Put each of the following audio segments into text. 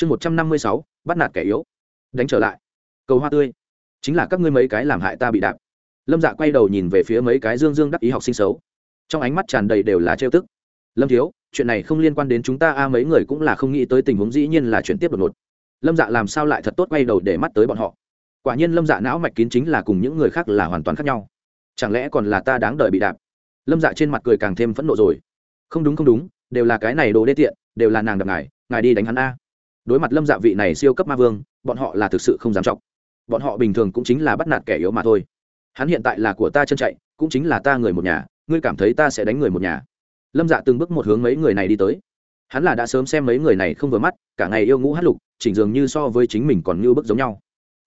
chương một trăm năm mươi sáu, bắt nạt kẻ yếu. Đánh trở lại. Cầu hoa tươi. Chính là các ngươi mấy cái làm hại ta bị đạp. Lâm dạ quay đầu nhìn về phía mấy cái dương dương đắc ý học sinh xấu. Trong ánh mắt tràn đầy đều là trêu tức. Lâm thiếu, chuyện này không liên quan đến chúng ta a, mấy người cũng là không nghĩ tới tình huống dĩ nhiên là chuyển tiếp đột ngột. Lâm dạ làm sao lại thật tốt quay đầu để mắt tới bọn họ? Quả nhiên lâm dạ não mạch kín chính là cùng những người khác là hoàn toàn khác nhau. Chẳng lẽ còn là ta đáng đợi bị đạp? Lâm dạ trên mặt cười càng thêm phẫn nộ rồi. Không đúng không đúng, đều là cái này đồ đê tiện, đều là nàng đập ngài ngài đi đánh hắn a đối mặt lâm dạ vị này siêu cấp ma vương, bọn họ là thực sự không dám trọng bọn họ bình thường cũng chính là bắt nạt kẻ yếu mà thôi. Hắn hiện tại là của ta chân chạy, cũng chính là ta người một nhà, ngươi cảm thấy ta sẽ đánh người một nhà. Lâm dạ từng bước một hướng mấy người này đi tới. Hắn là đã sớm xem mấy người này không vừa mắt, cả ngày yêu ngũ hát lục, chỉnh dường như so với chính mình còn như bức giống nhau.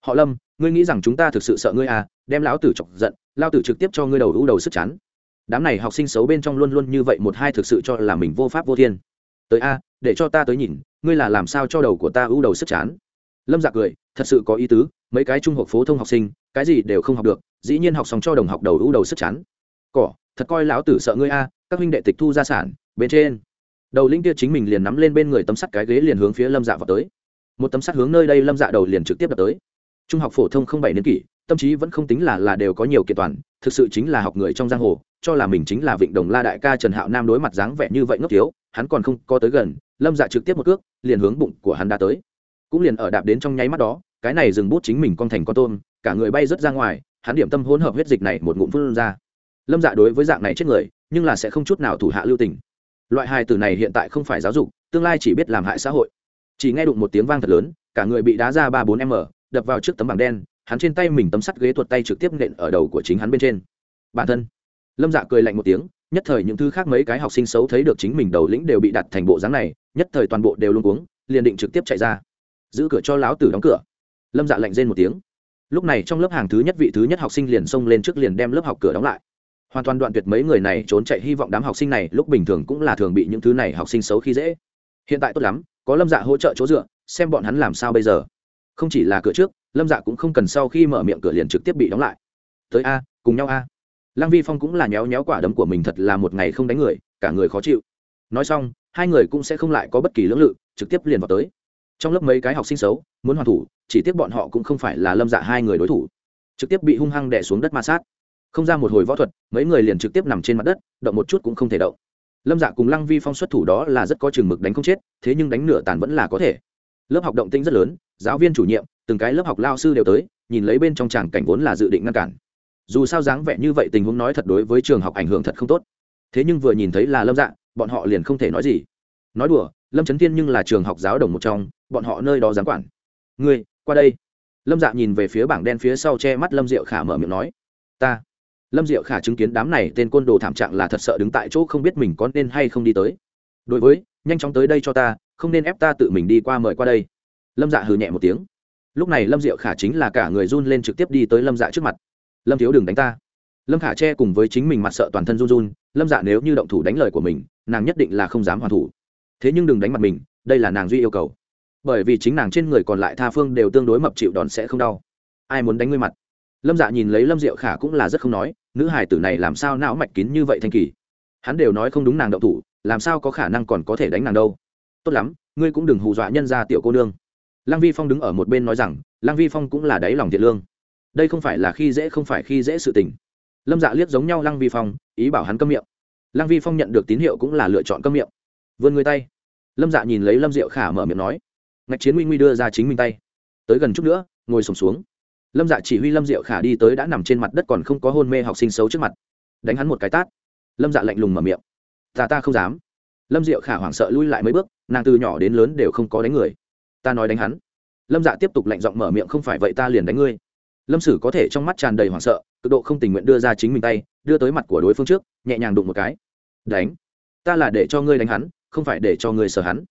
Họ lâm, ngươi nghĩ rằng chúng ta thực sự sợ ngươi à đem lão tử chọc giận lao tử trực tiếp cho ngươi đầu ưu đầu sức chắn đám này học sinh xấu bên trong luôn luôn như vậy một hai thực sự cho là mình vô pháp vô thiên. Tới a để cho ta tới nhìn, ngươi là làm sao cho đầu của ta ưu đầu sức chán? Lâm dạ cười, thật sự có ý tứ, mấy cái trung học phổ thông học sinh, cái gì đều không học được, dĩ nhiên học xong cho đồng học đầu ưu đầu sức chán. Cỏ, thật coi lão tử sợ ngươi a, các huynh đệ tịch thu gia sản, bên trên. Đầu linh kia chính mình liền nắm lên bên người tấm sắt cái ghế liền hướng phía lâm dạ vào tới. Một tấm sắt hướng nơi đây lâm dạ đầu liền trực tiếp đập tới trung học phổ thông không bảy niên kỷ, tâm trí vẫn không tính là là đều có nhiều kiện toàn, thực sự chính là học người trong giang hồ, cho là mình chính là vịnh đồng la đại ca trần hạo nam đối mặt dáng vẻ như vậy ngốc thiếu, hắn còn không có tới gần, lâm dạ trực tiếp một cước, liền hướng bụng của hắn đã tới. Cũng liền ở đạp đến trong nháy mắt đó, cái này dừng bút chính mình con thành con tôm, cả người bay rớt ra ngoài, hắn điểm tâm hỗn hợp huyết dịch này một ngụm phun ra. Lâm dạ đối với dạng này chết người, nhưng là sẽ không chút nào thủ hạ lưu tình. Loại hài từ này hiện tại không phải giáo dục, tương lai chỉ biết làm hại xã hội. Chỉ nghe đụng một tiếng vang thật lớn, cả người bị đá ra ba bốn m đập vào trước tấm bảng đen, hắn trên tay mình tấm sắt ghế tuột tay trực tiếp nện ở đầu của chính hắn bên trên. Bản thân, lâm dạ cười lạnh một tiếng, nhất thời những thứ khác mấy cái học sinh xấu thấy được chính mình đầu lĩnh đều bị đặt thành bộ dáng này, nhất thời toàn bộ đều luôn cuống, liền định trực tiếp chạy ra. Giữ cửa cho lão tử đóng cửa. Lâm dạ lạnh rên một tiếng. Lúc này trong lớp hàng thứ nhất vị thứ nhất học sinh liền xông lên trước liền đem lớp học cửa đóng lại. Hoàn toàn đoạn tuyệt mấy người này trốn chạy hy vọng đám học sinh này lúc bình thường cũng là thường bị những thứ này học sinh xấu khi dễ. Hiện tại tốt lắm, có lâm dạ hỗ trợ chỗ dựa, xem bọn hắn làm sao bây giờ không chỉ là cửa trước, lâm dạ cũng không cần sau khi mở miệng cửa liền trực tiếp bị đóng lại. Tới a, cùng nhau a. Lăng vi phong cũng là nhéo nhéo quả đấm của mình thật là một ngày không đánh người, cả người khó chịu. Nói xong, hai người cũng sẽ không lại có bất kỳ lưỡng lự, trực tiếp liền vào tới. Trong lớp mấy cái học sinh xấu, muốn hoàn thủ, chỉ tiếc bọn họ cũng không phải là lâm dạ hai người đối thủ. Trực tiếp bị hung hăng đẻ xuống đất ma sát. Không ra một hồi võ thuật, mấy người liền trực tiếp nằm trên mặt đất, động một chút cũng không thể động. Lâm dạ cùng lăng vi phong xuất thủ đó là rất có chừng mực đánh không chết, thế nhưng đánh nửa tàn vẫn là có thể lớp học động tinh rất lớn, giáo viên chủ nhiệm, từng cái lớp học lao sư đều tới, nhìn lấy bên trong tràng cảnh vốn là dự định ngăn cản. Dù sao dáng vẻ như vậy tình huống nói thật đối với trường học ảnh hưởng thật không tốt. Thế nhưng vừa nhìn thấy là lâm dạ bọn họ liền không thể nói gì. Nói đùa, lâm trấn thiên nhưng là trường học giáo đồng một trong, bọn họ nơi đó giám quản. Ngươi, qua đây. Lâm dạ nhìn về phía bảng đen phía sau che mắt lâm diệu khả mở miệng nói. Ta. Lâm diệu khả chứng kiến đám này tên côn đồ thảm trạng là thật sợ đứng tại chỗ không biết mình có nên hay không đi tới. Đối với, nhanh chóng tới đây cho ta không nên ép ta tự mình đi qua mời qua đây. Lâm dạ hừ nhẹ một tiếng. Lúc này lâm diệu khả chính là cả người run lên trực tiếp đi tới lâm dạ trước mặt. Lâm thiếu đừng đánh ta. Lâm khả che cùng với chính mình mặt sợ toàn thân run run, lâm dạ nếu như động thủ đánh lời của mình, nàng nhất định là không dám hoàn thủ. Thế nhưng đừng đánh mặt mình, đây là nàng duy yêu cầu. Bởi vì chính nàng trên người còn lại tha phương đều tương đối mập chịu đòn sẽ không đau. Ai muốn đánh ngươi mặt? Lâm dạ nhìn lấy lâm diệu khả cũng là rất không nói, nữ hài tử này làm sao não mạch kín như vậy thanh kỳ? Hắn đều nói không đúng nàng động thủ, làm sao có khả năng còn có thể đánh nàng đâu? Tốt lắm ngươi cũng đừng hù dọa nhân ra tiểu cô nương. Lăng vi phong đứng ở một bên nói rằng lăng vi phong cũng là đáy lòng thiện lương. Đây không phải là khi dễ không phải khi dễ sự tình. Lâm dạ liếc giống nhau lăng vi phong ý bảo hắn câm miệng. Lăng vi phong nhận được tín hiệu cũng là lựa chọn câm miệng. Vươn người tay. Lâm dạ nhìn lấy lâm diệu khả mở miệng nói. Ngạch chiến nguy nguy đưa ra chính mình tay. Tới gần chút nữa ngồi sùng xuống, xuống. Lâm dạ chỉ huy lâm diệu khả đi tới đã nằm trên mặt đất còn không có hôn mê học sinh xấu trước mặt. Đánh hắn một cái tát. Lâm dạ lạnh lùng mở miệng. Ta ta không dám lâm diệu khả hoảng sợ lui lại mấy bước, nàng từ nhỏ đến lớn đều không có đánh người. Ta nói đánh hắn. Lâm dạ tiếp tục lạnh giọng mở miệng, không phải vậy ta liền đánh ngươi. Lâm sử có thể trong mắt tràn đầy hoảng sợ, cực độ không tình nguyện đưa ra chính mình tay, đưa tới mặt của đối phương trước, nhẹ nhàng đụng một cái. Đánh? Ta là để cho ngươi đánh hắn, không phải để cho ngươi sợ hắn.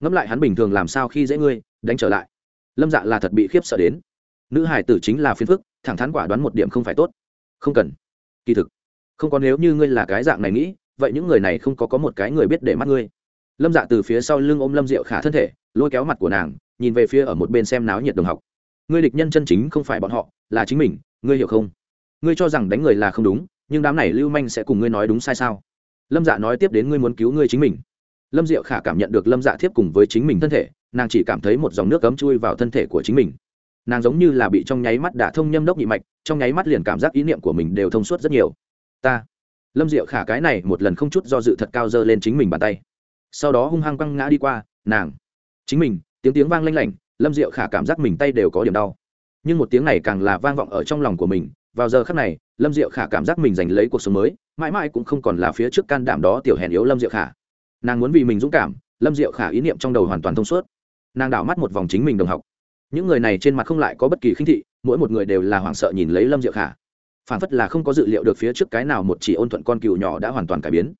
Ngẫm lại hắn bình thường làm sao khi dễ ngươi, đánh trở lại. Lâm dạ là thật bị khiếp sợ đến. Nữ hải tử chính là phiền phức, thẳng thắn quả đoán một điểm không phải tốt. Không cần. Kỳ thực, không có nếu như ngươi là cái dạng này nghĩ vậy những người này không có có một cái người biết để mắt ngươi. Lâm dạ từ phía sau lưng ôm lâm diệu khả thân thể, lôi kéo mặt của nàng, nhìn về phía ở một bên xem náo nhiệt đồng học. Ngươi địch nhân chân chính không phải bọn họ, là chính mình, ngươi hiểu không? Ngươi cho rằng đánh người là không đúng, nhưng đám này lưu manh sẽ cùng ngươi nói đúng sai sao? Lâm dạ nói tiếp đến ngươi muốn cứu ngươi chính mình. Lâm diệu khả cảm nhận được lâm dạ thiếp cùng với chính mình thân thể, nàng chỉ cảm thấy một dòng nước cấm chui vào thân thể của chính mình. Nàng giống như là bị trong nháy mắt đả thông nhâm đốc nhị mạch, trong nháy mắt liền cảm giác ý niệm của mình đều thông suốt rất nhiều. Ta lâm diệu khả cái này một lần không chút do dự thật cao dơ lên chính mình bàn tay. Sau đó hung hăng quăng ngã đi qua, nàng. Chính mình, tiếng tiếng vang lanh lảnh, lâm diệu khả cảm giác mình tay đều có điểm đau. Nhưng một tiếng này càng là vang vọng ở trong lòng của mình. Vào giờ khắc này, lâm diệu khả cảm giác mình giành lấy cuộc sống mới, mãi mãi cũng không còn là phía trước can đảm đó tiểu hèn yếu lâm diệu khả. Nàng muốn vì mình dũng cảm, lâm diệu khả ý niệm trong đầu hoàn toàn thông suốt. Nàng đảo mắt một vòng chính mình đồng học. Những người này trên mặt không lại có bất kỳ khinh thị, mỗi một người đều là hoảng sợ nhìn lấy lâm diệu khả phản phất là không có dự liệu được phía trước cái nào một chỉ ôn thuận con cừu nhỏ đã hoàn toàn cải biến.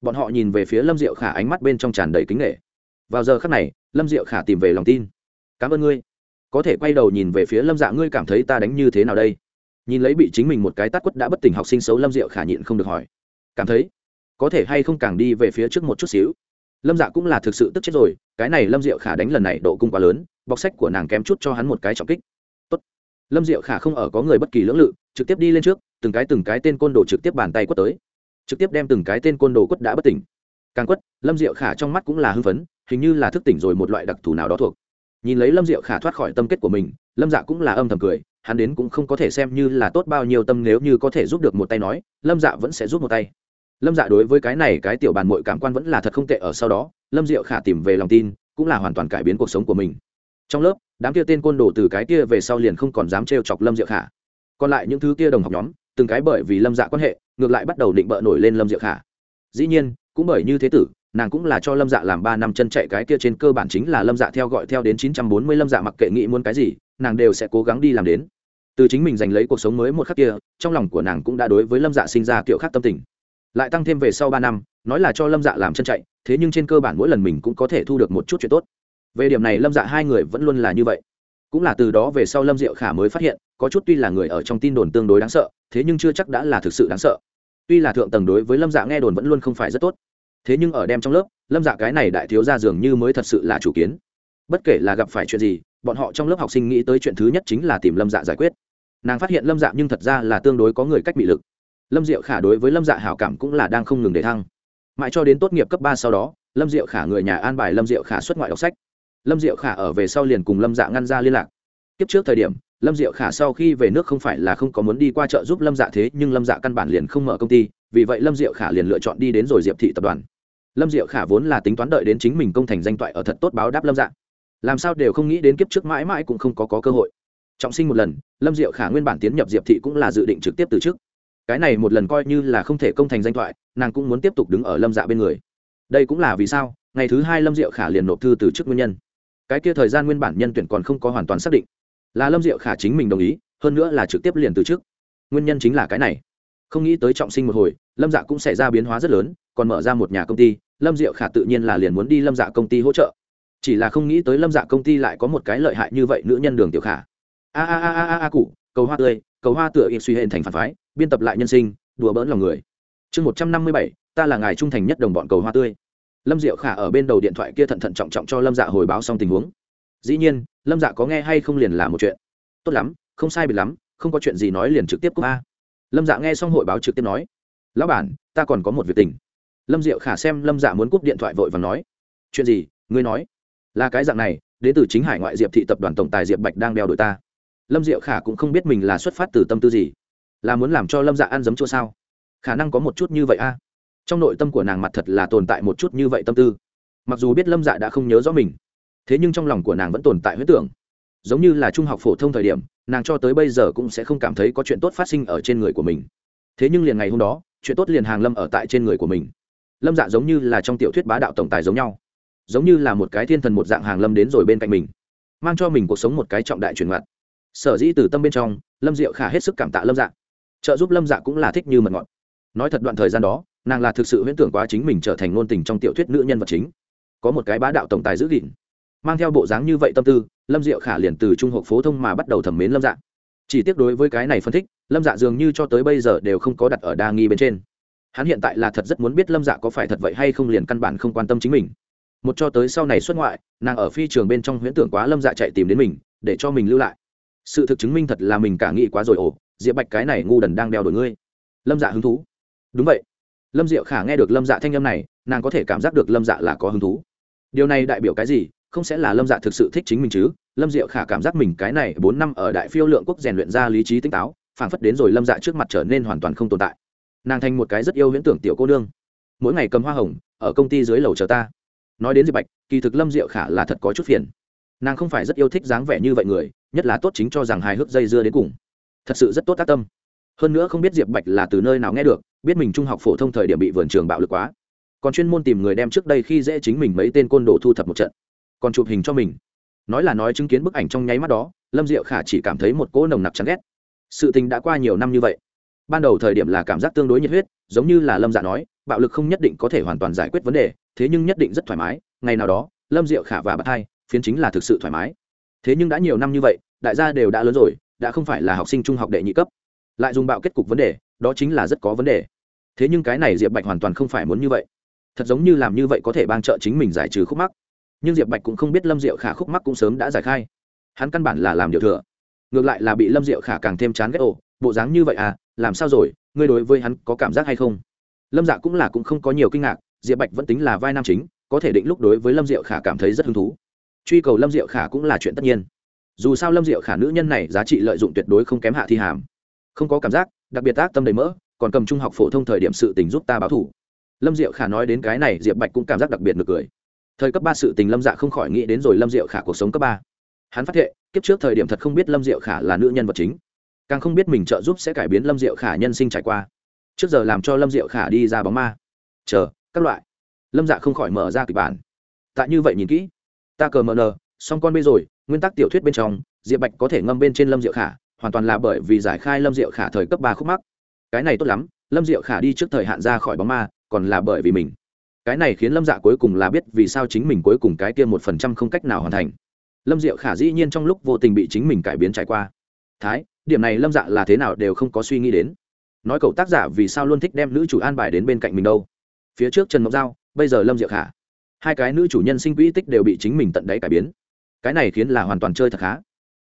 Bọn họ nhìn về phía lâm diệu khả ánh mắt bên trong tràn đầy kính nghệ vào giờ khắc này, lâm diệu khả tìm về lòng tin. Cảm ơn ngươi. Có thể quay đầu nhìn về phía lâm dạ ngươi cảm thấy ta đánh như thế nào đây? Nhìn lấy bị chính mình một cái tát quất đã bất tỉnh học sinh xấu, lâm diệu khả nhịn không được hỏi. Cảm thấy? Có thể hay không càng đi về phía trước một chút xíu? Lâm dạ cũng là thực sự tức chết rồi, cái này lâm diệu khả đánh lần này độ cung quá lớn, bọc sách của nàng kém chút cho hắn một cái trọng kích. Tốt. lâm diệu khả không ở có người bất kỳ lưỡng lự trực tiếp đi lên trước, từng cái từng cái tên côn đồ trực tiếp bàn tay quất tới. Trực tiếp đem từng cái tên côn đồ quất đã bất tỉnh. Càng quất, lâm diệu khả trong mắt cũng là hưng phấn, hình như là thức tỉnh rồi một loại đặc thù nào đó thuộc. Nhìn lấy lâm diệu khả thoát khỏi tâm kết của mình, lâm dạ cũng là âm thầm cười, hắn đến cũng không có thể xem như là tốt bao nhiêu tâm nếu như có thể giúp được một tay nói, lâm dạ vẫn sẽ giúp một tay. Lâm dạ đối với cái này cái tiểu bàn mội cảm quan vẫn là thật không tệ ở sau đó, lâm diệu khả tìm về lòng tin, cũng là hoàn toàn cải biến cuộc sống của mình. Trong lớp, đám kia tên côn đồ từ cái kia về sau liền không còn dám trêu chọc lâm diệu khả còn lại những thứ kia đồng học nhóm, từng cái bởi vì lâm dạ quan hệ, ngược lại bắt đầu định bợ nổi lên lâm diệu khả. Dĩ nhiên, cũng bởi như thế tử, nàng cũng là cho lâm dạ làm ba năm chân chạy cái kia trên cơ bản chính là lâm dạ theo gọi theo đến chín trăm bốn mươi lâm dạ mặc kệ nghĩ muốn cái gì, nàng đều sẽ cố gắng đi làm đến. Từ chính mình giành lấy cuộc sống mới một khắc kia, trong lòng của nàng cũng đã đối với lâm dạ sinh ra kiểu khác tâm tình. Lại tăng thêm về sau ba năm, nói là cho lâm dạ làm chân chạy, thế nhưng trên cơ bản mỗi lần mình cũng có thể thu được một chút chuyện tốt. Về điểm này lâm dạ hai người vẫn luôn là như vậy cũng là từ đó về sau lâm diệu khả mới phát hiện, có chút tuy là người ở trong tin đồn tương đối đáng sợ, thế nhưng chưa chắc đã là thực sự đáng sợ. Tuy là thượng tầng đối với lâm dạ nghe đồn vẫn luôn không phải rất tốt. Thế nhưng ở đem trong lớp, lâm dạ cái này đại thiếu ra dường như mới thật sự là chủ kiến. Bất kể là gặp phải chuyện gì, bọn họ trong lớp học sinh nghĩ tới chuyện thứ nhất chính là tìm lâm dạ giải quyết. Nàng phát hiện lâm dạ nhưng thật ra là tương đối có người cách bị lực. Lâm diệu khả đối với lâm dạ hảo cảm cũng là đang không ngừng để thăng. Mãi cho đến tốt nghiệp cấp ba sau đó, lâm diệu khả người nhà an bài lâm diệu khả xuất ngoại đọc sách lâm diệu khả ở về sau liền cùng lâm dạ ngăn ra liên lạc. Tiếp trước thời điểm lâm diệu khả sau khi về nước không phải là không có muốn đi qua chợ giúp lâm dạ thế nhưng lâm dạ căn bản liền không mở công ty vì vậy lâm diệu khả liền lựa chọn đi đến rồi diệp thị tập đoàn. Lâm diệu khả vốn là tính toán đợi đến chính mình công thành danh toại ở thật tốt báo đáp lâm dạ. Làm sao đều không nghĩ đến kiếp trước mãi mãi cũng không có, có cơ hội. Trọng sinh một lần lâm diệu khả nguyên bản tiến nhập diệp thị cũng là dự định trực tiếp từ chức cái này một lần coi như là không thể công thành danh thoại nàng cũng muốn tiếp tục đứng ở lâm dạ bên người. Đây cũng là vì sao ngày thứ hai lâm diệu khả liền nộp thư từ chức nguyên nhân cái kia thời gian nguyên bản nhân tuyển còn không có hoàn toàn xác định. Là lâm diệu khả chính mình đồng ý, hơn nữa là trực tiếp liền từ chức nguyên nhân chính là cái này. Không nghĩ tới trọng sinh một hồi, lâm dạ cũng xảy ra biến hóa rất lớn, còn mở ra một nhà công ty, lâm diệu khả tự nhiên là liền muốn đi lâm dạ công ty hỗ trợ. Chỉ là không nghĩ tới lâm dạ công ty lại có một cái lợi hại như vậy nữ nhân đường tiểu khả. A a a a a cụ cầu hoa tươi, cầu hoa tựa ít suy hệ thành phản phái, biên tập lại nhân sinh, đùa bỡn lòng người. Chương một trăm năm mươi bảy, ta là ngài trung thành nhất đồng bọn cầu hoa tươi lâm diệu khả ở bên đầu điện thoại kia thận thận trọng trọng cho lâm dạ hồi báo xong tình huống. Dĩ nhiên, lâm dạ có nghe hay không liền là một chuyện. Tốt lắm, không sai biệt lắm, không có chuyện gì nói liền trực tiếp cúp a. Lâm dạ nghe xong hội báo trực tiếp nói. Lão bản, ta còn có một việc tình. Lâm diệu khả xem lâm dạ muốn cúp điện thoại vội và nói. Chuyện gì, ngươi nói? Là cái dạng này, đến từ chính hải ngoại diệp thị tập đoàn tổng tài diệp bạch đang đeo đội ta. Lâm diệu khả cũng không biết mình là xuất phát từ tâm tư gì. Là muốn làm cho lâm dạ ăn giấm chua sao? Khả năng có một chút như vậy a trong nội tâm của nàng mặt thật là tồn tại một chút như vậy tâm tư. Mặc dù biết lâm dạ đã không nhớ rõ mình, thế nhưng trong lòng của nàng vẫn tồn tại huyết tưởng. Giống như là trung học phổ thông thời điểm, nàng cho tới bây giờ cũng sẽ không cảm thấy có chuyện tốt phát sinh ở trên người của mình. Thế nhưng liền ngày hôm đó, chuyện tốt liền hàng lâm ở tại trên người của mình. Lâm dạ giống như là trong tiểu thuyết bá đạo tổng tài giống nhau. Giống như là một cái thiên thần một dạng hàng lâm đến rồi bên cạnh mình, mang cho mình cuộc sống một cái trọng đại truyền ngặt. Sở dĩ từ tâm bên trong, lâm diệu khả hết sức cảm tạ lâm dạ. Trợ giúp lâm dạ cũng là thích như mật ngọt. Nói thật đoạn thời gian đó nàng là thực sự huyễn tưởng quá chính mình trở thành ngôn tình trong tiểu thuyết nữ nhân vật chính. Có một cái bá đạo tổng tài giữ gìn, mang theo bộ dáng như vậy tâm tư, lâm diệu khả liền từ trung học phổ thông mà bắt đầu thẩm mến lâm dạ. Chỉ tiếc đối với cái này phân tích, lâm dạ dường như cho tới bây giờ đều không có đặt ở đa nghi bên trên. Hắn hiện tại là thật rất muốn biết lâm dạ có phải thật vậy hay không liền căn bản không quan tâm chính mình. Một cho tới sau này xuất ngoại, nàng ở phi trường bên trong huyễn tưởng quá lâm dạ chạy tìm đến mình, để cho mình lưu lại. Sự thực chứng minh thật là mình cả nghĩ quá rồi ồ, diệp bạch cái này ngu đần đang đeo đổi ngươi. Lâm dạ hứng thú. Đúng vậy lâm diệu khả nghe được lâm dạ thanh âm này, nàng có thể cảm giác được lâm dạ là có hứng thú. Điều này đại biểu cái gì? Không sẽ là lâm dạ thực sự thích chính mình chứ? Lâm diệu khả cảm giác mình cái này bốn năm ở đại phiêu lượng quốc rèn luyện ra lý trí tinh táo, phảng phất đến rồi lâm dạ trước mặt trở nên hoàn toàn không tồn tại. Nàng thành một cái rất yêu huyễn tưởng tiểu cô nương. Mỗi ngày cầm hoa hồng, ở công ty dưới lầu chờ ta. Nói đến diệp bạch, kỳ thực lâm diệu khả là thật có chút phiền. Nàng không phải rất yêu thích dáng vẻ như vậy người, nhất là tốt chính cho rằng hài hước dây dưa đến cùng. Thật sự rất tốt tác tâm. Hơn nữa không biết diệp bạch là từ nơi nào nghe được biết mình trung học phổ thông thời điểm bị vườn trường bạo lực quá. Còn chuyên môn tìm người đem trước đây khi dễ chính mình mấy tên côn đồ thu thập một trận. Còn chụp hình cho mình. Nói là nói chứng kiến bức ảnh trong nháy mắt đó, lâm diệu khả chỉ cảm thấy một cỗ nồng nặc chán ghét. Sự tình đã qua nhiều năm như vậy. Ban đầu thời điểm là cảm giác tương đối nhiệt huyết, giống như là lâm dạ nói, bạo lực không nhất định có thể hoàn toàn giải quyết vấn đề, thế nhưng nhất định rất thoải mái, ngày nào đó, lâm diệu khả và bác hai, phiến chính là thực sự thoải mái. Thế nhưng đã nhiều năm như vậy, đại gia đều đã lớn rồi, đã không phải là học sinh trung học đệ nhị cấp. Lại dùng bạo kết cục vấn đề, đó chính là rất có vấn đề thế nhưng cái này diệp bạch hoàn toàn không phải muốn như vậy. Thật giống như làm như vậy có thể bang trợ chính mình giải trừ khúc mắc. Nhưng diệp bạch cũng không biết lâm diệu khả khúc mắc cũng sớm đã giải khai. Hắn căn bản là làm điều thừa. Ngược lại là bị lâm diệu khả càng thêm chán ghét, ồ, bộ dáng như vậy à làm sao rồi? Ngươi đối với hắn có cảm giác hay không? Lâm dạ cũng là cũng không có nhiều kinh ngạc, diệp bạch vẫn tính là vai nam chính, có thể định lúc đối với lâm diệu khả cảm thấy rất hứng thú. Truy cầu lâm diệu khả cũng là chuyện tất nhiên. Dù sao lâm diệu khả nữ nhân này giá trị lợi dụng tuyệt đối không kém hạ thi hàm. Không có cảm giác, đặc biệt tác tâm đầy mỡ còn cầm trung học phổ thông thời điểm sự tình giúp ta báo thủ. Lâm diệu khả nói đến cái này, diệp bạch cũng cảm giác đặc biệt được cười. Thời cấp ba sự tình lâm dạ không khỏi nghĩ đến rồi lâm diệu khả cuộc sống cấp ba. Hắn phát hiện kiếp trước thời điểm thật không biết lâm diệu khả là nữ nhân vật chính. Càng không biết mình trợ giúp sẽ cải biến lâm diệu khả nhân sinh trải qua. Trước giờ làm cho lâm diệu khả đi ra bóng ma. Chờ, các loại. Lâm dạ không khỏi mở ra kịch bản. Tại như vậy nhìn kỹ. Ta cờ mờ nờ song con bê rồi, nguyên tắc tiểu thuyết bên trong, diệp bạch có thể ngâm bên trên lâm diệu khả, hoàn toàn là bởi vì giải khai lâm diệu khả thời cấp ba khúc mắc cái này tốt lắm, lâm diệu khả đi trước thời hạn ra khỏi bóng ma, còn là bởi vì mình. Cái này khiến lâm dạ cuối cùng là biết vì sao chính mình cuối cùng cái kia một phần trăm không cách nào hoàn thành. Lâm diệu khả dĩ nhiên trong lúc vô tình bị chính mình cải biến trải qua. Thái, điểm này lâm dạ là thế nào đều không có suy nghĩ đến. Nói cậu tác giả vì sao luôn thích đem nữ chủ an bài đến bên cạnh mình đâu. Phía trước trần ngọc giao, bây giờ lâm diệu khả. Hai cái nữ chủ nhân sinh quỹ tích đều bị chính mình tận đáy cải biến. Cái này khiến là hoàn toàn chơi thật khá.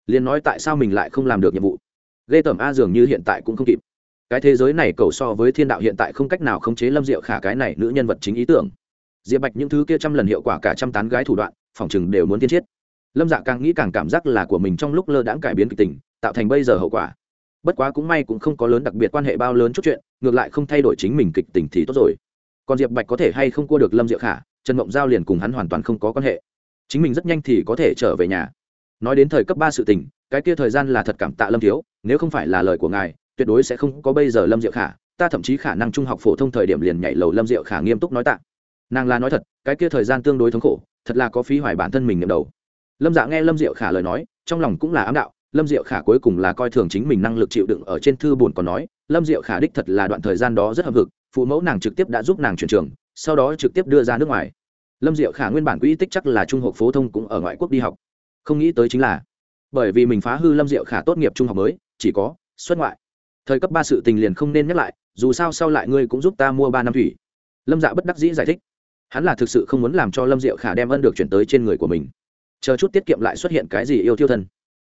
Liền nói tại sao mình lại không làm được nhiệm vụ. Ghê tởm a dường như hiện tại cũng không kịp cái thế giới này cầu so với thiên đạo hiện tại không cách nào khống chế lâm diệu khả cái này nữ nhân vật chính ý tưởng. Diệp bạch những thứ kia trăm lần hiệu quả cả trăm tán gái thủ đoạn, phòng chừng đều muốn tiên chiết lâm dạ càng nghĩ càng cảm giác là của mình trong lúc lơ đãng cải biến kịch tình, tạo thành bây giờ hậu quả. Bất quá cũng may cũng không có lớn đặc biệt quan hệ bao lớn chút chuyện, ngược lại không thay đổi chính mình kịch tình thì tốt rồi. Còn diệp bạch có thể hay không cua được lâm diệu khả, trần mộng giao liền cùng hắn hoàn toàn không có quan hệ. Chính mình rất nhanh thì có thể trở về nhà. Nói đến thời cấp ba sự tình, cái kia thời gian là thật cảm tạ lâm thiếu, nếu không phải là lời của ngài tuyệt đối sẽ không có bây giờ lâm diệu khả, ta thậm chí khả năng trung học phổ thông thời điểm liền nhảy lầu lâm diệu khả nghiêm túc nói tạ. Nàng là nói thật, cái kia thời gian tương đối thống khổ, thật là có phí hoài bản thân mình nhậm đầu. Lâm dạ nghe lâm diệu khả lời nói, trong lòng cũng là ám đạo, lâm diệu khả cuối cùng là coi thường chính mình năng lực chịu đựng ở trên thư buồn còn nói, lâm diệu khả đích thật là đoạn thời gian đó rất hợp vực phụ mẫu nàng trực tiếp đã giúp nàng chuyển trường, sau đó trực tiếp đưa ra nước ngoài. Lâm diệu khả nguyên bản quỹ tích chắc là trung học phổ thông cũng ở ngoại quốc đi học. Không nghĩ tới chính là, bởi vì mình phá hư lâm diệu khả tốt nghiệp trung học mới, chỉ có xuất ngoại thời cấp ba sự tình liền không nên nhắc lại, dù sao sau lại ngươi cũng giúp ta mua ba năm thủy. Lâm dạ bất đắc dĩ giải thích. Hắn là thực sự không muốn làm cho lâm diệu khả đem ân được chuyển tới trên người của mình. Chờ chút tiết kiệm lại xuất hiện cái gì yêu thiêu thân.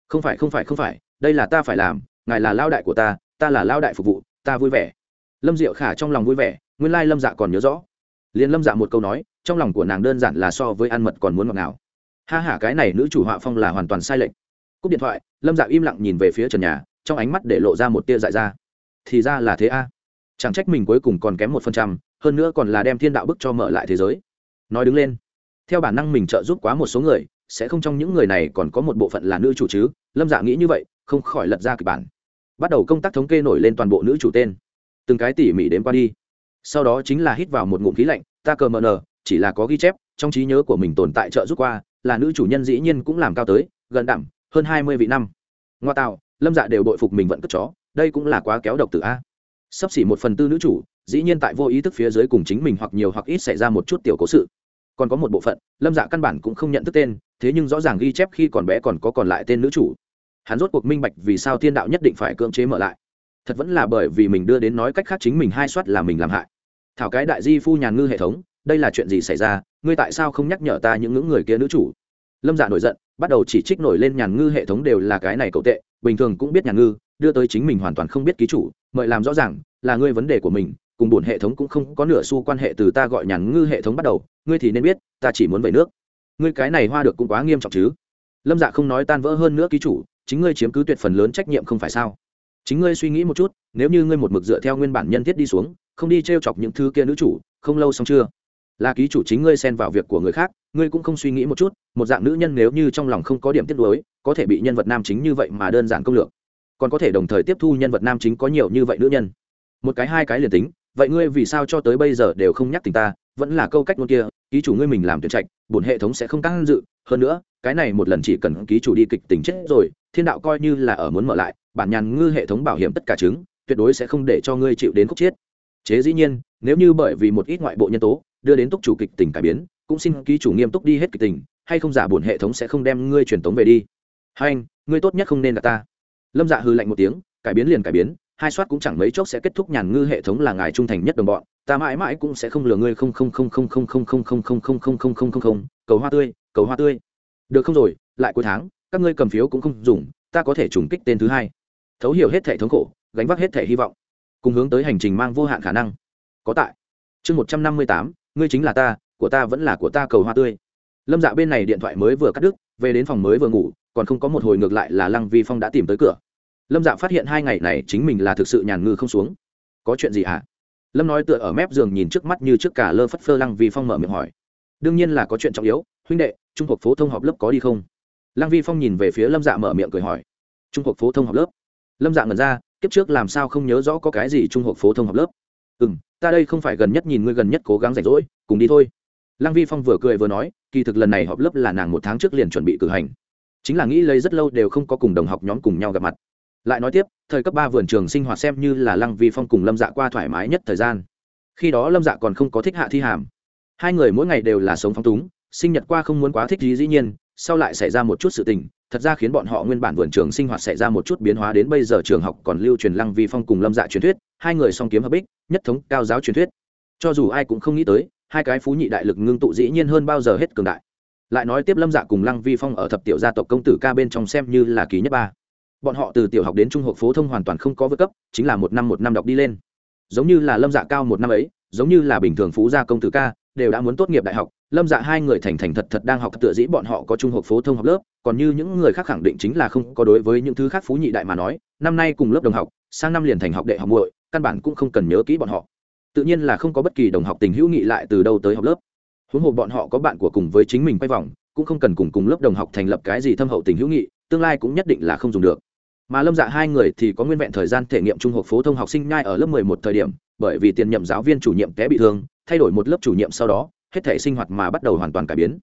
Không phải không phải không phải, đây là ta phải làm, ngài là lao đại của ta ta là lao đại phục vụ, ta vui vẻ. Lâm diệu khả trong lòng vui vẻ, nguyên lai lâm dạ còn nhớ rõ. Liền lâm dạ một câu nói, trong lòng của nàng đơn giản là so với ăn mật còn muốn ngọt ngào. ha hả cái này nữ chủ họa phong là hoàn toàn sai lệch. Cúp điện thoại, lâm dạ im lặng nhìn về phía trần nhà trong ánh mắt để lộ ra một tia dại ra. Thì ra là thế a. Chẳng trách mình cuối cùng còn kém một phần trăm, hơn nữa còn là đem thiên đạo bức cho mở lại thế giới. Nói đứng lên. Theo bản năng mình trợ giúp quá một số người, sẽ không trong những người này còn có một bộ phận là nữ chủ chứ? Lâm dạ nghĩ như vậy, không khỏi lật ra kịch bản. Bắt đầu công tác thống kê nổi lên toàn bộ nữ chủ tên. Từng cái tỉ mỉ đến qua đi. Sau đó chính là hít vào một ngụm khí lạnh, ta cờ mờ nờ, chỉ là có ghi chép, trong trí nhớ của mình tồn tại trợ giúp qua, là nữ chủ nhân dĩ nhiên cũng làm cao tới, gần đẳng, hơn hai mươi vị năm. Ngoa tạo lâm dạ đều đội phục mình vẫn cất chó, đây cũng là quá kéo độc từ a. Sắp xỉ một phần tư nữ chủ, dĩ nhiên tại vô ý thức phía dưới cùng chính mình hoặc nhiều hoặc ít xảy ra một chút tiểu cố sự. Còn có một bộ phận, lâm dạ căn bản cũng không nhận thức tên, thế nhưng rõ ràng ghi chép khi còn bé còn có còn lại tên nữ chủ. Hắn rốt cuộc minh bạch vì sao thiên đạo nhất định phải cưỡng chế mở lại. Thật vẫn là bởi vì mình đưa đến nói cách khác chính mình hai soát là mình làm hại. Thảo cái đại di phu nhàn ngư hệ thống, đây là chuyện gì xảy ra, ngươi tại sao không nhắc nhở ta những ngưỡng người kia nữ chủ? Lâm dạ nổi giận bắt đầu chỉ trích nổi lên nhàn ngư hệ thống đều là cái này cậu tệ, bình thường cũng biết nhàn ngư, đưa tới chính mình hoàn toàn không biết ký chủ, mời làm rõ ràng, là ngươi vấn đề của mình, cùng bổn hệ thống cũng không có nửa xu quan hệ từ ta gọi nhàn ngư hệ thống bắt đầu, ngươi thì nên biết, ta chỉ muốn về nước. Ngươi cái này hoa được cũng quá nghiêm trọng chứ. Lâm dạ không nói tan vỡ hơn nữa ký chủ, chính ngươi chiếm cứ tuyệt phần lớn trách nhiệm không phải sao? Chính ngươi suy nghĩ một chút, nếu như ngươi một mực dựa theo nguyên bản nhân thiết đi xuống, không đi t r e o chọc những thứ kia nữ chủ, không lâu xong chưa? Là ký chủ chính ngươi xen vào việc của người khác ngươi cũng không suy nghĩ một chút, một dạng nữ nhân nếu như trong lòng không có điểm tiếp nối có thể bị nhân vật nam chính như vậy mà đơn giản công lược. Còn có thể đồng thời tiếp thu nhân vật nam chính có nhiều như vậy nữ nhân. Một cái hai cái liền tính, vậy ngươi vì sao cho tới bây giờ đều không nhắc tình ta, vẫn là câu cách luôn kia, ký chủ ngươi mình làm tuyển trạch, bổn hệ thống sẽ không tăng dự. Hơn nữa, cái này một lần chỉ cần ký chủ đi kịch tình chết rồi, thiên đạo coi như là ở muốn mở lại, bản nhàn ngư hệ thống bảo hiểm tất cả chứng, tuyệt đối sẽ không để cho ngươi chịu đến khúc chết. Chế dĩ nhiên, nếu như bởi vì một ít ngoại bộ nhân tố, đưa đến túc chủ kịch tình cải biến cũng xin ký chủ nghiêm túc đi hết kịch tình hay không giả bổn hệ thống sẽ không đem ngươi truyền tống về đi hai anh ngươi tốt nhất không nên là ta lâm dạ hư lạnh một tiếng cải biến liền cải biến hai soát cũng chẳng mấy chốc sẽ kết thúc nhàn ngư hệ thống là ngài trung thành nhất đồng bọn ta mãi mãi cũng sẽ không lừa ngươi không không không không không không không không không không không không không không không cầu hoa tươi cầu hoa tươi được không rồi lại cuối tháng các ngươi cầm phiếu cũng không dùng ta có thể trùng kích tên thứ hai thấu hiểu hết thể thống khổ gánh vác hết thể hy vọng cùng hướng tới hành trình mang vô hạn khả năng có tại chương một trăm năm mươi tám ngươi chính là ta của ta vẫn là của ta cầu hoa tươi. Lâm dạ bên này điện thoại mới vừa cắt đứt, về đến phòng mới vừa ngủ, còn không có một hồi ngược lại là lăng vi phong đã tìm tới cửa. Lâm dạ phát hiện hai ngày này chính mình là thực sự nhàn ngư không xuống. Có chuyện gì hả? À? lâm nói tựa ở mép giường nhìn trước mắt như trước cả lơ phất phơ lăng vi phong mở miệng hỏi. Đương nhiên là có chuyện trọng yếu, huynh đệ, trung học phổ thông học lớp có đi không? Lăng vi phong nhìn về phía lâm dạ mở miệng cười hỏi. Trung học phổ thông học lớp? Lâm dạ ngẩn ra, kiếp trước làm sao không nhớ rõ có cái gì trung học phổ thông học lớp? Ừ m ta đây không phải gần nhất nhìn ngươi gần nhất cố gắng rảnh rỗi, cùng đi thôi lăng vi phong vừa cười vừa nói, kỳ thực lần này họp lớp là nàng một tháng trước liền chuẩn bị cử hành. Chính là nghĩ lấy rất lâu đều không có cùng đồng học nhóm cùng nhau gặp mặt. Lại nói tiếp, thời cấp ba vườn trường sinh hoạt xem như là lăng vi phong cùng lâm dạ qua thoải mái nhất thời gian. Khi đó lâm dạ còn không có thích hạ thi hàm. Hai người mỗi ngày đều là sống phong túng, sinh nhật qua không muốn quá thích gì dĩ nhiên, sau lại xảy ra một chút sự tình, thật ra khiến bọn họ nguyên bản vườn trường sinh hoạt xảy ra một chút biến hóa đến bây giờ trường học còn lưu truyền lăng vi phong cùng lâm dạ truyền thuyết, hai người song kiếm hợp bích, nhất thống cao giáo truyền thuyết. Cho dù ai cũng không nghĩ tới hai cái phú nhị đại lực ngưng tụ dĩ nhiên hơn bao giờ hết cường đại. Lại nói tiếp lâm dạ cùng lăng vi phong ở thập tiểu gia tộc công tử ca bên trong xem như là ký nhất ba. Bọn họ từ tiểu học đến trung học phổ thông hoàn toàn không có vượt cấp, chính là một năm một năm đọc đi lên. Giống như là lâm dạ cao một năm ấy, giống như là bình thường phú gia công tử ca, đều đã muốn tốt nghiệp đại học. Lâm dạ hai người thành thành thật thật đang học tựa dĩ bọn họ có trung học phổ thông học lớp, còn như những người khác khẳng định chính là không có đối với những thứ khác phú nhị đại mà nói, năm nay cùng lớp đồng học, sang năm liền thành học đệ học muội, căn bản cũng không cần nhớ kỹ bọn họ tự nhiên là không có bất kỳ đồng học tình hữu nghị lại từ đâu tới học lớp. Huống hồ bọn họ có bạn của cùng với chính mình quay vòng, cũng không cần cùng cùng lớp đồng học thành lập cái gì thâm hậu tình hữu nghị, tương lai cũng nhất định là không dùng được. Mà lâm dạ hai người thì có nguyên vẹn thời gian thể nghiệm trung học phổ thông học sinh nhai ở lớp mười một thời điểm, bởi vì tiền nhậm giáo viên chủ nhiệm té bị thương, thay đổi một lớp chủ nhiệm sau đó, hết thể sinh hoạt mà bắt đầu hoàn toàn cải biến.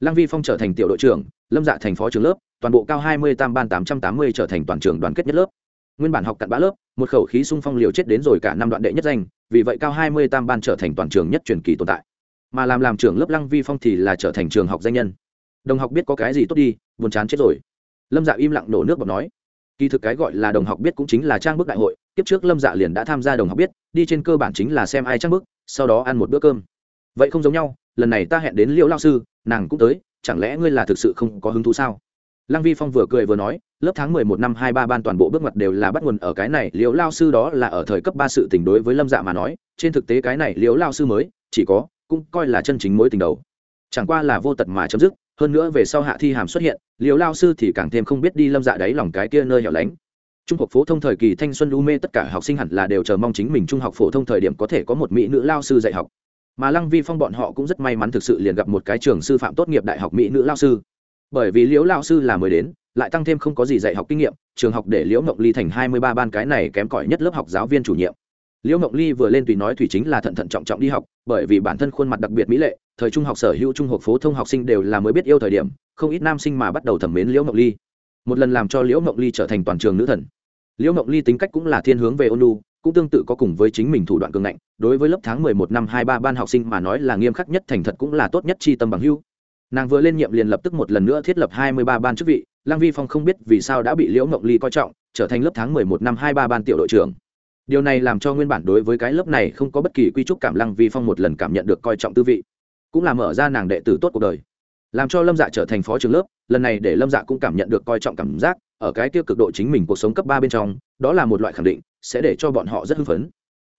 Lăng vi phong trở thành tiểu đội trưởng, lâm dạ thành phó trường lớp, toàn bộ cao hai mươi tam ban tám trăm tám mươi trở thành toàn trường đoàn kết nhất lớp nguyên bản học cặn bã lớp, một khẩu khí sung phong liều chết đến rồi cả năm đoạn đệ nhất danh, vì vậy cao hai mươi tam ban trở thành toàn trường nhất truyền kỳ tồn tại. Mà làm làm trưởng lớp lăng vi phong thì là trở thành trường học danh nhân. Đồng học biết có cái gì tốt đi, buồn chán chết rồi. Lâm dạ im lặng nổ nước bọt nói. Kỳ thực cái gọi là đồng học biết cũng chính là trang bức đại hội tiếp trước lâm dạ liền đã tham gia đồng học biết, đi trên cơ bản chính là xem ai trang bức, sau đó ăn một bữa cơm. Vậy không giống nhau, lần này ta hẹn đến liễu lao sư, nàng cũng tới, chẳng lẽ ngươi là thực sự không có hứng thú sao? Lăng vi phong vừa cười vừa nói, lớp tháng mười một năm hai ba ban toàn bộ bước ngoặt đều là bắt nguồn ở cái này, liễu lao sư đó là ở thời cấp ba sự tình đối với lâm dạ mà nói, trên thực tế cái này liễu lao sư mới, chỉ có, cũng coi là chân chính mối tình đầu. Chẳng qua là vô tật mà chấm dứt, hơn nữa về sau hạ thi hàm xuất hiện, liễu lao sư thì càng thêm không biết đi lâm dạ đáy lòng cái kia nơi hẻo lánh. Trung học phổ thông thời kỳ thanh xuân u mê tất cả học sinh hẳn là đều chờ mong chính mình trung học phổ thông thời điểm có thể có một mỹ nữ lao sư dạy học. Mà lăng vi phong bọn họ cũng rất may mắn thực sự liền gặp một cái trường sư phạm tốt nghiệp đại học mỹ nữ lao sư bởi vì liễu lao sư là mới đến, lại tăng thêm không có gì dạy học kinh nghiệm, trường học để liễu mộng ly thành hai mươi ba ban cái này kém cỏi nhất lớp học giáo viên chủ nhiệm. Liễu mộng ly vừa lên tùy nói thủy chính là thận thận trọng trọng đi học, bởi vì bản thân khuôn mặt đặc biệt mỹ lệ, thời trung học sở hữu trung học phổ thông học sinh đều là mới biết yêu thời điểm, không ít nam sinh mà bắt đầu thẩm mến liễu mộng ly. Một lần làm cho liễu mộng ly trở thành toàn trường nữ thần. Liễu mộng ly tính cách cũng là thiên hướng về ôn lu cũng tương tự có cùng với chính mình thủ đoạn cường ngạnh, đối với lớp tháng mười một năm hai ba ban học sinh mà nói là nghiêm khắc nhất, thành thật cũng là tốt nhất chi tâm bằng hưu nàng vừa lên nhiệm liền lập tức một lần nữa thiết lập hai mươi ba ban chức vị, lăng vi phong không biết vì sao đã bị liễu mộng ly coi trọng, trở thành lớp tháng mười một năm hai ba ban tiểu đội trưởng. Điều này làm cho nguyên bản đối với cái lớp này không có bất kỳ quy trúc cảm, lăng vi phong một lần cảm nhận được coi trọng tư vị, cũng là mở ra nàng đệ tử tốt cuộc đời. Làm cho lâm dạ trở thành phó trưởng lớp, lần này để lâm dạ cũng cảm nhận được coi trọng cảm giác, ở cái tiêu cực độ chính mình cuộc sống cấp ba bên trong, đó là một loại khẳng định, sẽ để cho bọn họ rất hưng phấn.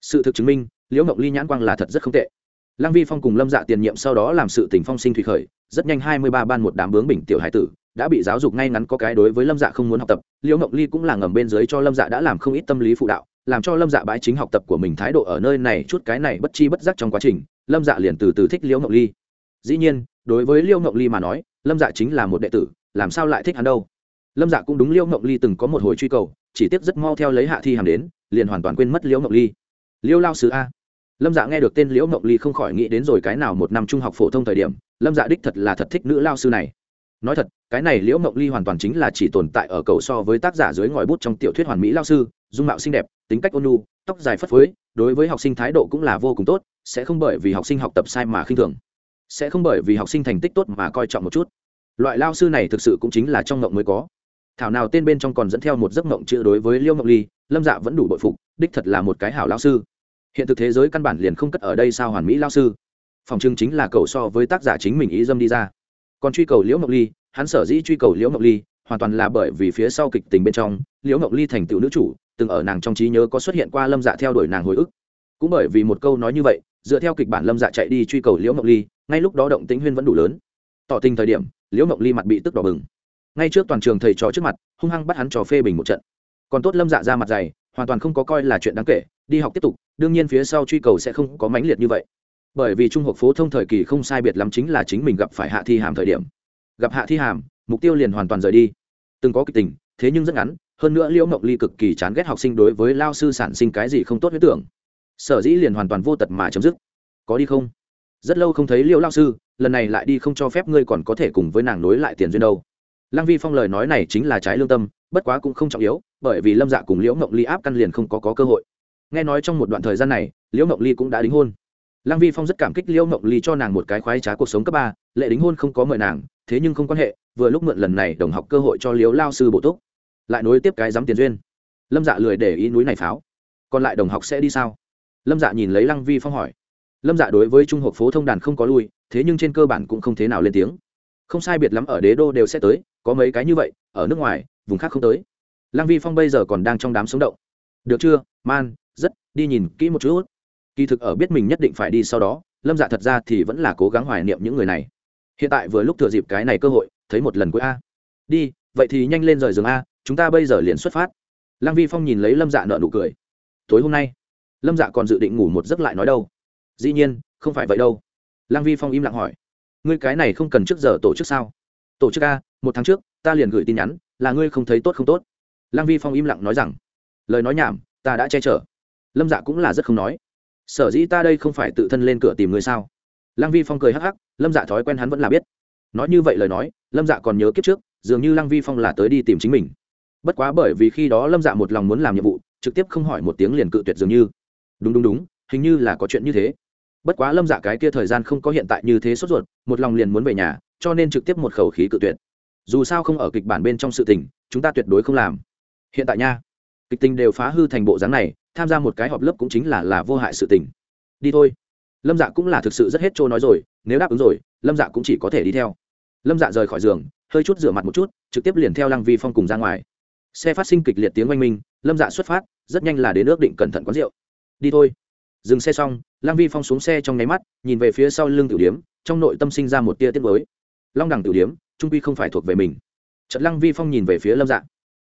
Sự thực chứng minh, liễu mộng ly nhãn quang là thật rất không tệ lăng vi phong cùng lâm dạ tiền nhiệm sau đó làm sự tình phong sinh thủy khởi, rất nhanh hai mươi ba ban một đám bướng bình tiểu hải tử đã bị giáo dục ngay ngắn có cái đối với lâm dạ không muốn học tập. Liễu ngọc ly cũng là ngầm bên dưới cho lâm dạ đã làm không ít tâm lý phụ đạo, làm cho lâm dạ bãi chính học tập của mình thái độ ở nơi này chút cái này bất chi bất giác trong quá trình, lâm dạ liền từ từ thích liễu ngọc ly. Dĩ nhiên, đối với liễu ngọc ly mà nói, lâm dạ chính là một đệ tử, làm sao lại thích hắn đâu? Lâm dạ cũng đúng liễu ngọc ly từng có một hồi truy cầu, chỉ tiếc rất mau theo lấy hạ thi hàm đến, liền hoàn toàn quên mất liễu ngọc ly. Liễu lao sứ a lâm dạ nghe được tên liễu mộng ly không khỏi nghĩ đến rồi cái nào một năm trung học phổ thông thời điểm, lâm dạ đích thật là thật thích nữ lao sư này. Nói thật, cái này liễu mộng ly hoàn toàn chính là chỉ tồn tại ở cầu so với tác giả dưới ngòi bút trong tiểu thuyết hoàn mỹ lao sư, dung mạo xinh đẹp, tính cách ôn nhu, tóc dài phất phới, đối với học sinh thái độ cũng là vô cùng tốt, sẽ không bởi vì học sinh học tập sai mà khinh thường, sẽ không bởi vì học sinh thành tích tốt mà coi trọng một chút. Loại lao sư này thực sự cũng chính là trong ngộng mới có. Thảo nào tên bên trong còn dẫn theo một giấc ngộng chữ đối với liễu mộng ly, lâm dạ vẫn đủ bội phục, đích thật là một cái hảo lao sư hiện thực thế giới căn bản liền không cất ở đây sao hoàn mỹ lao sư? Phòng trưng chính là cầu so với tác giả chính mình ý dâm đi ra. Còn truy cầu liễu ngọc ly, hắn sở dĩ truy cầu liễu ngọc ly, hoàn toàn là bởi vì phía sau kịch tình bên trong, liễu ngọc ly thành tựu nữ chủ, từng ở nàng trong trí nhớ có xuất hiện qua lâm dạ theo đuổi nàng hồi ức. Cũng bởi vì một câu nói như vậy, dựa theo kịch bản lâm dạ chạy đi truy cầu liễu ngọc ly, ngay lúc đó động tĩnh huyên vẫn đủ lớn. Tỏ tình thời điểm, liễu ngọc ly mặt bị tức đỏ bừng. Ngay trước toàn trường thầy trò trước mặt, hung hăng bắt hắn trò phê bình một trận. Còn tốt lâm dạ ra mặt dày, hoàn toàn không có coi là chuyện đáng kể đi học tiếp tục đương nhiên phía sau truy cầu sẽ không có mãnh liệt như vậy. Bởi vì trung học phổ thông thời kỳ không sai biệt lắm chính là chính mình gặp phải hạ thi hàm thời điểm. Gặp hạ thi hàm mục tiêu liền hoàn toàn rời đi. Từng có kịch tình thế nhưng rất ngắn hơn nữa liễu mộng ly cực kỳ chán ghét học sinh đối với lao sư sản sinh cái gì không tốt huyết tưởng. Sở dĩ liền hoàn toàn vô tật mà chấm dứt. Có đi không? Rất lâu không thấy liễu lao sư lần này lại đi không cho phép ngươi còn có thể cùng với nàng nối lại tiền duyên đâu. Lăng vi phong lời nói này chính là trái lương tâm bất quá cũng không trọng yếu bởi vì lâm dạ cùng liễu mộng ly áp căn liền không có, có cơ hội nghe nói trong một đoạn thời gian này, liễu mộng ly cũng đã đính hôn. Lăng vi phong rất cảm kích liễu mộng ly cho nàng một cái khoái trá cuộc sống cấp ba, lệ đính hôn không có mời nàng, thế nhưng không quan hệ, vừa lúc mượn lần này đồng học cơ hội cho liễu lao sư bổ túc. Lại nối tiếp cái dám tiền duyên. Lâm dạ lười để ý núi này pháo. Còn lại đồng học sẽ đi sao? Lâm dạ nhìn lấy lăng vi phong hỏi. Lâm dạ đối với trung học phố thông đàn không có lui, thế nhưng trên cơ bản cũng không thế nào lên tiếng. Không sai biệt lắm ở đế đô đều sẽ tới, có mấy cái như vậy, ở nước ngoài, vùng khác không tới. Lăng vi phong bây giờ còn đang trong đám sống động. Được chưa, man? Rất, đi nhìn kỹ một chút. Kỳ thực ở biết mình nhất định phải đi sau đó, lâm dạ thật ra thì vẫn là cố gắng hoài niệm những người này. Hiện tại vừa lúc thừa dịp cái này cơ hội, thấy một lần cuối a. Đi, vậy thì nhanh lên rời giường a, chúng ta bây giờ liền xuất phát. Lăng vi phong nhìn lấy lâm dạ nợ nụ cười. Tối hôm nay, lâm dạ còn dự định ngủ một giấc lại nói đâu. Dĩ nhiên, không phải vậy đâu. Lăng vi phong im lặng hỏi. Ngươi cái này không cần trước giờ tổ chức sao? Tổ chức a, một tháng trước, ta liền gửi tin nhắn, là ngươi không thấy tốt không tốt. Lăng vi phong im lặng nói rằng. Lời nói nhảm, ta đã che chở lâm dạ cũng là rất không nói. Sở dĩ ta đây không phải tự thân lên cửa tìm người sao? Lăng vi phong cười hắc hắc, lâm dạ thói quen hắn vẫn là biết. Nói như vậy lời nói, lâm dạ còn nhớ kiếp trước, dường như lăng vi phong là tới đi tìm chính mình. Bất quá bởi vì khi đó lâm dạ một lòng muốn làm nhiệm vụ, trực tiếp không hỏi một tiếng liền cự tuyệt dường như. Đúng đúng đúng, hình như là có chuyện như thế. Bất quá lâm dạ cái kia thời gian không có hiện tại như thế sốt ruột, một lòng liền muốn về nhà, cho nên trực tiếp một khẩu khí cự tuyệt. Dù sao không ở kịch bản bên trong sự tình, chúng ta tuyệt đối không làm. Hiện tại nha kịch tình đều phá hư thành bộ dáng này, tham gia một cái họp lớp cũng chính là là vô hại sự tình. Đi thôi. Lâm dạ cũng là thực sự rất hết trôi nói rồi, nếu đáp ứng rồi, lâm dạ cũng chỉ có thể đi theo. Lâm dạ rời khỏi giường, hơi chút rửa mặt một chút, trực tiếp liền theo lăng vi phong cùng ra ngoài. Xe phát sinh kịch liệt tiếng oanh minh, lâm dạ xuất phát, rất nhanh là đến ước định cẩn thận quán rượu. Đi thôi. Dừng xe xong, lăng vi phong xuống xe trong nháy mắt, nhìn về phía sau lưng tiểu điếm, trong nội tâm sinh ra một tia tiết mới long đẳng tiểu điếm, trung quy không phải thuộc về mình. Trận lăng vi phong nhìn về phía lâm dạ.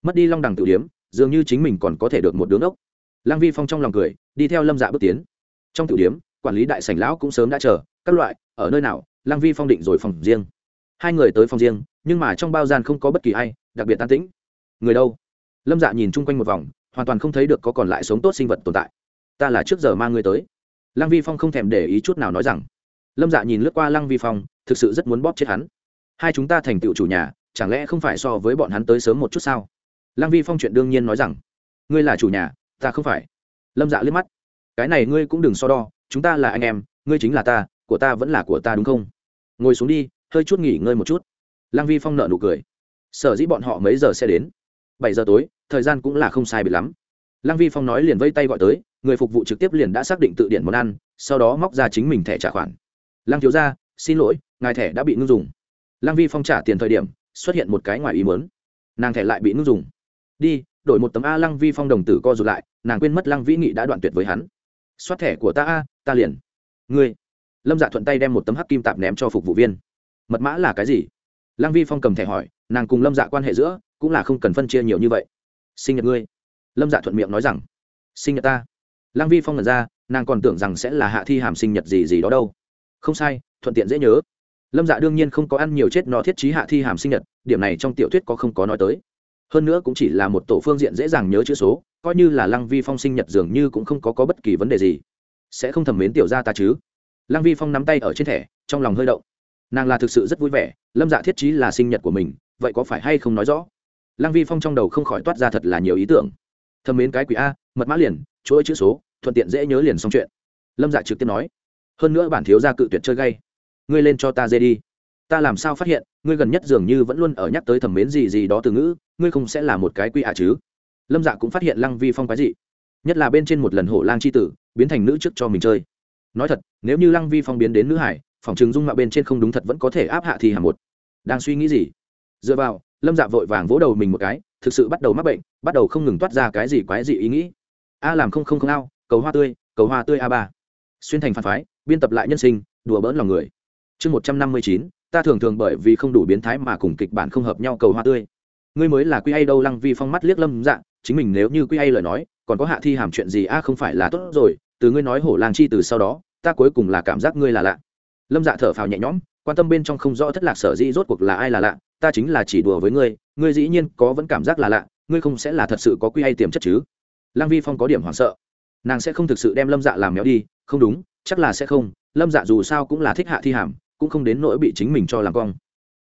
Mất đi long đẳng tiểu điếm dường như chính mình còn có thể được một đứng ốc lăng vi phong trong lòng cười, đi theo lâm dạ bước tiến. Trong tiểu điếm quản lý đại sảnh lão cũng sớm đã chờ, các loại, ở nơi nào, lăng vi phong định rồi phòng riêng. Hai người tới phòng riêng, nhưng mà trong bao gian không có bất kỳ ai, đặc biệt tan tĩnh. Người đâu? Lâm dạ nhìn chung quanh một vòng, hoàn toàn không thấy được có còn lại sống tốt sinh vật tồn tại. Ta là trước giờ mang ngươi tới. Lăng vi phong không thèm để ý chút nào nói rằng. Lâm dạ nhìn lướt qua lăng vi phong, thực sự rất muốn bóp chết hắn. Hai chúng ta thành tựu chủ nhà, chẳng lẽ không phải so với bọn hắn tới sớm một chút sao? Lăng vi phong chuyện đương nhiên nói rằng, ngươi là chủ nhà, ta không phải. Lâm dạ liếc mắt, cái này ngươi cũng đừng so đo, chúng ta là anh em, ngươi chính là ta, của ta vẫn là của ta đúng không? Ngồi xuống đi, hơi chút nghỉ ngơi một chút. Lăng vi phong nợ nụ cười, sở dĩ bọn họ mấy giờ sẽ đến? Bảy giờ tối, thời gian cũng là không sai biệt lắm. Lăng vi phong nói liền vây tay gọi tới, người phục vụ trực tiếp liền đã xác định tự điện món ăn, sau đó móc ra chính mình thẻ trả khoản. Lăng thiếu ra xin lỗi, ngài thẻ đã bị ngưng dùng. Lăng vi phong trả tiền thời điểm, xuất hiện một cái ngoài ý mớn nàng thẻ lại bị ngưng dùng đi, đổi một tấm a lăng vi phong đồng tử co rụt lại, nàng quên mất lăng vĩ nghị đã đoạn tuyệt với hắn. Xoát thẻ của ta a, ta liền. Ngươi. Lâm dạ thuận tay đem một tấm hắc kim tạp ném cho phục vụ viên. Mật mã là cái gì? Lăng vi phong cầm thẻ hỏi, nàng cùng lâm dạ quan hệ giữa, cũng là không cần phân chia nhiều như vậy. Sinh nhật ngươi. Lâm dạ thuận miệng nói rằng, sinh nhật ta. Lăng vi phong ngần ra, nàng còn tưởng rằng sẽ là hạ thi hàm sinh nhật gì gì đó đâu. Không sai, thuận tiện dễ nhớ. Lâm dạ đương nhiên không có ăn nhiều chết nó thiết trí hạ thi hàm sinh nhật, điểm này trong tiểu thuyết có không có nói tới hơn nữa cũng chỉ là một tổ phương diện dễ dàng nhớ chữ số coi như là lăng vi phong sinh nhật dường như cũng không có, có bất kỳ vấn đề gì. Sẽ không thầm mến tiểu ra ta chứ? Lăng vi phong nắm tay ở trên thẻ trong lòng hơi động. Nàng là thực sự rất vui vẻ lâm dạ thiết trí là sinh nhật của mình vậy có phải hay không nói rõ? Lăng vi phong trong đầu không khỏi toát ra thật là nhiều ý tưởng. Thầm mến cái quỷ a mật mã liền chuỗi chữ số thuận tiện dễ nhớ liền xong chuyện. Lâm dạ trực tiếp nói. Hơn nữa bản thiếu gia cự tuyệt chơi gay. Ngươi lên cho ta dê đi ta làm sao phát hiện, ngươi gần nhất dường như vẫn luôn ở nhắc tới thẩm mến gì gì đó từ ngữ, ngươi không sẽ là một cái quy ạ chứ? Lâm dạ cũng phát hiện lăng vi phong cái gì nhất là bên trên một lần hổ lang c h i tử, biến thành nữ trước cho mình chơi. Nói thật, nếu như lăng vi phong biến đến nữ hải, phòng chứng dung mạo bên trên không đúng thật vẫn có thể áp hạ thì hà một. Đang suy nghĩ gì? Dựa vào, lâm dạ vội vàng vỗ đầu mình một cái, thực sự bắt đầu mắc bệnh, bắt đầu không ngừng toát ra cái gì quái gì ý nghĩ. A làm không không không ao, cầu hoa tươi, cầu hoa tươi a ba. Xuyên thành phản phái, biên tập lại nhân sinh, đùa bỡn lòng người. Chương một trăm năm mươi chín ta thường thường bởi vì không đủ biến thái mà cùng kịch bản không hợp nhau cầu hoa tươi. Ngươi mới là quy hay đâu, lăng vi phong mắt liếc lâm dạ chính mình nếu như quy hay lời nói, còn có hạ thi hàm chuyện gì, a, không phải là tốt rồi, từ ngươi nói hổ lang chi từ sau đó, ta cuối cùng là cảm giác ngươi là lạ. Lâm dạ thở phào nhẹ nhõm, quan tâm bên trong không rõ thất lạc sở dĩ rốt cuộc là ai là lạ, ta chính là chỉ đùa với ngươi ngươi dĩ nhiên có vẫn cảm giác là lạ, ngươi không sẽ là thật sự có quy hay tiềm chất chứ. Lăng vi phong có điểm hoảng sợ. Nàng sẽ không thực sự đem lâm dạ làm méo đi, không đúng, chắc là sẽ không, lâm dạ dù sao cũng là thích hạ thi hàm cũng không đến nỗi bị chính mình cho làm cong.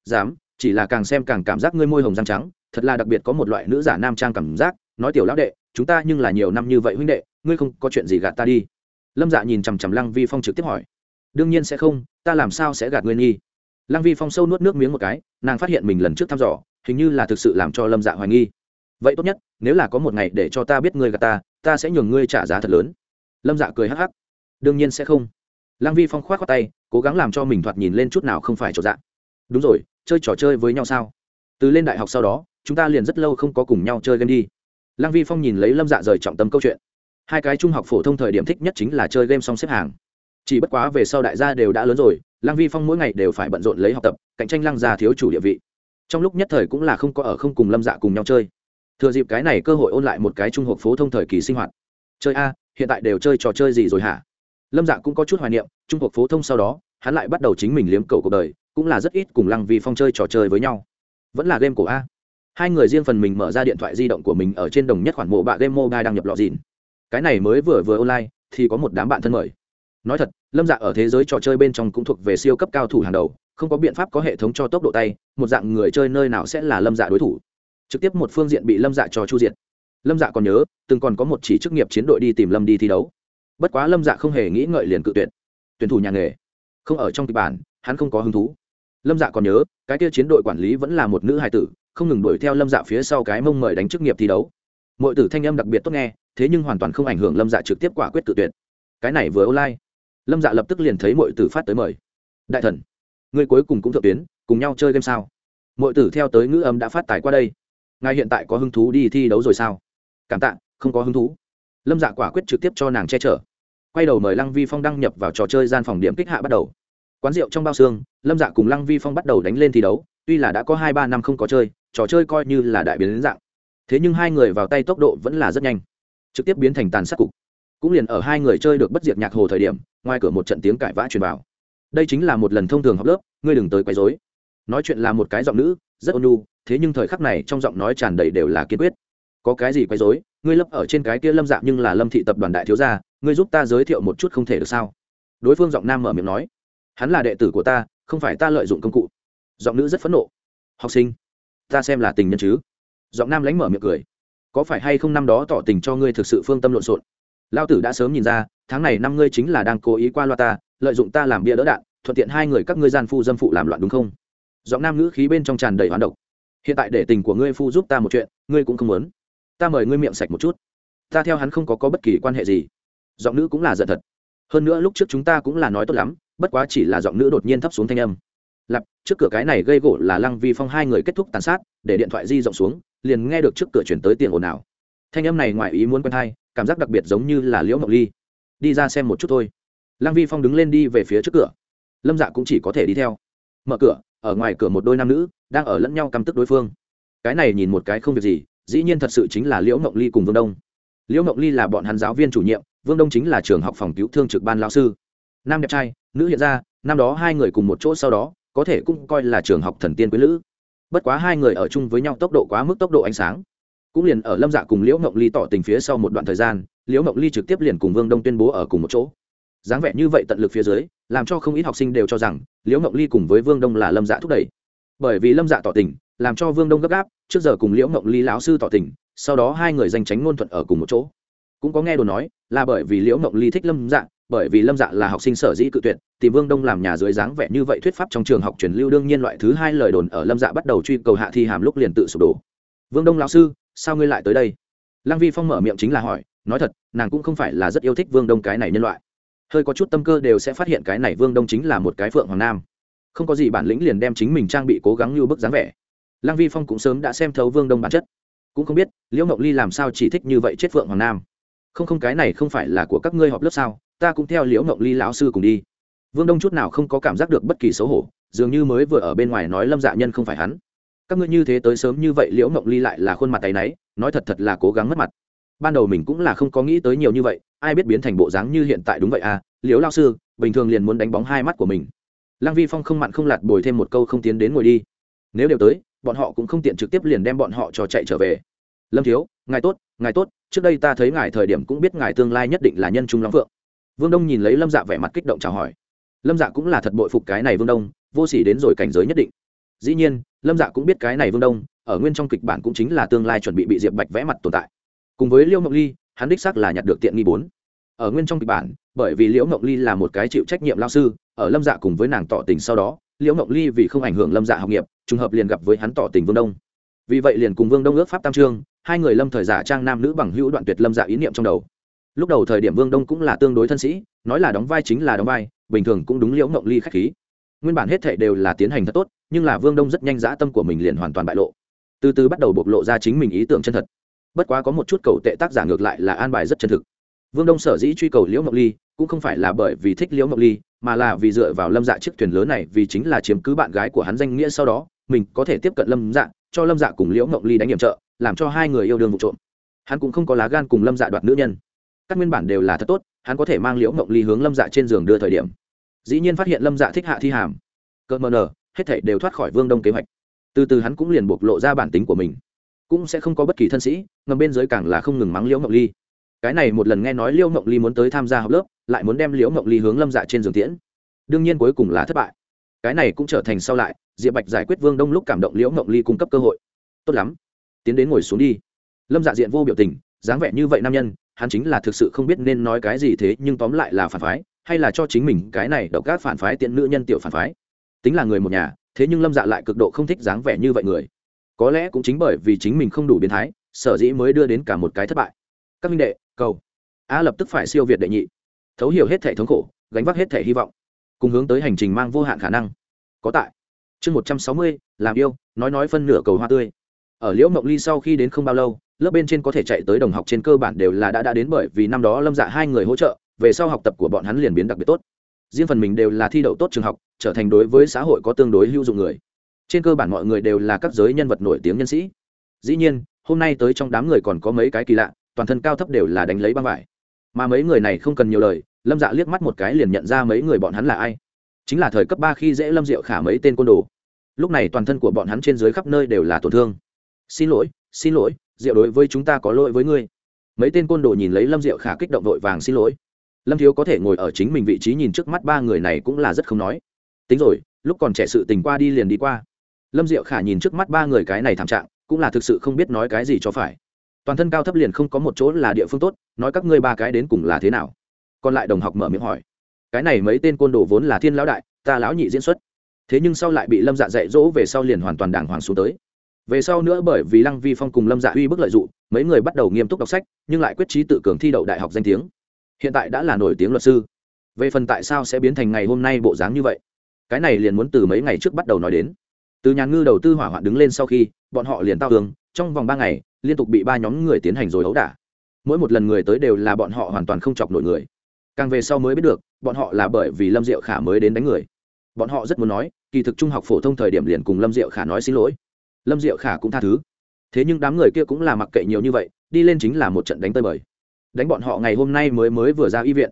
Dám, chỉ là càng xem càng cảm giác ngươi môi hồng răng trắng, thật là đặc biệt có một loại nữ giả nam trang cảm giác, nói tiểu lão đệ, chúng ta nhưng là nhiều năm như vậy huynh đệ, ngươi không có chuyện gì gạt ta đi. Lâm dạ nhìn chằm chằm lăng vi phong trực tiếp hỏi. Đương nhiên sẽ không, ta làm sao sẽ gạt ngươi nghi? Lăng vi phong sâu nuốt nước miếng một cái, nàng phát hiện mình lần trước thăm dò, hình như là thực sự làm cho lâm dạ hoài nghi. Vậy tốt nhất, nếu là có một ngày để cho ta biết ngươi gạt ta ta sẽ nhường ngươi trả giá thật lớn. Lâm dạ cười hắc hắc. Đương nhiên sẽ không. Lăng vi phong k h o á t khoác tay cố gắng làm cho mình thoạt nhìn lên chút nào không phải trọn dạng. Đúng rồi, chơi trò chơi với nhau sao? Từ lên đại học sau đó, chúng ta liền rất lâu không có cùng nhau chơi game đi. Lăng vi phong nhìn lấy lâm dạ rời trọng tâm câu chuyện. Hai cái trung học phổ thông thời điểm thích nhất chính là chơi game xong xếp hàng. Chỉ bất quá về sau đại gia đều đã lớn rồi, lăng vi phong mỗi ngày đều phải bận rộn lấy học tập, cạnh tranh lăng gia thiếu chủ địa vị. Trong lúc nhất thời cũng là không có ở không cùng lâm dạ cùng nhau chơi. Thừa dịp cái này cơ hội ôn lại một cái trung học phổ thông thời kỳ sinh hoạt. Chơi a, hiện tại đều chơi trò chơi gì rồi hả? Lâm dạ cũng có chút hoài niệm, trung học phổ thông sau đó, hắn lại bắt đầu chính mình liếm cầu cuộc đời, cũng là rất ít cùng lăng vi phong chơi trò chơi với nhau. Vẫn là game của a. Hai người riêng phần mình mở ra điện thoại di động của mình ở trên đồng nhất khoản mộ bạ game mobile đang nhập lọ dìn. Cái này mới vừa vừa online, thì có một đám bạn thân mời. Nói thật, lâm dạ ở thế giới trò chơi bên trong cũng thuộc về siêu cấp cao thủ hàng đầu, không có biện pháp có hệ thống cho tốc độ tay, một dạng người chơi nơi nào sẽ là lâm dạ đối thủ. Trực tiếp một phương diện bị lâm dạ cho chu diệt. Lâm dạ còn nhớ, từng còn có một chỉ chức nghiệp chiến đội đi tìm lâm đi thi đấu bất quá lâm dạ không hề nghĩ ngợi liền cự tuyệt. Tuyển thủ nhà nghề. Không ở trong kịch bản, hắn không có hứng thú. Lâm dạ còn nhớ, cái kia chiến đội quản lý vẫn là một nữ hài tử, không ngừng đuổi theo lâm dạ phía sau cái mông mời đánh chức nghiệp thi đấu. Mọi tử thanh âm đặc biệt tốt nghe, thế nhưng hoàn toàn không ảnh hưởng lâm dạ trực tiếp quả quyết tự tuyệt. Cái này vừa online, lâm dạ lập tức liền thấy mọi tử phát tới mời. Đại thần người cuối cùng cũng thượng tuyến, cùng nhau chơi game sao? Mọi tử theo tới ngữ âm đã phát tài qua đây. Ngài hiện tại có hứng thú đi thi đấu rồi sao? Cảm tạ, không có hứng thú. Lâm dạ quả quyết trực tiếp cho nàng che chở quay đầu mời lăng vi phong đăng nhập vào trò chơi gian phòng điểm kích hạ bắt đầu. Quán rượu trong bao xương, lâm dạ cùng lăng vi phong bắt đầu đánh lên thi đấu, tuy là đã có hai ba năm không có chơi, trò chơi coi như là đại biến dạng. Thế nhưng hai người vào tay tốc độ vẫn là rất nhanh, trực tiếp biến thành tàn sát cục. Cũng liền ở hai người chơi được bất diệt nhạc hồ thời điểm, ngoài cửa một trận tiếng cãi vã truyền vào. Đây chính là một lần thông thường học lớp, ngươi đừng tới quấy rối. Nói chuyện là một cái giọng nữ, rất ôn nhu, thế nhưng thời khắc này trong giọng nói tràn đầy đều là kiên quyết có cái gì quấy rối? Ngươi lấp ở trên cái kia lâm dạng nhưng là lâm thị tập đoàn đại thiếu gia, ngươi giúp ta giới thiệu một chút không thể được sao? Đối phương giọng nam mở miệng nói. Hắn là đệ tử của ta, không phải ta lợi dụng công cụ. Giọng nữ rất phẫn nộ. Học sinh, ta xem là tình nhân chứ? Giọng nam lánh mở miệng cười. Có phải hay không năm đó tỏ tình cho ngươi thực sự phương tâm lộn xộn? Lao tử đã sớm nhìn ra, tháng này năm ngươi chính là đang cố ý qua loa ta, lợi dụng ta làm bia đỡ đạn, thuận tiện hai người các ngươi gian phu dâm phụ làm loạn đúng không? Giọng nam ngữ khí bên trong tràn đầy hoán độc. Hiện tại để tình của ngươi phu giúp ta một chuyện, ngươi cũng không muốn ta mời ngươi miệng sạch một chút. Ta theo hắn không có, có bất kỳ quan hệ gì. Giọng nữ cũng là giận thật. Hơn nữa lúc trước chúng ta cũng là nói tốt lắm bất quá chỉ là giọng nữ đột nhiên thấp xuống thanh âm. Lặp trước cửa cái này gây gỗ là lăng vi phong hai người kết thúc tàn sát để điện thoại di rộng xuống liền nghe được trước cửa chuyển tới tiền ồn ào. Thanh âm này ngoài ý muốn quen thai cảm giác đặc biệt giống như là liễu mộng ly. Đi ra xem một chút thôi. Lăng vi phong đứng lên đi về phía trước cửa. Lâm dạ cũng chỉ có thể đi theo. Mở cửa ở ngoài cửa một đôi nam nữ đang ở lẫn nhau căm tức đối phương. Cái này nhìn một cái không việc gì dĩ nhiên thật sự chính là liễu mộng ly cùng vương đông. Liễu mộng ly là bọn hắn giáo viên chủ nhiệm, vương đông chính là trường học phòng cứu thương trực ban lao sư. Nam đẹp trai, nữ hiện ra, năm đó hai người cùng một chỗ sau đó, có thể cũng coi là trường học thần tiên quý lữ bất quá hai người ở chung với nhau tốc độ quá mức tốc độ ánh sáng. Cũng liền ở lâm dạ cùng liễu mộng ly tỏ tình phía sau một đoạn thời gian, liễu mộng ly trực tiếp liền cùng vương đông tuyên bố ở cùng một chỗ. Dáng vẻ như vậy tận lực phía dưới, làm cho không ít học sinh đều cho rằng liễu mộng ly cùng với vương đông là lâm dạ thúc đẩy. Bởi vì lâm dạ tỏ tình làm cho vương đông gấp gáp, trước giờ cùng liễu mộng ly lão sư tỏ tình, sau đó hai người danh tránh ngôn thuận ở cùng một chỗ. Cũng có nghe đồn nói, là bởi vì liễu mộng ly thích lâm dạ bởi vì lâm dạ là học sinh sở dĩ cự tuyệt thì vương đông làm nhà dưới dáng vẻ như vậy thuyết pháp trong trường học truyền lưu đương nhiên loại thứ hai lời đồn ở lâm dạ bắt đầu truy cầu hạ thi hàm lúc liền tự sụp đổ. Vương đông lão sư, sao ngươi lại tới đây? Lăng vi phong mở miệng chính là hỏi, nói thật, nàng cũng không phải là rất yêu thích vương đông cái này nhân loại. Hơi có chút tâm cơ đều sẽ phát hiện cái này vương đông chính là một cái phượng hoàng nam. Không có gì bản lĩnh liền đem chính mình trang bị cố gắng như bức dáng vẻ lăng vi phong cũng sớm đã xem thấu vương đông bản chất. Cũng không biết, liễu mộng ly làm sao chỉ thích như vậy chết phượng hoàng nam. Không không, cái này không phải là của các ngươi họp lớp sao? Ta cũng theo liễu mộng ly lão sư cùng đi. Vương đông chút nào không có cảm giác được bất kỳ xấu hổ, dường như mới vừa ở bên ngoài nói lâm dạ nhân không phải hắn. Các ngươi như thế tới sớm như vậy liễu mộng ly lại là khuôn mặt tay náy, nói thật thật là cố gắng mất mặt. Ban đầu mình cũng là không có nghĩ tới nhiều như vậy, ai biết biến thành bộ dáng như hiện tại đúng vậy à? Liễu lao sư, bình thường liền muốn đánh bóng hai mắt của mình. Lăng vi phong không mặn không lạt bồi thêm một câu không tiến đến ngồi đi. Nếu đều tới bọn họ cũng không tiện trực tiếp liền đem bọn họ cho chạy trở về. Lâm thiếu, ngài tốt ngài tốt, trước đây ta thấy ngài thời điểm cũng biết ngài tương lai nhất định là nhân trung long phượng. Vương đông nhìn lấy lâm dạ vẻ mặt kích động chào hỏi. Lâm dạ cũng là thật bội phục cái này vương đông, vô s ỉ đến rồi cảnh giới nhất định. Dĩ nhiên, lâm dạ cũng biết cái này vương đông, ở nguyên trong kịch bản cũng chính là tương lai chuẩn bị bị diệp bạch vẽ mặt tồn tại. Cùng với liễu mộng ly, hắn đích xác là nhặt được tiện nghi bốn. Ở nguyên trong kịch bản, bởi vì liễu mộng ly là một cái chịu trách nhiệm lao sư, ở lâm dạ cùng với nàng tỏ tình sau đó, liễu mộng ly vì không ảnh hưởng lâm dạ học nghiệp trùng hợp liền gặp với hắn tỏ tình vương đông. Vì vậy liền cùng vương đông ước pháp tam trương hai người lâm thời giả trang nam nữ bằng hữu đoạn tuyệt lâm dạ ý niệm trong đầu. Lúc đầu thời điểm vương đông cũng là tương đối thân sĩ, nói là đóng vai chính là đóng vai, bình thường cũng đúng liễu mộng ly k h á c h khí. Nguyên bản hết thệ đều là tiến hành thật tốt, nhưng là vương đông rất nhanh dã tâm của mình liền hoàn toàn bại lộ. Từ từ bắt đầu bộc lộ ra chính mình ý tưởng chân thật. Bất quá có một chút cầu tệ tác giả ngược lại là an bài rất chân thực. Vương đông sở dĩ truy cầu liễu mộng ly cũng không phải là bởi vì thích liễu mộng ly, mà là vì dựa vào lâm dạ chiếc thuyền lớn này vì chính là chiếm cứ bạn gái của hắn danh nghĩa sau đó, mình có thể tiếp cận lâm dạ cho lâm dạ cùng liễu mộng ly đánh nhiệm trợ, làm cho hai người yêu đương vụ trộm. Hắn cũng không có lá gan cùng lâm dạ đoạt nữ nhân. Các nguyên bản đều là thật tốt, hắn có thể mang liễu mộng ly hướng lâm dạ trên giường đưa thời điểm. Dĩ nhiên phát hiện lâm dạ thích hạ thi hàm. Cơ mờ nờ hết thể đều thoát khỏi vương đông kế hoạch. Từ từ hắn cũng liền bộc lộ ra bản tính của mình. Cũng sẽ không có bất kỳ thân sĩ, ngầm bên dưới càng là không ngừng mắng liễu mộng ly cái này một lần nghe nói liễu mộng ly muốn tới tham gia học lớp, lại muốn đem liễu mộng ly hướng lâm dạ trên giường tiễn. Đương nhiên cuối cùng là thất bại. Cái này cũng trở thành sau lại, diệp bạch giải quyết vương đông lúc cảm động liễu mộng ly cung cấp cơ hội. Tốt lắm. Tiến đến ngồi xuống đi. Lâm dạ diện vô biểu tình, dáng vẻ như vậy nam nhân, hắn chính là thực sự không biết nên nói cái gì thế, nhưng tóm lại là phản phái, hay là cho chính mình cái này độc các phản phái tiện nữ nhân tiểu phản phái. Tính là người một nhà, thế nhưng lâm dạ lại cực độ không thích dáng vẻ như vậy người. Có lẽ cũng chính bởi vì chính mình không đủ biến thái, sở dĩ mới đưa đến cả một cái thất bại. Các minh đệ cầu. A lập tức phải siêu việt đệ nhị. Thấu hiểu hết thể thống khổ, gánh vác hết thể hy vọng. Cùng hướng tới hành trình mang vô hạn khả năng. Có tại. Chương một trăm sáu mươi, làm yêu, nói nói phân nửa cầu hoa tươi. Ở liễu mộng ly sau khi đến không bao lâu, lớp bên trên có thể chạy tới đồng học trên cơ bản đều là đã đã đến bởi vì năm đó lâm dạ hai người hỗ trợ, về sau học tập của bọn hắn liền biến đặc biệt tốt. Riêng phần mình đều là thi đậu tốt trường học, trở thành đối với xã hội có tương đối hữu dụng người. Trên cơ bản mọi người đều là các giới nhân vật nổi tiếng nhân sĩ. Dĩ nhiên, hôm nay tới trong đám người còn có mấy cái kỳ lạ toàn thân cao thấp đều là đánh lấy băng vải. Mà mấy người này không cần nhiều lời, lâm dạ liếc mắt một cái liền nhận ra mấy người bọn hắn là ai. Chính là thời cấp ba khi dễ lâm diệu khả mấy tên côn đồ. Lúc này toàn thân của bọn hắn trên dưới khắp nơi đều là tổn thương. Xin lỗi xin lỗi, diệu đối với chúng ta có lỗi với ngươi. Mấy tên côn đồ nhìn lấy lâm diệu khả kích động vội vàng xin lỗi. Lâm thiếu có thể ngồi ở chính mình vị trí nhìn trước mắt ba người này cũng là rất không nói. Tính rồi, lúc còn trẻ sự tình qua đi liền đi qua. Lâm diệu khả nhìn trước mắt ba người cái này thảm trạng, cũng là thực sự không biết nói cái gì cho phải toàn thân cao thấp liền không có một chỗ là địa phương tốt, nói các ngươi ba cái đến cùng là thế nào? Còn lại đồng học mở miệng hỏi. Cái này mấy tên côn đồ vốn là thiên lão đại, ta lão nhị diễn xuất. Thế nhưng sau lại bị lâm dạ dạy dỗ về sau liền hoàn toàn đàng hoàng xuống tới. Về sau nữa bởi vì lăng vi phong cùng lâm dạ uy bức lợi d ụ mấy người bắt đầu nghiêm túc đọc sách, nhưng lại quyết trí tự cường thi đậu đại học danh tiếng. Hiện tại đã là nổi tiếng luật sư. Về phần tại sao sẽ biến thành ngày hôm nay bộ dáng như vậy? Cái này liền muốn từ mấy ngày trước bắt đầu nói đến. Từ nhà ngư đầu tư hỏa hoạn đứng lên sau khi, bọn họ liền tao tường trong vòng ba ngày liên tục bị ba nhóm người tiến hành rồi ấu đả. Mỗi một lần người tới đều là bọn họ hoàn toàn không chọc nổi người. Càng về sau mới biết được, bọn họ là bởi vì lâm diệu khả mới đến đánh người. Bọn họ rất muốn nói, kỳ thực trung học phổ thông thời điểm liền cùng lâm diệu khả nói xin lỗi. Lâm diệu khả cũng tha thứ. Thế nhưng đám người kia cũng là mặc kệ nhiều như vậy, đi lên chính là một trận đánh tơi bời. Đánh bọn họ ngày hôm nay mới mới vừa ra y viện.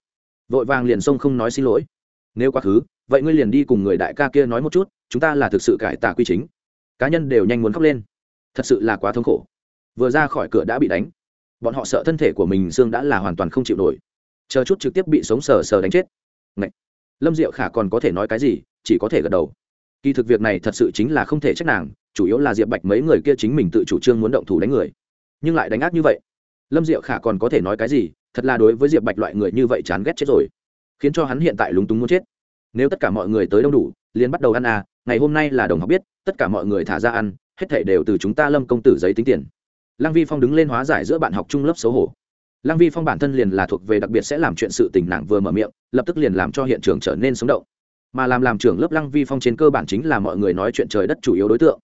Vội vàng liền xông không nói xin lỗi. Nếu quá khứ, vậy ngươi liền đi cùng người đại ca kia nói một chút, chúng ta là thực sự cải tà quy chính. Cá nhân đều nhanh muốn khóc lên. Thật sự là quá thống khổ vừa ra khỏi cửa đã bị đánh. Bọn họ sợ thân thể của mình xương đã là hoàn toàn không chịu nổi. Chờ chút trực tiếp bị sống sờ sờ đánh chết. Ngậy! lâm diệu khả còn có thể nói cái gì, chỉ có thể gật đầu. Kỳ thực việc này thật sự chính là không thể trách nàng, chủ yếu là diệp bạch mấy người kia chính mình tự chủ trương muốn động thủ đánh người. Nhưng lại đánh ác như vậy. Lâm diệu khả còn có thể nói cái gì, thật là đối với diệp bạch loại người như vậy chán ghét chết rồi. Khiến cho hắn hiện tại lúng túng muốn chết. Nếu tất cả mọi người tới đông đủ, liền bắt đầu ăn à ngày hôm nay là đồng học biết, tất cả mọi người thả ra ăn, hết thể đều từ chúng ta lâm công tử giấy tính tiền lăng vi phong đứng lên hóa giải giữa bạn học trung lớp xấu hổ. Lăng vi phong bản thân liền là thuộc về đặc biệt sẽ làm chuyện sự tình nặng vừa mở miệng, lập tức liền làm cho hiện trường trở nên sống động. Mà làm làm trưởng lớp lăng vi phong trên cơ bản chính là mọi người nói chuyện trời đất chủ yếu đối tượng.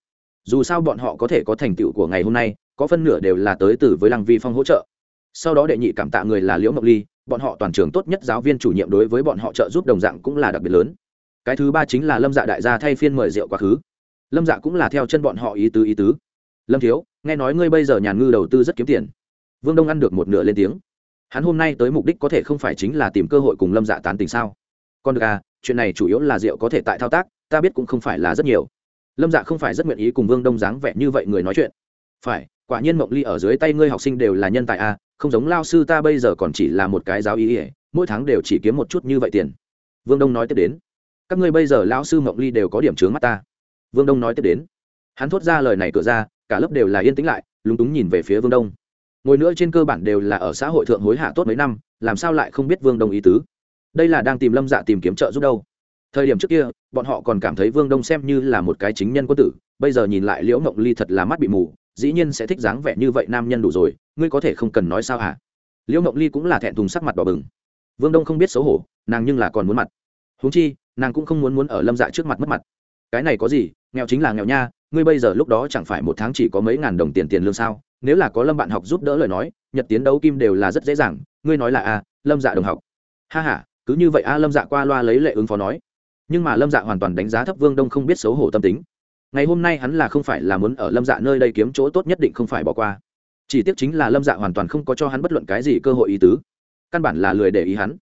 Dù sao bọn họ có thể có thành tựu của ngày hôm nay, có phân nửa đều là tới từ với lăng vi phong hỗ trợ. Sau đó đệ nhị cảm tạ người là liễu mộc ly, bọn họ toàn trường tốt nhất giáo viên chủ nhiệm đối với bọn họ trợ giúp đồng dạng cũng là đặc biệt lớn. Cái thứ ba chính là lâm dạ đại gia thay phiên mời rượu quá khứ. Lâm dạ cũng là theo chân bọn họ ý tứ ý tứ. Lâm thiếu nghe nói ngươi bây giờ nhàn ngư đầu tư rất kiếm tiền. Vương đông ăn được một nửa lên tiếng. Hắn hôm nay tới mục đích có thể không phải chính là tìm cơ hội cùng lâm dạ tán tình sao? Còn được à chuyện này chủ yếu là rượu có thể tại thao tác, ta biết cũng không phải là rất nhiều. Lâm dạ không phải rất nguyện ý cùng vương đông dáng vẻ như vậy người nói chuyện. Phải, quả nhiên mộng ly ở dưới tay ngươi học sinh đều là nhân tài a không giống lao sư ta bây giờ còn chỉ là một cái giáo ý ỉa mỗi tháng đều chỉ kiếm một chút như vậy tiền. Vương đông nói tiếp đến. Các ngươi bây giờ lao sư mộng ly đều có điểm trướng mắt ta. Vương đông nói tiếp đến. Hắn thốt ra lời này cửa ra cả lớp đều là yên tĩnh lại, lúng túng nhìn về phía vương đông. Ngồi nữa trên cơ bản đều là ở xã hội thượng hối hạ tốt mấy năm, làm sao lại không biết vương đông ý tứ? Đây là đang tìm lâm dạ tìm kiếm trợ giúp đâu? Thời điểm trước kia, bọn họ còn cảm thấy vương đông xem như là một cái chính nhân quân tử, bây giờ nhìn lại liễu mộng ly thật là mắt bị mù, dĩ nhiên sẽ thích dáng vẻ như vậy nam nhân đủ rồi, ngươi có thể không cần nói sao hả? Liễu mộng ly cũng là thẹn thùng sắc mặt đỏ bừng. Vương đông không biết xấu hổ, nàng nhưng là còn muốn mặt. Huống chi, nàng cũng không muốn muốn ở lâm dạ trước mặt mất mặt. Cái này có gì nghèo chính là nghèo nha, ngươi bây giờ lúc đó chẳng phải một tháng chỉ có mấy ngàn đồng tiền tiền lương sao? Nếu là có lâm bạn học giúp đỡ lời nói, nhật tiến đấu kim đều là rất dễ dàng, ngươi nói là a lâm dạ đồng học. Ha h a cứ như vậy a lâm dạ qua loa lấy lệ ứng phó nói. Nhưng mà lâm dạ hoàn toàn đánh giá thấp vương đông không biết xấu hổ tâm tính. Ngày hôm nay hắn là không phải là muốn ở lâm dạ nơi đây kiếm chỗ tốt nhất định không phải bỏ qua. Chỉ tiếc chính là lâm dạ hoàn toàn không có cho hắn bất luận cái gì cơ hội ý tứ. Căn bản là lười để ý hắn.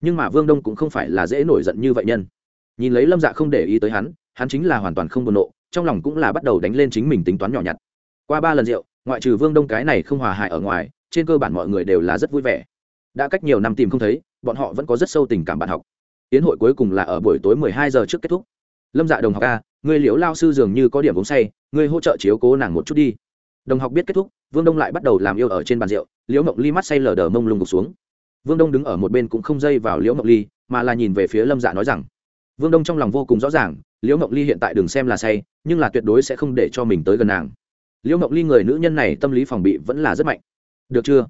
Nhưng mà vương đông cũng không phải là dễ nổi giận như vậy nhân. Nhìn lấy lâm dạ không để ý tới hắn hắn chính là hoàn toàn không buồn nộ, trong lòng cũng là bắt đầu đánh lên chính mình tính toán nhỏ nhặt. Qua ba lần rượu, ngoại trừ vương đông cái này không hòa hại ở ngoài, trên cơ bản mọi người đều là rất vui vẻ. Đã cách nhiều năm tìm không thấy, bọn họ vẫn có rất sâu tình cảm bạn học. Tiến hội cuối cùng là ở buổi tối mười hai giờ trước kết thúc. Lâm dạ đồng học a người liễu lao sư dường như có điểm uống say, ngươi hỗ trợ chiếu cố nàng một chút đi. Đồng học biết kết thúc, vương đông lại bắt đầu làm yêu ở trên bàn rượu, liễu mộng ly mắt say lờ đờ mông lung gục xuống. Vương đông đứng ở một bên cũng không dây vào liễu mộng ly, mà là nhìn về phía lâm dạ nói rằng vương đông trong lòng vô cùng rõ ràng, liễu mộng ly hiện tại đừng xem là say, nhưng là tuyệt đối sẽ không để cho mình tới gần nàng. Liễu mộng ly người nữ nhân này tâm lý phòng bị vẫn là rất mạnh. Được chưa?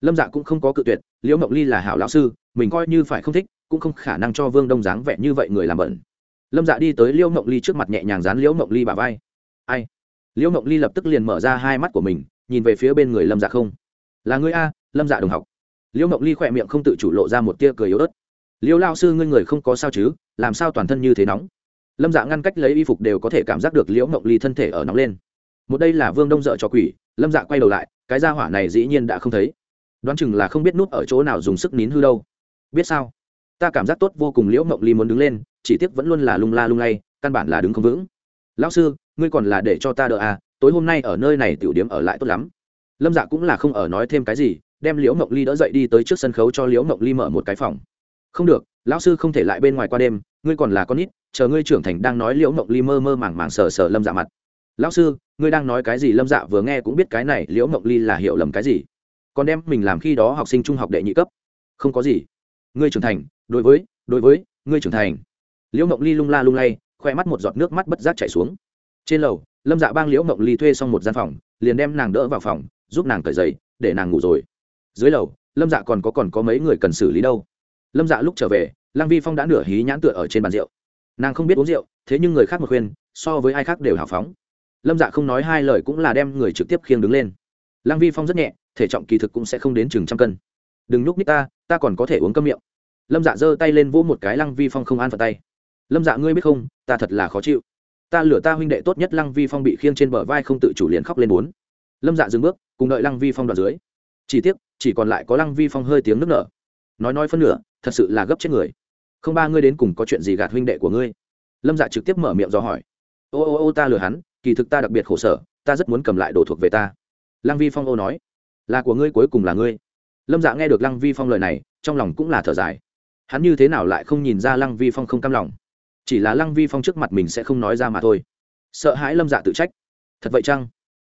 Lâm dạ cũng không có cự tuyệt, liễu mộng ly là hảo lão sư, mình coi như phải không thích, cũng không khả năng cho vương đông dáng vẻ như vậy người làm bẩn. Lâm dạ đi tới liễu mộng ly trước mặt nhẹ nhàng dán liễu mộng ly bà vai. Ai? Liễu mộng ly lập tức liền mở ra hai mắt của mình, nhìn về phía bên người lâm dạ không. Là ngươi a, lâm dạ đồng học. Liễu mộng ly khỏe miệng không tự chủ lộ ra một tia cười yếu ớt. Liễu lao sư ngươi người không có sao chứ? Làm sao toàn thân như thế nóng? Lâm dạ ngăn cách lấy y phục đều có thể cảm giác được liễu mộng ly thân thể ở nóng lên. Một đây là vương đông dợ cho quỷ, lâm dạ quay đầu lại, cái ra hỏa này dĩ nhiên đã không thấy. Đoán chừng là không biết nút ở chỗ nào dùng sức nín hư đâu. Biết sao? Ta cảm giác tốt vô cùng liễu mộng ly muốn đứng lên, chỉ tiếc vẫn luôn là lung la lung lay, căn bản là đứng không vững. Lão sư, ngươi còn là để cho ta đỡ à tối hôm nay ở nơi này tiểu điểm ở lại tốt lắm. Lâm dạ cũng là không ở nói thêm cái gì, đem liễu mộng ly đỡ dậy đi tới trước sân khấu cho liễu mộng ly mở một cái phòng. Không được lão sư không thể lại bên ngoài qua đêm ngươi còn là con ít, chờ ngươi trưởng thành đang nói liễu mộng ly mơ mơ màng màng sờ sờ lâm dạ mặt. Lão sư ngươi đang nói cái gì? Lâm dạ vừa nghe cũng biết cái này liễu mộng ly là hiểu lầm cái gì. Còn đem mình làm khi đó học sinh trung học đệ nhị cấp. Không có gì. Ngươi trưởng thành đối với đối với ngươi trưởng thành. Liễu mộng ly lung la lung lay khoe mắt một giọt nước mắt bất giác chảy xuống. Trên lầu lâm dạ bang liễu mộng ly thuê xong một gian phòng liền đem nàng đỡ vào phòng giúp nàng cởi giày để nàng ngủ rồi. Dưới lầu lâm dạ còn có còn có mấy người cần xử lý đâu lâm dạ lúc trở về, lăng vi phong đã nửa hí nhãn tựa ở trên bàn rượu. Nàng không biết uống rượu, thế nhưng người khác một khuyên, so với ai khác đều hào phóng. Lâm dạ không nói hai lời cũng là đem người trực tiếp khiêng đứng lên. Lăng vi phong rất nhẹ, thể trọng kỳ thực cũng sẽ không đến chừng trăm cân. Đừng nhúc nít ta ta còn có thể uống cơm miệng. Lâm dạ giơ tay lên vỗ một cái lăng vi phong không an phận tay. Lâm dạ ngươi biết không, ta thật là khó chịu. Ta lửa ta huynh đệ tốt nhất. Lăng vi phong bị khiêng trên bờ vai không tự chủ liền khóc lên bốn. Lâm dạ dừng bước, cùng đợi lăng vi phong đoạn dưới. Chỉ tiếc, chỉ còn lại có lăng vi phong hơi tiếng nước nở. Nói nói phân nửa thật sự là gấp chết người. Không ba ngươi đến cùng có chuyện gì gạt huynh đệ của ngươi? Lâm dạ trực tiếp mở miệng do hỏi. Ô ô ô, ta lừa hắn, kỳ thực ta đặc biệt khổ sở, ta rất muốn cầm lại đồ thuộc về ta. Lăng vi phong ô nói. Là của ngươi cuối cùng là ngươi. Lâm dạ nghe được lăng vi phong lời này, trong lòng cũng là thở dài. Hắn như thế nào lại không nhìn ra lăng vi phong không cam lòng? Chỉ là lăng vi phong trước mặt mình sẽ không nói ra mà thôi. Sợ hãi lâm dạ tự trách. Thật vậy chăng?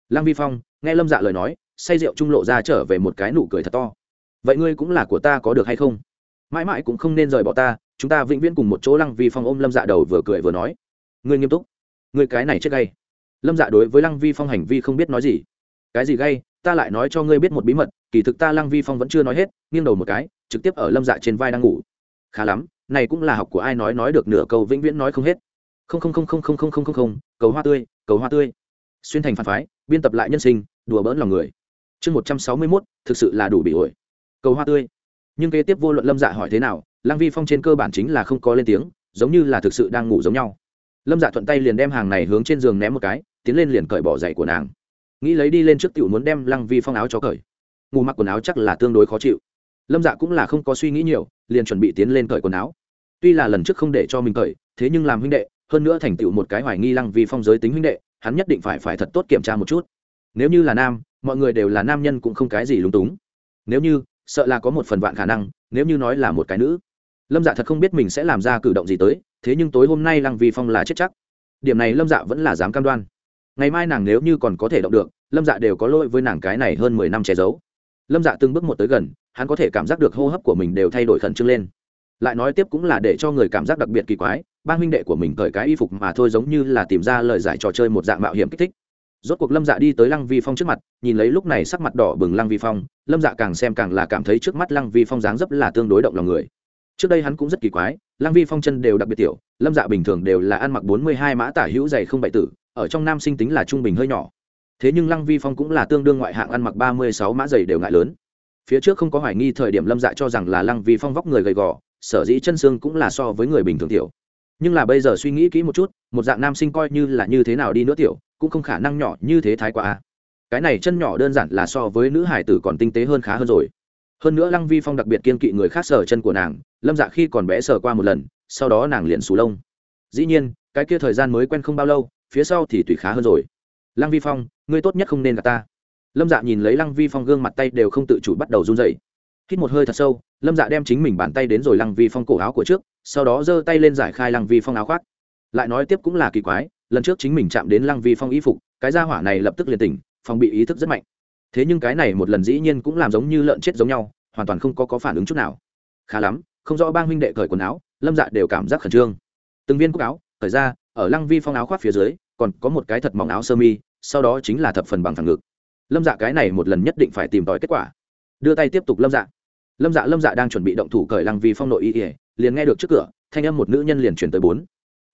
Lăng vi phong, nghe lâm dạ lời nói, say rượu trung lộ ra trở về một cái nụ cười thật to. Vậy ngươi cũng là của ta có được hay không? Mãi mãi cũng không nên rời bỏ ta, chúng ta vĩnh viễn cùng một chỗ lăng vi phong ôm lâm dạ đầu vừa cười vừa nói. Ngươi nghiêm túc. Ngươi cái này chết gay. Lâm dạ đối với lăng vi phong hành vi không biết nói gì. Cái gì gay? Ta lại nói cho ngươi biết một bí mật, kỳ thực ta lăng vi phong vẫn chưa nói hết, nghiêng đầu một cái, trực tiếp ở lâm dạ trên vai đang ngủ. Khá lắm, này cũng là học của ai nói nói được nửa câu vĩnh viễn nói không hết. Không không không không không không không không không, cầu hoa tươi, cầu hoa tươi. Xuyên thành phản phái, biên tập lại nhân sinh, đùa bỡn lòng người. Chương một trăm sáu mươi mốt, thực sự là đủ bị ổi. Cầu hoa tươi nhưng kế tiếp vô luận lâm dạ hỏi thế nào, lăng vi phong trên cơ bản chính là không có lên tiếng, giống như là thực sự đang ngủ giống nhau. Lâm dạ thuận tay liền đem hàng này hướng trên giường ném một cái, tiến lên liền cởi bỏ giày của nàng. Nghĩ lấy đi lên trước tiểu muốn đem lăng vi phong áo cho cởi. Ngủ mặc quần áo chắc là tương đối khó chịu. Lâm dạ cũng là không có suy nghĩ nhiều, liền chuẩn bị tiến lên cởi quần áo. Tuy là lần trước không để cho mình cởi, thế nhưng làm huynh đệ, hơn nữa thành tựu một cái hoài nghi lăng vi phong giới tính huynh đệ, hắn nhất định phải phải thật tốt kiểm tra một chút. Nếu như là nam, mọi người đều là nam nhân cũng không cái gì lúng túng. Nếu như sợ là có một phần vạn khả năng, nếu như nói là một cái nữ. Lâm dạ thật không biết mình sẽ làm ra cử động gì tới, thế nhưng tối hôm nay lăng vi phong là chết chắc. Điểm này lâm dạ vẫn là dám cam đoan. Ngày mai nàng nếu như còn có thể động được, lâm dạ đều có lỗi với nàng cái này hơn mười năm che giấu. Lâm dạ từng bước một tới gần, hắn có thể cảm giác được hô hấp của mình đều thay đổi khẩn trương lên. Lại nói tiếp cũng là để cho người cảm giác đặc biệt kỳ quái, ba huynh đệ của mình cởi cái y phục mà thôi giống như là tìm ra lời giải trò chơi một dạng mạo hiểm kích thích rốt cuộc lâm dạ đi tới lăng vi phong trước mặt, nhìn lấy lúc này sắc mặt đỏ bừng lăng vi phong, lâm dạ càng xem càng là cảm thấy trước mắt lăng vi phong dáng dấp là tương đối động lòng người. Trước đây hắn cũng rất kỳ quái, lăng vi phong chân đều đặc biệt tiểu, lâm dạ bình thường đều là ăn mặc bốn mươi hai mã tả hữu dày không bại tử, ở trong nam sinh tính là trung bình hơi nhỏ. Thế nhưng lăng vi phong cũng là tương đương ngoại hạng ăn mặc ba mươi sáu mã dày đều ngại lớn. Phía trước không có hoài nghi thời điểm lâm dạ cho rằng là lăng vi phong vóc người gầy gò, sở dĩ chân xương cũng là so với người bình thường tiểu nhưng là bây giờ suy nghĩ kỹ một chút, một dạng nam sinh coi như là như thế nào đi nữa tiểu, cũng không khả năng nhỏ như thế thái quá. Cái này chân nhỏ đơn giản là so với nữ hải tử còn tinh tế hơn khá hơn rồi. Hơn nữa lăng vi phong đặc biệt kiên kỵ người khác sờ chân của nàng, lâm dạ khi còn bé sờ qua một lần, sau đó nàng liền xù lông. Dĩ nhiên, cái kia thời gian mới quen không bao lâu, phía sau thì tùy khá hơn rồi. Lăng vi phong, ngươi tốt nhất không nên gặp ta. Lâm dạ nhìn lấy lăng vi phong gương mặt tay đều không tự chủ bắt đầu run dậy hít một hơi thật sâu lâm dạ đem chính mình bàn tay đến rồi lăng vi phong cổ áo của trước sau đó giơ tay lên giải khai lăng vi phong áo khoác. Lại nói tiếp cũng là kỳ quái lần trước chính mình chạm đến lăng vi phong y phục cái gia hỏa này lập tức liền tỉnh phong bị ý thức rất mạnh. Thế nhưng cái này một lần dĩ nhiên cũng làm giống như lợn chết giống nhau hoàn toàn không có, có phản ứng chút nào. Khá lắm không rõ ba huynh đệ cởi quần áo lâm dạ đều cảm giác khẩn trương. Từng viên cúc áo cởi ra ở lăng vi phong áo khoác phía dưới còn có một cái thật mỏng áo sơ mi sau đó chính là thập phần bằng thẳng ngực. Lâm dạ cái này một lần nhất định phải tìm tòi kết quả. Đưa tay tiếp tục lâm dạ lâm dạ lâm dạ đang chuẩn bị động thủ cởi lăng vi phong nội y ỉa liền nghe được trước cửa, thanh âm một nữ nhân liền chuyển tới bốn.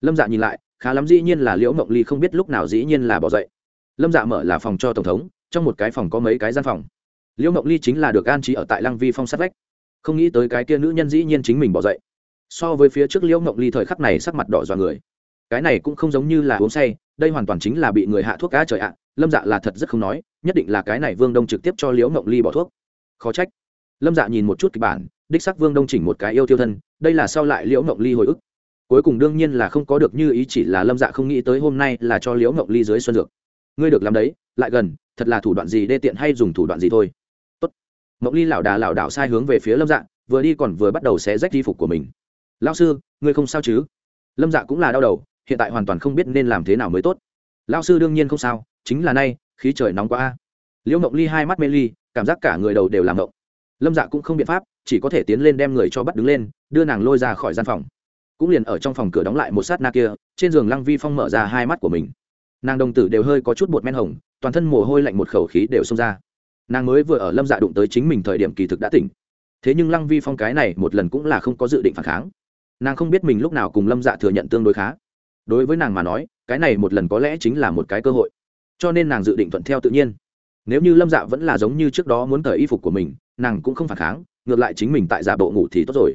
Lâm dạ nhìn lại, khá lắm dĩ nhiên là liễu mộng ly không biết lúc nào dĩ nhiên là bỏ dậy. Lâm dạ mở là phòng cho tổng thống, trong một cái phòng có mấy cái gian phòng. Liễu mộng ly chính là được an trí ở tại lăng vi phong sát vách. Không nghĩ tới cái kia nữ nhân dĩ nhiên chính mình bỏ dậy. So với phía trước liễu mộng ly thời khắc này sắc mặt đỏ dọa người. Cái này cũng không giống như là uống say, đây hoàn toàn chính là bị người hạ thuốc cá trời ạ. Lâm dạ là thật rất không nói, nhất định là cái này vương đông trực tiếp cho liễu mộng ly bỏ thuốc. Khó trách lâm dạ nhìn một chút kịch bản, đích sắc vương đông chỉnh một cái yêu tiêu thân, đây là sao lại liễu mộng ly hồi ức. Cuối cùng đương nhiên là không có được như ý chỉ là lâm dạ không nghĩ tới hôm nay là cho liễu mộng ly dưới xuân dược. Ngươi được làm đấy, lại gần, thật là thủ đoạn gì đê tiện hay dùng thủ đoạn gì thôi. Tốt. mộng ly lảo đà lảo đảo sai hướng về phía lâm dạ vừa đi còn vừa bắt đầu xé rách y phục của mình. Lao sư, ngươi không sao chứ? Lâm dạ cũng là đau đầu, hiện tại hoàn toàn không biết nên làm thế nào mới tốt. Lao sư đương nhiên không sao, chính là nay, khí trời nóng quá a. Liễu mộng ly hai mắt mê ly, cảm giác cả người đầu đều làm mộng lâm dạ cũng không biện pháp, chỉ có thể tiến lên đem người cho bắt đứng lên, đưa nàng lôi ra khỏi gian phòng. Cũng liền ở trong phòng cửa đóng lại một sát na kia, trên giường lăng vi phong mở ra hai mắt của mình. Nàng đồng tử đều hơi có chút bột men hồng, toàn thân mồ hôi lạnh một khẩu khí đều xông ra. Nàng mới vừa ở lâm dạ đụng tới chính mình thời điểm kỳ thực đã tỉnh. Thế nhưng lăng vi phong cái này một lần cũng là không có dự định phản kháng. Nàng không biết mình lúc nào cùng lâm dạ thừa nhận tương đối khá. Đối với nàng mà nói, cái này một lần có lẽ chính là một cái cơ hội. Cho nên nàng dự định thuận theo tự nhiên. Nếu như lâm dạ vẫn là giống như trước đó muốn thời y phục của mình nàng cũng không phản kháng, ngược lại chính mình tại giả bộ ngủ thì tốt rồi.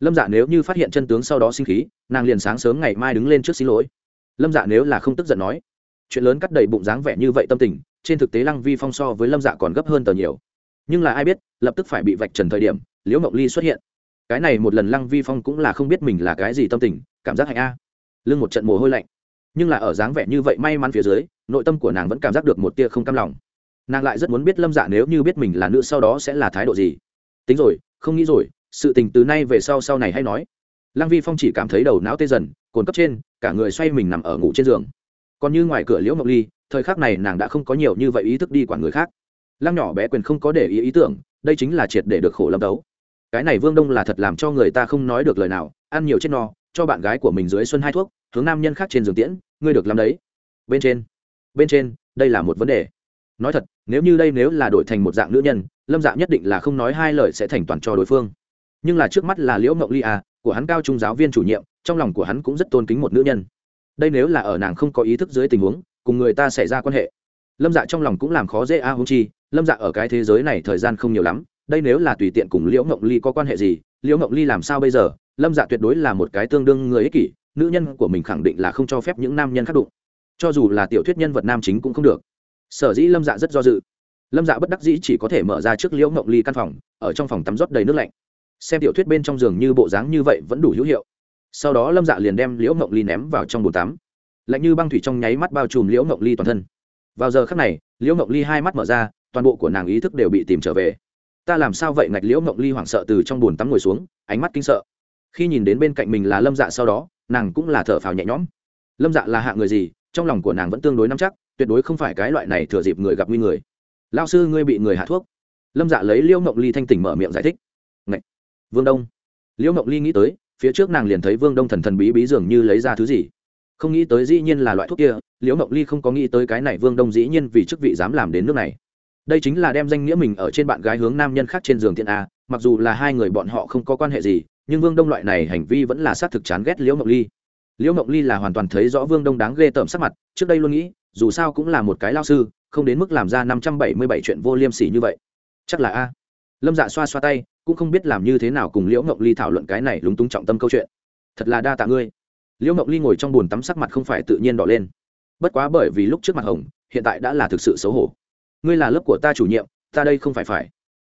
Lâm dạ nếu như phát hiện chân tướng sau đó sinh khí, nàng liền sáng sớm ngày mai đứng lên trước xin lỗi. Lâm dạ nếu là không tức giận nói, chuyện lớn cắt đầy bụng dáng vẻ như vậy tâm tình, trên thực tế lăng vi phong so với lâm dạ còn gấp hơn tờ nhiều. Nhưng là ai biết, lập tức phải bị vạch trần thời điểm, liễu mộng ly xuất hiện. Cái này một lần lăng vi phong cũng là không biết mình là cái gì tâm tình, cảm giác hạnh a. Lưng một trận mồ hôi lạnh. Nhưng là ở dáng vẻ như vậy may mắn phía dưới, nội tâm của nàng vẫn cảm giác được một tia không cam lòng nàng lại rất muốn biết lâm dạ nếu như biết mình là nữ sau đó sẽ là thái độ gì. Tính rồi, không nghĩ rồi, sự tình từ nay về sau sau này hay nói. Lăng vi phong chỉ cảm thấy đầu não tê dần, cồn cấp trên, cả người xoay mình nằm ở ngủ trên giường. Còn như ngoài cửa liễu ngọc ly, thời khắc này nàng đã không có nhiều như vậy ý thức đi quản người khác. Lăng nhỏ bé quyền không có để ý ý tưởng, đây chính là triệt để được khổ lâm đấu. Cái này vương đông là thật làm cho người ta không nói được lời nào, ăn nhiều chết no, cho bạn gái của mình dưới xuân hai thuốc, hướng nam nhân khác trên giường tiễn, ngươi được làm đấy. Bên trên bên trên, đây là một vấn đề nói thật, nếu như đây nếu là đổi thành một dạng nữ nhân, lâm dạ nhất định là không nói hai lời sẽ thành toàn cho đối phương. Nhưng là trước mắt là liễu mộng ly à của hắn cao trung giáo viên chủ nhiệm, trong lòng của hắn cũng rất tôn kính một nữ nhân. Đây nếu là ở nàng không có ý thức dưới tình huống, cùng người ta xảy ra quan hệ. Lâm dạ trong lòng cũng làm khó dễ a à hung chi, lâm dạ ở cái thế giới này thời gian không nhiều lắm, đây nếu là tùy tiện cùng liễu ngộng ly có quan hệ gì, liễu ngộng ly làm sao bây giờ? Lâm dạ tuyệt đối là một cái tương đương người ích kỷ, nữ nhân của mình khẳng định là không cho phép những nam nhân khác đụng. Cho dù là tiểu thuyết nhân vật nam chính cũng không được sở dĩ lâm dạ rất do dự. Lâm dạ bất đắc dĩ chỉ có thể mở ra trước liễu mộng ly căn phòng, ở trong phòng tắm rót đầy nước lạnh. Xem tiểu thuyết bên trong giường như bộ dáng như vậy vẫn đủ hữu hiệu. Sau đó lâm dạ liền đem liễu mộng ly ném vào trong bồn tắm. Lạnh như băng thủy trong nháy mắt bao trùm liễu mộng ly toàn thân. Vào giờ khắc này, liễu mộng ly hai mắt mở ra, toàn bộ của nàng ý thức đều bị tìm trở về. Ta làm sao vậy? Ngạch liễu mộng ly hoảng sợ từ trong bồn tắm ngồi xuống, ánh mắt kinh sợ. Khi nhìn đến bên cạnh mình là lâm dạ sau đó, nàng cũng là thở phào nhẹ nhõm. Lâm dạ là hạ người gì? Trong lòng của nàng vẫn tương đối nắm chắc, tuyệt đối không phải cái loại này thừa dịp người gặp nguy người. Lao sư ngươi bị người hạ thuốc. Lâm dạ lấy liễu Mộng ly thanh tỉnh mở miệng giải thích. Ngậy! vương đông. Liễu Mộng ly nghĩ tới, phía trước nàng liền thấy vương đông thần thần bí bí dường như lấy ra thứ gì. Không nghĩ tới dĩ nhiên là loại thuốc kia, liễu Mộng ly không có nghĩ tới cái này vương đông dĩ nhiên vì chức vị dám làm đến nước này. Đây chính là đem danh nghĩa mình ở trên bạn gái hướng nam nhân khác trên giường thiện a, mặc dù là hai người bọn họ không có quan hệ gì, nhưng vương đông loại này hành vi vẫn là xác thực chán ghét liễu Mộng ly liễu ngộng ly là hoàn toàn thấy rõ vương đông đáng ghê tởm sắc mặt, trước đây luôn nghĩ, dù sao cũng là một cái lao sư, không đến mức làm ra năm trăm bảy mươi bảy chuyện vô liêm sỉ như vậy. Chắc là a. Lâm dạ xoa xoa tay, cũng không biết làm như thế nào cùng liễu ngộng ly thảo luận cái này lúng túng trọng tâm câu chuyện. Thật là đa tạ ngươi. Liễu ngộng ly ngồi trong bồn tắm sắc mặt không phải tự nhiên đỏ lên. Bất quá bởi vì lúc trước mặt hồng, hiện tại đã là thực sự xấu hổ. Ngươi là lớp của ta chủ nhiệm, ta đây không phải phải.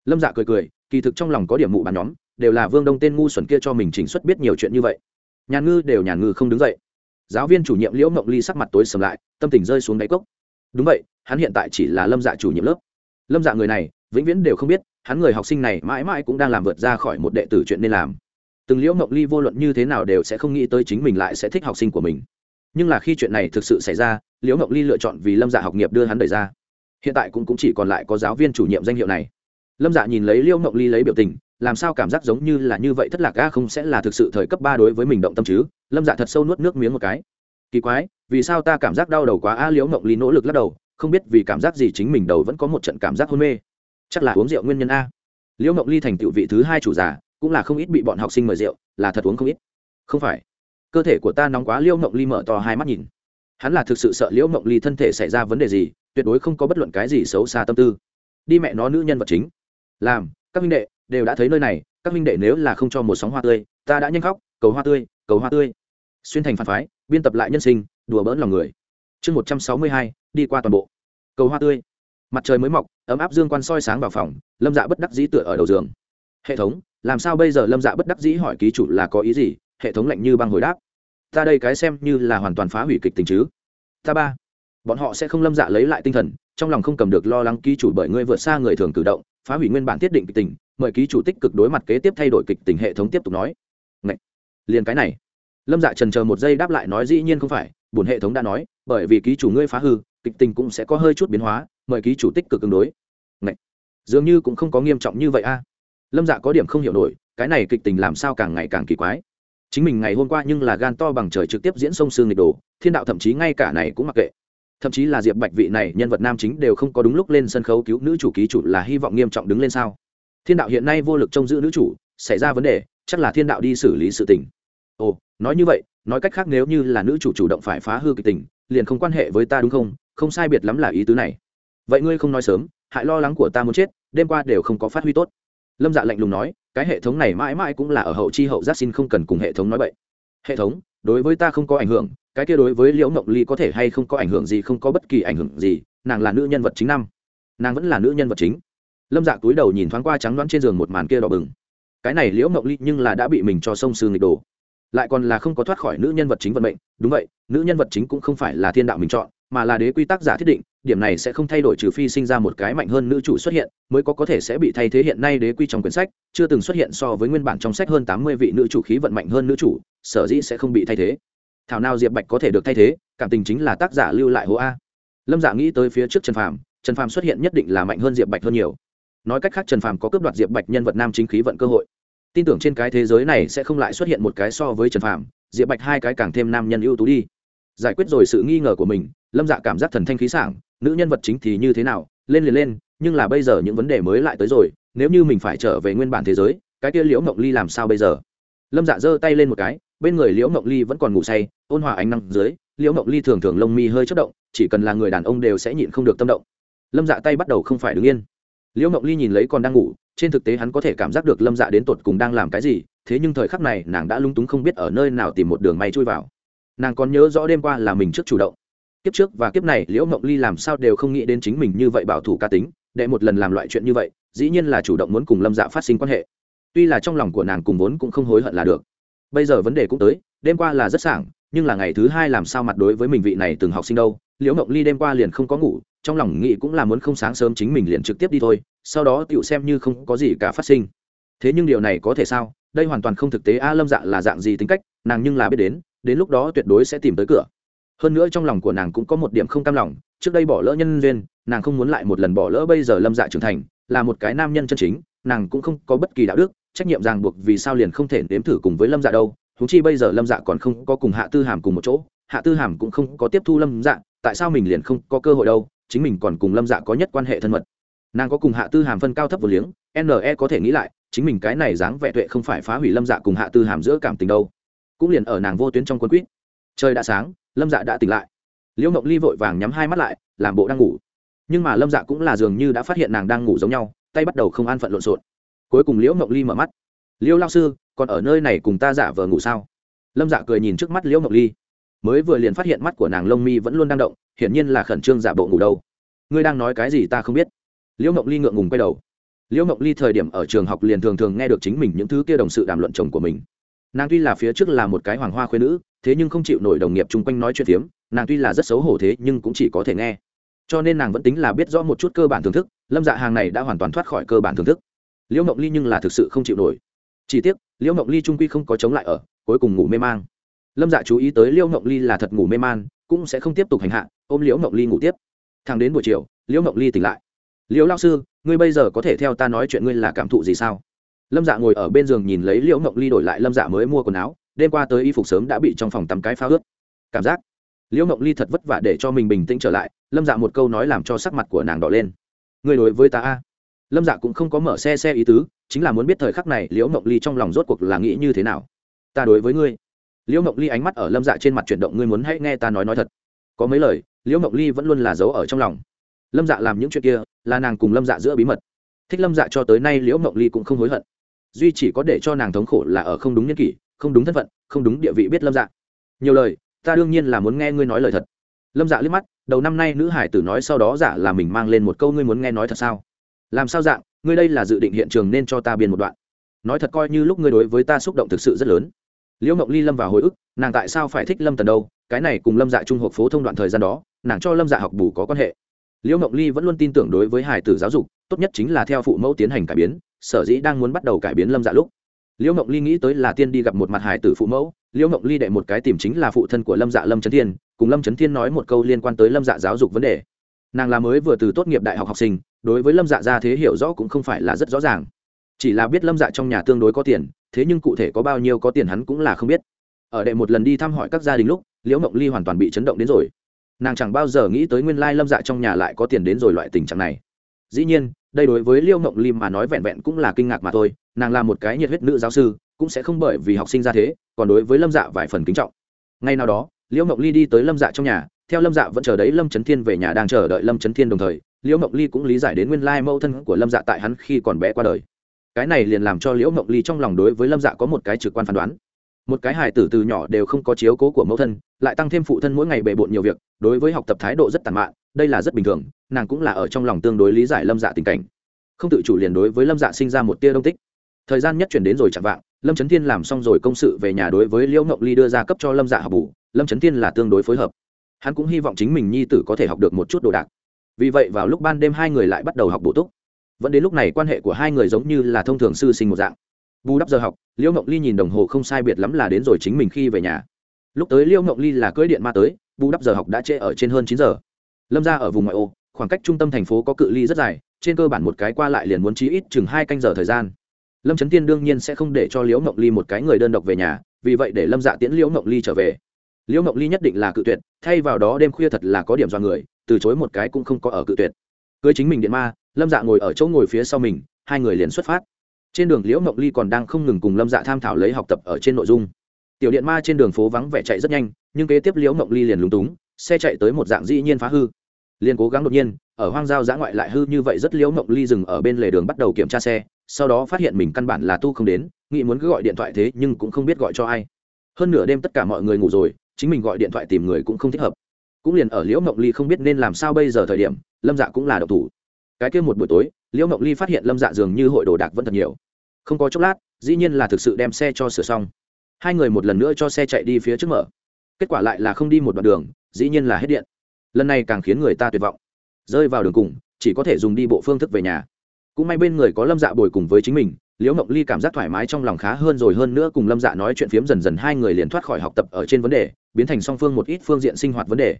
Lâm dạ cười cười, kỳ thực trong lòng có điểm mụ bàn nhóm, đều là vương đông tên ngu xuẩn kia cho mình chỉnh xuất biết nhiều chuyện như vậy nhàn ngư đều nhàn ngư không đứng dậy. Giáo viên chủ nhiệm liễu mộng ly sắc mặt tối sầm lại tâm tình rơi xuống đáy cốc. Đúng vậy hắn hiện tại chỉ là lâm dạ chủ nhiệm lớp. Lâm dạ người này vĩnh viễn đều không biết hắn người học sinh này mãi mãi cũng đang làm vượt ra khỏi một đệ tử chuyện nên làm. Từng liễu mộng ly vô luận như thế nào đều sẽ không nghĩ tới chính mình lại sẽ thích học sinh của mình. Nhưng là khi chuyện này thực sự xảy ra liễu mộng ly lựa chọn vì lâm dạ học nghiệp đưa hắn đời ra. Hiện tại cũng, cũng chỉ còn lại có giáo viên chủ nhiệm danh hiệu này. Lâm dạ nhìn lấy liễu mộng ly lấy biểu tình làm sao cảm giác giống như là như vậy thất lạc ga không sẽ là thực sự thời cấp ba đối với mình động tâm chứ? Lâm dạ thật sâu nuốt nước miếng một cái. Kỳ quái, vì sao ta cảm giác đau đầu quá a? Liễu mộng ly nỗ lực lắc đầu, không biết vì cảm giác gì chính mình đầu vẫn có một trận cảm giác hôn mê. Chắc là uống rượu nguyên nhân a. Liễu mộng ly thành tựu vị thứ hai chủ giả, cũng là không ít bị bọn học sinh mời rượu, là thật uống không ít. Không phải. Cơ thể của ta nóng quá, liễu mộng ly mở to hai mắt nhìn. Hắn là thực sự sợ liễu mộng ly thân thể xảy ra vấn đề gì, tuyệt đối không có bất luận cái gì xấu xa tâm tư. Đi mẹ nó, nữ nhân vật chính. Làm, các minh đệ đều đã thấy nơi này, các minh đệ nếu là không cho một sóng hoa tươi, ta đã nhanh khóc, cầu hoa tươi, cầu hoa tươi. Xuyên thành phản phái, biên tập lại nhân sinh, đùa bỡn lòng người. Chương một trăm sáu mươi hai, đi qua toàn bộ. Cầu hoa tươi. Mặt trời mới mọc, ấm áp dương quan soi sáng vào phòng, lâm dạ bất đắc dĩ tựa ở đầu giường. Hệ thống, làm sao bây giờ lâm dạ bất đắc dĩ hỏi ký chủ là có ý gì? Hệ thống lạnh như băng hồi đáp. Ta đây cái xem như là hoàn toàn phá hủy kịch tình chứ. Ta ba. Bọn họ sẽ không lâm dạ lấy lại tinh thần, trong lòng không cầm được lo lắng ký chủ bởi ngươi vượt xa người thường cử động, phá hủy nguyên bản tiết định kịch tình mời ký chủ tích cực đối mặt kế tiếp thay đổi kịch tình hệ thống tiếp tục nói. Ngậy! liền cái này. Lâm dạ trần chờ một giây đáp lại nói dĩ nhiên không phải bổn hệ thống đã nói, bởi vì ký chủ ngươi phá hư, kịch tình cũng sẽ có hơi chút biến hóa, mời ký chủ tích cực ứng đối. Ngậy! dường như cũng không có nghiêm trọng như vậy a. Lâm dạ có điểm không hiểu nổi, cái này kịch tình làm sao càng ngày càng kỳ quái. Chính mình ngày hôm qua nhưng là gan to bằng trời trực tiếp diễn sông sương nghịch đồ, thiên đạo thậm chí ngay cả này cũng mặc kệ. Thậm chí là diệp bạch vị này nhân vật nam chính đều không có đúng lúc lên sân khấu cứu nữ chủ ký chủ là hy vọng nghiêm trọng đứng lên sao? Thiên đạo hiện nay vô lực trông giữ nữ chủ, xảy ra vấn đề, chắc là thiên đạo đi xử lý sự tình. Ồ, nói như vậy, nói cách khác nếu như là nữ chủ chủ động phải phá hư kịch tình, liền không quan hệ với ta đúng không? Không sai biệt lắm là ý tứ này. Vậy ngươi không nói sớm, hại lo lắng của ta muốn chết, đêm qua đều không có phát huy tốt. Lâm dạ lạnh lùng nói, cái hệ thống này mãi mãi cũng là ở hậu chi hậu giác xin không cần cùng hệ thống nói vậy hệ thống, đối với ta không có ảnh hưởng, cái kia đối với liễu mộng ly có thể hay không có ảnh hưởng gì không có bất kỳ ảnh hưởng gì, nàng là nữ nhân vật chính năm. Nàng vẫn là nữ nhân vật chính lâm dạ túi đầu nhìn thoáng qua trắng đoán trên giường một màn kia đỏ bừng. Cái này liễu mộng ly nhưng là đã bị mình cho sông sư nghịch đồ. Lại còn là không có thoát khỏi nữ nhân vật chính vận mệnh. Đúng vậy, nữ nhân vật chính cũng không phải là thiên đạo mình chọn, mà là đế quy tắc giả thiết định, điểm này sẽ không thay đổi trừ phi sinh ra một cái mạnh hơn nữ chủ xuất hiện, mới có có thể sẽ bị thay thế hiện nay đế quy trong quyển sách, chưa từng xuất hiện so với nguyên bản trong sách hơn tám mươi vị nữ chủ khí vận mạnh hơn nữ chủ, sở dĩ sẽ không bị thay thế. Thảo nào diệp bạch có thể được thay thế, cảm tình chính là tác giả lưu lại hố a. Lâm dạ nghĩ tới phía trước trần phàm trần phàm xuất hiện nhất định là mạnh hơn diệp bạch hơn nhiều nói cách khác trần phàm có cướp đoạt diệp bạch nhân vật nam chính khí vận cơ hội. Tin tưởng trên cái thế giới này sẽ không lại xuất hiện một cái so với trần phàm, diệp bạch hai cái càng thêm nam nhân ưu tú đi. Giải quyết rồi sự nghi ngờ của mình, lâm dạ cảm giác thần thanh khí sảng, nữ nhân vật chính thì như thế nào, lên liền lên, nhưng là bây giờ những vấn đề mới lại tới rồi, nếu như mình phải trở về nguyên bản thế giới, cái kia liễu mộng ly làm sao bây giờ? Lâm dạ giơ tay lên một cái, bên người liễu mộng ly vẫn còn ngủ say, ôn hòa ánh năng dưới, liễu mộng ly thường thường lông mi hơi chất động, chỉ cần là người đàn ông đều sẽ nhịn không được tâm động. Lâm dạ tay bắt đầu không phải đứng yên liễu mộng ly nhìn lấy còn đang ngủ, trên thực tế hắn có thể cảm giác được lâm dạ đến tột cùng đang làm cái gì, thế nhưng thời khắc này nàng đã lung túng không biết ở nơi nào tìm một đường may chui vào. Nàng còn nhớ rõ đêm qua là mình trước chủ động. Kiếp trước và kiếp này, liễu mộng ly làm sao đều không nghĩ đến chính mình như vậy bảo thủ ca tính để một lần làm loại chuyện như vậy, dĩ nhiên là chủ động muốn cùng lâm dạ phát sinh quan hệ. Tuy là trong lòng của nàng cùng vốn cũng không hối hận là được. Bây giờ vấn đề cũng tới, đêm qua là rất sảng, nhưng là ngày thứ hai làm sao mặt đối với mình vị này từng học sinh đâu, liễu mộng ly đêm qua liền không có ngủ trong lòng nghĩ cũng là muốn không sáng sớm chính mình liền trực tiếp đi thôi, sau đó tựu xem như không có gì cả phát sinh. Thế nhưng điều này có thể sao? Đây hoàn toàn không thực tế. A lâm dạ là dạng gì tính cách? Nàng nhưng là biết đến đến lúc đó tuyệt đối sẽ tìm tới cửa. Hơn nữa trong lòng của nàng cũng có một điểm không cam lòng. Trước đây bỏ lỡ nhân duyên, nàng không muốn lại một lần bỏ lỡ bây giờ lâm dạ trưởng thành, là một cái nam nhân chân chính, nàng cũng không có bất kỳ đạo đức, trách nhiệm ràng buộc vì sao liền không thể nếm thử cùng với lâm dạ đâu. Húng chi bây giờ lâm dạ còn không có cùng hạ tư hàm cùng một chỗ, hạ tư hàm cũng không có tiếp thu lâm dạ tại sao mình liền không có cơ hội đâu? Chính mình còn cùng lâm dạ có nhất quan hệ thân mật nàng có cùng hạ tư hàm phân cao thấp vừa liếng ne có thể nghĩ lại chính mình cái này dáng vẻ tuệ không phải phá hủy lâm dạ cùng hạ tư hàm giữa cảm tình đâu cũng liền ở nàng vô tuyến trong quân quýt trời đã sáng lâm dạ đã tỉnh lại liễu mộng ly vội vàng nhắm hai mắt lại làm bộ đang ngủ nhưng mà lâm dạ cũng là dường như đã phát hiện nàng đang ngủ giống nhau tay bắt đầu không an phận lộn xộn cuối cùng liễu mộng ly mở mắt liễu lao sư còn ở nơi này cùng ta giả vờ ngủ sao lâm dạ cười nhìn trước mắt liễu mộng ly mới vừa liền phát hiện mắt của nàng lông mi vẫn luôn đang động hiển nhiên là khẩn trương giả bộ ngủ đâu. Ngươi đang nói cái gì ta không biết. Liễu mộng ly ngượng ngùng quay đầu. Liễu mộng ly thời điểm ở trường học liền thường thường nghe được chính mình những thứ kia đồng sự đàm luận chồng của mình. Nàng tuy là phía trước là một cái hoàng hoa khuyên nữ, thế nhưng không chịu nổi đồng nghiệp chung quanh nói chuyện tiếm. nàng tuy là rất xấu hổ thế nhưng cũng chỉ có thể nghe. Cho nên nàng vẫn tính là biết rõ một chút cơ bản thưởng thức, lâm dạ hàng này đã hoàn toàn thoát khỏi cơ bản thưởng thức. Liễu mộng ly nhưng là thực sự không chịu nổi. Chỉ tiếc, liễu mộng ly trung quy không có chống lại ở, cuối cùng ngủ mê mang lâm dạ chú ý tới liễu Ngộng ly là thật ngủ mê man, cũng sẽ không tiếp tục hành hạ, ôm liễu Ngộng ly ngủ tiếp. Thẳng đến buổi chiều, liễu Ngộng ly tỉnh lại. Liễu lao sư, ngươi bây giờ có thể theo ta nói chuyện ngươi là cảm thụ gì sao? Lâm dạ ngồi ở bên giường nhìn lấy liễu Ngộng ly đổi lại lâm dạ mới mua quần áo, đêm qua tới y phục sớm đã bị trong phòng tắm cái phá ướt. Cảm giác, liễu Ngộng ly thật vất vả để cho mình bình tĩnh trở lại, lâm dạ một câu nói làm cho sắc mặt của nàng đỏ lên. Ngươi đối với ta a? Lâm dạ cũng không có mở xe xe ý tứ, chính là muốn biết thời khắc này liễu Ngộng ly trong lòng rốt cuộc là nghĩ như thế nào. Ta đối với ngươi liễu mộng ly ánh mắt ở lâm dạ trên mặt chuyển động, ngươi muốn hãy nghe ta nói nói thật. Có mấy lời, liễu mộng ly vẫn luôn là giấu ở trong lòng. Lâm dạ làm những chuyện kia, là nàng cùng lâm dạ giữa bí mật. Thích lâm dạ cho tới nay liễu mộng ly cũng không hối hận. Duy chỉ có để cho nàng thống khổ là ở không đúng nhân kỷ, không đúng thân phận, không đúng địa vị biết lâm dạ. Nhiều lời, ta đương nhiên là muốn nghe ngươi nói lời thật. Lâm dạ liếc mắt, đầu năm nay nữ hải tử nói sau đó giả là mình mang lên một câu ngươi muốn nghe nói thật sao? Làm sao dạng, ngươi đây là dự định hiện trường nên cho ta biên một đoạn. Nói thật coi như lúc ngươi đối với ta xúc động thực sự rất lớn liễu mộng ly lâm vào hồi ức, nàng tại sao phải thích lâm tần đâu? Cái này cùng lâm dạ trung học phổ thông đoạn thời gian đó, nàng cho lâm dạ học bù có quan hệ. Liễu mộng ly vẫn luôn tin tưởng đối với hải tử giáo dục, tốt nhất chính là theo phụ mẫu tiến hành cải biến, sở dĩ đang muốn bắt đầu cải biến lâm dạ lúc. Liễu mộng ly nghĩ tới là tiên đi gặp một mặt hải tử phụ mẫu, liễu mộng ly đệ một cái tìm chính là phụ thân của lâm dạ lâm trấn thiên, cùng lâm trấn thiên nói một câu liên quan tới lâm dạ giáo dục vấn đề. Nàng là mới vừa từ tốt nghiệp đại học học sinh, đối với lâm dạ ra thế hiểu rõ cũng không phải là rất rõ ràng. Chỉ là biết lâm dạ trong nhà tương đối có tiền thế nhưng cụ thể có bao nhiêu có tiền hắn cũng là không biết. Ở đệ một lần đi thăm hỏi các gia đình lúc, liễu mộng ly hoàn toàn bị chấn động đến rồi. Nàng chẳng bao giờ nghĩ tới nguyên lai lâm dạ trong nhà lại có tiền đến rồi loại tình trạng này. Dĩ nhiên, đây đối với liễu mộng ly mà nói vẹn vẹn cũng là kinh ngạc mà thôi, nàng là một cái nhiệt huyết nữ giáo sư, cũng sẽ không bởi vì học sinh ra thế, còn đối với lâm dạ vài phần kính trọng. Ngay nào đó, liễu mộng ly đi tới lâm dạ trong nhà, theo lâm dạ vẫn chờ đấy lâm trấn thiên về nhà đang chờ đợi lâm trấn thiên đồng thời, liễu mộng ly cũng lý giải đến nguyên lai mẫu thân của lâm dạ tại hắn khi còn bé qua đời cái này liền làm cho liễu mộng ly trong lòng đối với lâm dạ có một cái trực quan phán đoán. Một cái hài tử từ nhỏ đều không có chiếu cố của mẫu thân, lại tăng thêm phụ thân mỗi ngày bề bộn nhiều việc, đối với học tập thái độ rất tàn mạn, đây là rất bình thường, nàng cũng là ở trong lòng tương đối lý giải lâm dạ tình cảnh. Không tự chủ liền đối với lâm dạ sinh ra một tia đông tích. Thời gian nhất chuyển đến rồi chạm vạng, lâm trấn thiên làm xong rồi công sự về nhà đối với liễu ngộng ly đưa ra cấp cho lâm dạ học bù, lâm trấn thiên là tương đối phối hợp. Hắn cũng hy vọng chính mình nhi tử có thể học được một chút đồ đạc. Vì vậy vào lúc ban đêm hai người lại bắt đầu học bổ túc vẫn đến lúc này quan hệ của hai người giống như là thông thường sư sinh một dạng. Bù đắp giờ học, liễu mộng ly nhìn đồng hồ không sai biệt lắm là đến rồi chính mình khi về nhà. Lúc tới liễu mộng ly là cưỡi điện ma tới, bù đắp giờ học đã trễ ở trên hơn chín giờ. Lâm ra ở vùng ngoại ô, khoảng cách trung tâm thành phố có cự ly rất dài, trên cơ bản một cái qua lại liền muốn chí ít chừng hai canh giờ thời gian. Lâm trấn tiên đương nhiên sẽ không để cho liễu mộng ly một cái người đơn độc về nhà, vì vậy để lâm dạ tiễn liễu mộng ly trở về. Liễu mộng ly nhất định là cự tuyệt, thay vào đó đêm khuya thật là có điểm do người, từ chối một cái cũng không có ở cự tuyệt. Cưới chính mình điện ma lâm dạ ngồi ở chỗ ngồi phía sau mình, hai người liền xuất phát. Trên đường liễu mộng ly còn đang không ngừng cùng lâm dạ tham thảo lấy học tập ở trên nội dung. Tiểu điện ma trên đường phố vắng vẻ chạy rất nhanh, nhưng kế tiếp liễu mộng ly liền lúng túng, xe chạy tới một dạng dĩ nhiên phá hư. Liền cố gắng đột nhiên, ở hoang giao giã ngoại lại hư như vậy rất liễu mộng ly dừng ở bên lề đường bắt đầu kiểm tra xe, sau đó phát hiện mình căn bản là tu không đến, nghĩ muốn cứ gọi điện thoại thế nhưng cũng không biết gọi cho ai. Hơn nửa đêm tất cả mọi người ngủ rồi, chính mình gọi điện thoại tìm người cũng không thích hợp. Cũng liền ở liễu mộng ly không biết nên làm sao bây giờ thời điểm, lâm dạ cũng là độc thủ cái kia một buổi tối, liễu mộng ly phát hiện lâm dạ dường như hội đồ đạc vẫn thật nhiều. Không có chốc lát, dĩ nhiên là thực sự đem xe cho sửa xong. Hai người một lần nữa cho xe chạy đi phía trước mở. Kết quả lại là không đi một đoạn đường, dĩ nhiên là hết điện. Lần này càng khiến người ta tuyệt vọng. Rơi vào đường cùng, chỉ có thể dùng đi bộ phương thức về nhà. Cũng may bên người có lâm dạ bồi cùng với chính mình, liễu mộng ly cảm giác thoải mái trong lòng khá hơn rồi hơn nữa cùng lâm dạ nói chuyện phiếm dần dần hai người liền thoát khỏi học tập ở trên vấn đề, biến thành song phương một ít phương diện sinh hoạt vấn đề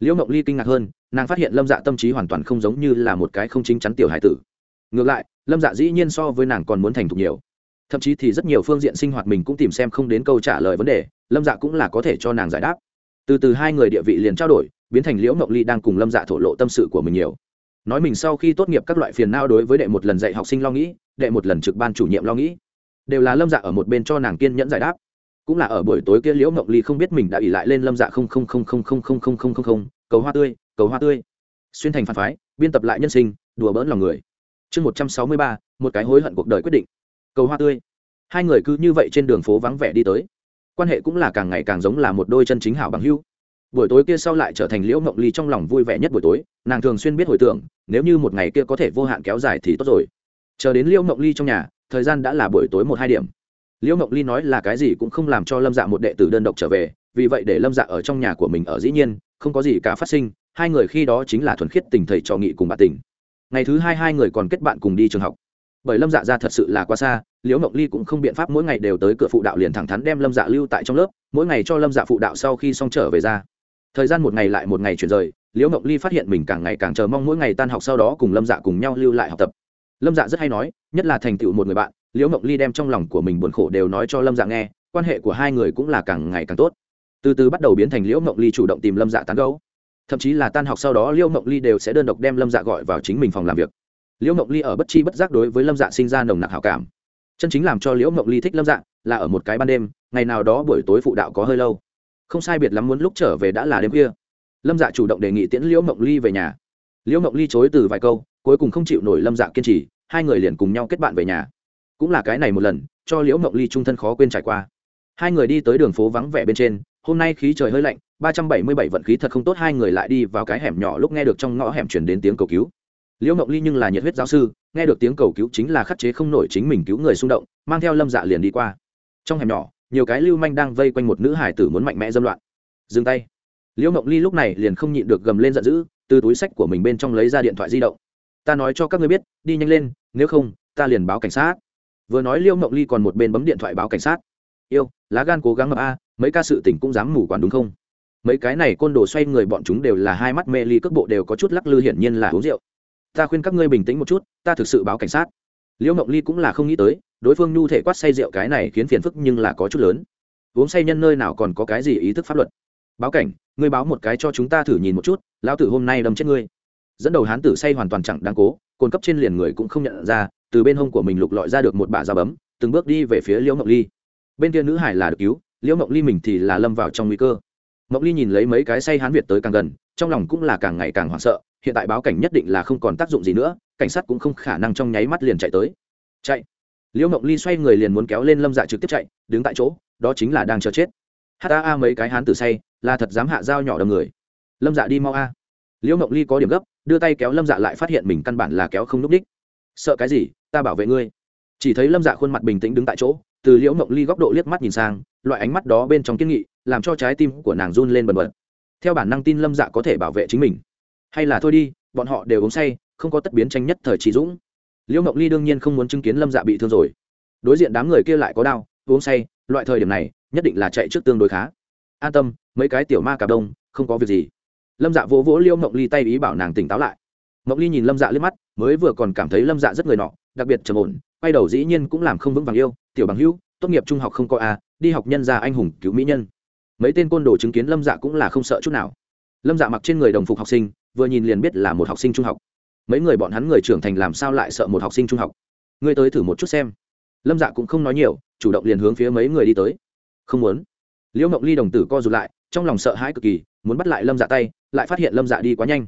liễu ngộng ly kinh ngạc hơn, nàng phát hiện lâm dạ tâm trí hoàn toàn không giống như là một cái không chính chắn tiểu hải tử. Ngược lại, lâm dạ dĩ nhiên so với nàng còn muốn thành thục nhiều. Thậm chí thì rất nhiều phương diện sinh hoạt mình cũng tìm xem không đến câu trả lời vấn đề, lâm dạ cũng là có thể cho nàng giải đáp. Từ từ hai người địa vị liền trao đổi, biến thành liễu ngộng ly đang cùng lâm dạ thổ lộ tâm sự của mình nhiều. Nói mình sau khi tốt nghiệp các loại phiền nao đối với đệ một lần dạy học sinh lo nghĩ, đệ một lần trực ban chủ nhiệm lo nghĩ. Đều là lâm dạ ở một bên cho nàng kiên nhẫn giải đáp cũng là ở buổi tối kia liễu mộng ly không biết mình đã ỉ lại lên lâm dạ không không không không không không không không không không, cầu hoa tươi, cầu hoa tươi. Xuyên thành phản phái, biên tập lại nhân sinh, đùa bỡn lòng người. Chương một trăm sáu mươi ba, một cái hối hận cuộc đời quyết định. Cầu hoa tươi. Hai người cứ như vậy trên đường phố vắng vẻ đi tới. Quan hệ cũng là càng ngày càng giống là một đôi chân chính hảo bằng hữu. Buổi tối kia sau lại trở thành liễu mộng ly trong lòng vui vẻ nhất buổi tối, nàng thường xuyên biết hồi tưởng, nếu như một ngày kia có thể vô hạn kéo dài thì tốt rồi. Chờ đến liễu mộng ly trong nhà, thời gian đã là buổi tối một hai điểm liễu mộng ly nói là cái gì cũng không làm cho lâm dạ một đệ tử đơn độc trở về, vì vậy để lâm dạ ở trong nhà của mình ở dĩ nhiên, không có gì cả phát sinh, hai người khi đó chính là thuần khiết tình thầy trò nghị cùng bạn tình. Ngày thứ hai hai người còn kết bạn cùng đi trường học. Bởi lâm dạ ra thật sự là quá xa, liễu mộng ly cũng không biện pháp mỗi ngày đều tới cửa phụ đạo liền thẳng thắn đem lâm dạ lưu tại trong lớp, mỗi ngày cho lâm dạ phụ đạo sau khi xong trở về ra. Thời gian một ngày lại một ngày chuyển rời, liễu mộng ly phát hiện mình càng ngày càng chờ mong mỗi ngày tan học sau đó cùng lâm dạ cùng nhau lưu lại học tập. Lâm dạ rất hay nói, nhất là thành tựu một người bạn liễu mộng ly đem trong lòng của mình buồn khổ đều nói cho lâm dạ nghe, quan hệ của hai người cũng là càng ngày càng tốt. Từ từ bắt đầu biến thành liễu mộng ly chủ động tìm lâm dạ tán gấu thậm chí là tan học sau đó, liễu mộng ly đều sẽ đơn độc đem lâm dạ gọi vào chính mình phòng làm việc. Liễu mộng ly ở bất chi bất giác đối với lâm dạ sinh ra nồng nặc hảo cảm. Chân chính làm cho liễu mộng ly thích lâm dạ là ở một cái ban đêm, ngày nào đó buổi tối phụ đạo có hơi lâu. Không sai biệt lắm muốn lúc trở về đã là đêm khuya. Lâm dạ chủ động đề nghị tiễn liễu mộng ly về nhà. Liễu mộng ly chối từ vài câu, cuối cùng không chịu nổi lâm dạ kiên trì, hai người liền cùng nhau kết bạn về nhà cũng là cái này một lần, cho liễu mộng ly trung thân khó quên trải qua. Hai người đi tới đường phố vắng vẻ bên trên, hôm nay khí trời hơi lạnh, ba trăm bảy mươi bảy vận khí thật không tốt, hai người lại đi vào cái hẻm nhỏ lúc nghe được trong ngõ hẻm chuyển đến tiếng cầu cứu. Liễu mộng ly nhưng là nhiệt huyết giáo sư, nghe được tiếng cầu cứu chính là khắc chế không nổi chính mình cứu người xung động, mang theo lâm dạ liền đi qua. Trong hẻm nhỏ, nhiều cái lưu manh đang vây quanh một nữ hải tử muốn mạnh mẽ dâm loạn. Dừng tay. Liễu mộng ly lúc này liền không nhịn được gầm lên giận dữ, từ túi sách của mình bên trong lấy ra điện thoại di động. Ta nói cho các ngươi biết, đi nhanh lên, nếu không, ta liền báo cảnh sát vừa nói liêu mộng ly còn một bên bấm điện thoại báo cảnh sát. Yêu, lá gan cố gắng mập a, mấy ca sự tỉnh cũng dám mù quản đúng không? Mấy cái này côn đồ xoay người bọn chúng đều là hai mắt mê ly, cước bộ đều có chút lắc lư hiển nhiên là uống rượu. Ta khuyên các ngươi bình tĩnh một chút, ta thực sự báo cảnh sát. Liễu mộng ly cũng là không nghĩ tới, đối phương nhu thể quát say rượu cái này khiến phiền phức nhưng là có chút lớn. Uống say nhân nơi nào còn có cái gì ý thức pháp luật? Báo cảnh, ngươi báo một cái cho chúng ta thử nhìn một chút, lão tử hôm nay đâm chết ngươi. Dẫn đầu hán tử say hoàn toàn chẳng đáng cố, cồn cấp trên liền người cũng không nhận ra từ bên hông của mình lục lọi ra được một bả dao bấm, từng bước đi về phía liễu mộng ly. Bên kia nữ hải là được cứu, liễu mộng ly mình thì là lâm vào trong nguy cơ. Mộng ly nhìn lấy mấy cái say hán việt tới càng gần, trong lòng cũng là càng ngày càng hoảng sợ, hiện tại báo cảnh nhất định là không còn tác dụng gì nữa, cảnh sát cũng không khả năng trong nháy mắt liền chạy tới. Chạy. Liễu mộng ly xoay người liền muốn kéo lên lâm dạ trực tiếp chạy, đứng tại chỗ, đó chính là đang chờ chết. Hát a a mấy cái hán tử say, là thật dám hạ dao nhỏ đầm người. Lâm dạ đi mau a. Liễu mộng ly có điểm gấp, đưa tay kéo lâm dạ lại phát hiện mình căn bản là kéo không núp đích. Sợ cái gì? Ta bảo vệ ngươi. Chỉ thấy lâm dạ khuôn mặt bình tĩnh đứng tại chỗ, từ liễu mộng ly góc độ liếc mắt nhìn sang, loại ánh mắt đó bên trong kiên nghị, làm cho trái tim của nàng run lên bần bật. Theo bản năng tin lâm dạ có thể bảo vệ chính mình. Hay là thôi đi, bọn họ đều uống say, không có tất biến tranh nhất thời trí dũng. Liễu mộng ly đương nhiên không muốn chứng kiến lâm dạ bị thương rồi. Đối diện đám người kia lại có đau, uống say, loại thời điểm này, nhất định là chạy trước tương đối khá. An tâm, mấy cái tiểu ma cà đông, không có việc gì. Lâm dạ vỗ vỗ liễu mộng ly tay ý bảo nàng tỉnh táo lại. Mộng ly nhìn lâm dạ liếc mắt, mới vừa còn cảm thấy lâm dạ rất người nọ đặc biệt trầm ổn, quay đầu dĩ nhiên cũng làm không vững vàng yêu, tiểu bằng hữu, tốt nghiệp trung học không có a, đi học nhân gia anh hùng cứu mỹ nhân. Mấy tên côn đồ chứng kiến lâm dạ cũng là không sợ chút nào. Lâm dạ mặc trên người đồng phục học sinh, vừa nhìn liền biết là một học sinh trung học. Mấy người bọn hắn người trưởng thành làm sao lại sợ một học sinh trung học? Ngươi tới thử một chút xem. Lâm dạ cũng không nói nhiều, chủ động liền hướng phía mấy người đi tới. Không muốn. Liễu mộng ly đồng tử co rụt lại, trong lòng sợ hãi cực kỳ, muốn bắt lại lâm dạ tay, lại phát hiện lâm dạ đi quá nhanh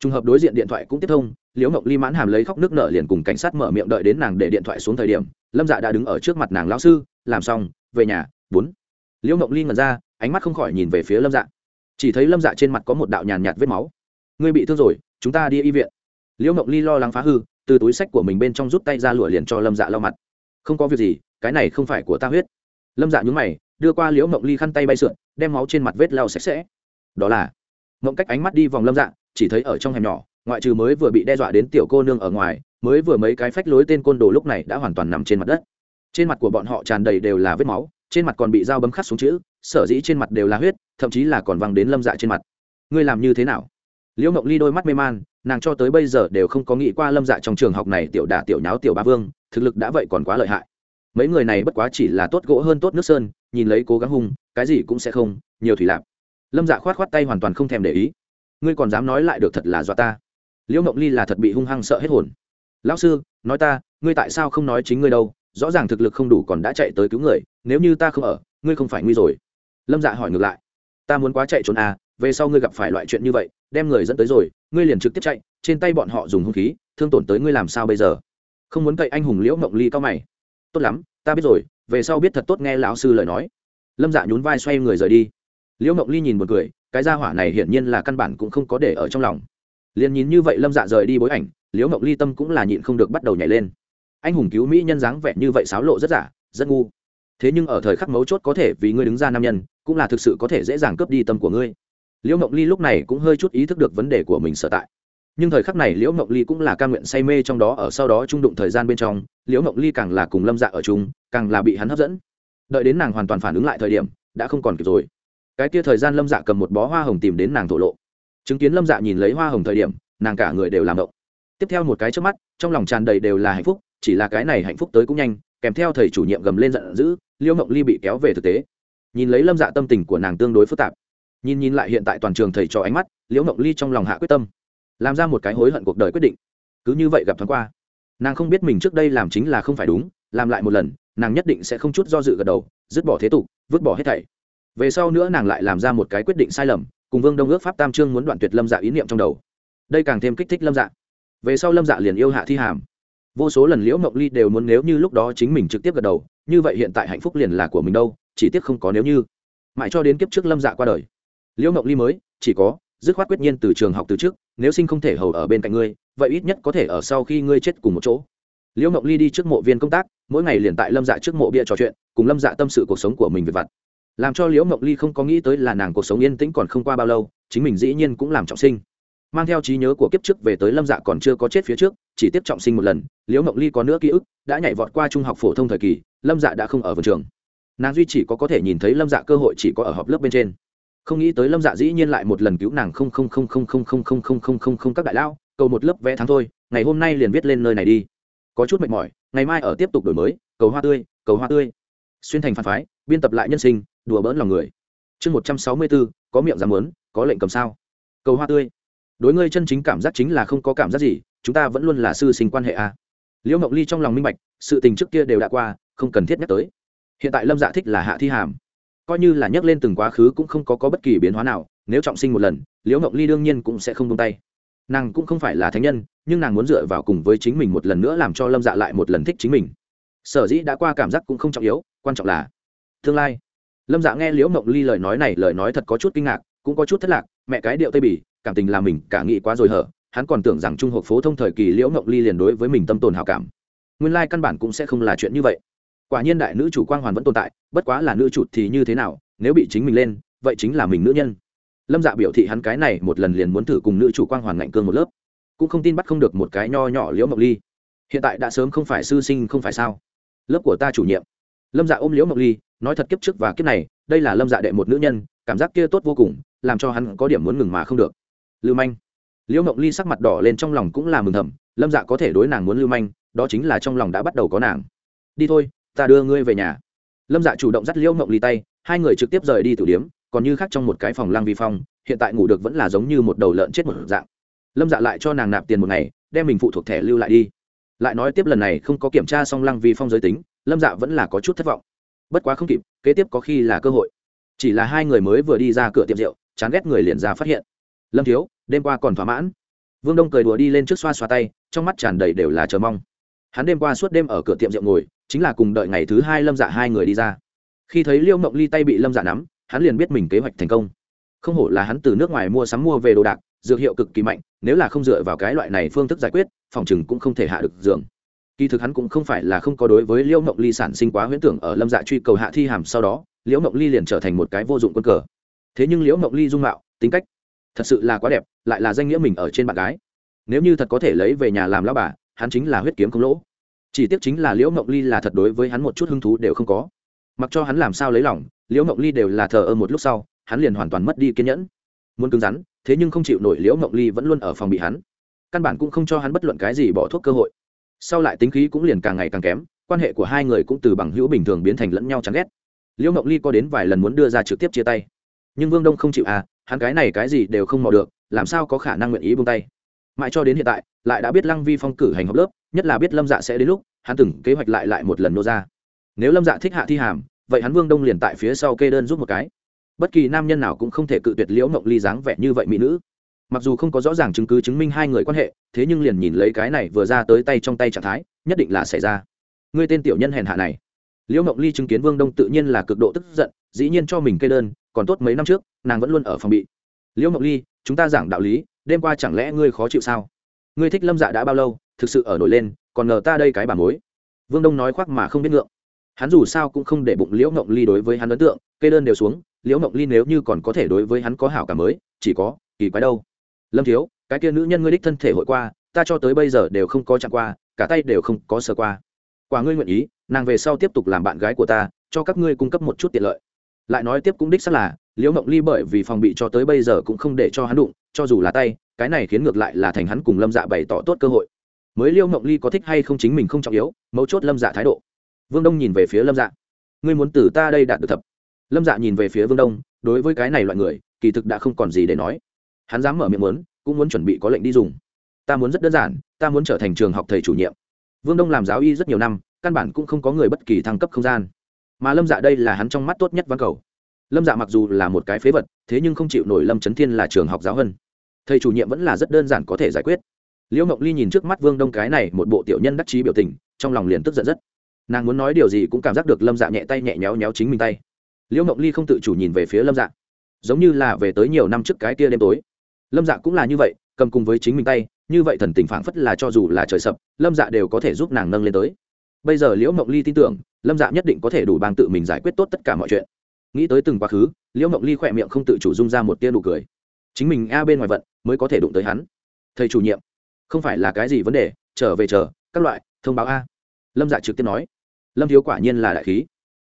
trùng hợp đối diện điện thoại cũng tiếp thông, liễu ngọc ly mãn hàm lấy khóc nước nở liền cùng cảnh sát mở miệng đợi đến nàng để điện thoại xuống thời điểm, lâm dạ đã đứng ở trước mặt nàng lão sư, làm xong, về nhà, bốn. Liễu ngọc ly ngẩn ra, ánh mắt không khỏi nhìn về phía lâm dạ. Chỉ thấy lâm dạ trên mặt có một đạo nhàn nhạt vết máu. Ngươi bị thương rồi, chúng ta đi y viện. Liễu ngọc ly lo lắng phá hư, từ túi sách của mình bên trong rút tay ra lụa liền cho lâm dạ lau mặt. Không có việc gì, cái này không phải của ta huyết. Lâm dạ nhún mày, đưa qua liễu mộng ly khăn tay bay sượn, đem máu trên mặt vết lau sạch sẽ. Đó là mộng cách ánh mắt đi vòng lâm dạ chỉ thấy ở trong hẻm nhỏ, ngoại trừ mới vừa bị đe dọa đến tiểu cô nương ở ngoài, mới vừa mấy cái phách lối tên côn đồ lúc này đã hoàn toàn nằm trên mặt đất. Trên mặt của bọn họ tràn đầy đều là vết máu, trên mặt còn bị dao bấm khắc xuống chữ, sở dĩ trên mặt đều là huyết, thậm chí là còn văng đến lâm dạ trên mặt. Ngươi làm như thế nào? Liễu mộng ly đôi mắt mê man, nàng cho tới bây giờ đều không có nghĩ qua lâm dạ trong trường học này tiểu đà tiểu nháo, tiểu ba vương, thực lực đã vậy còn quá lợi hại. Mấy người này bất quá chỉ là tốt gỗ hơn tốt nước sơn, nhìn lấy cố gắng hung, cái gì cũng sẽ không, nhiều thủy lạp. Lâm dạ khoát khoát tay hoàn toàn không thèm để ý ngươi còn dám nói lại được thật là dọa ta. Liễu mộng ly là thật bị hung hăng sợ hết hồn. Lão sư, nói ta, ngươi tại sao không nói chính ngươi đâu? Rõ ràng thực lực không đủ còn đã chạy tới cứu người, nếu như ta không ở, ngươi không phải nguy rồi. Lâm dạ hỏi ngược lại. Ta muốn quá chạy trốn à về sau ngươi gặp phải loại chuyện như vậy, đem người dẫn tới rồi, ngươi liền trực tiếp chạy, trên tay bọn họ dùng hung khí, thương tổn tới ngươi làm sao bây giờ? Không muốn cậy anh hùng liễu mộng ly cao mày. Tốt lắm, ta biết rồi, về sau biết thật tốt nghe lão sư lời nói. Lâm dạ nhún vai xoay người rời đi. Liễu mộng ly nhìn một người cái gia hỏa này hiển nhiên là căn bản cũng không có để ở trong lòng. Liền nhìn như vậy lâm dạ rời đi bối ảnh, liễu mộng ly tâm cũng là nhịn không được bắt đầu nhảy lên. Anh hùng cứu mỹ nhân dáng vẻ như vậy xáo lộ rất giả, rất ngu. Thế nhưng ở thời khắc mấu chốt có thể vì ngươi đứng ra nam nhân, cũng là thực sự có thể dễ dàng cướp đi tâm của ngươi. Liễu mộng ly lúc này cũng hơi chút ý thức được vấn đề của mình sở tại. Nhưng thời khắc này liễu mộng ly cũng là ca nguyện say mê trong đó ở sau đó trung đụng thời gian bên trong, liễu mộng ly càng là cùng lâm dạ ở chung, càng là bị hắn hấp dẫn. Đợi đến nàng hoàn toàn phản ứng lại thời điểm, đã không còn kịp rồi cái kia thời gian lâm dạ cầm một bó hoa hồng tìm đến nàng thổ lộ. Chứng kiến lâm dạ nhìn lấy hoa hồng thời điểm, nàng cả người đều làm động. Tiếp theo một cái trước mắt, trong lòng tràn đầy đều là hạnh phúc, chỉ là cái này hạnh phúc tới cũng nhanh, kèm theo thầy chủ nhiệm gầm lên giận dữ, liễu mộng ly bị kéo về thực tế. Nhìn lấy lâm dạ tâm tình của nàng tương đối phức tạp. Nhìn nhìn lại hiện tại toàn trường thầy cho ánh mắt, liễu mộng ly trong lòng hạ quyết tâm. Làm ra một cái hối hận cuộc đời quyết định. Cứ như vậy gặp thoáng qua. Nàng không biết mình trước đây làm chính là không phải đúng, làm lại một lần, nàng nhất định sẽ không chút do dự gật đầu, dứt bỏ thế tục, vứt bỏ hết thảy về sau nữa nàng lại làm ra một cái quyết định sai lầm, cùng vương đông ước pháp tam trương muốn đoạn tuyệt lâm dạ ý niệm trong đầu. Đây càng thêm kích thích lâm dạ. Về sau lâm dạ liền yêu hạ thi hàm. Vô số lần liễu mộng ly đều muốn nếu như lúc đó chính mình trực tiếp gật đầu, như vậy hiện tại hạnh phúc liền là của mình đâu, chỉ tiếc không có nếu như. Mãi cho đến kiếp trước lâm dạ qua đời, liễu mộng ly mới, chỉ có, dứt khoát quyết nhiên từ trường học từ trước, nếu sinh không thể hầu ở bên cạnh ngươi, vậy ít nhất có thể ở sau khi ngươi chết cùng một chỗ. Liễu mộng ly đi trước mộ viên công tác, mỗi ngày liền tại lâm dạ trước mộ bia trò chuyện, cùng lâm dạ tâm sự cuộc sống của mình về vặt làm cho liễu mộng ly không có nghĩ tới là nàng cuộc sống yên tĩnh còn không qua bao lâu chính mình dĩ nhiên cũng làm trọng sinh mang theo trí nhớ của kiếp trước về tới lâm dạ còn chưa có chết phía trước chỉ tiếp trọng sinh một lần liễu mộng ly có nữa ký ức đã nhảy vọt qua trung học phổ thông thời kỳ lâm dạ đã không ở vườn trường nàng duy chỉ có có thể nhìn thấy lâm dạ cơ hội chỉ có ở họp lớp bên trên không nghĩ tới lâm dạ dĩ nhiên lại một lần cứu nàng không không không không không không không không không không không các đại lao cầu một lớp vẽ tháng thôi ngày hôm nay liền viết lên nơi này đi có chút mệt mỏi ngày mai ở tiếp tục đổi mới cầu hoa tươi cầu hoa tươi xuyên thành phản phái biên tập lại nhân sinh đùa bỡn lòng người. Chương một trăm sáu mươi bốn có miệng dám muốn có lệnh cầm sao? Cầu hoa tươi. Đối ngươi chân chính cảm giác chính là không có cảm giác gì chúng ta vẫn luôn là sư sinh quan hệ a. À. liễu mộng ly trong lòng minh bạch sự tình trước kia đều đã qua không cần thiết nhắc tới. Hiện tại lâm dạ thích là hạ thi hàm. Coi như là nhắc lên từng quá khứ cũng không có, có bất kỳ biến hóa nào nếu trọng sinh một lần liễu mộng ly đương nhiên cũng sẽ không tung tay. Nàng cũng không phải là thánh nhân nhưng nàng muốn dựa vào cùng với chính mình một lần nữa làm cho lâm dạ lại một lần thích chính mình. Sở dĩ đã qua cảm giác cũng không trọng yếu quan trọng là tương lai lâm dạ nghe liễu mộng ly lời nói này, lời nói thật có chút kinh ngạc, cũng có chút thất lạc. Mẹ cái điệu tây bỉ cảm tình là mình, cả nghĩ quá rồi hở. Hắn còn tưởng rằng trung hộp phổ thông thời kỳ liễu mộng ly liền đối với mình tâm tồn hào cảm. Nguyên lai căn bản cũng sẽ không là chuyện như vậy. Quả nhiên đại nữ chủ quang hoàn vẫn tồn tại, bất quá là nữ chủ thì như thế nào, nếu bị chính mình lên, vậy chính là mình nữ nhân. Lâm dạ biểu thị hắn cái này một lần liền muốn thử cùng nữ chủ quang hoàn ngạnh cương một lớp. Cũng không tin bắt không được một cái nho nhỏ liễu mộng ly. Hiện tại đã sớm không phải sư sinh không phải sao. Lớp của ta chủ nhiệm lâm dạ ôm liễu mộng ly, nói thật kiếp trước và kiếp này, đây là lâm dạ đệ một nữ nhân, cảm giác kia tốt vô cùng, làm cho hắn có điểm muốn ngừng mà không được. Lưu manh. Liễu mộng ly sắc mặt đỏ lên trong lòng cũng là mừng thầm, lâm dạ có thể đối nàng muốn lưu manh, đó chính là trong lòng đã bắt đầu có nàng. Đi thôi, ta đưa ngươi về nhà. Lâm dạ chủ động dắt liễu mộng ly tay, hai người trực tiếp rời đi tử điếm, còn như khác trong một cái phòng lang vi phong, hiện tại ngủ được vẫn là giống như một đầu lợn chết một dạng. Lâm dạ lại cho nàng nạp tiền một ngày, đem mình phụ thuộc thẻ lưu lại đi. Lại nói tiếp lần này không có kiểm tra xong lăng vi phong giới tính lâm dạ vẫn là có chút thất vọng. Bất quá không kịp, kế tiếp có khi là cơ hội. Chỉ là hai người mới vừa đi ra cửa tiệm rượu, chán ghét người liền ra phát hiện. Lâm thiếu, đêm qua còn thỏa mãn. Vương đông cười đùa đi lên trước xoa xoa tay, trong mắt tràn đầy đều là chờ mong. Hắn đêm qua suốt đêm ở cửa tiệm rượu ngồi, chính là cùng đợi ngày thứ hai lâm dạ hai người đi ra. Khi thấy liêu mộng ly tay bị lâm dạ nắm, hắn liền biết mình kế hoạch thành công. Không hổ là hắn từ nước ngoài mua sắm mua về đồ đạc, dược hiệu cực kỳ mạnh, nếu là không dựa vào cái loại này phương thức giải quyết, phòng chừng cũng không thể hạ được giường kỳ thực hắn cũng không phải là không có đối với liễu mộng ly sản sinh quá huyễn tưởng ở lâm dạ truy cầu hạ thi hàm sau đó, liễu mộng ly liền trở thành một cái vô dụng quân cờ. Thế nhưng liễu mộng ly dung mạo, tính cách, thật sự là quá đẹp, lại là danh nghĩa mình ở trên bạn gái. Nếu như thật có thể lấy về nhà làm lao bà, hắn chính là huyết kiếm không lỗ. Chỉ tiếc chính là liễu mộng ly là thật đối với hắn một chút hứng thú đều không có. Mặc cho hắn làm sao lấy lòng, liễu mộng ly đều là thờ ơ một lúc sau, hắn liền hoàn toàn mất đi kiên nhẫn. Muốn cứng rắn, thế nhưng không chịu nổi liễu mộng ly vẫn luôn ở phòng bị hắn. Căn bản cũng không cho hắn bất luận cái gì bỏ thuốc cơ hội sau lại tính khí cũng liền càng ngày càng kém, quan hệ của hai người cũng từ bằng hữu bình thường biến thành lẫn nhau chán ghét. Liễu mộng ly có đến vài lần muốn đưa ra trực tiếp chia tay. Nhưng vương đông không chịu à hắn cái này cái gì đều không mò được, làm sao có khả năng nguyện ý buông tay? Mãi cho đến hiện tại, lại đã biết lăng vi phong cử hành học lớp, nhất là biết lâm dạ sẽ đến lúc, hắn từng kế hoạch lại lại một lần nô ra. Nếu lâm dạ thích hạ thi hàm, vậy hắn vương đông liền tại phía sau kê đơn giúp một cái. Bất kỳ nam nhân nào cũng không thể cự tuyệt liễu mộng ly dáng vẻ như vậy mỹ nữ mặc dù không có rõ ràng chứng cứ chứng minh hai người quan hệ, thế nhưng liền nhìn lấy cái này vừa ra tới tay trong tay trạng thái, nhất định là xảy ra. Ngươi tên tiểu nhân hèn hạ này. Liễu mộng ly chứng kiến vương đông tự nhiên là cực độ tức giận, dĩ nhiên cho mình kê đơn, còn tốt mấy năm trước, nàng vẫn luôn ở phòng bị. Liễu mộng ly, chúng ta giảng đạo lý, đêm qua chẳng lẽ ngươi khó chịu sao? Ngươi thích lâm dạ đã bao lâu, thực sự ở nổi lên, còn ngờ ta đây cái bà mối. Vương đông nói khoác mà không biết ngượng. Hắn dù sao cũng không để bụng liễu mộng ly đối với hắn ấn tượng, kê đơn đều xuống, liễu mộng ly nếu như còn có thể đối với hắn có hảo cả mới, chỉ có kỳ quái đâu lâm thiếu, cái kia nữ nhân ngươi đích thân thể hội qua, ta cho tới bây giờ đều không có chạm qua, cả tay đều không có sờ qua. Quả ngươi nguyện ý, nàng về sau tiếp tục làm bạn gái của ta, cho các ngươi cung cấp một chút tiện lợi. Lại nói tiếp cũng đích xác là, liễu mộng ly bởi vì phòng bị cho tới bây giờ cũng không để cho hắn đụng, cho dù là tay, cái này khiến ngược lại là thành hắn cùng lâm dạ bày tỏ tốt cơ hội. Mới liễu mộng ly có thích hay không chính mình không trọng yếu, mấu chốt lâm dạ thái độ. Vương đông nhìn về phía lâm dạ. Ngươi muốn từ ta đây đạt được thập. Lâm dạ nhìn về phía vương đông, đối với cái này loại người, kỳ thực đã không còn gì để nói hắn dám mở miệng muốn, cũng muốn chuẩn bị có lệnh đi dùng. Ta muốn rất đơn giản, ta muốn trở thành trường học thầy chủ nhiệm. Vương đông làm giáo y rất nhiều năm, căn bản cũng không có người bất kỳ thăng cấp không gian. Mà lâm dạ đây là hắn trong mắt tốt nhất văn cầu. Lâm dạ mặc dù là một cái phế vật, thế nhưng không chịu nổi lâm trấn thiên là trường học giáo hơn thầy chủ nhiệm vẫn là rất đơn giản có thể giải quyết. Liễu mộng ly nhìn trước mắt vương đông cái này một bộ tiểu nhân đắc chí biểu tình, trong lòng liền tức giận rất. Nàng muốn nói điều gì cũng cảm giác được lâm dạ nhẹ tay nhẹ nhéo nhéo chính mình tay. Liễu mộng ly không tự chủ nhìn về phía lâm dạ. Giống như là về tới nhiều năm trước cái kia đêm tối lâm dạ cũng là như vậy, cầm cùng với chính mình tay, như vậy thần tình phảng phất là cho dù là trời sập, lâm dạ đều có thể giúp nàng nâng lên tới. Bây giờ liễu mộng ly tin tưởng, lâm dạ nhất định có thể đủ bằng tự mình giải quyết tốt tất cả mọi chuyện. Nghĩ tới từng quá khứ, liễu mộng ly khỏe miệng không tự chủ dung ra một tia nụ cười. Chính mình a bên ngoài vận, mới có thể đụng tới hắn. Thầy chủ nhiệm, không phải là cái gì vấn đề, trở về chờ, các loại, thông báo a. Lâm dạ trực tiếp nói. Lâm thiếu quả nhiên là đại khí.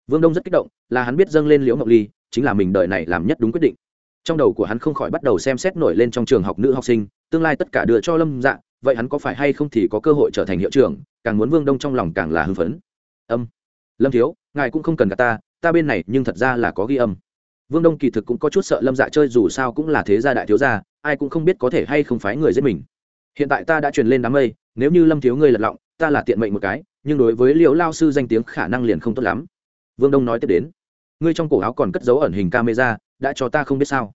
Vương đông rất kích động, là hắn biết dâng lên liễu mộng ly, chính là mình đời này làm nhất đúng quyết định trong đầu của hắn không khỏi bắt đầu xem xét nổi lên trong trường học nữ học sinh, tương lai tất cả đưa cho lâm dạ vậy hắn có phải hay không thì có cơ hội trở thành hiệu trưởng, càng muốn vương đông trong lòng càng là hưng phấn. Âm. Lâm thiếu, ngài cũng không cần cả ta ta bên này nhưng thật ra là có ghi âm. Vương đông kỳ thực cũng có chút sợ lâm dạ chơi dù sao cũng là thế gia đại thiếu gia, ai cũng không biết có thể hay không phái người giết mình. Hiện tại ta đã truyền lên đám mây, nếu như lâm thiếu ngươi lật lọng, ta là tiện mệnh một cái, nhưng đối với liễu lao sư danh tiếng khả năng liền không tốt lắm. Vương đông nói tiếp đến. Ngươi trong cổ áo còn cất dấu ẩn hình camera đã cho ta không biết sao.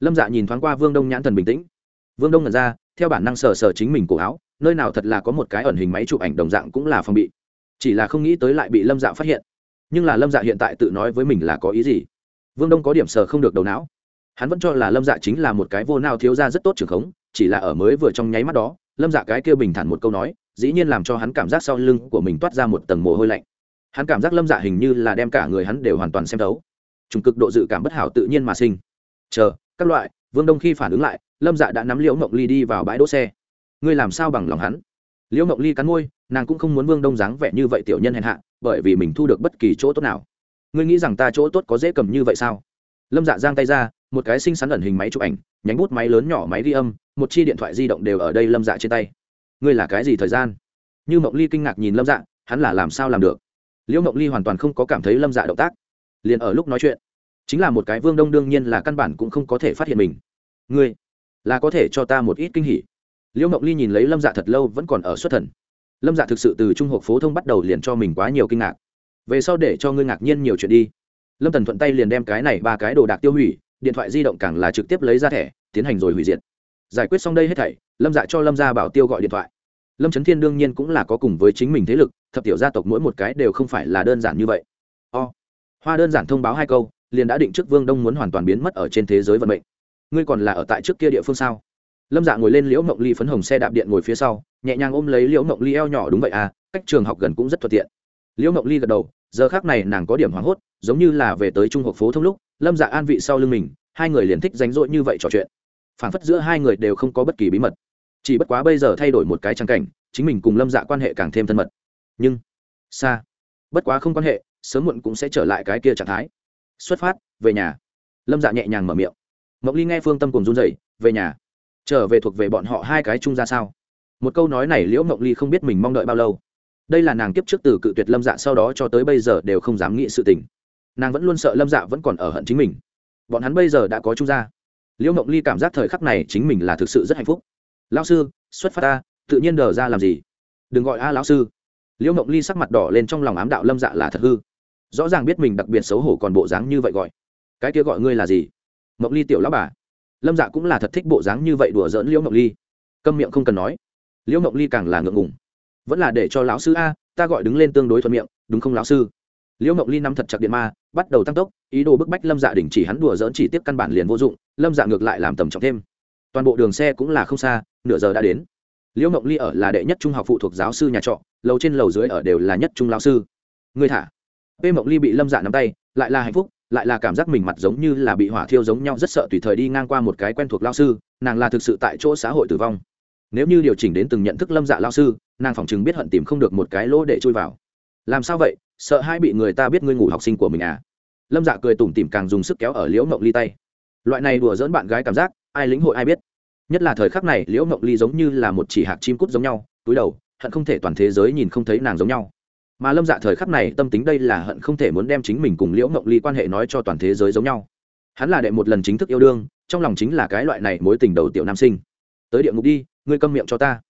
Lâm dạ nhìn thoáng qua vương đông nhãn thần bình tĩnh. Vương đông nhận ra, theo bản năng sờ sờ chính mình cổ áo, nơi nào thật là có một cái ẩn hình máy chụp ảnh đồng dạng cũng là phòng bị. Chỉ là không nghĩ tới lại bị lâm dạ phát hiện. Nhưng là lâm dạ hiện tại tự nói với mình là có ý gì? Vương đông có điểm sờ không được đầu não. Hắn vẫn cho là lâm dạ chính là một cái vô nào thiếu ra rất tốt trường khống, chỉ là ở mới vừa trong nháy mắt đó, lâm dạ cái kêu bình thản một câu nói, dĩ nhiên làm cho hắn cảm giác sau lưng của mình toát ra một tầng mồ hôi lạnh. Hắn cảm giác lâm dạ hình như là đem cả người hắn đều hoàn toàn xem thấu trùng cực độ dự cảm bất hảo tự nhiên mà sinh. Chờ, các loại, vương đông khi phản ứng lại, lâm dạ đã nắm liễu mộng ly đi vào bãi đỗ xe. Ngươi làm sao bằng lòng hắn? Liễu mộng ly cắn môi, nàng cũng không muốn vương đông dáng vẻ như vậy tiểu nhân hèn hạ, bởi vì mình thu được bất kỳ chỗ tốt nào. Ngươi nghĩ rằng ta chỗ tốt có dễ cầm như vậy sao? Lâm dạ giang tay ra, một cái xinh xắn ẩn hình máy chụp ảnh, nhánh bút máy lớn nhỏ máy ghi âm, một chi điện thoại di động đều ở đây lâm dạ trên tay. Ngươi là cái gì thời gian? Như mộng ly kinh ngạc nhìn lâm dạ hắn là làm sao làm được? Liễu mộng ly hoàn toàn không có cảm thấy lâm dạ động tác liền ở lúc nói chuyện. Chính là một cái vương đông đương nhiên là căn bản cũng không có thể phát hiện mình. Ngươi, là có thể cho ta một ít kinh hỉ. Liễu mộng ly nhìn lấy lâm dạ thật lâu vẫn còn ở xuất thần. Lâm dạ thực sự từ trung hộp phổ thông bắt đầu liền cho mình quá nhiều kinh ngạc. Về sau để cho ngươi ngạc nhiên nhiều chuyện đi. Lâm tần thuận tay liền đem cái này ba cái đồ đạc tiêu hủy, điện thoại di động càng là trực tiếp lấy ra thẻ, tiến hành rồi hủy diệt. Giải quyết xong đây hết thảy, lâm dạ cho lâm gia bảo tiêu gọi điện thoại. Lâm trấn thiên đương nhiên cũng là có cùng với chính mình thế lực, thập tiểu gia tộc mỗi một cái đều không phải là đơn giản như vậy. O hoa đơn giản thông báo hai câu, liền đã định trước vương đông muốn hoàn toàn biến mất ở trên thế giới vận mệnh. Ngươi còn là ở tại trước kia địa phương sao? Lâm dạ ngồi lên liễu mộng ly phấn hồng xe đạp điện ngồi phía sau, nhẹ nhàng ôm lấy liễu mộng ly eo nhỏ đúng vậy à cách trường học gần cũng rất thuận tiện. Liễu mộng ly gật đầu, giờ khác này nàng có điểm hoảng hốt, giống như là về tới trung học phố thông lúc, lâm dạ an vị sau lưng mình, hai người liền thích ránh rỗi như vậy trò chuyện. Phảng phất giữa hai người đều không có bất kỳ bí mật. Chỉ bất quá bây giờ thay đổi một cái trang cảnh, chính mình cùng lâm dạ quan hệ càng thêm thân mật. Nhưng, xa, bất quá không quan hệ sớm muộn cũng sẽ trở lại cái kia trạng thái. Xuất phát, về nhà. Lâm dạ nhẹ nhàng mở miệng. Mộng ly nghe phương tâm cùng run dậy về nhà. Trở về thuộc về bọn họ hai cái chung ra sao? Một câu nói này liễu mộng ly không biết mình mong đợi bao lâu. Đây là nàng kiếp trước từ cự tuyệt lâm dạ sau đó cho tới bây giờ đều không dám nghĩ sự tình. Nàng vẫn luôn sợ lâm dạ vẫn còn ở hận chính mình. Bọn hắn bây giờ đã có trung gia liễu mộng ly cảm giác thời khắc này chính mình là thực sự rất hạnh phúc. Lao sư, xuất phát ta, tự nhiên đờ ra làm gì? Đừng gọi a lão sư liễu mộng ly sắc mặt đỏ lên trong lòng ám đạo lâm dạ là thật hư. Rõ ràng biết mình đặc biệt xấu hổ còn bộ dáng như vậy gọi. Cái kia gọi ngươi là gì? Mộng ly tiểu lão bà. Lâm dạ cũng là thật thích bộ dáng như vậy đùa giỡn liễu mộng ly. Câm miệng không cần nói. Liễu mộng ly càng là ngượng ngùng. Vẫn là để cho lão sư a, ta gọi đứng lên tương đối thuận miệng, đúng không lão sư? Liễu mộng ly nắm thật chặt điện ma, bắt đầu tăng tốc, ý đồ bức bách lâm dạ đình chỉ hắn đùa dỡn chỉ tiếp căn bản liền vô dụng, lâm dạ ngược lại làm tầm trọng thêm. Toàn bộ đường xe cũng là không xa, nửa giờ đã đến. Liễu mộng ly ở là đệ nhất trung học phụ thuộc giáo sư nhà trọ lầu trên lầu dưới ở đều là nhất trung lão sư. Người thả. P. Mộng ly bị lâm dạ nắm tay, lại là hạnh phúc, lại là cảm giác mình mặt giống như là bị hỏa thiêu giống nhau, rất sợ tùy thời đi ngang qua một cái quen thuộc lao sư, nàng là thực sự tại chỗ xã hội tử vong. Nếu như điều chỉnh đến từng nhận thức lâm dạ lao sư, nàng phỏng chừng biết hận tìm không được một cái lỗ để chui vào. Làm sao vậy? Sợ hai bị người ta biết ngươi ngủ học sinh của mình à? Lâm dạ cười tủm tỉm càng dùng sức kéo ở liễu mộng ly tay. Loại này đùa dỡn bạn gái cảm giác, ai lĩnh hội ai biết. Nhất là thời khắc này, liễu mộng ly giống như là một chỉ hạt chim cút giống nhau, túi đầu hận không thể toàn thế giới nhìn không thấy nàng giống nhau. Mà lâm dạ thời khắc này tâm tính đây là hận không thể muốn đem chính mình cùng liễu mộng ly quan hệ nói cho toàn thế giới giống nhau. Hắn là đệ một lần chính thức yêu đương, trong lòng chính là cái loại này mối tình đầu tiểu nam sinh. Tới địa ngục đi, ngươi câm miệng cho ta.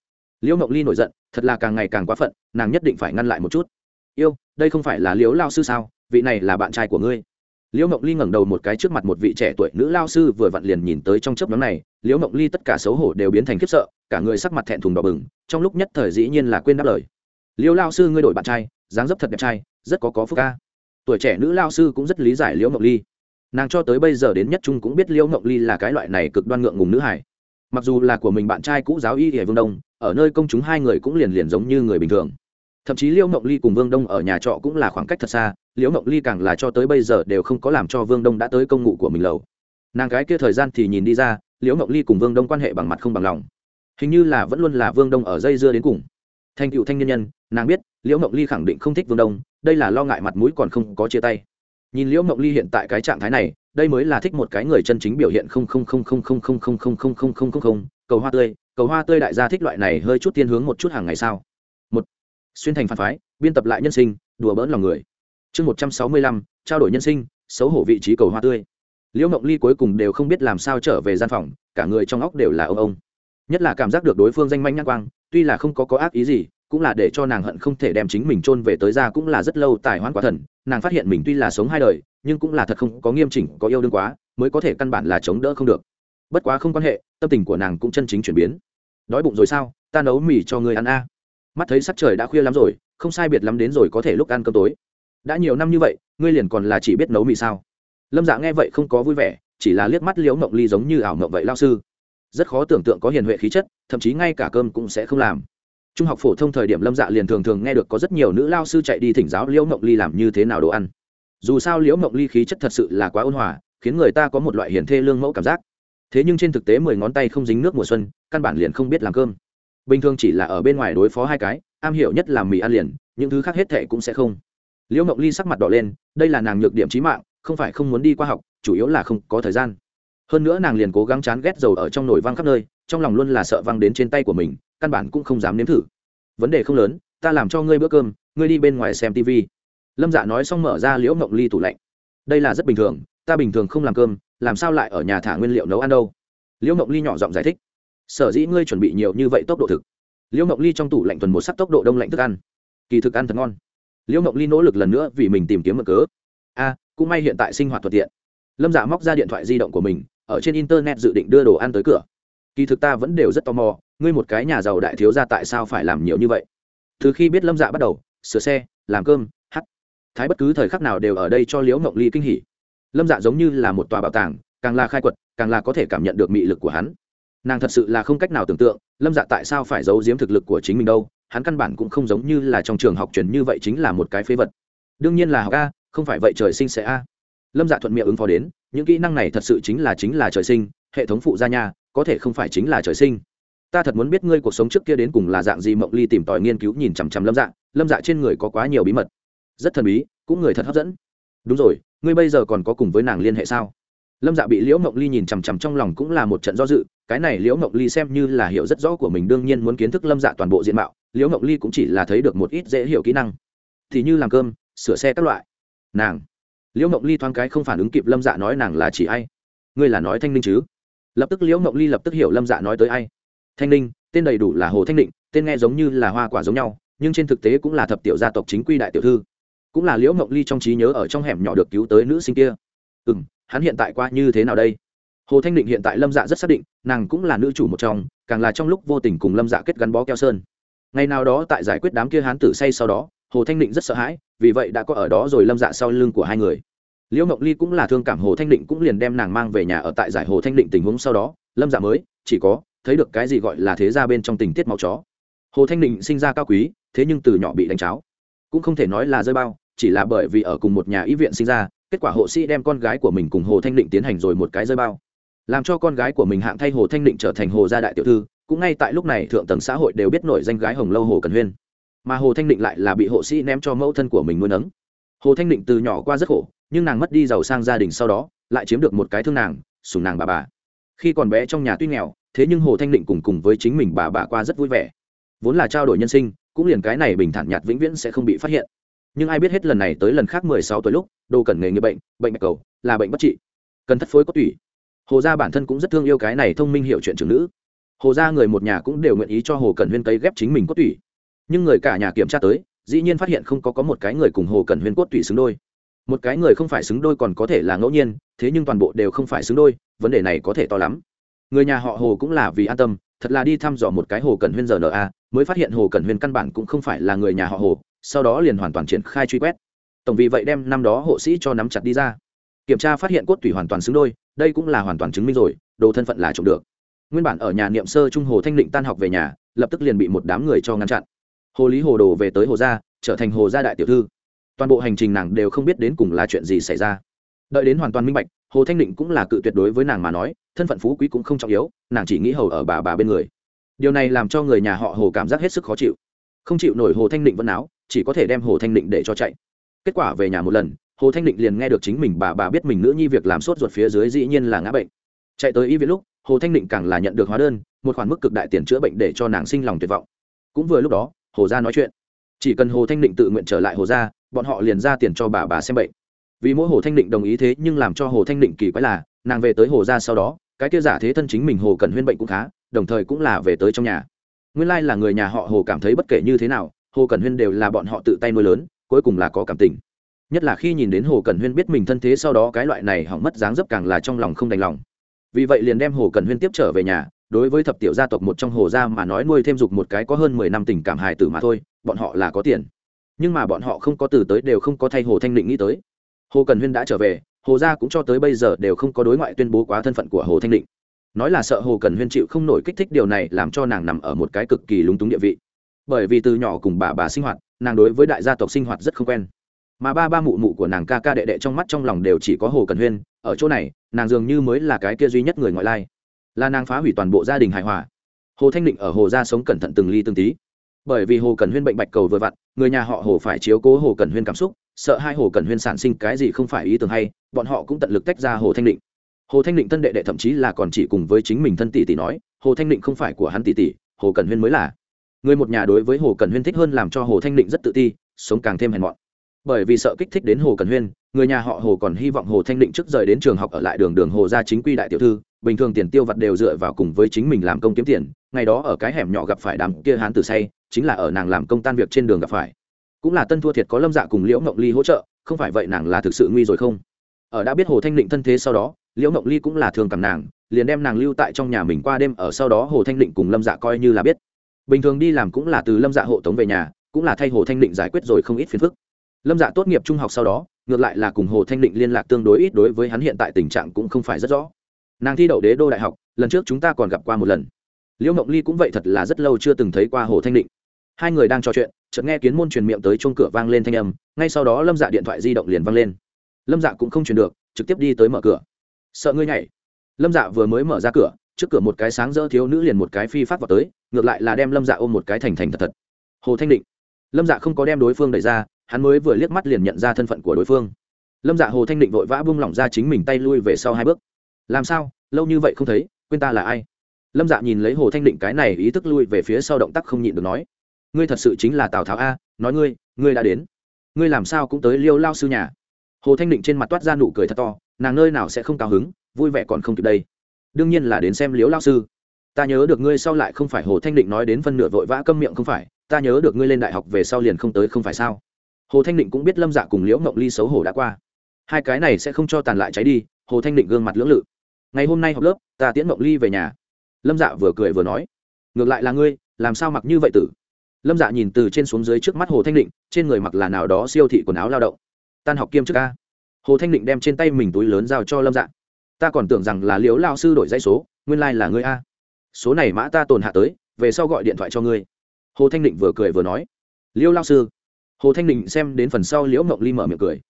Liễu mộng ly nổi giận, thật là càng ngày càng quá phận, nàng nhất định phải ngăn lại một chút. Yêu, đây không phải là liễu lao sư sao? Vị này là bạn trai của ngươi liễu mộng ly ngẩng đầu một cái trước mặt một vị trẻ tuổi nữ lao sư vừa vặn liền nhìn tới trong chớp nhóm này, liễu mộng ly tất cả xấu hổ đều biến thành khiếp sợ, cả người sắc mặt thẹn thùng đỏ bừng, trong lúc nhất thời dĩ nhiên là quên đáp lời. Liễu lao sư, ngươi đổi bạn trai, dáng dấp thật đẹp trai, rất có có phúc ca. Tuổi trẻ nữ lao sư cũng rất lý giải liễu mộng ly. Nàng cho tới bây giờ đến nhất trung cũng biết liễu mộng ly là cái loại này cực đoan ngượng ngùng nữ hải mặc dù là của mình bạn trai cũ giáo y hệ vương đông, ở nơi công chúng hai người cũng liền liền giống như người bình thường thậm chí liễu mộng ly cùng vương đông ở nhà trọ cũng là khoảng cách thật xa liễu mộng ly càng là cho tới bây giờ đều không có làm cho vương đông đã tới công ngụ của mình lầu nàng gái kia thời gian thì nhìn đi ra liễu mộng ly cùng vương đông quan hệ bằng mặt không bằng lòng hình như là vẫn luôn là vương đông ở dây dưa đến cùng thành cựu thanh nhân nhân nàng biết liễu mộng ly khẳng định không thích vương đông đây là lo ngại mặt mũi còn không có chia tay nhìn liễu mộng ly hiện tại cái trạng thái này đây mới là thích một cái người chân chính biểu hiện không không không không không không không không không không không không không cầu hoa tươi cầu hoa tươi đại gia thích loại này hơi chút thiên hướng một chút hàng ngày sao một xuyên thành phản phái, biên tập lại nhân sinh, đùa bỡn lòng người. Chương một trăm sáu mươi lăm, trao đổi nhân sinh, xấu hổ vị trí cầu hoa tươi. Liễu mộng ly cuối cùng đều không biết làm sao trở về gian phòng, cả người trong óc đều là ông ông. Nhất là cảm giác được đối phương danh manh nhắc quang, tuy là không có có ác ý gì, cũng là để cho nàng hận không thể đem chính mình chôn về tới ra cũng là rất lâu tài hoãn quả thần, nàng phát hiện mình tuy là sống hai đời, nhưng cũng là thật không có nghiêm chỉnh, có yêu đương quá, mới có thể căn bản là chống đỡ không được. Bất quá không quan hệ, tâm tình của nàng cũng chân chính chuyển biến. Đói bụng rồi sao? Ta nấu mì cho người ăn a mắt thấy sắc trời đã khuya lắm rồi, không sai biệt lắm đến rồi có thể lúc ăn cơm tối. Đã nhiều năm như vậy, ngươi liền còn là chỉ biết nấu mì sao? Lâm dạ nghe vậy không có vui vẻ, chỉ là liếc mắt liễu mộng ly giống như ảo mộng vậy lao sư. Rất khó tưởng tượng có hiền huệ khí chất, thậm chí ngay cả cơm cũng sẽ không làm. Trung học phổ thông thời điểm lâm dạ liền thường thường nghe được có rất nhiều nữ lao sư chạy đi thỉnh giáo liễu mộng ly làm như thế nào đồ ăn. Dù sao liễu mộng ly khí chất thật sự là quá ôn hòa, khiến người ta có một loại hiền thê lương mẫu cảm giác. Thế nhưng trên thực tế mười ngón tay không dính nước mùa xuân, căn bản liền không biết làm cơm bình thường chỉ là ở bên ngoài đối phó hai cái, am hiểu nhất là mì ăn liền, những thứ khác hết thệ cũng sẽ không. Liễu mộng ly sắc mặt đỏ lên, đây là nàng nhược điểm trí mạng, không phải không muốn đi qua học, chủ yếu là không có thời gian. Hơn nữa nàng liền cố gắng chán ghét dầu ở trong nồi văng khắp nơi, trong lòng luôn là sợ văng đến trên tay của mình, căn bản cũng không dám nếm thử. Vấn đề không lớn, ta làm cho ngươi bữa cơm, ngươi đi bên ngoài xem tv lâm dạ nói xong mở ra liễu mộng ly tủ lạnh. Đây là rất bình thường, ta bình thường không làm cơm, làm sao lại ở nhà thả nguyên liệu nấu ăn đâu? Liễu mộng ly nhỏ giọng giải thích sở dĩ ngươi chuẩn bị nhiều như vậy tốc độ thực. Liễu mộng ly trong tủ lạnh tuần một sắc tốc độ đông lạnh thức ăn. Kỳ thực ăn thật ngon. Liễu mộng ly nỗ lực lần nữa vì mình tìm kiếm mực cớ. A, cũng may hiện tại sinh hoạt thuận tiện. Lâm dạ móc ra điện thoại di động của mình, ở trên internet dự định đưa đồ ăn tới cửa. Kỳ thực ta vẫn đều rất tò mò, ngươi một cái nhà giàu đại thiếu ra tại sao phải làm nhiều như vậy? Từ khi biết lâm dạ bắt đầu, sửa xe, làm cơm hắt thái bất cứ thời khắc nào đều ở đây cho liễu mộng ly kinh hỉ. Lâm dạ giống như là một tòa bảo tàng, càng là khai quật, càng là có thể cảm nhận được mị lực của hắn nàng thật sự là không cách nào tưởng tượng, lâm dạ tại sao phải giấu giếm thực lực của chính mình đâu, hắn căn bản cũng không giống như là trong trường học truyền như vậy chính là một cái phế vật. Đương nhiên là học a, không phải vậy trời sinh sẽ a. Lâm dạ thuận miệng ứng phó đến, những kỹ năng này thật sự chính là chính là trời sinh, hệ thống phụ gia nha, có thể không phải chính là trời sinh. Ta thật muốn biết ngươi cuộc sống trước kia đến cùng là dạng gì, mộng ly tìm tòi nghiên cứu nhìn chằm chằm lâm dạ lâm dạ trên người có quá nhiều bí mật. Rất thần bí, cũng người thật hấp dẫn. Đúng rồi, ngươi bây giờ còn có cùng với nàng liên hệ sao? Lâm dạ bị liễu mộng ly nhìn chằm chằm trong lòng cũng là một trận do dự cái này liễu ngọc ly xem như là hiểu rất rõ của mình, đương nhiên muốn kiến thức lâm dạ toàn bộ diện mạo, liễu ngọc ly cũng chỉ là thấy được một ít dễ hiểu kỹ năng. Thì như làm cơm, sửa xe các loại. Nàng, liễu ngọc ly thoáng cái không phản ứng kịp lâm dạ nói nàng là chỉ ai? Ngươi là nói thanh ninh chứ? Lập tức liễu ngọc ly lập tức hiểu lâm dạ nói tới ai. Thanh ninh, tên đầy đủ là hồ thanh định, tên nghe giống như là hoa quả giống nhau, nhưng trên thực tế cũng là thập tiểu gia tộc chính quy đại tiểu thư. Cũng là liễu ngọc ly trong trí nhớ ở trong hẻm nhỏ được cứu tới nữ sinh kia. Ừ m hắn hiện tại qua như thế nào đây? Hồ thanh định hiện tại lâm dạ rất xác định, nàng cũng là nữ chủ một trong, càng là trong lúc vô tình cùng lâm dạ kết gắn bó keo sơn. Ngày nào đó tại giải quyết đám kia hán tử say sau đó, hồ thanh định rất sợ hãi, vì vậy đã có ở đó rồi lâm dạ sau lưng của hai người. Liễu mộng ly cũng là thương cảm hồ thanh định cũng liền đem nàng mang về nhà ở tại giải hồ thanh định tình huống sau đó, lâm dạ mới, chỉ có, thấy được cái gì gọi là thế ra bên trong tình tiết màu chó. Hồ thanh định sinh ra cao quý, thế nhưng từ nhỏ bị đánh cháo. Cũng không thể nói là rơi bao, chỉ là bởi vì ở cùng một nhà y viện sinh ra, kết quả hộ sĩ đem con gái của mình cùng hồ thanh định tiến hành rồi một cái rơi bao làm cho con gái của mình hạng thay hồ thanh định trở thành hồ gia đại tiểu thư, cũng ngay tại lúc này thượng tầng xã hội đều biết nổi danh gái hồng lâu hồ cần huyên. Mà hồ thanh định lại là bị hộ sĩ ném cho mẫu thân của mình nuôi nấng. Hồ thanh định từ nhỏ qua rất khổ, nhưng nàng mất đi giàu sang gia đình sau đó, lại chiếm được một cái thương nàng sùng nàng bà bà. Khi còn bé trong nhà tuy nghèo, thế nhưng hồ thanh định cùng cùng với chính mình bà bà qua rất vui vẻ. Vốn là trao đổi nhân sinh, cũng liền cái này bình thản nhạt vĩnh viễn sẽ không bị phát hiện. Nhưng ai biết hết lần này tới lần khác mười sáu tuổi lúc, đồ cần nghề nghiệp bệnh bệnh mạch cầu, là bệnh bất trị. Cần thất phối có tủy hồ gia bản thân cũng rất thương yêu cái này thông minh hiểu chuyện trưởng nữ. Hồ gia người một nhà cũng đều nguyện ý cho hồ cần huyên cấy ghép chính mình cốt tủy. Nhưng người cả nhà kiểm tra tới, dĩ nhiên phát hiện không có có một cái người cùng hồ cần huyên cốt tủy xứng đôi. Một cái người không phải xứng đôi còn có thể là ngẫu nhiên, thế nhưng toàn bộ đều không phải xứng đôi, vấn đề này có thể to lắm. Người nhà họ hồ cũng là vì an tâm, thật là đi thăm dò một cái hồ cần huyên giờ na mới phát hiện hồ cần huyên căn bản cũng không phải là người nhà họ hồ, sau đó liền hoàn toàn triển khai truy quét. Tổng vì vậy đem năm đó hộ sĩ cho nắm chặt đi ra kiểm tra phát hiện cốt tủy hoàn toàn xứng đôi, đây cũng là hoàn toàn chứng minh rồi, đồ thân phận là trộm được. Nguyên bản ở nhà niệm sơ trung hồ thanh định tan học về nhà, lập tức liền bị một đám người cho ngăn chặn. Hồ lý hồ đồ về tới hồ gia, trở thành hồ gia đại tiểu thư. Toàn bộ hành trình nàng đều không biết đến cùng là chuyện gì xảy ra. Đợi đến hoàn toàn minh bạch, hồ thanh định cũng là cự tuyệt đối với nàng mà nói, thân phận phú quý cũng không trọng yếu, nàng chỉ nghĩ hầu ở bà bà bên người. Điều này làm cho người nhà họ hồ cảm giác hết sức khó chịu. Không chịu nổi hồ thanh định vẫn áo chỉ có thể đem hồ thanh định để cho chạy. Kết quả về nhà một lần hồ thanh định liền nghe được chính mình bà bà biết mình nữ nhi việc làm sốt ruột phía dưới dĩ nhiên là ngã bệnh. Chạy tới y viện lúc, hồ thanh định càng là nhận được hóa đơn, một khoản mức cực đại tiền chữa bệnh để cho nàng sinh lòng tuyệt vọng. Cũng vừa lúc đó, hồ gia nói chuyện. Chỉ cần hồ thanh định tự nguyện trở lại hồ gia, bọn họ liền ra tiền cho bà bà xem bệnh. Vì mỗi hồ thanh định đồng ý thế nhưng làm cho hồ thanh định kỳ quái là, nàng về tới hồ gia sau đó, cái kia giả thế thân chính mình hồ cần huyên bệnh cũng khá, đồng thời cũng là về tới trong nhà. Nguyên lai là người nhà họ hồ cảm thấy bất kể như thế nào, hồ cần huyên đều là bọn họ tự tay nuôi lớn, cuối cùng là có cảm tình nhất là khi nhìn đến hồ cần huyên biết mình thân thế sau đó cái loại này hỏng mất dáng dấp càng là trong lòng không đành lòng. Vì vậy liền đem hồ cần huyên tiếp trở về nhà, đối với thập tiểu gia tộc một trong hồ gia mà nói nuôi thêm dục một cái có hơn mười năm tình cảm hài tử mà thôi, bọn họ là có tiền. Nhưng mà bọn họ không có từ tới đều không có thay hồ thanh định nghĩ tới. Hồ cần huyên đã trở về, hồ gia cũng cho tới bây giờ đều không có đối ngoại tuyên bố quá thân phận của hồ thanh định. Nói là sợ hồ cần huyên chịu không nổi kích thích điều này làm cho nàng nằm ở một cái cực kỳ lúng túng địa vị. Bởi vì từ nhỏ cùng bà bà sinh hoạt, nàng đối với đại gia tộc sinh hoạt rất không quen mà ba ba mụ mụ của nàng ca ca đệ đệ trong mắt trong lòng đều chỉ có hồ cần huyên. Ở chỗ này, nàng dường như mới là cái kia duy nhất người ngoại lai. Là nàng phá hủy toàn bộ gia đình hài hòa. Hồ thanh định ở hồ gia sống cẩn thận từng ly từng tí. Bởi vì hồ cần huyên bệnh bạch cầu vừa vặn, người nhà họ hồ phải chiếu cố hồ cần huyên cảm xúc, sợ hai hồ cần huyên sản sinh cái gì không phải ý tưởng hay, bọn họ cũng tận lực tách ra hồ thanh định. Hồ thanh định thân đệ đệ thậm chí là còn chỉ cùng với chính mình thân tỷ tỷ nói, hồ thanh định không phải của hắn tỷ tỷ, hồ cần huyên mới là. Người một nhà đối với hồ cần huyên thích hơn làm cho hồ thanh định rất tự ti, sống càng thêm hèn mọn bởi vì sợ kích thích đến hồ cần huyên, người nhà họ hồ còn hy vọng hồ thanh định trước rời đến trường học ở lại đường đường hồ gia chính quy đại tiểu thư, bình thường tiền tiêu vặt đều dựa vào cùng với chính mình làm công kiếm tiền, ngày đó ở cái hẻm nhỏ gặp phải đám kia hán tử say, chính là ở nàng làm công tan việc trên đường gặp phải. Cũng là tân thua thiệt có lâm dạ cùng liễu ngọc ly hỗ trợ, không phải vậy nàng là thực sự nguy rồi không? Ở đã biết hồ thanh định thân thế sau đó, liễu ngọc ly cũng là thường cầm nàng, liền đem nàng lưu tại trong nhà mình qua đêm ở sau đó hồ thanh định cùng lâm dạ coi như là biết. Bình thường đi làm cũng là từ lâm dạ hộ tống về nhà, cũng là thay hồ thanh định giải quyết rồi không ít phiền phức lâm dạ tốt nghiệp trung học sau đó, ngược lại là cùng hồ thanh định liên lạc tương đối ít đối với hắn hiện tại tình trạng cũng không phải rất rõ. Nàng thi đậu đế đô đại học, lần trước chúng ta còn gặp qua một lần. Liễu mộng ly cũng vậy thật là rất lâu chưa từng thấy qua hồ thanh định. Hai người đang trò chuyện, chợt nghe kiến môn truyền miệng tới chung cửa vang lên thanh âm, ngay sau đó lâm dạ điện thoại di động liền vang lên. Lâm dạ cũng không truyền được, trực tiếp đi tới mở cửa. Sợ ngươi nhảy. Lâm dạ vừa mới mở ra cửa, trước cửa một cái sáng rỡ thiếu nữ liền một cái phi phát vào tới, ngược lại là đem lâm dạ ôm một cái thành thành thật thật. Hồ thanh định. Lâm dạ không có đem đối phương đẩy ra hắn mới vừa liếc mắt liền nhận ra thân phận của đối phương. Lâm dạ hồ thanh định vội vã buông lỏng ra chính mình tay lui về sau hai bước. Làm sao? Lâu như vậy không thấy, quên ta là ai? Lâm dạ nhìn lấy hồ thanh định cái này ý thức lui về phía sau động tác không nhịn được nói. Ngươi thật sự chính là tào tháo a, nói ngươi ngươi đã đến. Ngươi làm sao cũng tới liêu lao sư nhà. Hồ thanh định trên mặt toát ra nụ cười thật to, nàng nơi nào sẽ không cao hứng, vui vẻ còn không kịp đây. Đương nhiên là đến xem liếu lao sư. Ta nhớ được ngươi sau lại không phải hồ thanh định nói đến phân nửa vội vã câm miệng không phải, ta nhớ được ngươi lên đại học về sau liền không tới không phải sao? Hồ thanh định cũng biết lâm dạ cùng liễu mộng ly xấu hổ đã qua. Hai cái này sẽ không cho tàn lại cháy đi, hồ thanh định gương mặt lưỡng lự. Ngày hôm nay học lớp, ta tiễn mộng ly về nhà. Lâm dạ vừa cười vừa nói, ngược lại là ngươi, làm sao mặc như vậy tử? Lâm dạ nhìn từ trên xuống dưới trước mắt hồ thanh định, trên người mặc là nào đó siêu thị quần áo lao động. Tan học kiêm trước ca hồ thanh định đem trên tay mình túi lớn giao cho lâm dạ. Ta còn tưởng rằng là liếu lao sư đổi dãy số, nguyên lai、like、là ngươi a. Số này mã ta tồn hạ tới, về sau gọi điện thoại cho ngươi. Hồ thanh định vừa cười vừa nói liêu lao sư hồ thanh định xem đến phần sau liễu mộng ly mở miệng cười.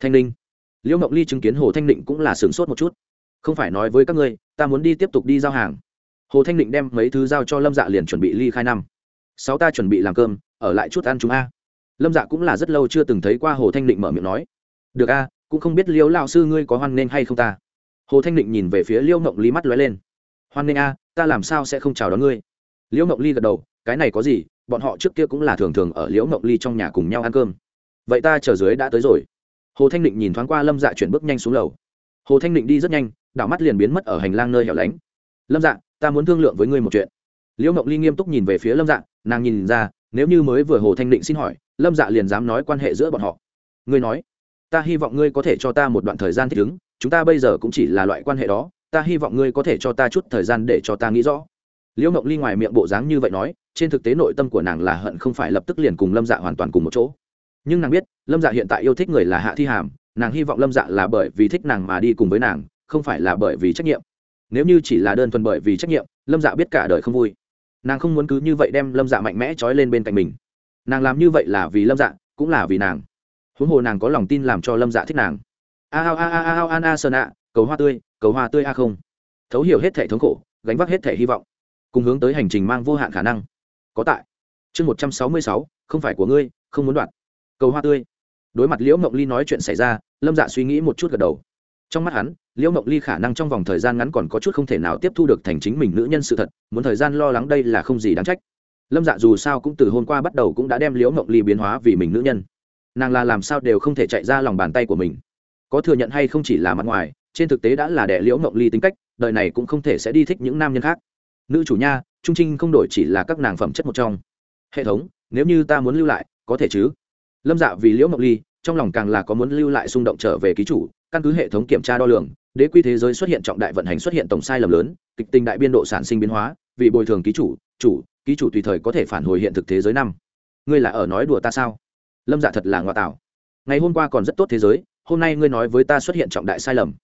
Thanh ninh, liễu mộng ly chứng kiến hồ thanh định cũng là sửng sốt một chút. Không phải nói với các ngươi, ta muốn đi tiếp tục đi giao hàng. Hồ thanh định đem mấy thứ giao cho lâm dạ liền chuẩn bị ly khai năm. Sáu ta chuẩn bị làm cơm, ở lại chút ăn chúng a. Lâm dạ cũng là rất lâu chưa từng thấy qua hồ thanh định mở miệng nói. Được a, cũng không biết liễu lao sư ngươi có hoan nghênh hay không ta. Hồ thanh định nhìn về phía liễu mộng ly mắt lóe lên. Hoan nghênh a, ta làm sao sẽ không chào đón ngươi? Liễu mộng ly gật đầu, cái này có gì bọn họ trước kia cũng là thường thường ở liễu mộng ly trong nhà cùng nhau ăn cơm. Vậy ta chờ dưới đã tới rồi. Hồ thanh định nhìn thoáng qua lâm dạ chuyển bước nhanh xuống lầu. Hồ thanh định đi rất nhanh, đảo mắt liền biến mất ở hành lang nơi hẻo lánh. Lâm dạ ta muốn thương lượng với ngươi một chuyện. Liễu mộng ly nghiêm túc nhìn về phía lâm dạ nàng nhìn ra, nếu như mới vừa hồ thanh định xin hỏi, lâm dạ liền dám nói quan hệ giữa bọn họ. Ngươi nói, ta hy vọng ngươi có thể cho ta một đoạn thời gian thích ứng, chúng ta bây giờ cũng chỉ là loại quan hệ đó, ta hy vọng ngươi có thể cho ta chút thời gian để cho ta nghĩ rõ. Liễu mộng ly ngoài miệng bộ dáng như vậy nói trên thực tế nội tâm của nàng là hận không phải lập tức liền cùng lâm dạ hoàn toàn cùng một chỗ. Nhưng nàng biết, lâm dạ hiện tại yêu thích người là hạ thi hàm, nàng hy vọng lâm dạ là bởi vì thích nàng mà đi cùng với nàng, không phải là bởi vì trách nhiệm. Nếu như chỉ là đơn thuần bởi vì trách nhiệm, lâm dạ biết cả đời không vui. Nàng không muốn cứ như vậy đem lâm dạ mạnh mẽ trói lên bên cạnh mình. Nàng làm như vậy là vì lâm dạ cũng là vì nàng. Huống hồ nàng có lòng tin làm cho lâm dạ thích nàng. A a a a a a a sơn ạ, cầu hoa tươi, cầu hoa tươi a không. Thấu hiểu hết thể thống khổ, gánh vác hết thể hy vọng. Cùng hướng tới hành trình mang vô hạn khả năng có tại. Chương một trăm sáu mươi sáu, không phải của ngươi, không muốn đoạt. Cầu hoa tươi. Đối mặt liễu mộng ly nói chuyện xảy ra, lâm dạ suy nghĩ một chút gật đầu. Trong mắt hắn, liễu mộng ly khả năng trong vòng thời gian ngắn còn có chút không thể nào tiếp thu được thành chính mình nữ nhân sự thật, muốn thời gian lo lắng đây là không gì đáng trách. Lâm dạ dù sao cũng từ hôm qua bắt đầu cũng đã đem liễu mộng ly biến hóa vì mình nữ nhân. Nàng là làm sao đều không thể chạy ra lòng bàn tay của mình. Có thừa nhận hay không chỉ là mặt ngoài, trên thực tế đã là đẻ liễu mộng ly tính cách, đời này cũng không thể sẽ đi thích những nam nhân khác nữ chủ nha, trung trinh không đổi chỉ là các nàng phẩm chất một trong. Hệ thống, nếu như ta muốn lưu lại, có thể chứ? Lâm dạ vì liễu mộng ly, trong lòng càng là có muốn lưu lại xung động trở về ký chủ, căn cứ hệ thống kiểm tra đo lường, đế quy thế giới xuất hiện trọng đại vận hành xuất hiện tổng sai lầm lớn, kịch tình đại biên độ sản sinh biến hóa, vì bồi thường ký chủ chủ, ký chủ tùy thời có thể phản hồi hiện thực thế giới năm. Ngươi là ở nói đùa ta sao? Lâm dạ thật là ngoại tạo. Ngày hôm qua còn rất tốt thế giới, hôm nay ngươi nói với ta xuất hiện trọng đại sai lầm.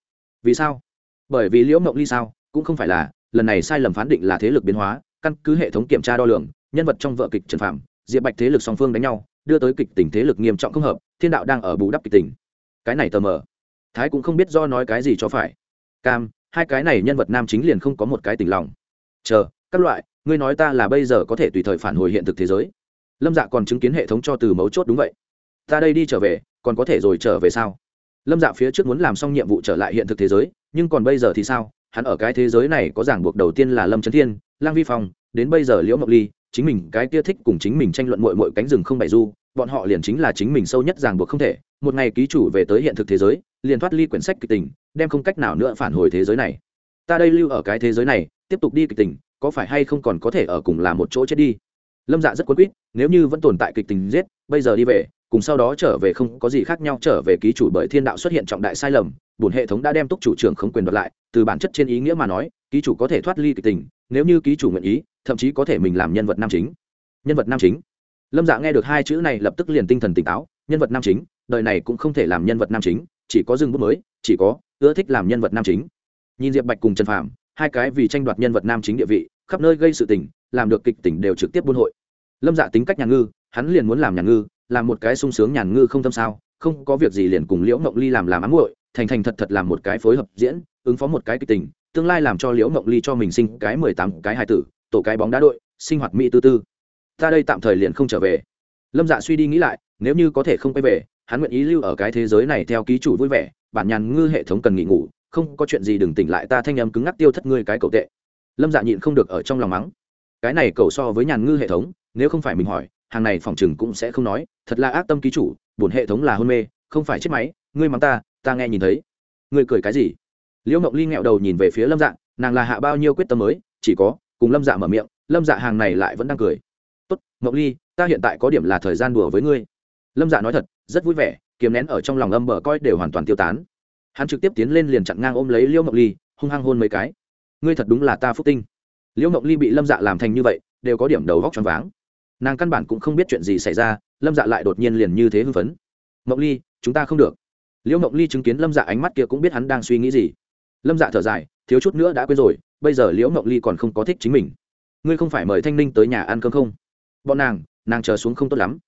Vì sao? Bởi vì liễu mộng ly sao? Cũng không phải là lần này sai lầm phán định là thế lực biến hóa, căn cứ hệ thống kiểm tra đo lường, nhân vật trong vợ kịch trần phạm diệp bạch thế lực song phương đánh nhau, đưa tới kịch tình thế lực nghiêm trọng không hợp, thiên đạo đang ở bù đắp kịch tình. Cái này tờ mờ. Thái cũng không biết do nói cái gì cho phải. Cam, hai cái này nhân vật nam chính liền không có một cái tình lòng. Chờ, các loại, ngươi nói ta là bây giờ có thể tùy thời phản hồi hiện thực thế giới. Lâm dạ còn chứng kiến hệ thống cho từ mấu chốt đúng vậy. Ta đây đi trở về, còn có thể rồi trở về sao? Lâm dạ phía trước muốn làm xong nhiệm vụ trở lại hiện thực thế giới, nhưng còn bây giờ thì sao? Hắn ở cái thế giới này có ràng buộc đầu tiên là lâm trấn thiên, lang vi phong, đến bây giờ liễu Mộc ly, chính mình cái kia thích cùng chính mình tranh luận mội mội cánh rừng không bày du, bọn họ liền chính là chính mình sâu nhất ràng buộc không thể, một ngày ký chủ về tới hiện thực thế giới, liền thoát ly quyển sách kịch tình, đem không cách nào nữa phản hồi thế giới này. Ta đây lưu ở cái thế giới này, tiếp tục đi kịch tình, có phải hay không còn có thể ở cùng là một chỗ chết đi? Lâm dạ rất quấn quýt, nếu như vẫn tồn tại kịch tình giết, bây giờ đi về, cùng sau đó trở về không có gì khác nhau trở về ký chủ bởi thiên đạo xuất hiện trọng đại sai lầm bổn hệ thống đã đem túc chủ trưởng không quyền đoạt lại, từ bản chất trên ý nghĩa mà nói, ký chủ có thể thoát ly kịch tình, nếu như ký chủ nguyện ý, thậm chí có thể mình làm nhân vật nam chính. Nhân vật nam chính. Lâm dạ nghe được hai chữ này lập tức liền tinh thần tỉnh táo, nhân vật nam chính, đời này cũng không thể làm nhân vật nam chính, chỉ có dừng bút mới, chỉ có ưa thích làm nhân vật nam chính. Nhìn diệp bạch cùng trần phạm hai cái vì tranh đoạt nhân vật nam chính địa vị, khắp nơi gây sự tình, làm được kịch tỉnh đều trực tiếp buôn hội. Lâm dạ tính cách nhà ngư, hắn liền muốn làm nhà ngư, làm một cái sung sướng nhàn ngư không tâm sao, không có việc gì liền cùng liễu mộng ly làm làm ám muội thành thành thật thật làm một cái phối hợp diễn, ứng phó một cái kịch tình, tương lai làm cho liễu mộng ly cho mình sinh cái mười tám cái hài tử, tổ cái bóng đá đội, sinh hoạt mỹ tư tư. Ta đây tạm thời liền không trở về. Lâm dạ suy đi nghĩ lại, nếu như có thể không quay về, hắn nguyện ý lưu ở cái thế giới này theo ký chủ vui vẻ, bản nhàn ngư hệ thống cần nghỉ ngủ, không có chuyện gì đừng tỉnh lại ta thanh âm cứng ngắc tiêu thất ngươi cái cậu tệ. Lâm dạ nhịn không được ở trong lòng mắng. Cái này cậu so với nhàn ngư hệ thống, nếu không phải mình hỏi, hàng này phòng chừng cũng sẽ không nói, thật là ác tâm ký chủ, bổn hệ thống là hôn mê, không phải chết máy, ngươi mắng ta ta nghe nhìn thấy. Ngươi cười cái gì? Liễu mộng ly nghẹo đầu nhìn về phía lâm dạ nàng là hạ bao nhiêu quyết tâm mới, chỉ có, cùng lâm dạ mở miệng, lâm dạ hàng này lại vẫn đang cười. Tốt, mộng ly, ta hiện tại có điểm là thời gian đùa với ngươi. Lâm dạ nói thật, rất vui vẻ, kiềm nén ở trong lòng âm bờ coi đều hoàn toàn tiêu tán. Hắn trực tiếp tiến lên liền chặn ngang ôm lấy liễu mộng ly, hung hăng hôn mấy cái. Ngươi thật đúng là ta phúc tinh. Liễu mộng ly bị lâm dạ làm thành như vậy, đều có điểm đầu góc choáng váng. Nàng căn bản cũng không biết chuyện gì xảy ra, lâm dạ lại đột nhiên liền như thế hưng phấn. Mộng ly, chúng ta không được liễu mộng ly chứng kiến lâm dạ ánh mắt kia cũng biết hắn đang suy nghĩ gì. Lâm dạ thở dài, thiếu chút nữa đã quên rồi, bây giờ liễu mộng ly còn không có thích chính mình. Ngươi không phải mời thanh ninh tới nhà ăn cơm không? Bọn nàng nàng chờ xuống không tốt lắm.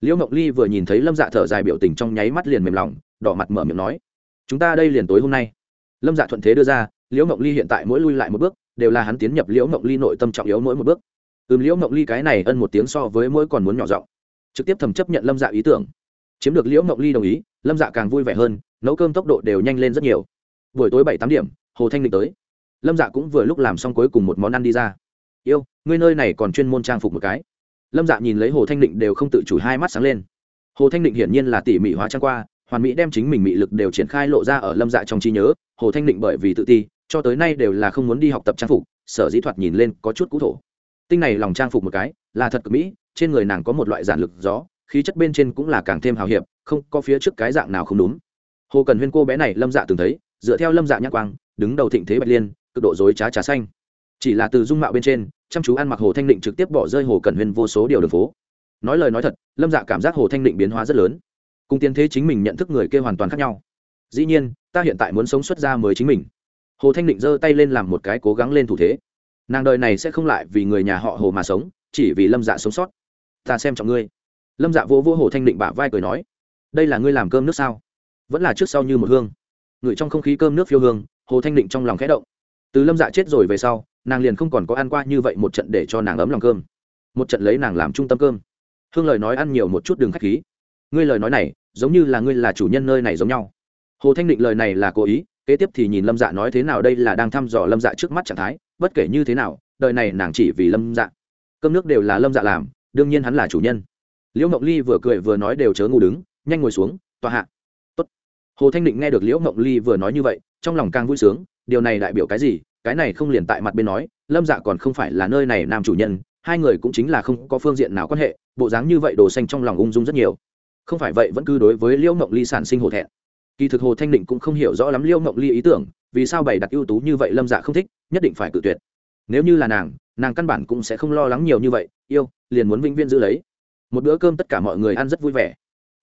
Liễu mộng ly vừa nhìn thấy lâm dạ thở dài biểu tình trong nháy mắt liền mềm lòng, đỏ mặt mở miệng nói, chúng ta đây liền tối hôm nay. Lâm dạ thuận thế đưa ra, liễu mộng ly hiện tại mỗi lui lại một bước, đều là hắn tiến nhập liễu mộng ly nội tâm trọng yếu mỗi một bước. Ừm, liễu mộng ly cái này ân một tiếng so với mỗi còn muốn nhỏ giọng, trực tiếp thầm chấp nhận lâm dạ ý tưởng. Chiếm được liễu mộng ly đồng ý lâm dạ càng vui vẻ hơn, nấu cơm tốc độ đều nhanh lên rất nhiều. Buổi tối bảy tám điểm, hồ thanh định tới. Lâm dạ cũng vừa lúc làm xong cuối cùng một món ăn đi ra. Yêu, ngươi nơi này còn chuyên môn trang phục một cái. Lâm dạ nhìn lấy hồ thanh định đều không tự chủ hai mắt sáng lên. Hồ thanh định hiển nhiên là tỉ mỉ hóa trang qua, hoàn mỹ đem chính mình mị lực đều triển khai lộ ra ở lâm dạ trong trí nhớ, hồ thanh định bởi vì tự ti, cho tới nay đều là không muốn đi học tập trang phục, sở dĩ thoạt nhìn lên có chút cũ thổ. Tinh này lòng trang phục một cái, là thật cực mỹ, trên người nàng có một loại giản lực gió khí chất bên trên cũng là càng thêm hào hiệp, không có phía trước cái dạng nào không đúng. Hồ cần huyên cô bé này lâm dạ từng thấy, dựa theo lâm dạ nhắc quang, đứng đầu thịnh thế bạch liên, cực độ dối trá trà xanh. Chỉ là từ dung mạo bên trên, chăm chú ăn mặc hồ thanh định trực tiếp bỏ rơi hồ cần huyên vô số điều đường phố. Nói lời nói thật, lâm dạ cảm giác hồ thanh định biến hóa rất lớn. Cùng tiến thế chính mình nhận thức người kia hoàn toàn khác nhau. Dĩ nhiên, ta hiện tại muốn sống xuất ra mới chính mình. Hồ thanh định giơ tay lên làm một cái cố gắng lên thủ thế. Nàng đời này sẽ không lại vì người nhà họ hồ mà sống, chỉ vì lâm dạ sống sót. Ta xem trọng ngươi lâm dạ vỗ vỗ hồ thanh định bả vai cười nói, đây là ngươi làm cơm nước sao? Vẫn là trước sau như một hương. Ngửi trong không khí cơm nước phiêu hương, hồ thanh định trong lòng khẽ động. Từ lâm dạ chết rồi về sau, nàng liền không còn có ăn qua như vậy một trận để cho nàng ấm lòng cơm. Một trận lấy nàng làm trung tâm cơm. Hương lời nói ăn nhiều một chút đường khách khí. Ngươi lời nói này, giống như là ngươi là chủ nhân nơi này giống nhau. Hồ thanh định lời này là cố ý, kế tiếp thì nhìn lâm dạ nói thế nào đây là đang thăm dò lâm dạ trước mắt trạng thái, bất kể như thế nào, đời này nàng chỉ vì lâm dạ. Cơm nước đều là lâm dạ làm, đương nhiên hắn là chủ nhân liễu mộng ly vừa cười vừa nói đều chớ ngủ đứng, nhanh ngồi xuống, tòa hạ. Tốt. hồ thanh định nghe được liễu mộng ly vừa nói như vậy, trong lòng càng vui sướng, điều này đại biểu cái gì? Cái này không liền tại mặt bên nói, lâm dạ còn không phải là nơi này nam chủ nhân, hai người cũng chính là không có phương diện nào quan hệ, bộ dáng như vậy đồ xanh trong lòng ung dung rất nhiều. Không phải vậy vẫn cứ đối với liễu mộng ly sản sinh hổ thẹn. Kỳ thực hồ thanh định cũng không hiểu rõ lắm liễu ngộng ly ý tưởng, vì sao bày đặt ưu tú như vậy lâm dạ không thích, nhất định phải cự tuyệt. Nếu như là nàng nàng căn bản cũng sẽ không lo lắng nhiều như vậy, yêu, liền muốn vĩnh viên giữ lấy một bữa cơm tất cả mọi người ăn rất vui vẻ.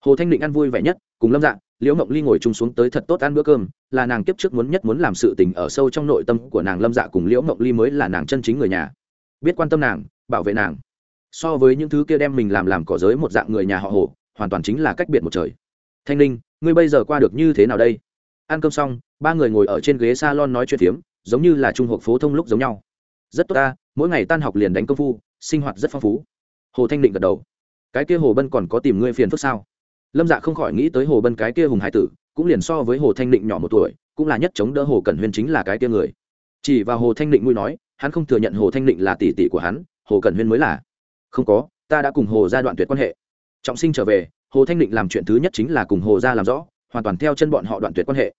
Hồ thanh định ăn vui vẻ nhất cùng lâm Dạng, liễu mộng ly ngồi chung xuống tới thật tốt ăn bữa cơm là nàng kiếp trước muốn nhất muốn làm sự tình ở sâu trong nội tâm của nàng lâm dạ cùng liễu mộng ly mới là nàng chân chính người nhà. Biết quan tâm nàng bảo vệ nàng. So với những thứ kia đem mình làm làm cỏ giới một dạng người nhà họ hồ hoàn toàn chính là cách biệt một trời. Thanh linh ngươi bây giờ qua được như thế nào đây? Ăn cơm xong ba người ngồi ở trên ghế s a lon nói chuyện phiếm giống như là trung học phố thông lúc giống nhau. Rất tốt ta mỗi ngày tan học liền đánh công phu sinh hoạt rất phong phú. Hồ thanh định gật đầu cái kia hồ bân còn có tìm ngươi phiền phức sao? Lâm dạ không khỏi nghĩ tới hồ bân cái kia hùng hải tử, cũng liền so với hồ thanh định nhỏ một tuổi, cũng là nhất chống đỡ hồ cẩn huyên chính là cái kia người. Chỉ vào hồ thanh định mui nói, hắn không thừa nhận hồ thanh định là tỷ tỷ của hắn, hồ cẩn huyên mới là. Không có, ta đã cùng hồ ra đoạn tuyệt quan hệ. Trọng sinh trở về, hồ thanh định làm chuyện thứ nhất chính là cùng hồ ra làm rõ, hoàn toàn theo chân bọn họ đoạn tuyệt quan hệ.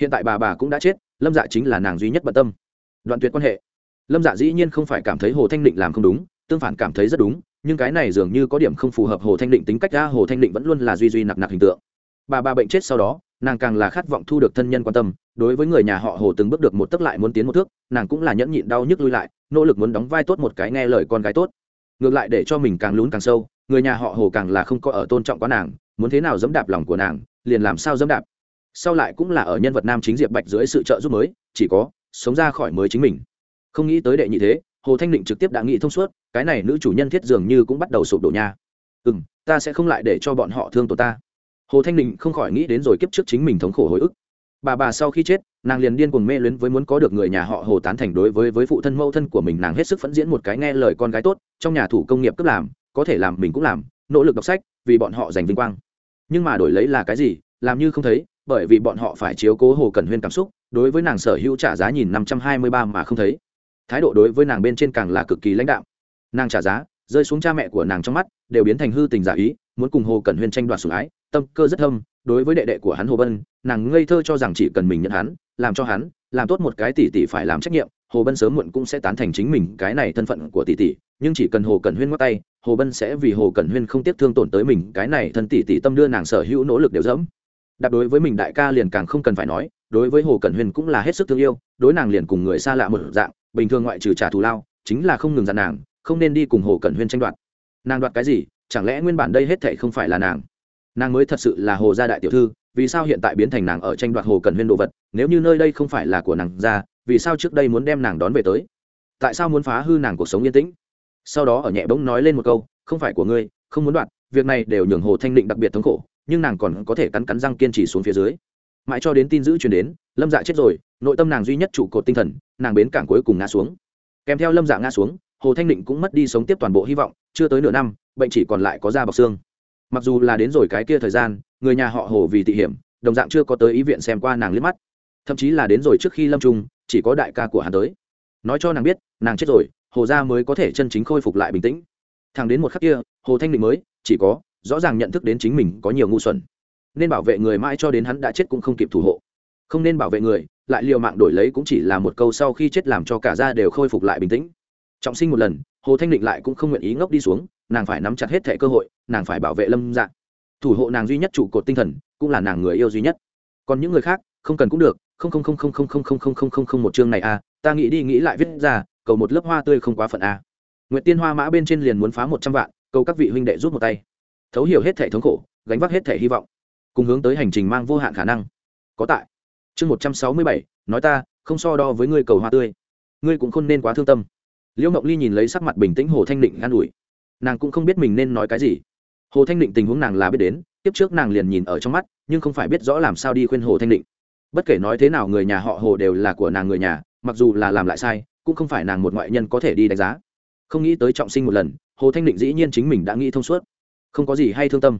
Hiện tại bà bà cũng đã chết, lâm dạ chính là nàng duy nhất bận tâm. Đoạn tuyệt quan hệ. Lâm dạ dĩ nhiên không phải cảm thấy hồ thanh định làm không đúng, tương phản cảm thấy rất đúng nhưng cái này dường như có điểm không phù hợp hồ thanh định tính cách ra hồ thanh định vẫn luôn là duy duy nặc nặc hình tượng. Bà bà bệnh chết sau đó, nàng càng là khát vọng thu được thân nhân quan tâm, đối với người nhà họ hồ từng bước được một tấc lại muốn tiến một thước, nàng cũng là nhẫn nhịn đau nhức lui lại, nỗ lực muốn đóng vai tốt một cái nghe lời con gái tốt. Ngược lại để cho mình càng lún càng sâu, người nhà họ hồ càng là không có ở tôn trọng quá nàng, muốn thế nào dẫm đạp lòng của nàng, liền làm sao dẫm đạp. Sau lại cũng là ở nhân vật nam chính diệp bạch dưới sự trợ giúp mới, chỉ có sống ra khỏi mới chính mình. Không nghĩ tới đệ nhị thế, hồ thanh định trực tiếp đã nghĩ thông suốt cái này nữ chủ nhân thiết dường như cũng bắt đầu sụp đổ nha. Ừ m ta sẽ không lại để cho bọn họ thương tổ ta. Hồ thanh đình không khỏi nghĩ đến rồi kiếp trước chính mình thống khổ hồi ức. Bà bà sau khi chết, nàng liền điên cuồng mê luyến với muốn có được người nhà họ hồ tán thành đối với với phụ thân mẫu thân của mình nàng hết sức phẫn diễn một cái nghe lời con gái tốt, trong nhà thủ công nghiệp cấp làm, có thể làm mình cũng làm, nỗ lực đọc sách, vì bọn họ giành vinh quang. Nhưng mà đổi lấy là cái gì, làm như không thấy, bởi vì bọn họ phải chiếu cố hồ cần huyên cảm xúc, đối với nàng sở hữu trả giá nhìn năm trăm hai mươi ba mà không thấy. Thái độ đối với nàng bên trên càng là cực kỳ lãnh đạo nàng trả giá, rơi xuống cha mẹ của nàng trong mắt, đều biến thành hư tình giả ý, muốn cùng hồ cẩn huyên tranh đoạt sủng ái, tâm cơ rất thâm, đối với đệ đệ của hắn hồ bân, nàng ngây thơ cho rằng chỉ cần mình nhận hắn, làm cho hắn, làm tốt một cái tỷ tỷ phải làm trách nhiệm, hồ bân sớm muộn cũng sẽ tán thành chính mình cái này thân phận của tỷ tỷ, nhưng chỉ cần hồ cẩn huyên ngoắc tay, hồ bân sẽ vì hồ cẩn huyên không tiếc thương tổn tới mình, cái này thân tỷ tỷ tâm đưa nàng sở hữu nỗ lực đều dẫm. Đạp đối với mình đại ca liền càng không cần phải nói, đối với hồ cẩn huyên cũng là hết sức thương yêu, đối nàng liền cùng người xa lạ một dạng, bình thường ngoại trừ trả thù lao, chính là không ngừng dặn nàng không nên đi cùng hồ cẩn huyên tranh đoạt. Nàng đoạt cái gì? Chẳng lẽ nguyên bản đây hết thệ không phải là nàng? Nàng mới thật sự là hồ gia đại tiểu thư, vì sao hiện tại biến thành nàng ở tranh đoạt hồ cẩn huyên đồ vật? Nếu như nơi đây không phải là của nàng ra, vì sao trước đây muốn đem nàng đón về tới? Tại sao muốn phá hư nàng cuộc sống yên tĩnh? Sau đó ở nhẹ bỗng nói lên một câu, không phải của ngươi, không muốn đoạt, việc này đều nhường hồ thanh định đặc biệt thống khổ, nhưng nàng còn có thể cắn cắn răng kiên trì xuống phía dưới. Mãi cho đến tin giữ truyền đến, lâm dạ chết rồi, nội tâm nàng duy nhất trụ cột tinh thần, nàng bến cảng cuối cùng ngã xuống. Kèm theo lâm dạ ngã xuống hồ thanh định cũng mất đi sống tiếp toàn bộ hy vọng, chưa tới nửa năm, bệnh chỉ còn lại có da bọc xương. Mặc dù là đến rồi cái kia thời gian, người nhà họ hồ vì tị hiểm, đồng dạng chưa có tới ý viện xem qua nàng liếc mắt. Thậm chí là đến rồi trước khi lâm trung, chỉ có đại ca của hắn tới. Nói cho nàng biết, nàng chết rồi, hồ gia mới có thể chân chính khôi phục lại bình tĩnh. Thằng đến một khắc kia, hồ thanh định mới, chỉ có, rõ ràng nhận thức đến chính mình có nhiều ngu xuẩn. Nên bảo vệ người mãi cho đến hắn đã chết cũng không kịp thủ hộ. Không nên bảo vệ người, lại liều mạng đổi lấy cũng chỉ là một câu sau khi chết làm cho cả gia đều khôi phục lại bình tĩnh trọng sinh một lần hồ thanh định lại cũng không nguyện ý ngốc đi xuống nàng phải nắm chặt hết thẻ cơ hội nàng phải bảo vệ lâm dạng thủ hộ nàng duy nhất trụ cột tinh thần cũng là nàng người yêu duy nhất còn những người khác không cần cũng được không không không không không không không không không không không một chương này a ta nghĩ đi nghĩ lại viết ra cầu một lớp hoa tươi không quá phận a nguyệt tiên hoa mã bên trên liền muốn phá một trăm vạn cầu các vị huynh đệ rút một tay thấu hiểu hết thể thống khổ gánh vác hết thể hy vọng cùng hướng tới hành trình mang vô hạn khả năng có tại chương một trăm sáu mươi bảy nói ta không so đo với ngươi cầu hoa tươi ngươi cũng không nên quá thương tâm liễu mộng ly nhìn lấy sắc mặt bình tĩnh hồ thanh định an ủi. Nàng cũng không biết mình nên nói cái gì. Hồ thanh định tình huống nàng là biết đến tiếp trước nàng liền nhìn ở trong mắt, nhưng không phải biết rõ làm sao đi khuyên hồ thanh định. Bất kể nói thế nào người nhà họ hồ đều là của nàng người nhà, mặc dù là làm lại sai, cũng không phải nàng một ngoại nhân có thể đi đánh giá. Không nghĩ tới trọng sinh một lần, hồ thanh định dĩ nhiên chính mình đã nghĩ thông suốt. Không có gì hay thương tâm.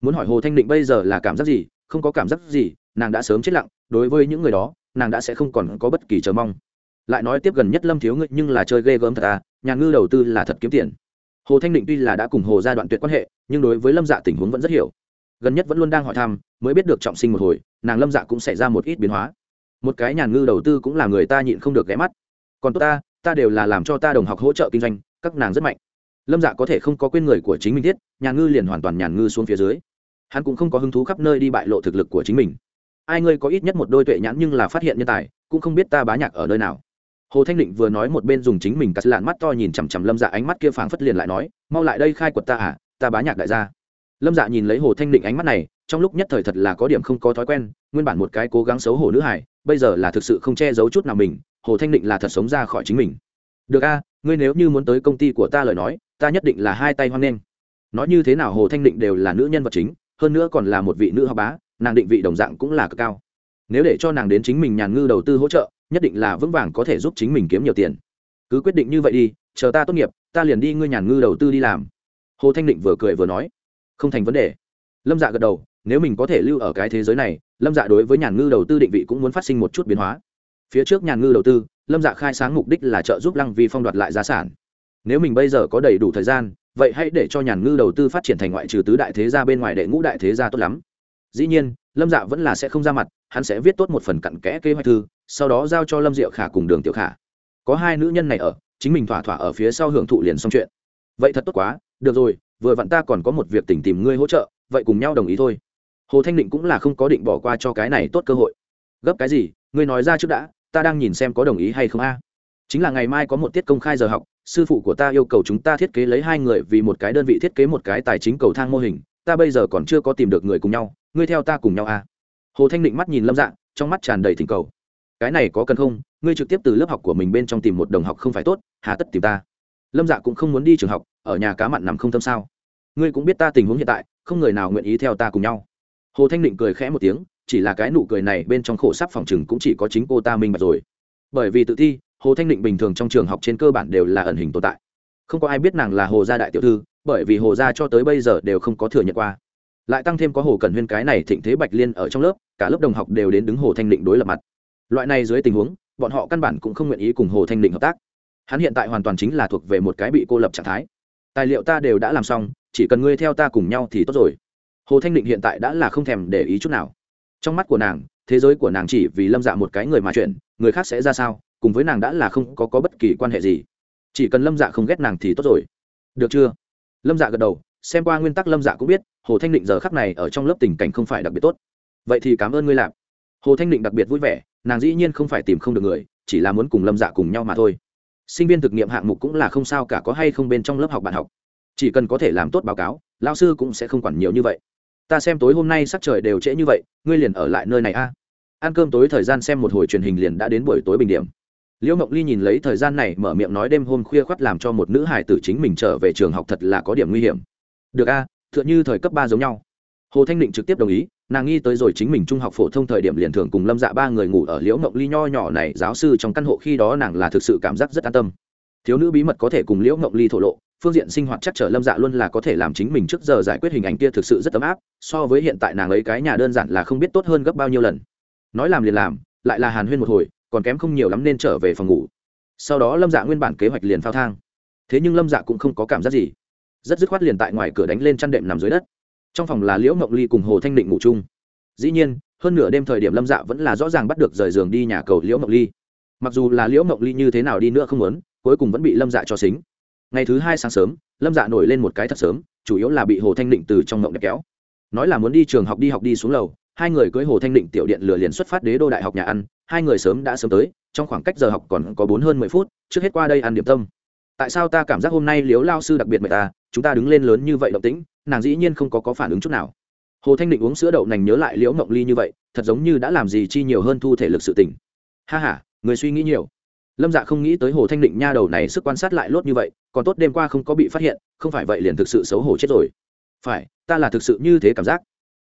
Muốn hỏi hồ thanh định bây giờ là cảm giác gì, không có cảm giác gì, nàng đã sớm chết lặng, đối với những người đó, nàng đã sẽ không còn có bất kỳ chờ mong lại nói tiếp gần nhất lâm thiếu ngươi nhưng là chơi ghê gớm thật à nhà ngư đầu tư là thật kiếm tiền. Hồ thanh định tuy là đã cùng hồ gia đoạn tuyệt quan hệ, nhưng đối với lâm dạ tình huống vẫn rất hiểu. Gần nhất vẫn luôn đang hỏi thăm, mới biết được trọng sinh một hồi, nàng lâm dạ cũng xảy ra một ít biến hóa. Một cái nhàn ngư đầu tư cũng là người ta nhịn không được ghé mắt. Còn tôi ta ta đều là làm cho ta đồng học hỗ trợ kinh doanh, các nàng rất mạnh. Lâm dạ có thể không có quên người của chính mình thiết nhàn ngư liền hoàn toàn nhàn ngư xuống phía dưới. Hắn cũng không có hứng thú khắp nơi đi bại lộ thực lực của chính mình. Ai ngươi có ít nhất một đôi tuệ nhãn nhưng là phát hiện nhân tài, cũng không biết ta bá nhạc ở nơi nào hồ thanh định vừa nói một bên dùng chính mình cắt lạn mắt to nhìn chằm chằm lâm dạ ánh mắt kia phảng phất liền lại nói, mau lại đây khai quật ta à ta bá nhạc đại gia. Lâm dạ nhìn lấy hồ thanh định ánh mắt này, trong lúc nhất thời thật là có điểm không có thói quen, nguyên bản một cái cố gắng xấu hổ nữ hải bây giờ là thực sự không che giấu chút nào mình, hồ thanh định là thật sống ra khỏi chính mình. Được a, ngươi nếu như muốn tới công ty của ta lời nói, ta nhất định là hai tay hoan nghênh. Nói như thế nào hồ thanh định đều là nữ nhân vật chính, hơn nữa còn là một vị nữ học bá, nàng định vị đồng dạng cũng là cực cao. Nếu để cho nàng đến chính mình nhàn ngư đầu tư hỗ trợ nhất định là vững vàng có thể giúp chính mình kiếm nhiều tiền. Cứ quyết định như vậy đi, chờ ta tốt nghiệp, ta liền đi ngươi nhàn ngư đầu tư đi làm. Hồ thanh định vừa cười vừa nói. Không thành vấn đề. Lâm dạ gật đầu, nếu mình có thể lưu ở cái thế giới này, lâm dạ đối với nhàn ngư đầu tư định vị cũng muốn phát sinh một chút biến hóa. Phía trước nhàn ngư đầu tư, lâm dạ khai sáng mục đích là trợ giúp lăng vi phong đoạt lại gia sản. Nếu mình bây giờ có đầy đủ thời gian, vậy hãy để cho nhàn ngư đầu tư phát triển thành ngoại trừ tứ đại thế gia bên ngoài đệ ngũ đại thế gia tốt lắm. Dĩ nhiên, lâm dạ vẫn là sẽ không ra mặt, hắn sẽ viết tốt một phần cặn kẽ kế hoạch thư sau đó giao cho lâm diệu khả cùng đường tiểu khả. Có hai nữ nhân này ở, chính mình thỏa thỏa ở phía sau hưởng thụ liền xong chuyện. Vậy thật tốt quá, được rồi, vừa vặn ta còn có một việc tỉnh tìm ngươi hỗ trợ, vậy cùng nhau đồng ý thôi. Hồ thanh định cũng là không có định bỏ qua cho cái này tốt cơ hội. Gấp cái gì, ngươi nói ra trước đã, ta đang nhìn xem có đồng ý hay không a. Chính là ngày mai có một tiết công khai giờ học, sư phụ của ta yêu cầu chúng ta thiết kế lấy hai người vì một cái đơn vị thiết kế một cái tài chính cầu thang mô hình, ta bây giờ còn chưa có tìm được người cùng nhau, ngươi theo ta cùng nhau a. Hồ thanh định mắt nhìn lâm dạng trong mắt tràn đầy thỉnh cầu cái này có cần không? Ngươi trực tiếp từ lớp học của mình bên trong tìm một đồng học không phải tốt, hà tất tìm ta. Lâm dạ cũng không muốn đi trường học, ở nhà cá mặn nằm không tâm sao. Ngươi cũng biết ta tình huống hiện tại, không người nào nguyện ý theo ta cùng nhau. Hồ thanh định cười khẽ một tiếng, chỉ là cái nụ cười này bên trong khổ sắp phòng chừng cũng chỉ có chính cô ta minh bạch rồi. Bởi vì tự thi, hồ thanh định bình thường trong trường học trên cơ bản đều là ẩn hình tồn tại. Không có ai biết nàng là hồ gia đại tiểu thư, bởi vì hồ gia cho tới bây giờ đều không có thừa nhận qua. Lại tăng thêm có hồ cần huyên cái này thịnh thế bạch liên ở trong lớp, cả lớp đồng học đều đến đứng hồ thanh định đối lập mặt loại này dưới tình huống bọn họ căn bản cũng không nguyện ý cùng hồ thanh định hợp tác. Hắn hiện tại hoàn toàn chính là thuộc về một cái bị cô lập trạng thái. Tài liệu ta đều đã làm xong chỉ cần ngươi theo ta cùng nhau thì tốt rồi. Hồ thanh định hiện tại đã là không thèm để ý chút nào. Trong mắt của nàng thế giới của nàng chỉ vì lâm dạ một cái người mà chuyện người khác sẽ ra sao cùng với nàng đã là không có, có bất kỳ quan hệ gì. Chỉ cần lâm dạ không ghét nàng thì tốt rồi. Được chưa? Lâm dạ gật đầu xem qua nguyên tắc lâm dạ cũng biết hồ thanh định giờ khắc này ở trong lớp tình cảnh không phải đặc biệt tốt. Vậy thì cảm ơn ngươi lạp hồ thanh định đặc biệt vui vẻ nàng dĩ nhiên không phải tìm không được người chỉ là muốn cùng lâm dạ cùng nhau mà thôi. Sinh viên thực nghiệm hạng mục cũng là không sao cả có hay không bên trong lớp học bạn học. Chỉ cần có thể làm tốt báo cáo lao sư cũng sẽ không quản nhiều như vậy. Ta xem tối hôm nay sắc trời đều trễ như vậy ngươi liền ở lại nơi này a. Ăn cơm tối thời gian xem một hồi truyền hình liền đã đến buổi tối bình điểm. Liễu mộng ly nhìn lấy thời gian này mở miệng nói đêm hôm khuya khoắt làm cho một nữ hải tử chính mình trở về trường học thật là có điểm nguy hiểm. Được a à, như thời cấp ba giống nhau hồ thanh định trực tiếp đồng ý nàng nghi tới rồi chính mình trung học phổ thông thời điểm liền thường cùng lâm dạ ba người ngủ ở liễu mộng ly nho nhỏ này giáo sư trong căn hộ khi đó nàng là thực sự cảm giác rất an tâm thiếu nữ bí mật có thể cùng liễu mộng ly thổ lộ phương diện sinh hoạt chắc trở lâm dạ luôn là có thể làm chính mình trước giờ giải quyết hình ảnh kia thực sự rất ấm áp so với hiện tại nàng ấy cái nhà đơn giản là không biết tốt hơn gấp bao nhiêu lần nói làm liền làm lại là hàn huyên một hồi còn kém không nhiều lắm nên trở về phòng ngủ sau đó lâm dạ nguyên bản kế hoạch liền phao thang thế nhưng lâm dạ cũng không có cảm giác gì rất dứt khoát liền tại ngoài cửa đánh lên chăn đệm nằm dưới đất trong phòng là liễu mộng ly cùng hồ thanh định ngủ chung. Dĩ nhiên, hơn nửa đêm thời điểm lâm dạ vẫn là rõ ràng bắt được rời giường đi nhà cầu liễu mộng ly. Mặc dù là liễu mộng ly như thế nào đi nữa không muốn, cuối cùng vẫn bị lâm dạ cho xính. Ngày thứ hai sáng sớm, lâm dạ nổi lên một cái thật sớm, chủ yếu là bị hồ thanh định từ trong mộng đẹp kéo. Nói là muốn đi trường học đi học đi xuống lầu, hai người cưới hồ thanh định tiểu điện lửa liền xuất phát đế đô đại học nhà ăn, hai người sớm đã sớm tới, trong khoảng cách giờ học còn có bốn hơn mười phút, trước hết qua đây ăn điểm tâm tại sao ta cảm giác hôm nay liếu lao sư đặc biệt mệt ta? Chúng ta đứng lên lớn như vậy động tĩnh, nàng dĩ nhiên không có có phản ứng chút nào. Hồ thanh định uống sữa đậu nành nhớ lại liễu mộng ly như vậy, thật giống như đã làm gì chi nhiều hơn thu thể lực sự tỉnh ha h a người suy nghĩ nhiều. Lâm dạ không nghĩ tới hồ thanh định nha đầu này sức quan sát lại lốt như vậy, còn tốt đêm qua không có bị phát hiện, không phải vậy liền thực sự xấu hổ chết rồi. Phải, ta là thực sự như thế cảm giác.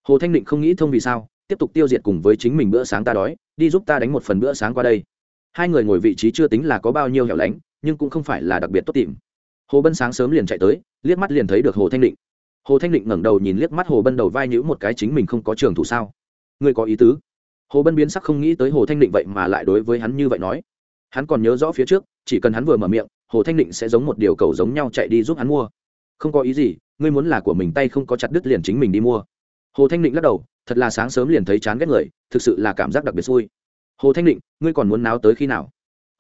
Hồ thanh định không nghĩ thông vì sao, tiếp tục tiêu diệt cùng với chính mình bữa sáng ta đói, đi giúp ta đánh một phần bữa sáng qua đây. Hai người ngồi vị trí chưa tính là có bao nhiêu hẻo lánh nhưng cũng không phải là đặc biệt tốt tìm. Hồ bân sáng sớm liền chạy tới, liếc mắt liền thấy được hồ thanh định. Hồ thanh định ngẩng đầu nhìn liếc mắt hồ bân đầu vai nhữ một cái chính mình không có trường thủ sao? Người có ý tứ. Hồ bân biến sắc không nghĩ tới hồ thanh định vậy mà lại đối với hắn như vậy nói. Hắn còn nhớ rõ phía trước, chỉ cần hắn vừa mở miệng, hồ thanh định sẽ giống một điều cầu giống nhau chạy đi giúp hắn mua. Không có ý gì, ngươi muốn là của mình tay không có chặt đứt liền chính mình đi mua. Hồ thanh định lắc đầu, thật là sáng sớm liền thấy chán ghét người, thực sự là cảm giác đặc biệt xui. Hồ thanh định, ngươi còn muốn náo tới khi nào?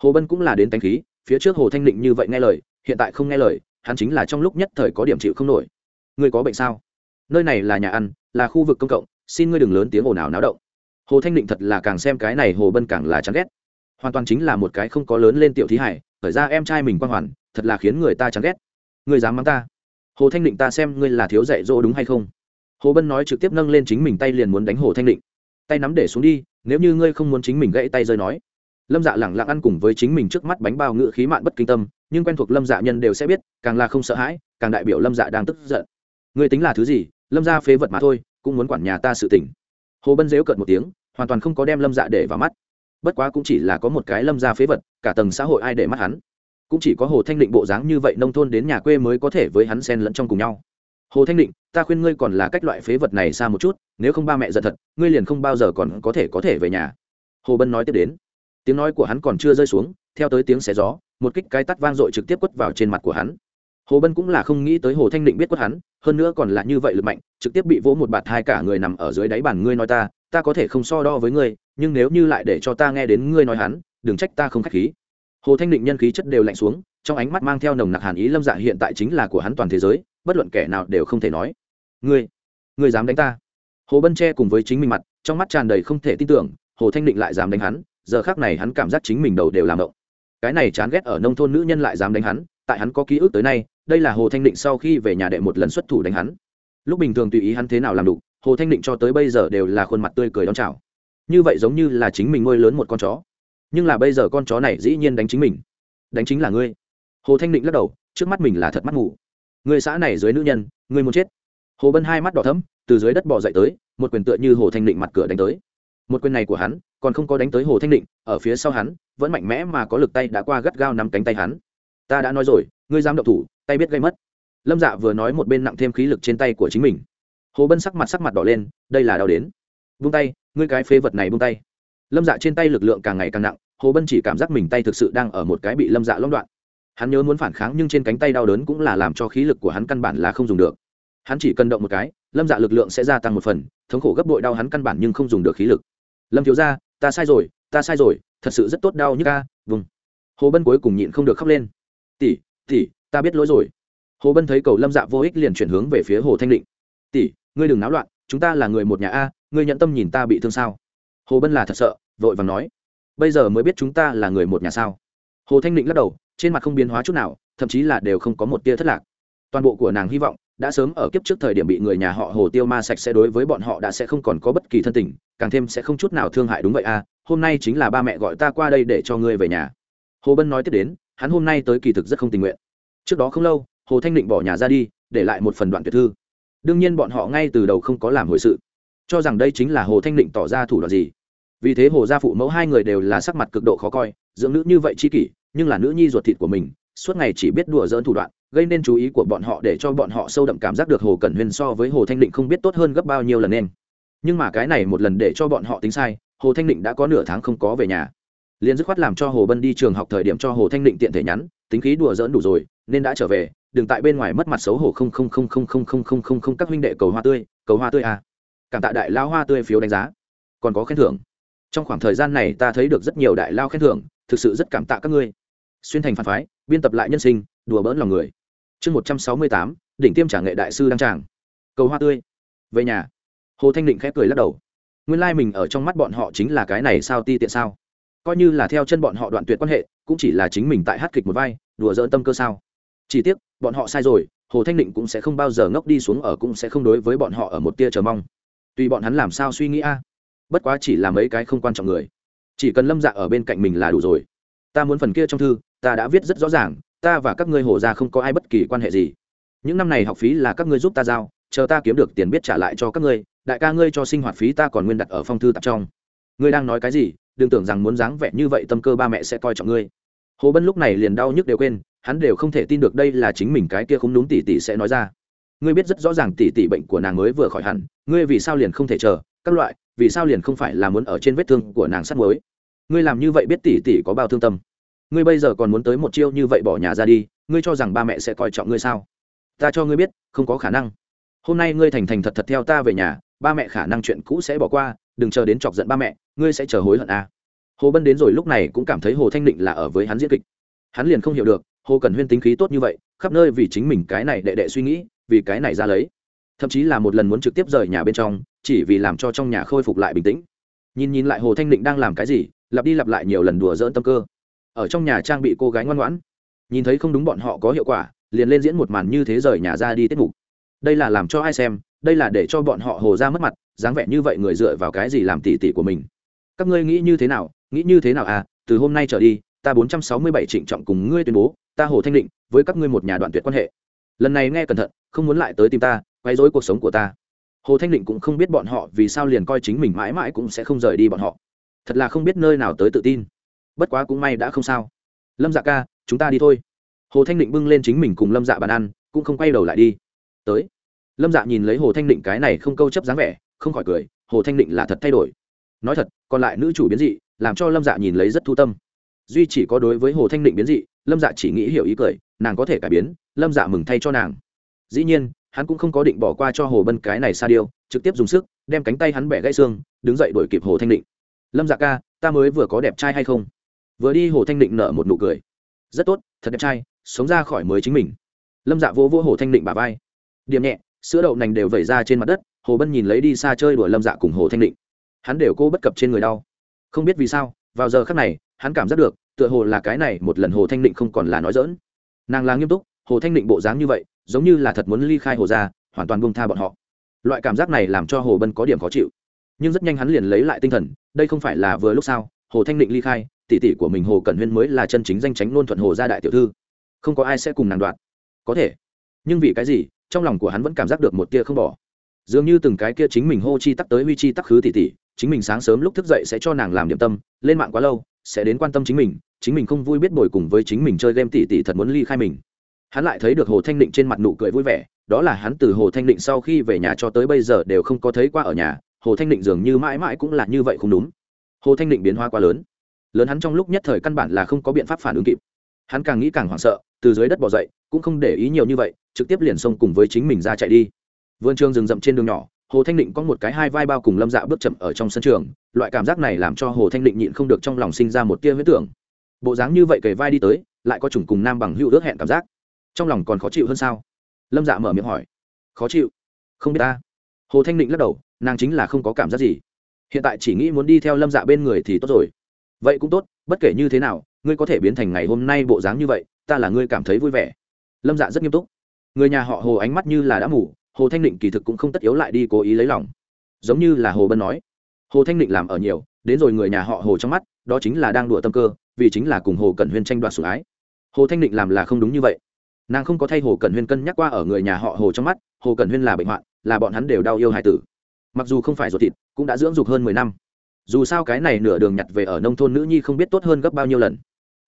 Hồ bân cũng là đến tánh khí phía trước hồ thanh định như vậy nghe lời, hiện tại không nghe lời, hắn chính là trong lúc nhất thời có điểm chịu không nổi. Ngươi có bệnh sao? Nơi này là nhà ăn, là khu vực công cộng, xin ngươi đừng lớn tiếng ồn ào náo động. Hồ thanh định thật là càng xem cái này hồ bân càng là chán ghét. Hoàn toàn chính là một cái không có lớn lên tiểu thí hải, khởi ra em trai mình quan hoàn, thật là khiến người ta chán ghét. Ngươi dám mắng ta? Hồ thanh định ta xem ngươi là thiếu dạy dỗ đúng hay không? Hồ bân nói trực tiếp nâng lên chính mình tay liền muốn đánh hồ thanh định tay nắm để xuống đi, nếu như ngươi không muốn chính mình gãy tay rơi nói lâm dạ lẳng lặng ăn cùng với chính mình trước mắt bánh bao ngự khí mạn bất kinh tâm, nhưng quen thuộc lâm dạ nhân đều sẽ biết, càng là không sợ hãi, càng đại biểu lâm dạ đang tức giận. Ngươi tính là thứ gì, lâm ra phế vật mà thôi, cũng muốn quản nhà ta sự tỉnh hồ bân dếu cợt một tiếng, hoàn toàn không có đem lâm dạ để vào mắt. Bất quá cũng chỉ là có một cái lâm ra phế vật, cả tầng xã hội ai để mắt hắn. Cũng chỉ có hồ thanh định bộ dáng như vậy nông thôn đến nhà quê mới có thể với hắn xen lẫn trong cùng nhau. Hồ thanh định, ta khuyên ngươi còn là cách loại phế vật này xa một chút, nếu không ba mẹ giận thật, ngươi liền không bao giờ còn có thể có thể về nhà. Hồ bân nói tiếp đến tiếng nói của hắn còn chưa rơi xuống, theo tới tiếng xé gió, một kích cái tắt vang dội trực tiếp quất vào trên mặt của hắn. Hồ bân cũng là không nghĩ tới hồ thanh định biết quất hắn, hơn nữa còn là như vậy lực mạnh, trực tiếp bị vỗ một bạt hai cả người nằm ở dưới đáy bàn ngươi nói ta ta có thể không so đo với ngươi, nhưng nếu như lại để cho ta nghe đến ngươi nói hắn, đừng trách ta không k h á c h khí. Hồ thanh định nhân khí chất đều lạnh xuống, trong ánh mắt mang theo nồng nặc hàn ý lâm dạ hiện tại chính là của hắn toàn thế giới, bất luận kẻ nào đều không thể nói. Ngươi ngươi dám đánh ta? Hồ bân che cùng với chính mình mặt, trong mắt tràn đầy không thể tin tưởng, hồ thanh định lại dám đánh hắn giờ khác này hắn cảm giác chính mình đầu đều làm động cái này chán ghét ở nông thôn nữ nhân lại dám đánh hắn, tại hắn có ký ức tới nay, đây là hồ thanh định sau khi về nhà đệ một lần xuất thủ đánh hắn. Lúc bình thường tùy ý hắn thế nào làm đủ, hồ thanh định cho tới bây giờ đều là khuôn mặt tươi cười đón chào. Như vậy giống như là chính mình nuôi lớn một con chó. Nhưng là bây giờ con chó này dĩ nhiên đánh chính mình. Đánh chính là ngươi. Hồ thanh định lắc đầu, trước mắt mình là thật mắt ngủ người xã này dưới nữ nhân người muốn chết. Hồ bân hai mắt đỏ thấm từ dưới đất bỏ dậy tới, một quyền tựa như hồ thanh định mặt cửa đánh tới. Một quyền này của hắn còn không có đánh tới hồ thanh định, ở phía sau hắn, vẫn mạnh mẽ mà có lực tay đã qua gắt gao nắm cánh tay hắn. Ta đã nói rồi, ngươi dám động thủ, tay biết gây mất. Lâm dạ vừa nói một bên nặng thêm khí lực trên tay của chính mình. Hồ bân sắc mặt sắc mặt đỏ lên, đây là đau đến. Vung tay, ngươi cái phế vật này vung tay. Lâm dạ trên tay lực lượng càng ngày càng nặng, hồ bân chỉ cảm giác mình tay thực sự đang ở một cái bị lâm dạ lõng đoạn. Hắn nhớ muốn phản kháng nhưng trên cánh tay đau đớn cũng là làm cho khí lực của hắn căn bản là không dùng được. Hắn chỉ cần động một cái, lâm dạ lực lượng sẽ gia tăng một phần, thống khổ gấp bội đau hắn căn bản nhưng không dùng được khí lực. Lâm thiếu ra ta sai rồi, ta sai rồi, thật sự rất tốt đau như ca vùng. Hồ bân cuối cùng nhịn không được khóc lên. Tỷ tỷ, ta biết lỗi rồi. Hồ bân thấy cầu lâm dạ vô ích liền chuyển hướng về phía hồ thanh định. Tỷ, ngươi đừng náo loạn, chúng ta là người một nhà a, ngươi nhận tâm nhìn ta bị thương sao? Hồ bân là thật sợ, vội vàng nói. Bây giờ mới biết chúng ta là người một nhà sao? Hồ thanh định lắc đầu, trên mặt không biến hóa chút nào, thậm chí là đều không có một tia thất lạc. Toàn bộ của nàng hy vọng đã sớm ở kiếp trước thời điểm bị người nhà họ hồ tiêu ma sạch sẽ đối với bọn họ đã sẽ không còn có bất kỳ thân tình, càng thêm sẽ không chút nào thương hại đúng vậy à hôm nay chính là ba mẹ gọi ta qua đây để cho ngươi về nhà. Hồ bân nói tiếp đến, hắn hôm nay tới kỳ thực rất không tình nguyện. Trước đó không lâu, hồ thanh định bỏ nhà ra đi, để lại một phần đoạn tuyệt thư. Đương nhiên bọn họ ngay từ đầu không có làm hồi sự. Cho rằng đây chính là hồ thanh định tỏ ra thủ đoạn gì. Vì thế hồ gia phụ mẫu hai người đều là sắc mặt cực độ khó coi, dưỡng nữ như vậy chi kỷ, nhưng là nữ nhi ruột thịt của mình suốt ngày chỉ biết đùa dỡn thủ đoạn, gây nên chú ý của bọn họ để cho bọn họ sâu đậm cảm giác được hồ cẩn huyên so với hồ thanh định không biết tốt hơn gấp bao nhiêu lần nên. Nhưng mà cái này một lần để cho bọn họ tính sai, hồ thanh định đã có nửa tháng không có về nhà. Liền dứt khoát làm cho hồ bân đi trường học thời điểm cho hồ thanh định tiện thể nhắn, tính khí đùa dỡn đủ rồi, nên đã trở về, đừng tại bên ngoài mất mặt xấu hổ không không không không không không không không không các huynh đệ cầu hoa tươi, cầu hoa tươi à. cảm tạ đại lao hoa tươi phiếu đánh giá. Còn có khen thưởng. Trong khoảng thời gian này ta thấy được rất nhiều đại lao khen thưởng, thực sự rất cảm tạ các ngươi xuyên thành phản phái, biên tập lại nhân sinh, đùa bỡn lòng người. Chương một trăm sáu mươi tám, đỉnh tiêm trả nghệ đại sư đăng tràng. Cầu hoa tươi. Về nhà. Hồ thanh định khép cười lắc đầu. Nguyên lai、like、mình ở trong mắt bọn họ chính là cái này sao ti tiện sao? Coi như là theo chân bọn họ đoạn tuyệt quan hệ, cũng chỉ là chính mình tại hát kịch một vai, đùa dỡ tâm cơ sao? Chỉ tiếc, bọn họ sai rồi, hồ thanh định cũng sẽ không bao giờ ngốc đi xuống ở cũng sẽ không đối với bọn họ ở một tia chờ mong. Tùy bọn hắn làm sao suy nghĩ a? Bất quá chỉ là mấy cái không quan trọng người. Chỉ cần lâm dạ ở bên cạnh mình là đủ rồi. Ta muốn phần kia trong thư ta đã viết rất rõ ràng, ta và các ngươi hồ ra không có ai bất kỳ quan hệ gì. Những năm này học phí là các ngươi giúp ta giao, chờ ta kiếm được tiền biết trả lại cho các ngươi, đại ca ngươi cho sinh hoạt phí ta còn nguyên đặt ở phong thư tập trong. Ngươi đang nói cái gì? Đừng tưởng rằng muốn dáng vẻ như vậy tâm cơ ba mẹ sẽ coi trọng ngươi. Hồ bân lúc này liền đau nhức đều quên, hắn đều không thể tin được đây là chính mình cái kia không đúng tỷ tỷ sẽ nói ra. Ngươi biết rất rõ ràng tỷ tỷ bệnh của nàng mới vừa khỏi hẳn, ngươi vì sao liền không thể chờ, các loại, vì sao liền không phải là muốn ở trên vết thương của nàng sắt mới ngươi làm như vậy biết tỷ tỷ có bao thương tâm ngươi bây giờ còn muốn tới một chiêu như vậy bỏ nhà ra đi, ngươi cho rằng ba mẹ sẽ coi trọng ngươi sao? Ta cho ngươi biết, không có khả năng. Hôm nay ngươi thành thành thật thật theo ta về nhà, ba mẹ khả năng chuyện cũ sẽ bỏ qua, đừng chờ đến chọc giận ba mẹ, ngươi sẽ chờ hối hận à. hồ bân đến rồi lúc này cũng cảm thấy hồ thanh định là ở với hắn diễn kịch. Hắn liền không hiểu được, hồ cần huyên tính khí tốt như vậy, khắp nơi vì chính mình cái này đệ đệ suy nghĩ, vì cái này ra lấy. Thậm chí là một lần muốn trực tiếp rời nhà bên trong, chỉ vì làm cho trong nhà khôi phục lại bình tĩnh. Nhìn nhìn lại hồ thanh định đang làm cái gì, lặp đi lặp lại nhiều lần đùa dỡn tâm cơ ở trong nhà trang bị cô gái ngoan ngoãn. Nhìn thấy không đúng bọn họ có hiệu quả, liền lên diễn một màn như thế rời nhà ra đi tiết mục. Đây là làm cho ai xem, đây là để cho bọn họ hồ ra mất mặt, dáng vẻ như vậy người dựa vào cái gì làm tỉ tỉ của mình. Các ngươi nghĩ như thế nào, nghĩ như thế nào à từ hôm nay trở đi, ta bốn trăm sáu mươi bảy trịnh trọng cùng ngươi tuyên bố, ta hồ thanh định, với các ngươi một nhà đoạn tuyệt quan hệ. Lần này nghe cẩn thận, không muốn lại tới tìm ta quay dối cuộc sống của ta. Hồ thanh định cũng không biết bọn họ vì sao liền coi chính mình mãi mãi cũng sẽ không rời đi bọn họ. Thật là không biết nơi nào tới tự tin bất quá cũng may đã không sao. Lâm dạ ca, chúng ta đi thôi. Hồ thanh định bưng lên chính mình cùng lâm dạ bàn ăn, cũng không quay đầu lại đi. Tới. Lâm dạ nhìn lấy hồ thanh định cái này không câu chấp dáng vẻ, không khỏi cười, hồ thanh định là thật thay đổi. Nói thật, còn lại nữ chủ biến dị, làm cho lâm dạ nhìn lấy rất thu tâm. Duy chỉ có đối với hồ thanh định biến dị, lâm dạ chỉ nghĩ hiểu ý cười, nàng có thể cải biến, lâm dạ mừng thay cho nàng. Dĩ nhiên, hắn cũng không có định bỏ qua cho hồ bân cái này sa điêu, trực tiếp dùng sức, đem cánh tay hắn bẻ gãy xương, đứng dậy đuổi kịp hồ thanh định. Lâm dạ ca, ta mới vừa có đẹp trai hay không? Vừa đi hồ thanh định nở một nụ cười. Rất tốt, thật đẹp trai, sống ra khỏi mới chính mình. Lâm dạ vỗ vỗ hồ thanh định bà vai. Điểm nhẹ, sữa đậu nành đều vẩy ra trên mặt đất, hồ bân nhìn lấy đi xa chơi đuổi lâm dạ cùng hồ thanh định. Hắn đều cô bất cập trên người đau. Không biết vì sao, vào giờ khắc này, hắn cảm giác được, tựa hồ là cái này một lần hồ thanh định không còn là nói dỡn nàng là nghiêm túc, hồ thanh định bộ dáng như vậy, giống như là thật muốn ly khai hồ ra hoàn toàn bông tha bọn họ. Loại cảm giác này làm cho hồ bân có điểm khó chịu. Nhưng rất nhanh hắn liền lấy lại tinh thần, đây không phải là vừa lúc sao, hồ thanh định ly khai tỷ tỷ của mình hồ cẩn huyên mới là chân chính danh tránh nôn thuận hồ gia đại tiểu thư. Không có ai sẽ cùng nàng đoạt. Có thể. Nhưng vì cái gì, trong lòng của hắn vẫn cảm giác được một tia không bỏ. Dường như từng cái kia chính mình hô chi tắc tới huy chi tắc khứ tỷ tỷ, chính mình sáng sớm lúc thức dậy sẽ cho nàng làm điểm tâm, lên mạng quá lâu, sẽ đến quan tâm chính mình chính mình không vui biết bồi cùng với chính mình chơi game tỷ tỷ thật muốn ly khai mình. Hắn lại thấy được hồ thanh định trên mặt nụ cười vui vẻ, đó là hắn từ hồ thanh định sau khi về nhà cho tới bây giờ đều không có thấy qua ở nhà, hồ thanh định dường như mãi mãi cũng là như vậy không đúng. Hồ thanh định biến hóa quá lớn lớn hắn trong lúc nhất thời căn bản là không có biện pháp phản ứng kịp. Hắn càng nghĩ càng hoảng sợ, từ dưới đất bỏ dậy, cũng không để ý nhiều như vậy, trực tiếp liền xông cùng với chính mình ra chạy đi. Vườn trường rừng rậm trên đường nhỏ, hồ thanh định có một cái hai vai bao cùng lâm dạ bước chậm ở trong sân trường, loại cảm giác này làm cho hồ thanh định nhịn không được trong lòng sinh ra một tia huyết tưởng. Bộ dáng như vậy kề vai đi tới, lại có chủng cùng nam bằng hữu ước hẹn cảm giác. Trong lòng còn khó chịu hơn sao? Lâm dạ mở miệng hỏi. Khó chịu? Không biết ta. Hồ thanh định lắc đầu, nàng chính là không có cảm giác gì. Hiện tại chỉ nghĩ muốn đi theo lâm dạ bên người thì tốt rồi vậy cũng tốt, bất kể như thế nào, ngươi có thể biến thành ngày hôm nay bộ dáng như vậy, ta là ngươi cảm thấy vui vẻ. Lâm dạ rất nghiêm túc. Người nhà họ hồ ánh mắt như là đã mủ hồ thanh định kỳ thực cũng không tất yếu lại đi cố ý lấy lòng. Giống như là hồ bân nói, hồ thanh định làm ở nhiều, đến rồi người nhà họ hồ trong mắt, đó chính là đang đùa tâm cơ, vì chính là cùng hồ cẩn huyên tranh đoạt sủng ái. Hồ thanh định làm là không đúng như vậy. Nàng không có thay hồ cẩn huyên cân nhắc qua ở người nhà họ hồ trong mắt, hồ cẩn huyên là bệnh hoạn, là bọn hắn đều đau yêu hài tử. Mặc dù không phải ruột thịt, cũng đã dưỡng dục hơn mười năm dù sao cái này nửa đường nhặt về ở nông thôn nữ nhi không biết tốt hơn gấp bao nhiêu lần.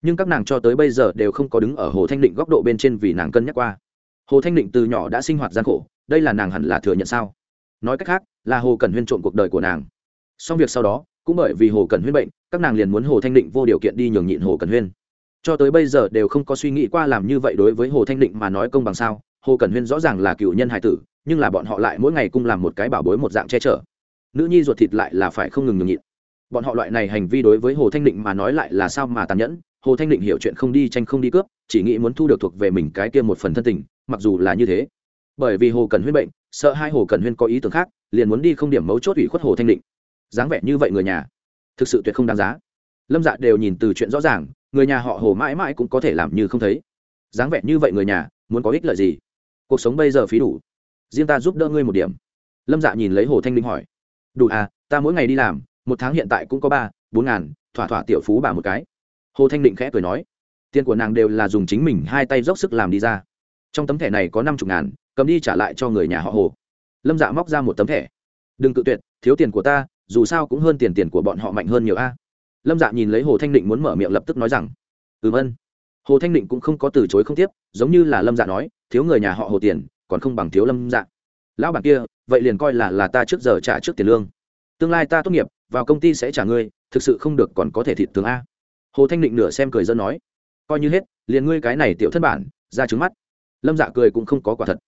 Nhưng các nàng cho tới bây giờ đều không có đứng ở hồ thanh định góc độ bên trên vì nàng cân nhắc qua. Hồ thanh định từ nhỏ đã sinh hoạt gian khổ, đây là nàng hẳn là thừa nhận sao? Nói cách khác, là hồ cần huyên trộm cuộc đời của nàng. Xong việc sau đó, cũng bởi vì hồ cần huyên bệnh, các nàng liền muốn hồ thanh định vô điều kiện đi nhường nhịn hồ cần huyên. Cho tới bây giờ đều không có suy nghĩ qua làm như vậy đối với hồ thanh định mà nói công bằng sao? Hồ cần huyên rõ ràng là cựu nhân hải tử, nhưng là bọn họ lại mỗi ngày cùng làm một cái bảo bối một dạng che chở nữ nhi ruột thịt lại là phải không ngừng nhường nhịn. Bọn họ loại này hành vi đối với hồ thanh định mà nói lại là sao mà tàn nhẫn, hồ thanh định hiểu chuyện không đi tranh không đi cướp, chỉ nghĩ muốn thu được thuộc về mình cái kia một phần thân tình, mặc dù là như thế. Bởi vì hồ cần huyên bệnh, sợ hai hồ cần huyên có ý tưởng khác, liền muốn đi không điểm mấu chốt ủy khuất hồ thanh định. Dáng vẻ như vậy người nhà, thực sự tuyệt không đáng giá. Lâm dạ đều nhìn từ chuyện rõ ràng, người nhà họ hồ mãi mãi cũng có thể làm như không thấy. Dáng vẻ như vậy người nhà, muốn có ích lợi gì? Cuộc sống bây giờ phí đủ. Riêng ta giúp đỡ ngươi một điểm. Lâm dạ nhìn lấy hồ thanh định hỏi đủ à ta mỗi ngày đi làm, một tháng hiện tại cũng có ba, bốn ngàn, thỏa thỏa tiểu phú bà một cái. Hồ thanh định khẽ cười nói. Tiền của nàng đều là dùng chính mình hai tay dốc sức làm đi ra. Trong tấm thẻ này có năm chục ngàn, cầm đi trả lại cho người nhà họ hồ. Lâm dạ móc ra một tấm thẻ. Đừng tự tuyệt, thiếu tiền của ta, dù sao cũng hơn tiền tiền của bọn họ mạnh hơn nhiều a. Lâm dạ nhìn lấy hồ thanh định muốn mở miệng lập tức nói rằng ừ vân hồ thanh định cũng không có từ chối không tiếp, giống như là lâm dạ nói, thiếu người nhà họ hồ tiền, còn không bằng thiếu lâm dạ. Lão bản kia vậy liền coi là là ta trước giờ trả trước tiền lương. Tương lai ta tốt nghiệp, vào công ty sẽ trả ngươi, thực sự không được còn có thể thịt tướng a. Hồ thanh định nửa xem cười dân nói, coi như hết, liền ngươi cái này tiểu thân bản, ra trứng mắt. Lâm dạ cười cũng không có quả thật.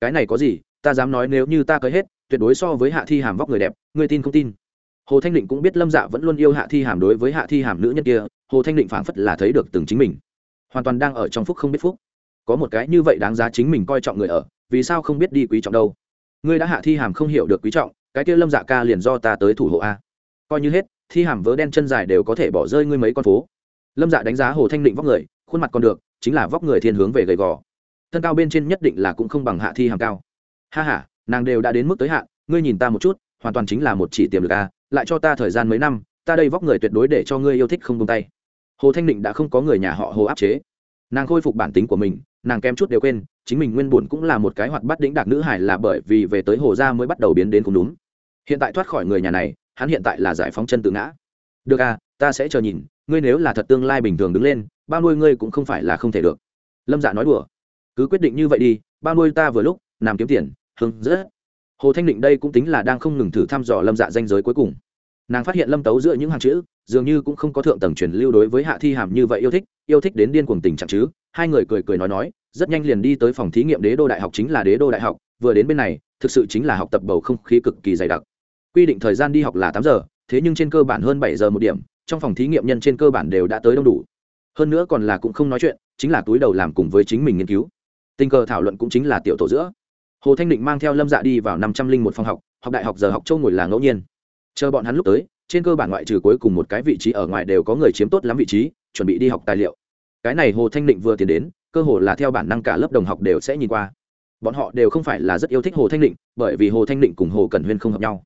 Cái này có gì, ta dám nói nếu như ta cưới hết, tuyệt đối so với hạ thi hàm vóc người đẹp, ngươi tin không tin? Hồ thanh định cũng biết lâm dạ vẫn luôn yêu hạ thi hàm đối với hạ thi hàm nữ nhân kia, hồ thanh định phảng phất là thấy được từng chính mình. Hoàn toàn đang ở trong phúc không biết phúc. Có một cái như vậy đáng giá chính mình coi trọng người ở, vì sao không biết đi quý trọng đâu? Ngươi đã hạ thi hàm không hiểu được quý trọng, cái kia lâm dạ ca liền do ta tới thủ hộ a. Coi như hết, thi hàm vớ đen chân dài đều có thể bỏ rơi ngươi mấy con phố. Lâm dạ đánh giá hồ thanh định vóc người, khuôn mặt còn được, chính là vóc người thiên hướng về gầy gò. Thân cao bên trên nhất định là cũng không bằng hạ thi hàm cao. Ha h a nàng đều đã đến mức tới hạn, ngươi nhìn ta một chút, hoàn toàn chính là một chỉ tiềm lực a, lại cho ta thời gian mấy năm, ta đây vóc người tuyệt đối để cho ngươi yêu thích không tung tay. Hồ thanh định đã không có người nhà họ hồ áp chế nàng khôi phục bản tính của mình, nàng kem chút đều quên, chính mình nguyên bổn cũng là một cái hoạt bắt đĩnh đạc nữ hải là bởi vì về tới hồ gia mới bắt đầu biến đến cũng đúng. Hiện tại thoát khỏi người nhà này, hắn hiện tại là giải phóng chân tự ngã. Được à ta sẽ chờ nhìn, ngươi nếu là thật tương lai bình thường đứng lên, bao nuôi ngươi cũng không phải là không thể được. Lâm dạ nói đùa. Cứ quyết định như vậy đi, bao nuôi ta vừa lúc làm kiếm tiền, hưng dễ. hồ thanh định đây cũng tính là đang không ngừng thử thăm dò lâm dạ danh giới cuối cùng. Nàng phát hiện lâm tấu giữa những hàng chữ dường như cũng không có thượng tầng truyền lưu đối với hạ thi hàm như vậy yêu thích yêu thích đến điên cuồng tình trạng chứ. Hai người cười cười nói nói, rất nhanh liền đi tới phòng thí nghiệm đế đô đại học, chính là đế đô đại học, vừa đến bên này, thực sự chính là học tập bầu không khí cực kỳ dày đặc. Quy định thời gian đi học là tám giờ, thế nhưng trên cơ bản hơn bảy giờ một điểm, trong phòng thí nghiệm nhân trên cơ bản đều đã tới đông đủ. Hơn nữa còn là cũng không nói chuyện, chính là túi đầu làm cùng với chính mình nghiên cứu. Tình cờ thảo luận cũng chính là tiểu tổ giữa. Hồ thanh định mang theo lâm dạ đi vào năm trăm linh một phòng học học đại học giờ học châu ngồi là ngẫu nhiên. Chờ bọn hắn lúc tới trên cơ bản ngoại trừ cuối cùng một cái vị trí ở ngoài đều có người chiếm tốt lắm vị trí, chuẩn bị đi học tài liệu. Cái này hồ thanh định vừa tiến đến, cơ hồ là theo bản năng cả lớp đồng học đều sẽ nhìn qua. Bọn họ đều không phải là rất yêu thích hồ thanh định, bởi vì hồ thanh định cùng hồ cần huyên không hợp nhau.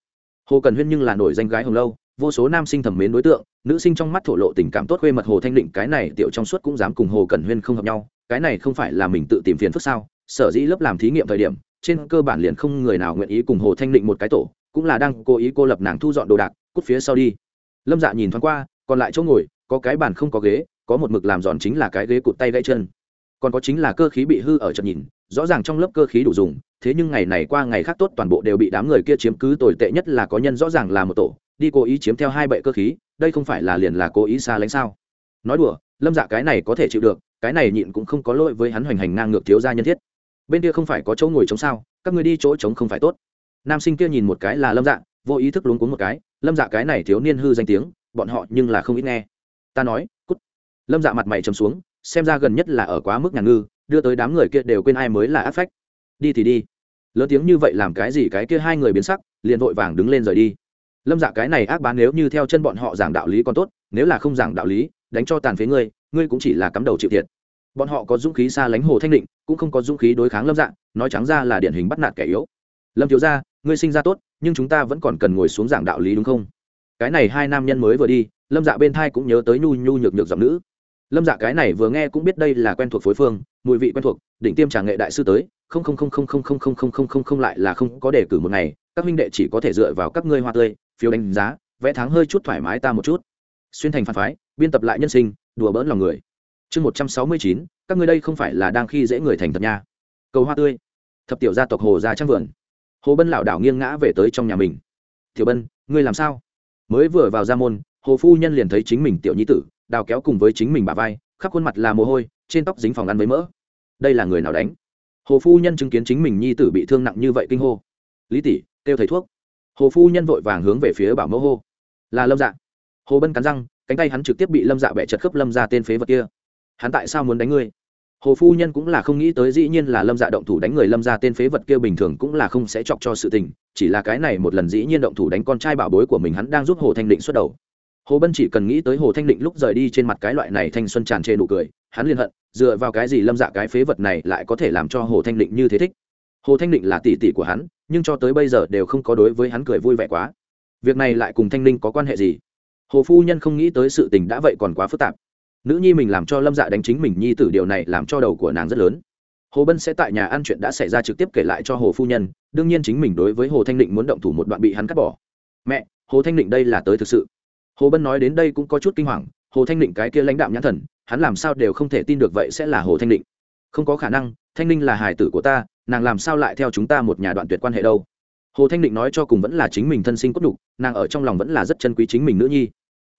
Hồ cần huyên nhưng là nổi danh gái hồng lâu, vô số nam sinh thẩm mến đối tượng, nữ sinh trong mắt thổ lộ tình cảm tốt khuê mật hồ thanh định, cái này tiểu trong suốt cũng dám cùng hồ cần huyên không hợp nhau, cái này không phải là mình tự tìm phiền phức sao? Sở dĩ lớp làm thí nghiệm thời điểm, trên cơ bản liền không người nào nguyện ý cùng hồ thanh định một cái tổ, cũng là đang cố ý cô lập nàng thu dọn đồ đạc cút phía sau đi. Lâm dạ nhìn thoáng qua, còn lại chỗ ngồi, có cái bàn không có ghế, có một mực làm giòn chính là cái ghế cụt tay gãy chân. Còn có chính là cơ khí bị hư ở trận nhìn, rõ ràng trong lớp cơ khí đủ dùng, thế nhưng ngày này qua ngày khác tốt toàn bộ đều bị đám người kia chiếm cứ, tồi tệ nhất là có nhân rõ ràng là một tổ, đi cố ý chiếm theo hai bệ cơ khí, đây không phải là liền là cố ý xa lánh sao? Nói đùa, lâm dạ cái này có thể chịu được, cái này nhịn cũng không có lỗi với hắn hoành hành ngang ngược thiếu gia nhân thiết. Bên kia không phải có chỗ ngồi chống sao, các người đi chỗ chống không phải tốt. Nam sinh kia nhìn một cái là lâm dạ vô ý thức luống cuống một cái lâm dạ cái này thiếu niên hư danh tiếng, bọn họ nhưng là không ít nghe. Ta nói, cút. Lâm dạ mặt mày chấm xuống, xem ra gần nhất là ở quá mức nhà ngư, đưa tới đám người kia đều quên ai mới là áp phách. Đi thì đi. Lớn tiếng như vậy làm cái gì cái kia hai người biến sắc, liền vội vàng đứng lên rời đi. Lâm dạ cái này ác bán nếu như theo chân bọn họ giảng đạo lý còn tốt, nếu là không giảng đạo lý, đánh cho tàn phế ngươi ngươi cũng chỉ là cắm đầu chịu thiệt. Bọn họ có dũng khí xa lánh hồ thanh định, cũng không có dũng khí đối kháng lâm dạ nói trắng ra là điển hình bắt nạt kẻ yếu lâm thiếu gia, ngươi sinh ra tốt nhưng chúng ta vẫn còn cần ngồi xuống giảng đạo lý đúng không cái này hai nam nhân mới vừa đi lâm dạ bên thai cũng nhớ tới nhu nhu nhược nhược giọng nữ lâm dạ cái này vừa nghe cũng biết đây là quen thuộc phối phương mùi vị quen thuộc đỉnh tiêm trà nghệ đại sư tới không không không không không không không không không không không lại là không có đề cử một ngày các minh đệ chỉ có thể dựa vào các ngươi hoa tươi phiếu đánh giá vẽ tháng hơi chút thoải mái ta một chút xuyên thành phản phái biên tập lại nhân sinh đùa bỡn lòng người chương một trăm sáu mươi chín các ngươi đây không phải là đang khi dễ người thành thật nha cầu hoa tươi thập tiểu gia tộc hồ ra trang vườn hồ bân lảo đảo nghiêng ngã về tới trong nhà mình. Tiểu bân, ngươi làm sao? Mới vừa vào ra môn, hồ phu nhân liền thấy chính mình tiểu nhi tử, đào kéo cùng với chính mình bà vai, khắp khuôn mặt là mồ hôi, trên tóc dính phòng ăn với mỡ. Đây là người nào đánh? Hồ phu nhân chứng kiến chính mình nhi tử bị thương nặng như vậy kinh hô. Lý tỷ, kêu thầy thuốc. Hồ phu nhân vội vàng hướng về phía bảo mẫu hô. Là lâm dạ. Hồ bân cắn răng, cánh tay hắn trực tiếp bị lâm dạ bẻ chật khớp lâm ra tên phế vật kia. Hắn tại sao muốn đánh ngươi? Hồ phu nhân cũng là không nghĩ tới dĩ nhiên là lâm dạ động thủ đánh người lâm ra tên phế vật kia bình thường cũng là không sẽ chọc cho sự tình, chỉ là cái này một lần dĩ nhiên động thủ đánh con trai bảo bối của mình hắn đang giúp hồ thanh định xuất đầu. Hồ bân chỉ cần nghĩ tới hồ thanh định lúc rời đi trên mặt cái loại này thanh xuân tràn trề nụ cười, hắn liền hận, dựa vào cái gì lâm dạ cái phế vật này lại có thể làm cho hồ thanh định như thế thích. Hồ thanh định là tỷ tỷ của hắn, nhưng cho tới bây giờ đều không có đối với hắn cười vui vẻ quá. Việc này lại cùng thanh ninh có quan hệ gì? Hồ phu nhân không nghĩ tới sự tình đã vậy còn quá phức tạp nữ nhi mình làm cho lâm dạ đánh chính mình nhi tử, điều này làm cho đầu của nàng rất lớn. Hồ bân sẽ tại nhà ăn chuyện đã xảy ra trực tiếp kể lại cho hồ phu nhân, đương nhiên chính mình đối với hồ thanh định muốn động thủ một đoạn bị hắn cắt bỏ. Mẹ, hồ thanh định đây là tới thực sự. Hồ bân nói đến đây cũng có chút kinh hoàng, hồ thanh định cái kia lãnh đạm nhãn thần, hắn làm sao đều không thể tin được vậy sẽ là hồ thanh định. Không có khả năng, thanh ninh là hài tử của ta, nàng làm sao lại theo chúng ta một nhà đoạn tuyệt quan hệ đâu. Hồ thanh định nói cho cùng vẫn là chính mình thân sinh cốt đục nàng ở trong lòng vẫn là rất chân quý chính mình nữ nhi.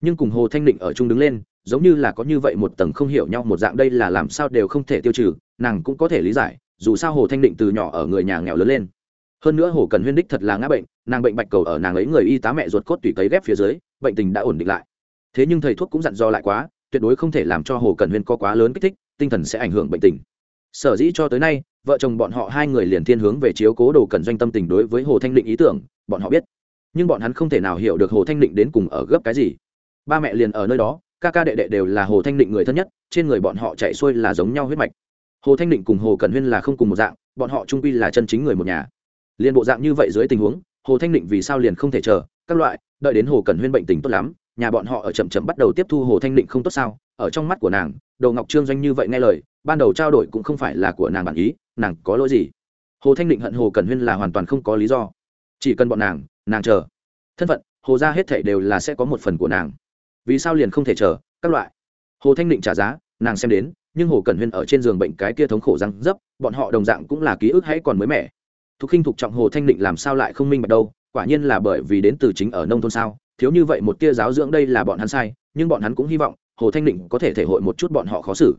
Nhưng cùng hồ thanh định ở chung đứng lên giống như là có như vậy một tầng không hiểu nhau, một dạng đây là làm sao đều không thể tiêu trừ, nàng cũng có thể lý giải, dù sao hồ thanh định từ nhỏ ở người nhà nghèo lớn lên. Hơn nữa hồ cần huyên đích thật là ngã bệnh, nàng bệnh bạch cầu ở nàng ấy người y tá mẹ ruột cốt tủy cấy ghép phía dưới, bệnh tình đã ổn định lại. Thế nhưng thầy thuốc cũng dặn dò lại quá, tuyệt đối không thể làm cho hồ cần huyên có quá lớn kích thích, tinh thần sẽ ảnh hưởng bệnh tình. Sở dĩ cho tới nay, vợ chồng bọn họ hai người liền thiên hướng về chiếu cố đồ cần doanh tâm tình đối với hồ thanh định ý tưởng, bọn họ biết. Nhưng bọn hắn không thể nào hiểu được hồ thanh định đến cùng ở gấp cái gì. Ba mẹ liền ở nơi đó ca ca đệ đệ đều là hồ thanh định người thân nhất, trên người bọn họ chạy xuôi là giống nhau huyết mạch. Hồ thanh định cùng hồ cẩn huyên là không cùng một dạng, bọn họ trung quy là chân chính người một nhà. Liền bộ dạng như vậy dưới tình huống, hồ thanh định vì sao liền không thể chờ? Các loại, đợi đến hồ cẩn huyên bệnh tình tốt lắm, nhà bọn họ ở chậm chậm bắt đầu tiếp thu hồ thanh định không tốt sao? Ở trong mắt của nàng đầu ngọc trương doanh như vậy nghe lời, ban đầu trao đổi cũng không phải là của nàng bản ý, nàng có lỗi gì? Hồ thanh định hận hồ cẩn huyên là hoàn toàn không có lý do. Chỉ cần bọn nàng nàng chờ. Thân phận, hồ ra hết thể đều là sẽ có một phần của nàng vì sao liền không thể chờ, các loại. Hồ thanh định trả giá, nàng xem đến, nhưng hồ cẩn huyên ở trên giường bệnh cái kia thống khổ răng dấp, bọn họ đồng dạng cũng là ký ức hãy còn mới mẻ. Thục khinh thục trọng hồ thanh định làm sao lại không minh bạch đâu, quả nhiên là bởi vì đến từ chính ở nông thôn sao, thiếu như vậy một tia giáo dưỡng đây là bọn hắn sai, nhưng bọn hắn cũng hy vọng hồ thanh định có thể thể hội một chút bọn họ khó xử.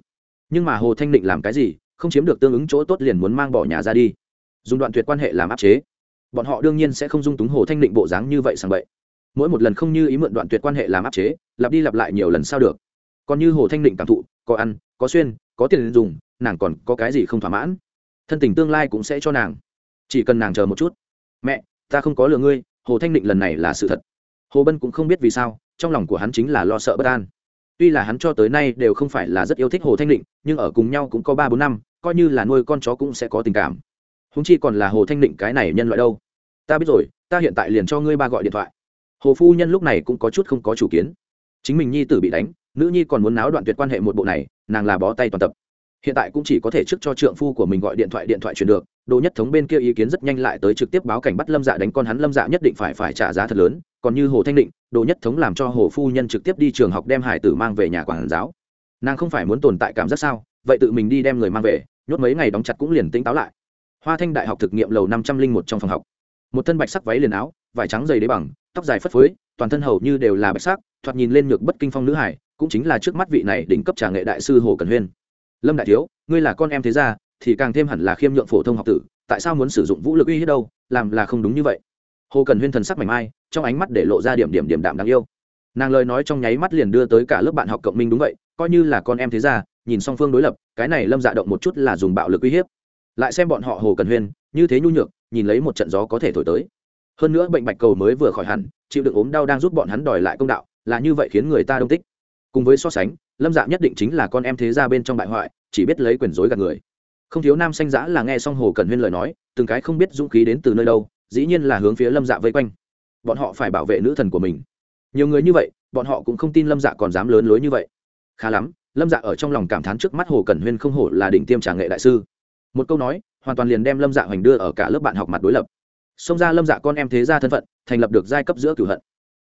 Nhưng mà hồ thanh định làm cái gì, không chiếm được tương ứng chỗ tốt liền muốn mang bỏ nhà ra đi. Dùng đoạn tuyệt quan hệ làm áp chế. Bọn họ đương nhiên sẽ không dung túng hồ thanh định bộ dáng như vậy sang vậy mỗi một lần không như ý mượn đoạn tuyệt quan hệ làm áp chế, lặp đi lặp lại nhiều lần sao được. Còn như hồ thanh định cảm thụ, có ăn, có xuyên, có tiền dùng, nàng còn có cái gì không thỏa mãn? Thân tình tương lai cũng sẽ cho nàng. Chỉ cần nàng chờ một chút. Mẹ, ta không có lừa ngươi, hồ thanh định lần này là sự thật. Hồ bân cũng không biết vì sao, trong lòng của hắn chính là lo sợ bất an. Tuy là hắn cho tới nay đều không phải là rất yêu thích hồ thanh định, nhưng ở cùng nhau cũng có ba bốn năm, coi như là nuôi con chó cũng sẽ có tình cảm. Húng chi còn là hồ thanh định cái này nhân loại đâu? Ta biết rồi, ta hiện tại liền cho ngươi ba gọi điện thoại hồ phu nhân lúc này cũng có chút không có chủ kiến. Chính mình nhi tử bị đánh, nữ nhi còn muốn náo đoạn tuyệt quan hệ một bộ này, nàng là bó tay toàn tập. Hiện tại cũng chỉ có thể trước cho trượng phu của mình gọi điện thoại điện thoại truyền được. Đồ nhất thống bên kia ý kiến rất nhanh lại tới trực tiếp báo cảnh bắt lâm dạ đánh con hắn. Lâm dạ nhất định phải phải trả giá thật lớn. Còn như hồ thanh định, đồ nhất thống làm cho hồ phu nhân trực tiếp đi trường học đem hải tử mang về nhà quản giáo. Nàng không phải muốn tồn tại cảm giác sao? Vậy tự mình đi đem người mang về, nhốt mấy ngày đóng chặt cũng liền tính táo lại. Hoa thanh đại học thực nghiệm lầu năm trăm linh một trong phòng học một thân bạch sắc váy liền áo, vải trắng dày đế bằng, tóc dài phất phới, toàn thân hầu như đều là bạch sắc, thoạt nhìn lên nhược bất kinh phong nữ hải, cũng chính là trước mắt vị này đỉnh cấp trà nghệ đại sư hồ cần huyên. Lâm đại thiếu, ngươi là con em thế gia, thì càng thêm hẳn là khiêm nhượng phổ thông học tử, tại sao muốn sử dụng vũ lực uy hiếp đâu, làm là không đúng như vậy. Hồ cần huyên thần sắc mảnh mai, trong ánh mắt để lộ ra điểm điểm điểm đạm đáng yêu. Nàng lời nói trong nháy mắt liền đưa tới cả lớp bạn học cộng minh đúng vậy, coi như là con em thế gia, nhìn song phương đối lập, cái này lâm dạ động một chút là dùng bạo lực uy hiếp lại xem bọn họ hồ cần huyên, như thế nhu nhược, nhìn lấy một trận gió có thể thổi tới. Hơn nữa bệnh bạch cầu mới vừa khỏi hẳn, chịu đựng ốm đau đang giúp bọn hắn đòi lại công đạo, là như vậy khiến người ta đông tích. Cùng với so sánh, lâm dạ nhất định chính là con em thế gia bên trong bại hoại, chỉ biết lấy quyền dối gạt người. Không thiếu nam xanh giã là nghe xong hồ cần huyên lời nói, từng cái không biết dũng khí đến từ nơi đâu, dĩ nhiên là hướng phía lâm dạ vây quanh. Bọn họ phải bảo vệ nữ thần của mình. Nhiều người như vậy, bọn họ cũng không tin lâm dạ còn dám lớn lối như vậy. Khá lắm, lâm dạ ở trong lòng cảm thán trước mắt hồ cần huyên không hổ là đỉnh tiêm trà nghệ đại sư một câu nói, hoàn toàn liền đem lâm dạ hoành đưa ở cả lớp bạn học mặt đối lập. Xông ra lâm dạ con em thế gia thân phận, thành lập được giai cấp giữa cửu hận.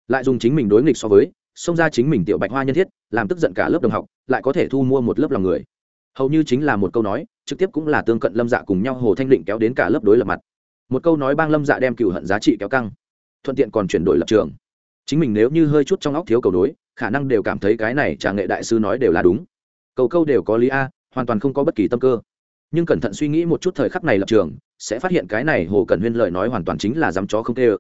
Lại dùng chính mình đối nghịch so với, xông ra chính mình tiểu bạch hoa nhân thiết, làm tức giận cả lớp đồng học, lại có thể thu mua một lớp lòng người. Hầu như chính là một câu nói, trực tiếp cũng là tương cận lâm dạ cùng nhau hồ thanh định kéo đến cả lớp đối lập mặt. Một câu nói bang lâm dạ đem cửu hận giá trị kéo căng. Thuận tiện còn chuyển đổi lập trường. Chính mình nếu như hơi chút trong óc thiếu cầu đối khả năng đều cảm thấy cái này trà nghệ đại sư nói đều là đúng. Cầu câu đều có lý a, hoàn toàn không có bất kỳ tâm cơ nhưng cẩn thận suy nghĩ một chút thời khắc này lập trường, sẽ phát hiện cái này hồ cần huyên lời nói hoàn toàn chính là dám chó không tê ơ.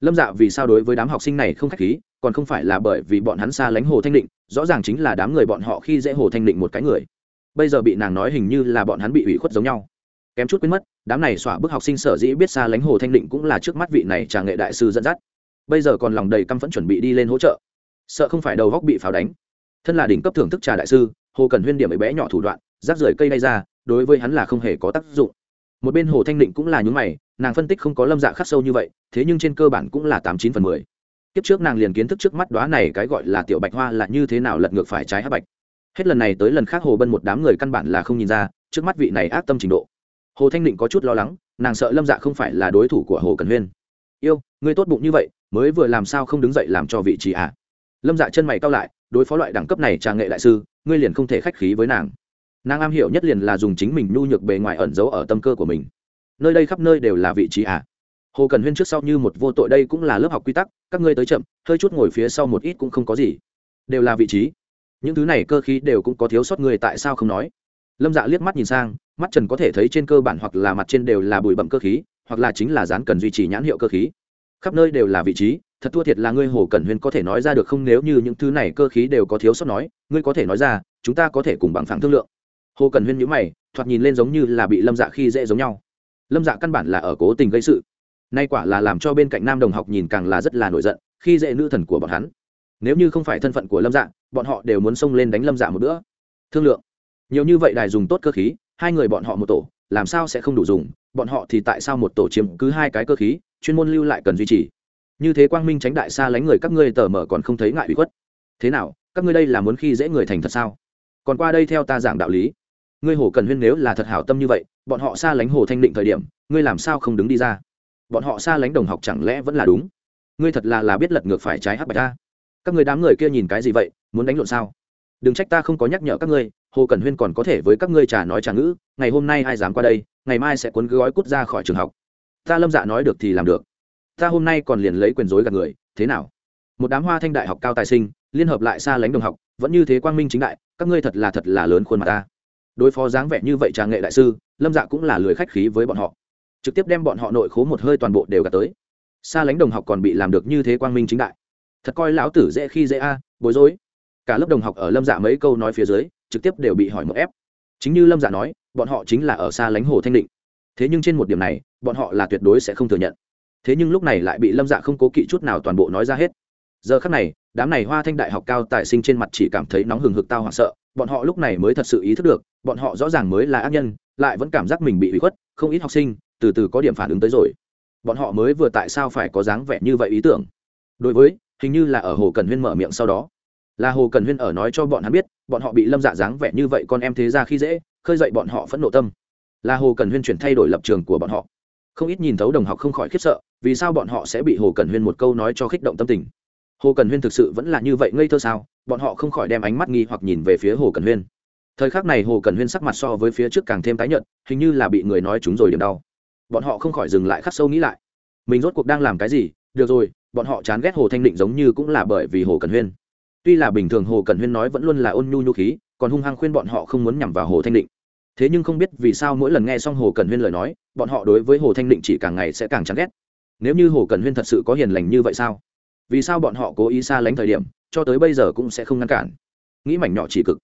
Lâm dạ vì sao đối với đám học sinh này không k h á c h khí, còn không phải là bởi vì bọn hắn xa lánh hồ thanh định, rõ ràng chính là đám người bọn họ khi dễ hồ thanh định một cái người. Bây giờ bị nàng nói hình như là bọn hắn bị ủy khuất giống nhau. Kém chút quên mất, đám này xỏa bức học sinh sở dĩ biết xa lánh hồ thanh định cũng là trước mắt vị này trà nghệ đại sư dẫn dắt. Bây giờ còn lòng đầy căm phẫn chuẩn bị đi lên hỗ trợ. Sợ không phải đầu góc bị pháo đánh. Thân là đỉnh cấp thưởng thức trà đại sư, hồ cần huyên điểm ấy bé nhỏ thủ đoạn, rác rưởi cây đay ra đối với hắn là không hề có tác dụng. Một bên hồ thanh định cũng là những mày, nàng phân tích không có lâm dạ khắc sâu như vậy, thế nhưng trên cơ bản cũng là tám chín phần mười. Kiếp trước nàng liền kiến thức trước mắt đoá này cái gọi là tiểu bạch hoa là như thế nào lật ngược phải trái hát bạch. Hết lần này tới lần khác hồ bân một đám người căn bản là không nhìn ra, trước mắt vị này ác tâm trình độ. Hồ thanh định có chút lo lắng, nàng sợ lâm dạ không phải là đối thủ của hồ cần huyên. Yêu, ngươi tốt bụng như vậy, mới vừa làm sao không đứng dậy làm cho vị trí à? Lâm dạ chân mày cao lại, đối phó loại đẳng cấp này trà nghệ đại sư, ngươi liền không thể khách khí với nàng nàng am hiểu nhất liền là dùng chính mình nhu nhược bề ngoài ẩn giấu ở tâm cơ của mình. Nơi đây khắp nơi đều là vị trí à? Hồ cần huyên trước sau như một vô tội đây cũng là lớp học quy tắc, các ngươi tới chậm, hơi chút ngồi phía sau một ít cũng không có gì. Đều là vị trí. Những thứ này cơ khí đều cũng có thiếu sót người tại sao không nói? Lâm dạ liếc mắt nhìn sang, mắt trần có thể thấy trên cơ bản hoặc là mặt trên đều là bụi bậm cơ khí, hoặc là chính là dán cần duy trì nhãn hiệu cơ khí. Khắp nơi đều là vị trí, thật thua thiệt là ngươi hồ cẩn huyên có thể nói ra được không? Nếu như những thứ này cơ khí đều có thiếu sót nói, ngươi có thể nói ra, chúng ta có thể cùng bằng phẳng thương lượng hồ Cần huyên nhữ mày, thoạt nhìn lên giống như là bị lâm dạ khi dễ giống nhau. Lâm dạ căn bản là ở cố tình gây sự. Nay quả là làm cho bên cạnh nam đồng học nhìn càng là rất là nổi giận, khi dễ nữ thần của bọn hắn. Nếu như không phải thân phận của lâm dạ bọn họ đều muốn xông lên đánh lâm dạ một bữa. Thương lượng. Nhiều như vậy đài dùng tốt cơ khí, hai người bọn họ một tổ, làm sao sẽ không đủ dùng? Bọn họ thì tại sao một tổ chiếm cứ hai cái cơ khí, chuyên môn lưu lại cần duy trì? Như thế quang minh tránh đại xa lánh người các ngươi tờ mở còn không thấy ngại bị khuất. Thế nào, các ngươi đây là muốn khi dễ người thành thật sao? Còn qua đây theo ta giảng đạo lý ngươi hồ cần huyên nếu là thật hảo tâm như vậy, bọn họ xa lánh hồ thanh định thời điểm, ngươi làm sao không đứng đi ra? Bọn họ xa lánh đồng học chẳng lẽ vẫn là đúng? Ngươi thật là là biết lật ngược phải trái hắc bạch ta. Các người đám người kia nhìn cái gì vậy, muốn đánh lộn sao? Đừng trách ta không có nhắc nhở các ngươi, hồ cần huyên còn có thể với các ngươi trà nói trà ngữ, ngày hôm nay ai dám qua đây, ngày mai sẽ cuốn gói cút ra khỏi trường học. Ta lâm dạ nói được thì làm được. Ta hôm nay còn liền lấy quyền dối gạt người, thế nào? Một đám hoa thanh đại học cao tài sinh, liên hợp lại xa lánh đồng học, vẫn như thế quang minh chính đại, các ngươi thật là thật là lớn khuôn mặt ta đối phó dáng vẻ như vậy trà nghệ đại sư, lâm dạ cũng là lười khách khí với bọn họ. Trực tiếp đem bọn họ nội khố một hơi toàn bộ đều gạt tới. Xa lánh đồng học còn bị làm được như thế quang minh chính đại. Thật coi lão tử dễ khi dễ a, bối rối. Cả lớp đồng học ở lâm dạ mấy câu nói phía dưới, trực tiếp đều bị hỏi một ép. Chính như lâm dạ nói, bọn họ chính là ở xa lánh hồ thanh định. Thế nhưng trên một điểm này, bọn họ là tuyệt đối sẽ không thừa nhận. Thế nhưng lúc này lại bị lâm dạ không cố kỵ chút nào toàn bộ nói ra hết. Giờ khắc này đám này hoa thanh đại học cao tài sinh trên mặt chỉ cảm thấy nóng hừng hực tao hoảng sợ, bọn họ lúc này mới thật sự ý thức được, bọn họ rõ ràng mới là ác nhân, lại vẫn cảm giác mình bị hủy khuất, không ít học sinh từ từ có điểm phản ứng tới rồi. Bọn họ mới vừa tại sao phải có dáng vẻ như vậy ý tưởng? Đối với, hình như là ở hồ cần huyên mở miệng sau đó. Là hồ cần huyên ở nói cho bọn hắn biết, bọn họ bị lâm dạ dáng vẻ như vậy con em thế ra khi dễ, khơi dậy bọn họ phẫn nộ tâm. Là hồ cần huyên chuyển thay đổi lập trường của bọn họ. Không ít nhìn thấu đồng học không khỏi khiếp sợ, vì sao bọn họ sẽ bị hồ cần huyên một câu nói cho khích động tâm tình hồ cần huyên thực sự vẫn là như vậy ngây thơ sao? Bọn họ không khỏi đem ánh mắt nghi hoặc nhìn về phía hồ cần huyên. Thời khắc này hồ cần huyên sắc mặt so với phía trước càng thêm tái nhợt, hình như là bị người nói chúng rồi điểm đau. Bọn họ không khỏi dừng lại khắc sâu nghĩ lại. Mình rốt cuộc đang làm cái gì? Được rồi, bọn họ chán ghét hồ thanh định giống như cũng là bởi vì hồ cần huyên. Tuy là bình thường hồ cần huyên nói vẫn luôn là ôn nhu nhu khí, còn hung hăng khuyên bọn họ không muốn nhằm vào hồ thanh định. Thế nhưng không biết vì sao mỗi lần nghe xong hồ cần huyên lời nói, bọn họ đối với hồ thanh định chỉ càng ngày sẽ càng chán ghét. Nếu như hồ cần huyên thật sự có hiền lành như vậy sao? Vì sao bọn họ cố ý xa lánh thời điểm cho tới bây giờ cũng sẽ không ngăn cản nghĩ mảnh nhỏ chỉ cực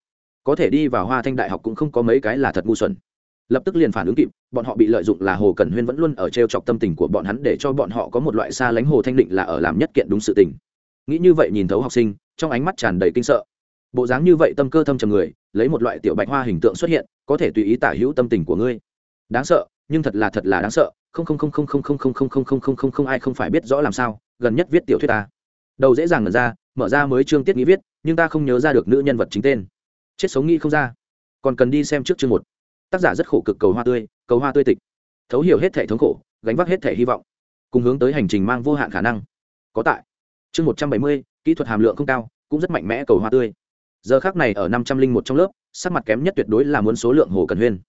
có thể đi vào hoa thanh đại học cũng không có mấy cái là thật ngu xuẩn lập tức liền phản ứng kịp bọn họ bị lợi dụng là hồ cần huyên vẫn luôn ở t r e o chọc tâm tình của bọn hắn để cho bọn họ có một loại xa lánh hồ thanh định là ở làm nhất kiện đúng sự tình nghĩ như vậy nhìn thấu học sinh trong ánh mắt tràn đầy kinh sợ bộ dáng như vậy tâm cơ thâm trầm người lấy một loại tiểu bạch hoa hình tượng xuất hiện có thể tùy ý tả hữu tâm tình của ngươi đáng sợ nhưng thật là thật là đáng sợ không không không không không không không không không không không không không ai không phải biết rõ làm sao gần nhất viết tiểu thuyết ta đầu dễ dàng mở ra mở ra mới chương tiết nghĩ viết, nhưng ta không nhớ ra được nữ nhân vật chính tên. Chết sống nghĩ không ra. Còn cần đi xem trước chương một. Tác giả rất khổ cực cầu hoa tươi, cầu hoa tươi tịch. Thấu hiểu hết thể thống khổ, gánh vác hết thể hy vọng. Cùng hướng tới hành trình mang vô hạn khả năng. Có tại. Chương một trăm bảy mươi, kỹ thuật hàm lượng không cao, cũng rất mạnh mẽ cầu hoa tươi. Giờ khác này ở năm trăm linh một trong lớp, sắc mặt kém nhất tuyệt đối là muốn số lượng hồ cần huyên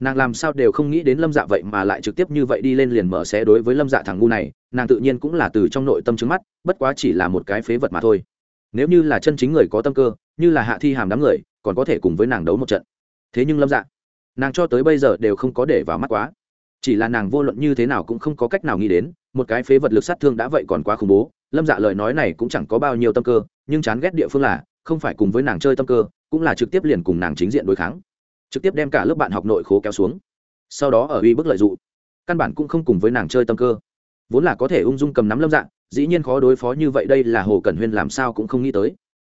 nàng làm sao đều không nghĩ đến lâm dạ vậy mà lại trực tiếp như vậy đi lên liền mở xé đối với lâm dạ thằng ngu này, nàng tự nhiên cũng là từ trong nội tâm trứng mắt, bất quá chỉ là một cái phế vật mà thôi. Nếu như là chân chính người có tâm cơ, như là hạ thi hàm đám người, còn có thể cùng với nàng đấu một trận. Thế nhưng lâm dạ nàng cho tới bây giờ đều không có để vào mắt quá. Chỉ là nàng vô luận như thế nào cũng không có cách nào nghĩ đến, một cái phế vật lực sát thương đã vậy còn quá khủng bố, lâm dạ lời nói này cũng chẳng có bao nhiêu tâm cơ, nhưng chán ghét địa phương là, không phải cùng với nàng chơi tâm cơ, cũng là trực tiếp liền cùng nàng chính diện đối kháng trực tiếp đem cả lớp bạn học nội khố kéo xuống. Sau đó ở uy bức lợi d ụ căn bản cũng không cùng với nàng chơi tâm cơ. Vốn là có thể ung dung cầm nắm lâm dạng, dĩ nhiên khó đối phó như vậy đây là hồ cẩn huyên làm sao cũng không nghĩ tới.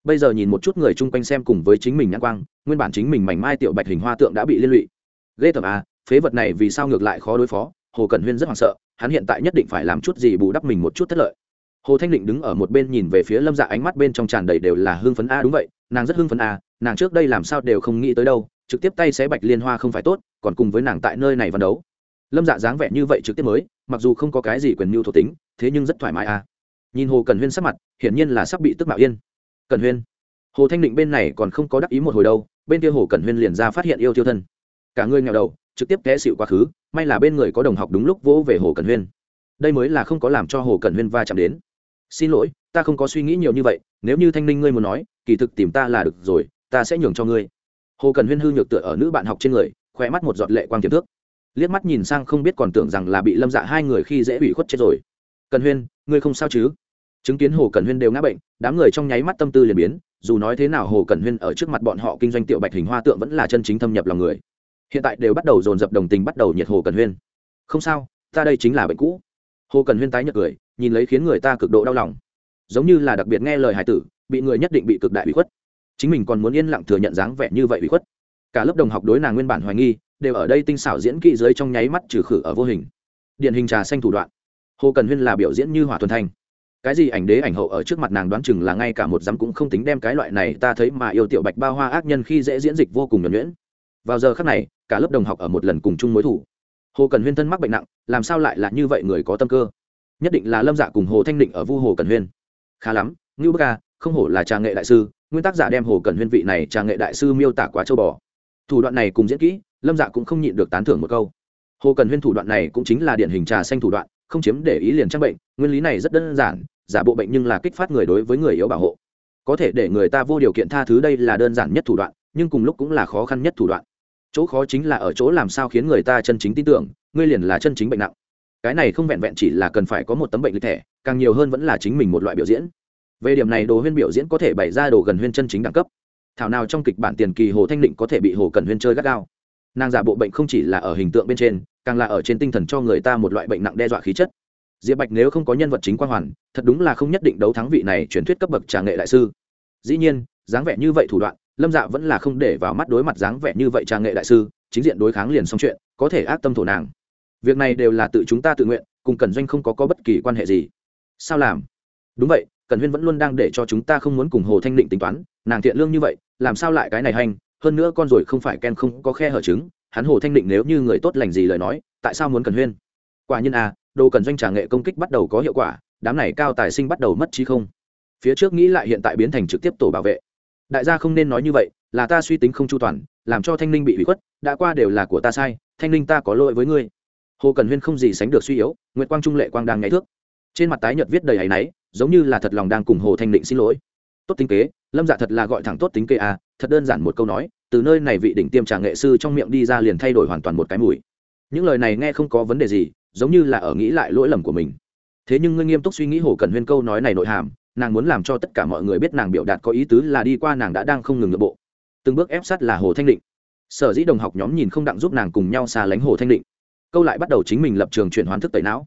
Bây giờ nhìn một chút người chung quanh xem cùng với chính mình nhãn quang, nguyên bản chính mình mảnh mai tiểu bạch hình hoa tượng đã bị liên lụy. Ghê tởm à phế vật này vì sao ngược lại khó đối phó? Hồ cẩn huyên rất hoảng sợ, hắn hiện tại nhất định phải làm chút gì bù đắp mình một chút thất lợi. Hồ thanh định đứng ở một bên nhìn về phía lâm dạ ánh mắt bên trong tràn đầy đều là hưng phấn a, đúng vậy, nàng rất hưng phấn a, nàng trước đây làm sao đều không nghĩ tới đâu trực tiếp tay xé bạch liên hoa không phải tốt, còn cùng với nàng tại nơi này văn đấu. Lâm dạ dáng vẻ như vậy trực tiếp mới, mặc dù không có cái gì quyền mưu thuộc tính, thế nhưng rất thoải mái à? nhìn hồ cần huyên sắc mặt, hiển nhiên là sắp bị tức mạo yên. Cần huyên, hồ thanh định bên này còn không có đắc ý một hồi đâu, bên kia hồ cần huyên liền ra phát hiện yêu tiêu thân. Cả người nghèo đầu, trực tiếp té xịu quá khứ, may là bên người có đồng học đúng lúc vỗ về hồ cần huyên. Đây mới là không có làm cho hồ cần huyên va chạm đến. Xin lỗi, ta không có suy nghĩ nhiều như vậy, nếu như thanh ninh ngươi muốn nói, kỳ thực tìm ta là được rồi, ta sẽ nhường cho ngươi hồ cần huyên hư nhược tựa ở nữ bạn học trên người khoe mắt một giọt lệ quang tiềm thước liếc mắt nhìn sang không biết còn tưởng rằng là bị lâm dạ hai người khi dễ bị khuất chết rồi. Cần huyên, ngươi không sao chứ? Chứng kiến hồ cần huyên đều ngã bệnh, đám người trong nháy mắt tâm tư liền biến, dù nói thế nào hồ cần huyên ở trước mặt bọn họ kinh doanh tiểu bạch hình hoa tượng vẫn là chân chính thâm nhập lòng người. Hiện tại đều bắt đầu dồn dập đồng tình bắt đầu nhiệt hồ cần huyên. Không sao, ta đây chính là bệnh cũ. Hồ cần huyên tái nhật cười, nhìn lấy khiến người ta cực độ đau lòng. Giống như là đặc biệt nghe lời hải tử, bị người nhất định bị cực đại bị khuất chính mình còn muốn yên lặng thừa nhận dáng vẻ như vậy bị khuất. Cả lớp đồng học đối nàng nguyên bản hoài nghi, đều ở đây tinh xảo diễn kỹ dưới trong nháy mắt trừ khử ở vô hình. Điển hình trà xanh thủ đoạn. Hồ cần huyên là biểu diễn như hỏa thuần thanh. Cái gì ảnh đế ảnh hậu ở trước mặt nàng đoán chừng là ngay cả một dám cũng không tính đem cái loại này ta thấy mà yêu tiểu bạch ba hoa ác nhân khi dễ diễn dịch vô cùng nhuẩn nhuyễn. Vào giờ khắc này, cả lớp đồng học ở một lần cùng chung mối thủ. Hồ cần huyên thân mắc bệnh nặng, làm sao lại là như vậy người có tâm cơ? Nhất định là lâm dạ cùng hồ thanh định ở vu hồ cần huyên. Khá lắm, ngưu bức ca không hổ là trà nghệ đại sư nguyên tác giả đem hồ cần huyên vị này trà nghệ đại sư miêu tả quá châu bò. Thủ đoạn này cùng diễn kỹ, lâm dạ cũng không nhịn được tán thưởng một câu. Hồ cần huyên thủ đoạn này cũng chính là điển hình trà xanh thủ đoạn, không chiếm để ý liền trang bệnh, nguyên lý này rất đơn giản, giả bộ bệnh nhưng là kích phát người đối với người yếu bảo hộ. Có thể để người ta vô điều kiện tha thứ đây là đơn giản nhất thủ đoạn, nhưng cùng lúc cũng là khó khăn nhất thủ đoạn. Chỗ khó chính là ở chỗ làm sao khiến người ta chân chính tin tưởng, ngươi liền là chân chính bệnh nặng. Cái này không vẹn vẹn chỉ là cần phải có một tấm bệnh lý thẻ càng nhiều hơn vẫn là chính mình một loại biểu diễn về điểm này đồ huyên biểu diễn có thể bày ra đồ gần huyên chân chính đẳng cấp. Thảo nào trong kịch bản tiền kỳ hồ thanh định có thể bị hồ cần huyên chơi gắt gao. Nàng giả bộ bệnh không chỉ là ở hình tượng bên trên càng là ở trên tinh thần cho người ta một loại bệnh nặng đe dọa khí chất. Diệp bạch nếu không có nhân vật chính quang hoàn thật đúng là không nhất định đấu thắng vị này truyền thuyết cấp bậc trà nghệ đại sư. Dĩ nhiên dáng vẻ như vậy thủ đoạn lâm dạ vẫn là không để vào mắt đối mặt dáng vẻ như vậy trà nghệ đại sư chính diện đối kháng liền xong chuyện có thể ác tâm thổ nàng. Việc này đều là tự chúng ta tự nguyện cùng cần doanh không có, có bất kỳ quan hệ gì. Sao làm? Đúng vậy cần huyên vẫn luôn đang để cho chúng ta không muốn cùng hồ thanh định tính toán, nàng thiện lương như vậy, làm sao lại cái này hành? Hơn nữa con rồi không phải ken không có khe hở trứng, hắn hồ thanh định nếu như người tốt lành gì lời nói, tại sao muốn cần huyên? Quả nhiên à đồ cần doanh trả nghệ công kích bắt đầu có hiệu quả, đám này cao tài sinh bắt đầu mất trí không. Phía trước nghĩ lại hiện tại biến thành trực tiếp tổ bảo vệ. Đại gia không nên nói như vậy, là ta suy tính không chu toàn, làm cho thanh Linh bị hủy khuất, đã qua đều là của ta sai, thanh Linh ta có lỗi với ngươi. Hồ cần huyên không gì sánh được suy yếu nguyễn quang trung lệ quang đang ngáy thước. Trên mặt tái nhợt viết đầy áy náy giống như là thật lòng đang cùng hồ thanh định xin lỗi. Tốt tính kế, lâm dạ thật là gọi thẳng tốt tính kế à thật đơn giản một câu nói, từ nơi này vị đỉnh tiêm trà nghệ sư trong miệng đi ra liền thay đổi hoàn toàn một cái mùi. Những lời này nghe không có vấn đề gì, giống như là ở nghĩ lại lỗi lầm của mình. Thế nhưng ngươi nghiêm túc suy nghĩ hồ cần huyên câu nói này nội hàm, nàng muốn làm cho tất cả mọi người biết nàng biểu đạt có ý tứ là đi qua nàng đã đang không ngừng nội bộ. Từng bước ép sát là hồ thanh định. Sở dĩ đồng học nhóm nhìn không đặng giúp nàng cùng nhau xa lánh hồ thanh định. Câu lại bắt đầu chính mình lập trường chuyển hoán thức tẩy não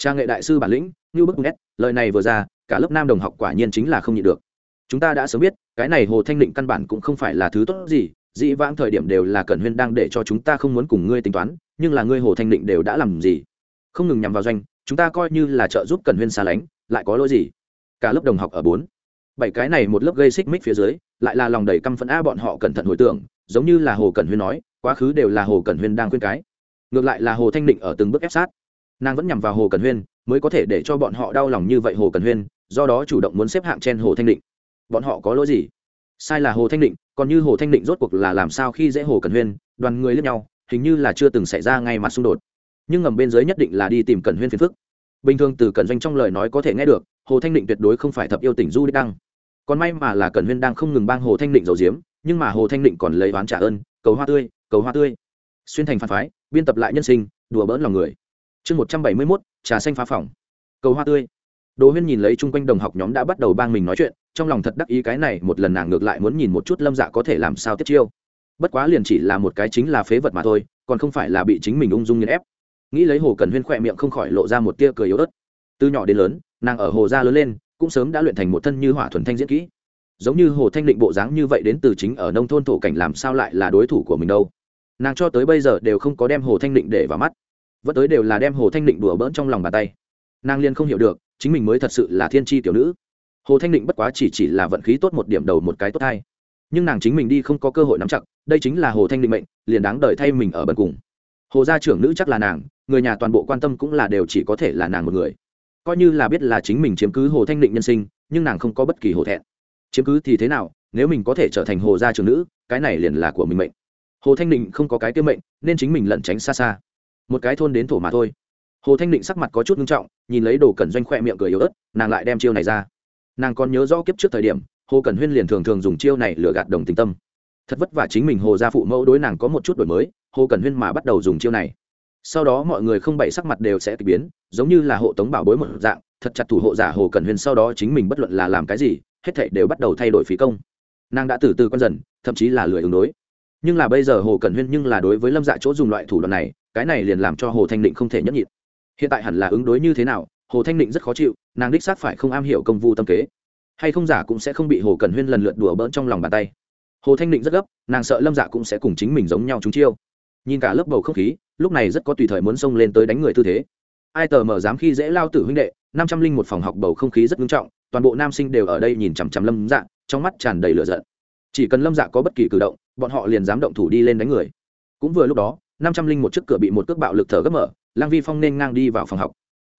cha nghệ đại sư bản lĩnh như bức nét, lời này vừa ra, cả lớp nam đồng học quả nhiên chính là không nhịn được. Chúng ta đã sớm biết, cái này hồ thanh định căn bản cũng không phải là thứ tốt gì dĩ vãng thời điểm đều là cẩn huyên đang để cho chúng ta không muốn cùng ngươi tính toán, nhưng là ngươi hồ thanh định đều đã làm gì? Không ngừng nhằm vào doanh, chúng ta coi như là trợ giúp cẩn huyên xa lánh, lại có lỗi gì? Cả lớp đồng học ở bốn. Bảy cái này một lớp gây xích mích phía dưới, lại là lòng đầy căm phẫn a bọn họ cẩn thận hồi tưởng, giống như là hồ cẩn huyên nói, quá khứ đều là hồ cẩn huyên đang khuyên cái. Ngược lại là hồ thanh định ở từng bước ép sát nàng vẫn nhằm vào hồ cẩn huyên, mới có thể để cho bọn họ đau lòng như vậy hồ cẩn huyên, do đó chủ động muốn xếp hạng trên hồ thanh định. Bọn họ có lỗi gì? Sai là hồ thanh định, còn như hồ thanh định rốt cuộc là làm sao khi dễ hồ cẩn huyên, đoàn người lẫn nhau, hình như là chưa từng xảy ra ngay mặt xung đột. Nhưng ngầm bên dưới nhất định là đi tìm cẩn huyên phiền phức. Bình thường từ cẩn doanh trong lời nói có thể nghe được, hồ thanh định tuyệt đối không phải thập yêu tỉnh du đích đăng. Còn may mà là cẩn huyên đang không ngừng bang hồ thanh định dầu diếm, nhưng mà hồ thanh định còn lấy oán trả ơn, cầu hoa tươi, cầu hoa tươi. Xuyên thành phản phái, biên tập lại nhân sinh, đùa bỡn lòng người chương một trăm bảy mươi mốt, trà xanh phá phòng. Cầu hoa tươi. Đồ huyên nhìn lấy chung quanh đồng học nhóm đã bắt đầu bang mình nói chuyện, trong lòng thật đắc ý cái này, một lần nàng ngược lại muốn nhìn một chút lâm dạ có thể làm sao tiết chiêu. Bất quá liền chỉ là một cái chính là phế vật mà thôi, còn không phải là bị chính mình ung dung nghiền ép. Nghĩ lấy hồ cần huyên khỏe miệng không khỏi lộ ra một tia cười yếu ớt. Từ nhỏ đến lớn, nàng ở hồ gia lớn lên, cũng sớm đã luyện thành một thân như hỏa thuần thanh diễn kỹ. Giống như hồ thanh định bộ dáng như vậy đến từ chính ở nông thôn thổ cảnh làm sao lại là đối thủ của mình đâu. Nàng cho tới bây giờ đều không có đem hồ thanh định để vào mắt vẫn tới đều là đem hồ thanh định đùa bỡn trong lòng bàn tay. Nàng liên không hiểu được, chính mình mới thật sự là thiên tri tiểu nữ. Hồ thanh định bất quá chỉ chỉ là vận khí tốt một điểm đầu một cái tốt hay nhưng nàng chính mình đi không có cơ hội nắm chặt, đây chính là hồ thanh định mệnh, liền đáng đợi thay mình ở bần cùng. Hồ gia trưởng nữ chắc là nàng, người nhà toàn bộ quan tâm cũng là đều chỉ có thể là nàng một người. Coi như là biết là chính mình chiếm cứ hồ thanh định nhân sinh, nhưng nàng không có bất kỳ hổ thẹn. Chiếm cứ thì thế nào, nếu mình có thể trở thành hồ gia trưởng nữ, cái này liền là của mình mệnh. Hồ thanh định không có cái tiêu mệnh, nên chính mình lẩn tránh xa xa một cái thôn đến thổ mà thôi. Hồ thanh định sắc mặt có chút nghiêm trọng, nhìn lấy đồ cẩn doanh khoe miệng cười yếu ớt, nàng lại đem chiêu này ra. Nàng còn nhớ rõ kiếp trước thời điểm, hồ cẩn huyên liền thường thường dùng chiêu này lừa gạt đồng tình tâm. Thật vất vả chính mình hồ gia phụ mẫu đối nàng có một chút đổi mới, hồ cẩn huyên mà bắt đầu dùng chiêu này. Sau đó mọi người không bày sắc mặt đều sẽ k ỳ biến, giống như là hộ tống bảo bối một dạng, thật chặt thủ hộ giả hồ cẩn huyên sau đó chính mình bất luận là làm cái gì, hết thảy đều bắt đầu thay đổi phí công. Nàng đã từ từ con dần, thậm chí là lười ứng đối. Nhưng là bây giờ hồ cẩn huyên nhưng là đối với lâm dạ chỗ dùng loại thủ đoạn này cái này liền làm cho hồ thanh định không thể nhấp nhịn. Hiện tại hẳn là ứng đối như thế nào, hồ thanh định rất khó chịu, nàng đích xác phải không am hiểu công vụ tâm kế. Hay không giả cũng sẽ không bị hồ cần huyên lần lượt đùa bỡn trong lòng bàn tay. Hồ thanh định rất gấp, nàng sợ lâm dạ cũng sẽ cùng chính mình giống nhau chúng chiêu. Nhìn cả lớp bầu không khí, lúc này rất có tùy thời muốn xông lên tới đánh người tư thế. Ai tờ mở dám khi dễ lao tử huynh đệ, năm trăm linh một phòng học bầu không khí rất nghiêm trọng, toàn bộ nam sinh đều ở đây nhìn chằm chằm lâm dạ trong mắt tràn đầy lửa giận. Chỉ cần lâm dạ có bất kỳ cử động, bọn họ liền dám động thủ đi lên đánh người. Cũng vừa lúc đó năm trăm linh một chiếc cửa bị một cước bạo lực thở gấp mở, lăng vi phong nên ngang đi vào phòng học.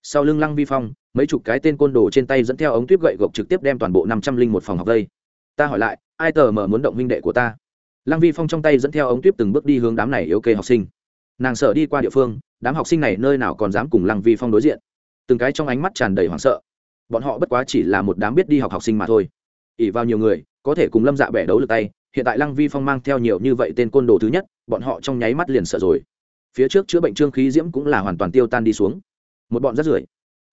Sau lưng lăng vi phong, mấy chục cái tên côn đồ trên tay dẫn theo ống tuyếp gậy gộc trực tiếp đem toàn bộ năm trăm linh một phòng học đây ta hỏi lại, ai tờ mở muốn động minh đệ của ta? Lăng vi phong trong tay dẫn theo ống tuyếp từng bước đi hướng đám này yếu kê học sinh. Nàng sợ đi qua địa phương, đám học sinh này nơi nào còn dám cùng lăng vi phong đối diện. Từng cái trong ánh mắt tràn đầy hoảng sợ. Bọn họ bất quá chỉ là một đám biết đi học học sinh mà thôi. Ỉ vào nhiều người, có thể cùng lâm dạ bẻ đấu được tay hiện tại lăng vi phong mang theo nhiều như vậy tên côn đồ thứ nhất, bọn họ trong nháy mắt liền sợ rồi. Phía trước chữa bệnh trương khí diễm cũng là hoàn toàn tiêu tan đi xuống. Một bọn rất rưởi.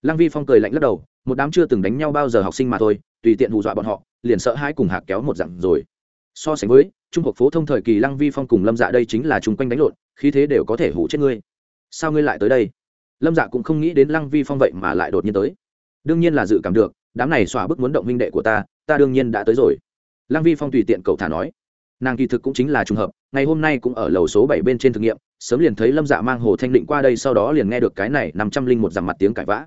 Lăng vi phong cười lạnh lắc đầu, một đám chưa từng đánh nhau bao giờ học sinh mà thôi, tùy tiện hù dọa bọn họ, liền sợ hai cùng hạc kéo một dặn rồi. So sánh với, trung học phổ thông thời kỳ lăng vi phong cùng lâm dạ đây chính là chung quanh đánh lộn, khí thế đều có thể hủ chết ngươi. Sao ngươi lại tới đây? Lâm dạ cũng không nghĩ đến lăng vi phong vậy mà lại đột nhiên tới. Đương nhiên là dự cảm được, đám này xòa bức muốn động minh đệ của ta ta đương nhiên đã tới rồi lăng vi phong tùy tiện cậu thả nói. Nàng kỳ thực cũng chính là trùng hợp, ngày hôm nay cũng ở lầu số bảy bên trên thực nghiệm, sớm liền thấy lâm dạ mang hồ thanh định qua đây sau đó liền nghe được cái này năm trăm linh một dặm mặt tiếng cãi vã.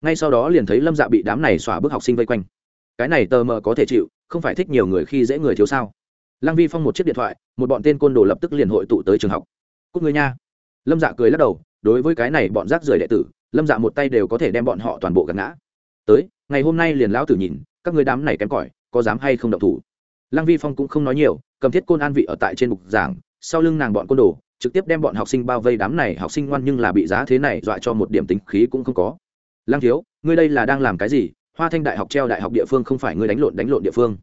Ngay sau đó liền thấy lâm dạ bị đám này xỏa bước học sinh vây quanh. Cái này tờ mờ có thể chịu, không phải thích nhiều người khi dễ người thiếu sao? Lăng vi phong một chiếc điện thoại, một bọn tên côn đồ lập tức liền hội tụ tới trường học. Cúc người nha. Lâm dạ cười lắc đầu, đối với cái này bọn rác rưởi đệ tử, lâm dạ một tay đều có thể đem bọn họ toàn bộ gạt ngã. Tới, ngày hôm nay liền lão tử nhìn, các người đám này kém cỏi, có dám hay không động thủ? Lăng vi phong cũng không nói nhiều, cầm thiết côn an vị ở tại trên bục giảng, sau lưng nàng bọn côn đồ, trực tiếp đem bọn học sinh bao vây đám này học sinh ngoan nhưng là bị giá thế này dọa cho một điểm tính khí cũng không có. Lăng thiếu, ngươi đây là đang làm cái gì? Hoa thanh đại học treo đại học địa phương không phải ngươi đánh lộn đánh lộn địa phương.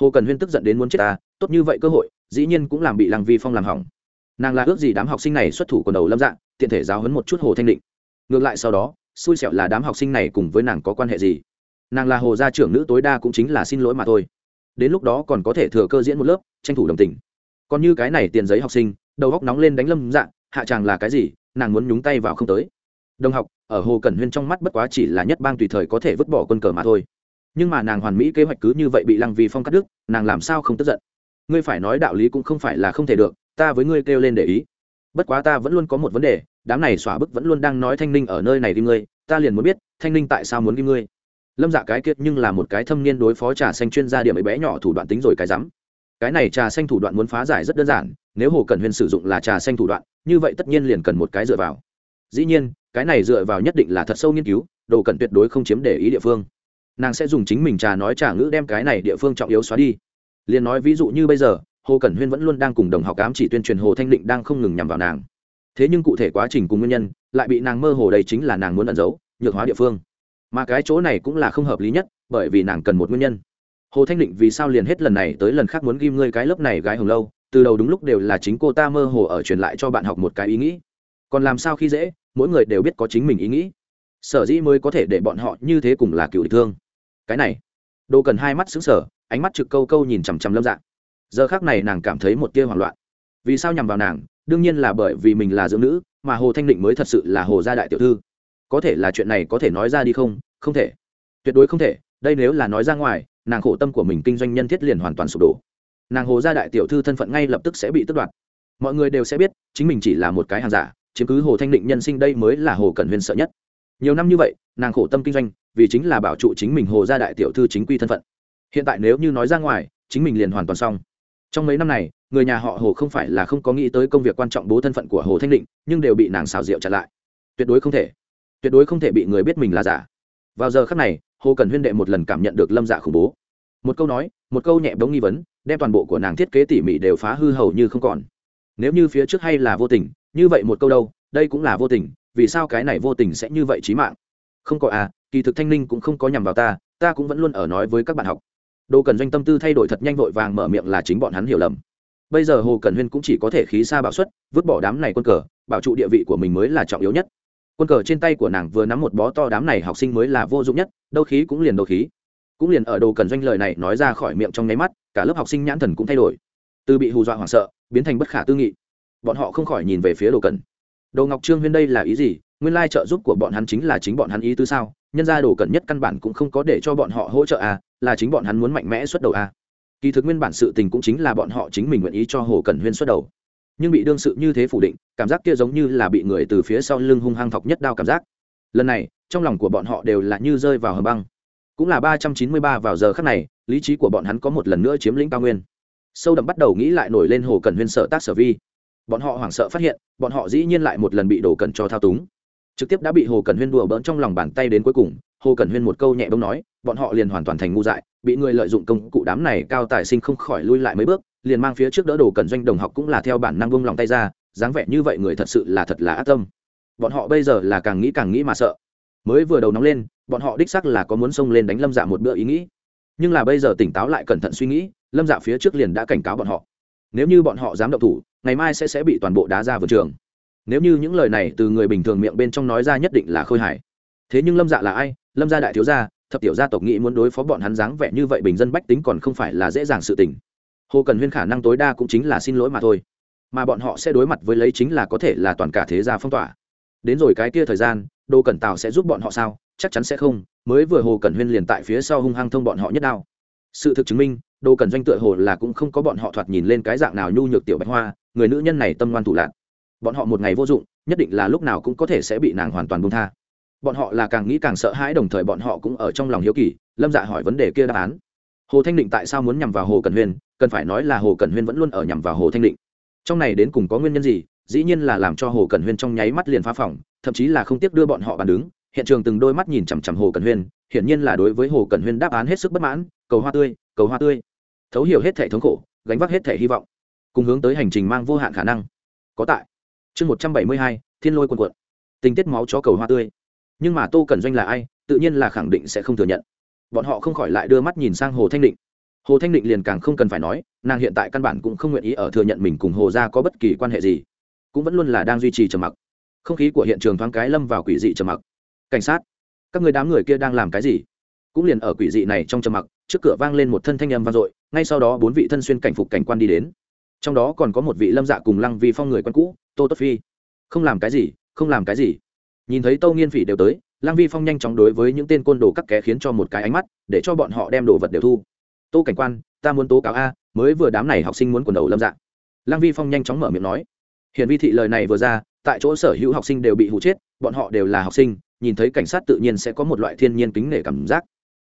Hồ cần huyên tức giận đến muốn chết ta, tốt như vậy cơ hội, dĩ nhiên cũng làm bị lăng vi phong làm hỏng. Nàng là ước gì đám học sinh này xuất thủ quần đầu lâm dạng, tiện thể giáo hấn một chút hồ thanh định. Ngược lại sau đó, xui xẻo là đám học sinh này cùng với nàng có quan hệ gì? Nàng là hồ gia trưởng nữ tối đa cũng chính là xin lỗi mà thôi đến lúc đó còn có thể thừa cơ diễn một lớp, tranh thủ đồng tình. Còn như cái này tiền giấy học sinh, đầu góc nóng lên đánh lâm dạng hạ chàng là cái gì, nàng muốn nhúng tay vào không tới. Đồng học, ở hồ cẩn huyên trong mắt bất quá chỉ là nhất bang tùy thời có thể vứt bỏ quân cờ mà thôi. Nhưng mà nàng hoàn mỹ kế hoạch cứ như vậy bị lăng vi phong cắt đứt, nàng làm sao không tức giận? Ngươi phải nói đạo lý cũng không phải là không thể được, ta với ngươi kêu lên để ý. Bất quá ta vẫn luôn có một vấn đề, đám này xóa bức vẫn luôn đang nói thanh ninh ở nơi này đi ngươi, ta liền muốn biết, thanh ninh tại sao muốn đi ngươi? Lâm dạ cái kiệt nhưng là một cái thâm niên đối phó trà xanh chuyên gia điểm ấy bé nhỏ thủ đoạn tính rồi cái rắm. Cái này trà xanh thủ đoạn muốn phá giải rất đơn giản, nếu hồ cần huyền sử dụng là trà xanh thủ đoạn, như vậy tất nhiên liền cần một cái dựa vào. Dĩ nhiên, cái này dựa vào nhất định là thật sâu nghiên cứu, đồ cần tuyệt đối không chiếm để ý địa phương. Nàng sẽ dùng chính mình trà nói trà ngữ đem cái này địa phương trọng yếu xóa đi. Liền nói ví dụ như bây giờ, hồ cẩn huyên vẫn luôn đang cùng đồng học ám chỉ tuyên truyền hồ thanh định đang không ngừng nhằm vào nàng. Thế nhưng cụ thể quá trình cùng nguyên nhân, lại bị nàng mơ hồ đây chính là nàng muốn ẩn giấu, nhược hóa địa phương mà cái chỗ này cũng là không hợp lý nhất, bởi vì nàng cần một nguyên nhân. Hồ thanh định vì sao liền hết lần này tới lần khác muốn ghim ngươi cái lớp này gái hồng lâu, từ đầu đúng lúc đều là chính cô ta mơ hồ ở truyền lại cho bạn học một cái ý nghĩ. Còn làm sao khi dễ, mỗi người đều biết có chính mình ý nghĩ. Sở dĩ mới có thể để bọn họ như thế cùng là cựu địch thương. Cái này đồ cần hai mắt xứng sở ánh mắt trực câu câu nhìn chằm chằm lâm dạng giờ khác này nàng cảm thấy một tia hoảng loạn. Vì sao nhằm vào nàng? Đương nhiên là bởi vì mình là dưỡng nữ, mà hồ thanh định mới thật sự là hồ gia đại tiểu thư có thể là chuyện này có thể nói ra đi không? Không thể. Tuyệt đối không thể, đây nếu là nói ra ngoài, nàng khổ tâm của mình kinh doanh nhân thiết liền hoàn toàn sụp đổ. Nàng hồ gia đại tiểu thư thân phận ngay lập tức sẽ bị tước đoạt. Mọi người đều sẽ biết, chính mình chỉ là một cái hàng giả, chiếm cứ hồ thanh định nhân sinh đây mới là hồ cẩn huyên sợ nhất. Nhiều năm như vậy, nàng khổ tâm kinh doanh, vì chính là bảo trụ chính mình hồ gia đại tiểu thư chính quy thân phận. Hiện tại nếu như nói ra ngoài, chính mình liền hoàn toàn xong. Trong mấy năm này, người nhà họ hồ không phải là không có nghĩ tới công việc quan trọng bố thân phận của hồ thanh định, nhưng đều bị nàng xào rượu chặn lại. Tuyệt đối không thể tuyệt đối không thể bị người biết mình là giả. Vào giờ khắc này, hồ cần huyên đệ một lần cảm nhận được lâm dạ khủng bố. Một câu nói, một câu nhẹ bóng nghi vấn, đem toàn bộ của nàng thiết kế tỉ mỉ đều phá hư hầu như không còn. Nếu như phía trước hay là vô tình, như vậy một câu đâu, đây cũng là vô tình, vì sao cái này vô tình sẽ như vậy trí mạng? Không có à kỳ thực thanh ninh cũng không có nhằm vào ta ta cũng vẫn luôn ở nói với các bạn học. Đồ cần doanh tâm tư thay đổi thật nhanh vội vàng mở miệng là chính bọn hắn hiểu lầm. Bây giờ hồ cần huyên cũng chỉ có thể khí xa bạo suất vứt bỏ đám này quân cờ, bảo trụ địa vị của mình mới là trọng yếu nhất quân cờ trên tay của nàng vừa nắm một bó to đám này học sinh mới là vô dụng nhất, đâu khí cũng liền đâu khí. Cũng liền ở đồ cần doanh lời này nói ra khỏi miệng trong nháy mắt, cả lớp học sinh nhãn thần cũng thay đổi. Từ bị hù dọa hoảng sợ, biến thành bất khả tư nghị. Bọn họ không khỏi nhìn về phía đồ cần. Đồ ngọc trương huyên đây là ý gì? Nguyên lai trợ giúp của bọn hắn chính là chính bọn hắn ý tứ sao? Nhân ra đồ cần nhất căn bản cũng không có để cho bọn họ hỗ trợ à là chính bọn hắn muốn mạnh mẽ xuất đầu à. Kỳ thực nguyên bản sự tình cũng chính là bọn họ chính mình nguyện ý cho hồ cần huyên xuất đầu nhưng bị đương sự như thế phủ định, cảm giác kia giống như là bị người từ phía sau lưng hung hăng thọc nhất đao cảm giác. Lần này, trong lòng của bọn họ đều là như rơi vào hầm băng. Cũng là ba trăm chín mươi ba vào giờ khắc này, lý trí của bọn hắn có một lần nữa chiếm lĩnh cao nguyên. Sâu đậm bắt đầu nghĩ lại nổi lên hồ cần huyên sợ tác sở vi. Bọn họ hoảng sợ phát hiện, bọn họ dĩ nhiên lại một lần bị đổ cần cho thao túng. Trực tiếp đã bị hồ cần huyên đùa bỡn trong lòng bàn tay đến cuối cùng, hồ cần huyên một câu nhẹ bông nói, bọn họ liền hoàn toàn thành ngu dại, bị người lợi dụng công cụ đám này cao tài sinh không khỏi lui lại mấy bước liền mang phía trước đỡ đồ cần doanh đồng học cũng là theo bản năng vung lòng tay ra, dáng vẻ như vậy người thật sự là thật là ác tâm. Bọn họ bây giờ là càng nghĩ càng nghĩ mà sợ. Mới vừa đầu nóng lên, bọn họ đích sắc là có muốn xông lên đánh lâm dạ một bữa ý nghĩ. Nhưng là bây giờ tỉnh táo lại cẩn thận suy nghĩ, lâm dạ phía trước liền đã cảnh cáo bọn họ. Nếu như bọn họ dám động thủ, ngày mai sẽ sẽ bị toàn bộ đá ra vườn trường. Nếu như những lời này từ người bình thường miệng bên trong nói ra nhất định là khôi hài. Thế nhưng lâm dạ là ai? Lâm gia đại thiếu gia, thập tiểu gia tộc nghĩ muốn đối phó bọn hắn dáng vẻ như vậy bình dân bách tính còn không phải là dễ dàng sự tình hồ cần huyên khả năng tối đa cũng chính là xin lỗi mà thôi mà bọn họ sẽ đối mặt với lấy chính là có thể là toàn cả thế gia phong tỏa đến rồi cái kia thời gian đồ cẩn tào sẽ giúp bọn họ sao chắc chắn sẽ không mới vừa hồ cẩn huyên liền tại phía sau hung hăng thông bọn họ nhất đao sự thực chứng minh đồ cẩn doanh tựa hồ là cũng không có bọn họ thoạt nhìn lên cái dạng nào nhu nhược tiểu bạch hoa người nữ nhân này tâm ngoan thủ lạc bọn họ một ngày vô dụng nhất định là lúc nào cũng có thể sẽ bị nàng hoàn toàn buông tha bọn họ là càng nghĩ càng sợ hãi đồng thời bọn họ cũng ở trong lòng hiếu kỳ lâm dạ hỏi vấn đề kia đáp án hồ thanh định tại sao muốn nhằm vào hồ cẩn huyên cần phải nói là hồ cẩn huyên vẫn luôn ở nhằm vào hồ thanh định. Trong này đến cùng có nguyên nhân gì? Dĩ nhiên là làm cho hồ cẩn huyên trong nháy mắt liền phá phòng, thậm chí là không tiếc đưa bọn họ bàn đứng. Hiện trường từng đôi mắt nhìn chằm chằm hồ cẩn huyên, hiển nhiên là đối với hồ cẩn huyên đáp án hết sức bất mãn, cầu hoa tươi, cầu hoa tươi. Thấu hiểu hết thể thống khổ, gánh vác hết thể hy vọng, cùng hướng tới hành trình mang vô hạn khả năng. Có tại. Chương một trăm bảy mươi hai, thiên lôi quần quận. Tình tiết máu cho cầu hoa tươi. Nhưng mà tô cẩn doanh là ai, tự nhiên là khẳng định sẽ không thừa nhận. Bọn họ không khỏi lại đưa mắt nhìn sang hồ thanh định hồ thanh định liền càng không cần phải nói, nàng hiện tại căn bản cũng không nguyện ý ở thừa nhận mình cùng hồ gia có bất kỳ quan hệ gì. Cũng vẫn luôn là đang duy trì trầm mặc. Không khí của hiện trường thoáng cái lâm vào quỷ dị trầm mặc. Cảnh sát, các người đám người kia đang làm cái gì? Cũng liền ở quỷ dị này trong trầm mặc, trước cửa vang lên một thân thanh âm vang dội, ngay sau đó bốn vị thân xuyên cảnh phục cảnh quan đi đến. Trong đó còn có một vị lâm dạ cùng lăng vi phong người quen cũ, tô tất phi. Không làm cái gì, không làm cái gì. Nhìn thấy tâu nghiên phỉ đều tới, lăng vi phong nhanh chóng đối với những tên côn đồ cắt ké khiến cho một cái ánh mắt, để cho bọn họ đem đồ vật đều thu tô cảnh quan, ta muốn tố cáo a, mới vừa đám này học sinh muốn quần đầu lâm dạng. lăng vi phong nhanh chóng mở miệng nói. Hiện vi thị lời này vừa ra, tại chỗ sở hữu học sinh đều bị hụ chết, bọn họ đều là học sinh, nhìn thấy cảnh sát tự nhiên sẽ có một loại thiên nhiên kính nể cảm giác.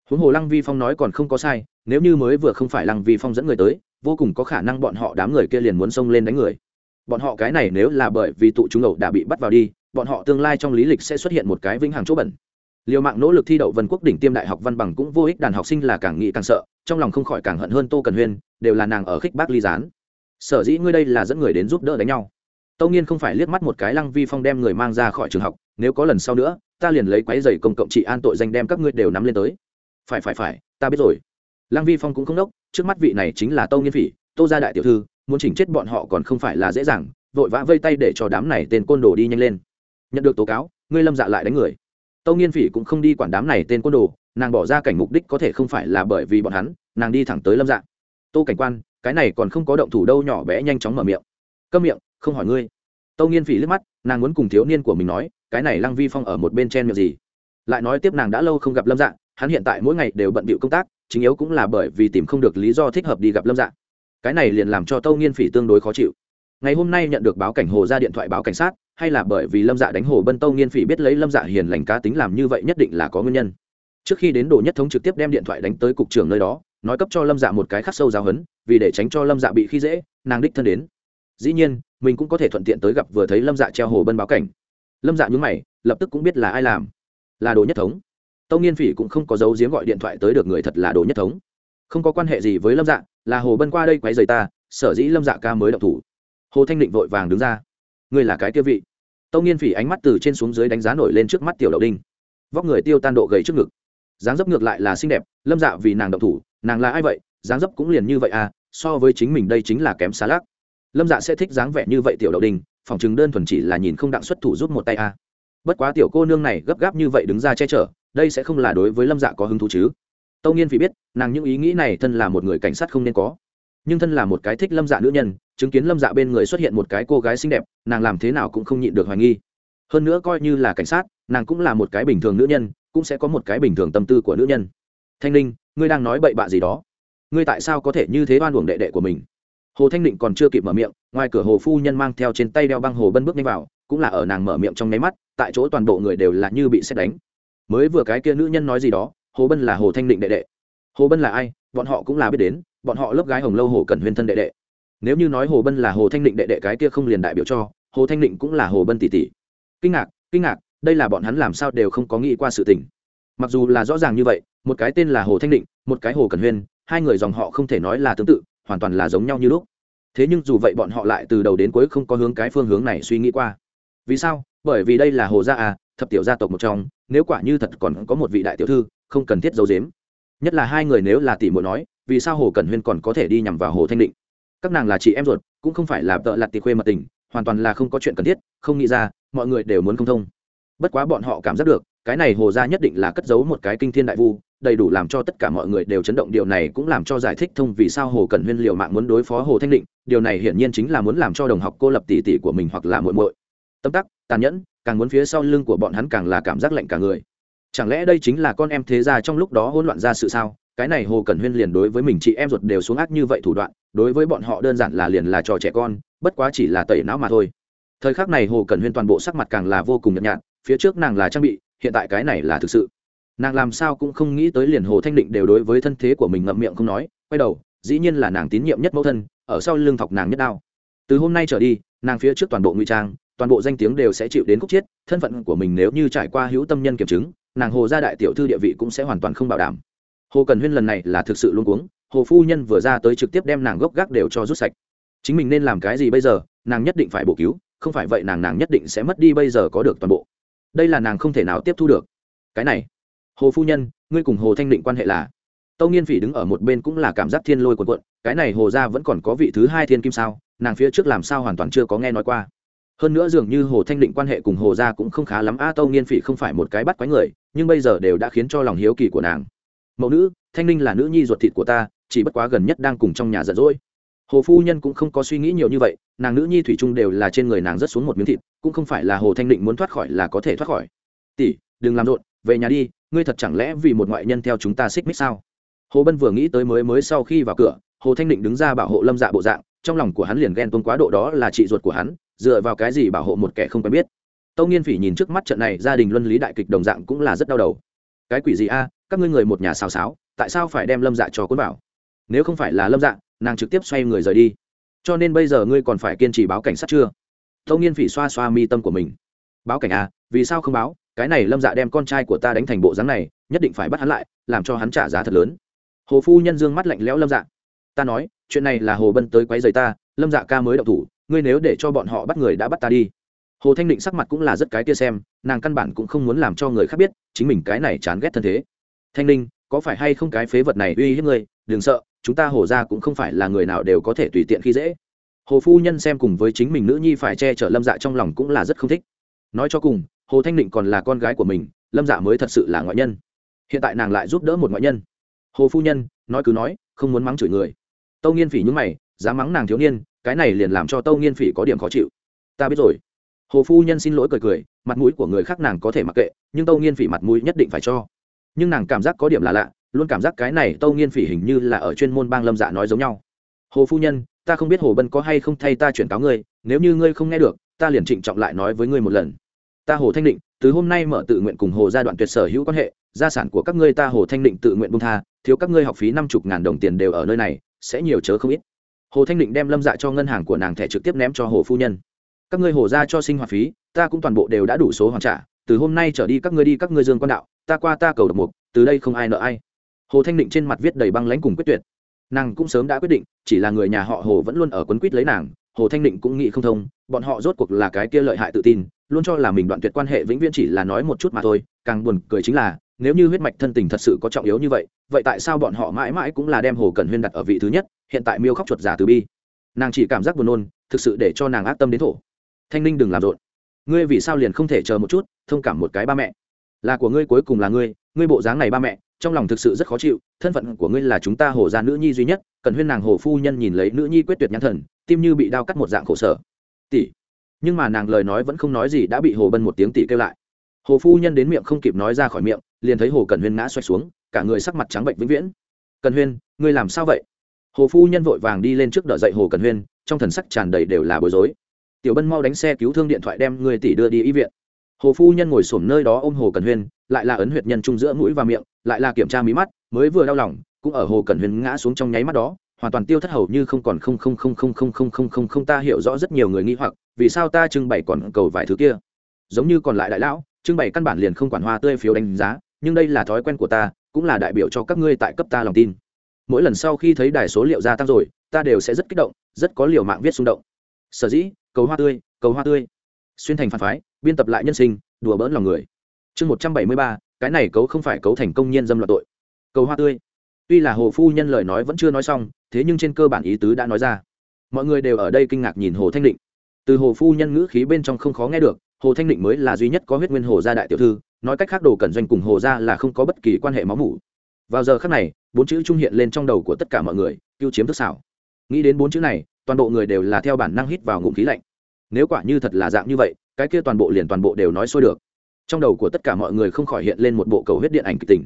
Huống hồ lăng vi phong nói còn không có sai, nếu như mới vừa không phải lăng vi phong dẫn người tới, vô cùng có khả năng bọn họ đám người kia liền muốn xông lên đánh người. Bọn họ cái này nếu là bởi vì tụ chúng ẩu đã bị bắt vào đi, bọn họ tương lai trong lý lịch sẽ xuất hiện một cái vĩnh hằng chỗ bẩn liều mạng nỗ lực thi đậu vân quốc đỉnh tiêm đại học văn bằng cũng vô ích, đàn học sinh là càng nghĩ càng sợ, trong lòng không khỏi càng hận hơn tô cần huyên, đều là nàng ở khích bác ly gián. Sở dĩ ngươi đây là dẫn người đến giúp đỡ đánh nhau. Tâu nghiên không phải liếc mắt một cái lăng vi phong đem người mang ra khỏi trường học, nếu có lần sau nữa, ta liền lấy quái dày công cộng trị an tội danh đem các ngươi đều nắm lên tới. Phải phải phải, ta biết rồi. Lăng vi phong cũng không đốc, trước mắt vị này chính là tâu nghiên phỉ, tô gia đại tiểu thư, muốn chỉnh chết bọn họ còn không phải là dễ dàng, vội vã vây tay để cho đám này tên côn đồ đi nhanh lên. Nhận được tố cáo, ngươi lâm dạ lại đánh người tâu nghiên phỉ cũng không đi quản đám này tên côn đồ nàng bỏ ra cảnh mục đích có thể không phải là bởi vì bọn hắn nàng đi thẳng tới lâm dạng. tô cảnh quan cái này còn không có động thủ đâu nhỏ bé nhanh chóng mở miệng câm miệng không hỏi ngươi tâu nghiên phỉ liếc mắt nàng muốn cùng thiếu niên của mình nói cái này lăng vi phong ở một bên chen miệng gì lại nói tiếp nàng đã lâu không gặp lâm dạng, hắn hiện tại mỗi ngày đều bận bịu công tác chính yếu cũng là bởi vì tìm không được lý do thích hợp đi gặp lâm dạng. cái này liền làm cho tâu nghiên phỉ tương đối khó chịu ngày hôm nay nhận được báo cảnh hồ ra điện thoại báo cảnh sát, hay là bởi vì lâm dạ đánh hồ bân tâu nghiên phỉ biết lấy lâm dạ hiền lành cá tính làm như vậy nhất định là có nguyên nhân. Trước khi đến đồ nhất thống trực tiếp đem điện thoại đánh tới cục trưởng nơi đó, nói cấp cho lâm dạ một cái khắc sâu giáo hấn vì để tránh cho lâm dạ bị khi dễ, nàng đích thân đến. Dĩ nhiên, mình cũng có thể thuận tiện tới gặp vừa thấy lâm dạ treo hồ bân báo cảnh. Lâm dạ nhúng mày, lập tức cũng biết là ai làm. Là đồ nhất thống. Tâu nghiên phỉ cũng không có dấu giếm gọi điện thoại tới được người thật là đồ nhất thống. Không có quan hệ gì với lâm dạ là hồ bân qua đây quấy rầy ta, sở dĩ lâm dạ ca mới động thủ hồ thanh định vội vàng đứng ra. Ngươi là cái kia vị. Tâu nghiên phỉ ánh mắt từ trên xuống dưới đánh giá nổi lên trước mắt tiểu đậu đinh. Vóc người tiêu tan độ gầy trước ngực. Dáng dấp ngược lại là xinh đẹp, lâm dạ vì nàng độc thủ, nàng là ai vậy? Dáng dấp cũng liền như vậy à so với chính mình đây chính là kém xa lác lâm dạ sẽ thích dáng vẻ như vậy tiểu đậu đinh, phòng chừng đơn thuần chỉ là nhìn không đặng xuất thủ giúp một tay à. bất quá tiểu cô nương này gấp gáp như vậy đứng ra che chở, đây sẽ không là đối với lâm dạ có hứng thú chứ. Tâu nghiên phỉ biết, nàng những ý nghĩ này thân là một người cảnh sát không nên có. Nhưng thân là một cái thích lâm dạ nữ nhân chứng kiến lâm dạ bên người xuất hiện một cái cô gái xinh đẹp, nàng làm thế nào cũng không nhịn được hoài nghi. Hơn nữa coi như là cảnh sát, nàng cũng là một cái bình thường nữ nhân, cũng sẽ có một cái bình thường tâm tư của nữ nhân. Thanh linh ngươi đang nói bậy bạ gì đó? Ngươi tại sao có thể như thế oan uổng đệ đệ của mình? Hồ thanh định còn chưa kịp mở miệng, ngoài cửa hồ phu nhân mang theo trên tay đeo băng hồ bân bước nhanh vào, cũng là ở nàng mở miệng trong nháy mắt, tại chỗ toàn bộ người đều là như bị xét đánh. Mới vừa cái kia nữ nhân nói gì đó, hồ bân là hồ thanh định đệ đệ. Hồ bân là ai? Bọn họ cũng là biết đến, bọn họ lớp gái hồng lâu hồ cần huyên thân đệ đệ nếu như nói hồ bân là hồ thanh định đệ đệ cái kia không liền đại biểu cho, hồ thanh định cũng là hồ bân tỷ tỷ. Kinh ngạc kinh ngạc, đây là bọn hắn làm sao đều không có nghĩ qua sự tình. Mặc dù là rõ ràng như vậy, một cái tên là hồ thanh định, một cái hồ cần huyên, hai người dòng họ không thể nói là tương tự, hoàn toàn là giống nhau như lúc. Thế nhưng dù vậy bọn họ lại từ đầu đến cuối không có hướng cái phương hướng này suy nghĩ qua. Vì sao? Bởi vì đây là hồ gia à thập tiểu gia tộc một trong, nếu quả như thật còn có một vị đại tiểu thư, không cần thiết giấu dếm nhất là hai người nếu là tỷ muội nói, vì sao hồ cần huyên còn có thể đi nhằm vào hồ thanh định? Các nàng là chị em ruột, cũng không phải là vợ lặt tì khuê mật tình, hoàn toàn là không có chuyện cần thiết, không nghĩ ra, mọi người đều muốn không thông. Bất quá bọn họ cảm giác được, cái này hồ ra nhất định là cất giấu một cái kinh thiên đại vu, đầy đủ làm cho tất cả mọi người đều chấn động, điều này cũng làm cho giải thích thông vì sao hồ cần huyên liệu mạng muốn đối phó hồ thanh định, điều này hiển nhiên chính là muốn làm cho đồng học cô lập tỷ tỷ của mình hoặc là muội muội. Tâm tắc, tàn nhẫn, càng muốn phía sau lưng của bọn hắn càng là cảm giác lạnh cả người. Chẳng lẽ đây chính là con em thế gia trong lúc đó hỗn loạn ra sự sao? Cái này hồ cần huyên liền đối với mình chị em ruột đều xuống ác như vậy thủ đoạn, đối với bọn họ đơn giản là liền là trò trẻ con, bất quá chỉ là tẩy não mà thôi. Thời khắc này hồ cần huyên toàn bộ sắc mặt càng là vô cùng nhợt nhạt, phía trước nàng là trang bị, hiện tại cái này là thực sự. Nàng làm sao cũng không nghĩ tới liền hồ thanh định đều đối với thân thế của mình ngậm miệng không nói, quay đầu, dĩ nhiên là nàng tín nhiệm nhất mẫu thân, ở sau lưng thọc nàng nhất đao. Từ hôm nay trở đi, nàng phía trước toàn bộ ngụy trang, toàn bộ danh tiếng đều sẽ chịu đến khúc chiết thân phận của mình nếu như trải qua hữu tâm nhân kiểm chứng, nàng hồ gia đại tiểu thư địa vị cũng sẽ hoàn toàn không bảo đảm hồ cần huyên lần này là thực sự luôn cuống, hồ phu nhân vừa ra tới trực tiếp đem nàng gốc gác đều cho rút sạch. Chính mình nên làm cái gì bây giờ, nàng nhất định phải bổ cứu, không phải vậy nàng nàng nhất định sẽ mất đi bây giờ có được toàn bộ. Đây là nàng không thể nào tiếp thu được. Cái này, hồ phu nhân, ngươi cùng hồ thanh định quan hệ là? Tâu nghiên phỉ đứng ở một bên cũng là cảm giác thiên lôi quần quận cái này hồ ra vẫn còn có vị thứ hai thiên kim sao, nàng phía trước làm sao hoàn toàn chưa có nghe nói qua. Hơn nữa dường như hồ thanh định quan hệ cùng hồ gia cũng không khá lắm, a, tâu nghiên phỉ không phải một cái bắt quái người, nhưng bây giờ đều đã khiến cho lòng hiếu kỳ của nàng mẫu nữ, thanh ninh là nữ nhi ruột thịt của ta, chỉ bất quá gần nhất đang cùng trong nhà giận dỗi. Hồ phu nhân cũng không có suy nghĩ nhiều như vậy, nàng nữ nhi thủy chung đều là trên người nàng rất xuống một miếng thịt, cũng không phải là hồ thanh định muốn thoát khỏi là có thể thoát khỏi. Tỷ, đừng làm rộn, về nhà đi, ngươi thật chẳng lẽ vì một ngoại nhân theo chúng ta xích mích sao? Hồ bân vừa nghĩ tới mới mới sau khi vào cửa, hồ thanh định đứng ra bảo hộ lâm dạ bộ dạng, trong lòng của hắn liền ghen tuông quá độ đó là chị ruột của hắn, dựa vào cái gì bảo hộ một kẻ không quen biết? Tâu nghiên phỉ nhìn trước mắt trận này, gia đình luân lý đại kịch đồng dạng cũng là rất đau đầu cái quỷ gì a, các ngươi người một nhà xào xáo, tại sao phải đem lâm dạ cho cuốn bảo nếu không phải là lâm dạ nàng trực tiếp xoay người rời đi. Cho nên bây giờ ngươi còn phải kiên trì báo cảnh sát chưa? Tâu nghiên phỉ xoa xoa mi tâm của mình. Báo cảnh a vì sao không báo? Cái này lâm dạ đem con trai của ta đánh thành bộ dáng này, nhất định phải bắt hắn lại, làm cho hắn trả giá thật lớn. Hồ phu nhân dương mắt lạnh lẽo lâm dạ. Ta nói, chuyện này là hồ bân tới quấy giày ta, lâm dạ ca mới động thủ, ngươi nếu để cho bọn họ bắt người đã bắt ta đi hồ thanh định sắc mặt cũng là rất cái kia xem, nàng căn bản cũng không muốn làm cho người khác biết, chính mình cái này chán ghét thân thế. Thanh ninh, có phải hay không cái phế vật này uy hiếp ngươi? Đừng sợ, chúng ta hồ ra cũng không phải là người nào đều có thể tùy tiện khi dễ. Hồ phu nhân xem cùng với chính mình nữ nhi phải che chở lâm dạ trong lòng cũng là rất không thích. Nói cho cùng, hồ thanh định còn là con gái của mình, lâm dạ mới thật sự là ngoại nhân. Hiện tại nàng lại giúp đỡ một ngoại nhân. Hồ phu nhân, nói cứ nói, không muốn mắng chửi người. Tâu nghiên phỉ nhúng mày, dám mắng nàng thiếu niên, cái này liền làm cho tâu nghiên phỉ có điểm khó chịu. Ta biết rồi hồ phu nhân xin lỗi cười cười, mặt mũi của người khác nàng có thể mặc kệ, nhưng tâu nghiên phỉ mặt mũi nhất định phải cho. Nhưng nàng cảm giác có điểm là lạ, luôn cảm giác cái này tâu nghiên phỉ hình như là ở chuyên môn bang lâm dạ nói giống nhau. Hồ phu nhân, ta không biết hồ bân có hay không thay ta chuyển cáo ngươi, nếu như ngươi không nghe được, ta liền trịnh trọng lại nói với ngươi một lần. Ta hồ thanh định, từ hôm nay mở tự nguyện cùng hồ gia đoạn tuyệt sở hữu quan hệ, gia sản của các ngươi ta hồ thanh định tự nguyện bung tha, thiếu các ngươi học phí năm chục ngàn đồng tiền đều ở nơi này, sẽ nhiều chớ không ít. Hồ thanh định đem lâm dạ cho ngân hàng của nàng thẻ trực tiếp ném cho hồ phu nhân các ngươi hồ ra cho sinh hoạt phí, ta cũng toàn bộ đều đã đủ số hoàn trả, từ hôm nay trở đi các ngươi đi các ngươi dương quan đạo, ta qua ta cầu độc mục, từ đây không ai nợ ai. Hồ thanh định trên mặt viết đầy băng lãnh cùng quyết tuyệt. Nàng cũng sớm đã quyết định, chỉ là người nhà họ hồ vẫn luôn ở quấn quýt lấy nàng, hồ thanh định cũng nghĩ không thông, bọn họ rốt cuộc là cái kia lợi hại tự tin, luôn cho là mình đoạn tuyệt quan hệ vĩnh viễn chỉ là nói một chút mà thôi, càng buồn cười chính là, nếu như huyết mạch thân tình thật sự có trọng yếu như vậy vậy tại sao bọn họ mãi mãi cũng là đem hồ cần huyên đặt ở vị thứ nhất, hiện tại miêu khóc chuột giả từ bi. Nàng chỉ cảm giác buồn nôn, thực sự để cho nàng ác tâm đến thổ thanh ninh đừng làm rộn. Ngươi vì sao liền không thể chờ một chút, thông cảm một cái ba mẹ? Là của ngươi cuối cùng là ngươi ngươi bộ dáng này ba mẹ, trong lòng thực sự rất khó chịu, thân phận của ngươi là chúng ta hồ gia nữ nhi duy nhất, cần huyên nàng hồ phu nhân nhìn lấy nữ nhi quyết tuyệt nhãn thần, tim như bị đao cắt một dạng khổ sở. Tỷ. Nhưng mà nàng lời nói vẫn không nói gì đã bị hồ bân một tiếng tỷ kêu lại. Hồ phu nhân đến miệng không kịp nói ra khỏi miệng, liền thấy hồ cần huyên ngã xoay xuống, cả người sắc mặt trắng bệnh vĩnh viễn. Cần huyên, ngươi làm sao vậy? Hồ phu nhân vội vàng đi lên trước đợi dậy hồ cần huyên, trong thần sắc tràn đầy đều là bối rối tiểu bân mau đánh xe cứu thương điện thoại đem người tỷ đưa đi y viện. Hồ phu nhân ngồi xổm nơi đó ôm hồ cần huyên, lại là ấn huyệt nhân trung giữa mũi và miệng, lại là kiểm tra mí mắt, mới vừa đau lòng, cũng ở hồ cần huyên ngã xuống trong nháy mắt đó, hoàn toàn tiêu thất hầu như không còn không không không không không không không không không ta hiểu rõ rất nhiều người nghĩ hoặc, vì sao ta trưng bày còn cầu vài thứ kia? Giống như còn lại đại lão, trưng bày căn bản liền không quản hoa tươi phiếu đánh giá, nhưng đây là thói quen của ta, cũng là đại biểu cho các ngươi tại cấp ta lòng tin. Mỗi lần sau khi thấy đài số liệu gia tăng rồi, ta đều sẽ rất kích động, rất có liều mạng viết xung động. Sở dĩ cầu hoa tươi, cầu hoa tươi. Xuyên thành phản phái, biên tập lại nhân sinh, đùa bỡn lòng người. Chương một trăm bảy mươi ba, cái này cấu không phải cấu thành công nhân dâm loạt tội. Cầu hoa tươi. Tuy là hồ phu nhân lời nói vẫn chưa nói xong, thế nhưng trên cơ bản ý tứ đã nói ra. Mọi người đều ở đây kinh ngạc nhìn hồ thanh định. Từ hồ phu nhân ngữ khí bên trong không khó nghe được, hồ thanh định mới là duy nhất có huyết nguyên hồ gia đại tiểu thư, nói cách khác đồ cẩn doanh cùng hồ gia là không có bất kỳ quan hệ máu mủ. Vào giờ khác này, bốn chữ trung hiện lên trong đầu của tất cả mọi người cứu chiếm thức xảo. Nghĩ đến bốn chữ này, toàn bộ người đều là theo bản năng hít vào ngụm khí lạnh nếu quả như thật là dạng như vậy, cái kia toàn bộ liền toàn bộ đều nói xuôi được. Trong đầu của tất cả mọi người không khỏi hiện lên một bộ cầu huyết điện ảnh kịch tình.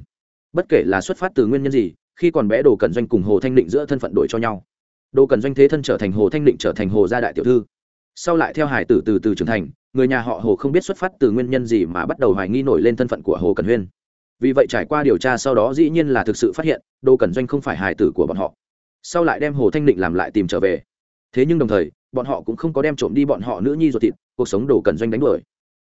Bất kể là xuất phát từ nguyên nhân gì, khi còn bé đồ cần doanh cùng hồ thanh định giữa thân phận đổi cho nhau. Đồ cần doanh thế thân trở thành hồ thanh định trở thành hồ gia đại tiểu thư. Sau lại theo hải tử từ từ trưởng thành, người nhà họ hồ không biết xuất phát từ nguyên nhân gì mà bắt đầu hoài nghi nổi lên thân phận của hồ cần huyên. Vì vậy trải qua điều tra sau đó dĩ nhiên là thực sự phát hiện, đồ cần doanh không phải hải tử của bọn họ. Sau lại đem hồ thanh định làm lại tìm trở về thế nhưng đồng thời, bọn họ cũng không có đem trộm đi bọn họ nữ nhi ruột thịt, cuộc sống đồ cần doanh đánh đuổi.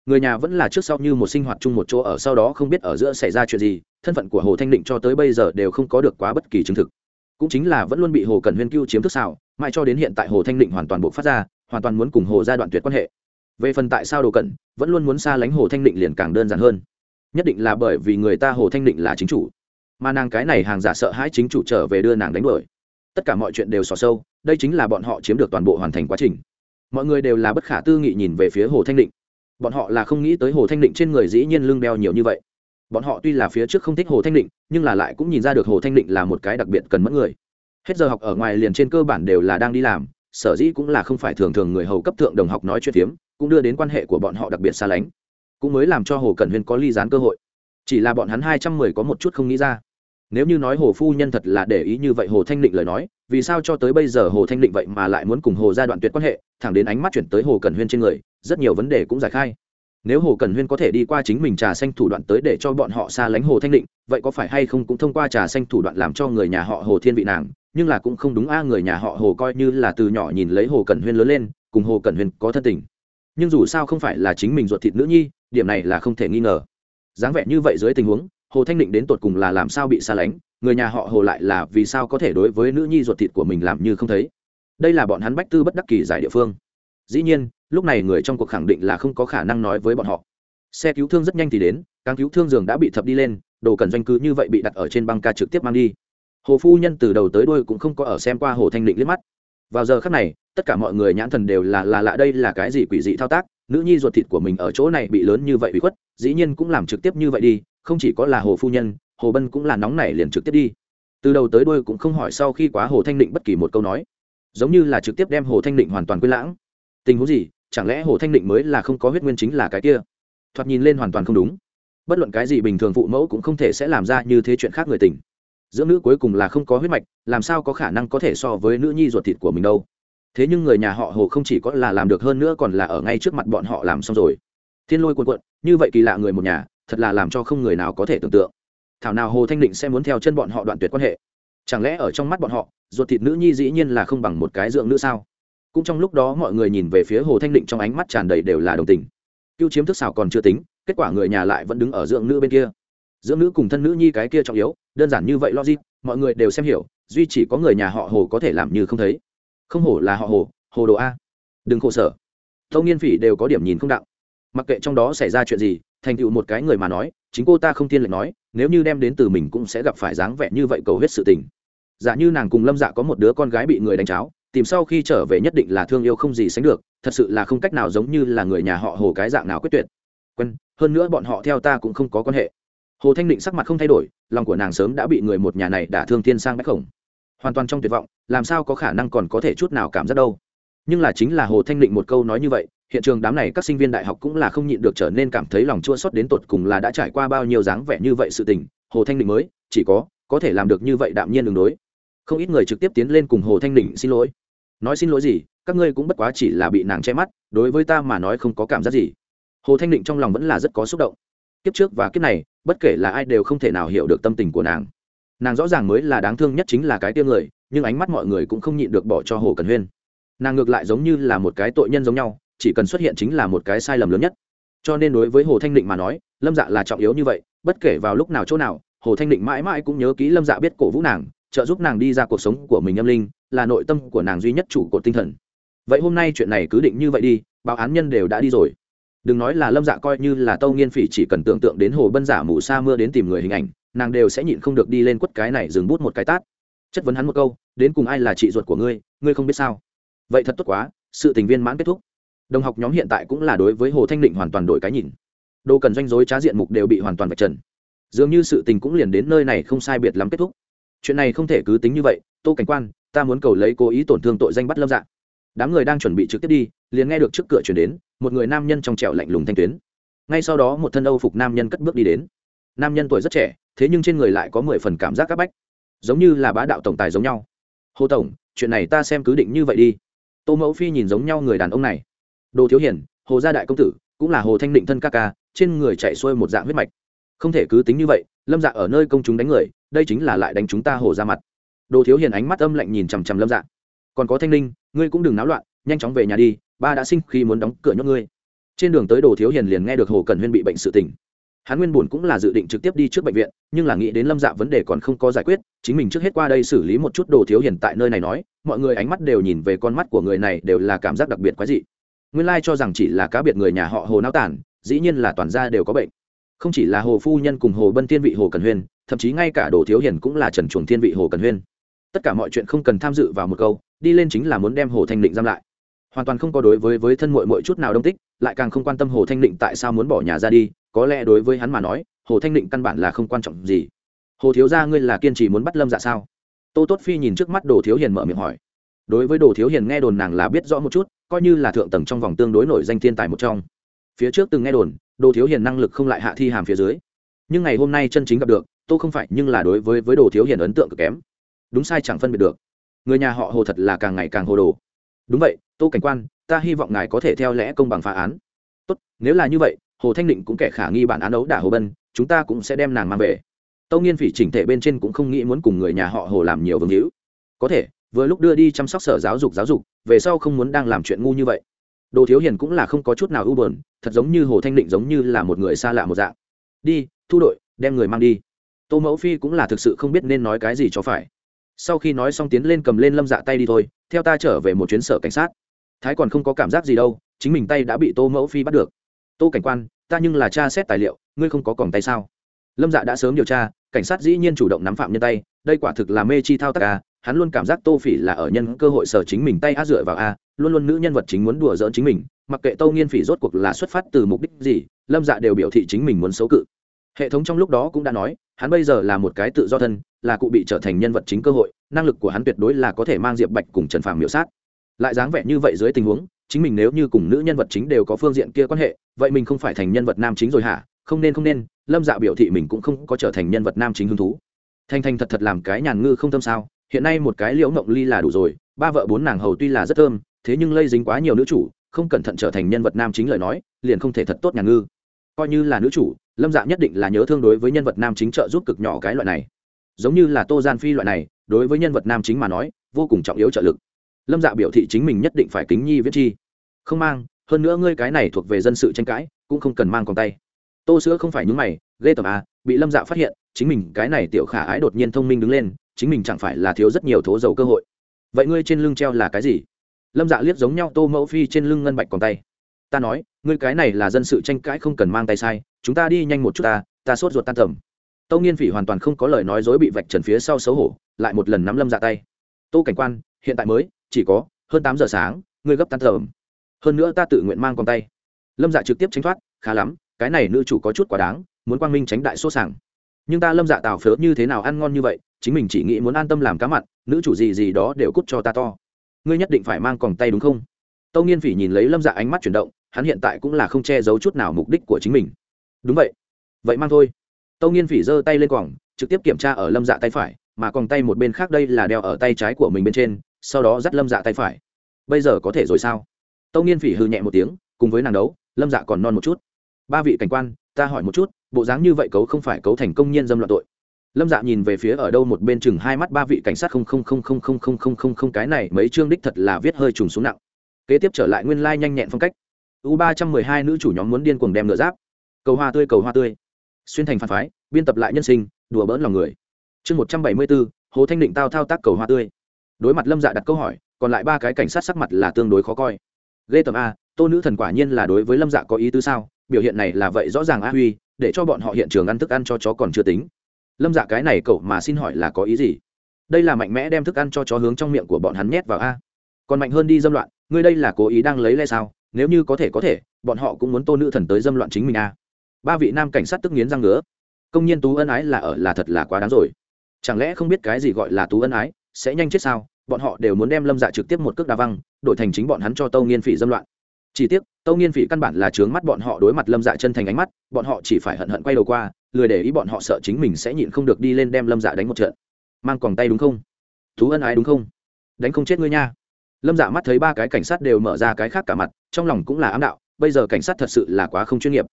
Người nhà vẫn là trước sau như một sinh hoạt chung một chỗ ở, sau đó không biết ở giữa xảy ra chuyện gì, thân phận của hồ thanh định cho tới bây giờ đều không có được quá bất kỳ chứng thực. Cũng chính là vẫn luôn bị hồ cần huyên cưu chiếm thức xảo, mãi cho đến hiện tại hồ thanh định hoàn toàn bộ phát ra, hoàn toàn muốn cùng hồ gia đoạn tuyệt quan hệ. Về phần tại sao đồ cẩn vẫn luôn muốn xa lánh hồ thanh định liền càng đơn giản hơn. Nhất định là bởi vì người ta hồ thanh định là chính chủ. Mà nàng cái này hàng giả sợ hãi chính chủ trở về đưa nàng đánh đuổi tất cả mọi chuyện đều xò sâu, đây chính là bọn họ chiếm được toàn bộ hoàn thành quá trình. Mọi người đều là bất khả tư nghị nhìn về phía hồ thanh định. Bọn họ là không nghĩ tới hồ thanh định trên người dĩ nhiên lưng đeo nhiều như vậy. Bọn họ tuy là phía trước không thích hồ thanh định, nhưng là lại cũng nhìn ra được hồ thanh định là một cái đặc biệt cần mất người. Hết giờ học ở ngoài liền trên cơ bản đều là đang đi làm, sở dĩ cũng là không phải thường thường người hầu cấp thượng đồng học nói chuyện phiếm, cũng đưa đến quan hệ của bọn họ đặc biệt xa lánh. Cũng mới làm cho hồ cẩn huyên có ly dán cơ hội. Chỉ là bọn hắn hai trăm mười có một chút không nghĩ ra nếu như nói hồ phu nhân thật là để ý như vậy hồ thanh định lời nói, vì sao cho tới bây giờ hồ thanh định vậy mà lại muốn cùng hồ gia đoạn tuyệt quan hệ, thẳng đến ánh mắt chuyển tới hồ cẩn huyên trên người, rất nhiều vấn đề cũng giải khai. Nếu hồ cẩn huyên có thể đi qua chính mình trà xanh thủ đoạn tới để cho bọn họ xa lánh hồ thanh định, vậy có phải hay không cũng thông qua trà xanh thủ đoạn làm cho người nhà họ hồ thiên vị nàng, nhưng là cũng không đúng a, người nhà họ hồ coi như là từ nhỏ nhìn lấy hồ cẩn huyên lớn lên, cùng hồ cẩn huyên có thân tình. Nhưng dù sao không phải là chính mình ruột thịt nữ nhi, điểm này là không thể nghi ngờ. Dáng vẻ như vậy dưới tình huống hồ thanh định đến tột cùng là làm sao bị xa lánh, người nhà họ hồ lại là vì sao có thể đối với nữ nhi ruột thịt của mình làm như không thấy? Đây là bọn hắn bách tư bất đắc kỳ giải địa phương. Dĩ nhiên, lúc này người trong cuộc khẳng định là không có khả năng nói với bọn họ. Xe cứu thương rất nhanh thì đến càng cứu thương giường đã bị thập đi lên, đồ cần doanh cứ như vậy bị đặt ở trên băng ca trực tiếp mang đi. Hồ phu nhân từ đầu tới đuôi cũng không có ở xem qua hồ thanh định liếc mắt. Vào giờ khắc này, tất cả mọi người nhãn thần đều là là lạ đây là cái gì quỷ dị thao tác, nữ nhi ruột thịt của mình ở chỗ này bị lớn như vậy bị khuất, dĩ nhiên cũng làm trực tiếp như vậy đi không chỉ có là hồ phu nhân, hồ bân cũng là nóng nảy liền trực tiếp đi. Từ đầu tới đuôi cũng không hỏi sau khi quá hồ thanh định bất kỳ một câu nói. Giống như là trực tiếp đem hồ thanh định hoàn toàn quên lãng. Tình huống gì? Chẳng lẽ hồ thanh định mới là không có huyết nguyên chính là cái kia? Thoạt nhìn lên hoàn toàn không đúng. Bất luận cái gì bình thường phụ mẫu cũng không thể sẽ làm ra như thế chuyện khác người tình. Dưỡng nữ cuối cùng là không có huyết mạch, làm sao có khả năng có thể so với nữ nhi ruột thịt của mình đâu? Thế nhưng người nhà họ hồ không chỉ có là làm được hơn nữa còn là ở ngay trước mặt bọn họ làm xong rồi. Thiên lôi cuộn cuộn, như vậy kỳ lạ người một nhà thật là làm cho không người nào có thể tưởng tượng. Thảo nào hồ thanh định sẽ muốn theo chân bọn họ đoạn tuyệt quan hệ? Chẳng lẽ ở trong mắt bọn họ, ruột thịt nữ nhi dĩ nhiên là không bằng một cái dưỡng nữ sao? Cũng trong lúc đó mọi người nhìn về phía hồ thanh định trong ánh mắt tràn đầy đều là đồng tình. Cưu chiếm thức xảo còn chưa tính, kết quả người nhà lại vẫn đứng ở dưỡng nữ bên kia. Dưỡng nữ cùng thân nữ nhi cái kia trọng yếu, đơn giản như vậy logic, mọi người đều xem hiểu, duy chỉ có người nhà họ hồ có thể làm như không thấy. Không hổ là họ hồ hồ đồ a. Đừng khổ sở. Tâu nghiên phỉ đều có điểm nhìn không đạo mặc kệ trong đó xảy ra chuyện gì thành tựu một cái người mà nói, chính cô ta không tiên lệnh nói, nếu như đem đến từ mình cũng sẽ gặp phải dáng vẻ như vậy cầu hết sự tình. Giả như nàng cùng lâm dạ có một đứa con gái bị người đánh cháo, tìm sau khi trở về nhất định là thương yêu không gì sánh được, thật sự là không cách nào giống như là người nhà họ hồ cái dạng nào quyết tuyệt. Quen, hơn nữa bọn họ theo ta cũng không có quan hệ. Hồ thanh định sắc mặt không thay đổi, lòng của nàng sớm đã bị người một nhà này đả thương thiên sang bách khổng. Hoàn toàn trong tuyệt vọng, làm sao có khả năng còn có thể chút nào cảm giác đâu. Nhưng là chính là hồ thanh định một câu nói như vậy hiện trường đám này các sinh viên đại học cũng là không nhịn được trở nên cảm thấy lòng chua xót đến tột cùng là đã trải qua bao nhiêu dáng vẻ như vậy sự tình. Hồ thanh định mới, chỉ có có thể làm được như vậy đạm nhiên đường đối. Không ít người trực tiếp tiến lên cùng hồ thanh định xin lỗi. Nói xin lỗi gì, các ngươi cũng bất quá chỉ là bị nàng che mắt, đối với ta mà nói không có cảm giác gì. Hồ thanh định trong lòng vẫn là rất có xúc động. Kiếp trước và kiếp này, bất kể là ai đều không thể nào hiểu được tâm tình của nàng. Nàng rõ ràng mới là đáng thương nhất chính là cái tiêu người, nhưng ánh mắt mọi người cũng không nhịn được bỏ cho hồ cần huyên. Nàng ngược lại giống như là một cái tội nhân giống nhau chỉ cần xuất hiện chính là một cái sai lầm lớn nhất. Cho nên đối với hồ thanh định mà nói, lâm dạ là trọng yếu như vậy, bất kể vào lúc nào chỗ nào, hồ thanh định mãi mãi cũng nhớ kỹ lâm dạ biết cổ vũ nàng, trợ giúp nàng đi ra cuộc sống của mình âm linh, là nội tâm của nàng duy nhất chủ cột tinh thần. Vậy hôm nay chuyện này cứ định như vậy đi, báo án nhân đều đã đi rồi. Đừng nói là lâm dạ coi như là tâu nghiên phỉ chỉ cần tưởng tượng đến hồ bân giả mù sa mưa đến tìm người hình ảnh, nàng đều sẽ nhịn không được đi lên quất cái này dừng bút một cái tát. Chất vấn hắn một câu, đến cùng ai là chị ruột của ngươi? Ngươi không biết sao? Vậy thật tốt quá, sự tình viên mãn kết thúc đồng học nhóm hiện tại cũng là đối với hồ thanh định hoàn toàn đổi cái nhìn. Đồ cần doanh dối trá diện mục đều bị hoàn toàn vạch trần. Dường như sự tình cũng liền đến nơi này không sai biệt lắm kết thúc. Chuyện này không thể cứ tính như vậy, tô cảnh quan, ta muốn cầu lấy cố ý tổn thương tội danh bắt lâm dạng đám người đang chuẩn bị trực tiếp đi, liền nghe được trước cửa chuyển đến, một người nam nhân trong trẻo lạnh lùng thanh tuyến. Ngay sau đó một thân âu phục nam nhân cất bước đi đến. Nam nhân tuổi rất trẻ, thế nhưng trên người lại có mười phần cảm giác áp bách. Giống như là bá đạo tổng tài giống nhau. Hồ tổng, chuyện này ta xem cứ định như vậy đi. Tô mẫu phi nhìn giống nhau người đàn ông này đồ thiếu hiển hồ gia đại công tử cũng là hồ thanh định thân ca ca trên người chạy xuôi một dạng huyết mạch. Không thể cứ tính như vậy lâm dạ ở nơi công chúng đánh người đây chính là lại đánh chúng ta hồ ra mặt. Đồ thiếu hiền ánh mắt âm lạnh nhìn chằm chằm lâm dạ. Còn có thanh ninh ngươi cũng đừng náo loạn nhanh chóng về nhà đi ba đã sinh khi muốn đóng cửa nhốt ngươi. Trên đường tới đồ thiếu hiền liền nghe được hồ cần huyên bị bệnh sự tỉnh, hắn nguyên bùn cũng là dự định trực tiếp đi trước bệnh viện nhưng là nghĩ đến lâm dạ vấn đề còn không có giải quyết chính mình trước hết qua đây xử lý một chút đồ thiếu hiền tại nơi này nói mọi người ánh mắt đều nhìn về con mắt của người này đều là cảm giác đặc biệt quái dị nguyên lai cho rằng chỉ là cá biệt người nhà họ hồ náo tản, dĩ nhiên là toàn gia đều có bệnh. Không chỉ là hồ phu nhân cùng hồ bân thiên vị hồ cần huyên, thậm chí ngay cả đồ thiếu hiền cũng là trần chuồng thiên vị hồ cần huyên. Tất cả mọi chuyện không cần tham dự vào một câu, đi lên chính là muốn đem hồ thanh định giam lại. Hoàn toàn không có đối với với thân mội mội chút nào đông tích, lại càng không quan tâm hồ thanh định tại sao muốn bỏ nhà ra đi, có lẽ đối với hắn mà nói, hồ thanh định căn bản là không quan trọng gì. Hồ thiếu gia ngươi là kiên trì muốn bắt lâm dạ sao? Tô tốt phi nhìn trước mắt đồ thiếu hiền mở miệng hỏi đối với đồ thiếu hiền nghe đồn nàng là biết rõ một chút, coi như là thượng tầng trong vòng tương đối nổi danh thiên tài một trong. Phía trước từng nghe đồn, đồ thiếu hiền năng lực không lại hạ thi hàm phía dưới. Nhưng ngày hôm nay chân chính gặp được tôi không phải nhưng là đối với với đồ thiếu hiền ấn tượng cực kém. Đúng sai chẳng phân biệt được. Người nhà họ hồ thật là càng ngày càng hồ đồ. Đúng vậy, tô cảnh quan, ta hy vọng ngài có thể theo lẽ công bằng phá án. Tốt, nếu là như vậy, hồ thanh định cũng kẻ khả nghi bản án ấu đả hồ bân, chúng ta cũng sẽ đem nàng mang về. Tâu nghiên phỉ chỉnh thể bên trên cũng không nghĩ muốn cùng người nhà họ hồ làm nhiều vương hữu. Có thể vừa lúc đưa đi chăm sóc sở giáo dục giáo dục, về sau không muốn đang làm chuyện ngu như vậy. Đồ thiếu hiền cũng là không có chút nào ưu bờn thật giống như hồ thanh định giống như là một người xa lạ một dạng. Đi, thu đội, đem người mang đi. Tô mẫu phi cũng là thực sự không biết nên nói cái gì cho phải. Sau khi nói xong tiến lên cầm lên lâm dạ tay đi thôi, theo ta trở về một chuyến sở cảnh sát. Thái còn không có cảm giác gì đâu, chính mình tay đã bị tô mẫu phi bắt được. Tô cảnh quan, ta nhưng là cha xét tài liệu, ngươi không có còn tay sao? Lâm dạ đã sớm điều tra, cảnh sát dĩ nhiên chủ động nắm phạm nhân tay đây quả thực là mê chi thao tác a, hắn luôn cảm giác tô phỉ là ở nhân cơ hội sở chính mình tay á dựa vào a, luôn luôn nữ nhân vật chính muốn đùa giỡn chính mình, mặc kệ tâu nghiên phỉ rốt cuộc là xuất phát từ mục đích gì, lâm dạ đều biểu thị chính mình muốn xấu cự. Hệ thống trong lúc đó cũng đã nói, hắn bây giờ là một cái tự do thân, là cụ bị trở thành nhân vật chính cơ hội, năng lực của hắn tuyệt đối là có thể mang diệp bạch cùng trần phàm miểu sát. Lại dáng vẻ như vậy dưới tình huống, chính mình nếu như cùng nữ nhân vật chính đều có phương diện kia quan hệ, vậy mình không phải thành nhân vật nam chính rồi hả? Không nên không nên, lâm dạ biểu thị mình cũng không có trở thành nhân vật nam chính hứng thú thanh thanh thật thật làm cái nhàn ngư không tâm sao, hiện nay một cái liễu mộng ly là đủ rồi, ba vợ bốn nàng hầu tuy là rất thơm, thế nhưng lây dính quá nhiều nữ chủ, không cẩn thận trở thành nhân vật nam chính lời nói, liền không thể thật tốt nhàn ngư. Coi như là nữ chủ, lâm dạ nhất định là nhớ thương đối với nhân vật nam chính trợ giúp cực nhỏ cái loại này. Giống như là tô gian phi loại này, đối với nhân vật nam chính mà nói, vô cùng trọng yếu trợ lực. Lâm dạ biểu thị chính mình nhất định phải kính nhi viết chi. Không mang, hơn nữa ngươi cái này thuộc về dân sự tranh cãi, cũng không cần mang còn tay. Tô sữa không phải những mày ghê tởm à bị lâm dạ phát hiện, chính mình, cái này tiểu khả ái đột nhiên thông minh đứng lên, chính mình chẳng phải là thiếu rất nhiều thố dầu cơ hội. Vậy ngươi trên lưng treo là cái gì? Lâm dạ liếc giống nhau tô mẫu phi trên lưng ngân bạch còn tay. Ta nói, ngươi cái này là dân sự tranh cãi không cần mang tay sai, chúng ta đi nhanh một chút ta ta sốt ruột tan tầm. Tâu nghiên phỉ hoàn toàn không có lời nói dối bị vạch trần phía sau xấu hổ, lại một lần nắm lâm dạ tay. Tô cảnh quan, hiện tại mới, chỉ có hơn tám giờ sáng, ngươi gấp tan tầm. Hơn nữa ta tự nguyện mang con tay. Lâm dạ trực tiếp tránh thoát, khá lắm, cái này nữ chủ có chút quá đáng muốn quang minh tránh đại số sảng nhưng ta lâm dạ tào phớ như thế nào ăn ngon như vậy, chính mình chỉ nghĩ muốn an tâm làm cá mặn, nữ chủ gì gì đó đều cút cho ta to. Ngươi nhất định phải mang còng tay đúng không? Tâu nghiên phỉ nhìn lấy lâm dạ ánh mắt chuyển động, hắn hiện tại cũng là không che giấu chút nào mục đích của chính mình. Đúng vậy. Vậy mang thôi. Tâu nghiên phỉ giơ tay lên quòng, trực tiếp kiểm tra ở lâm dạ tay phải, mà còn tay một bên khác đây là đeo ở tay trái của mình bên trên, sau đó dắt lâm dạ tay phải. Bây giờ có thể rồi sao? Tâu nghiên phỉ hư nhẹ một tiếng, cùng với nàng đấu, lâm dạ còn non một chút. Ba vị cảnh quan ta hỏi một chút, bộ dáng như vậy cấu không phải cấu thành công nhân dâm loạn tội. Lâm dạ nhìn về phía ở đâu một bên chừng hai mắt ba vị cảnh sát không không không không không không không không không, cái này mấy chương đích thật là viết hơi trùng xuống nặng. Kế tiếp trở lại nguyên lai nhanh nhẹn phong cách. U ba trăm mười hai nữ chủ nhóm muốn điên cuồng đem ngựa giáp. Cầu hoa tươi, cầu hoa tươi. Xuyên thành phản phái, biên tập lại nhân sinh, đùa bỡn lòng người. Chương một trăm bảy mươi bốn hồ thanh định tao thao tác cầu hoa tươi. Đối mặt lâm dạ đặt câu hỏi, còn lại ba cái cảnh sát sắc mặt là tương đối khó coi. Ghê tầm a, tô nữ thần quả nhiên là đối với lâm dạ có ý tứ sao? Biểu hiện này là vậy rõ ràng a huy, để cho bọn họ hiện trường ăn thức ăn cho chó còn chưa tính. Lâm dạ cái này cậu mà xin hỏi là có ý gì? Đây là mạnh mẽ đem thức ăn cho chó hướng trong miệng của bọn hắn nhét vào a. Còn mạnh hơn đi dâm loạn, ngươi đây là cố ý đang lấy le sao? Nếu như có thể có thể, bọn họ cũng muốn tô nữ thần tới dâm loạn chính mình a. Ba vị nam cảnh sát tức nghiến răng ngứa. Công nhân tú ân ái là ở là thật là quá đáng rồi. Chẳng lẽ không biết cái gì gọi là tú ân ái? Sẽ nhanh chết sao? Bọn họ đều muốn đem lâm dạ trực tiếp một cước đa văng, đổi thành chính bọn hắn cho tâu nghiên phỉ dâm loạn chỉ tiếc, tâu nghiên phỉ căn bản là trướng mắt bọn họ đối mặt lâm dạ chân thành ánh mắt, bọn họ chỉ phải hận hận quay đầu qua, lười để ý bọn họ sợ chính mình sẽ nhịn không được đi lên đem lâm dạ đánh một trận. Mang còn tay đúng không? Thú ân ái đúng không? Đánh không chết ngươi nha. Lâm dạ mắt thấy ba cái cảnh sát đều mở ra cái khác cả mặt, trong lòng cũng là ám đạo, bây giờ cảnh sát thật sự là quá không chuyên nghiệp.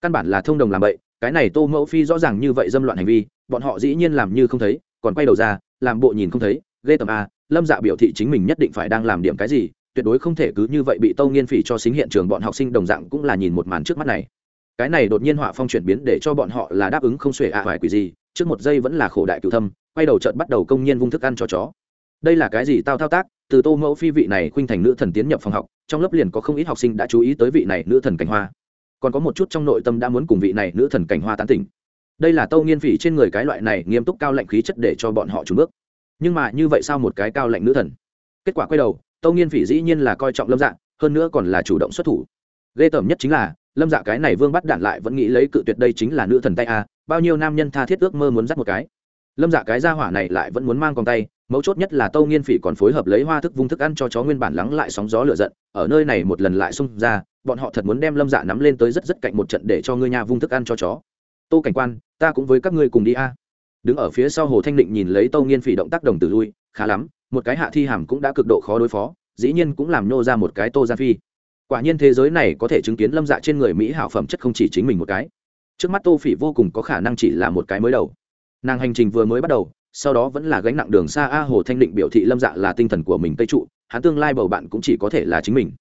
Căn bản là thông đồng làm vậy cái này tô mẫu phi rõ ràng như vậy dâm loạn hành vi, bọn họ dĩ nhiên làm như không thấy, còn quay đầu ra, làm bộ nhìn không thấy, ghê tầm a à, lâm dạ biểu thị chính mình nhất định phải đang làm điểm cái gì tuyệt đối không thể cứ như vậy bị tâu nghiên phỉ cho xính hiện trường bọn học sinh đồng dạng cũng là nhìn một màn trước mắt này. Cái này đột nhiên họa phong chuyển biến để cho bọn họ là đáp ứng không xuể ạ à quỷ gì, trước một giây vẫn là khổ đại cựu thâm, quay đầu trận bắt đầu công nhiên vung thức ăn cho chó. Đây là cái gì tao thao tác? Từ tô mẫu phi vị này khuynh thành nữ thần tiến nhập phòng học, trong lớp liền có không ít học sinh đã chú ý tới vị này nữ thần cảnh hoa. Còn có một chút trong nội tâm đã muốn cùng vị này nữ thần cảnh hoa tán tỉnh. Đây là tâu nghiên phỉ trên người cái loại này nghiêm túc cao lạnh khí chất để cho bọn họ trúng bước. Nhưng mà như vậy sao một cái cao lạnh nữ thần? Kết quả quay đầu tâu nghiên phỉ dĩ nhiên là coi trọng lâm dạ hơn nữa còn là chủ động xuất thủ. Ghê tởm nhất chính là, lâm dạ cái này vương bắt đạn lại vẫn nghĩ lấy cự tuyệt đây chính là nữ thần tay a, bao nhiêu nam nhân tha thiết ước mơ muốn dắt một cái. Lâm dạ cái ra hỏa này lại vẫn muốn mang con tay, mấu chốt nhất là tâu nghiên phỉ còn phối hợp lấy hoa thức vung thức ăn cho chó nguyên bản lắng lại sóng gió lửa giận, ở nơi này một lần lại xung ra, bọn họ thật muốn đem lâm dạ nắm lên tới rất rất cạnh một trận để cho ngươi nhà vung thức ăn cho chó. Tô cảnh quan, ta cũng với các ngươi cùng đi a đứng ở phía sau hồ thanh định nhìn lấy tâu nghiên phỉ động tác đồng tử lui, khá lắm, một cái hạ thi hàm cũng đã cực độ khó đối phó, dĩ nhiên cũng làm nhô ra một cái tô gia phi. Quả nhiên thế giới này có thể chứng kiến lâm dạ trên người mỹ hảo phẩm chất không chỉ chính mình một cái. Trước mắt tô phỉ vô cùng có khả năng chỉ là một cái mới đầu. Nàng hành trình vừa mới bắt đầu, sau đó vẫn là gánh nặng đường xa a hồ thanh định biểu thị lâm dạ là tinh thần của mình tây trụ, hắn tương lai bầu bạn cũng chỉ có thể là chính mình.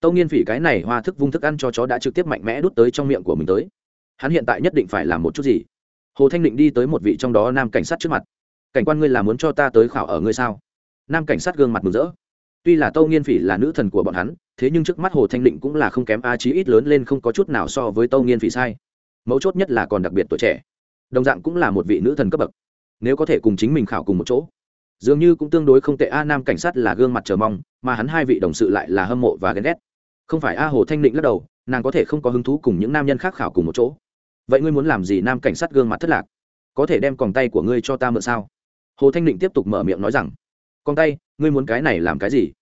Tâu nghiên phỉ cái này hoa thức vung thức ăn cho chó đã trực tiếp mạnh mẽ đút tới trong miệng của mình tới. Hắn hiện tại nhất định phải làm một chút gì? Hồ thanh định đi tới một vị trong đó nam cảnh sát trước mặt. Cảnh quan ngươi là muốn cho ta tới khảo ở ngươi sao? Nam cảnh sát gương mặt mừng rỡ. Tuy là tâu nghiên phỉ là nữ thần của bọn hắn, thế nhưng trước mắt hồ thanh định cũng là không kém a, chí ít lớn lên không có chút nào so với tâu nghiên phỉ sai. Mấu chốt nhất là còn đặc biệt tuổi trẻ. Đồng dạng cũng là một vị nữ thần cấp bậc. Nếu có thể cùng chính mình khảo cùng một chỗ, dường như cũng tương đối không tệ a. Nam cảnh sát là gương mặt chờ mong, mà hắn hai vị đồng sự lại là hâm mộ và ghen ghét. Không phải a, hồ thanh định lắc đầu, nàng có thể không có hứng thú cùng những nam nhân khác khảo cùng một chỗ vậy ngươi muốn làm gì nam cảnh sát gương mặt thất lạc? Có thể đem còng tay của ngươi cho ta mượn sao? Hồ thanh định tiếp tục mở miệng nói rằng con tay, ngươi muốn cái này làm cái gì?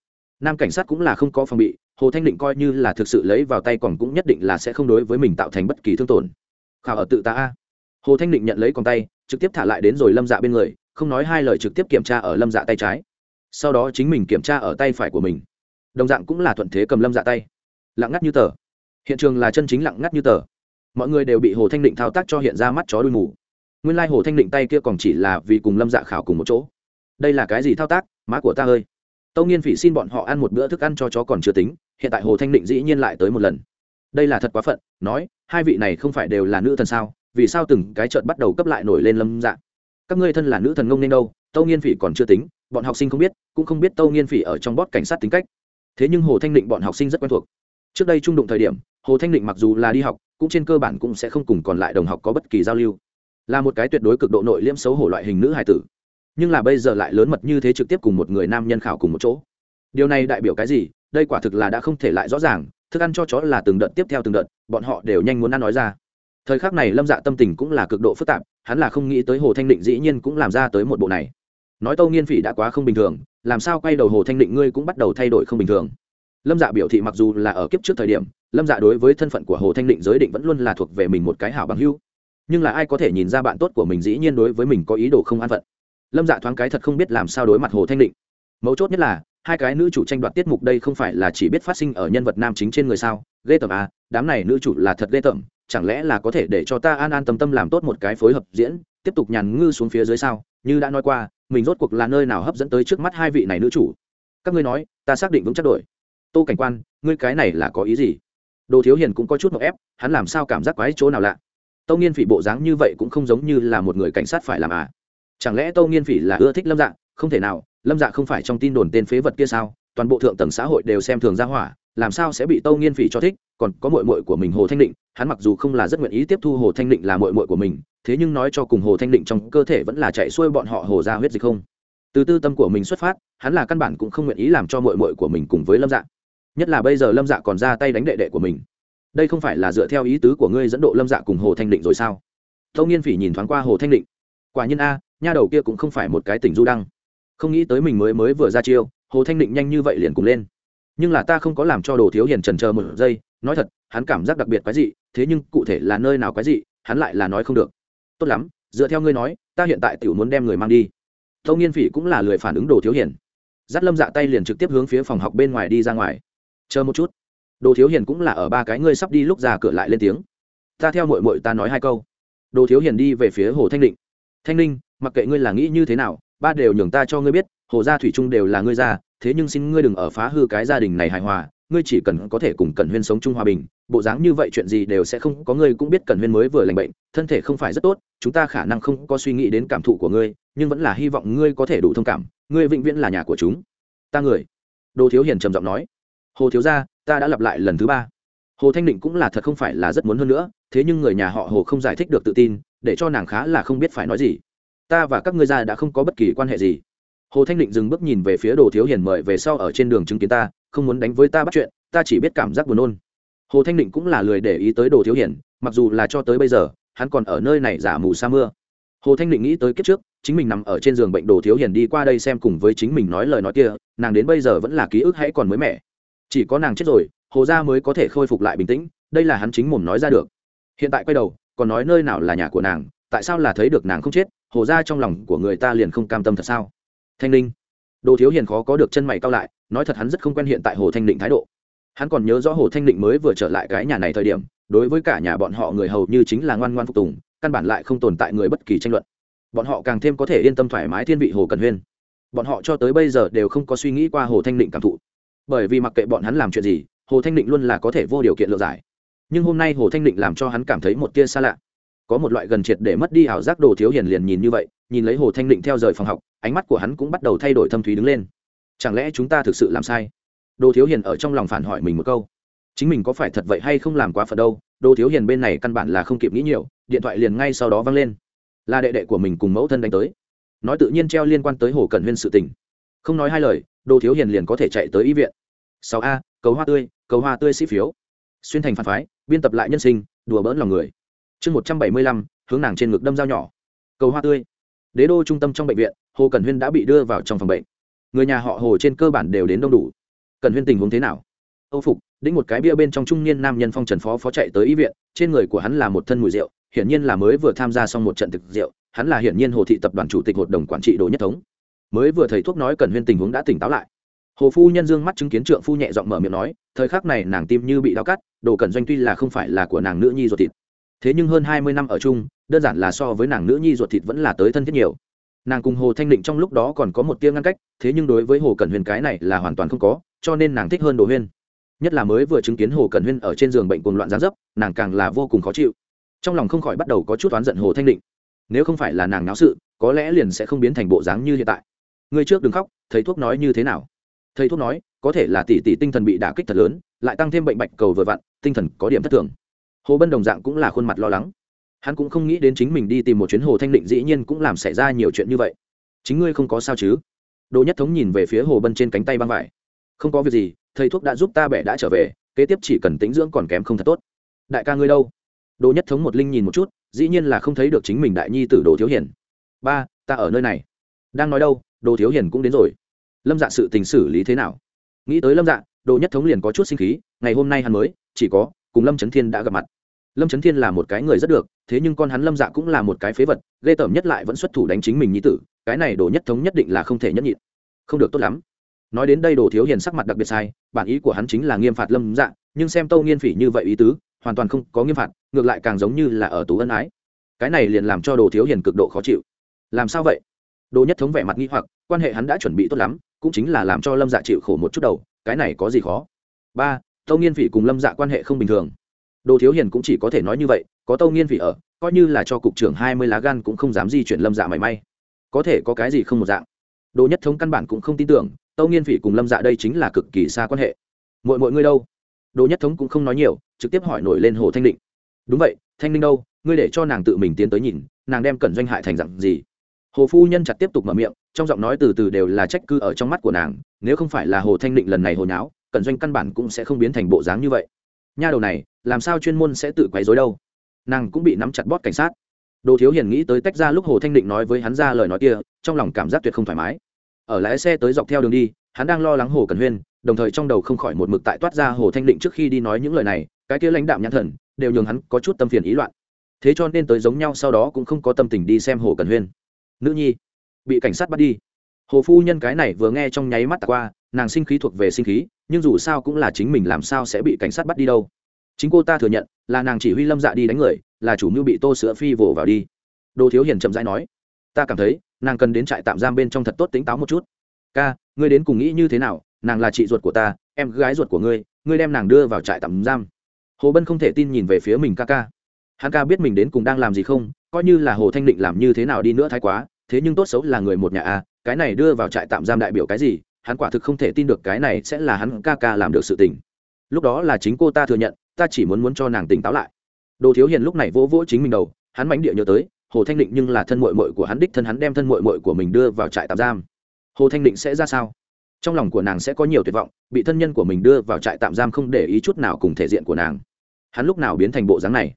Nam cảnh sát cũng là không có phòng bị, hồ thanh định coi như là thực sự lấy vào tay còn cũng nhất định là sẽ không đối với mình tạo thành bất kỳ thương tổn. Khảo ở tự ta a. Hồ thanh định nhận lấy con tay, trực tiếp thả lại đến rồi lâm dạ bên người, không nói hai lời trực tiếp kiểm tra ở lâm dạ tay trái. Sau đó chính mình kiểm tra ở tay phải của mình. Đồng dạng cũng là thuận thế cầm lâm dạ tay. Lặng ngắt như tờ. Hiện trường là chân chính lặng ngắt như tờ mọi người đều bị hồ thanh định thao tác cho hiện ra mắt chó đuôi mù. Nguyên lai、like、hồ thanh định tay kia còn chỉ là vì cùng lâm dạ khảo cùng một chỗ. Đây là cái gì thao tác? Má của ta ơi. Tâu nghiên phỉ xin bọn họ ăn một bữa thức ăn cho chó còn chưa tính, hiện tại hồ thanh định dĩ nhiên lại tới một lần. Đây là thật quá phận, nói, hai vị này không phải đều là nữ thần sao? Vì sao từng cái trợn bắt đầu cấp lại nổi lên lâm dạ? Các ngươi thân là nữ thần ngông nên đâu? Tâu nghiên phỉ còn chưa tính, bọn học sinh không biết, cũng không biết tâu nghiên phỉ ở trong bót cảnh sát tính cách. Thế nhưng hồ thanh định bọn học sinh rất quen thuộc. Trước đây trung đụng thời điểm, hồ thanh định mặc dù là đi học cũng trên cơ bản cũng sẽ không cùng còn lại đồng học có bất kỳ giao lưu. Là một cái tuyệt đối cực độ nội liễm xấu hổ loại hình nữ hài tử. Nhưng là bây giờ lại lớn mật như thế trực tiếp cùng một người nam nhân khảo cùng một chỗ. Điều này đại biểu cái gì? Đây quả thực là đã không thể lại rõ ràng. Thức ăn cho chó là từng đợt tiếp theo từng đợt, bọn họ đều nhanh muốn ăn nói ra. Thời khắc này lâm dạ tâm tình cũng là cực độ phức tạp, hắn là không nghĩ tới hồ thanh định dĩ nhiên cũng làm ra tới một bộ này. Nói tâu nghiên phỉ đã quá không bình thường, làm sao quay đầu hồ thanh định ngươi cũng bắt đầu thay đổi không bình thường lâm dạ biểu thị mặc dù là ở kiếp trước thời điểm, lâm dạ đối với thân phận của hồ thanh định giới định vẫn luôn là thuộc về mình một cái hảo bằng hưu nhưng là ai có thể nhìn ra bạn tốt của mình dĩ nhiên đối với mình có ý đồ không an phận? Lâm dạ thoáng cái thật không biết làm sao đối mặt hồ thanh định. Mấu chốt nhất là, hai cái nữ chủ tranh đoạt tiết mục đây không phải là chỉ biết phát sinh ở nhân vật nam chính trên người sao? Ghê tởm à đám này nữ chủ là thật ghê tởm, chẳng lẽ là có thể để cho ta an an tâm tâm làm tốt một cái phối hợp diễn, tiếp tục nhàn ngư xuống phía dưới sao? Như đã nói qua, mình rốt cuộc là nơi nào hấp dẫn tới trước mắt hai vị này nữ chủ? Các ngươi nói, ta xác định vững chắc đổi tô cảnh quan, ngươi cái này là có ý gì? Đồ thiếu hiền cũng có chút một ép, hắn làm sao cảm giác quái chỗ nào lạ? Tâu nghiên phỉ bộ dáng như vậy cũng không giống như là một người cảnh sát phải làm à? Chẳng lẽ tâu nghiên phỉ là ưa thích lâm dạ? Không thể nào, lâm dạ không phải trong tin đồn tên phế vật kia sao? Toàn bộ thượng tầng xã hội đều xem thường ra hỏa, làm sao sẽ bị tâu nghiên phỉ cho thích? Còn có mội mội của mình hồ thanh định, hắn mặc dù không là rất nguyện ý tiếp thu hồ thanh định là mội mội của mình, thế nhưng nói cho cùng hồ thanh định trong cơ thể vẫn là chạy xuôi bọn họ hồ ra huyết dịch không? Từ tư tâm của mình xuất phát, hắn là căn bản cũng không nguyện ý làm cho mội mội của mình cùng với lâm Dạng nhất là bây giờ lâm dạ còn ra tay đánh đệ đệ của mình đây không phải là dựa theo ý tứ của ngươi dẫn độ lâm dạ cùng hồ thanh định rồi sao tâu nghiên phỉ nhìn thoáng qua hồ thanh định quả nhiên a nha đầu kia cũng không phải một cái tỉnh du đăng không nghĩ tới mình mới mới vừa ra chiêu hồ thanh định nhanh như vậy liền cùng lên nhưng là ta không có làm cho đồ thiếu hiền trần chờ một giây nói thật hắn cảm giác đặc biệt quái dị thế nhưng cụ thể là nơi nào quái dị hắn lại là nói không được tốt lắm dựa theo ngươi nói ta hiện tại tiểu muốn đem người mang đi tâu nghiên phỉ cũng là lười phản ứng đồ thiếu hiền dắt lâm dạ tay liền trực tiếp hướng phía phòng học bên ngoài đi ra ngoài chờ một chút. Đồ thiếu hiền cũng là ở ba cái ngươi sắp đi lúc ra cửa lại lên tiếng. Ta theo mội mội ta nói hai câu. Đồ thiếu hiền đi về phía hồ thanh định. Thanh ninh, mặc kệ ngươi là nghĩ như thế nào, ba đều nhường ta cho ngươi biết, hồ gia thủy trung đều là ngươi già thế nhưng xin ngươi đừng ở phá hư cái gia đình này hài hòa, ngươi chỉ cần có thể cùng cẩn huyên sống chung hòa bình, bộ dáng như vậy chuyện gì đều sẽ không, có ngươi cũng biết cẩn huyên mới vừa lành bệnh, thân thể không phải rất tốt, chúng ta khả năng không có suy nghĩ đến cảm thụ của ngươi, nhưng vẫn là hy vọng ngươi có thể đủ thông cảm, ngươi vĩnh viễn là nhà của chúng. Ta người. Đồ thiếu hiền trầm giọng nói hồ thiếu gia, ta đã lặp lại lần thứ ba. Hồ thanh định cũng là thật không phải là rất muốn hơn nữa, thế nhưng người nhà họ hồ không giải thích được tự tin, để cho nàng khá là không biết phải nói gì. Ta và các ngươi gia đã không có bất kỳ quan hệ gì. Hồ thanh định dừng bước nhìn về phía đồ thiếu hiền mời về sau ở trên đường chứng kiến ta, không muốn đánh với ta bắt chuyện, ta chỉ biết cảm giác buồn nôn. Hồ thanh định cũng là lười để ý tới đồ thiếu hiền, mặc dù là cho tới bây giờ, hắn còn ở nơi này giả mù sa mưa. Hồ thanh định nghĩ tới kiếp trước, chính mình nằm ở trên giường bệnh đồ thiếu hiền đi qua đây xem cùng với chính mình nói lời nói kia, nàng đến bây giờ vẫn là ký ức hãy còn mới mẻ chỉ có nàng chết rồi, hồ gia mới có thể khôi phục lại bình tĩnh, đây là hắn chính mồm nói ra được. Hiện tại quay đầu, còn nói nơi nào là nhà của nàng, tại sao là thấy được nàng không chết, hồ gia trong lòng của người ta liền không cam tâm thật sao? Thanh ninh. Đồ thiếu hiền khó có được chân mày cao lại, nói thật hắn rất không quen hiện tại hồ thanh định thái độ. Hắn còn nhớ rõ hồ thanh định mới vừa trở lại cái nhà này thời điểm, đối với cả nhà bọn họ người hầu như chính là ngoan ngoan phục tùng, căn bản lại không tồn tại người bất kỳ tranh luận. Bọn họ càng thêm có thể yên tâm thoải mái thiên vị hồ cần huyên. Bọn họ cho tới bây giờ đều không có suy nghĩ qua hồ thanh định cảm thụ bởi vì mặc kệ bọn hắn làm chuyện gì, hồ thanh định luôn là có thể vô điều kiện lựa giải. Nhưng hôm nay hồ thanh định làm cho hắn cảm thấy một tia xa lạ. Có một loại gần triệt để mất đi ảo giác đồ thiếu hiền liền nhìn như vậy, nhìn lấy hồ thanh định theo rời phòng học, ánh mắt của hắn cũng bắt đầu thay đổi thâm thúy đứng lên. Chẳng lẽ chúng ta thực sự làm sai? Đồ thiếu hiền ở trong lòng phản hỏi mình một câu. Chính mình có phải thật vậy hay không làm quá phật đâu, đồ thiếu hiền bên này căn bản là không kịp nghĩ nhiều, điện thoại liền ngay sau đó văng lên. Là đệ đệ của mình cùng mẫu thân đánh tới. Nói tự nhiên treo liên quan tới hồ cẩn huyên sự tình. Không nói hai lời đồ thiếu hiền liền có thể chạy tới y viện. Sáu a, cầu hoa tươi, cầu hoa tươi sĩ phiếu. Xuyên thành phản phái, biên tập lại nhân sinh, đùa bỡn lòng người. Chương một trăm bảy mươi lăm, hướng nàng trên ngực đâm dao nhỏ. Cầu hoa tươi. Đế đô trung tâm trong bệnh viện, hồ cần huyên đã bị đưa vào trong phòng bệnh. Người nhà họ hồ trên cơ bản đều đến đông đủ. Cần huyên tình huống thế nào? Âu phục, đĩnh một cái bia bên trong trung niên nam nhân phong trần phó phó chạy tới y viện, trên người của hắn là một thân mùi rượu, hiển nhiên là mới vừa tham gia xong một trận thực rượu, hắn là hiển nhiên hồ thị tập đoàn chủ tịch hội đồng quản trị đồ nhất thống mới vừa thầy thuốc nói cần huyên tình huống đã tỉnh táo lại. Hồ phu nhân dương mắt chứng kiến trượng phu nhẹ giọng mở miệng nói, thời khắc này nàng tim như bị đau cắt, đồ cẩn doanh tuy là không phải là của nàng nữ nhi ruột thịt, thế nhưng hơn hai mươi năm ở chung, đơn giản là so với nàng nữ nhi ruột thịt vẫn là tới thân thiết nhiều. Nàng cùng hồ thanh định trong lúc đó còn có một tiếng ngăn cách, thế nhưng đối với hồ cẩn huyên cái này là hoàn toàn không có, cho nên nàng thích hơn đồ huyên. Nhất là mới vừa chứng kiến hồ cẩn huyên ở trên giường bệnh cuồng loạn gián dấp, nàng càng là vô cùng khó chịu. Trong lòng không khỏi bắt đầu có chút oán giận hồ thanh định. Nếu không phải là nàng náo sự, có lẽ liền sẽ không biến thành bộ dáng như hiện tại. Ngươi trước đừng khóc, thầy thuốc nói như thế nào? Thầy thuốc nói, có thể là tỷ tỷ tinh thần bị đả kích thật lớn, lại tăng thêm bệnh bạch cầu vừa vặn, tinh thần có điểm thất thường. Hồ bân đồng dạng cũng là khuôn mặt lo lắng. Hắn cũng không nghĩ đến chính mình đi tìm một chuyến hồ thanh định dĩ nhiên cũng làm xảy ra nhiều chuyện như vậy. Chính ngươi không có sao chứ? Đỗ nhất thống nhìn về phía hồ bân trên cánh tay băng vải. Không có việc gì, thầy thuốc đã giúp ta bẻ đã trở về, kế tiếp chỉ cần tính dưỡng còn kém không thật tốt. Đại ca ngươi đâu? Đỗ nhất thống một linh nhìn một chút, dĩ nhiên là không thấy được chính mình đại nhi tử đồ thiếu hiền. Ba, ta ở nơi này. Đang nói đâu? Đồ thiếu hiền cũng đến rồi. Lâm dạ sự tình xử lý thế nào? Nghĩ tới lâm dạ đồ nhất thống liền có chút sinh khí, ngày hôm nay hắn mới, chỉ có, cùng lâm trấn thiên đã gặp mặt. Lâm trấn thiên là một cái người rất được, thế nhưng con hắn lâm dạ cũng là một cái phế vật, ghê tởm nhất lại vẫn xuất thủ đánh chính mình nhi tử, cái này đồ nhất thống nhất định là không thể nhất nhịn. Không được tốt lắm. Nói đến đây đồ thiếu hiền sắc mặt đặc biệt sai, bản ý của hắn chính là nghiêm phạt lâm dạ nhưng xem tâu nghiên phỉ như vậy ý tứ, hoàn toàn không có nghiêm phạt, ngược lại càng giống như là ở tú ân ái. Cái này liền làm cho đồ thiếu hiền cực độ khó chịu. Làm sao vậy? Đồ nhất thống vẻ mặt nghi hoặc, quan hệ hắn đã chuẩn bị tốt lắm, cũng chính là làm cho lâm dạ chịu khổ một chút đầu, cái này có gì khó? Ba, tâu nghiên phỉ cùng lâm dạ quan hệ không bình thường. Đồ thiếu hiền cũng chỉ có thể nói như vậy, có tâu nghiên phỉ ở, coi như là cho cục trưởng hai mươi lá gan cũng không dám di chuyển lâm dạ mảy may. Có thể có cái gì không một dạng? Đồ nhất thống căn bản cũng không tin tưởng, tâu nghiên phỉ cùng lâm dạ đây chính là cực kỳ xa quan hệ. Mọi mọi ngươi đâu? Đồ nhất thống cũng không nói nhiều, trực tiếp hỏi nổi lên hồ thanh định. Đúng vậy, thanh ninh đâu? Ngươi để cho nàng tự mình tiến tới nhìn, nàng đem cẩn doanh hại thành dặn gì? Hồ phu nhân chặt tiếp tục mở miệng, trong giọng nói từ từ đều là trách cư ở trong mắt của nàng, nếu không phải là hồ thanh định lần này hồi nháo, cẩn doanh căn bản cũng sẽ không biến thành bộ dáng như vậy. Nha đầu này, làm sao chuyên môn sẽ tự quấy dối đâu? Nàng cũng bị nắm chặt bót cảnh sát. Đồ thiếu hiền nghĩ tới tách ra lúc hồ thanh định nói với hắn ra lời nói kia, trong lòng cảm giác tuyệt không thoải mái. Ở lái xe tới dọc theo đường đi, hắn đang lo lắng hồ cần huyên, đồng thời trong đầu không khỏi một mực tại toát ra hồ thanh định trước khi đi nói những lời này, cái kia lãnh đạm nhãn thần, đều nhường hắn có chút tâm phiền ý loạn. Thế cho nên tới giống nhau sau đó cũng không có tâm tình đi xem hồ cần huyên nữ nhi, bị cảnh sát bắt đi. Hồ phu nhân cái này vừa nghe trong nháy mắt tạc qua, nàng sinh khí thuộc về sinh khí, nhưng dù sao cũng là chính mình làm sao sẽ bị cảnh sát bắt đi đâu. Chính cô ta thừa nhận, là nàng chỉ huy lâm dạ đi đánh người, là chủ mưu bị tô sữa phi vồ vào đi. Đồ thiếu hiền chậm rãi nói, ta cảm thấy, nàng cần đến trại tạm giam bên trong thật tốt tính táo một chút. Ca, ngươi đến cùng nghĩ như thế nào? Nàng là chị ruột của ta, em gái ruột của ngươi ngươi đem nàng đưa vào trại tạm giam. Hồ bân không thể tin nhìn về phía mình ca ca. Hắn ca biết mình đến cùng đang làm gì không coi như là hồ thanh định làm như thế nào đi nữa thái quá, thế nhưng tốt xấu là người một nhà a, cái này đưa vào trại tạm giam đại biểu cái gì, hắn quả thực không thể tin được cái này sẽ là hắn ca ca làm được sự tình. Lúc đó là chính cô ta thừa nhận, ta chỉ muốn muốn cho nàng tỉnh táo lại. Đồ thiếu hiền lúc này vỗ vỗ chính mình đầu, hắn mánh địa nhớ tới, hồ thanh định nhưng là thân mội mội của hắn đích thân hắn đem thân mội mội của mình đưa vào trại tạm giam. Hồ thanh định sẽ ra sao? Trong lòng của nàng sẽ có nhiều tuyệt vọng, bị thân nhân của mình đưa vào trại tạm giam không để ý chút nào cùng thể diện của nàng. Hắn lúc nào biến thành bộ dáng này?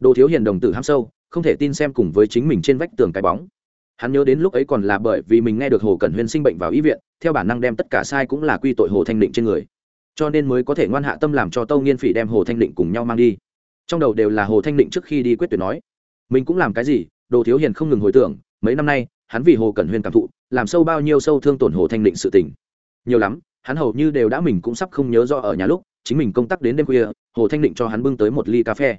Đồ thiếu hiền đồng tử ham sâu không thể tin xem cùng với chính mình trên vách tường cái bóng. Hắn nhớ đến lúc ấy còn là bởi vì mình nghe được hồ cẩn huyên sinh bệnh vào y viện, theo bản năng đem tất cả sai cũng là quy tội hồ thanh định trên người. Cho nên mới có thể ngoan hạ tâm làm cho tâu nghiên phỉ đem hồ thanh định cùng nhau mang đi. Trong đầu đều là hồ thanh định trước khi đi quyết tuyệt nói, mình cũng làm cái gì, đồ thiếu hiền không ngừng hồi tưởng, mấy năm nay, hắn vì hồ cẩn huyên cảm thụ, làm sâu bao nhiêu sâu thương tổn hồ thanh định sự tình. Nhiều lắm, hắn hầu như đều đã mình cũng sắp không nhớ do ở nhà lúc, chính mình công tác đến đêm khuya, hồ thanh định cho hắn bưng tới một ly cà phê.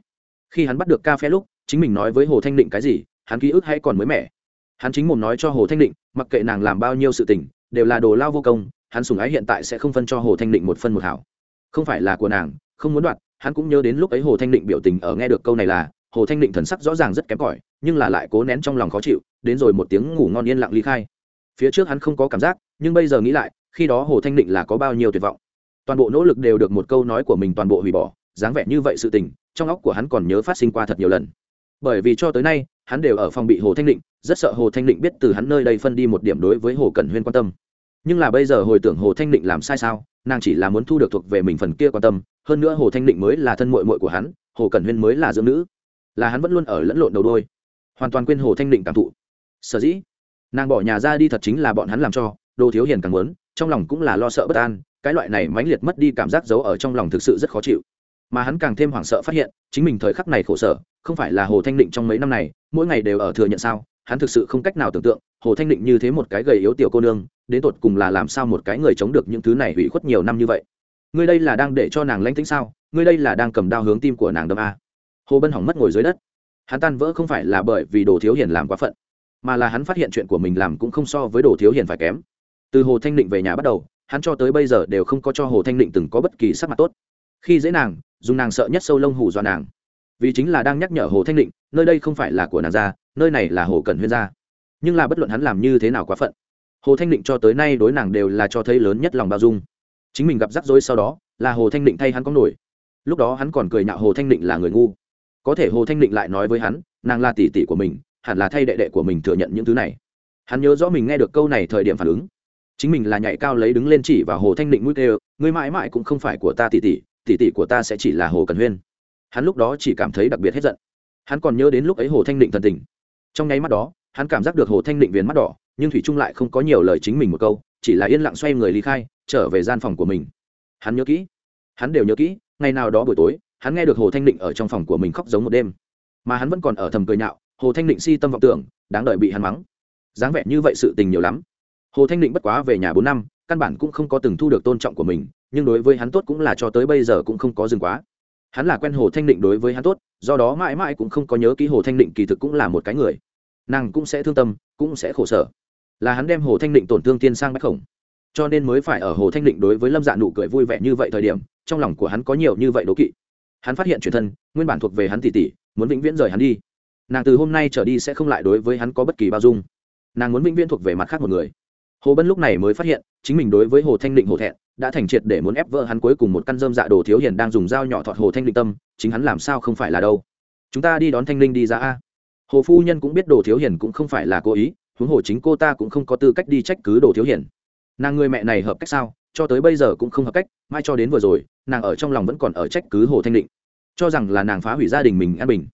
Khi hắn bắt được cà phê lúc chính mình nói với hồ thanh định cái gì, hắn ký ức hay còn mới mẻ. Hắn chính mồm nói cho hồ thanh định, mặc kệ nàng làm bao nhiêu sự tình, đều là đồ lao vô công, hắn sùng ái hiện tại sẽ không phân cho hồ thanh định một phân một hảo. Không phải là của nàng, không muốn đoạt, hắn cũng nhớ đến lúc ấy hồ thanh định biểu tình ở nghe được câu này là, hồ thanh định thần sắc rõ ràng rất kém cỏi, nhưng là lại cố nén trong lòng khó chịu, đến rồi một tiếng ngủ ngon yên lặng ly khai. Phía trước hắn không có cảm giác, nhưng bây giờ nghĩ lại, khi đó hồ thanh định là có bao nhiêu tuyệt vọng. Toàn bộ nỗ lực đều được một câu nói của mình toàn bộ hủy bỏ, dáng vẻ như vậy sự tình, trong óc của hắn còn nhớ phát sinh qua thật nhiều lần bởi vì cho tới nay, hắn đều ở phòng bị hồ thanh định, rất sợ hồ thanh định biết từ hắn nơi đây phân đi một điểm đối với hồ cẩn huyên quan tâm. Nhưng là bây giờ hồi tưởng hồ thanh định làm sai sao, nàng chỉ là muốn thu được thuộc về mình phần kia quan tâm, hơn nữa hồ thanh định mới là thân mội mội của hắn, hồ cẩn huyên mới là dưỡng nữ. Là hắn vẫn luôn ở lẫn lộn đầu đôi. Hoàn toàn quên hồ thanh định cảm thụ. Sở dĩ, nàng bỏ nhà ra đi thật chính là bọn hắn làm cho, đồ thiếu hiền càng muốn, trong lòng cũng là lo sợ bất an, cái loại này mãnh liệt mất đi cảm giác giấu ở trong lòng thực sự rất khó chịu mà hắn càng thêm hoảng sợ phát hiện, chính mình thời khắc này khổ sở, không phải là hồ thanh định trong mấy năm này, mỗi ngày đều ở thừa nhận sao, hắn thực sự không cách nào tưởng tượng, hồ thanh định như thế một cái gầy yếu tiểu cô nương, đến tột cùng là làm sao một cái người chống được những thứ này hủy khuất nhiều năm như vậy. Ngươi đây là đang để cho nàng lanh tính sao? Ngươi đây là đang cầm đao hướng tim của nàng đâm a? Hồ bân hỏng mất ngồi dưới đất. Hắn tan vỡ không phải là bởi vì đồ thiếu hiền làm quá phận, mà là hắn phát hiện chuyện của mình làm cũng không so với đồ thiếu hiền phải kém. Từ hồ thanh định về nhà bắt đầu, hắn cho tới bây giờ đều không có cho hồ thanh định từng có bất kỳ sắc mặt tốt. Khi dễ nàng dùng nàng sợ nhất sâu lông hù dọa nàng. Vì chính là đang nhắc nhở hồ thanh định, nơi đây không phải là của nàng gia, nơi này là hồ cần huyên gia. Nhưng là bất luận hắn làm như thế nào quá phận, hồ thanh định cho tới nay đối nàng đều là cho thấy lớn nhất lòng bao dung. Chính mình gặp rắc rối sau đó, là hồ thanh định thay hắn có nổi. Lúc đó hắn còn cười nhạo hồ thanh định là người ngu. Có thể hồ thanh định lại nói với hắn, nàng là tỷ tỷ của mình, hẳn là thay đệ đệ của mình thừa nhận những thứ này. Hắn nhớ rõ mình nghe được câu này thời điểm phản ứng. Chính mình là nhảy cao lấy đứng lên chỉ và hồ thanh định mũi kêu, ngươi mãi mãi cũng không phải của ta tỷ tỷ tỷ tỷ của ta sẽ chỉ là hồ cần huyên. Hắn lúc đó chỉ cảm thấy đặc biệt hết giận. Hắn còn nhớ đến lúc ấy hồ thanh định thần tình. Trong nháy mắt đó, hắn cảm giác được hồ thanh định viền mắt đỏ, nhưng thủy trung lại không có nhiều lời chính mình một câu, chỉ là yên lặng xoay người ly khai, trở về gian phòng của mình. Hắn nhớ kỹ. Hắn đều nhớ kỹ, ngày nào đó buổi tối, hắn nghe được hồ thanh định ở trong phòng của mình khóc giống một đêm. Mà hắn vẫn còn ở thầm cười nhạo, hồ thanh định si tâm vọng tưởng, đáng đợi bị hắn mắng. Dáng vẻ như vậy sự tình nhiều lắm. Hồ thanh định bất quá về nhà bốn năm, căn bản cũng không có từng thu được tôn trọng của mình nhưng đối với hắn tốt cũng là cho tới bây giờ cũng không có dừng quá. Hắn là quen hồ thanh định đối với hắn tốt, do đó mãi mãi cũng không có nhớ ký hồ thanh định kỳ thực cũng là một cái người. Nàng cũng sẽ thương tâm, cũng sẽ khổ sở. Là hắn đem hồ thanh định tổn thương tiên sang bách khổng. Cho nên mới phải ở hồ thanh định đối với lâm dạ nụ cười vui vẻ như vậy thời điểm, trong lòng của hắn có nhiều như vậy đố kỵ. Hắn phát hiện chuyển thân, nguyên bản thuộc về hắn tỷ tỷ muốn vĩnh viễn rời hắn đi. Nàng từ hôm nay trở đi sẽ không lại đối với hắn có bất kỳ bao dung. Nàng muốn vĩnh viễn thuộc về mặt khác một người. Hồ bân lúc này mới phát hiện chính mình đối với hồ thanh định hổ thẹn, đã thành triệt để muốn ép vỡ hắn cuối cùng một căn dơm dạ đồ thiếu hiền đang dùng dao nhỏ thọt hồ thanh định tâm, chính hắn làm sao không phải là đâu? Chúng ta đi đón thanh linh đi ra a. Hồ phu nhân cũng biết đồ thiếu hiền cũng không phải là cố ý, huống hồ chính cô ta cũng không có tư cách đi trách cứ đồ thiếu hiền. Nàng người mẹ này hợp cách sao? Cho tới bây giờ cũng không hợp cách, mai cho đến vừa rồi, nàng ở trong lòng vẫn còn ở trách cứ hồ thanh định. Cho rằng là nàng phá hủy gia đình mình an bình.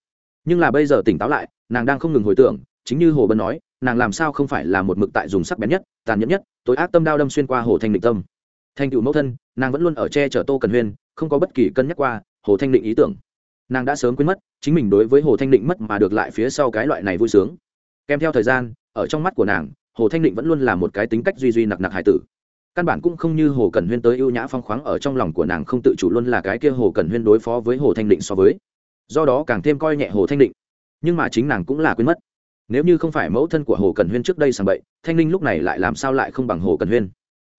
Nhưng là bây giờ tỉnh táo lại, nàng đang không ngừng hồi tưởng, chính như hồ bân nói nàng làm sao không phải là một mực tại dùng sắc bén nhất, tàn nhẫn nhất, tối ác tâm đao đâm xuyên qua hồ thanh định tâm. Thành cựu mẫu thân, nàng vẫn luôn ở che chở tô cần huyên, không có bất kỳ cân nhắc qua hồ thanh định ý tưởng. Nàng đã sớm quên mất, chính mình đối với hồ thanh định mất mà được lại phía sau cái loại này vui sướng. Kèm theo thời gian, ở trong mắt của nàng, hồ thanh định vẫn luôn là một cái tính cách duy duy nặc nặc hải tử. Căn bản cũng không như hồ cần huyên tới ưu nhã phong khoáng ở trong lòng của nàng không tự chủ luôn là cái kia hồ cần huyên đối phó với hồ thanh định so với. Do đó càng thêm coi nhẹ hồ thanh định. Nhưng mà chính nàng cũng là quên mất nếu như không phải mẫu thân của hồ cần huyên trước đây sàng bậy, thanh ninh lúc này lại làm sao lại không bằng hồ cần huyên?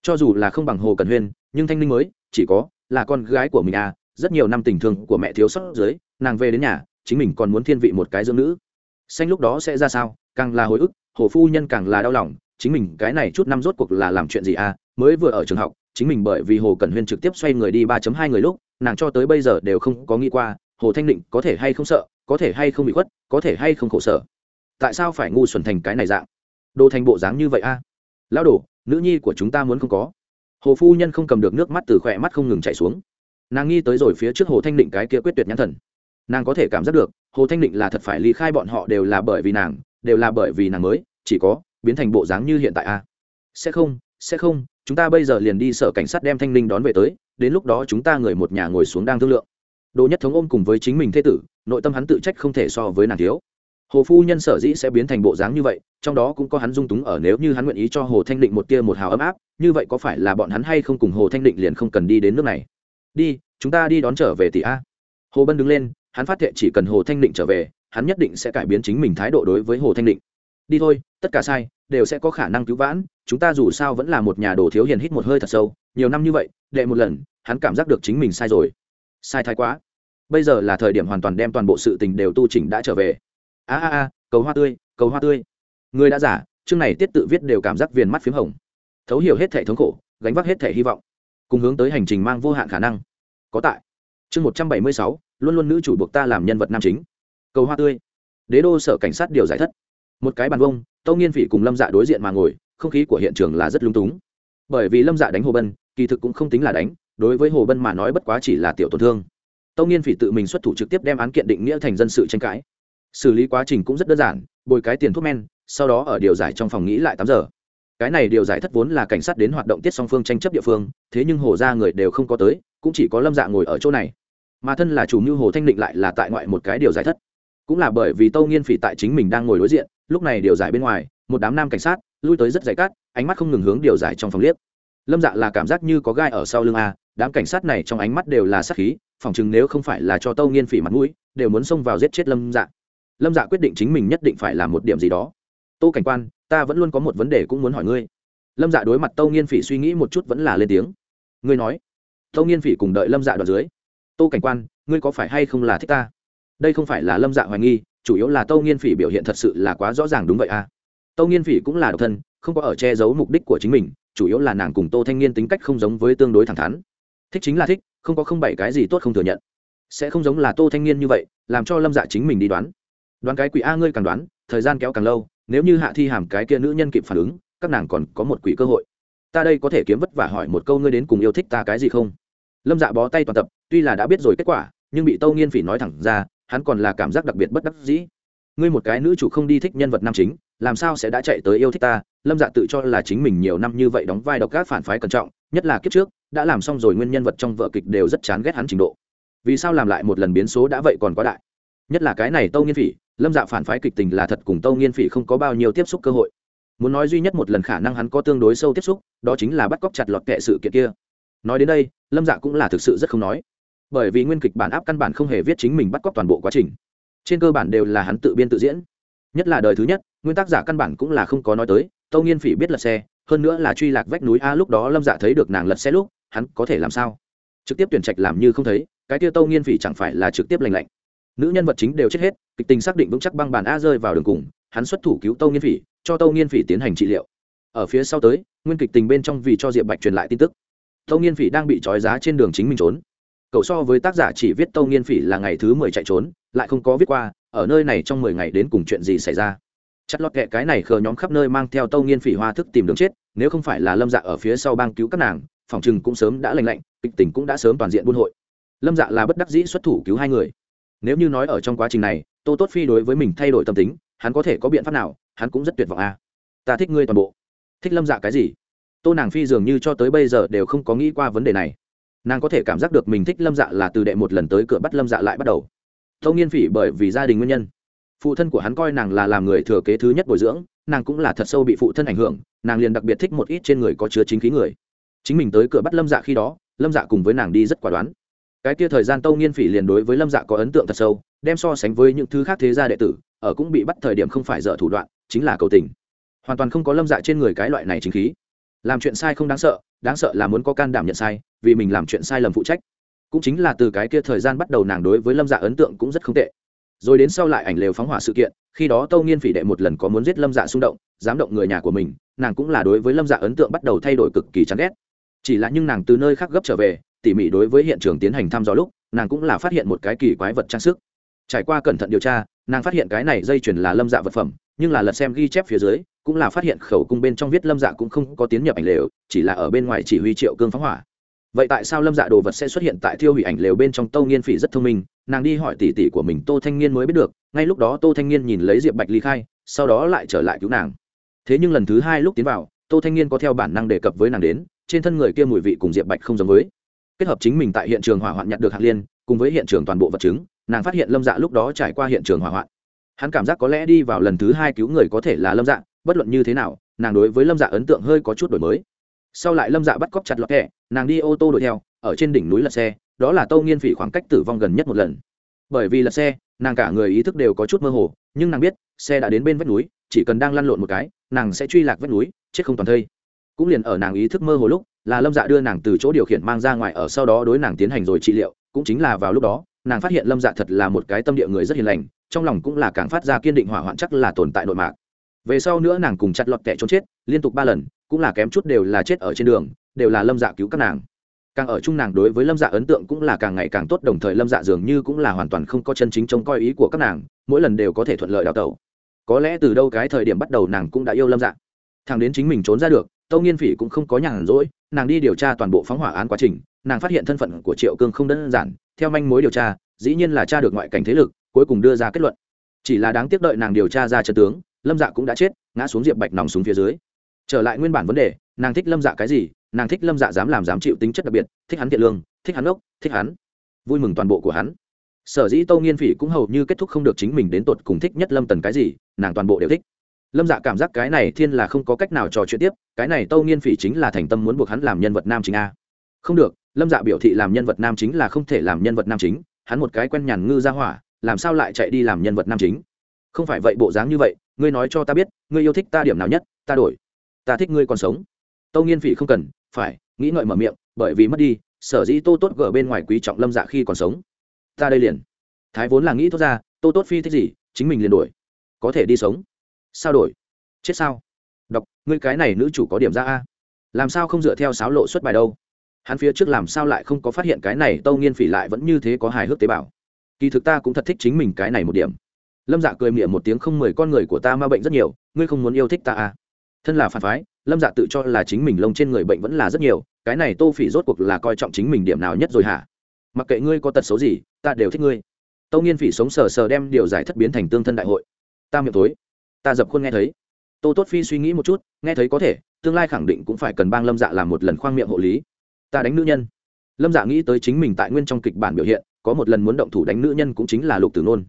Cho dù là không bằng hồ cần huyên, nhưng thanh ninh mới, chỉ có là con gái của mình à. Rất nhiều năm tình thương của mẹ thiếu sót dưới, nàng về đến nhà, chính mình còn muốn thiên vị một cái dưỡng nữ. Xanh lúc đó sẽ ra sao? Càng là hồi ức, hồ phu nhân càng là đau lòng, chính mình cái này chút năm rốt cuộc là làm chuyện gì à? Mới vừa ở trường học, chính mình bởi vì hồ cần huyên trực tiếp xoay người đi ba hai người lúc, nàng cho tới bây giờ đều không có nghĩ qua, hồ thanh định có thể hay không sợ, có thể hay không bị khuất, có thể hay không khổ sở tại sao phải ngu xuẩn thành cái này dạng? Đồ thành bộ dáng như vậy a? À? lão đồ, nữ nhi của chúng ta muốn không có. Hồ phu nhân không cầm được nước mắt từ khỏe mắt không ngừng chảy xuống. Nàng nghi tới rồi phía trước hồ thanh định cái kia quyết tuyệt nhãn thần. Nàng có thể cảm giác được, hồ thanh định là thật phải ly khai bọn họ đều là bởi vì nàng, đều là bởi vì nàng mới, chỉ có, biến thành bộ dáng như hiện tại a. Sẽ không sẽ không, chúng ta bây giờ liền đi sở cảnh sát đem thanh ninh đón về tới, đến lúc đó chúng ta người một nhà ngồi xuống đang thương lượng. Đồ nhất thống ôm cùng với chính mình thế tử, nội tâm hắn tự trách không thể so với nàng thiếu hồ phu nhân sở dĩ sẽ biến thành bộ dáng như vậy, trong đó cũng có hắn dung túng ở nếu như hắn nguyện ý cho hồ thanh định một tia một hào ấm áp, như vậy có phải là bọn hắn hay không cùng hồ thanh định liền không cần đi đến nước này? Đi, chúng ta đi đón trở về tỷ a. Hồ bân đứng lên, hắn phát hiện chỉ cần hồ thanh định trở về, hắn nhất định sẽ cải biến chính mình thái độ đối với hồ thanh định. Đi thôi, tất cả sai, đều sẽ có khả năng cứu vãn, chúng ta dù sao vẫn là một nhà đồ thiếu hiền hít một hơi thật sâu, nhiều năm như vậy, đệ một lần, hắn cảm giác được chính mình sai rồi. Sai thái quá. Bây giờ là thời điểm hoàn toàn đem toàn bộ sự tình đều tu chỉnh đã trở về a a a, cầu hoa tươi, cầu hoa tươi. Người đã giả, chương này tiết tự viết đều cảm giác viền mắt p h í m hồng. Thấu hiểu hết thể thống khổ, gánh vác hết thể hy vọng. Cùng hướng tới hành trình mang vô hạn khả năng. Có tại. Chương một trăm bảy mươi sáu, luôn luôn nữ chủ buộc ta làm nhân vật nam chính. Cầu hoa tươi. Đế đô sở cảnh sát điều giải thất. Một cái bàn bông tâu nghiên phỉ cùng lâm dạ đối diện mà ngồi, không khí của hiện trường là rất lung túng. Bởi vì lâm dạ đánh hồ bân, kỳ thực cũng không tính là đánh, đối với hồ bân mà nói bất quá chỉ là tiểu tổn thương. Tâu nghiên phỉ tự mình xuất thủ trực tiếp đem án kiện định nghĩa thành dân sự tranh cãi xử lý quá trình cũng rất đơn giản, bồi cái tiền thuốc men, sau đó ở điều giải trong phòng nghĩ lại tám giờ. Cái này điều giải thất vốn là cảnh sát đến hoạt động tiết song phương tranh chấp địa phương, thế nhưng hồ ra người đều không có tới, cũng chỉ có lâm dạ ngồi ở chỗ này. Mà thân là chủ mưu hồ thanh định lại là tại ngoại một cái điều giải thất. Cũng là bởi vì tâu nghiên phỉ tại chính mình đang ngồi đối diện, lúc này điều giải bên ngoài, một đám nam cảnh sát, lui tới rất dày cát, ánh mắt không ngừng hướng điều giải trong phòng liếc. Lâm dạ là cảm giác như có gai ở sau lưng a, đám cảnh sát này trong ánh mắt đều là sát khí, phòng chừng nếu không phải là cho tâu nghiên phỉ mặt mũi, đều muốn xông vào giết chết lâm dạ lâm dạ quyết định chính mình nhất định phải làm một điểm gì đó. Tô cảnh quan, ta vẫn luôn có một vấn đề cũng muốn hỏi ngươi. Lâm dạ đối mặt tâu nghiên phỉ suy nghĩ một chút vẫn là lên tiếng. Ngươi nói. Tâu nghiên phỉ cùng đợi lâm dạ đoạt dưới. Tô cảnh quan, ngươi có phải hay không là thích ta? Đây không phải là lâm dạ hoài nghi, chủ yếu là tâu nghiên phỉ biểu hiện thật sự là quá rõ ràng đúng vậy à. Tâu nghiên phỉ cũng là độc thân, không có ở che giấu mục đích của chính mình, chủ yếu là nàng cùng tô thanh niên tính cách không giống với tương đối thẳng thắn. Thích chính là thích, không có không bảy cái gì tốt không thừa nhận. Sẽ không giống là tô thanh niên như vậy, làm cho lâm dạ chính mình đi đoán đoán cái quỷ a ngươi càng đoán, thời gian kéo càng lâu, nếu như hạ thi hàm cái kia nữ nhân kịp phản ứng, các nàng còn có một quỷ cơ hội. Ta đây có thể kiếm vất vả hỏi một câu ngươi đến cùng yêu thích ta cái gì không? Lâm dạ bó tay toàn tập, tuy là đã biết rồi kết quả, nhưng bị tâu nghiên phỉ nói thẳng ra, hắn còn là cảm giác đặc biệt bất đắc dĩ. Ngươi một cái nữ chủ không đi thích nhân vật nam chính, làm sao sẽ đã chạy tới yêu thích ta? Lâm dạ tự cho là chính mình nhiều năm như vậy đóng vai độc các phản phái cẩn trọng, nhất là kiếp trước, đã làm xong rồi nguyên nhân vật trong vợ kịch đều rất chán ghét hắn trình độ. Vì sao làm lại một lần biến số đã vậy còn quá đại? Nhất là cái này tâu nghiên phỉ, lâm dạ phản phái kịch tình là thật cùng tâu nghiên phỉ không có bao nhiêu tiếp xúc cơ hội. Muốn nói duy nhất một lần khả năng hắn có tương đối sâu tiếp xúc, đó chính là bắt cóc chặt lọt kệ sự kiện kia. Nói đến đây, lâm dạ cũng là thực sự rất không nói. Bởi vì nguyên kịch bản áp căn bản không hề viết chính mình bắt cóc toàn bộ quá trình. Trên cơ bản đều là hắn tự biên tự diễn. Nhất là đời thứ nhất, nguyên tác giả căn bản cũng là không có nói tới, tâu nghiên phỉ biết lật xe, hơn nữa là truy lạc vách núi a lúc đó lâm dạ thấy được nàng lật xe lúc, hắn có thể làm sao? Trực tiếp tuyển trạch làm như không thấy, cái kia tâu nghiên phỉ chẳng phải là trực tiếp lành lạnh nữ nhân vật chính đều chết hết, kịch tình xác định vững chắc băng bàn a rơi vào đường cùng, hắn xuất thủ cứu tâu nghiên phỉ, cho tâu nghiên phỉ tiến hành trị liệu. Ở phía sau tới, nguyên kịch tình bên trong vì cho diệp bạch truyền lại tin tức. Tâu nghiên phỉ đang bị trói giá trên đường chính mình trốn. Cậu so với tác giả chỉ viết tâu nghiên phỉ là ngày thứ mười chạy trốn, lại không có viết qua, ở nơi này trong mười ngày đến cùng chuyện gì xảy ra. Chặt lọt kệ cái này khờ nhóm khắp nơi mang theo tâu nghiên phỉ hoa thức tìm đường chết, nếu không phải là lâm dạ ở phía sau bang cứu các nàng, phòng chừng cũng sớm đã lành lạnh, kịch tình cũng đã sớm toàn diện buôn hội. Lâm dạ là bất đắc dĩ xuất thủ cứu hai người nếu như nói ở trong quá trình này, tô tốt phi đối với mình thay đổi tâm tính, hắn có thể có biện pháp nào? Hắn cũng rất tuyệt vọng a à. ta thích ngươi toàn bộ. Thích lâm dạ cái gì? Tô nàng phi dường như cho tới bây giờ đều không có nghĩ qua vấn đề này. Nàng có thể cảm giác được mình thích lâm dạ là từ đệ một lần tới cửa bắt lâm dạ lại bắt đầu. Tâu nghiên phỉ bởi vì gia đình nguyên nhân. Phụ thân của hắn coi nàng là làm người thừa kế thứ nhất bồi dưỡng, nàng cũng là thật sâu bị phụ thân ảnh hưởng, nàng liền đặc biệt thích một ít trên người có chứa chính khí người. Chính mình tới cửa bắt lâm dạ khi đó, lâm dạ cùng với nàng đi rất quả đoán cái kia thời gian tâu nghiên phỉ liền đối với lâm dạ có ấn tượng thật sâu, đem so sánh với những thứ khác thế gia đệ tử, ở cũng bị bắt thời điểm không phải dở thủ đoạn, chính là cầu tình. Hoàn toàn không có lâm dạ trên người cái loại này chính khí. Làm chuyện sai không đáng sợ đáng sợ là muốn có can đảm nhận sai, vì mình làm chuyện sai lầm phụ trách. Cũng chính là từ cái kia thời gian bắt đầu nàng đối với lâm dạ ấn tượng cũng rất không tệ. Rồi đến sau lại ảnh lều phóng hỏa sự kiện, khi đó tâu nghiên phỉ đệ một lần có muốn giết lâm dạ xung động dám động người nhà của mình, nàng cũng là đối với lâm dạ ấn tượng bắt đầu thay đổi cực kỳ chán ghét. Chỉ là nhưng nàng từ nơi khác gấp trở về tỉ mỉ đối với hiện trường tiến hành thăm dò lúc, nàng cũng là phát hiện một cái kỳ quái vật trang sức. Trải qua cẩn thận điều tra, nàng phát hiện cái này dây chuyền là lâm dạ vật phẩm, nhưng là lật xem ghi chép phía dưới, cũng là phát hiện khẩu cung bên trong viết lâm dạ cũng không có tiến nhập ảnh lều, chỉ là ở bên ngoài chỉ huy triệu cương phóng hỏa. Vậy tại sao lâm dạ đồ vật sẽ xuất hiện tại thiêu hủy ảnh lều bên trong tâu nghiên phỉ rất thông minh, nàng đi hỏi tỷ tỷ của mình tô thanh niên mới biết được, ngay lúc đó tô thanh niên nhìn lấy diệp bạch ly khai, sau đó lại trở lại cứu nàng. Thế nhưng lần thứ hai lúc tiến vào, tô thanh niên có theo bản năng đề cập với nàng đến, trên thân người kia mùi vị cùng diệp bạch không giống với kết hợp chính mình tại hiện trường hỏa hoạn nhặt được hạt liên, cùng với hiện trường toàn bộ vật chứng, nàng phát hiện lâm dạ lúc đó trải qua hiện trường hỏa hoạn. Hắn cảm giác có lẽ đi vào lần thứ hai cứu người có thể là lâm dạ bất luận như thế nào, nàng đối với lâm dạ ấn tượng hơi có chút đổi mới. Sau lại lâm dạ bắt cóc chặt lọt thẻ nàng đi ô tô đuổi theo, ở trên đỉnh núi lật xe, đó là tâu nghiên phỉ khoảng cách tử vong gần nhất một lần. Bởi vì lật xe, nàng cả người ý thức đều có chút mơ hồ, nhưng nàng biết, xe đã đến bên vách núi, chỉ cần đang lăn lộn một cái, nàng sẽ truy lạc vách núi, chết không toàn thây. Cũng liền ở nàng ý thức mơ hồ lúc là lâm dạ đưa nàng từ chỗ điều khiển mang ra ngoài ở sau đó đối nàng tiến hành rồi trị liệu, cũng chính là vào lúc đó, nàng phát hiện lâm dạ thật là một cái tâm địa người rất hiền lành, trong lòng cũng là càng phát ra kiên định hỏa hoạn chắc là tồn tại nội mạc. Về sau nữa nàng cùng chặt lọt kẻ trốn chết, liên tục ba lần, cũng là kém chút đều là chết ở trên đường, đều là lâm dạ cứu các nàng. Càng ở chung nàng đối với lâm dạ ấn tượng cũng là càng ngày càng tốt, đồng thời lâm dạ dường như cũng là hoàn toàn không có chân chính trông coi ý của các nàng, mỗi lần đều có thể thuận lợi đào tẩu. Có lẽ từ đâu cái thời điểm bắt đầu nàng cũng đã yêu lâm dạ. Thằng đến chính mình trốn ra được tâu nghiên phỉ cũng không có nhàn rỗi, nàng đi điều tra toàn bộ phóng hỏa án quá trình, nàng phát hiện thân phận của triệu cương không đơn giản, theo manh mối điều tra, dĩ nhiên là tra được ngoại cảnh thế lực, cuối cùng đưa ra kết luận. Chỉ là đáng tiếc đợi nàng điều tra ra trận tướng, lâm dạ cũng đã chết, ngã xuống diệp bạch nòng xuống phía dưới. Trở lại nguyên bản vấn đề, nàng thích lâm dạ cái gì, nàng thích lâm dạ dám làm dám chịu tính chất đặc biệt, thích hắn thiện lương, thích hắn ốc, thích hắn. Vui mừng toàn bộ của hắn. Sở dĩ tâu nghiên phỉ cũng hầu như kết thúc không được chính mình đến tột cùng thích nhất lâm tần cái gì, nàng toàn bộ đều thích lâm dạ cảm giác cái này thiên là không có cách nào trò chuyện tiếp, cái này tâu nghiên phỉ chính là thành tâm muốn buộc hắn làm nhân vật nam chính a. Không được, lâm dạ biểu thị làm nhân vật nam chính là không thể làm nhân vật nam chính, hắn một cái quen nhàn ngư ra hỏa, làm sao lại chạy đi làm nhân vật nam chính? Không phải vậy bộ dáng như vậy, ngươi nói cho ta biết, ngươi yêu thích ta điểm nào nhất, ta đổi. Ta thích ngươi còn sống. Tâu nghiên phỉ không cần, phải, nghĩ ngợi mở miệng, bởi vì mất đi, sở dĩ tô tốt gở bên ngoài quý trọng lâm dạ khi còn sống. Ta đây liền. Thái vốn là nghĩ thốt ra, tô tốt phi thích gì, chính mình liền đổi. Có thể đi sống sao đổi? Chết sao? Đọc ngươi cái này nữ chủ có điểm ra a. Làm sao không dựa theo sáo lộ xuất bài đâu? Hắn phía trước làm sao lại không có phát hiện cái này tâu nghiên phỉ lại vẫn như thế có hài hước tế bào? Kỳ thực ta cũng thật thích chính mình cái này một điểm. Lâm dạ cười miệng một tiếng không mười con người của ta ma bệnh rất nhiều, ngươi không muốn yêu thích ta à? Thân là phản phái, lâm dạ tự cho là chính mình lông trên người bệnh vẫn là rất nhiều, cái này tô phỉ rốt cuộc là coi trọng chính mình điểm nào nhất rồi hả? Mặc kệ ngươi có tật xấu gì, ta đều thích ngươi. Tâu nghiên phỉ sống sờ sờ đem điều giải thất biến thành tương thân đại hội. Ta miệng tối ta dập khuôn nghe thấy. Tô tốt phi suy nghĩ một chút, nghe thấy có thể, tương lai khẳng định cũng phải cần bang lâm dạ làm một lần khoang miệng hộ lý. Ta đánh nữ nhân. Lâm dạ nghĩ tới chính mình tại nguyên trong kịch bản biểu hiện, có một lần muốn động thủ đánh nữ nhân cũng chính là lục tử nôn.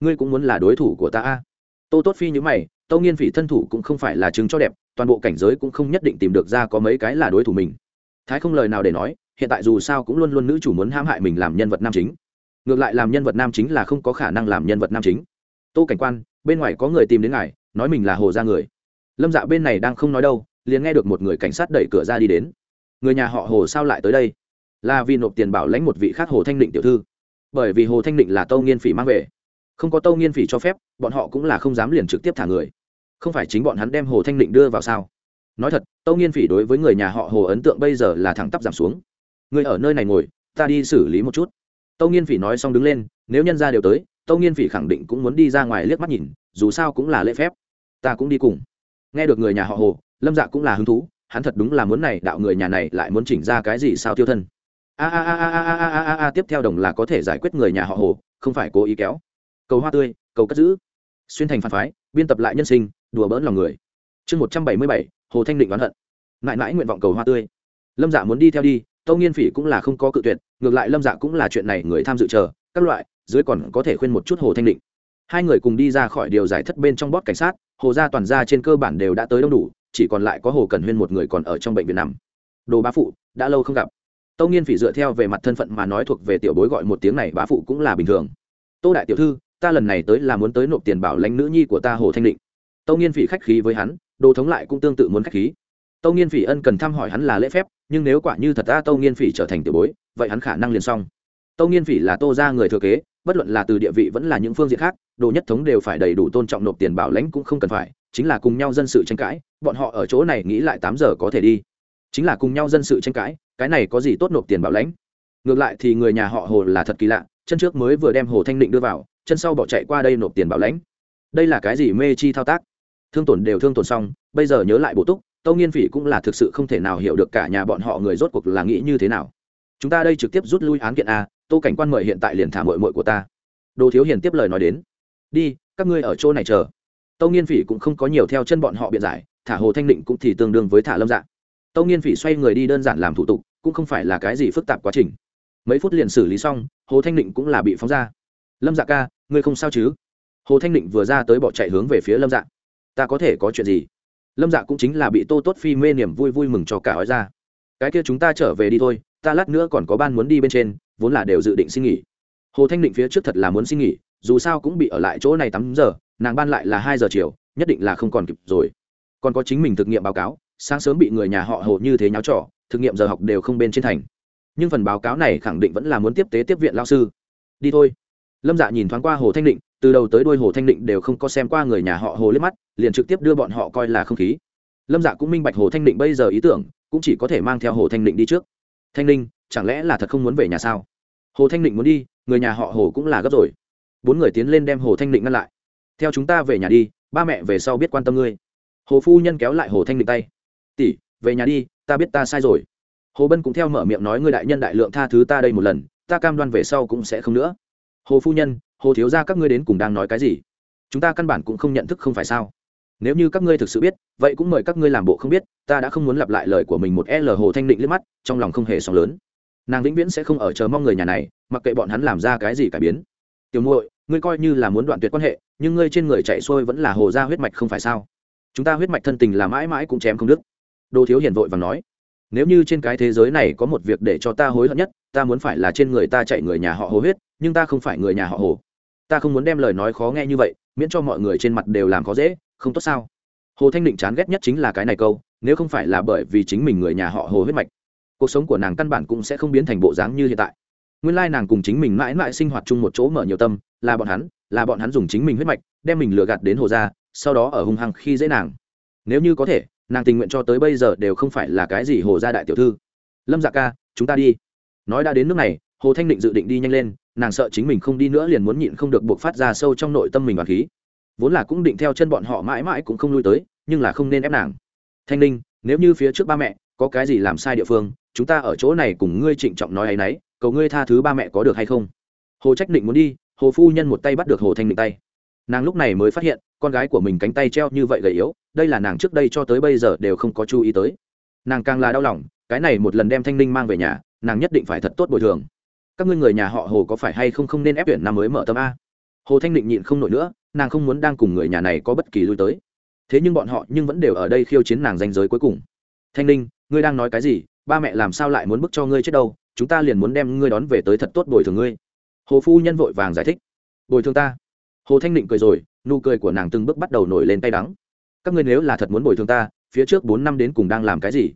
Ngươi cũng muốn là đối thủ của ta a? Tô tốt phi nhữ mày tâu nghiên phỉ thân thủ cũng không phải là chứng cho đẹp, toàn bộ cảnh giới cũng không nhất định tìm được ra có mấy cái là đối thủ mình. Thái không lời nào để nói, hiện tại dù sao cũng luôn luôn nữ chủ muốn hãm hại mình làm nhân vật nam chính. Ngược lại làm nhân vật nam chính là không có khả năng làm nhân vật nam chính. Tô cảnh quan bên ngoài có người tìm đến ngài, nói mình là hồ ra người. Lâm dạ bên này đang không nói đâu, liền nghe được một người cảnh sát đẩy cửa ra đi đến. Người nhà họ hồ sao lại tới đây? Là vì nộp tiền bảo lãnh một vị khác hồ thanh định tiểu thư. Bởi vì hồ thanh định là tâu nghiên phỉ mang về. Không có tâu nghiên phỉ cho phép, bọn họ cũng là không dám liền trực tiếp thả người. Không phải chính bọn hắn đem hồ thanh định đưa vào sao? Nói thật, tâu nghiên phỉ đối với người nhà họ hồ ấn tượng bây giờ là thẳng tắp giảm xuống. Người ở nơi này ngồi, ta đi xử lý một chút. Tâu nghiên phỉ nói xong đứng lên, nếu nhân ra đều tới tâu nghiên phỉ khẳng định cũng muốn đi ra ngoài liếc mắt nhìn, dù sao cũng là lễ phép. Ta cũng đi cùng. Nghe được người nhà họ hồ, lâm dạ cũng là hứng thú, hắn thật đúng là muốn này, đạo người nhà này lại muốn chỉnh ra cái gì sao tiêu thân. A a a a a a a a a, tiếp theo đồng là có thể giải quyết người nhà họ hồ, không phải cố ý kéo. Cầu hoa tươi, cầu cất giữ. Xuyên thành phản phái, biên tập lại nhân sinh, đùa bỡn lòng người. Chương một trăm bảy mươi bảy, hồ thanh định oán hận. Mãi mãi nguyện vọng cầu hoa tươi. Lâm dạ muốn đi theo đi, tâu nghiên phỉ cũng là không có cự tuyệt, ngược lại lâm dạ cũng là chuyện này người tham dự chờ, các loại dưới còn có thể khuyên một chút hồ thanh định. Hai người cùng đi ra khỏi điều giải thất bên trong bót cảnh sát, hồ gia toàn gia trên cơ bản đều đã tới đông đủ, chỉ còn lại có hồ cần huyên một người còn ở trong bệnh viện nằm. Đồ bá phụ, đã lâu không gặp. Tâu nghiên phỉ dựa theo về mặt thân phận mà nói thuộc về tiểu bối gọi một tiếng này bá phụ cũng là bình thường. Tô đại tiểu thư, ta lần này tới là muốn tới nộp tiền bảo lãnh nữ nhi của ta hồ thanh định. Tâu nghiên phỉ khách khí với hắn, đồ thống lại cũng tương tự muốn khách khí. Tâu nghiên phỉ ân cần thăm hỏi hắn là lễ phép, nhưng nếu quả như thật ta tâu nghiên phỉ trở thành tiểu bối, vậy hắn khả năng liền xong. Tâu nghiên phỉ là tô ra người thừa kế bất luận là từ địa vị vẫn là những phương diện khác, đồ nhất thống đều phải đầy đủ tôn trọng nộp tiền bảo lãnh cũng không cần phải, chính là cùng nhau dân sự tranh cãi, bọn họ ở chỗ này nghĩ lại tám giờ có thể đi. Chính là cùng nhau dân sự tranh cãi, cái này có gì tốt nộp tiền bảo lãnh? Ngược lại thì người nhà họ hồ là thật kỳ lạ, chân trước mới vừa đem hồ thanh định đưa vào, chân sau bỏ chạy qua đây nộp tiền bảo lãnh. Đây là cái gì mê chi thao tác? Thương tổn đều thương tổn xong, bây giờ nhớ lại bổ túc, tâu nghiên phỉ cũng là thực sự không thể nào hiểu được cả nhà bọn họ người rốt cuộc là nghĩ như thế nào chúng ta đây trực tiếp rút lui án kiện a, tô cảnh quan mời hiện tại liền thả mội mội của ta. Đồ thiếu hiền tiếp lời nói đến. Đi, các ngươi ở chỗ này chờ. Tâu nghiên phỉ cũng không có nhiều theo chân bọn họ biện giải, thả hồ thanh định cũng thì tương đương với thả lâm dạ. Tâu nghiên phỉ xoay người đi đơn giản làm thủ tục, cũng không phải là cái gì phức tạp quá trình. Mấy phút liền xử lý xong, hồ thanh định cũng là bị phóng ra. Lâm dạ ca, ngươi không sao chứ? Hồ thanh định vừa ra tới bỏ chạy hướng về phía lâm dạ. Ta có thể có chuyện gì? Lâm dạ cũng chính là bị tô tốt phi mê niềm vui vui mừng cho cả ói ra. Cái kia chúng ta trở về đi thôi ta lát nữa còn có ban muốn đi bên trên, vốn là đều dự định xin nghỉ. Hồ thanh định phía trước thật là muốn xin nghỉ, dù sao cũng bị ở lại chỗ này tám giờ, nàng ban lại là hai giờ chiều, nhất định là không còn kịp rồi. Còn có chính mình thực nghiệm báo cáo, sáng sớm bị người nhà họ hồ như thế nháo trỏ thực nghiệm giờ học đều không bên trên thành. Nhưng phần báo cáo này khẳng định vẫn là muốn tiếp tế tiếp viện lao sư. Đi thôi. Lâm dạ nhìn thoáng qua hồ thanh định, từ đầu tới đuôi hồ thanh định đều không có xem qua người nhà họ hồ liếc mắt, liền trực tiếp đưa bọn họ coi là không khí. Lâm dạ cũng minh bạch hồ thanh định bây giờ ý tưởng, cũng chỉ có thể mang theo hồ thanh định đi trước thanh ninh, chẳng lẽ là thật không muốn về nhà sao? Hồ thanh định muốn đi, người nhà họ hồ cũng là gấp rồi. Bốn người tiến lên đem hồ thanh định ngăn lại. Theo chúng ta về nhà đi, ba mẹ về sau biết quan tâm ngươi. Hồ phu nhân kéo lại hồ thanh định tay. Tỷ, về nhà đi, ta biết ta sai rồi. Hồ bân cũng theo mở miệng nói ngươi đại nhân đại lượng tha thứ ta đây một lần, ta cam đoan về sau cũng sẽ không nữa. Hồ phu nhân, hồ thiếu ra các ngươi đến cùng đang nói cái gì? Chúng ta căn bản cũng không nhận thức không phải sao? Nếu như các ngươi thực sự biết, vậy cũng mời các ngươi làm bộ không biết, ta đã không muốn lặp lại lời của mình một l hồ thanh định liếc mắt, trong lòng không hề sóng lớn. Nàng vĩnh viễn sẽ không ở chờ mong người nhà này, mặc kệ bọn hắn làm ra cái gì cải biến. Tiểu muội, ngươi coi như là muốn đoạn tuyệt quan hệ, nhưng ngươi trên người chạy xuôi vẫn là hồ ra huyết mạch không phải sao? Chúng ta huyết mạch thân tình là mãi mãi cũng chém không đứt. Đô thiếu hiền vội và nói, nếu như trên cái thế giới này có một việc để cho ta hối hận nhất, ta muốn phải là trên người ta chạy người nhà họ hồ huyết, nhưng ta không phải người nhà họ hồ. Ta không muốn đem lời nói khó nghe như vậy, miễn cho mọi người trên mặt đều làm khó dễ không tốt sao? Hồ thanh định chán ghét nhất chính là cái này câu, nếu không phải là bởi vì chính mình người nhà họ hồ huyết mạch, cuộc sống của nàng căn bản cũng sẽ không biến thành bộ dáng như hiện tại. Nguyên lai nàng cùng chính mình mãi mãi sinh hoạt chung một chỗ mở nhiều tâm, là bọn hắn, là bọn hắn dùng chính mình huyết mạch, đem mình lừa gạt đến hồ ra sau đó ở hung hăng khi dễ nàng. Nếu như có thể, nàng tình nguyện cho tới bây giờ đều không phải là cái gì hồ gia đại tiểu thư. Lâm dạ ca, chúng ta đi. Nói đã đến nước này, hồ thanh định dự định đi nhanh lên, nàng sợ chính mình không đi nữa liền muốn nhịn không được buộc phát ra sâu trong nội tâm mình và khí vốn là cũng định theo chân bọn họ mãi mãi cũng không lui tới, nhưng là không nên ép nàng. Thanh ninh, nếu như phía trước ba mẹ có cái gì làm sai địa phương, chúng ta ở chỗ này cùng ngươi trịnh trọng nói ấ y n ấ y cầu ngươi tha thứ ba mẹ có được hay không? Hồ trách định muốn đi, hồ phu nhân một tay bắt được hồ thanh định tay. Nàng lúc này mới phát hiện, con gái của mình cánh tay treo như vậy gầy yếu, đây là nàng trước đây cho tới bây giờ đều không có chú ý tới. Nàng càng là đau lòng, cái này một lần đem thanh ninh mang về nhà, nàng nhất định phải thật tốt bồi thường. Các ngươi người nhà họ hồ có phải hay không không nên ép tuyển năm mới mở tâm a? Hồ thanh định nhịn không nổi nữa nàng không muốn đang cùng người nhà này có bất kỳ lui tới. Thế nhưng bọn họ nhưng vẫn đều ở đây khiêu chiến nàng danh giới cuối cùng. Thanh ninh, ngươi đang nói cái gì? Ba mẹ làm sao lại muốn bức cho ngươi chết đâu? Chúng ta liền muốn đem ngươi đón về tới thật tốt bồi thường ngươi. Hồ phu nhân vội vàng giải thích. Bồi thường ta. Hồ thanh định cười rồi, nụ cười của nàng từng bước bắt đầu nổi lên tay đắng. Các ngươi nếu là thật muốn bồi thường ta, phía trước bốn năm đến cùng đang làm cái gì?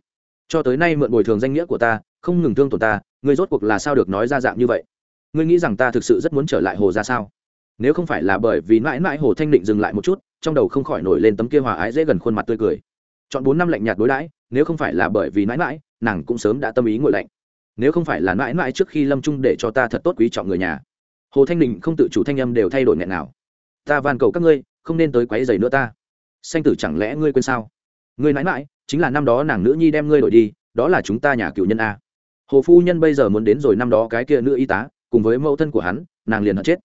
Cho tới nay mượn bồi thường danh nghĩa của ta, không ngừng thương tổn ta, ngươi rốt cuộc là sao được nói ra dạng như vậy? Ngươi nghĩ rằng ta thực sự rất muốn trở lại hồ ra sao? Nếu không phải là bởi vì mãi mãi hồ thanh định dừng lại một chút, trong đầu không khỏi nổi lên tấm kia hòa ái dễ gần khuôn mặt tươi cười. Chọn bốn năm lạnh nhạt đối đãi, nếu không phải là bởi vì mãi mãi, nàng cũng sớm đã tâm ý ngội lạnh. Nếu không phải là mãi mãi trước khi lâm trung để cho ta thật tốt quý trọng người nhà. Hồ thanh định không tự chủ thanh âm đều thay đổi nghẹn nào. Ta van cầu các ngươi, không nên tới quấy giày nữa ta. Sanh tử chẳng lẽ ngươi quên sao? Ngươi mãi mãi, chính là năm đó nàng nữ nhi đem ngươi đổi đi, đó là chúng ta nhà cựu nhân a. Hồ phu nhân bây giờ muốn đến rồi năm đó cái kia nữ y tá, cùng với mẫu thân của hắn, nàng liền hận chết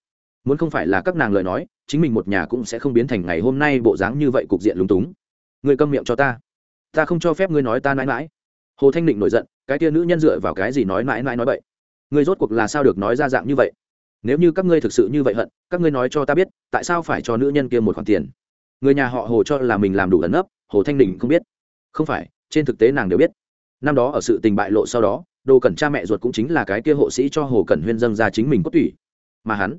muốn không phải là các nàng lời nói, chính mình một nhà cũng sẽ không biến thành ngày hôm nay bộ dáng như vậy cục diện lúng túng. Người câm miệng cho ta. Ta không cho phép ngươi nói ta mãi mãi. Hồ thanh định nổi giận, cái kia nữ nhân dựa vào cái gì nói mãi mãi nói vậy ngươi rốt cuộc là sao được nói ra dạng như vậy? Nếu như các ngươi thực sự như vậy hận, các ngươi nói cho ta biết, tại sao phải cho nữ nhân kia một khoản tiền? Người nhà họ hồ cho là mình làm đủ ẩn ấp hồ thanh đình không biết. Không phải, trên thực tế nàng đều biết. Năm đó ở sự tình bại lộ sau đó, đồ cẩn cha mẹ ruột cũng chính là cái kia hộ sĩ cho hồ cẩn huyên dâng ra chính mình cốt tủy. Mà hắn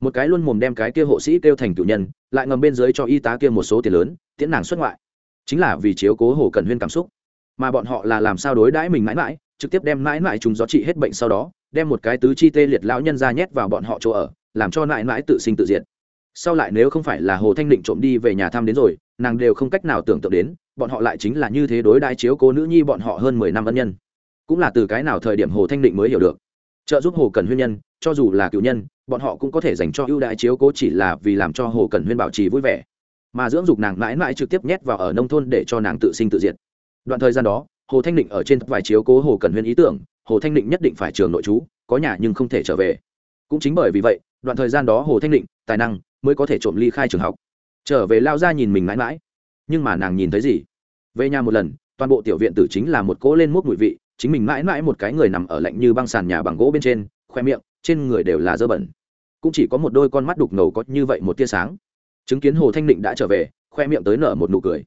một cái luôn mồm đem cái kia hộ sĩ kêu thành cử nhân, lại ngầm bên dưới cho y tá kia một số tiền lớn, tiễn nàng xuất ngoại. Chính là vì chiếu cố hồ cần huyên cảm xúc. Mà bọn họ là làm sao đối đãi mình mãi mãi, trực tiếp đem mãi mãi chúng gió trị hết bệnh sau đó, đem một cái tứ chi tê liệt lão nhân ra nhét vào bọn họ chỗ ở, làm cho mãi mãi tự sinh tự diệt. Sau lại nếu không phải là hồ thanh định trộm đi về nhà thăm đến rồi, nàng đều không cách nào tưởng tượng đến, bọn họ lại chính là như thế đối đãi chiếu cố nữ nhi bọn họ hơn mười năm ân nhân. Cũng là từ cái nào thời điểm hồ thanh định mới hiểu được. Trợ giúp hồ cần huyên nhân, cho dù là cựu nhân bọn họ cũng có thể dành cho ưu đãi chiếu cố chỉ là vì làm cho hồ cần huyên bảo trì vui vẻ, mà dưỡng dục nàng mãi mãi trực tiếp nhét vào ở nông thôn để cho nàng tự sinh tự diệt. Đoạn thời gian đó, hồ thanh định ở trên vài chiếu cố hồ cần huyên ý tưởng, hồ thanh định nhất định phải trường nội trú có nhà nhưng không thể trở về. Cũng chính bởi vì vậy, đoạn thời gian đó hồ thanh định, tài năng mới có thể trộm ly khai trường học. Trở về lao ra nhìn mình mãi mãi, nhưng mà nàng nhìn thấy gì? Về nhà một lần, toàn bộ tiểu viện tử chính là một cỗ lên mốt mùi vị, chính mình mãi mãi một cái người nằm ở lạnh như băng sàn nhà bằng gỗ bên trên, khoe miệng, trên người đều là dơ bẩn cũng chỉ có một đôi con mắt đục ngầu có như vậy một tia sáng. Chứng kiến hồ thanh định đã trở về, khoe miệng tới nở một nụ cười.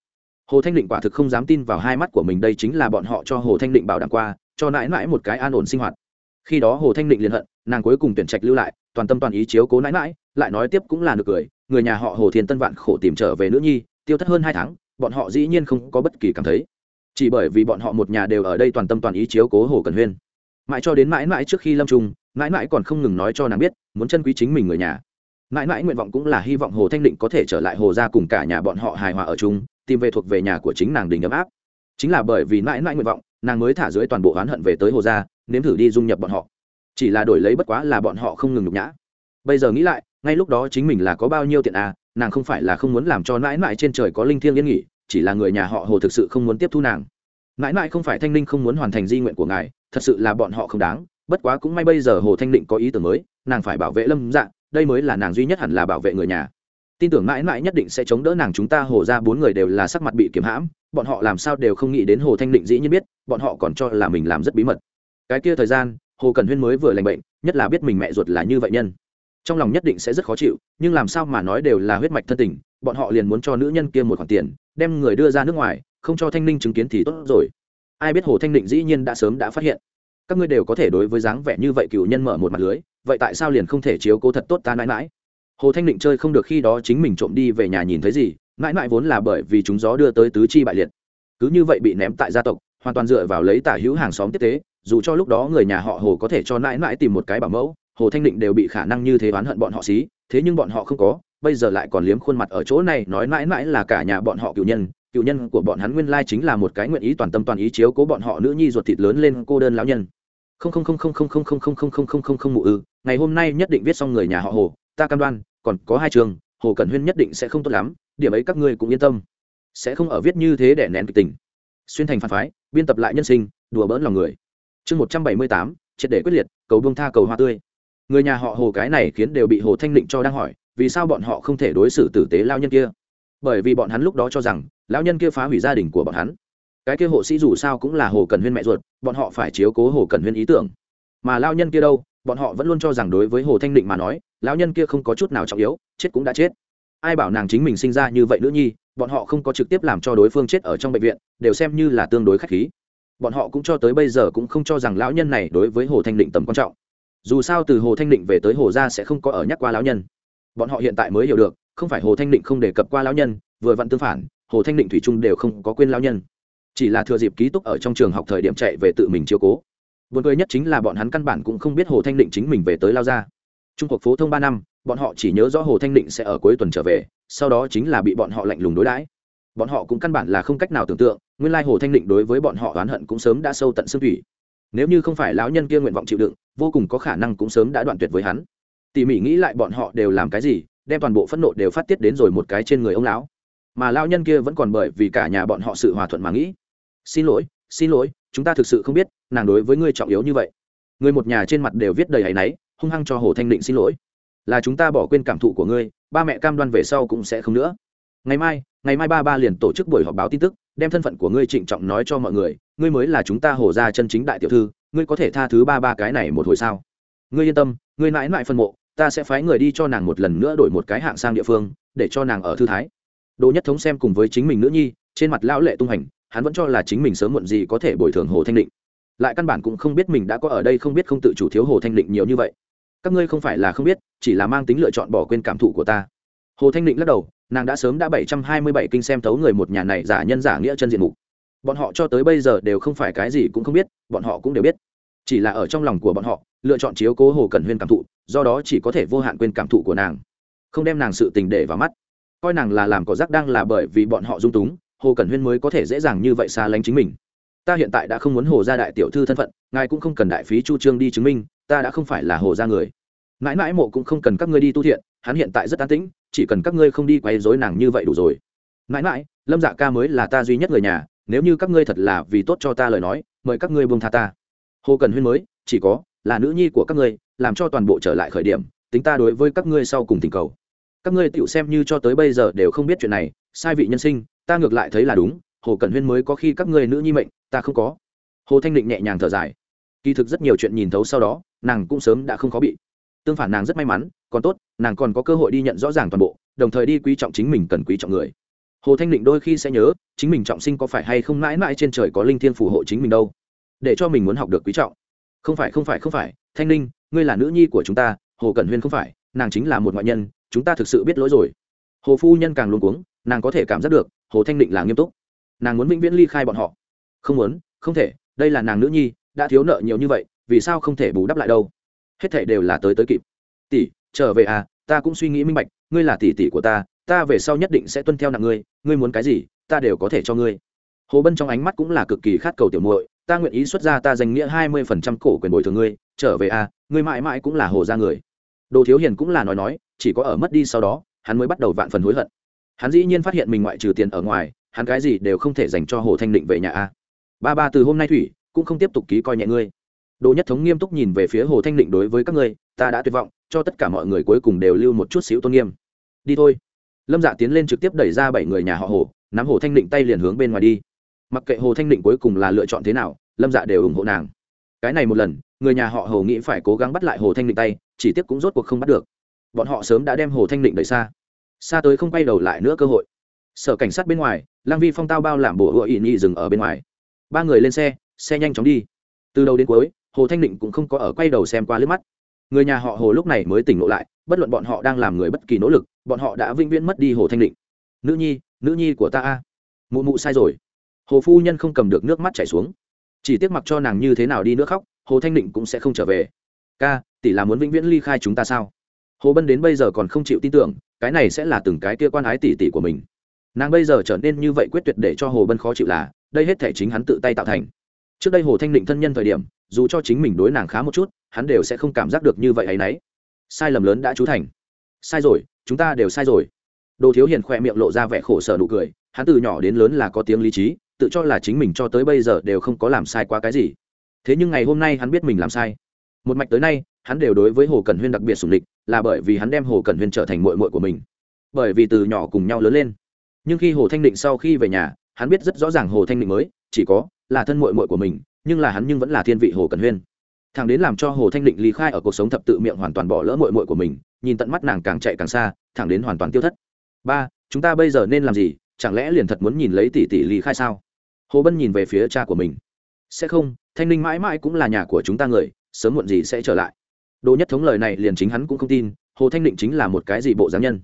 Hồ thanh định quả thực không dám tin vào hai mắt của mình đây chính là bọn họ cho hồ thanh định bảo đảm qua, cho mãi mãi một cái an ổn sinh hoạt. Khi đó hồ thanh định liền hận, nàng cuối cùng tuyển trạch lưu lại, toàn tâm toàn ý chiếu cố mãi mãi, lại nói tiếp cũng là nực cười, người nhà họ hồ thiền tân vạn khổ tìm trở về nữ nhi, tiêu thất hơn hai tháng, bọn họ dĩ nhiên không có bất kỳ cảm thấy. Chỉ bởi vì bọn họ một nhà đều ở đây toàn tâm toàn ý chiếu cố hồ cần huyên. Mãi cho đến mãi mãi trước khi lâm trung mãi mãi còn không ngừng nói cho nàng biết, muốn chân quý chính mình người nhà. Mãi mãi nguyện vọng cũng là hy vọng hồ thanh định có thể trở lại hồ ra cùng cả nhà bọn họ hài hòa ở chung, tìm về thuộc về nhà của chính nàng đình ấm áp. Chính là bởi vì mãi mãi nguyện vọng, nàng mới thả dưới toàn bộ oán hận về tới hồ gia, nếm thử đi dung nhập bọn họ. Chỉ là đổi lấy bất quá là bọn họ không ngừng nhục nhã. Bây giờ nghĩ lại, ngay lúc đó chính mình là có bao nhiêu tiện à nàng không phải là không muốn làm cho mãi mãi trên trời có linh thiêng yên nghỉ, chỉ là người nhà họ hồ thực sự không muốn tiếp thu nàng. Mãi mãi không phải thanh Linh không muốn hoàn thành di nguyện của ngài, thật sự là bọn họ không đáng bất quá cũng may bây giờ hồ thanh định có ý tưởng mới, nàng phải bảo vệ lâm dạ đây mới là nàng duy nhất hẳn là bảo vệ người nhà. Tin tưởng mãi mãi nhất định sẽ chống đỡ nàng chúng ta, hồ ra bốn người đều là sắc mặt bị kiếm hãm, bọn họ làm sao đều không nghĩ đến hồ thanh định dĩ nhiên biết, bọn họ còn cho là mình làm rất bí mật. Cái kia thời gian, hồ cần huyên mới vừa lành bệnh, nhất là biết mình mẹ ruột là như vậy nhân. Trong lòng nhất định sẽ rất khó chịu, nhưng làm sao mà nói đều là huyết mạch thân tình, bọn họ liền muốn cho nữ nhân kia một khoản tiền, đem người đưa ra nước ngoài, không cho thanh ninh chứng kiến thì tốt rồi. Ai biết hồ thanh định dĩ nhiên đã sớm đã phát hiện các ngươi đều có thể đối với dáng vẻ như vậy cựu nhân mở một mặt lưới, vậy tại sao liền không thể chiếu cố thật tốt ta mãi mãi? Hồ thanh định chơi không được khi đó chính mình trộm đi về nhà nhìn thấy gì, mãi mãi vốn là bởi vì chúng gió đưa tới tứ chi bại liệt. Cứ như vậy bị ném tại gia tộc, hoàn toàn dựa vào lấy tả hữu hàng xóm tiếp tế, dù cho lúc đó người nhà họ hồ có thể cho mãi mãi tìm một cái bảo mẫu, hồ thanh định đều bị khả năng như thế oán hận bọn họ xí, thế nhưng bọn họ không có, bây giờ lại còn liếm khuôn mặt ở chỗ này, nói mãi mãi là cả nhà bọn họ cựu nhân cựu nhân của bọn hắn nguyên lai chính là một cái nguyện ý toàn tâm toàn ý chiếu cố bọn họ nữ nhi ruột thịt lớn lên cô đơn lão nhân không không không không không không không không không không không không không mụ ư ngày hôm nay nhất định viết xong người nhà họ hồ ta cam đoan còn có hai trường hồ cẩn huyên nhất định sẽ không tốt lắm điểm ấy các ngươi cũng yên tâm sẽ không ở viết như thế để nén kịch tình xuyên thành phản phái biên tập lại nhân sinh đùa bỡn lòng người chương một trăm bảy mươi tám triệt để quyết liệt cầu bông tha cầu hoa tươi người nhà họ hồ cái này khiến đều bị hồ thanh định cho đang hỏi vì sao bọn họ không thể đối xử tử tế lao nhân kia bởi vì bọn hắn lúc đó cho rằng lão nhân kia phá hủy gia đình của bọn hắn cái kia hộ sĩ dù sao cũng là hồ cần huyên mẹ ruột, bọn họ phải chiếu cố hồ cần huyên ý tưởng. Mà lao nhân kia đâu, bọn họ vẫn luôn cho rằng đối với hồ thanh định mà nói, lão nhân kia không có chút nào trọng yếu, chết cũng đã chết. Ai bảo nàng chính mình sinh ra như vậy nữa nhi, bọn họ không có trực tiếp làm cho đối phương chết ở trong bệnh viện, đều xem như là tương đối k h á c h khí. Bọn họ cũng cho tới bây giờ cũng không cho rằng lão nhân này đối với hồ thanh định tầm quan trọng. Dù sao từ hồ thanh định về tới hồ gia sẽ không có ở nhắc qua lão nhân. Bọn họ hiện tại mới hiểu được, không phải hồ thanh định không đề cập qua lão nhân, vừa vặn tương phản, hồ thanh định thủy trung đều không có quên lão nhân chỉ là thừa dịp ký túc ở trong trường học thời điểm chạy về tự mình chiếu cố Buồn cười nhất chính là bọn hắn căn bản cũng không biết Hồ Thanh Định chính mình về tới lao ra. Trung cuộc phố thông ba năm, bọn họ chỉ nhớ rõ Hồ Thanh Định sẽ ở cuối tuần trở về, sau đó chính là bị bọn họ lạnh lùng đối đãi. Bọn họ cũng căn bản là không cách nào tưởng tượng, nguyên lai Hồ Thanh Định đối với bọn họ oán hận cũng sớm đã sâu tận xương thủy. Nếu như không phải lão nhân kia nguyện vọng chịu đựng, vô cùng có khả năng cũng sớm đã đoạn tuyệt với hắn. Tỉ mỉ nghĩ lại bọn họ đều làm cái gì, đem toàn bộ phẫn nộ đều phát tiết đến rồi một cái trên người ông lão. Mà lão nhân kia vẫn còn bởi vì cả nhà bọn họ sự hòa thuận mà nghĩ. Xin lỗi, xin lỗi, chúng ta thực sự không biết, nàng đối với ngươi trọng yếu như vậy. Người một nhà trên mặt đều viết đầy áy náy hung hăng cho hồ thanh định xin lỗi. Là chúng ta bỏ quên cảm thụ của ngươi ba mẹ cam đoan về sau cũng sẽ không nữa. Ngày mai ngày mai ba ba liền tổ chức buổi họp báo tin tức đem thân phận của ngươi trịnh trọng nói cho mọi người ngươi mới là chúng ta hổ ra chân chính đại tiểu thư ngươi có thể tha thứ ba ba cái này một hồi sao? Ngươi yên tâm ngươi mãi mãi phân mộ ta sẽ phái người đi cho nàng một lần nữa đổi một cái hạng sang địa phương để cho nàng ở thư thái. Đỗ nhất thống xem cùng với chính mình nữ nhi trên mặt lão lệ tung hành hắn vẫn cho là chính mình sớm muộn gì có thể bồi thường hồ thanh định. Lại căn bản cũng không biết mình đã có ở đây không biết không tự chủ thiếu hồ thanh định nhiều như vậy. Các ngươi không phải là không biết, chỉ là mang tính lựa chọn bỏ quên cảm thụ của ta. Hồ thanh định lắc đầu, nàng đã sớm đã bảy trăm hai mươi bảy kinh xem tấu người một nhà này giả nhân giả nghĩa chân diện mục. Bọn họ cho tới bây giờ đều không phải cái gì cũng không biết, bọn họ cũng đều biết. Chỉ là ở trong lòng của bọn họ, lựa chọn chiếu cố hồ cần huyên cảm thụ, do đó chỉ có thể vô hạn quên cảm thụ của nàng. Không đem nàng sự tình để vào mắt. Coi nàng là làm có rác đang là bởi vì bọn họ dung túng hồ Cẩn huyên mới có thể dễ dàng như vậy xa lánh chính mình. Ta hiện tại đã không muốn hồ gia đại tiểu thư thân phận, ngài cũng không cần đại phí chu trương đi chứng minh, ta đã không phải là hồ gia người. Mãi mãi mộ cũng không cần các ngươi đi tu thiện, hắn hiện tại rất an tĩnh, chỉ cần các ngươi không đi quấy dối nàng như vậy đủ rồi. Mãi mãi, lâm dạ ca mới là ta duy nhất người nhà, nếu như các ngươi thật là vì tốt cho ta lời nói, mời các ngươi buông tha ta. Hồ cần huyên mới, chỉ có, là nữ nhi của các ngươi, làm cho toàn bộ trở lại khởi điểm, tính ta đối với các ngươi sau cùng tình cầu. Các ngươi tựu xem như cho tới bây giờ đều không biết chuyện này, sai vị nhân sinh ta ngược lại thấy là đúng, hồ cẩn huyên mới có khi các người nữ nhi mệnh, ta không có. Hồ thanh định nhẹ nhàng thở dài. Kỳ thực rất nhiều chuyện nhìn thấu sau đó, nàng cũng sớm đã không có bị. Tương phản nàng rất may mắn, còn tốt, nàng còn có cơ hội đi nhận rõ ràng toàn bộ, đồng thời đi quý trọng chính mình cần quý trọng người. Hồ thanh định đôi khi sẽ nhớ, chính mình trọng sinh có phải hay không mãi mãi trên trời có linh thiên phù hộ chính mình đâu. Để cho mình muốn học được quý trọng. Không phải không phải không phải, thanh ninh, ngươi là nữ nhi của chúng ta, hồ cẩn huyên không phải, nàng chính là một ngoại nhân, chúng ta thực sự biết lỗi rồi. Hồ phu nhân càng luôn cuống, nàng có thể cảm giác được hồ thanh định là nghiêm túc. Nàng muốn vĩnh viễn ly khai bọn họ. Không muốn, không thể, đây là nàng nữ nhi, đã thiếu nợ nhiều như vậy, vì sao không thể bù đắp lại đâu? Hết thể đều là tới tới kịp. Tỷ, trở về à ta cũng suy nghĩ minh bạch, ngươi là tỷ tỷ của ta ta về sau nhất định sẽ tuân theo nặng ngươi ngươi muốn cái gì, ta đều có thể cho ngươi. Hồ bân trong ánh mắt cũng là cực kỳ khát cầu tiểu muội, ta nguyện ý xuất ra ta danh nghĩa hai mươi phần trăm cổ quyền bồi thường ngươi, trở về à ngươi mãi mãi cũng là hồ ra người. Đồ thiếu hiền cũng là nói nói, chỉ có ở mất đi sau đó, hắn mới bắt đầu vạn phần hối hận hắn dĩ nhiên phát hiện mình ngoại trừ tiền ở ngoài, hắn cái gì đều không thể dành cho hồ thanh định về nhà a. Ba ba từ hôm nay thủy, cũng không tiếp tục ký coi nhẹ ngươi. Đồ nhất thống nghiêm túc nhìn về phía hồ thanh định đối với các ngươi, ta đã tuyệt vọng, cho tất cả mọi người cuối cùng đều lưu một chút xíu tôn nghiêm. Đi thôi. Lâm dạ tiến lên trực tiếp đẩy ra bảy người nhà họ hồ, nắm hồ thanh định tay liền hướng bên ngoài đi. Mặc kệ hồ thanh định cuối cùng là lựa chọn thế nào, lâm dạ đều ủng hộ nàng. Cái này một lần, người nhà họ hồ nghĩ phải cố gắng bắt lại hồ thanh định tay, chỉ tiếc cũng rốt cuộc không bắt được. Bọn họ sớm đã đem hồ thanh định đẩy xa xa tới không quay đầu lại nữa cơ hội. Sở cảnh sát bên ngoài lang vi phong tao bao làm bộ hựa ỵ nhị dừng ở bên ngoài. Ba người lên xe xe nhanh chóng đi. Từ đầu đến cuối, hồ thanh định cũng không có ở quay đầu xem qua nước mắt. Người nhà họ hồ lúc này mới tỉnh ngộ lại, bất luận bọn họ đang làm người bất kỳ nỗ lực, bọn họ đã vĩnh viễn mất đi hồ thanh định. Nữ nhi nữ nhi của ta a. Mụ mụ sai rồi. Hồ phu nhân không cầm được nước mắt chảy xuống. Chỉ tiếc mặc cho nàng như thế nào đi nữa khóc, hồ thanh định cũng sẽ không trở về. Ca, tỷ là muốn vĩnh viễn ly khai chúng ta sao? Hồ bân đến bây giờ còn không chịu tin tưởng cái này sẽ là từng cái kia quan ái tỷ tỷ của mình. Nàng bây giờ trở nên như vậy quyết tuyệt để cho hồ bân khó chịu là, đây hết thể chính hắn tự tay tạo thành. Trước đây hồ thanh định thân nhân thời điểm, dù cho chính mình đối nàng khá một chút, hắn đều sẽ không cảm giác được như vậy ấ y n ấ y sai lầm lớn đã trú thành. Sai rồi, chúng ta đều sai rồi. Đồ thiếu hiền khỏe miệng lộ ra vẻ khổ sở nụ cười, hắn từ nhỏ đến lớn là có tiếng lý trí, tự cho là chính mình cho tới bây giờ đều không có làm sai qua cái gì. Thế nhưng ngày hôm nay hắn biết mình làm sai. Một mạch tới nay hắn đều đối với hồ cần huyên đặc biệt sủng địch là bởi vì hắn đem hồ cần huyên trở thành mội mội của mình. Bởi vì từ nhỏ cùng nhau lớn lên. Nhưng khi hồ thanh định sau khi về nhà, hắn biết rất rõ ràng hồ thanh định mới, chỉ có là thân mội mội của mình, nhưng là hắn nhưng vẫn là thiên vị hồ cần huyên. Thằng đến làm cho hồ thanh định lý khai ở cuộc sống thập tự miệng hoàn toàn bỏ lỡ mội mội của mình, nhìn tận mắt nàng càng chạy càng xa, thẳng đến hoàn toàn tiêu thất. Ba, chúng ta bây giờ nên làm gì? Chẳng lẽ liền thật muốn nhìn lấy tỷ tỷ lý khai sao? Hồ bân nhìn về phía cha của mình. Sẽ không, thanh ninh mãi mãi cũng là nhà của chúng ta người, sớm muộn gì sẽ trở lại đồ nhất thống lời này liền chính hắn cũng không tin, hồ thanh định chính là một cái gì bộ giám nhân.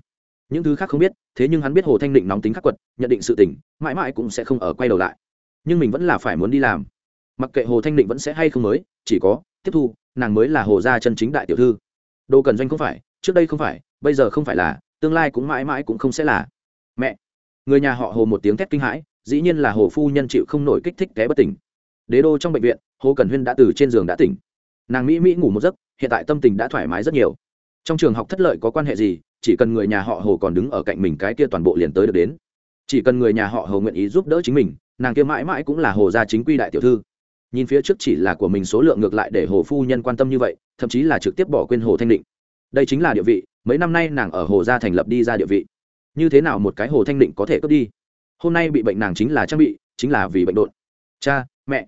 Những thứ khác không biết, thế nhưng hắn biết hồ thanh định nóng tính khắc quật, nhận định sự tình, mãi mãi cũng sẽ không ở quay đầu lại. Nhưng mình vẫn là phải muốn đi làm. Mặc kệ hồ thanh định vẫn sẽ hay không mới, chỉ có, tiếp thu, nàng mới là hồ gia chân chính đại tiểu thư. Đồ cần doanh không phải, trước đây không phải, bây giờ không phải là, tương lai cũng mãi mãi cũng không sẽ là. Mẹ! Người nhà họ hồ một tiếng thét kinh hãi, dĩ nhiên là hồ phu nhân chịu không nổi kích thích té bất tỉnh. Đế đô trong bệnh viện, hồ cần huyên đã từ trên giường đã tỉnh. Nàng mỹ mỹ ngủ một giấc hiện tại tâm tình đã thoải mái rất nhiều. Trong trường học thất lợi có quan hệ gì, chỉ cần người nhà họ hồ còn đứng ở cạnh mình cái kia toàn bộ liền tới được đến. Chỉ cần người nhà họ hồ nguyện ý giúp đỡ chính mình, nàng kia mãi mãi cũng là hồ gia chính quy đại tiểu thư. Nhìn phía trước chỉ là của mình số lượng ngược lại để hồ phu nhân quan tâm như vậy, thậm chí là trực tiếp bỏ quên hồ thanh định. Đây chính là địa vị, mấy năm nay nàng ở hồ gia thành lập đi ra địa vị. Như thế nào một cái hồ thanh định có thể cướp đi? Hôm nay bị bệnh nàng chính là trang bị, chính là vì bệnh đột. Cha, mẹ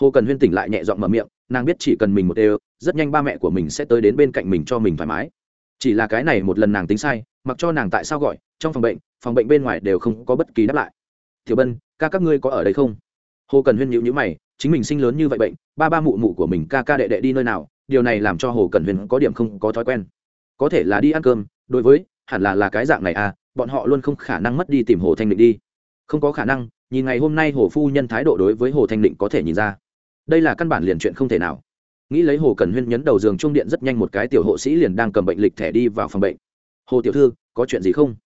hồ cần huyên tỉnh lại nhẹ dọn mở miệng, nàng biết chỉ cần mình một đều, rất nhanh ba mẹ của mình sẽ tới đến bên cạnh mình cho mình thoải mái. Chỉ là cái này một lần nàng tính sai, mặc cho nàng tại sao gọi, trong phòng bệnh phòng bệnh bên ngoài đều không có bất kỳ đáp lại. Thiểu bân, ca các ngươi có ở đây không? Hồ cần huyên nhịu nhữ mày, chính mình sinh lớn như vậy bệnh, ba ba mụ mụ của mình ca ca đệ đệ đi nơi nào, điều này làm cho hồ cần huyên có điểm không có thói quen. Có thể là đi ăn cơm, đối với, hẳn là là cái dạng này à bọn họ luôn không khả năng mất đi tìm hồ thanh định đi. Không có khả năng, nhìn ngày hôm nay hồ phu nhân thái độ đối với hồ thanh định có thể nhìn ra đây là căn bản liền chuyện không thể nào. Nghĩ lấy hồ cần huyên nhấn đầu giường trung điện rất nhanh một cái tiểu hộ sĩ liền đang cầm bệnh lịch thẻ đi vào phòng bệnh. Hồ tiểu thư, có chuyện gì không?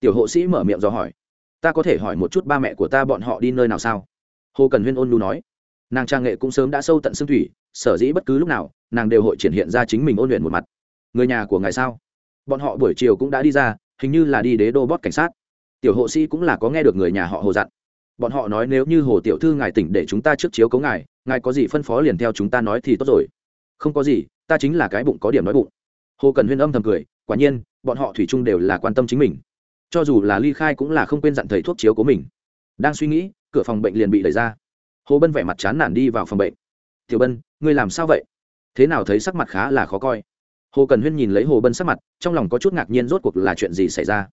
Tiểu hộ sĩ mở miệng do hỏi. Ta có thể hỏi một chút ba mẹ của ta bọn họ đi nơi nào sao? Hồ cần huyên ôn lu nói. Nàng trang nghệ cũng sớm đã sâu tận xương thủy, sở dĩ bất cứ lúc nào, nàng đều hội triển hiện ra chính mình ôn luyện một mặt. Người nhà của ngài sao? Bọn họ buổi chiều cũng đã đi ra, hình như là đi đế đô bót cảnh sát. Tiểu hộ sĩ cũng là có nghe được người nhà họ hồ dặn bọn họ nói nếu như hồ tiểu thư ngài tỉnh để chúng ta trước chiếu cấu ngài ngài có gì phân phó liền theo chúng ta nói thì tốt rồi. Không có gì, ta chính là cái bụng có điểm nói bụng. Hồ cần huyên âm thầm cười, quả nhiên, bọn họ thủy chung đều là quan tâm chính mình. Cho dù là ly khai cũng là không quên dặn thầy thuốc chiếu của mình. Đang suy nghĩ, cửa phòng bệnh liền bị đẩy ra. Hồ bân vẻ mặt chán nản đi vào phòng bệnh. Tiểu bân, ngươi làm sao vậy? Thế nào thấy sắc mặt khá là khó coi? Hồ cần huyên nhìn lấy hồ bân sắc mặt, trong lòng có chút ngạc nhiên rốt cuộc là chuyện gì xảy ra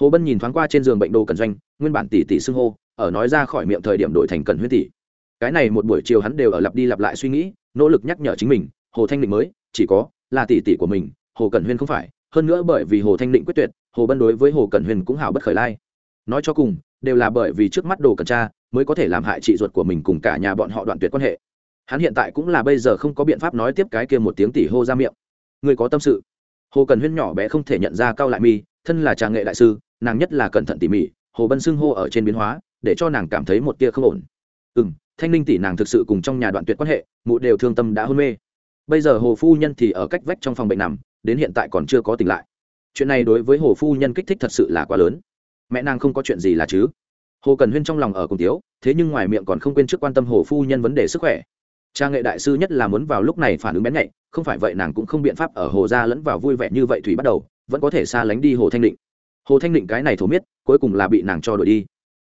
hồ bân nhìn thoáng qua trên giường bệnh đồ cần doanh, nguyên bản tỷ tỷ xưng hô, ở nói ra khỏi miệng thời điểm đổi thành cần huyên tỷ cái này một buổi chiều hắn đều ở lặp đi lặp lại suy nghĩ, nỗ lực nhắc nhở chính mình, hồ thanh định mới, chỉ có là tỷ tỷ của mình, hồ cần huyên không phải. Hơn nữa bởi vì hồ thanh định quyết tuyệt, hồ bân đối với hồ cần huyên cũng hảo bất khởi lai. Nói cho cùng, đều là bởi vì trước mắt đồ cần cha, mới có thể làm hại chị ruột của mình cùng cả nhà bọn họ đoạn tuyệt quan hệ. Hắn hiện tại cũng là bây giờ không có biện pháp nói tiếp cái kia một tiếng tỷ hô ra miệng. Người có tâm sự. Hồ cần huyên nhỏ bé không thể nhận ra cao lại mi thân là trà nghệ đại sư, nàng nhất là cẩn thận tỉ mỉ, hồ bân xưng hô ở trên biến hóa, để cho nàng cảm thấy một tia không ổn. Ừ m thanh linh tỷ nàng thực sự cùng trong nhà đoạn tuyệt quan hệ, mụ đều thương tâm đã hôn mê. Bây giờ hồ phu nhân thì ở cách vách trong phòng bệnh nằm, đến hiện tại còn chưa có tỉnh lại. Chuyện này đối với hồ phu nhân kích thích thật sự là quá lớn. Mẹ nàng không có chuyện gì là chứ? Hồ cần huyên trong lòng ở cùng tiếu thế nhưng ngoài miệng còn không quên trước quan tâm hồ phu nhân vấn đề sức khỏe. Cha nghệ đại sư nhất là muốn vào lúc này phản ứng bén nhạy, không phải vậy nàng cũng không biện pháp ở hồ gia lẫn vào vui vẻ như vậy thủy bắt đầu vẫn có thể xa lánh đi hồ thanh định. Hồ thanh định cái này thổ miết, cuối cùng là bị nàng cho đổi đi.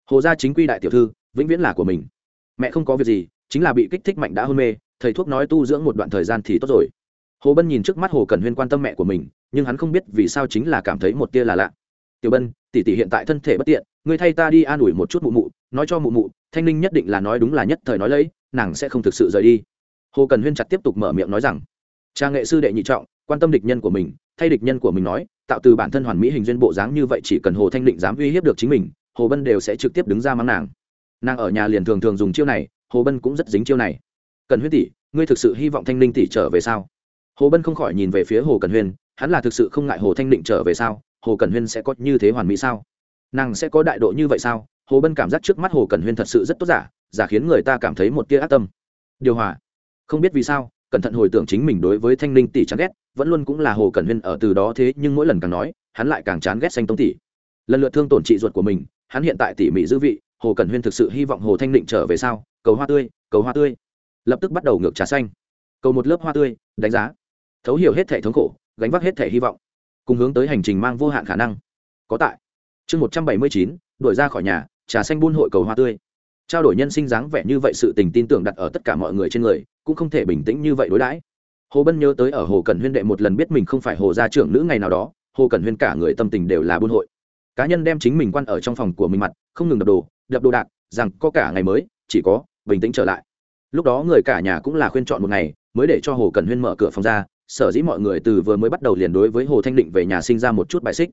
Hồ gia chính quy đại tiểu thư, vĩnh viễn là của mình. Mẹ không có việc gì, chính là bị kích thích mạnh đã hôn mê, thầy thuốc nói tu dưỡng một đoạn thời gian thì tốt rồi. Hồ bân nhìn trước mắt hồ cần huyên quan tâm mẹ của mình, nhưng hắn không biết vì sao chính là cảm thấy một tia là lạ. Tiểu bân, tỷ tỷ hiện tại thân thể bất tiện, ngươi thay ta đi an ủi một chút mụ mụ, nói cho mụ mụ, thanh ninh nhất định là nói đúng là nhất thời nói lấy, nàng sẽ không thực sự rời đi. Hồ cần huyên chặt tiếp tục mở miệng nói rằng, cha nghệ sư đệ nhị trọng, quan tâm địch nhân của mình thay địch nhân của mình nói, tạo từ bản thân hoàn mỹ hình duyên bộ dáng như vậy chỉ cần hồ thanh định dám uy hiếp được chính mình, hồ bân đều sẽ trực tiếp đứng ra mắng nàng. Nàng ở nhà liền thường thường dùng chiêu này, hồ bân cũng rất dính chiêu này. Cần huyết tỷ, ngươi thực sự hy vọng thanh ninh tỷ trở về sao? Hồ bân không khỏi nhìn về phía hồ cần huyên, hắn là thực sự không ngại hồ thanh định trở về sao? Hồ cần huyên sẽ có như thế hoàn mỹ sao? Nàng sẽ có đại độ như vậy sao? Hồ bân cảm giác trước mắt hồ cần huyên thật sự rất tốt giả giả khiến người ta cảm thấy một tia ác tâm. Điều hòa. Không biết vì sao, cẩn thận hồi tưởng chính mình đối với thanh ninh tỷ chán ghét vẫn luôn cũng là hồ cẩn huyên ở từ đó thế nhưng mỗi lần càng nói, hắn lại càng chán ghét xanh tông tỷ. Lần lượt thương tổn trị ruột của mình, hắn hiện tại tỉ mỉ dư vị, hồ cẩn huyên thực sự hy vọng hồ thanh định trở về sau cầu hoa tươi, cầu hoa tươi. Lập tức bắt đầu ngược trà xanh. Cầu một lớp hoa tươi, đánh giá. Thấu hiểu hết thể thống khổ, gánh vác hết thể hy vọng. Cùng hướng tới hành trình mang vô hạn khả năng. Có tại. Chương một trăm bảy mươi chín đổi ra khỏi nhà, trà xanh buôn hội cầu hoa tươi. Trao đổi nhân sinh dáng vẻ như vậy sự tình tin tưởng đặt ở tất cả mọi người trên người, cũng không thể bình tĩnh như vậy đối đãi hồ bân nhớ tới ở hồ cần huyên đệ một lần biết mình không phải hồ gia trưởng nữ ngày nào đó, hồ cần huyên cả người tâm tình đều là buôn hội. Cá nhân đem chính mình quan ở trong phòng của mình mặt, không ngừng đập đồ đập đồ đạc, rằng có cả ngày mới, chỉ có bình tĩnh trở lại. Lúc đó người cả nhà cũng là khuyên chọn một ngày, mới để cho hồ cần huyên mở cửa phòng ra, sở dĩ mọi người từ vừa mới bắt đầu liền đối với hồ thanh định về nhà sinh ra một chút bài xích.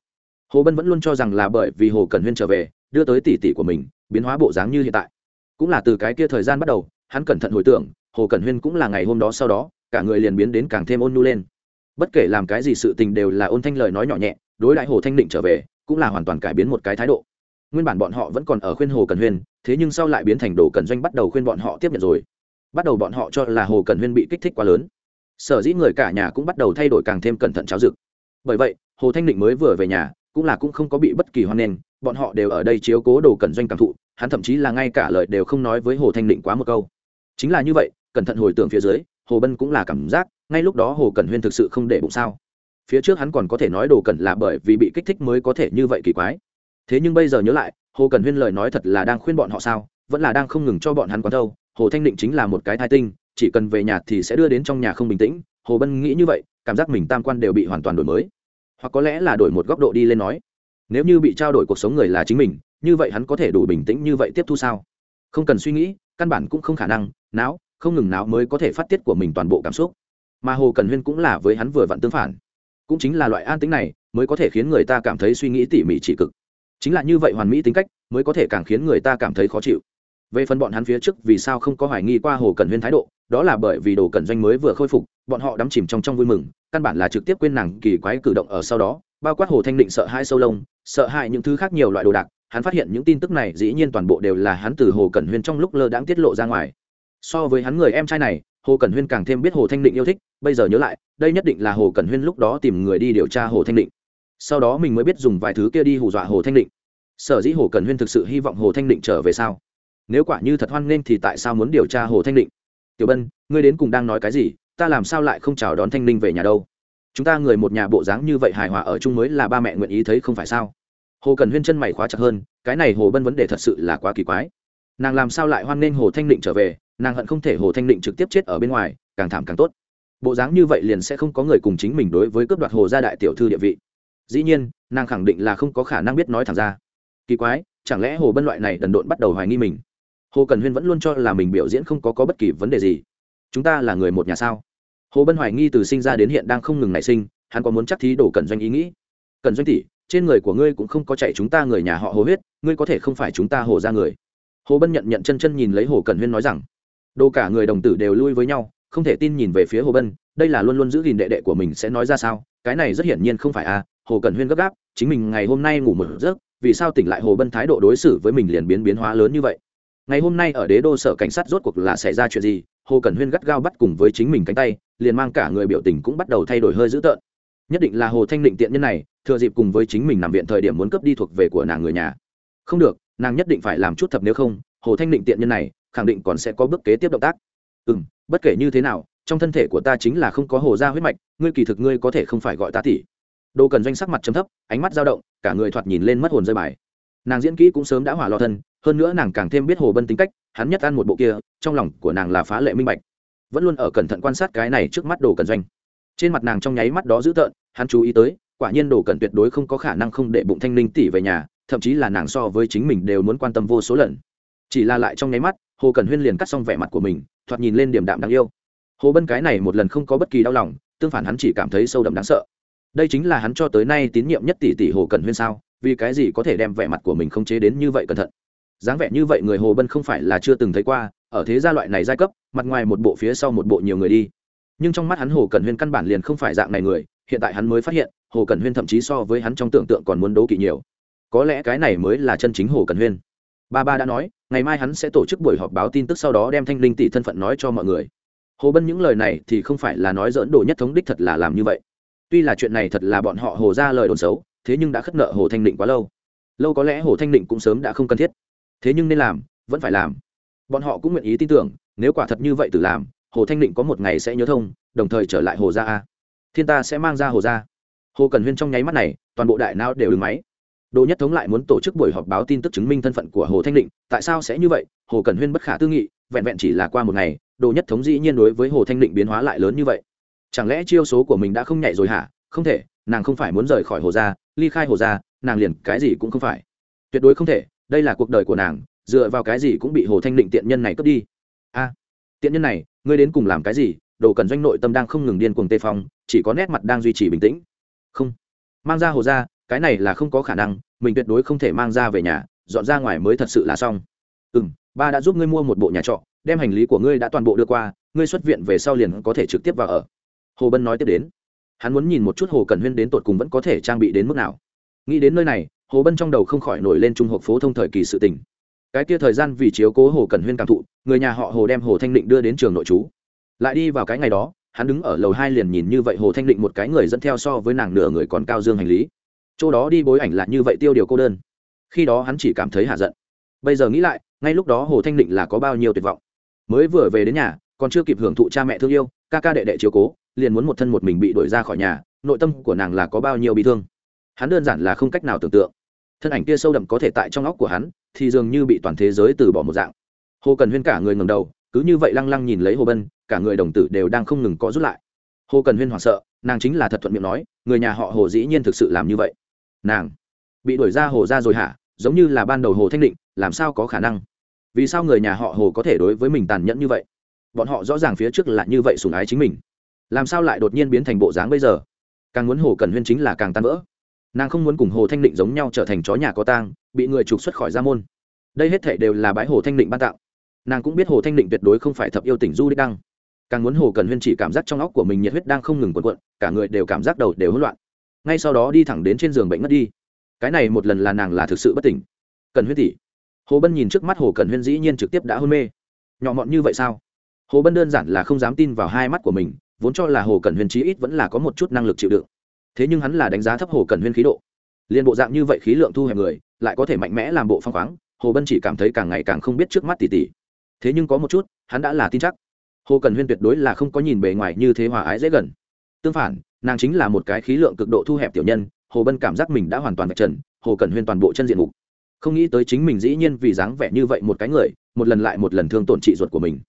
Hồ bân vẫn luôn cho rằng là bởi vì hồ cần huyên trở về, đưa tới tỷ tỷ của mình, biến hóa bộ dáng như hiện tại. Cũng là từ cái kia thời gian bắt đầu, hắn cẩn thận hồi tưởng, hồ cần huyên cũng là ngày hôm đó sau đó cả người liền biến đến càng thêm ôn nhu lên. Bất kể làm cái gì sự tình đều là ôn thanh lời nói nhỏ nhẹ đối đại hồ thanh định trở về cũng là hoàn toàn cải biến một cái thái độ. Nguyên bản bọn họ vẫn còn ở khuyên hồ cần huyên thế nhưng sau lại biến thành đồ cần doanh bắt đầu khuyên bọn họ tiếp nhận rồi. Bắt đầu bọn họ cho là hồ cần huyên bị kích thích quá lớn. Sở dĩ người cả nhà cũng bắt đầu thay đổi càng thêm cẩn thận cháo dược, bởi vậy hồ thanh định mới vừa về nhà cũng là cũng không có bị bất kỳ hoan nghênh bọn họ đều ở đây chiếu cố đồ cần doanh cảm thụ hắn thậm chí là ngay cả lời đều không nói với hồ thanh định quá một câu. Chính là như vậy cẩn thận hồi tưởng phía dưới hồ bân cũng là cảm giác, ngay lúc đó hồ Cẩn huyên thực sự không để bụng sao. Phía trước hắn còn có thể nói đồ cẩn là bởi vì bị kích thích mới có thể như vậy kỳ quái. Thế nhưng bây giờ nhớ lại, hồ Cẩn huyên lời nói thật là đang khuyên bọn họ sao, vẫn là đang không ngừng cho bọn hắn quán thâu. Hồ thanh định chính là một cái thai tinh, chỉ cần về nhà thì sẽ đưa đến trong nhà không bình tĩnh. Hồ bân nghĩ như vậy, cảm giác mình tam quan đều bị hoàn toàn đổi mới. Hoặc có lẽ là đổi một góc độ đi lên nói, nếu như bị trao đổi cuộc sống người là chính mình, như vậy hắn có thể đủ bình tĩnh như vậy tiếp thu sao? Không cần suy nghĩ, căn bản cũng không khả năng, não không ngừng não mới có thể phát tiết của mình toàn bộ cảm xúc. Mà hồ cần huyên cũng là với hắn vừa vặn tương phản. Cũng chính là loại an tính này mới có thể khiến người ta cảm thấy suy nghĩ tỉ mỉ chỉ cực. Chính là như vậy hoàn mỹ tính cách mới có thể càng khiến người ta cảm thấy khó chịu. Về phần bọn hắn phía trước vì sao không có hoài nghi qua hồ cần huyên thái độ, đó là bởi vì đồ cẩn doanh mới vừa khôi phục, bọn họ đắm chìm trong trong vui mừng, căn bản là trực tiếp quên nàng kỳ quái cử động ở sau đó, bao quát hồ thanh định sợ hai sâu lông, sợ hãi những thứ khác nhiều loại đồ đạc, hắn phát hiện những tin tức này dĩ nhiên toàn bộ đều là hắn từ hồ cẩn huyên trong lúc lơ đãng tiết lộ ra ngoài so với hắn người em trai này, hồ cẩn huyên càng thêm biết hồ thanh định yêu thích. Bây giờ nhớ lại, đây nhất định là hồ cẩn huyên lúc đó tìm người đi điều tra hồ thanh định. Sau đó mình mới biết dùng vài thứ kia đi hù dọa hồ thanh định. Sở dĩ hồ cẩn huyên thực sự hy vọng hồ thanh định trở về sao? Nếu quả như thật hoan nghênh thì tại sao muốn điều tra hồ thanh định? Tiểu bân, ngươi đến cùng đang nói cái gì? Ta làm sao lại không chào đón thanh ninh về nhà đâu? Chúng ta người một nhà bộ dáng như vậy hài hòa ở chung mới là ba mẹ nguyện ý thấy không phải sao? Hồ cần huyên chân mày khóa chặt hơn, cái này hồ bân vấn đề thật sự là quá kỳ quái. Nàng làm sao lại hoan nghênh hồ thanh định trở về? Nàng hận không thể hồ thanh định trực tiếp chết ở bên ngoài càng thảm càng tốt. Bộ dáng như vậy liền sẽ không có người cùng chính mình đối với cướp đoạt hồ gia đại tiểu thư địa vị. Dĩ nhiên nàng khẳng định là không có khả năng biết nói thẳng ra. Kỳ quái chẳng lẽ hồ bân loại này đần độn bắt đầu hoài nghi mình? Hồ cần huyên vẫn luôn cho là mình biểu diễn không có, có bất kỳ vấn đề gì. Chúng ta là người một nhà sao? Hồ bân hoài nghi từ sinh ra đến hiện đang không ngừng nảy sinh hắn có muốn chắc thí đổ cần doanh ý nghĩ? Cần doanh tỷ trên người của ngươi cũng không có chạy chúng ta người nhà họ hồ huyết ngươi có thể không phải chúng ta hồ ra người. Hồ bân nhận nhận chân chân nhìn lấy hồ cần huyên nói rằng đồ cả người đồng tử đều lui với nhau, không thể tin nhìn về phía hồ bân, đây là luôn luôn giữ gìn đệ đệ của mình sẽ nói ra sao? Cái này rất hiển nhiên không phải à hồ cần huyên gấp gáp, chính mình ngày hôm nay ngủ một giấc, vì sao tỉnh lại hồ bân thái độ đối xử với mình liền biến biến hóa lớn như vậy? Ngày hôm nay ở đế đô sở cảnh sát rốt cuộc là xảy ra chuyện gì? Hồ cần huyên gắt gao bắt cùng với chính mình cánh tay, liền mang cả người biểu tình cũng bắt đầu thay đổi hơi dữ tợn. Nhất định là hồ thanh định tiện nhân này, thừa dịp cùng với chính mình nằm viện thời điểm muốn cướp đi thuộc về của nàng người nhà. Không được, nàng nhất định phải làm chút thập nếu không, hồ thanh định tiện nhân này khẳng định còn sẽ có bước kế tiếp động tác. Ừ m bất kể như thế nào, trong thân thể của ta chính là không có hồ da huyết mạch, ngươi kỳ thực ngươi có thể không phải gọi ta tỷ. Đồ cần doanh sắc mặt chấm thấp, ánh mắt dao động, cả người thoạt nhìn lên mất hồn rơi bài. Nàng diễn kỹ cũng sớm đã hỏa lo thân, hơn nữa nàng càng thêm biết hồ bân tính cách, hắn nhất ăn một bộ kia, trong lòng của nàng là phá lệ minh bạch. Vẫn luôn ở cẩn thận quan sát cái này trước mắt đồ cần doanh. Trên mặt nàng trong nháy mắt đó dữ tợn, hắn chú ý tới, quả nhiên đồ cần tuyệt đối không có khả năng không để bụng thanh linh tỷ về nhà, thậm chí là nàng so với chính mình đều muốn quan tâm vô số lần. Chỉ là lại trong nháy mắt hồ cần huyên liền cắt xong vẻ mặt của mình thoạt nhìn lên điểm đạm đáng yêu hồ bân cái này một lần không có bất kỳ đau lòng tương phản hắn chỉ cảm thấy sâu đậm đáng sợ đây chính là hắn cho tới nay tín nhiệm nhất tỷ tỷ hồ cần huyên sao vì cái gì có thể đem vẻ mặt của mình không chế đến như vậy cẩn thận dáng vẻ như vậy người hồ bân không phải là chưa từng thấy qua ở thế gia loại này giai cấp mặt ngoài một bộ phía sau một bộ nhiều người đi nhưng trong mắt hắn hồ cẩn huyên căn bản liền không phải dạng này người hiện tại hắn mới phát hiện hồ cẩn huyên thậm chí so với hắn trong tưởng tượng còn muốn đấu kỵ nhiều có lẽ cái này mới là chân chính hồ cẩn huyên ba ba đã nói ngày mai hắn sẽ tổ chức buổi họp báo tin tức sau đó đem thanh linh tỷ thân phận nói cho mọi người. Hồ bân những lời này thì không phải là nói dỡn đồ nhất thống đích thật là làm như vậy. Tuy là chuyện này thật là bọn họ hồ ra lời đồn xấu, thế nhưng đã khất nợ hồ thanh định quá lâu. Lâu có lẽ hồ thanh định cũng sớm đã không cần thiết. Thế nhưng nên làm, vẫn phải làm. Bọn họ cũng nguyện ý tin tưởng, nếu quả thật như vậy tự làm, hồ thanh định có một ngày sẽ nhớ thông, đồng thời trở lại hồ ra a. Thiên ta sẽ mang ra hồ ra. hồ cần huyên trong nháy mắt này, toàn bộ đại não đều đứng máy. Đỗ Nhất Thống lại muốn tổ chức buổi họp báo tin tức chứng minh thân phận của Hồ Thanh Định, tại sao sẽ như vậy? Hồ Cẩn Huyên bất khả tư nghị, vẹn vẹn chỉ là qua một ngày, Đỗ Nhất Thống dĩ nhiên đối với Hồ Thanh Định biến hóa lại lớn như vậy. chẳng lẽ chiêu số của mình đã không nhạy rồi hả không thể nàng không phải muốn rời khỏi hồ gia ly khai hồ gia nàng liền cái gì cũng không phải tuyệt đối không thể đây là cuộc đời của nàng dựa vào cái gì cũng bị hồ thanh định tiện nhân này cướp đi a tiện nhân này ngươi đến cùng làm cái gì đồ Cẩn doanh nội tâm đang không ngừng điên cuồng tê phong chỉ có nét mặt đang duy trì bình tĩnh không mang ra hồ gia cái này là không có khả năng, mình tuyệt đối không thể mang ra về nhà, dọn ra ngoài mới thật sự là xong. Ừ m ba đã giúp ngươi mua một bộ nhà trọ, đem hành lý của ngươi đã toàn bộ đưa qua, ngươi xuất viện về sau liền có thể trực tiếp vào ở. Hồ bân nói tiếp đến. Hắn muốn nhìn một chút hồ cần huyên đến tột cùng vẫn có thể trang bị đến mức nào. Nghĩ đến nơi này, hồ bân trong đầu không khỏi nổi lên trung học phố thông thời kỳ sự tình. Cái kia thời gian vì chiếu cố hồ cần huyên cảm thụ, người nhà họ hồ đem hồ thanh định đưa đến trường nội trú. Lại đi vào cái ngày đó, hắn đứng ở lầu hai liền nhìn như vậy hồ thanh định một cái người dẫn theo so với nàng nửa người còn cao dương hành lý chỗ đó đi bối ảnh là như vậy tiêu điều cô đơn. Khi đó hắn chỉ cảm thấy hạ giận. Bây giờ nghĩ lại, ngay lúc đó hồ thanh định là có bao nhiêu tuyệt vọng. Mới vừa về đến nhà, còn chưa kịp hưởng thụ cha mẹ thương yêu, ca ca đệ đệ chiếu cố, liền muốn một thân một mình bị đuổi ra khỏi nhà, nội tâm của nàng là có bao nhiêu bị thương. Hắn đơn giản là không cách nào tưởng tượng. Thân ảnh kia sâu đậm có thể tại trong óc của hắn, thì dường như bị toàn thế giới từ bỏ một dạng. Hồ cần huyên cả người ngầm đầu, cứ như vậy lăng lăng nhìn lấy hồ bân, cả người đồng tử đều đang không ngừng có rút lại. Hồ cần huyên hoảng sợ, nàng chính là thật thuận miệng nói, người nhà họ hồ dĩ nhiên thực sự làm như vậy nàng bị đuổi ra hồ ra rồi hả? Giống như là ban đầu hồ thanh định, làm sao có khả năng? Vì sao người nhà họ hồ có thể đối với mình tàn nhẫn như vậy? Bọn họ rõ ràng phía trước là như vậy sùng ái chính mình. Làm sao lại đột nhiên biến thành bộ dáng bây giờ? Càng muốn hồ cần huyên chính là càng tan vỡ. Nàng không muốn cùng hồ thanh định giống nhau trở thành chó nhà có tang, bị người trục xuất khỏi gia môn. Đây hết thể đều là bãi hồ thanh định ban tạo. Nàng cũng biết hồ thanh định tuyệt đối không phải thập yêu tỉnh du đích đăng. Càng muốn hồ cần huyên chỉ cảm giác trong óc của mình nhiệt huyết đang không ngừng quần quận cả người đều cảm giác đầu đều hỗn loạn ngay sau đó đi thẳng đến trên giường bệnh ngất đi. Cái này một lần là nàng là thực sự bất tỉnh. Cần huyết tỷ. Hồ bân nhìn trước mắt hồ cần huyên dĩ nhiên trực tiếp đã hôn mê. Nhỏ mọn như vậy sao? Hồ bân đơn giản là không dám tin vào hai mắt của mình, vốn cho là hồ cần huyên chí ít vẫn là có một chút năng lực chịu đựng. Thế nhưng hắn là đánh giá thấp hồ cần huyên khí độ. Liên bộ dạng như vậy khí lượng thu hẹp người, lại có thể mạnh mẽ làm bộ phong khoáng, hồ bân chỉ cảm thấy càng ngày càng không biết trước mắt tỷ tỷ thế nhưng có một chút, hắn đã là tin chắc. Hồ cần huyên tuyệt đối là không có nhìn bề ngoài như thế hòa ái dễ gần. Tương phản nàng chính là một cái khí lượng cực độ thu hẹp tiểu nhân, hồ bân cảm giác mình đã hoàn toàn vạch trần, hồ cần huyên toàn bộ chân diện mục. Không nghĩ tới chính mình dĩ nhiên vì dáng vẻ như vậy một cái người, một lần lại một lần thương tổn trị ruột của mình.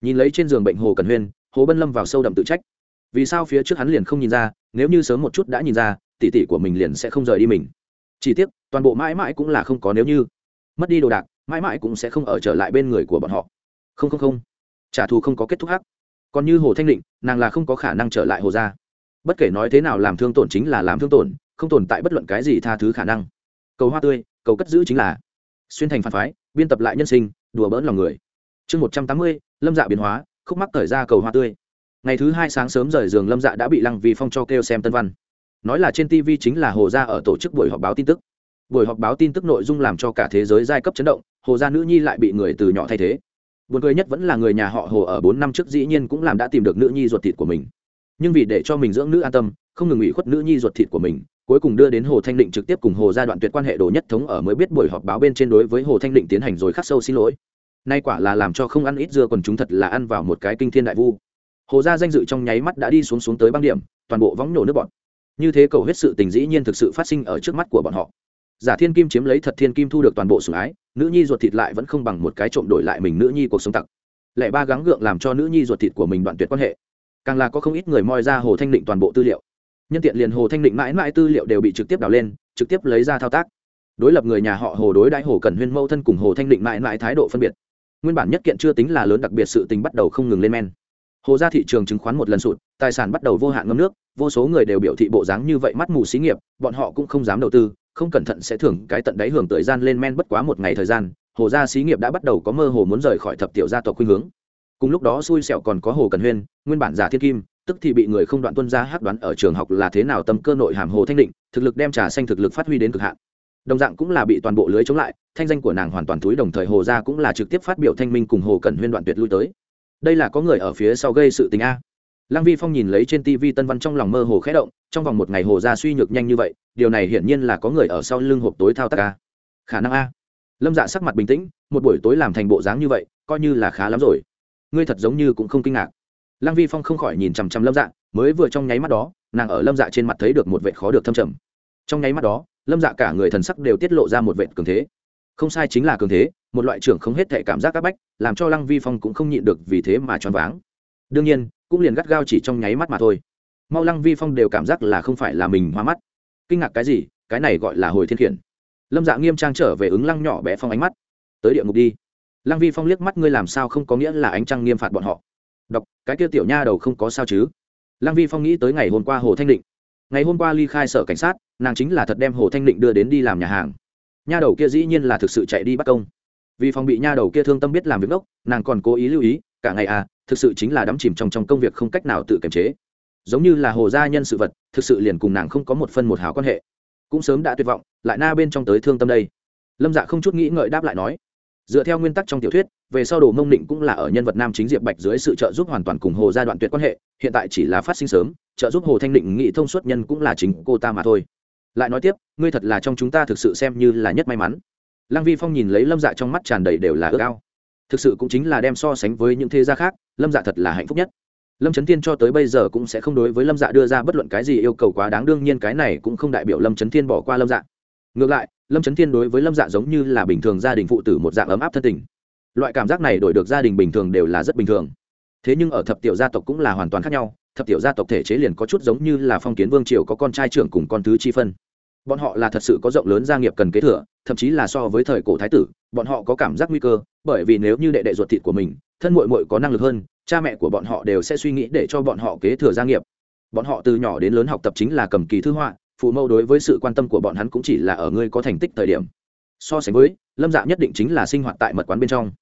Nhìn lấy trên giường bệnh hồ cần huyên, hồ bân lâm vào sâu đậm tự trách. Vì sao phía trước hắn liền không nhìn ra, nếu như sớm một chút đã nhìn ra, tỷ tỷ của mình liền sẽ không rời đi mình. Chỉ tiếc, toàn bộ mãi mãi cũng là không có nếu như. Mất đi đồ đạc, mãi mãi cũng sẽ không ở trở lại bên người của bọn họ. Không không không. Trả thù không có kết thúc hắc. Còn như hồ thanh định, nàng là không có khả năng trở lại hồ gia bất kể nói thế nào làm thương tổn chính là làm thương tổn, không tồn tại bất luận cái gì tha thứ khả năng. Cầu hoa tươi, cầu cất giữ chính là. Xuyên thành phản phái, biên tập lại nhân sinh, đùa bỡn lòng người. Chương một trăm tám mươi, lâm dạ biến hóa, khúc mắc thời ra cầu hoa tươi. Ngày thứ hai sáng sớm rời giường lâm dạ đã bị lăng vì phong cho kêu xem tân văn. Nói là trên tv chính là hồ gia ở tổ chức buổi họp báo tin tức. Buổi họp báo tin tức nội dung làm cho cả thế giới giai cấp chấn động, hồ gia nữ nhi lại bị người từ nhỏ thay thế. Buồn cười nhất vẫn là người nhà họ hồ ở bốn năm trước dĩ nhiên cũng làm đã tìm được nữ nhi ruột thịt của mình nhưng vì để cho mình dưỡng nữ an tâm, không ngừng ủy khuất nữ nhi ruột thịt của mình, cuối cùng đưa đến hồ thanh định trực tiếp cùng hồ gia đoạn tuyệt quan hệ đồ nhất thống ở mới biết buổi họp báo bên trên đối với hồ thanh định tiến hành rồi khắc sâu xin lỗi. Nay quả là làm cho không ăn ít dưa còn chúng thật là ăn vào một cái kinh thiên đại vu. Hồ gia danh dự trong nháy mắt đã đi xuống xuống tới băng điểm, toàn bộ võng nổ nước bọn như thế cầu huyết sự tình dĩ nhiên thực sự phát sinh ở trước mắt của bọn họ. Giả thiên kim chiếm lấy thật thiên kim thu được toàn bộ sủng ái, nữ nhi ruột thịt lại vẫn không bằng một cái trộm đổi lại mình nữ nhi cuộc sống tặc. Lẽ ba gắng gượng làm cho nữ nhi ruột thịt của mình đoạn tuyệt quan hệ càng là có không ít người moi ra hồ thanh định toàn bộ tư liệu. Nhân tiện liền hồ thanh định mãi mãi tư liệu đều bị trực tiếp đào lên, trực tiếp lấy ra thao tác. Đối lập người nhà họ hồ đối đãi hồ cần huyên mâu thân cùng hồ thanh định mãi mãi thái độ phân biệt. Nguyên bản nhất kiện chưa tính là lớn đặc biệt sự tình bắt đầu không ngừng lên men. Hồ ra thị trường chứng khoán một lần sụt, tài sản bắt đầu vô hạn ngâm nước, vô số người đều biểu thị bộ dáng như vậy mắt mù xí nghiệp, bọn họ cũng không dám đầu tư, không cẩn thận sẽ thưởng cái tận đáy hưởng thời gian lên men bất quá một ngày thời gian, hồ gia xí nghiệp đã bắt đầu có mơ hồ muốn rời khỏi thập tiểu gia tộc khuynh hướng cùng lúc đó xui xẻo còn có hồ cần huyên, nguyên bản giả thiên kim, tức thì bị người không đoạn tuân ra hát đoán ở trường học là thế nào tâm cơ nội hàm hồ thanh định, thực lực đem trà xanh thực lực phát huy đến cực hạn. Đồng dạng cũng là bị toàn bộ lưới chống lại, thanh danh của nàng hoàn toàn túi đồng thời hồ gia cũng là trực tiếp phát biểu thanh minh cùng hồ cần huyên đoạn tuyệt lui tới. Đây là có người ở phía sau gây sự tình a. Lăng vi phong nhìn lấy trên tv tân văn trong lòng mơ hồ khẽ động, trong vòng một ngày hồ gia suy nhược nhanh như vậy, điều này hiển nhiên là có người ở sau lưng hộp tối thao tác a. Khả năng a. Lâm dạ sắc mặt bình tĩnh, một buổi tối làm thành bộ dáng như vậy, coi như là khá lắm rồi ngươi thật giống như cũng không kinh ngạc. Lăng vi phong không khỏi nhìn chằm chằm lâm dạ mới vừa trong nháy mắt đó, nàng ở lâm dạ trên mặt thấy được một vệ khó được thâm trầm. Trong nháy mắt đó, lâm dạ cả người thần sắc đều tiết lộ ra một vệ cường thế. Không sai chính là cường thế, một loại trưởng không hết thệ cảm giác c áp bách, làm cho lăng vi phong cũng không nhịn được vì thế mà choáng váng. Đương nhiên, cũng liền gắt gao chỉ trong nháy mắt mà thôi. Mau lăng vi phong đều cảm giác là không phải là mình hoa mắt. Kinh ngạc cái gì? Cái này gọi là hồi thiên khiển. Lâm dạ nghiêm trang trở về ứng lăng nhỏ bé phong ánh mắt. Tới địa ngục đi lăng vi phong liếc mắt, ngươi làm sao không có nghĩa là ánh trăng nghiêm phạt bọn họ? Đọc cái kia tiểu nha đầu không có sao chứ? Lăng vi phong nghĩ tới ngày hôm qua hồ thanh định. Ngày hôm qua ly khai sở cảnh sát, nàng chính là thật đem hồ thanh định đưa đến đi làm nhà hàng. Nha đầu kia dĩ nhiên là thực sự chạy đi bắt công. Vì phòng bị nha đầu kia thương tâm biết làm việc ngốc, nàng còn cố ý lưu ý, cả ngày à thực sự chính là đắm chìm trong trong công việc không cách nào tự kiềm chế. Giống như là hồ gia nhân sự vật, thực sự liền cùng nàng không có một phân một hào quan hệ. Cũng sớm đã tuyệt vọng, lại na bên trong tới thương tâm đây. Lâm dạ không chút nghĩ ngợi đáp lại nói dựa theo nguyên tắc trong tiểu thuyết, về sau đồ mông định cũng là ở nhân vật nam chính diệp bạch dưới sự trợ giúp hoàn toàn cùng hồ gia đoạn tuyệt quan hệ, hiện tại chỉ là phát sinh sớm, trợ giúp hồ thanh định nghị thông suốt nhân cũng là chính cô ta mà thôi. Lại nói tiếp, ngươi thật là trong chúng ta thực sự xem như là nhất may mắn. Lăng vi phong nhìn lấy lâm dạ trong mắt tràn đầy đều là ước ao. Thực sự cũng chính là đem so sánh với những thế gia khác, lâm dạ thật là hạnh phúc nhất. Lâm trấn thiên cho tới bây giờ cũng sẽ không đối với lâm dạ đưa ra bất luận cái gì yêu cầu quá đáng, đương nhiên cái này cũng không đại biểu lâm trấn thiên bỏ qua lâm dạ. Ngược lại lâm trấn thiên đối với lâm dạ giống như là bình thường gia đình phụ tử một dạng ấm áp thân tình. Loại cảm giác này đổi được gia đình bình thường đều là rất bình thường. Thế nhưng ở thập tiểu gia tộc cũng là hoàn toàn khác nhau, thập tiểu gia tộc thể chế liền có chút giống như là phong kiến vương triều có con trai trưởng cùng con thứ chi phân. Bọn họ là thật sự có rộng lớn gia nghiệp cần kế thừa, thậm chí là so với thời cổ thái tử, bọn họ có cảm giác nguy cơ, bởi vì nếu như đệ đệ ruột thịt của mình, thân mội mội có năng lực hơn, cha mẹ của bọn họ đều sẽ suy nghĩ để cho bọn họ kế thừa gia nghiệp. Bọn họ từ nhỏ đến lớn học tập chính là cầm kỳ thư họa phụ mẫu đối với sự quan tâm của bọn hắn cũng chỉ là ở ngươi có thành tích thời điểm. So sánh với, lâm dạ nhất định chính là sinh hoạt tại mật quán bên trong.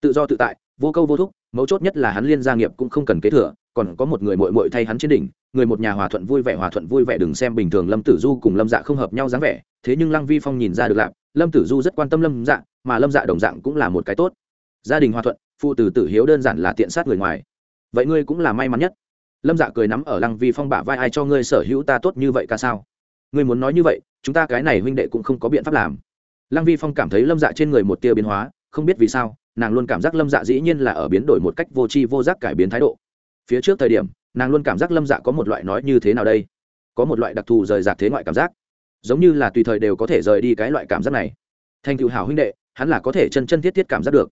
Tự do tự tại, vô câu vô thúc, mấu chốt nhất là hắn liên gia nghiệp cũng không cần kế thừa, còn có một người mội mội thay hắn trên đỉnh, người một nhà hòa thuận vui vẻ hòa thuận vui vẻ đừng xem bình thường lâm tử du cùng lâm dạ không hợp nhau dáng vẻ, thế nhưng lăng vi phong nhìn ra được lạp lâm tử du rất quan tâm lâm dạ mà lâm dạ đồng dạng cũng là một cái tốt. Gia đình hòa thuận, phụ tử tử hiếu đơn giản là tiện sát người ngoài. Vậy ngươi cũng là may mắn nhất. Lâm dạ cười nắm ở lăng vi phong bả vai, ai cho ngươi sở hữu ta tốt như vậy ca sao? Ngươi muốn nói như vậy, chúng ta cái này huynh đệ cũng không có biện pháp làm. Lăng vi phong cảm thấy lâm dạ trên người một tia biến hóa, không biết vì sao, nàng luôn cảm giác lâm dạ dĩ nhiên là ở biến đổi một cách vô tri vô giác cải biến thái độ. Phía trước thời điểm, nàng luôn cảm giác lâm dạ có một loại nói như thế nào đây? Có một loại đặc thù rời rạc thế ngoại cảm giác. Giống như là tùy thời đều có thể rời đi cái loại cảm giác này. Thành cựu hảo huynh đệ, hắn là có thể chân chân thiết thiết cảm giác được.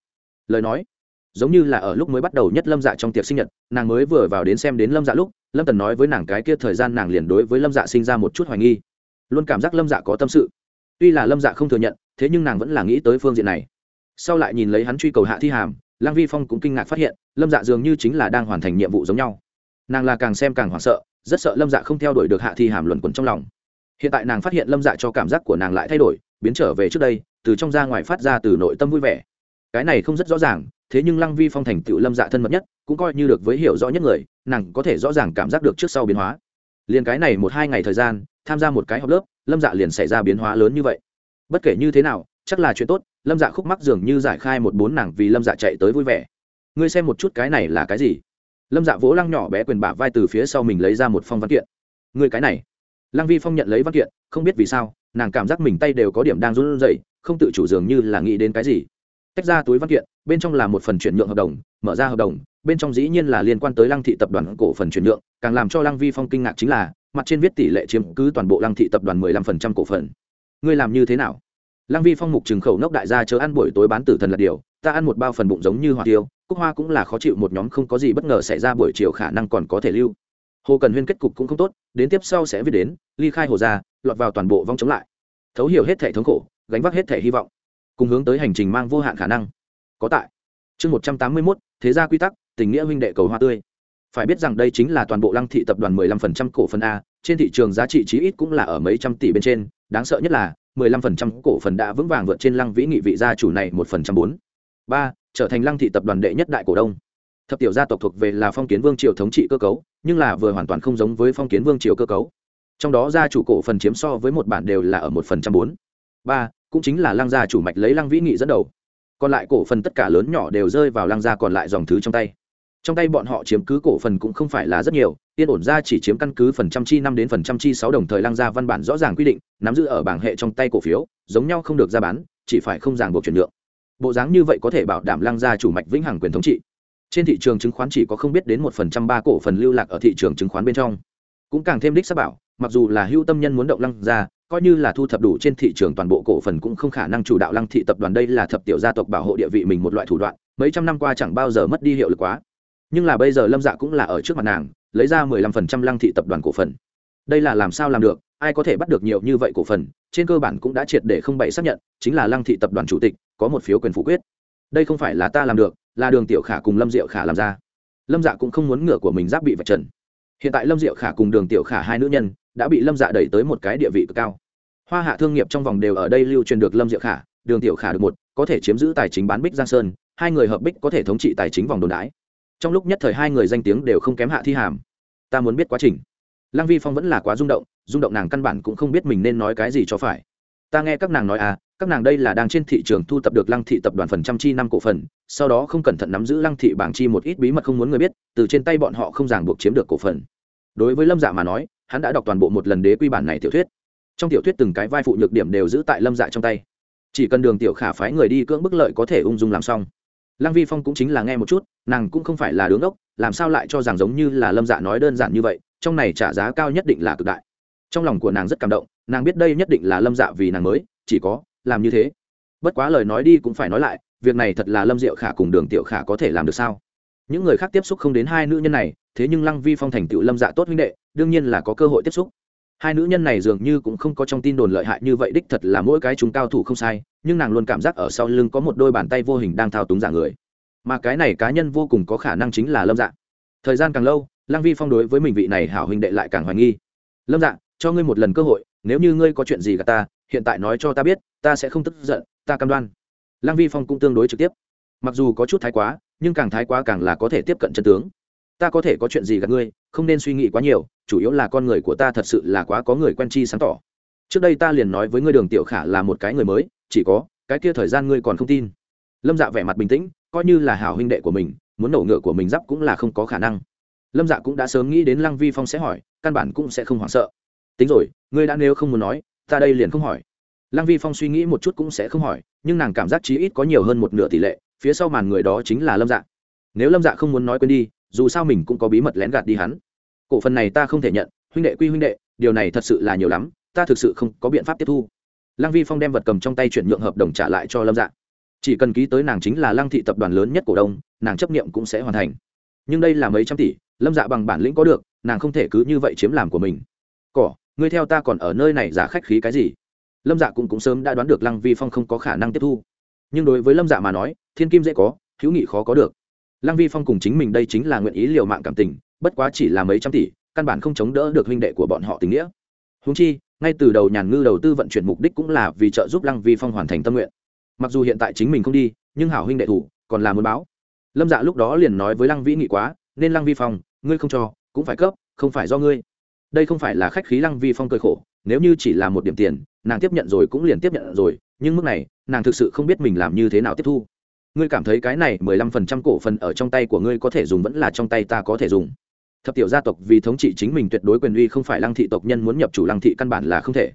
Lời nói, giống như là ở lúc mới bắt đầu nhất lâm dạ trong tiệc sinh nhật, nàng mới vừa vào đến xem đến lâm dạ lúc, lâm tần nói với nàng cái kia thời gian nàng liền đối với lâm dạ sinh ra một chút hoài nghi luôn cảm giác lâm dạ có tâm sự. Tuy là lâm dạ không thừa nhận, thế nhưng nàng vẫn là nghĩ tới phương diện này. Sau lại nhìn lấy hắn truy cầu hạ thi hàm lang vi phong cũng kinh ngạc phát hiện, lâm dạ dường như chính là đang hoàn thành nhiệm vụ giống nhau. Nàng là càng xem càng hoảng sợ, rất sợ lâm dạ không theo đuổi được hạ thi hàm luẩn quẩn trong lòng. Hiện tại nàng phát hiện lâm dạ cho cảm giác của nàng lại thay đổi, biến trở về trước đây, từ trong ra ngoài phát ra từ nội tâm vui vẻ. Cái này không rất rõ ràng, thế nhưng lăng vi phong thành tựu lâm dạ thân mật nhất, cũng coi như được với hiểu rõ nhất người, nàng có thể rõ ràng cảm giác được trước sau biến hóa liền cái này một hai ngày thời gian, tham gia một cái học lớp, lâm dạ liền xảy ra biến hóa lớn như vậy. Bất kể như thế nào, chắc là chuyện tốt, lâm dạ khúc mắc dường như giải khai một bốn nàng vì lâm dạ chạy tới vui vẻ. Ngươi xem một chút cái này là cái gì? Lâm dạ vỗ lăng nhỏ bé quyền bả vai từ phía sau mình lấy ra một phong văn kiện. Ngươi cái này. Lăng vi phong nhận lấy văn kiện, không biết vì sao, nàng cảm giác mình tay đều có điểm đang run rẩy, không tự chủ dường như là nghĩ đến cái gì. Tách ra túi văn kiện, bên trong là một phần chuyển nhượng hợp đồng mở ra hợp đồng, bên trong dĩ nhiên là liên quan tới lăng thị tập đoàn cổ phần chuyển nhượng, càng làm cho lăng vi phong kinh ngạc chính là, mặt trên viết tỷ lệ chiếm cứ toàn bộ lăng thị tập đoàn mười lăm phần trăm cổ phần. Ngươi làm như thế nào? Lăng vi phong mục trừng khẩu nốc đại gia chớ ăn buổi tối bán tử thần là điều, ta ăn một bao phần bụng giống như hoa tiêu, cúc hoa cũng là khó chịu một nhóm không có gì bất ngờ xảy ra buổi chiều khả năng còn có thể lưu. Hồ cần huyên kết cục cũng không tốt, đến tiếp sau sẽ viết đến, ly khai hồ ra lọt vào toàn bộ vong chống lại. Thấu hiểu hết thể thống khổ, gánh vác hết thể hy vọng, cùng hướng tới hành trình mang vô hạn khả năng. Có tại. Chương một trăm tám mươi mốt thế gia quy tắc, tình nghĩa huynh đệ cầu hoa tươi. Phải biết rằng đây chính là toàn bộ lăng thị tập đoàn mười lăm phần trăm cổ phần a, trên thị trường giá trị chí ít cũng là ở mấy trăm tỷ bên trên. Đáng sợ nhất là, mười lăm phần trăm cổ phần đã vững vàng vượt trên lăng vĩ nghị vị gia chủ này một phần trăm bốn. Ba, trở thành lăng thị tập đoàn đệ nhất đại cổ đông. Thập tiểu gia tộc thuộc về là phong kiến vương triều thống trị cơ cấu, nhưng là vừa hoàn toàn không giống với phong kiến vương triều cơ cấu. Trong đó gia chủ cổ phần chiếm so với một bản đều là ở một phần trăm bốn. Ba, cũng chính là lăng gia chủ mạch lấy lăng vĩ nghị dẫn đầu còn lại cổ phần tất cả lớn nhỏ đều rơi vào lăng gia còn lại dòng thứ trong tay. Trong tay bọn họ chiếm cứ cổ phần cũng không phải là rất nhiều, yên ổn ra chỉ chiếm căn cứ phần trăm chi năm đến phần trăm chi sáu đồng thời lăng gia văn bản rõ ràng quy định, nắm giữ ở bảng hệ trong tay cổ phiếu, giống nhau không được ra bán, chỉ phải không ràng buộc chuyển nhượng. Bộ dáng như vậy có thể bảo đảm lăng gia chủ mạch vĩnh hằng quyền thống trị. Trên thị trường chứng khoán chỉ có không biết đến một phần trăm ba cổ phần lưu lạc ở thị trường chứng khoán bên trong. Cũng càng thêm đích xác bảo, mặc dù là hưu tâm nhân muốn động lăng gia coi như là thu thập đủ trên thị trường toàn bộ cổ phần cũng không khả năng chủ đạo lăng thị tập đoàn đây là thập tiểu gia tộc bảo hộ địa vị mình một loại thủ đoạn, mấy trăm năm qua chẳng bao giờ mất đi hiệu lực quá. Nhưng là bây giờ lâm dạ cũng là ở trước mặt nàng, lấy ra mười lăm phần trăm lăng thị tập đoàn cổ phần. Đây là làm sao làm được, ai có thể bắt được nhiều như vậy cổ phần, trên cơ bản cũng đã triệt để không bậy xác nhận, chính là lăng thị tập đoàn chủ tịch, có một phiếu quyền phủ quyết. Đây không phải là ta làm được, là đường tiểu khả cùng lâm diệu khả làm ra. Lâm dạ cũng không muốn ngựa của mình giáp bị vạch trần. Hiện tại lâm diệu khả cùng đường tiểu khả hai nữ nhân đã bị lâm dạ đẩy tới một cái địa vị cực cao. Hoa hạ thương nghiệp trong vòng đều ở đây lưu truyền được lâm diệu khả, đường tiểu khả được một, có thể chiếm giữ tài chính bán bích giang sơn, hai người hợp bích có thể thống trị tài chính vòng đồn đái trong lúc nhất thời hai người danh tiếng đều không kém hạ thi hàm. Ta muốn biết quá trình. Lăng vi phong vẫn là quá rung động rung động nàng căn bản cũng không biết mình nên nói cái gì cho phải. Ta nghe các nàng nói à các nàng đây là đang trên thị trường thu tập được lăng thị tập đoàn phần trăm chi năm cổ phần, sau đó không cẩn thận nắm giữ lăng thị bảng chi một ít bí mật không muốn người biết, từ trên tay bọn họ không ràng buộc chiếm được cổ phần. Đối với lâm dạ mà nói hắn đã đọc toàn bộ một lần đế quy bản này tiểu thuyết. Trong tiểu thuyết từng cái vai phụ nhược điểm đều giữ tại lâm dạ trong tay. Chỉ cần đường tiểu khả phái người đi cưỡng bức lợi có thể ung dung làm xong. Lăng vi phong cũng chính là nghe một chút, nàng cũng không phải là đứng ốc làm sao lại cho rằng giống như là lâm dạ nói đơn giản như vậy, trong này trả giá cao nhất định là cực đại. Trong lòng của nàng rất cảm động, nàng biết đây nhất định là lâm dạ vì nàng mới, chỉ có, làm như thế. Bất quá lời nói đi cũng phải nói lại, việc này thật là lâm diệu khả cùng đường tiểu khả có thể làm được sao? Những người khác tiếp xúc không đến hai nữ nhân này thế nhưng lăng vi phong thành tựu lâm dạ tốt huynh đệ, đương nhiên là có cơ hội tiếp xúc. Hai nữ nhân này dường như cũng không có trong tin đồn lợi hại như vậy, đích thật là mỗi cái chúng cao thủ không sai, nhưng nàng luôn cảm giác ở sau lưng có một đôi bàn tay vô hình đang thao túng giả người. Mà cái này cá nhân vô cùng có khả năng chính là lâm dạ. Thời gian càng lâu, lăng vi phong đối với mình vị này hảo huynh đệ lại càng hoài nghi. Lâm dạ cho ngươi một lần cơ hội, nếu như ngươi có chuyện gì cả ta, hiện tại nói cho ta biết, ta sẽ không tức giận, ta cam đoan. Lăng vi phong cũng tương đối trực tiếp. Mặc dù có chút thái quá, nhưng càng thái quá càng là có thể tiếp cận chân tướng ta có thể có chuyện gì gặp ngươi, không nên suy nghĩ quá nhiều, chủ yếu là con người của ta thật sự là quá có người quen chi sáng tỏ. Trước đây ta liền nói với ngươi đường tiểu khả là một cái người mới, chỉ có, cái kia thời gian ngươi còn không tin. Lâm dạ vẻ mặt bình tĩnh, coi như là hảo huynh đệ của mình, muốn nổ ngựa của mình giáp cũng là không có khả năng. Lâm dạ cũng đã sớm nghĩ đến lăng vi phong sẽ hỏi, căn bản cũng sẽ không hoảng sợ. Tính rồi, ngươi đã nếu không muốn nói, ta đây liền không hỏi. Lăng vi phong suy nghĩ một chút cũng sẽ không hỏi, nhưng nàng cảm giác chí ít có nhiều hơn một nửa tỷ lệ, phía sau màn người đó chính là lâm dạ. Nếu lâm dạ không muốn nói quên đi dù sao mình cũng có bí mật lén gạt đi hắn. Cổ phần này ta không thể nhận, huynh đệ quy huynh đệ, điều này thật sự là nhiều lắm, ta thực sự không có biện pháp tiếp thu. Lăng vi phong đem vật cầm trong tay chuyển nhượng hợp đồng trả lại cho lâm dạ. Chỉ cần ký tới nàng chính là lăng thị tập đoàn lớn nhất cổ đông, nàng chấp nghiệm cũng sẽ hoàn thành. Nhưng đây là mấy trăm tỷ, lâm dạ bằng bản lĩnh có được, nàng không thể cứ như vậy chiếm làm của mình. Cỏ, ngươi theo ta còn ở nơi này giả khách khí cái gì? Lâm dạ cũng cũng sớm đã đoán được lăng vi phong không có khả năng tiếp thu. Nhưng đối với lâm dạ mà nói, thiên kim dễ có, hữu nghị khó có được lăng vi phong cùng chính mình đây chính là nguyện ý liều mạng cảm tình, bất quá chỉ là mấy trăm tỷ, căn bản không chống đỡ được huynh đệ của bọn họ tình nghĩa. Húng chi, ngay từ đầu nhàn ngư đầu tư vận chuyển mục đích cũng là vì trợ giúp lăng vi phong hoàn thành tâm nguyện. Mặc dù hiện tại chính mình không đi, nhưng hảo huynh đệ thủ, còn là muốn báo. Lâm dạ lúc đó liền nói với lăng vĩ nghị quá, nên lăng vi phong, ngươi không cho, cũng phải cấp, không phải do ngươi. Đây không phải là khách khí lăng vi phong cười khổ, nếu như chỉ là một điểm tiền, nàng tiếp nhận rồi cũng liền tiếp nhận rồi, nhưng mức này, nàng thực sự không biết mình làm như thế nào tiếp thu ngươi cảm thấy cái này mười lăm phần trăm cổ phần ở trong tay của ngươi có thể dùng vẫn là trong tay ta có thể dùng. Thập tiểu gia tộc vì thống trị chính mình tuyệt đối quyền uy không phải lăng thị tộc nhân muốn nhập chủ lăng thị căn bản là không thể.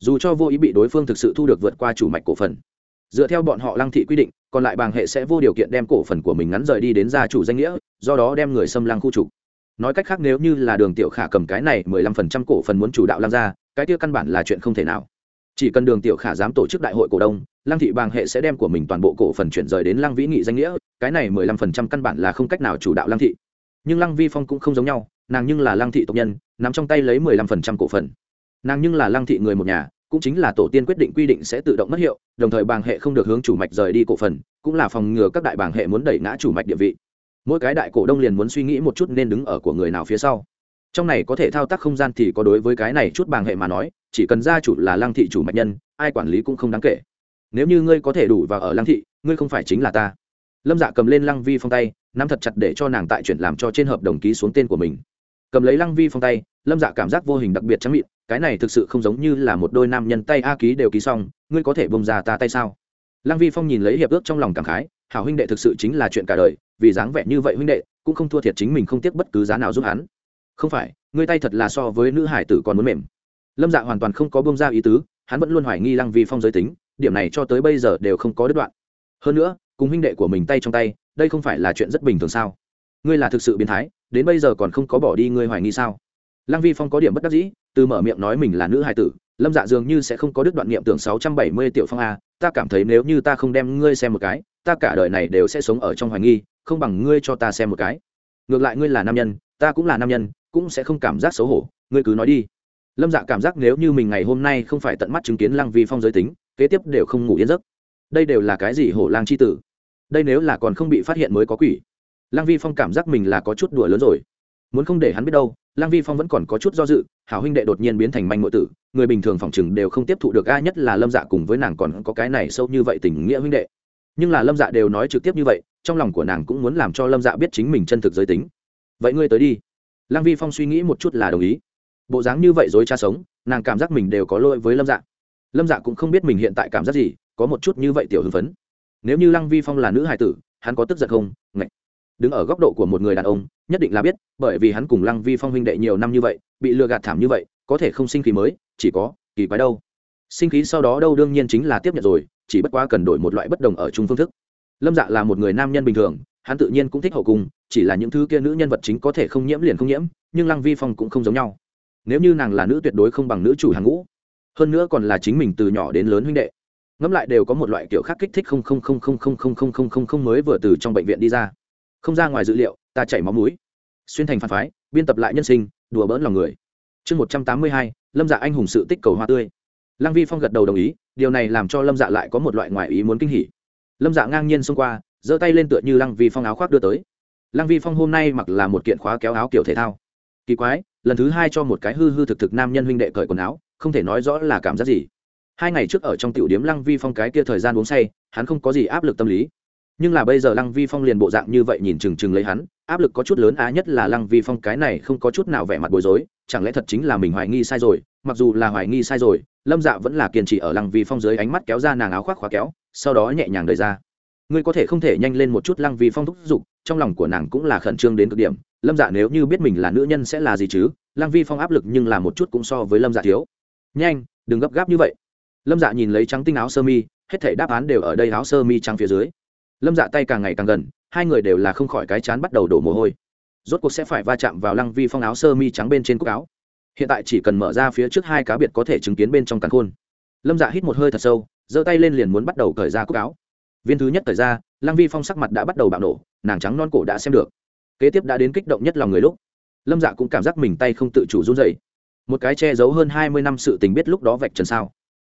Dù cho vô ý bị đối phương thực sự thu được vượt qua chủ mạch cổ phần, dựa theo bọn họ lăng thị quy định, còn lại bàng hệ sẽ vô điều kiện đem cổ phần của mình ngắn rời đi đến gia chủ danh nghĩa, do đó đem người xâm lăng khu trục. Nói cách khác nếu như là đường tiểu khả cầm cái này mười lăm phần trăm cổ phần muốn chủ đạo lăng ra cái kia căn bản là chuyện không thể nào. Chỉ cần đường tiểu khả dám tổ chức đại hội cổ đông lăng thị bàng hệ sẽ đem của mình toàn bộ cổ phần chuyển rời đến lăng vĩ nghị danh nghĩa, cái này mười lăm phần trăm căn bản là không cách nào chủ đạo lăng thị. Nhưng lăng vi phong cũng không giống nhau, nàng nhưng là lăng thị tộc nhân nằm trong tay lấy mười lăm phần trăm cổ phần. Nàng nhưng là lăng thị người một nhà, cũng chính là tổ tiên quyết định quy định sẽ tự động mất hiệu, đồng thời bàng hệ không được hướng chủ mạch rời đi cổ phần, cũng là phòng ngừa các đại bàng hệ muốn đẩy ngã chủ mạch địa vị. Mỗi cái đại cổ đông liền muốn suy nghĩ một chút nên đứng ở của người nào phía sau. Trong này có thể thao tác không gian thì có đối với cái này chút bàng hệ mà nói, chỉ cần gia chủ là lăng thị chủ mạch nhân, ai quản lý cũng không đáng kể nếu như ngươi có thể đủ vào ở lăng thị, ngươi không phải chính là ta. Lâm dạ cầm lên lăng vi phong tay, nắm thật chặt để cho nàng tại chuyển làm cho trên hợp đồng ký xuống tên của mình. Cầm lấy lăng vi phong tay, lâm dạ cảm giác vô hình đặc biệt trắng mịn, cái này thực sự không giống như là một đôi nam nhân tay a ký đều ký xong, ngươi có thể bông ra ta tay sao? Lăng vi phong nhìn lấy hiệp ước trong lòng cảm khái, hảo huynh đệ thực sự chính là chuyện cả đời, vì dáng vẻ như vậy huynh đệ, cũng không thua thiệt chính mình không tiếc bất cứ giá nào giúp hắn. Không phải, ngươi tay thật là so với nữ hải tử còn muốn mềm. Lâm dạ hoàn toàn không có bông ra ý tứ, hắn vẫn luôn hoài nghi lăng vi phong giới tính điểm này cho tới bây giờ đều không có đứt đoạn. Hơn nữa, cùng huynh đệ của mình tay trong tay, đây không phải là chuyện rất bình thường sao? Ngươi là thực sự biến thái, đến bây giờ còn không có bỏ đi ngươi hoài nghi sao? Lăng vi phong có điểm bất đắc dĩ, từ mở miệng nói mình là nữ hài tử, lâm dạ dường như sẽ không có đứt đoạn niệm tưởng sáu trăm bảy mươi tiểu phong a, ta cảm thấy nếu như ta không đem ngươi xem một cái, ta cả đời này đều sẽ sống ở trong hoài nghi, không bằng ngươi cho ta xem một cái. Ngược lại ngươi là nam nhân, ta cũng là nam nhân, cũng sẽ không cảm giác xấu hổ, ngươi cứ nói đi. Lâm dạ cảm giác nếu như mình ngày hôm nay không phải tận mắt chứng kiến lăng vi phong giới tính kế tiếp đều không ngủ yên giấc. Đây đều là cái gì hổ lang c h i tử? Đây nếu là còn không bị phát hiện mới có quỷ. Lăng vi phong cảm giác mình là có chút đùa lớn rồi. Muốn không để hắn biết đâu, lăng vi phong vẫn còn có chút do dự, hảo huynh đệ đột nhiên biến thành manh ngộ tử, người bình thường phòng chừng đều không tiếp thụ được a nhất là lâm dạ cùng với nàng còn có cái này sâu như vậy tình nghĩa huynh đệ. Nhưng là lâm dạ đều nói trực tiếp như vậy, trong lòng của nàng cũng muốn làm cho lâm dạ biết chính mình chân thực giới tính. Vậy ngươi tới đi. Lăng vi phong suy nghĩ một chút là đồng ý. Bộ dáng như vậy dối cha sống, nàng cảm giác mình đều có lỗi với lâm dạ lâm dạ cũng không biết mình hiện tại cảm giác gì, có một chút như vậy tiểu hưng phấn. Nếu như lăng vi phong là nữ hài tử, hắn có tức giận không? Ngậy. đứng ở góc độ của một người đàn ông, nhất định là biết, bởi vì hắn cùng lăng vi phong huynh đệ nhiều năm như vậy, bị lừa gạt thảm như vậy, có thể không sinh khí mới, chỉ có kỳ quái đâu. Sinh khí sau đó đâu đương nhiên chính là tiếp nhận rồi, chỉ bất quá cần đổi một loại bất đồng ở chung phương thức. Lâm dạ là một người nam nhân bình thường, hắn tự nhiên cũng thích hậu cung, chỉ là những thứ kia nữ nhân vật chính có thể không nhiễm liền không nhiễm, nhưng lăng vi phong cũng không giống nhau. Nếu như nàng là nữ tuyệt đối không bằng nữ chủ hàng ngũ hơn nữa còn là chính mình từ nhỏ đến lớn huynh đệ ngẫm lại đều có một loại kiểu khác kích thích không không không không không không không không không không mới vừa từ trong bệnh viện đi ra không ra ngoài dữ liệu ta chảy máu mũi xuyên thành phản phái biên tập lại nhân sinh đùa bỡn lòng người chương một trăm tám mươi hai lâm dạ anh hùng sự tích cầu hoa tươi lăng vi phong gật đầu đồng ý điều này làm cho lâm dạ lại có một loại ngoại ý muốn kinh hỉ lâm dạ ngang nhiên xông qua giơ tay lên tựa như lăng vi phong áo khoác đưa tới lăng vi phong hôm nay mặc là một kiện khóa kéo áo kiểu thể thao kỳ quái lần thứ hai cho một cái hư hư thực thực nam nhân huynh đệ cởi quần áo không thể nói rõ là cảm giác gì. Hai ngày trước ở trong tiểu điếm lăng vi phong cái kia thời gian uống say, hắn không có gì áp lực tâm lý. Nhưng là bây giờ lăng vi phong liền bộ dạng như vậy nhìn chừng chừng lấy hắn, áp lực có chút lớn, á, nhất là lăng vi phong cái này không có chút nào vẻ mặt bối rối, chẳng lẽ thật chính là mình hoài nghi sai rồi, mặc dù là hoài nghi sai rồi, lâm dạ vẫn là kiên trì ở lăng vi phong dưới ánh mắt kéo ra nàng áo khoác khóa kéo, sau đó nhẹ nhàng đời ra. Ngươi có thể không thể nhanh lên một chút lăng vi phong thúc giục, trong lòng của nàng cũng là khẩn trương đến cực điểm, lâm dạ nếu như biết mình là nữ nhân sẽ là gì chứ, lăng vi phong áp lực nhưng là một chút cũng so với lâm dạ thiếu nhanh, đừng gấp gáp như vậy. Lâm dạ nhìn lấy trắng tinh áo sơ mi, hết thể đáp án đều ở đây áo sơ mi trắng phía dưới. Lâm dạ tay càng ngày càng gần, hai người đều là không khỏi cái chán bắt đầu đổ mồ hôi. Rốt cuộc sẽ phải va chạm vào lăng vi phong áo sơ mi trắng bên trên cúc áo. Hiện tại chỉ cần mở ra phía trước hai cá biệt có thể chứng kiến bên trong càn khôn. Lâm dạ hít một hơi thật sâu, giơ tay lên liền muốn bắt đầu cởi ra cúc áo. Viên thứ nhất cởi ra, lăng vi phong sắc mặt đã bắt đầu bạo nổ, nàng trắng non cổ đã xem được. Kế tiếp đã đến kích động nhất lòng người lúc. Lâm dạ cũng cảm giác mình tay không tự chủ run dậy một cái che giấu hơn hai mươi năm sự tình biết lúc đó vạch trần sao.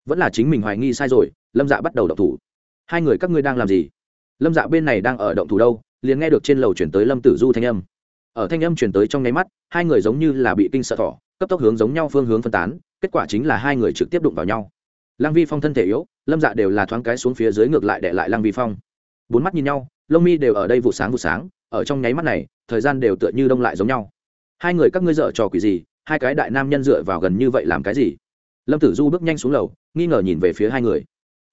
Vẫn là chính mình hoài nghi sai rồi, lâm dạ bắt đầu động thủ. Hai người các ngươi đang làm gì? Lâm dạ bên này đang ở động thủ đâu? Liền nghe được trên lầu chuyển tới lâm tử du thanh âm. Ở thanh âm chuyển tới trong nháy mắt, hai người giống như là bị kinh sợ thỏ, cấp tốc hướng giống nhau phương hướng phân tán, kết quả chính là hai người trực tiếp đụng vào nhau. Lăng vi phong thân thể yếu, lâm dạ đều là thoáng cái xuống phía dưới ngược lại để lại lăng vi phong. Bốn mắt nhìn nhau, lông mi đều ở đây vụ sáng vụ sáng, ở trong nháy mắt này, thời gian đều tựa như đông lại giống nhau. Hai người các ngươi dở trò quỷ gì? Hai cái đại nam nhân dựa vào gần như vậy làm cái gì? Lâm tử du bước nhanh xuống lầu, nghi ngờ nhìn về phía hai người.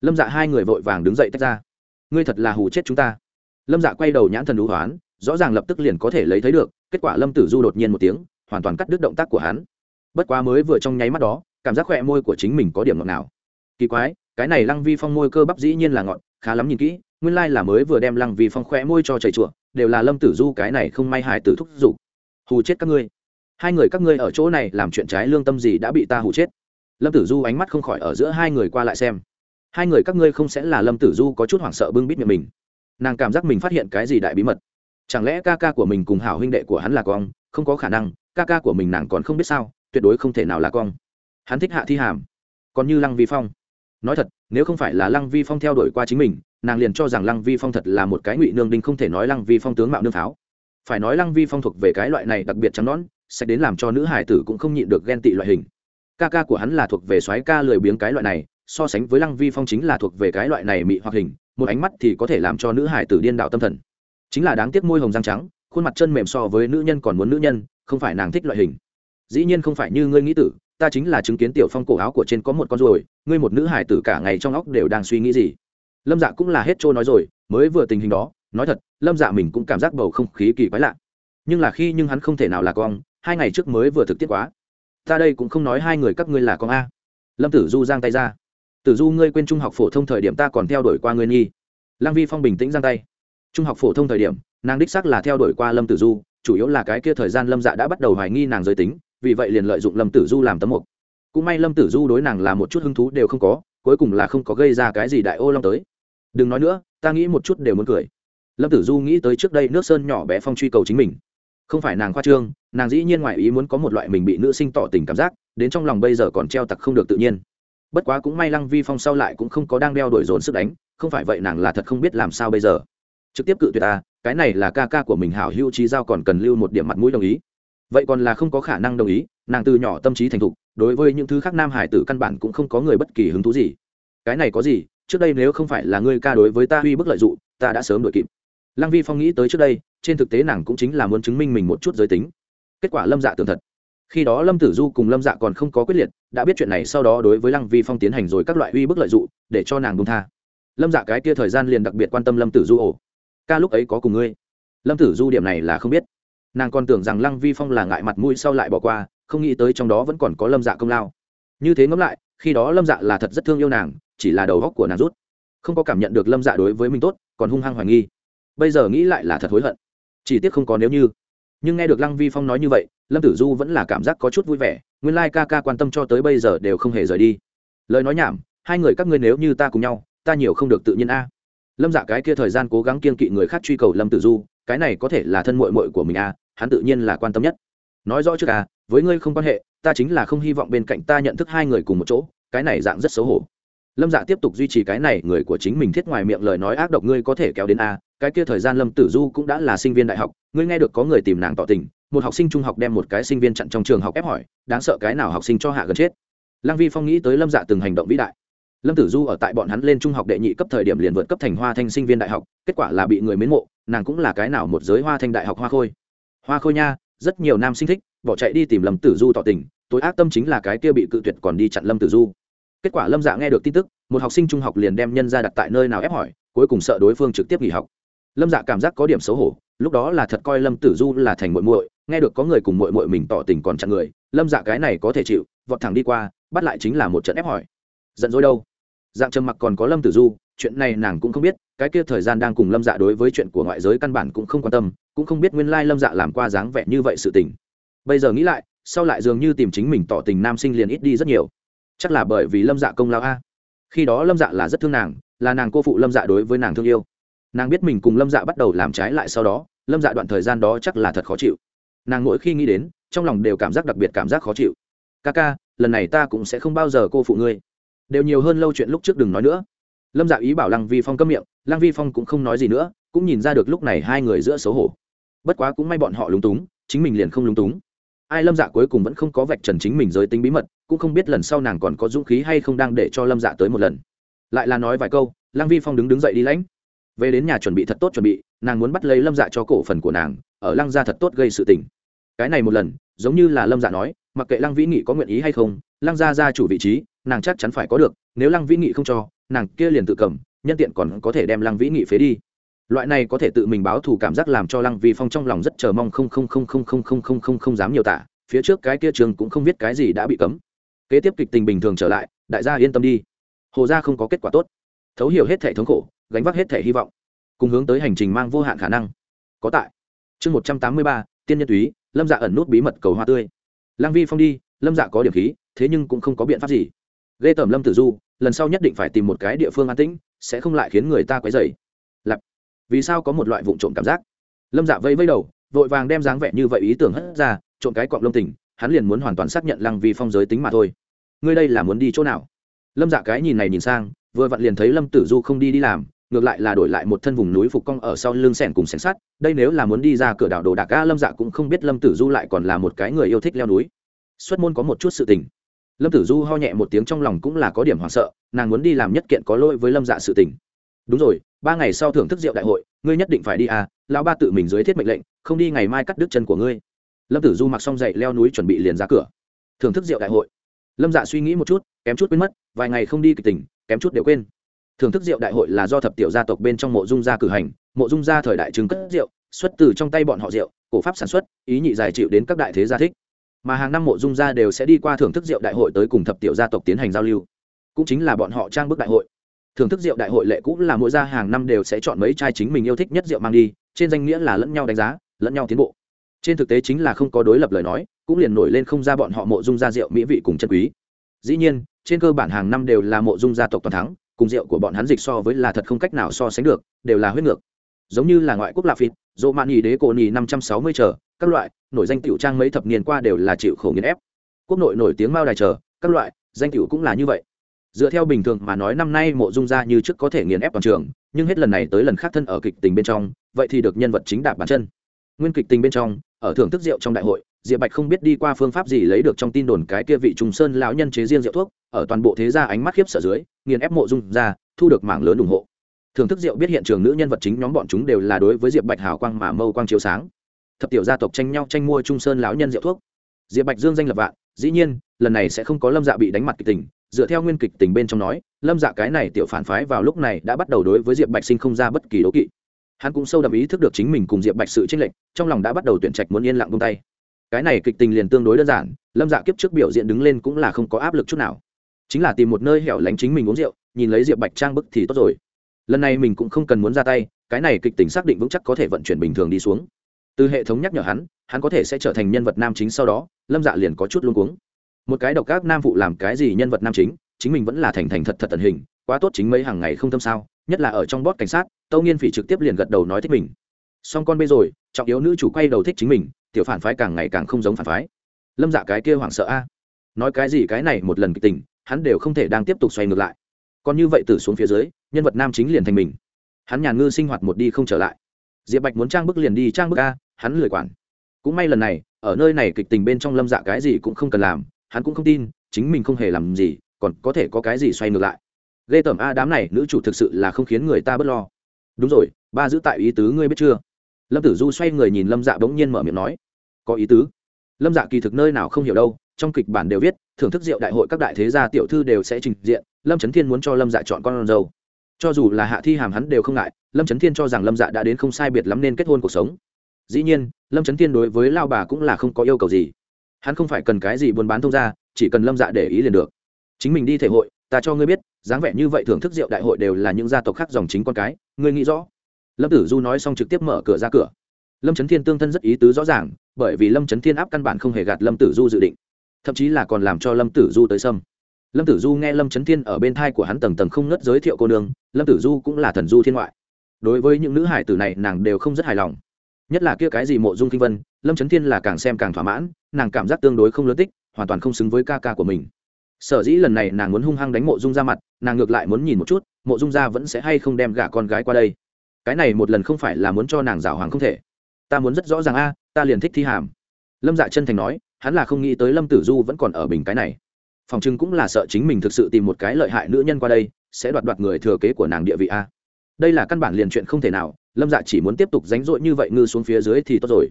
Lâm dạ hai người vội vàng đứng dậy tách ra. Ngươi thật là hù chết chúng ta. Lâm dạ quay đầu nhãn thần đũ hoán, rõ ràng lập tức liền có thể lấy thấy được, kết quả lâm tử du đột nhiên một tiếng, hoàn toàn cắt đứt động tác của hắn. Bất quá mới vừa trong nháy mắt đó, cảm giác khỏe môi của chính mình có điểm ngọt nào kỳ quái, cái này lăng vi phong môi cơ bắp dĩ nhiên là ngọt, khá lắm nhìn kỹ, nguyên lai、like、là mới vừa đem lăng vi phong khỏe môi cho chảy chùa, đều là lâm tử du cái này không may hại tử thúc giục. Hù chết các ngươi hai người các ngươi ở chỗ này làm chuyện trái lương tâm gì đã bị ta hù chết. Lâm tử du ánh mắt không khỏi ở giữa hai người qua lại xem. Hai người các ngươi không sẽ là lâm tử du có chút hoảng sợ bưng bít miệng mình. Nàng cảm giác mình phát hiện cái gì đại bí mật. Chẳng lẽ ca ca của mình cùng hảo huynh đệ của hắn là con? Không có khả năng, ca ca của mình nàng còn không biết sao, tuyệt đối không thể nào là con. Hắn thích hạ thi hàm, còn như lăng vi phong. Nói thật, nếu không phải là lăng vi phong theo đuổi qua chính mình, nàng liền cho rằng lăng vi phong thật là một cái ngụy nương đinh không thể nói lăng vi phong tướng mạo nương pháo. Phải nói lăng vi phong thuộc về cái loại này đặc biệt trắng nón sẽ đến làm cho nữ hải tử cũng không nhịn được ghen tị loại hình. Ca ca của hắn là thuộc về soái ca lười biếng cái loại này, so sánh với lăng vi phong chính là thuộc về cái loại này mị hoặc hình, một ánh mắt thì có thể làm cho nữ hải tử điên đạo tâm thần. Chính là đáng tiếc môi hồng răng trắng, khuôn mặt chân mềm so với nữ nhân còn muốn nữ nhân, không phải nàng thích loại hình. Dĩ nhiên không phải như ngươi nghĩ tử, ta chính là chứng kiến tiểu phong cổ áo của trên có một con ruồi, ngươi một nữ hải tử cả ngày trong óc đều đang suy nghĩ gì. Lâm dạ cũng là hết trôi nói rồi, mới vừa tình hình đó, nói thật, lâm dạ mình cũng cảm giác bầu không khí kỳ quái lạ. Nhưng là khi nhưng hắn không thể nào là con hai ngày trước mới vừa thực tiết quá. Ta đây cũng không nói hai người các ngươi là con a. Lâm tử du giang tay ra. Tử du, ngươi quên trung học phổ thông thời điểm ta còn theo đuổi qua ngươi nghi. Lăng vi phong bình tĩnh giang tay. Trung học phổ thông thời điểm, nàng đích xác là theo đuổi qua lâm tử du, chủ yếu là cái kia thời gian lâm dạ đã bắt đầu hoài nghi nàng giới tính, vì vậy liền lợi dụng lâm tử du làm tấm mục. Cũng may lâm tử du đối nàng là một chút hứng thú đều không có, cuối cùng là không có gây ra cái gì đại ô long tới. Đừng nói nữa, ta nghĩ một chút đều muốn cười. Lâm tử du nghĩ tới trước đây nước sơn nhỏ bé phong truy cầu chính mình không phải nàng khoa trương, nàng dĩ nhiên ngoại ý muốn có một loại mình bị nữ sinh tỏ tình cảm giác, đến trong lòng bây giờ còn treo tặc không được tự nhiên. Bất quá cũng may lăng vi phong sau lại cũng không có đang đeo đổi dồn sức đánh, không phải vậy nàng là thật không biết làm sao bây giờ. Trực tiếp cự tuyệt ta cái này là ca ca của mình hảo hữu trí giao còn cần lưu một điểm mặt mũi đồng ý. Vậy còn là không có khả năng đồng ý, nàng từ nhỏ tâm trí thành thục, đối với những thứ khác nam hải tử căn bản cũng không có người bất kỳ hứng thú gì. Cái này có gì, trước đây nếu không phải là ngươi ca đối với ta uy bức lợi dụng, ta đã sớm đuổi kịp lăng vi phong nghĩ tới trước đây trên thực tế nàng cũng chính là muốn chứng minh mình một chút giới tính. Kết quả lâm dạ tưởng thật. Khi đó lâm tử du cùng lâm dạ còn không có quyết liệt đã biết chuyện này sau đó đối với lăng vi phong tiến hành rồi các loại uy bức lợi dụ, để cho nàng bung tha. Lâm dạ cái kia thời gian liền đặc biệt quan tâm lâm tử du ổ. Ca lúc ấy có cùng ngươi. Lâm tử du điểm này là không biết. Nàng còn tưởng rằng lăng vi phong là ngại mặt mũi sau lại bỏ qua không nghĩ tới trong đó vẫn còn có lâm dạ công lao. Như thế ngẫm lại khi đó lâm dạ là thật rất thương yêu nàng chỉ là đầu góc của nàng rút. Không có cảm nhận được lâm dạ đối với mình tốt còn hung hăng hoài nghi bây giờ nghĩ lại là thật hối hận. Chỉ tiếc không có nếu như. Nhưng nghe được lăng vi phong nói như vậy, lâm tử du vẫn là cảm giác có chút vui vẻ, nguyên lai、like、ca ca quan tâm cho tới bây giờ đều không hề rời đi. Lời nói nhảm, hai người các ngươi nếu như ta cùng nhau, ta nhiều không được tự nhiên a. Lâm dạ cái kia thời gian cố gắng kiên kỵ người khác truy cầu lâm tử du, cái này có thể là thân mội mội của mình a, hắn tự nhiên là quan tâm nhất. Nói rõ trước à với ngươi không quan hệ, ta chính là không hy vọng bên cạnh ta nhận thức hai người cùng một chỗ, cái này dạng rất xấu hổ. Lâm dạ tiếp tục duy trì cái này, người của chính mình thiết ngoài miệng lời nói ác độc ngươi có thể kéo đến a cái kia thời gian lâm tử du cũng đã là sinh viên đại học, ngươi nghe được có người tìm nàng tỏ tình, một học sinh trung học đem một cái sinh viên chặn trong trường học ép hỏi, đáng sợ cái nào học sinh cho hạ gần chết. Lăng vi phong nghĩ tới lâm dạ từng hành động vĩ đại. Lâm tử du ở tại bọn hắn lên trung học đệ nhị cấp thời điểm liền vượt cấp thành hoa thanh sinh viên đại học, kết quả là bị người mến mộ, nàng cũng là cái nào một giới hoa thanh đại học hoa khôi. Hoa khôi nha, rất nhiều nam sinh thích, bỏ chạy đi tìm lâm tử du tỏ tình, tối ác tâm chính là cái kia bị cự tuyệt còn đi chặn lâm tử du. Kết quả lâm dạ nghe được tin tức, một học sinh trung học liền đem nhân ra đặt tại nơi nào ép hỏi, cuối cùng sợ đối phương trực tiếp nghỉ học lâm dạ cảm giác có điểm xấu hổ, lúc đó là thật coi lâm tử du là thành muội muội, nghe được có người cùng muội muội mình tỏ tình còn chặn người, lâm dạ cái này có thể chịu, vọt thẳng đi qua, bắt lại chính là một trận ép hỏi. Giận dỗi đâu? Dạng trầm mặc còn có lâm tử du, chuyện này nàng cũng không biết, cái kia thời gian đang cùng lâm dạ đối với chuyện của ngoại giới căn bản cũng không quan tâm, cũng không biết nguyên lai lâm dạ làm qua dáng vẻ như vậy sự tình. Bây giờ nghĩ lại, sau lại dường như tìm chính mình tỏ tình nam sinh liền ít đi rất nhiều. Chắc là bởi vì lâm dạ công lao a. Khi đó lâm dạ là rất thương nàng, là nàng cô phụ lâm dạ đối với nàng thương yêu nàng biết mình cùng lâm dạ bắt đầu làm trái lại sau đó lâm dạ đoạn thời gian đó chắc là thật khó chịu nàng mỗi khi nghĩ đến trong lòng đều cảm giác đặc biệt cảm giác khó chịu ca ca lần này ta cũng sẽ không bao giờ cô phụ ngươi đều nhiều hơn lâu chuyện lúc trước đừng nói nữa lâm dạ ý bảo lăng vi phong câm miệng lăng vi phong cũng không nói gì nữa cũng nhìn ra được lúc này hai người giữa xấu hổ bất quá cũng may bọn họ lúng túng chính mình liền không lúng túng ai lâm dạ cuối cùng vẫn không có vạch trần chính mình giới tính bí mật cũng không biết lần sau nàng còn có dũng khí hay không đang để cho lâm dạ tới một lần lại là nói vài câu lăng vi phong đứng đứng dậy đi lãnh về đến nhà chuẩn bị thật tốt chuẩn bị, nàng muốn bắt lấy lâm dạ cho cổ phần của nàng, ở lăng gia thật tốt gây sự tình. Cái này một lần, giống như là lâm dạ nói, mặc kệ lăng vĩ nghị có nguyện ý hay không, lăng gia gia chủ vị trí, nàng chắc chắn phải có được, nếu lăng vĩ nghị không cho, nàng kia liền tự cầm, nhân tiện còn có thể đem lăng vĩ nghị phế đi. Loại này có thể tự mình báo thù cảm giác làm cho lăng vi phong trong lòng rất chờ mong không không không không không không không không không dám nhiều tả, phía trước cái kia trường cũng không biết cái gì đã bị cấm. Kế tiếp kịch tình bình thường trở lại, đại gia yên tâm đi. Hồ gia không có kết quả tốt. Thấu hiểu hết thể thống khổ gánh vác hết thể hy vọng, cùng hướng tới hành trình mang vô hạn khả năng. Có tại. Chương một trăm tám mươi ba, tiên nhân túy, lâm dạ ẩn nút bí mật cầu hoa tươi. Lang vi phong đi, lâm dạ có điểm khí, thế nhưng cũng không có biện pháp gì. Ghê tởm lâm tử du, lần sau nhất định phải tìm một cái địa phương an tĩnh, sẽ không lại khiến người ta quấy dày lặp vì sao có một loại vụ trộm cảm giác? Lâm dạ vây vây đầu, vội vàng đem dáng vẻ như vậy ý tưởng hất ra, trộm cái cọng lông tình, hắn liền muốn hoàn toàn xác nhận lăng vi phong giới tính mà thôi. Ngươi đây là muốn đi chỗ nào? Lâm dạ cái nhìn này nhìn sang, vừa vặn liền thấy lâm tử du không đi đi làm ngược lại là đổi lại một thân vùng núi phục cong ở sau lưng sẻn cùng sẻn sắt, đây nếu là muốn đi ra cửa đảo đồ đạc, a, lâm dạ cũng không biết lâm tử du lại còn là một cái người yêu thích leo núi. Xuất môn có một chút sự tình. Lâm tử du ho nhẹ một tiếng trong lòng cũng là có điểm hoảng sợ, nàng muốn đi làm nhất kiện có lỗi với lâm dạ sự tình. Đúng rồi, ba ngày sau thưởng thức rượu đại hội, ngươi nhất định phải đi à lão ba tự mình dưới thiết mệnh lệnh, không đi ngày mai cắt đứt chân của ngươi. Lâm tử du mặc xong dậy leo núi chuẩn bị liền ra cửa. Thưởng thức rượu đại hội. Lâm dạ suy nghĩ một chút, kém chút quên mất, vài ngày không đi kịch tỉnh kém chút đều quên thưởng thức rượu đại hội là do thập tiểu gia tộc bên trong mộ dung gia cử hành, mộ dung gia thời đại chứng cất rượu, xuất từ trong tay bọn họ rượu, cổ pháp sản xuất, ý nhị giải chịu đến các đại thế gia thích. Mà hàng năm mộ dung gia đều sẽ đi qua thưởng thức rượu đại hội tới cùng thập tiểu gia tộc tiến hành giao lưu. Cũng chính là bọn họ trang bức đại hội. Thưởng thức rượu đại hội lệ cũng là mỗi gia hàng năm đều sẽ chọn mấy chai chính mình yêu thích nhất rượu mang đi, trên danh nghĩa là lẫn nhau đánh giá, lẫn nhau tiến bộ. Trên thực tế chính là không có đối lập lời nói, cũng liền nổi lên không ra bọn họ mộ dung gia rượu mỹ vị cùng chân quý. Dĩ nhiên, trên cơ bản hàng năm đều là mộ dung gia tộc toàn thắng cùng rượu của bọn hắn dịch so với là thật không cách nào so sánh được, đều là huyết ngược. Giống như là ngoại quốc lạ phịt, dỗ mạn nhì đế cổ nhì năm trăm sáu mươi chờ, các loại, nổi danh tiểu trang mấy thập niên qua đều là chịu khổ nghiền ép. Quốc nội nổi tiếng mao đài chờ, các loại, danh tiểu cũng là như vậy. Dựa theo bình thường mà nói năm nay mộ dung ra như trước có thể nghiền ép toàn trường, nhưng hết lần này tới lần khác thân ở kịch tình bên trong, vậy thì được nhân vật chính đạp bàn chân. Nguyên kịch tình bên trong, ở thưởng thức rượu trong đại hội, diệp bạch không biết đi qua phương pháp gì lấy được trong tin đồn cái kia vị trùng sơn lão nhân chế riêng rượu thuốc ở toàn bộ thế gia ánh mắt khiếp sợ dưới, nghiền ép mộ dung ra, thu được mảng lớn ủng hộ. Thưởng thức rượu biết hiện trường nữ nhân vật chính nhóm bọn chúng đều là đối với diệp bạch hào quang mà mâu quang chiếu sáng. Thập tiểu gia tộc tranh nhau tranh mua trung sơn lão nhân rượu thuốc. Diệp bạch dương danh lập vạn, dĩ nhiên, lần này sẽ không có lâm dạ bị đánh mặt kịch tình, dựa theo nguyên kịch tình bên trong nói, lâm dạ cái này tiểu phản phái vào lúc này đã bắt đầu đối với diệp bạch sinh không ra bất kỳ đố kỵ. Hắn cũng sâu đậm ý thức được chính mình cùng diệp bạch sự tranh lệch, trong lòng đã bắt đầu tuyển trạch muốn yên lặng bông tay. Cái này kịch tình liền tương đối đơn giản, lâm dạ kiếp trước biểu diễn đứng lên cũng là không có áp lực chút nào chính là tìm một nơi hẻo lánh chính mình uống rượu, nhìn lấy diệp bạch trang bức thì tốt rồi. Lần này mình cũng không cần muốn ra tay, cái này kịch tính xác định vững chắc có thể vận chuyển bình thường đi xuống. Từ hệ thống nhắc nhở hắn hắn có thể sẽ trở thành nhân vật nam chính sau đó, lâm dạ liền có chút luôn cuống. Một cái độc các nam phụ làm cái gì nhân vật nam chính chính mình vẫn là thành thành thật thật tận hình, quá tốt chính mấy hàng ngày không tâm sao, nhất là ở trong bót cảnh sát, tâu nghiên phỉ trực tiếp liền gật đầu nói thích mình. Song con bê rồi, trọng yếu nữ chủ quay đầu thích chính mình, tiểu phản phái càng ngày càng không giống phản phái. Lâm dạ cái kia hoảng sợ a. Nói cái gì cái này một lần kịch tình hắn đều không thể đang tiếp tục xoay ngược lại. Còn như vậy từ xuống phía dưới, nhân vật nam chính liền thành mình. Hắn nhàn ngư sinh hoạt một đi không trở lại. Diệp bạch muốn trang bức liền đi trang bức a, hắn lười quản. Cũng may lần này, ở nơi này kịch tình bên trong lâm dạ cái gì cũng không cần làm, hắn cũng không tin, chính mình không hề làm gì, còn có thể có cái gì xoay ngược lại. Ghê tởm a, đám này nữ chủ thực sự là không khiến người ta bớt lo. Đúng rồi, ba giữ tại ý tứ ngươi biết chưa? Lâm tử du xoay người nhìn lâm dạ bỗng nhiên mở miệng nói. Có ý tứ. Lâm dạ kỳ thực nơi nào không hiểu đâu, trong kịch bản đều viết thưởng thức rượu đại hội các đại thế gia tiểu thư đều sẽ trình diện, lâm trấn thiên muốn cho lâm dạ chọn con dâu. Cho dù là hạ thi hàm hắn đều không ngại, lâm trấn thiên cho rằng lâm dạ đã đến không sai biệt lắm nên kết hôn cuộc sống. Dĩ nhiên, lâm trấn thiên đối với lao bà cũng là không có yêu cầu gì. Hắn không phải cần cái gì buôn bán thông ra chỉ cần lâm dạ để ý liền được. Chính mình đi thể hội, ta cho ngươi biết, dáng vẻ như vậy thưởng thức rượu đại hội đều là những gia tộc khác dòng chính con cái, ngươi nghĩ rõ? Lâm tử du nói xong trực tiếp mở cửa ra cửa. Lâm trấn thiên tương thân rất ý tứ rõ ràng, bởi vì lâm trấn thiên áp căn bản không hề gạt lâm tử du dự định thậm chí là còn làm cho lâm tử du tới sâm. Lâm tử du nghe lâm trấn thiên ở bên thai của hắn tầng tầng không ngất giới thiệu cô nương, lâm tử du cũng là thần du thiên ngoại. Đối với những nữ hải tử này, nàng đều không rất hài lòng. Nhất là kia cái gì mộ dung kinh vân, lâm trấn thiên là càng xem càng thỏa mãn, nàng cảm giác tương đối không lớn tích, hoàn toàn không xứng với ca ca của mình. Sở dĩ lần này nàng muốn hung hăng đánh mộ dung ra mặt, nàng ngược lại muốn nhìn một chút, mộ dung ra vẫn sẽ hay không đem gả con gái qua đây. Cái này một lần không phải là muốn cho nàng giảo hoàng không thể. Ta muốn rất rõ ràng a, ta liền thích thi hàm. Lâm dạ chân thành nói hắn là không nghĩ tới lâm tử du vẫn còn ở bình cái này. Phòng trưng cũng là sợ chính mình thực sự tìm một cái lợi hại nữ nhân qua đây, sẽ đoạt đoạt người thừa kế của nàng địa vị a. Đây là căn bản liền chuyện không thể nào, lâm dạ chỉ muốn tiếp tục ránh rỗi như vậy ngư xuống phía dưới thì tốt rồi.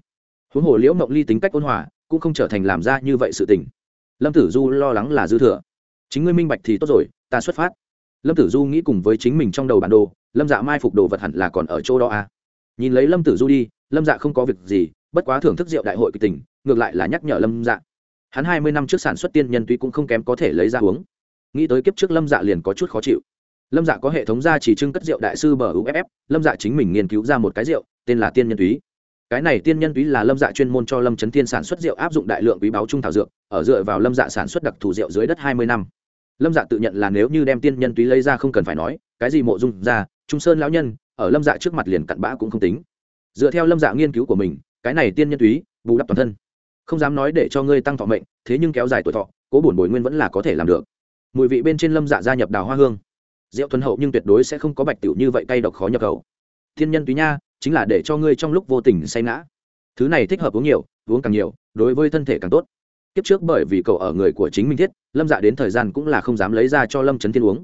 Huống hồ liễu mộng ly tính cách ôn hòa, cũng không trở thành làm ra như vậy sự tình. Lâm tử du lo lắng là dư thừa. Chính ngươi minh bạch thì tốt rồi, ta xuất phát. Lâm tử du nghĩ cùng với chính mình trong đầu bản đồ, lâm dạ mai phục đồ vật hẳn là còn ở chỗ đó à. nhìn lấy lâm tử du đi, lâm dạ không có việc gì, bất quá thưởng thức rượu đại hội kịch tình ngược lại là nhắc nhở lâm dạ. Hắn hai mươi năm trước sản xuất tiên nhân tuy cũng không kém có thể lấy ra uống. Nghĩ tới kiếp trước lâm dạ liền có chút khó chịu. Lâm dạ có hệ thống gia chỉ trưng cất rượu đại sư bờ uff lâm dạ chính mình nghiên cứu ra một cái rượu, tên là tiên nhân túy. Cái này tiên nhân túy là lâm dạ chuyên môn cho lâm trấn thiên sản xuất rượu áp dụng đại lượng quý báo trung thảo dược, ở dựa vào lâm dạ sản xuất đặc thù rượu dưới đất hai mươi năm. Lâm dạ tự nhận là nếu như đem tiên nhân túy lấy ra không cần phải nói, cái gì mộ dung ra, trung sơn lão nhân, ở lâm dạ trước mặt liền cặn bã cũng không tính. Dựa theo lâm dạ nghiên cứu của mình, cái này tiên nhân túy, bù đắp toàn thân không dám nói để cho ngươi tăng thọ mệnh, thế nhưng kéo dài tuổi thọ, cố bổn bồi nguyên vẫn là có thể làm được. Mùi vị bên trên lâm dạ gia nhập đào hoa hương. Rượu thuần hậu nhưng tuyệt đối sẽ không có bạch tiểu như vậy cay độc khó nhập khẩu. Thiên nhân túy nha, chính là để cho ngươi trong lúc vô tình say ngã. Thứ này thích hợp uống nhiều, uống càng nhiều, đối với thân thể càng tốt. Kiếp trước bởi vì cậu ở người của chính mình thiết, lâm dạ đến thời gian cũng là không dám lấy ra cho lâm trấn thiên uống.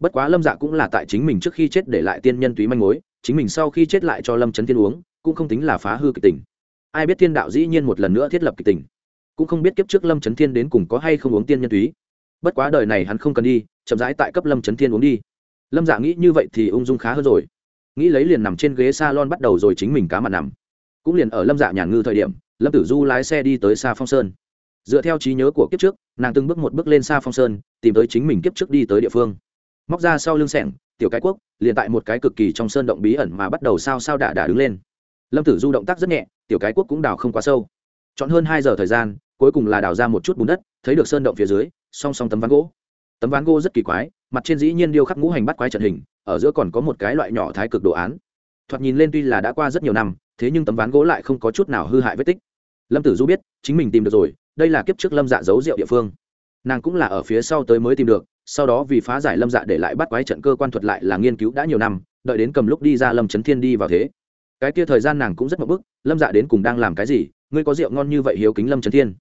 Bất quá lâm dạ cũng là tại chính mình trước khi chết để lại tiên nhân túy manh mối, chính mình sau khi chết lại cho lâm trấn thiên uống, cũng không tính là phá hư kịch tình ai biết thiên đạo dĩ nhiên một lần nữa thiết lập kịch tình. Cũng không biết kiếp trước lâm trấn thiên đến cùng có hay không uống tiên nhân túy. Bất quá đời này hắn không cần đi, chậm rãi tại cấp lâm trấn thiên uống đi. Lâm dạ nghĩ như vậy thì ung dung khá hơn rồi. Nghĩ lấy liền nằm trên ghế s a lon bắt đầu rồi chính mình cá mặt nằm. Cũng liền ở lâm dạ nhàn ngư thời điểm, lâm tử du lái xe đi tới xa phong sơn. Dựa theo trí nhớ của kiếp trước, nàng từng bước một bước lên xa phong sơn, tìm tới chính mình kiếp trước đi tới địa phương. Móc ra sau lưng sẻng, tiểu cái quốc, liền tại một cái cực kỳ trong sơn động bí ẩn mà bắt đầu sao sao đả đả đứng lên lâm tử du động tác rất nhẹ, tiểu cái quốc cũng đào không quá sâu. Chọn hơn hai giờ thời gian, cuối cùng là đào ra một chút bùn đất, thấy được sơn động phía dưới, song song tấm ván gỗ. Tấm ván gỗ rất kỳ quái, mặt trên dĩ nhiên điêu khắc ngũ hành bắt quái trận hình, ở giữa còn có một cái loại nhỏ thái cực đồ án. Thoạt nhìn lên tuy là đã qua rất nhiều năm, thế nhưng tấm ván gỗ lại không có chút nào hư hại vết tích. Lâm tử du biết, chính mình tìm được rồi, đây là kiếp trước lâm dạ giấu rượu địa phương. Nàng cũng là ở phía sau tới mới tìm được, sau đó vì phá giải lâm dạ để lại bắt quái trận cơ quan thuật lại là nghiên cứu đã nhiều năm, đợi đến cầm lúc đi ra lâm trấn thiên đi vào thế cái kia thời gian nàng cũng rất mập bức, lâm dạ đến cùng đang làm cái gì, ngươi có rượu ngon như vậy hiếu kính lâm trấn thiên.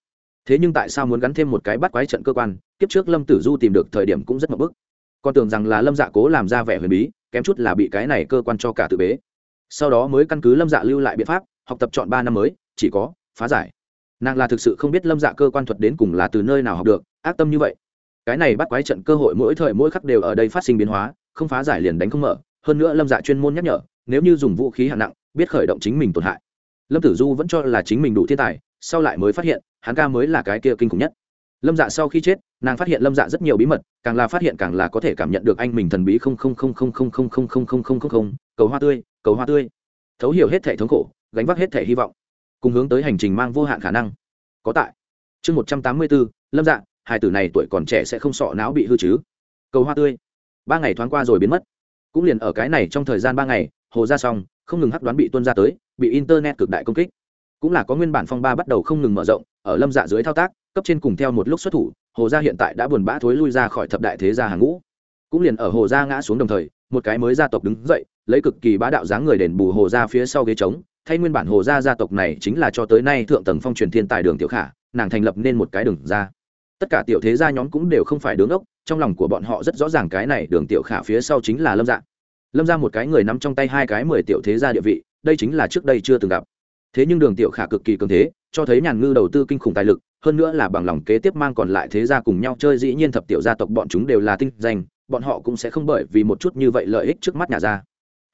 Thế nhưng tại sao muốn gắn thêm một cái bắt quái trận cơ quan, kiếp trước lâm tử du tìm được thời điểm cũng rất mập bức. Con tưởng rằng là lâm dạ cố làm ra vẻ huyền bí, kém chút là bị cái này cơ quan cho cả tự bế. Sau đó mới căn cứ lâm dạ lưu lại biện pháp, học tập chọn ba năm mới, chỉ có phá giải. Nàng là thực sự không biết lâm dạ cơ quan thuật đến cùng là từ nơi nào học được, ác tâm như vậy. Cái này bắt quái trận cơ hội mỗi thời mỗi khắc đều ở đây phát sinh biến hóa, không phá giải liền đánh không mở. Hơn nữa lâm dạ chuyên môn nhắc nhở, nếu như dùng vũ khí hạng nặng biết khởi động chính mình tổn hại lâm tử du vẫn cho là chính mình đủ thiên tài sau lại mới phát hiện hắn ca mới là cái kia kinh khủng nhất lâm dạ sau khi chết nàng phát hiện lâm dạ rất nhiều bí mật càng là phát hiện càng là có thể cảm nhận được anh mình thần bí không không không không không không không không không không không không cầu hoa tươi cầu hoa tươi thấu hiểu hết thể thống khổ gánh vác hết thể hy vọng cùng hướng tới hành trình mang vô hạn khả năng có tại chương một trăm tám mươi bốn lâm dạ hai tử này tuổi còn trẻ sẽ không sọ não bị hư chứ cầu hoa tươi ba ngày thoáng qua rồi biến mất cũng liền ở cái này trong thời gian ba ngày hồ ra xong không ngừng hắc đoán bị tuân ra tới, bị internet cực đại công kích. Cũng là có nguyên bản phong ba bắt đầu không ngừng mở rộng, ở lâm dạ dưới thao tác, cấp trên cùng theo một lúc xuất thủ, hồ gia hiện tại đã buồn bã thối lui ra khỏi thập đại thế gia hàng ngũ. Cũng liền ở hồ gia ngã xuống đồng thời, một cái mới gia tộc đứng dậy, lấy cực kỳ bá đạo dáng người đền bù hồ gia phía sau ghế trống, thay nguyên bản hồ gia gia tộc này chính là cho tới nay thượng tầng phong truyền thiên tài đường tiểu khả, nàng thành lập nên một cái đường ra tất cả tiểu thế gia nhóm cũng đều không phải đứng ốc, trong lòng của bọn họ rất rõ ràng cái này đường tiểu khả phía sau chính là lâm dạ lâm ra một cái người nắm trong tay hai cái mười tiểu thế gia địa vị, đây chính là trước đây chưa từng gặp. Thế nhưng đường tiểu khả cực kỳ cường thế, cho thấy nhàn ngư đầu tư kinh khủng tài lực, hơn nữa là bằng lòng kế tiếp mang còn lại thế gia cùng nhau chơi dĩ nhiên thập tiểu gia tộc bọn chúng đều là tinh danh, bọn họ cũng sẽ không bởi vì một chút như vậy lợi ích trước mắt nhà ra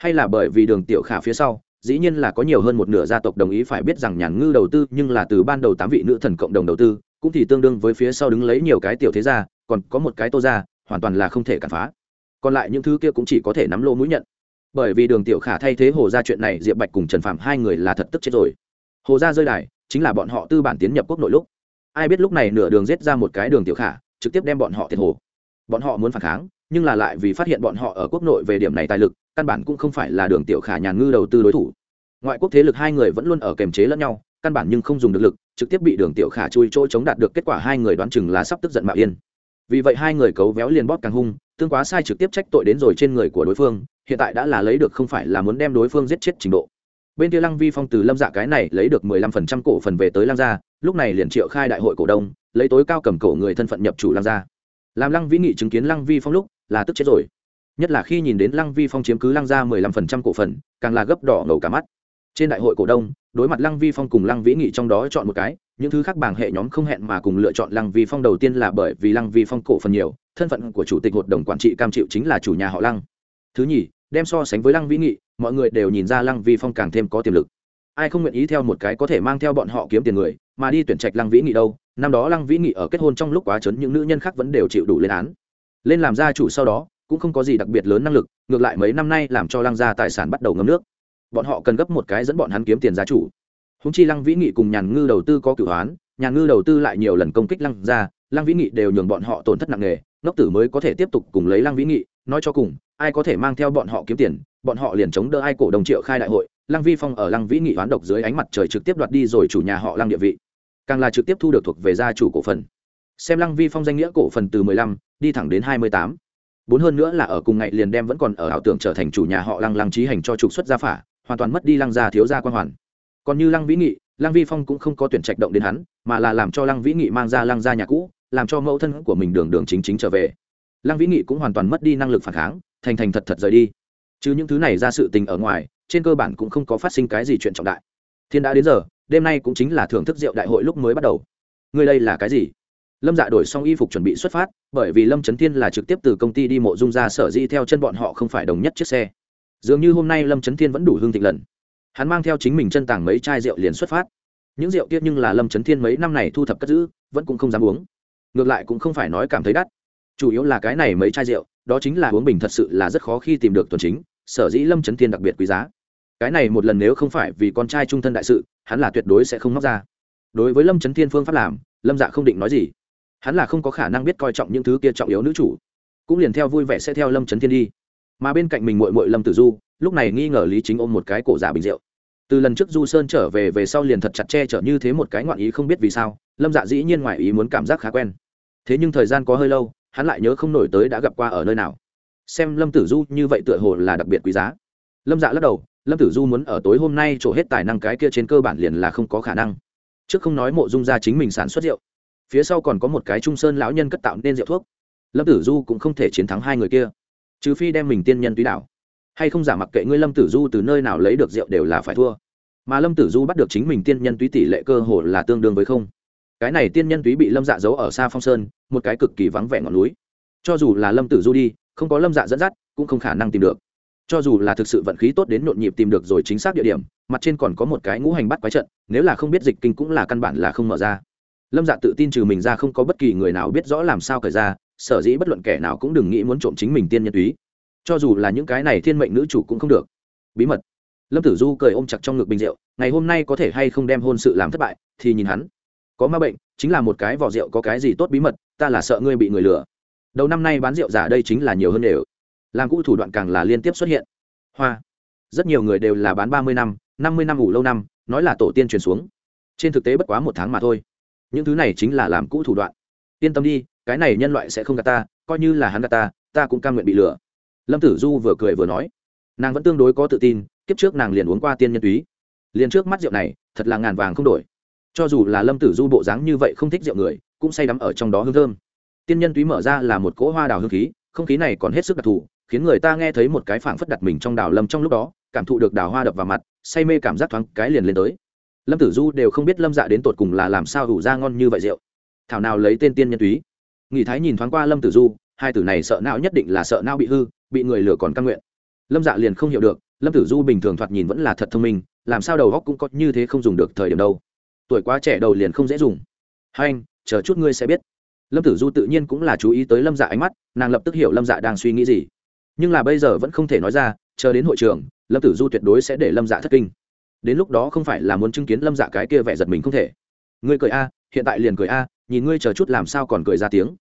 hay là bởi vì đường tiểu khả phía sau, dĩ nhiên là có nhiều hơn một nửa gia tộc đồng ý phải biết rằng nhàn ngư đầu tư nhưng là từ ban đầu tám vị nữ thần cộng đồng đầu tư, cũng thì tương đương với phía sau đứng lấy nhiều cái tiểu thế gia, còn có một cái tô gia, hoàn toàn là không thể cản phá còn lại những thứ kia cũng chỉ có thể nắm lô mũi nhận. Bởi vì đường tiểu khả thay thế hồ ra chuyện này, diệp bạch cùng trần phạm hai người là thật tức chết rồi. Hồ ra rơi đài, chính là bọn họ tư bản tiến nhập quốc nội lúc. Ai biết lúc này nửa đường giết ra một cái đường tiểu khả, trực tiếp đem bọn họ thiệt hồ. Bọn họ muốn phản kháng, nhưng là lại vì phát hiện bọn họ ở quốc nội về điểm này tài lực, căn bản cũng không phải là đường tiểu khả nhàn ngư đầu tư đối thủ. Ngoại quốc thế lực hai người vẫn luôn ở kềm chế lẫn nhau, căn bản nhưng không dùng được lực, trực tiếp bị đường tiểu khả chui chỗ chống đạt được kết quả hai người đoán chừng là sắp tức giận mạo yên. Vì vậy hai người cấu véo liền bóp càng hung tương quá sai trực tiếp trách tội đến rồi trên người của đối phương, hiện tại đã là lấy được không phải là muốn đem đối phương giết chết trình độ. Bên kia lăng vi phong từ lâm dạ cái này lấy được mười lăm phần trăm cổ phần về tới lăng gia, lúc này liền triệu khai đại hội cổ đông, lấy tối cao cầm cổ người thân phận nhập chủ lăng gia. Làm lăng vĩ nghị chứng kiến lăng vi phong lúc, là tức chết rồi. Nhất là khi nhìn đến lăng vi phong chiếm cứ lăng gia mười lăm phần trăm cổ phần, càng là gấp đỏ ngầu cả mắt. Trên đại hội cổ đông, đối mặt lăng vi phong cùng lăng vĩ nghị trong đó chọn một cái, những thứ khác bảng hệ nhóm không hẹn mà cùng lựa chọn lăng vi phong đầu tiên là bởi vì lăng vi phong cổ phần nhiều thân phận của chủ tịch hội đồng quản trị cam chịu chính là chủ nhà họ lăng. Thứ nhì, đem so sánh với lăng vĩ nghị, mọi người đều nhìn ra lăng vi phong càng thêm có tiềm lực. Ai không nguyện ý theo một cái có thể mang theo bọn họ kiếm tiền người, mà đi tuyển trạch lăng vĩ nghị đâu? Năm đó lăng vĩ nghị ở kết hôn trong lúc quá chấn những nữ nhân khác vẫn đều chịu đủ lên án. Lên làm gia chủ sau đó, cũng không có gì đặc biệt lớn năng lực, ngược lại mấy năm nay làm cho lăng gia tài sản bắt đầu ngấm nước. Bọn họ cần gấp một cái dẫn bọn hắn kiếm tiền gia chủ. Húng chi lăng vĩ nghị cùng nhàn ngư đầu tư có cửu hoán nhà ngư đầu tư lại nhiều lần công kích lăng gia, lăng vĩ nghị đều nhường bọn họ tổn thất nặng nề, ngốc tử mới có thể tiếp tục cùng lấy lăng vĩ nghị, nói cho cùng, ai có thể mang theo bọn họ kiếm tiền, bọn họ liền chống đỡ ai cổ đồng triệu khai đại hội, lăng vi phong ở lăng vĩ nghị hoán độc dưới ánh mặt trời trực tiếp đoạt đi rồi chủ nhà họ lăng địa vị. Càng là trực tiếp thu được thuộc về gia chủ cổ phần. Xem lăng vi phong danh nghĩa cổ phần từ mười lăm, đi thẳng đến hai mươi tám. Bốn hơn nữa là ở cùng ngày liền đem vẫn còn ở ảo tưởng trở thành chủ nhà họ lăng lăng trí hành cho trục xuất gia phả, hoàn toàn mất đi lăng gia thiếu gia quan hoàn. Còn như lăng vĩ nghị lăng vi phong cũng không có tuyển trạch động đến hắn, mà là làm cho lăng vĩ nghị mang ra lăng gia nhà cũ, làm cho mẫu thân của mình đường đường chính chính trở về. Lăng vĩ nghị cũng hoàn toàn mất đi năng lực phản kháng, thành thành thật thật rời đi. Chứ những thứ này ra sự tình ở ngoài, trên cơ bản cũng không có phát sinh cái gì chuyện trọng đại. Thiên đã đến giờ, đêm nay cũng chính là thưởng thức rượu đại hội lúc mới bắt đầu. Người đây là cái gì? Lâm dạ đổi xong y phục chuẩn bị xuất phát, bởi vì lâm trấn thiên là trực tiếp từ công ty đi mộ dung ra sở di theo chân bọn họ không phải đồng nhất chiếc xe. Dường như hôm nay lâm trấn thiên vẫn đủ hương thịnh lần hắn mang theo chính mình chân tàng mấy chai rượu liền xuất phát. Những rượu kia nhưng là lâm trấn thiên mấy năm này thu thập cất giữ, vẫn cũng không dám uống. Ngược lại cũng không phải nói cảm thấy đắt. Chủ yếu là cái này mấy chai rượu, đó chính là uống bình thật sự là rất khó khi tìm được tuần chính, sở dĩ lâm trấn thiên đặc biệt quý giá. Cái này một lần nếu không phải vì con trai trung thân đại sự, hắn là tuyệt đối sẽ không móc ra. Đối với lâm trấn thiên phương pháp làm, lâm dạ không định nói gì. Hắn là không có khả năng biết coi trọng những thứ kia trọng yếu nữ chủ. Cũng liền theo vui vẻ sẽ theo lâm trấn thiên đi. Mà bên cạnh mình mội mội lâm tử du, lúc này nghi ngờ lý chính ôm một cái cổ giả bình rượu từ lần trước du sơn trở về về sau liền thật chặt che chở như thế một cái ngoạn ý không biết vì sao, lâm dạ dĩ nhiên ngoài ý muốn cảm giác khá quen. Thế nhưng thời gian có hơi lâu, hắn lại nhớ không nổi tới đã gặp qua ở nơi nào. Xem lâm tử du như vậy tựa hồ là đặc biệt quý giá. Lâm dạ lắc đầu, lâm tử du muốn ở tối hôm nay trổ hết tài năng cái kia trên cơ bản liền là không có khả năng. Trước không nói mộ dung ra chính mình sản xuất rượu, phía sau còn có một cái trung sơn lão nhân cất tạo nên rượu thuốc. Lâm tử du cũng không thể chiến thắng hai người kia, trừ phi đem mình tiên nhân túy đảo hay không giả mặc kệ ngươi lâm tử du từ nơi nào lấy được rượu đều là phải thua. Mà lâm tử du bắt được chính mình tiên nhân túy tỷ lệ cơ hồ là tương đương với không. Cái này tiên nhân túy bị lâm dạ giấu ở xa phong sơn, một cái cực kỳ vắng vẻ ngọn núi. Cho dù là lâm tử du đi, không có lâm dạ dẫn dắt, cũng không khả năng tìm được. Cho dù là thực sự vận khí tốt đến nhộn nhịp tìm được rồi chính xác địa điểm, mặt trên còn có một cái ngũ hành bắt quái trận, nếu là không biết dịch kinh cũng là căn bản là không mở ra. Lâm dạ tự tin trừ mình ra không có bất kỳ người nào biết rõ làm sao cởi ra, sở dĩ bất luận kẻ nào cũng đừng nghĩ muốn trộm chính mình tiên nhân túy cho dù là những cái này thiên mệnh nữ chủ cũng không được. Bí mật. Lâm tử du cười ôm chặt trong ngực bình rượu, ngày hôm nay có thể hay không đem hôn sự làm thất bại, thì nhìn hắn. Có ma bệnh, chính là một cái vỏ rượu có cái gì tốt bí mật, ta là sợ ngươi bị người lừa. Đầu năm nay bán rượu giả đây chính là nhiều hơn đều. Làm cũ thủ đoạn càng là liên tiếp xuất hiện. Hoa. Rất nhiều người đều là bán ba mươi năm năm mươi năm ngủ lâu năm, nói là tổ tiên truyền xuống. Trên thực tế bất quá một tháng mà thôi. Những thứ này chính là làm cũ thủ đoạn. Yên tâm đi, cái này nhân loại sẽ không gạt ta, coi như là hắn gạt ta ta cũng cam nguyện bị lừa lâm tử du vừa cười vừa nói, nàng vẫn tương đối có tự tin, kiếp trước nàng liền uống qua tiên nhân túy. Liền trước mắt rượu này, thật là ngàn vàng không đổi. Cho dù là lâm tử du bộ dáng như vậy không thích rượu người, cũng say đắm ở trong đó hương thơm. Tiên nhân túy mở ra là một cỗ hoa đào hương khí, không khí này còn hết sức đặc thù, khiến người ta nghe thấy một cái phảng phất đặt mình trong đào lâm trong lúc đó, cảm thụ được đào hoa đập vào mặt, say mê cảm giác thoáng cái liền lên tới. Lâm tử du đều không biết lâm dạ đến tột cùng là làm sao đủ ra ngon như vậy rượu. Thảo nào lấy tên tiên nhân túy? Nghị thái nhìn thoáng qua lâm tử du hai tử này sợ não nhất định là sợ não bị hư, bị người lừa còn căn nguyện. Lâm dạ liền không hiểu được, lâm tử du bình thường thoạt nhìn vẫn là thật thông minh, làm sao đầu góc cũng có như thế không dùng được thời điểm đâu. Tuổi quá trẻ đầu liền không dễ dùng. Hai anh, chờ chút ngươi sẽ biết. Lâm tử du tự nhiên cũng là chú ý tới lâm dạ ánh mắt, nàng lập tức hiểu lâm dạ đang suy nghĩ gì. Nhưng là bây giờ vẫn không thể nói ra, chờ đến hội trường, lâm tử du tuyệt đối sẽ để lâm dạ thất kinh. Đến lúc đó không phải là muốn chứng kiến lâm dạ cái kia vẻ giật mình không thể. Ngươi cười a, hiện tại liền cười a, nhìn ngươi chờ chút làm sao còn cười ra tiếng.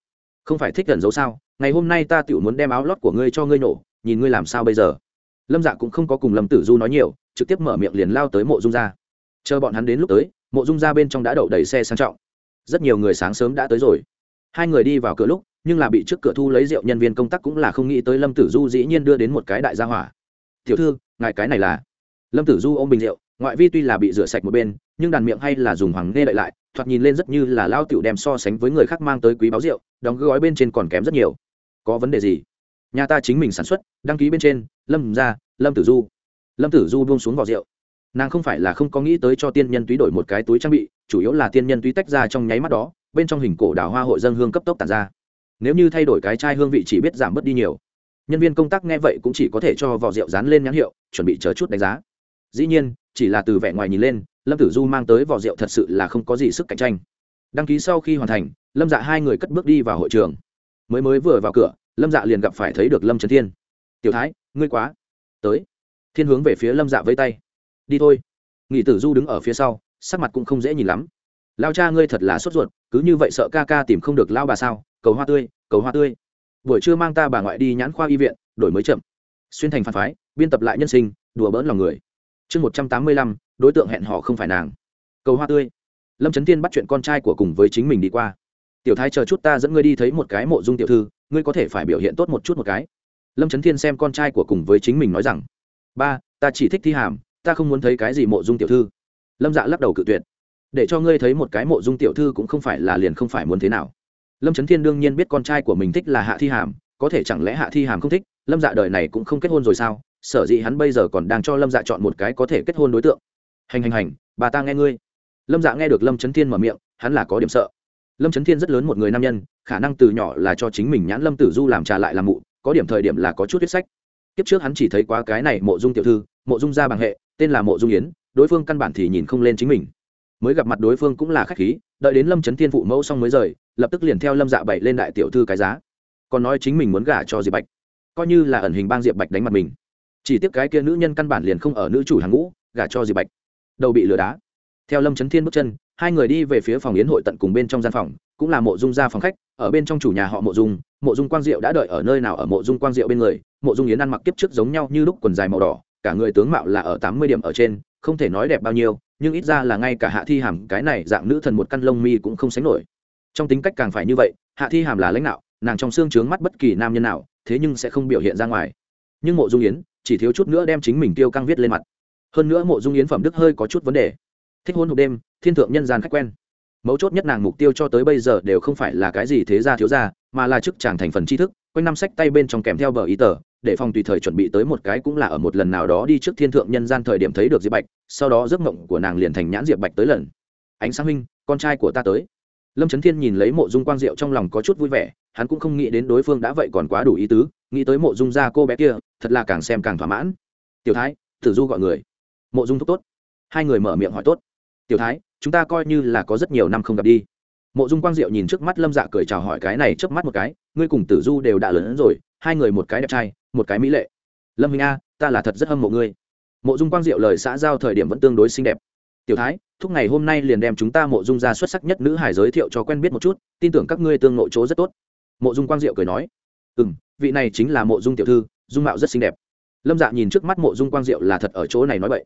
Không phải thích gần dấu sao? Ngày hôm nay ta tiểu muốn đem áo lót của ngươi cho ngươi nổ, nhìn ngươi làm sao bây giờ. Lâm dạ cũng không có cùng lâm tử du nói nhiều, trực tiếp mở miệng liền lao tới mộ dung ra chờ bọn hắn đến lúc tới, mộ dung ra bên trong đã đậu đầy xe sang trọng. Rất nhiều người sáng sớm đã tới rồi. Hai người đi vào cửa lúc, nhưng là bị trước cửa thu lấy rượu nhân viên công tác cũng là không nghĩ tới lâm tử du dĩ nhiên đưa đến một cái đại gia hỏa. Tiểu thư, ngài cái này là? Lâm tử du ôm bình rượu, ngoại vi tuy là bị rửa sạch một bên, nhưng đàn miệng hay là dùng hoàng nghe đợi lại, thoạt nhìn lên rất như là lao tiểu đem so sánh với người khác mang tới quý báo rượu, đóng gói bên trên còn kém rất nhiều có vấn đề gì? Nhà ta chính mình sản xuất, đăng ký bên trên, lâm ra, lâm tử du. Lâm tử du buông xuống vỏ rượu. Nàng không phải là không có nghĩ tới cho tiên nhân túy đổi một cái túi trang bị, chủ yếu là tiên nhân túy tách ra trong nháy mắt đó, bên trong hình cổ đào hoa hội dân hương cấp tốc tàn ra. Nếu như thay đổi cái chai hương vị chỉ biết giảm bớt đi nhiều. Nhân viên công tác nghe vậy cũng chỉ có thể cho vỏ rượu dán lên nhãn hiệu, chuẩn bị chờ chút đánh giá. Dĩ nhiên, chỉ là từ vẻ ngoài nhìn lên, lâm tử du mang tới vỏ rượu thật sự là không có gì sức cạnh tranh. Đăng ký sau khi hoàn thành, lâm dạ hai người cất bước đi vào hội trường mới mới vừa vào cửa, lâm dạ liền gặp phải thấy được lâm trấn thiên. Tiểu thái, ngươi quá. Tới. Thiên hướng về phía lâm dạ với tay. Đi thôi. Nghị tử du đứng ở phía sau, sắc mặt cũng không dễ nhìn lắm. Lao cha ngươi thật là sốt ruột, cứ như vậy sợ ca ca tìm không được lao bà sao? Cầu hoa tươi, cầu hoa tươi. Buổi trưa mang ta bà ngoại đi nhãn khoa y viện, đổi mới chậm. Xuyên thành phản phái, biên tập lại nhân sinh, đùa bỡn lòng người. Chương một trăm tám mươi lăm, đối tượng hẹn họ không phải nàng. Cầu hoa tươi. Lâm trấn tiên bắt chuyện con trai của cùng với chính mình đi qua tiểu thái chờ chút ta dẫn ngươi đi thấy một cái mộ dung tiểu thư, ngươi có thể phải biểu hiện tốt một chút một cái. Lâm trấn thiên xem con trai của cùng với chính mình nói rằng, ba, ta chỉ thích thi hàm, ta không muốn thấy cái gì mộ dung tiểu thư. Lâm dạ lắc đầu cự tuyệt. Để cho ngươi thấy một cái mộ dung tiểu thư cũng không phải là liền không phải muốn thế nào. Lâm trấn thiên đương nhiên biết con trai của mình thích là hạ thi hàm, có thể chẳng lẽ hạ thi hàm không thích, lâm dạ đời này cũng không kết hôn rồi sao? Sở dĩ hắn bây giờ còn đang cho lâm dạ chọn một cái có thể kết hôn đối tượng. Hành hành hành, bà ta nghe ngươi. Lâm dạ nghe được lâm trấn thiên mở miệng, hắn là có điểm sợ lâm trấn thiên rất lớn một người nam nhân, khả năng từ nhỏ là cho chính mình nhãn lâm tử du làm trà lại làm mụ, có điểm thời điểm là có chút viết sách. Kiếp trước hắn chỉ thấy qua cái này mộ dung tiểu thư, mộ dung gia bằng hệ, tên là mộ dung yến, đối phương căn bản thì nhìn không lên chính mình. Mới gặp mặt đối phương cũng là khách khí, đợi đến lâm trấn thiên phụ mẫu xong mới rời, lập tức liền theo lâm dạ bảy lên đại tiểu thư cái giá. Còn nói chính mình muốn gả cho diệp bạch, coi như là ẩn hình bang diệp bạch đánh mặt mình. Chỉ tiếc cái kia nữ nhân căn bản liền không ở nữ chủ hàng ngũ, gả cho diệp bạch. Đầu bị lừa đá theo lâm trấn thiên bước chân, hai người đi về phía phòng yến hội tận cùng bên trong gian phòng, cũng là mộ dung ra phòng khách, ở bên trong chủ nhà họ mộ dung mộ dung quang diệu đã đợi ở nơi nào ở mộ dung quang diệu bên người, mộ dung yến ăn mặc kiếp trước giống nhau như lúc quần dài màu đỏ, cả người tướng mạo là ở tám mươi điểm ở trên, không thể nói đẹp bao nhiêu, nhưng ít ra là ngay cả hạ thi hàm cái này dạng nữ thần một căn lông mi cũng không sánh nổi. Trong tính cách càng phải như vậy, hạ thi hàm là lãnh đạo, nàng trong xương trướng mắt bất kỳ nam nhân nào, thế nhưng sẽ không biểu hiện ra ngoài. Nhưng mộ dung yến, chỉ thiếu chút nữa đem chính mình tiêu căng viết lên mặt. Hơn nữa mộ dung yến phẩm đức hơi có chút vấn đề thích hôn hộp đêm, thiên thượng nhân gian khách quen. Mấu chốt nhất nàng mục tiêu cho tới bây giờ đều không phải là cái gì thế gia thiếu gia, mà là chức chàng thành phần tri thức, quanh năm sách tay bên trong kèm theo bờ ý tờ, để phòng tùy thời chuẩn bị tới một cái cũng là ở một lần nào đó đi trước thiên thượng nhân gian thời điểm thấy được diệp bạch, sau đó giấc mộng của nàng liền thành nhãn diệp bạch tới lần. Ánh sáng huynh, con trai của ta tới. Lâm trấn thiên nhìn lấy mộ dung quang diệu trong lòng có chút vui vẻ, hắn cũng không nghĩ đến đối phương đã vậy còn quá đủ ý tứ, nghĩ tới mộ dung gia cô bé kia, thật là càng xem càng thỏa mãn. Tiểu thái, tử du gọi người. Mộ dung thúc tốt. Hai người mở miệng hỏi tốt tiểu thái, chúng ta coi như là có rất nhiều năm không gặp đi. Mộ dung quang diệu nhìn trước mắt lâm dạ cười chào hỏi cái này trước mắt một cái, ngươi cùng tử du đều đã lớn rồi, hai người một cái đẹp trai, một cái mỹ lệ. Lâm hình a, ta là thật rất hâm mộ ngươi. Mộ dung quang diệu lời xã giao thời điểm vẫn tương đối xinh đẹp. Tiểu thái, thúc ngày hôm nay liền đem chúng ta mộ dung ra xuất sắc nhất nữ hải giới thiệu cho quen biết một chút, tin tưởng các ngươi tương nội chỗ rất tốt. Mộ dung quang diệu cười nói. Ừ m vị này chính là mộ dung tiểu thư, dung mạo rất xinh đẹp. Lâm dạ nhìn trước mắt mộ dung quang diệu là thật ở chỗ này nói vậy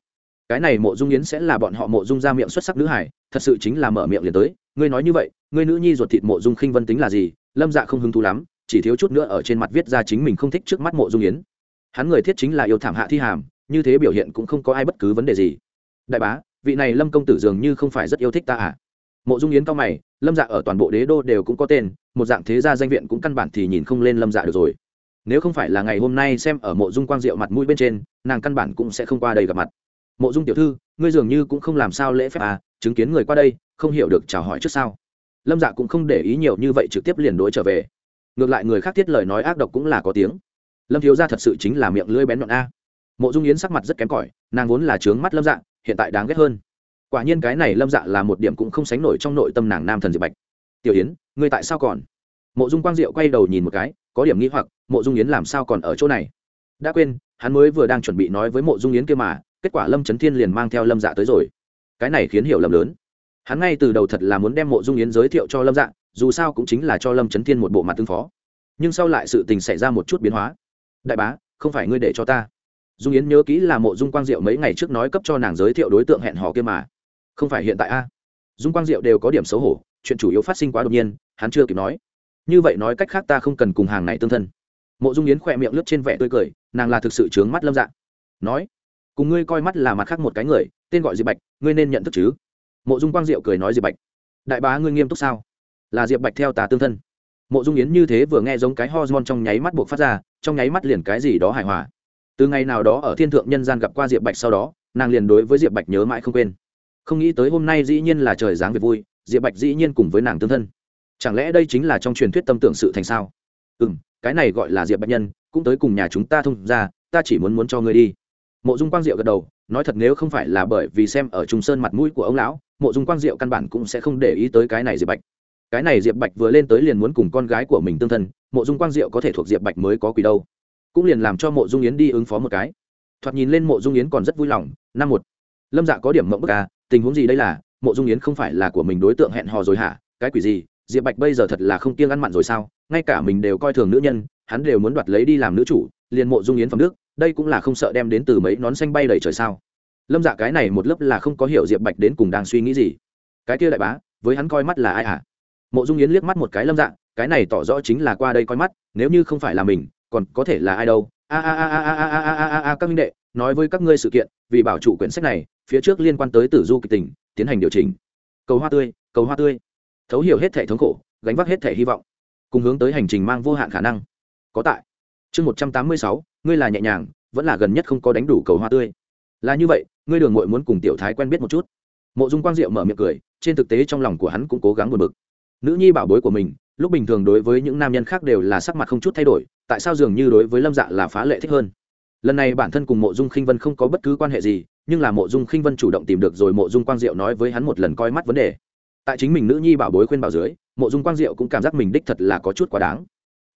cái này mộ dung yến sẽ là bọn họ mộ dung ra miệng xuất sắc nữ hải thật sự chính là mở miệng liền tới. Ngươi nói như vậy, ngươi nữ nhi ruột thịt mộ dung khinh vân tính là gì? Lâm dạ không hứng thú lắm, chỉ thiếu chút nữa ở trên mặt viết ra chính mình không thích trước mắt mộ dung yến. Hắn người thiết chính là yêu thảm hạ thi hàm, như thế biểu hiện cũng không có ai bất cứ vấn đề gì. Đại bá, vị này lâm công tử dường như không phải rất yêu thích ta à? Mộ dung yến cao mày, lâm dạ ở toàn bộ đế đô đều cũng có tên, một dạng thế gia danh viện cũng căn bản thì nhìn không lên lâm dạ được rồi. Nếu không phải là ngày hôm nay xem ở mộ dung quang diệu mặt mũi bên trên, nàng căn bản cũng sẽ không qua đây gặp mặt mộ dung tiểu thư, ngươi dường như cũng không làm sao lễ phép à chứng kiến người qua đây, không hiểu được chào hỏi trước sao. Lâm dạ cũng không để ý nhiều như vậy trực tiếp liền đối trở về. Ngược lại người khác thiết lời nói ác độc cũng là có tiếng. Lâm thiếu ra thật sự chính là miệng lưỡi bén nhọn a. Mộ dung yến sắc mặt rất kém cỏi, nàng vốn là trướng mắt lâm dạ hiện tại đáng ghét hơn. Quả nhiên cái này lâm dạ là một điểm cũng không sánh nổi trong nội tâm nàng nam thần diệp bạch. Tiểu yến, ngươi tại sao còn? Mộ dung quang diệu quay đầu nhìn một cái, có điểm nghĩ hoặc, mộ dung yến làm sao còn ở chỗ này? Đã quên, hắn mới vừa đang chuẩn bị nói với mộ dung yến kia mà kết quả lâm trấn thiên liền mang theo lâm dạ tới rồi cái này khiến hiểu lầm lớn hắn ngay từ đầu thật là muốn đem mộ dung yến giới thiệu cho lâm dạ dù sao cũng chính là cho lâm trấn thiên một bộ mặt tương phó nhưng sau lại sự tình xảy ra một chút biến hóa đại bá không phải ngươi để cho ta dung yến nhớ kỹ là mộ dung quang diệu mấy ngày trước nói cấp cho nàng giới thiệu đối tượng hẹn hò kia mà không phải hiện tại a dung quang diệu đều có điểm xấu hổ chuyện chủ yếu phát sinh quá đột nhiên hắn chưa kịp nói như vậy nói cách khác ta không cần cùng hàng này tương thân mộ dung yến khỏe miệng lướt trên vẻ tươi cười nàng là thực sự trướng mắt lâm dạng nói cùng ngươi coi mắt là mặt khác một cái người, tên gọi diệp bạch, ngươi nên nhận thức chứ? Mộ dung quang diệu cười nói diệp bạch, đại bá ngươi nghiêm túc sao? Là diệp bạch theo tà tương thân. Mộ dung yến như thế vừa nghe giống cái hormone trong nháy mắt buộc phát ra, trong nháy mắt liền cái gì đó hài hòa. Từ ngày nào đó ở thiên thượng nhân gian gặp qua diệp bạch sau đó, nàng liền đối với diệp bạch nhớ mãi không quên. Không nghĩ tới hôm nay dĩ nhiên là trời dáng việc vui, diệp bạch dĩ nhiên cùng với nàng tương thân. Chẳng lẽ đây chính là trong truyền thuyết tâm tưởng sự thành sao? Ừ m cái này gọi là diệp bạch nhân, cũng tới cùng nhà chúng ta thông ra ta chỉ muốn muốn cho ngươi đi mộ dung quang diệu gật đầu, nói thật nếu không phải là bởi vì xem ở trung sơn mặt mũi của ông lão, mộ dung quang diệu căn bản cũng sẽ không để ý tới cái này diệp bạch. Cái này diệp bạch vừa lên tới liền muốn cùng con gái của mình tương thân, mộ dung quang diệu có thể thuộc diệp bạch mới có quỷ đâu. Cũng liền làm cho mộ dung yến đi ứng phó một cái. Thoạt nhìn lên mộ dung yến còn rất vui lòng, năm một. Lâm dạ có điểm mộng bức à tình huống gì đây là, mộ dung yến không phải là của mình đối tượng hẹn hò rồi hả? Cái quỷ gì? Diệp bạch bây giờ thật là không kiêng ăn mặn rồi sao? Ngay cả mình đều coi thường nữ nhân, hắn đều muốn đoạt lấy đi làm nữ chủ, liền mộ dung yến phẩm đức đây cũng là không sợ đem đến từ mấy nón xanh bay đầy trời sao? Lâm dạ cái này một lớp là không có hiểu diệp bạch đến cùng đang suy nghĩ gì. Cái kia đại bá, với hắn coi mắt là ai à mộ dung yến liếc mắt một cái lâm dạ cái này tỏ rõ chính là qua đây coi mắt, nếu như không phải là mình, còn có thể là ai đâu? A a a a a a a a a a, các minh đệ, nói với các ngươi sự kiện, vì bảo trụ quyển sách này, phía trước liên quan tới tử du kịch tình, tiến hành điều chỉnh. Cầu hoa tươi, cầu hoa tươi. Thấu hiểu hết thể thống khổ, gánh vác hết thể hy vọng, cùng hướng tới hành trình mang vô hạn khả năng. Có tại chương một trăm tám mươi sáu, ngươi là nhẹ nhàng, vẫn là gần nhất không có đánh đủ cầu hoa tươi. Là như vậy, ngươi đường mội muốn cùng tiểu thái quen biết một chút. Mộ dung quang diệu mở miệng cười, trên thực tế trong lòng của hắn cũng cố gắng buồn bực. Nữ nhi bảo bối của mình, lúc bình thường đối với những nam nhân khác đều là sắc mặt không chút thay đổi, tại sao dường như đối với lâm dạ là phá lệ thích hơn? Lần này bản thân cùng mộ dung khinh vân không có bất cứ quan hệ gì, nhưng là mộ dung khinh vân chủ động tìm được rồi mộ dung quang diệu nói với hắn một lần coi mắt vấn đề. Tại chính mình nữ nhi bảo bối khuyên bảo dưới, mộ dung quang diệu cũng cảm giác mình đích thật là có chút quá đáng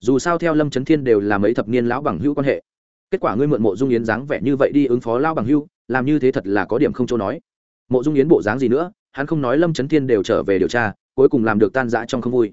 dù sao theo lâm trấn thiên đều là mấy thập niên lão bằng hữu quan hệ. Kết quả ngươi mượn mộ dung yến dáng vẻ như vậy đi ứng phó lão bằng hữu, làm như thế thật là có điểm không chỗ nói. Mộ dung yến bộ dáng gì nữa, hắn không nói lâm trấn thiên đều trở về điều tra, cuối cùng làm được tan rã trong không vui.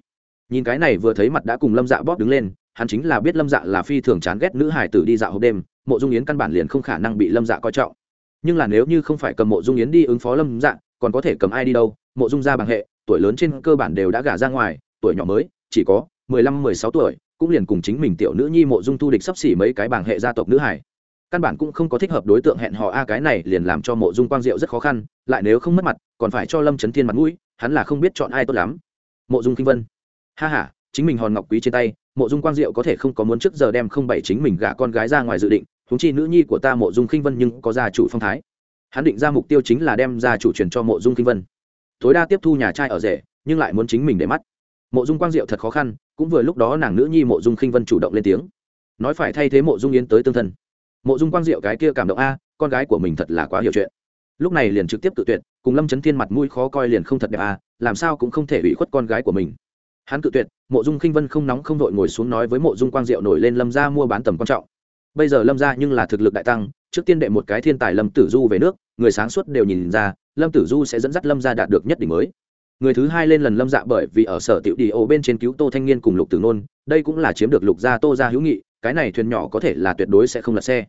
Nhìn cái này vừa thấy mặt đã cùng lâm dạ bóp đứng lên, hắn chính là biết lâm dạ là phi thường chán ghét nữ hải tử đi dạo hộp đêm, mộ dung yến căn bản liền không khả năng bị lâm dạ coi trọng. Nhưng là nếu như không phải cầm mộ dung yến đi ứng phó lâm dạ còn có thể cầm ai đi đâu? Mộ dung ra bằng hệ, tuổi lớn trên cơ bản đều đã gả ra ngoài, tuổi nhỏ mới, chỉ có mười lăm, mười sáu tuổi cũng liền cùng chính mình tiểu nữ nhi mộ dung thu địch sắp xỉ mấy cái bảng hệ gia tộc nữ hải. Căn bản cũng không có thích hợp đối tượng hẹn hò a cái này liền làm cho mộ dung quang diệu rất khó khăn, lại nếu không mất mặt, còn phải cho lâm trấn thiên mặt mũi, hắn là không biết chọn ai tốt lắm. Mộ dung kinh vân. Ha h a chính mình hòn ngọc quý trên tay, mộ dung quang diệu có thể không có muốn trước giờ đem không bảy chính mình gả con gái ra ngoài dự định thúng chi nữ nhi của ta mộ dung kinh vân nhưng có gia chủ phong thái. Hắn định ra mục tiêu chính là đem gia chủ truyền cho mộ dung kinh vân. Tối đa tiếp thu nhà trai ở rể, nhưng lại muốn chính mình để mắt mộ dung quang diệu thật khó khăn, cũng vừa lúc đó nàng nữ nhi mộ dung khinh vân chủ động lên tiếng. Nói phải thay thế mộ dung yến tới tương thân. Mộ dung quang diệu cái kia cảm động a, con gái của mình thật là quá hiểu chuyện. Lúc này liền trực tiếp tự tuyệt, cùng lâm chấn thiên mặt mũi khó coi liền không thật đẹp a, làm sao cũng không thể hủy khuất con gái của mình. Hắn tự tuyệt, mộ dung khinh vân không nóng không vội ngồi xuống nói với mộ dung quang diệu nổi lên lâm ra mua bán tầm quan trọng. Bây giờ lâm ra nhưng là thực lực đại tăng, trước tiên đệ một cái thiên tài lâm tử du về nước, người sáng suốt đều nhìn ra, lâm tử du sẽ dẫn dắt lâm ra đạt được nhất đỉnh mới người thứ hai lên lần lâm dạ bởi vì ở sở tiểu đi ô bên trên cứu tô thanh niên cùng lục tử nôn, đây cũng là chiếm được lục gia tô gia hữu nghị, cái này thuyền nhỏ có thể là tuyệt đối sẽ không lật xe.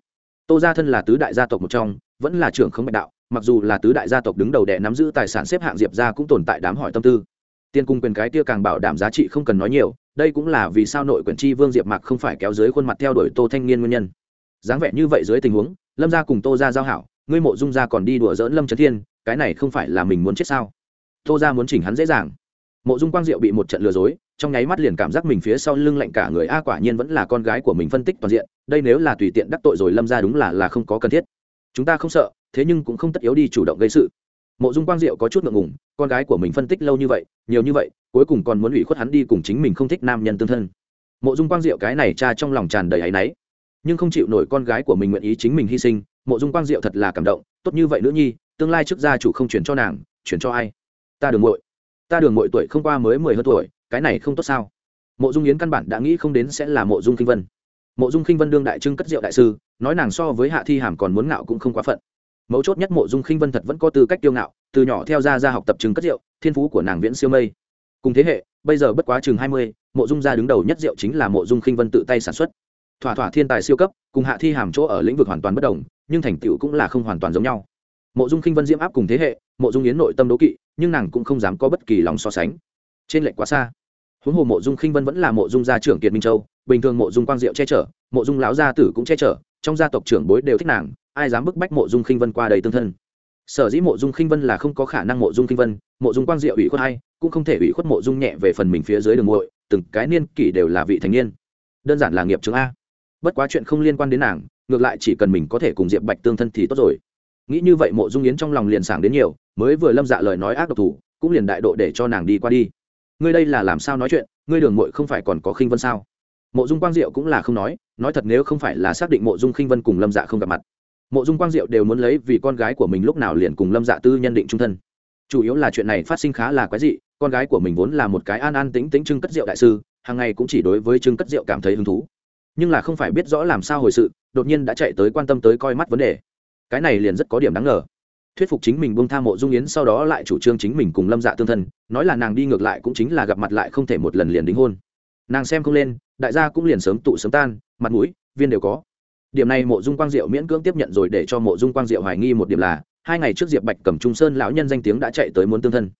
Tô gia thân là tứ đại gia tộc một trong, vẫn là trưởng không bạch đạo, mặc dù là tứ đại gia tộc đứng đầu đệ nắm giữ tài sản xếp hạng diệp gia cũng tồn tại đám hỏi tâm tư. Tiên cung quyền cái tia càng bảo đảm giá trị không cần nói nhiều, đây cũng là vì sao nội quyền chi vương diệp mạc không phải kéo dưới khuôn mặt theo đuổi tô thanh niên nguyên nhân. Dáng vẻ như vậy dưới tình huống, lâm gia cùng tô gia giao hảo, ngươi mộ dung gia còn đi đùa dỡn lâm trấn thiên, cái này không phải là mình muốn chết sao? Tô ra muốn chỉnh hắn dễ dàng. Mộ dung quang diệu bị một trận lừa dối, trong nháy mắt liền cảm giác mình phía sau lưng lạnh cả người, a quả nhiên vẫn là con gái của mình phân tích toàn diện, đây nếu là tùy tiện đắc tội rồi lâm ra đúng là là không có cần thiết. Chúng ta không sợ, thế nhưng cũng không tất yếu đi chủ động gây sự. Mộ dung quang diệu có chút ngượng ngùng, con gái của mình phân tích lâu như vậy, nhiều như vậy, cuối cùng còn muốn ủy khuất hắn đi cùng chính mình không thích nam nhân tương thân. Mộ dung quang diệu cái này cha trong lòng tràn đầy áy náy, nhưng không chịu nổi con gái của mình nguyện ý chính mình hy sinh, mộ dung quang diệu thật là cảm động, tốt như vậy nữ nhi, tương lai trước gia chủ không chuyển cho nàng, chuyển cho ai? Ta đường muội, ta đường muội tuổi không qua mới mười hơn tuổi, cái này không tốt sao? Mộ dung yến căn bản đã nghĩ không đến sẽ là mộ dung kinh vân. Mộ dung kinh vân đương đại trưng cất rượu đại sư, nói nàng so với hạ thi hàm còn muốn ngạo cũng không quá phận. Mấu chốt nhất mộ dung kinh vân thật vẫn có tư cách tiêu ngạo, từ nhỏ theo ra ra học tập trưng cất rượu, thiên phú của nàng viễn siêu mây. Cùng thế hệ, bây giờ bất quá chừng hai mươi, mộ dung gia đứng đầu nhất rượu chính là mộ dung kinh vân tự tay sản xuất. Thỏa thỏa thiên tài siêu cấp, cùng hạ thi hàm chỗ ở lĩnh vực hoàn toàn bất đồng, nhưng thành tựu cũng là không hoàn toàn giống nhau mộ dung kinh vân diễm áp cùng thế hệ mộ dung yến nội tâm đố kỵ nhưng nàng cũng không dám có bất kỳ lòng so sánh trên lệnh quá xa huống hồ mộ dung khinh vân vẫn là mộ dung gia trưởng kiệt minh châu bình thường mộ dung quang diệu che chở mộ dung lão gia tử cũng che chở trong gia tộc trưởng bối đều thích nàng ai dám bức bách mộ dung khinh vân qua đầy tương thân sở dĩ mộ dung khinh vân là không có khả năng mộ dung khinh vân mộ dung quang diệu ủy khuất hay cũng không thể ủy khuất mộ dung nhẹ về phần mình phía dưới đường muội từng cái niên kỷ đều là vị thành niên đơn giản là nghiệp chứng a bất quá chuyện không liên quan đến nàng ngược lại chỉ cần mình có thể cùng diệp bạch tương thân thì tốt rồi nghĩ như vậy mộ dung yến trong lòng liền sảng đến nhiều, mới vừa lâm dạ lời nói ác độc thủ, cũng liền đại độ để cho nàng đi qua đi. Ngươi đây là làm sao nói chuyện, ngươi đường mội không phải còn có khinh vân sao? Mộ dung quang diệu cũng là không nói nói thật nếu không phải là xác định mộ dung khinh vân cùng lâm dạ không gặp mặt, mộ dung quang diệu đều muốn lấy vì con gái của mình lúc nào liền cùng lâm dạ tư nhân định trung thân. Chủ yếu là chuyện này phát sinh khá là quái dị, con gái của mình vốn là một cái an an tính tính trưng cất rượu đại sư, hàng ngày cũng chỉ đối với trưng cất rượu cảm thấy hứng thú. Nhưng là không phải biết rõ làm sao hồi sự, đột nhiên đã chạy tới quan tâm tới coi mắt vấn đề cái này liền rất có điểm đáng ngờ. Thuyết phục chính mình buông tha mộ dung yến, sau đó lại chủ trương chính mình cùng lâm dạ tương thân, nói là nàng đi ngược lại cũng chính là gặp mặt lại không thể một lần liền đính hôn. Nàng xem không lên, đại gia cũng liền sớm tụ sớm tan, mặt mũi, viên đều có. Điểm này mộ dung quang diệu miễn cưỡng tiếp nhận rồi để cho mộ dung quang diệu hoài nghi một điểm là, hai ngày trước diệp bạch cầm trung sơn lão nhân danh tiếng đã chạy tới muốn tương thân.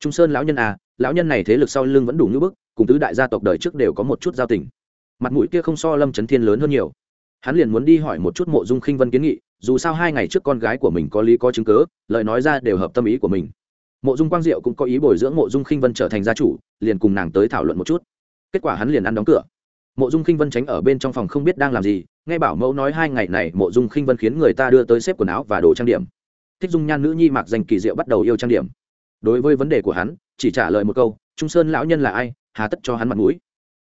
Trung sơn lão nhân à lão nhân này thế lực sau lưng vẫn đủ như bức, cùng tứ đại gia tộc đời trước đều có một chút giao tình. Mặt mũi kia không so lâm trấn thiên lớn hơn nhiều. Hắn liền muốn đi hỏi một chút mộ dung khinh vân kiến nghị dù sao hai ngày trước con gái của mình có lý có chứng cớ, lời nói ra đều hợp tâm ý của mình. Mộ dung quang diệu cũng có ý bồi dưỡng mộ dung khinh vân trở thành gia chủ, liền cùng nàng tới thảo luận một chút. Kết quả hắn liền ăn đóng cửa. Mộ dung khinh vân tránh ở bên trong phòng không biết đang làm gì, nghe bảo mẫu nói hai ngày này mộ dung khinh vân khiến người ta đưa tới xếp quần áo và đồ trang điểm. Thích dung nhan nữ nhi mạc danh kỳ diệu bắt đầu yêu trang điểm. Đối với vấn đề của hắn, chỉ trả lời một câu, trung sơn lão nhân là ai? Hà tất cho hắn mặt mũi.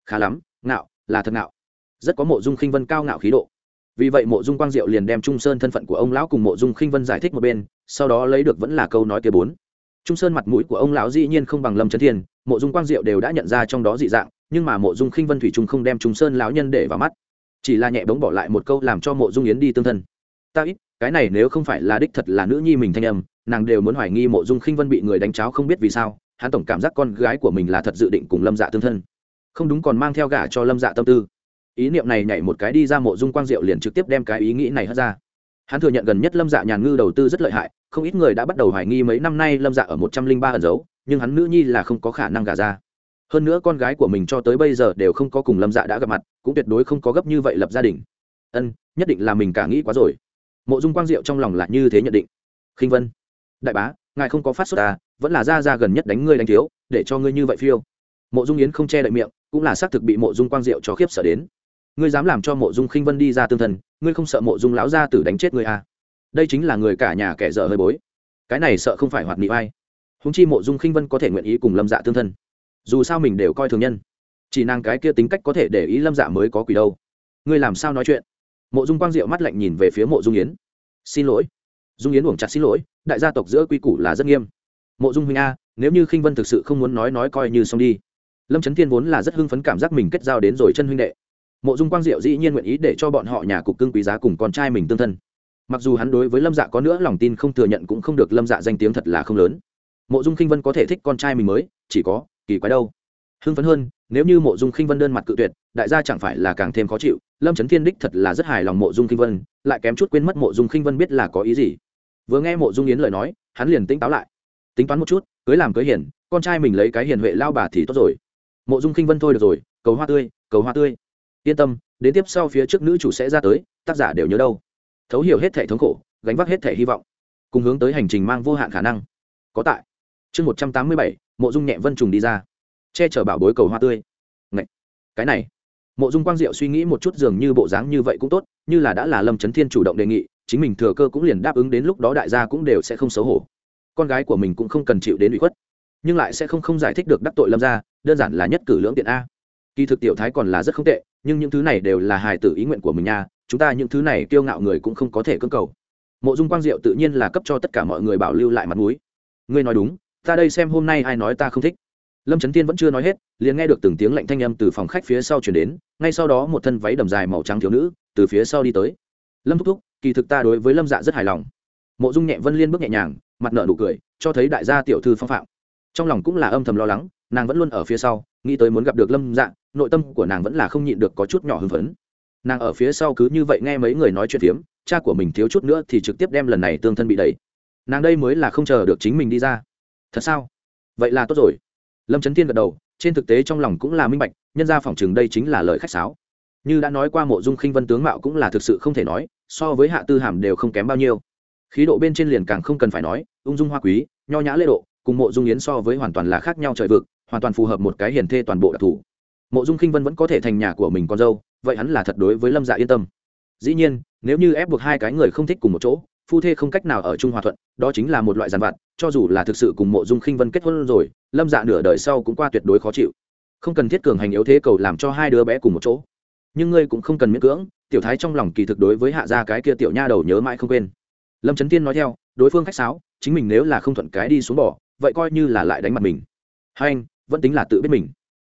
Khá lắm, ngạo, là thật ngạo. Rất có mộ dung khinh vân cao ngạo khí độ vì vậy mộ dung quang diệu liền đem trung sơn thân phận của ông lão cùng mộ dung khinh vân giải thích một bên, sau đó lấy được vẫn là câu nói kia bốn. Trung sơn mặt mũi của ông lão dĩ nhiên không bằng lâm trấn thiên, mộ dung quang diệu đều đã nhận ra trong đó dị dạng, nhưng mà mộ dung khinh vân thủy trung không đem trung sơn lão nhân để vào mắt. Chỉ là nhẹ bóng bỏ lại một câu làm cho mộ dung yến đi tương thân. Ta ít, cái này nếu không phải là đích thật là nữ nhi mình thanh âm, nàng đều muốn hoài nghi mộ dung khinh vân bị người đánh cháo không biết vì sao, hắn tổng cảm giác con gái của mình là thật dự định cùng lâm dạ tương thân. Không đúng còn mang theo gả cho lâm dạ tâm tư ý niệm này nhảy một cái đi ra mộ dung quang diệu liền trực tiếp đem cái ý nghĩ này hất ra. Hắn thừa nhận gần nhất lâm dạ nhàn ngư đầu tư rất lợi hại, không ít người đã bắt đầu hoài nghi mấy năm nay lâm dạ ở một trăm linh ba ẩn giấu, nhưng hắn nữ nhi là không có khả năng gả ra. Hơn nữa con gái của mình cho tới bây giờ đều không có cùng lâm dạ đã gặp mặt, cũng tuyệt đối không có gấp như vậy lập gia đình. Ân, nhất định là mình cả nghĩ quá rồi. Mộ dung quang diệu trong lòng là như thế nhận định. Khinh vân, đại bá, ngài không có phát xuất à vẫn là ra ra gần nhất đánh ngươi đánh thiếu, để cho ngươi như vậy phiêu. Mộ dung yến không che đậy miệng, cũng là xác thực bị mộ dung quang diệu cho khiếp sợ đến ngươi dám làm cho mộ dung khinh vân đi ra tương thần ngươi không sợ mộ dung lão gia tử đánh chết ngươi à? Đây chính là người cả nhà kẻ dở hơi bối. Cái này sợ không phải hoạt nị ai húng chi mộ dung khinh vân có thể nguyện ý cùng lâm dạ tương thân. Dù sao mình đều coi thường nhân. Chỉ nàng cái kia tính cách có thể để ý lâm dạ mới có quỷ đâu. Ngươi làm sao nói chuyện? Mộ dung quang diệu mắt lạnh nhìn về phía mộ dung yến. Xin lỗi. Dung yến uổng chặt xin lỗi, đại gia tộc giữa quy củ là rất nghiêm. Mộ dung huynh a, nếu như khinh vân thực sự không muốn nói nói coi như xong đi. Lâm trấn thiên vốn là rất hưng phấn cảm giác mình kết giao đến rồi chân huynh đệ mộ dung quang diệu dĩ nhiên nguyện ý để cho bọn họ nhà cục cưng quý giá cùng con trai mình tương thân. Mặc dù hắn đối với lâm dạ có nữa lòng tin không thừa nhận cũng không được lâm dạ danh tiếng thật là không lớn. Mộ dung khinh vân có thể thích con trai mình mới, chỉ có kỳ quái đâu. Hưng phấn hơn, nếu như mộ dung khinh vân đơn mặt cự tuyệt, đại gia chẳng phải là càng thêm khó chịu. Lâm trấn thiên đích thật là rất hài lòng mộ dung khinh vân, lại kém chút quên mất mộ dung khinh vân biết là có ý gì. Vừa nghe mộ dung yến lời nói, hắn liền tỉnh táo lại. Tính toán một chút, cưới làm cưới hiền, con trai mình lấy cái hiền huệ lao bà thì tốt rồi. Mộ dung khinh vân thôi được rồi, cầu hoa tươi, cầu hoa tươi yên tâm, đến tiếp sau phía trước nữ chủ sẽ ra tới, tác giả đều nhớ đâu. Thấu hiểu hết thể thống khổ, gánh vác hết thể hy vọng, cùng hướng tới hành trình mang vô hạn khả năng. Có tại. Chương một trăm tám mươi bảy, mộ dung nhẹ vân trùng đi ra. Che chở bảo bối cầu hoa tươi. Ngậy! cái này. Mộ dung quang diệu suy nghĩ một chút dường như bộ dáng như vậy cũng tốt, như là đã là lâm trấn thiên chủ động đề nghị, chính mình thừa cơ cũng liền đáp ứng đến lúc đó đại gia cũng đều sẽ không xấu hổ. Con gái của mình cũng không cần chịu đến ủy khuất, nhưng lại sẽ không không giải thích được đắc tội lâm gia, đơn giản là nhất cử lưỡng tiện a. Kỳ thực tiểu thái còn là rất không tệ nhưng những thứ này đều là hài tử ý nguyện của mình nha, chúng ta những thứ này kiêu ngạo người cũng không có thể cưỡng cầu. Mộ dung quang diệu tự nhiên là cấp cho tất cả mọi người bảo lưu lại mặt mũi. Ngươi nói đúng, ta đây xem hôm nay ai nói ta không thích. Lâm trấn tiên vẫn chưa nói hết, liền nghe được từng tiếng lạnh thanh âm từ phòng khách phía sau chuyển đến, ngay sau đó một thân váy đầm dài màu trắng thiếu nữ từ phía sau đi tới. Lâm thúc thúc, kỳ thực ta đối với lâm dạ rất hài lòng. Mộ dung nhẹ vân liên bước nhẹ nhàng, mặt nợ nụ cười, cho thấy đại gia tiểu thư phong phạm. Trong lòng cũng là âm thầm lo lắng, nàng vẫn luôn ở phía sau nghĩ tới muốn gặp được lâm Dạng, nội tâm của nàng vẫn là không nhịn được có chút nhỏ hưng phấn. Nàng ở phía sau cứ như vậy nghe mấy người nói chuyện phiếm cha của mình thiếu chút nữa thì trực tiếp đem lần này tương thân bị đẩy. Nàng đây mới là không chờ được chính mình đi ra. Thật sao? Vậy là tốt rồi. Lâm trấn thiên gật đầu trên thực tế trong lòng cũng là minh bạch nhân ra phỏng chừng đây chính là lời khách sáo. Như đã nói qua mộ dung khinh vân tướng mạo cũng là thực sự không thể nói so với hạ tư hàm đều không kém bao nhiêu. Khí độ bên trên liền càng không cần phải nói ung dung hoa quý nho nhã lễ độ cùng mộ dung yến so với hoàn toàn là khác nhau trời vực hoàn toàn phù hợp một cái hiền thê toàn bộ đặc thù. Mộ dung khinh vân vẫn có thể thành nhà của mình con dâu, vậy hắn là thật đối với lâm dạ yên tâm. Dĩ nhiên, nếu như ép buộc hai cái người không thích cùng một chỗ, phu thê không cách nào ở chung hòa thuận, đó chính là một loại giàn vặt, cho dù là thực sự cùng mộ dung khinh vân kết hôn rồi, lâm dạ nửa đời sau cũng qua tuyệt đối khó chịu. Không cần thiết cường hành yếu thế cầu làm cho hai đứa bé cùng một chỗ. Nhưng ngươi cũng không cần miễn cưỡng, tiểu thái trong lòng kỳ thực đối với hạ gia cái kia tiểu nha đầu nhớ mãi không quên. Lâm trấn tiên nói theo, đối phương khách sáo, chính mình nếu là không thuận cái đi xuống bỏ, vậy coi như là lại đánh mặt mình. Hai anh vẫn tính là tự biết mình.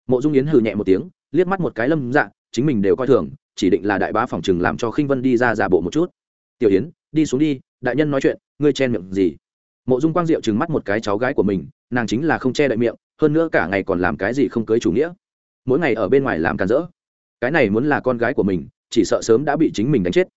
Mộ dung yến hừ nhẹ một tiếng, liếc mắt một cái lâm dạ chính mình đều coi thường, chỉ định là đại bá phòng chừng làm cho khinh vân đi ra giả bộ một chút. Tiểu yến, đi xuống đi, đại nhân nói chuyện, ngươi chen miệng gì? Mộ dung quang diệu trừng mắt một cái cháu gái của mình, nàng chính là không che đậy miệng, hơn nữa cả ngày còn làm cái gì không cưới chủ nghĩa. Mỗi ngày ở bên ngoài làm càn rỡ. Cái này muốn là con gái của mình, chỉ sợ sớm đã bị chính mình đánh chết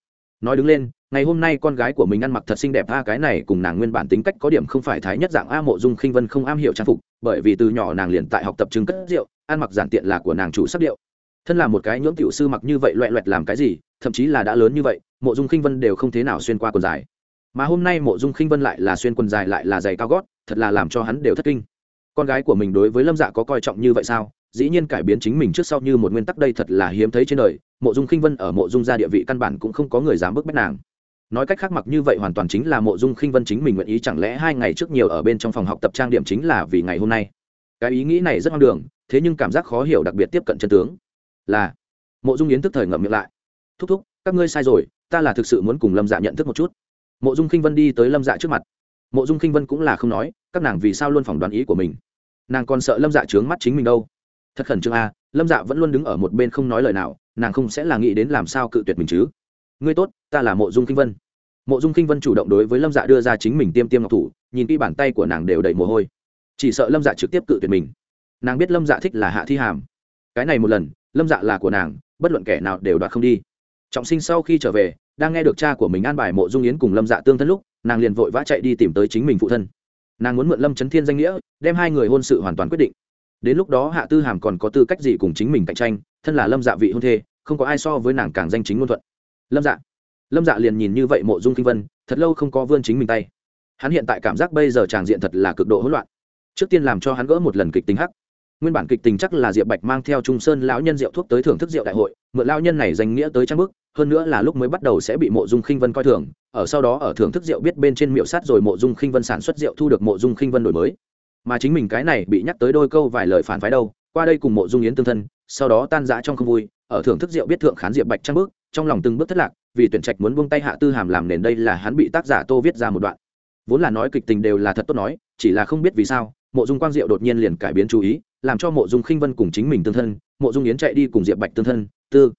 nói đứng lên, ngày hôm nay con gái của mình ăn mặc thật xinh đẹp, a, cái này cùng nàng nguyên bản tính cách có điểm không phải thái nhất dạng, a, mộ dung khinh vân không am hiểu trang phục, bởi vì từ nhỏ nàng liền tại học tập chứng cất rượu, ăn mặc giản tiện là của nàng chủ sắc điệu. Thân là một cái nhưỡng tiểu sư mặc như vậy loẹ loẹt làm cái gì, thậm chí là đã lớn như vậy, mộ dung khinh vân đều không thế nào xuyên qua quần dài. Mà hôm nay mộ dung khinh vân lại là xuyên quần dài lại là giày cao gót, thật là làm cho hắn đều thất kinh. Con gái của mình đối với lâm dạ có coi trọng như vậy sao? Dĩ nhiên cải biến chính mình trước sau như một nguyên tắc đây thật là hiếm thấy trên đời, mộ dung khinh vân ở mộ dung gia địa vị căn bản cũng không có người dám bức bách nàng. Nói cách khác mặc như vậy hoàn toàn chính là mộ dung khinh vân chính mình nguyện ý, chẳng lẽ hai ngày trước nhiều ở bên trong phòng học tập trang điểm chính là vì ngày hôm nay? Cái ý nghĩ này rất hoang đường, thế nhưng cảm giác khó hiểu đặc biệt tiếp cận chân tướng. Là, mộ dung yến tức thời ngậm miệng lại. Thúc thúc, các ngươi sai rồi, ta là thực sự muốn cùng lâm dạ nhận thức một chút. Mộ dung khinh vân đi tới lâm dạ trước mặt. Mộ dung khinh vân cũng là không nói, các nàng vì sao luôn phỏng đoán ý của mình? Nàng còn sợ lâm dạ trướng mắt chính mình đâu thật khẩn trương a, lâm dạ vẫn luôn đứng ở một bên không nói lời nào, nàng không sẽ là nghĩ đến làm sao cự tuyệt mình chứ. Ngươi tốt, ta là mộ dung kinh vân. Mộ dung kinh vân chủ động đối với lâm dạ đưa ra chính mình tiêm tiêm ngọc thủ, nhìn kỹ bàn tay của nàng đều đầy mồ hôi. Chỉ sợ lâm dạ trực tiếp cự tuyệt mình. Nàng biết lâm dạ thích là hạ thi hàm. Cái này một lần, lâm dạ là của nàng, bất luận kẻ nào đều đoạt không đi. Trọng sinh sau khi trở về, đang nghe được cha của mình an bài mộ dung yến cùng lâm dạ tương thân lúc, nàng liền vội vã chạy đi tìm tới chính mình phụ thân. Nàng muốn mượn lâm trấn thiên danh nghĩa, đem hai người hôn sự hoàn toàn quyết định đến lúc đó hạ tư hàm còn có tư cách gì cùng chính mình cạnh tranh, thân là lâm dạ vị hôn thê, không có ai so với nàng càng danh chính ngôn thuận. Lâm dạ lâm dạ liền nhìn như vậy mộ dung kinh vân, thật lâu không có vươn chính mình tay. Hắn hiện tại cảm giác bây giờ tràng diện thật là cực độ hỗn loạn. Trước tiên làm cho hắn gỡ một lần kịch tính hắc. Nguyên bản kịch tính chắc là diệp bạch mang theo trung sơn lão nhân rượu thuốc tới thưởng thức rượu đại hội, mượn lão nhân này danh nghĩa tới trang bức hơn nữa là lúc mới bắt đầu sẽ bị mộ dung khinh vân coi thường, ở sau đó ở thưởng thức rượu biết bên trên miệu sát rồi mộ dung khinh vân sản xuất rượu thu được mộ dung khinh vân đổi mới mà chính mình cái này bị nhắc tới đôi câu vài lời phản phái đâu, qua đây cùng mộ dung yến tương thân, sau đó tan rã trong không vui, ở thưởng thức rượu biết thượng khán diệp bạch trang bước, trong lòng từng bước thất lạc, vì tuyển trạch muốn buông tay hạ tư hàm làm nền đây là hắn bị tác giả tô viết ra một đoạn. Vốn là nói kịch tình đều là thật tốt nói, chỉ là không biết vì sao, mộ dung quang diệu đột nhiên liền cải biến chú ý, làm cho mộ dung khinh vân cùng chính mình tương thân, mộ dung yến chạy đi cùng diệp bạch tương thân, tư.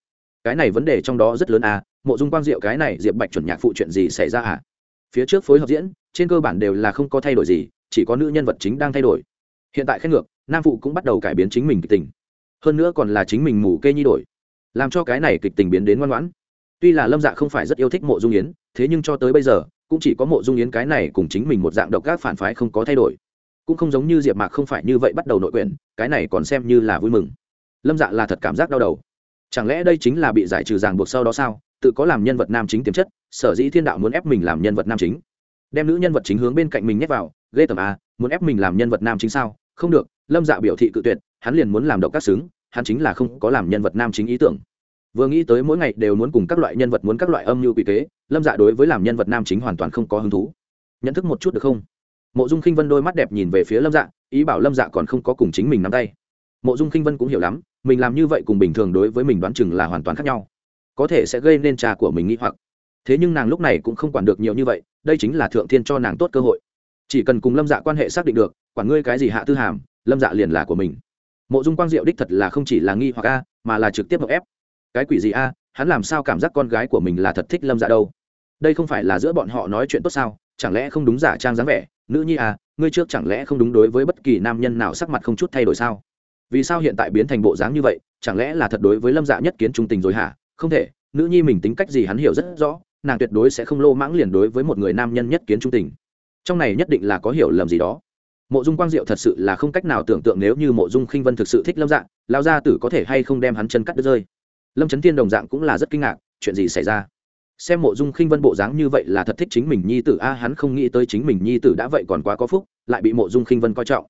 Cái này vấn đề trong đó rất lớn à mộ dung quang diệu cái này diệp bạch chuẩn nhạc phụ chuyện gì xảy ra à? Phía trước phối hợp diễn, trên cơ bản đều là không có thay đổi gì chỉ có nữ nhân vật chính đang thay đổi. Hiện tại khen ngược, nam phụ cũng bắt đầu cải biến chính mình kịch tình. Hơn nữa còn là chính mình mù kê nhi đổi, làm cho cái này kịch tình biến đến ngoan ngoãn. Tuy là lâm dạ không phải rất yêu thích mộ dung yến, thế nhưng cho tới bây giờ, cũng chỉ có mộ dung yến cái này cùng chính mình một dạng độc các phản phái không có thay đổi. Cũng không giống như diệp mạc không phải như vậy bắt đầu nội quyển, cái này còn xem như là vui mừng. Lâm dạ là thật cảm giác đau đầu. Chẳng lẽ đây chính là bị giải trừ ràng buộc sau đó sao? Tự có làm nhân vật nam chính tiềm chất, sở dĩ thiên đạo muốn ép mình làm nhân vật nam chính? Đem nữ nhân vật chính hướng bên cạnh mình nhét vào, ghê tầm a à, muốn ép mình làm nhân vật nam chính sao? Không được, lâm dạ biểu thị cự tuyệt, hắn liền muốn làm độc các xứng, hắn chính là không có làm nhân vật nam chính ý tưởng. Vừa nghĩ tới mỗi ngày đều muốn cùng các loại nhân vật muốn các loại âm mưu quy kế, lâm dạ đối với làm nhân vật nam chính hoàn toàn không có hứng thú. Nhận thức một chút được không? Mộ dung khinh vân đôi mắt đẹp nhìn về phía lâm dạ ý bảo lâm dạ còn không có cùng chính mình nắm tay. Mộ dung khinh vân cũng hiểu lắm, mình làm như vậy cùng bình thường đối với mình đoán chừng là hoàn toàn khác nhau. Có thể sẽ gây nên trà của mình nghĩ hoặc thế nhưng nàng lúc này cũng không quản được nhiều như vậy, đây chính là thượng thiên cho nàng tốt cơ hội. Chỉ cần cùng lâm dạ quan hệ xác định được, quản ngươi cái gì hạ tư hàm, lâm dạ liền là của mình. Mộ dung quang diệu đích thật là không chỉ là nghi hoặc a, mà là trực tiếp mậu ép. Cái quỷ gì a, hắn làm sao cảm giác con gái của mình là thật thích lâm dạ đâu? Đây không phải là giữa bọn họ nói chuyện tốt sao, chẳng lẽ không đúng giả trang dáng vẻ? Nữ nhi à ngươi trước chẳng lẽ không đúng đối với bất kỳ nam nhân nào sắc mặt không chút thay đổi sao? Vì sao hiện tại biến thành bộ dáng như vậy, chẳng lẽ là thật đối với lâm dạ nhất kiến trung tình rồi hả? Không thể, nữ nhi mình tính cách gì hắn hiểu rất rõ nàng tuyệt đối sẽ không lô mãng liền đối với một người nam nhân nhất kiến trung tình. Trong này nhất định là có hiểu lầm gì đó. Mộ dung quang diệu thật sự là không cách nào tưởng tượng nếu như mộ dung khinh vân thực sự thích lâm dạng lao gia tử có thể hay không đem hắn chân cắt đứt rơi. Lâm trấn tiên đồng dạng cũng là rất kinh ngạc, chuyện gì xảy ra? Xem mộ dung khinh vân bộ dáng như vậy là thật thích chính mình nhi tử, a, hắn không nghĩ tới chính mình nhi tử đã vậy còn quá có phúc, lại bị mộ dung khinh vân coi trọng.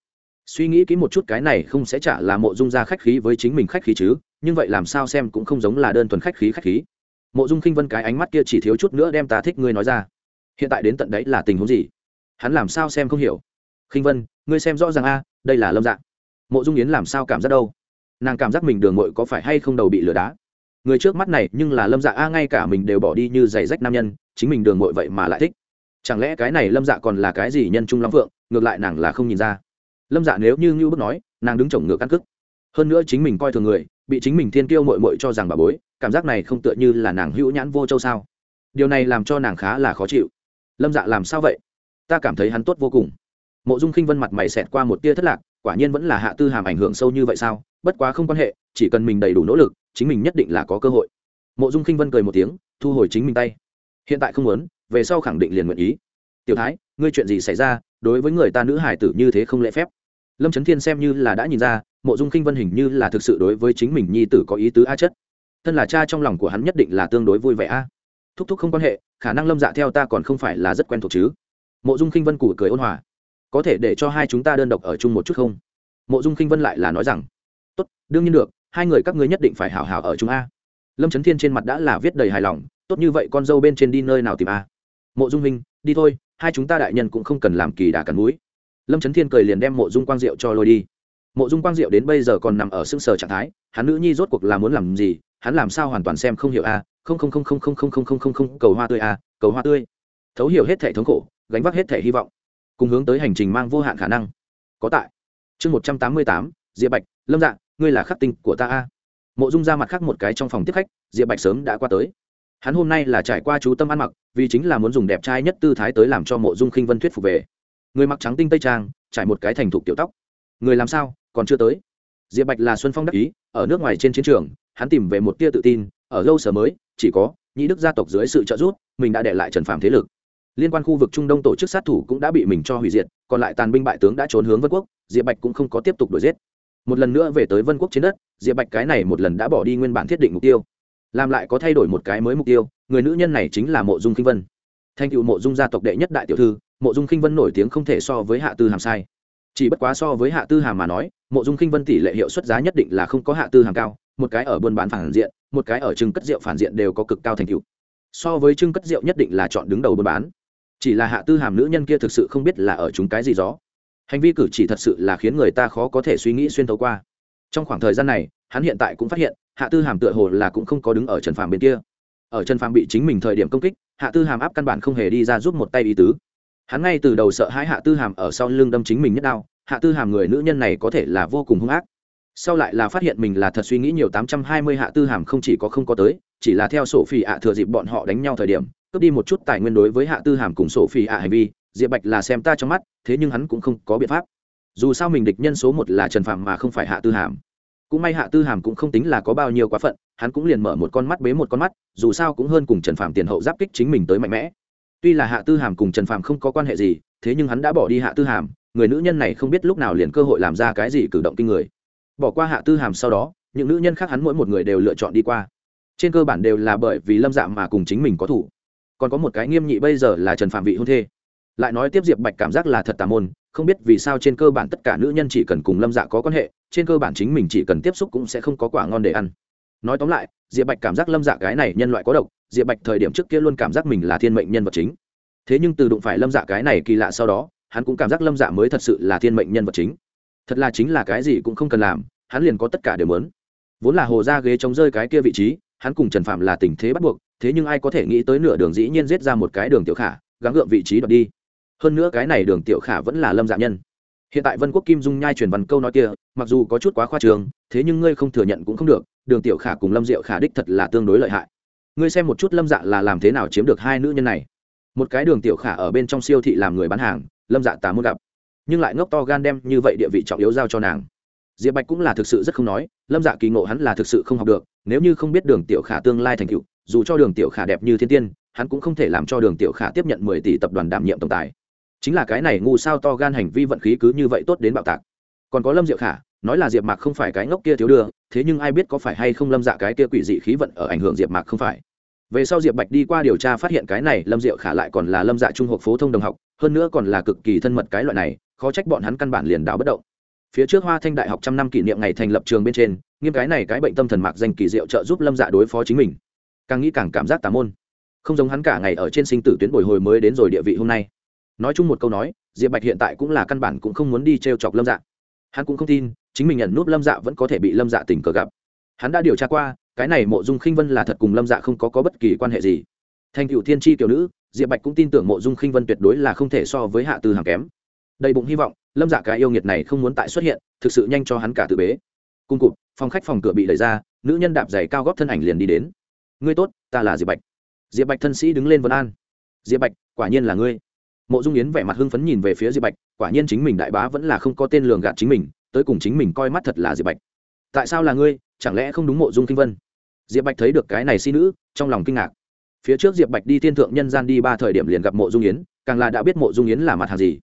Suy nghĩ kỹ một chút cái này không sẽ trả là mộ dung ra khách khí với chính mình khách khí chứ, nhưng vậy làm sao xem cũng không giống là đơn thuần khách khí khách khí mộ dung khinh vân cái ánh mắt kia chỉ thiếu chút nữa đem ta thích ngươi nói ra. Hiện tại đến tận đấy là tình huống gì? Hắn làm sao xem không hiểu? Khinh vân, ngươi xem rõ ràng a, đây là lâm dạng mộ dung yến làm sao cảm giác đâu? Nàng cảm giác mình đường mội có phải hay không đầu bị lửa đá? Người trước mắt này nhưng là lâm dạ a, ngay cả mình đều bỏ đi như giày rách nam nhân, chính mình đường mội vậy mà lại thích. Chẳng lẽ cái này lâm dạ còn là cái gì nhân trung long phượng, ngược lại nàng là không nhìn ra. Lâm dạ nếu như ngưu bức nói, nàng đứng chồng ngựa căn cức hơn nữa chính mình coi thường người, bị chính mình thiên kiêu mội mội cho rằng bà bối cảm giác này không tựa như là nàng hữu nhãn vô châu sao? Điều này làm cho nàng khá là khó chịu. Lâm dạ làm sao vậy? Ta cảm thấy hắn tốt vô cùng. Mộ dung khinh vân mặt mày xẹt qua một tia thất lạc, quả nhiên vẫn là hạ tư hàm ảnh hưởng sâu như vậy sao? Bất quá không quan hệ, chỉ cần mình đầy đủ nỗ lực, chính mình nhất định là có cơ hội. Mộ dung khinh vân cười một tiếng, thu hồi chính mình tay. Hiện tại không muốn, về sau khẳng định liền nguyện ý. Tiểu thái, ngươi chuyện gì xảy ra? Đối với người ta nữ hải tử như thế không lễ phép. Lâm trấn thiên xem như là đã nhìn ra, mộ dung khinh vân hình như là thực sự đối với chính mình nhi tử có ý tứ a chất thân là cha trong lòng của hắn nhất định là tương đối vui vẻ a. Thúc thúc không quan hệ, khả năng lâm dạ theo ta còn không phải là rất quen thuộc chứ. Mộ dung khinh vân củ cười ôn hòa. Có thể để cho hai chúng ta đơn độc ở chung một chút không? Mộ dung khinh vân lại là nói rằng. Tốt, đương nhiên được, hai người các ngươi nhất định phải hảo hảo ở chung a. Lâm trấn thiên trên mặt đã là viết đầy hài lòng, tốt như vậy con dâu bên trên đi nơi nào tìm a? Mộ dung minh, đi thôi, hai chúng ta đại nhân cũng không cần làm kỳ đà cắn núi lâm trấn thiên cười liền đem mộ dung quang diệu cho lôi đi mộ dung quang diệu đến bây giờ còn nằm ở sưng sờ trạng thái, hắn nữ nhi rốt cuộc là muốn làm gì, hắn làm sao hoàn toàn xem không hiểu a, không không không không không không không không không không, cầu hoa tươi a, cầu hoa tươi. Thấu hiểu hết thể thống khổ, gánh vác hết thể hy vọng, cùng hướng tới hành trình mang vô hạn khả năng. Có tại. Chương một trăm tám mươi tám, diệp bạch, lâm dạng ngươi là khắc tinh của ta a. Mộ dung ra mặt khác một cái trong phòng tiếp khách, diệp bạch sớm đã qua tới. Hắn hôm nay là trải qua chú tâm ăn mặc, vì chính là muốn dùng đẹp trai nhất tư thái tới làm cho mộ dung khinh vân thuyết phục về. Người mặc trắng tinh tây trang, trải một cái thành thục tiểu tóc người làm sao, còn chưa tới. Diệp bạch là xuân phong đắc ý, ở nước ngoài trên chiến trường, hắn tìm về một tia tự tin, ở lâu sở mới, chỉ có nhị đức gia tộc dưới sự trợ giúp, mình đã để lại trần phạm thế lực. Liên quan khu vực trung đông tổ chức sát thủ cũng đã bị mình cho hủy diệt, còn lại tàn binh bại tướng đã trốn hướng vân quốc, diệp bạch cũng không có tiếp tục đuổi giết. Một lần nữa về tới vân quốc trên đất, diệp bạch cái này một lần đã bỏ đi nguyên bản thiết định mục tiêu. Làm lại có thay đổi một cái mới mục tiêu, người nữ nhân này chính là mộ dung kinh vân. Thanh cựu mộ dung gia tộc đệ nhất đại tiểu thư, mộ dung kinh vân nổi tiếng không thể so với hạ tư hàm sai chỉ bất quá so với hạ tư hàm mà nói, mộ dung kinh vân tỷ lệ hiệu suất giá nhất định là không có hạ tư hàm cao, một cái ở buôn bán phản diện, một cái ở trưng cất rượu phản diện đều có cực cao thành tựu. So với trưng cất rượu nhất định là chọn đứng đầu buôn bán. Chỉ là hạ tư hàm nữ nhân kia thực sự không biết là ở chúng cái gì đó hành vi cử chỉ thật sự là khiến người ta khó có thể suy nghĩ xuyên thấu qua. Trong khoảng thời gian này, hắn hiện tại cũng phát hiện, hạ tư hàm tựa hồ là cũng không có đứng ở trần phàm bên kia. Ở trần phàm bị chính mình thời điểm công kích, hạ tư hàm áp căn bản không hề đi ra giúp một tay ý tứ hắn ngay từ đầu sợ hãi hạ tư hàm ở sau lưng đâm chính mình nhất đao, hạ tư hàm người nữ nhân này có thể là vô cùng hung ác. Sau lại là phát hiện mình là thật suy nghĩ nhiều tám trăm hai mươi hạ tư hàm không chỉ có không có tới, chỉ là theo sổ phi ạ thừa dịp bọn họ đánh nhau thời điểm, cướp đi một chút tài nguyên đối với hạ tư hàm cùng sổ phi ạ hành vi, diệp bạch là xem ta trong mắt, thế nhưng hắn cũng không có biện pháp. Dù sao mình địch nhân số một là trần phạm mà không phải hạ tư hàm. Cũng may hạ tư hàm cũng không tính là có bao nhiêu quá phận, hắn cũng liền mở một con mắt bế một con mắt, dù sao cũng hơn cùng trần phạm tiền hậu giáp kích chính mình tới mạnh mẽ tuy là hạ tư hàm cùng trần phạm không có quan hệ gì, thế nhưng hắn đã bỏ đi hạ tư hàm, người nữ nhân này không biết lúc nào liền cơ hội làm ra cái gì cử động kinh người. Bỏ qua hạ tư hàm sau đó, những nữ nhân khác hắn mỗi một người đều lựa chọn đi qua. Trên cơ bản đều là bởi vì lâm dạ mà cùng chính mình có thủ. Còn có một cái nghiêm nhị bây giờ là trần phạm vị hôn thê. Lại nói tiếp diệp bạch cảm giác là thật tà môn, không biết vì sao trên cơ bản tất cả nữ nhân chỉ cần cùng lâm dạ có quan hệ, trên cơ bản chính mình chỉ cần tiếp xúc cũng sẽ không có quả ngon để ăn nói tóm lại, diệp bạch cảm giác lâm dạ cái này nhân loại có độc, diệp bạch thời điểm trước kia luôn cảm giác mình là thiên mệnh nhân vật chính. Thế nhưng từ đụng phải lâm dạ cái này kỳ lạ sau đó, hắn cũng cảm giác lâm dạ mới thật sự là thiên mệnh nhân vật chính. Thật là chính là cái gì cũng không cần làm, hắn liền có tất cả đều mớn vốn là hồ ra ghế chống rơi cái kia vị trí, hắn cùng trần phạm là tình thế bắt buộc, thế nhưng ai có thể nghĩ tới nửa đường dĩ nhiên giết ra một cái đường tiểu khả, gắng gượng vị trí đoạt đi. Hơn nữa cái này đường tiểu khả vẫn là lâm dạ nhân hiện tại vân quốc kim dung nhai truyền văn câu nói kia, mặc dù có chút quá khoa trường thế nhưng ngươi không thừa nhận cũng không được, đường tiểu khả cùng lâm diệu khả đích thật là tương đối lợi hại. Ngươi xem một chút lâm dạ là làm thế nào chiếm được hai nữ nhân này. Một cái đường tiểu khả ở bên trong siêu thị làm người bán hàng, lâm dạ tà muốn gặp. Nhưng lại ngốc to gan đem như vậy địa vị trọng yếu giao cho nàng. Diệp bạch cũng là thực sự rất không nói, lâm dạ kỳ ngộ hắn là thực sự không học được, nếu như không biết đường tiểu khả tương lai thành cựu dù cho đường tiểu khả đẹp như thiên tiên, hắn cũng không thể làm cho đường tiểu khả tiếp nhận mười tỷ tập đoàn đảm nhiệm tổng tài chính là cái này ngu sao to gan hành vi vận khí cứ như vậy tốt đến bạo tạc. Còn có lâm diệu khả, nói là diệp mạc không phải cái ngốc kia thiếu đưa, thế nhưng ai biết có phải hay không lâm dạ cái kia quỷ dị khí vận ở ảnh hưởng diệp mạc không phải. Về sau diệp bạch đi qua điều tra phát hiện cái này lâm diệu khả lại còn là lâm dạ trung học phổ thông đồng học, hơn nữa còn là cực kỳ thân mật cái loại này, khó trách bọn hắn căn bản liền đảo bất động. Phía trước hoa thanh đại học trăm năm kỷ niệm ngày thành lập trường bên trên, nghiêm cái này cái bệnh tâm thần mạc danh kỳ diệu trợ giúp lâm dạ đối phó chính mình. Càng nghĩ càng cảm giác tà môn. Không giống hắn cả ngày ở trên sinh tử tuyến bồi hồi mới đến rồi địa vị hôm nay nói chung một câu nói diệp bạch hiện tại cũng là căn bản cũng không muốn đi t r e o chọc lâm dạ. Hắn cũng không tin chính mình nhận núp lâm dạ vẫn có thể bị lâm dạ tình cờ gặp. Hắn đã điều tra qua cái này mộ dung khinh vân là thật cùng lâm dạ không có, có bất kỳ quan hệ gì. Thành cựu thiên tri kiểu nữ diệp bạch cũng tin tưởng mộ dung khinh vân tuyệt đối là không thể so với hạ Từ hàng kém. Đầy bụng hy vọng lâm dạ cái yêu nghiệt này không muốn tại xuất hiện thực sự nhanh cho hắn cả tự bế. Cung cụt phòng khách phòng cửa bị đẩy ra nữ nhân đạp giày cao góp thân ảnh liền đi đến. Ngươi tốt ta là diệp bạch. Diệp bạch thân sĩ đứng lên vân an. Diệp bạch quả nhiên là ngươi mộ dung yến vẻ mặt hưng phấn nhìn về phía diệp bạch, quả nhiên chính mình đại bá vẫn là không có tên lường gạt chính mình, tới cùng chính mình coi mắt thật là diệp bạch. Tại sao là ngươi, chẳng lẽ không đúng mộ dung kinh vân? Diệp bạch thấy được cái này si nữ, trong lòng kinh ngạc. Phía trước diệp bạch đi thiên thượng nhân gian đi ba thời điểm liền gặp mộ dung yến, càng là đã biết mộ dung yến là mặt hàng gì.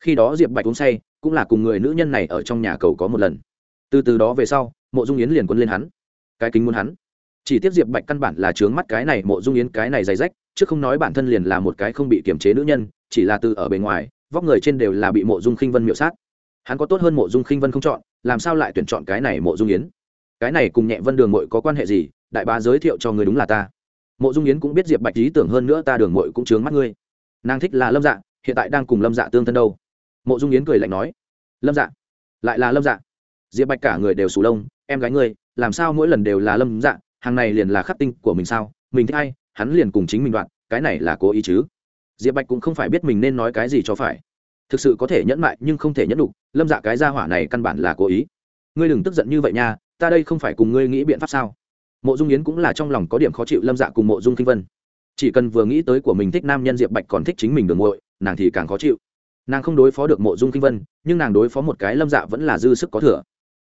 Khi đó diệp bạch uống say, cũng là cùng người nữ nhân này ở trong nhà cầu có một lần. Từ từ đó về sau, mộ dung yến liền quân lên hắn. Cái kính muốn hắn. Chỉ tiếp diệp bạch căn bản là trướng mắt cái này, mộ dung yến cái này dày rách, chứ không nói bản thân liền là một cái không bị kiềm chế nữ nhân chỉ là từ ở bề ngoài, vóc người trên đều là bị mộ dung khinh vân miễu sát. Hắn có tốt hơn mộ dung khinh vân không chọn, làm sao lại tuyển chọn cái này mộ dung yến? Cái này cùng nhẹ vân đường mội có quan hệ gì? Đại bá giới thiệu cho người đúng là ta. Mộ dung yến cũng biết diệp bạch lý tưởng hơn nữa ta đường mội cũng chướng mắt ngươi. Nàng thích là lâm dạ hiện tại đang cùng lâm dạ tương thân đâu. Mộ dung yến cười lạnh nói, lâm dạ lại là lâm dạ. Diệp bạch cả người đều sù lông, em gái ngươi, làm sao mỗi lần đều là lâm dạ? Hàng này liền là khắc tinh của mình sao? Mình thích ai, hắn liền cùng chính mình đoạn, cái này là cố ý chứ? Diệp bạch cũng không phải biết mình nên nói cái gì cho phải. Thực sự có thể nhẫn mại nhưng không thể nhẫn đục lâm dạ cái ra hỏa này căn bản là cố ý. Ngươi đừng tức giận như vậy nha, ta đây không phải cùng ngươi nghĩ biện pháp sao? Mộ dung yến cũng là trong lòng có điểm khó chịu, lâm dạ cùng mộ dung kinh vân. Chỉ cần vừa nghĩ tới của mình thích nam nhân, diệp bạch còn thích chính mình đường ngội nàng thì càng khó chịu. Nàng không đối phó được mộ dung kinh vân, nhưng nàng đối phó một cái lâm dạ vẫn là dư sức có thừa.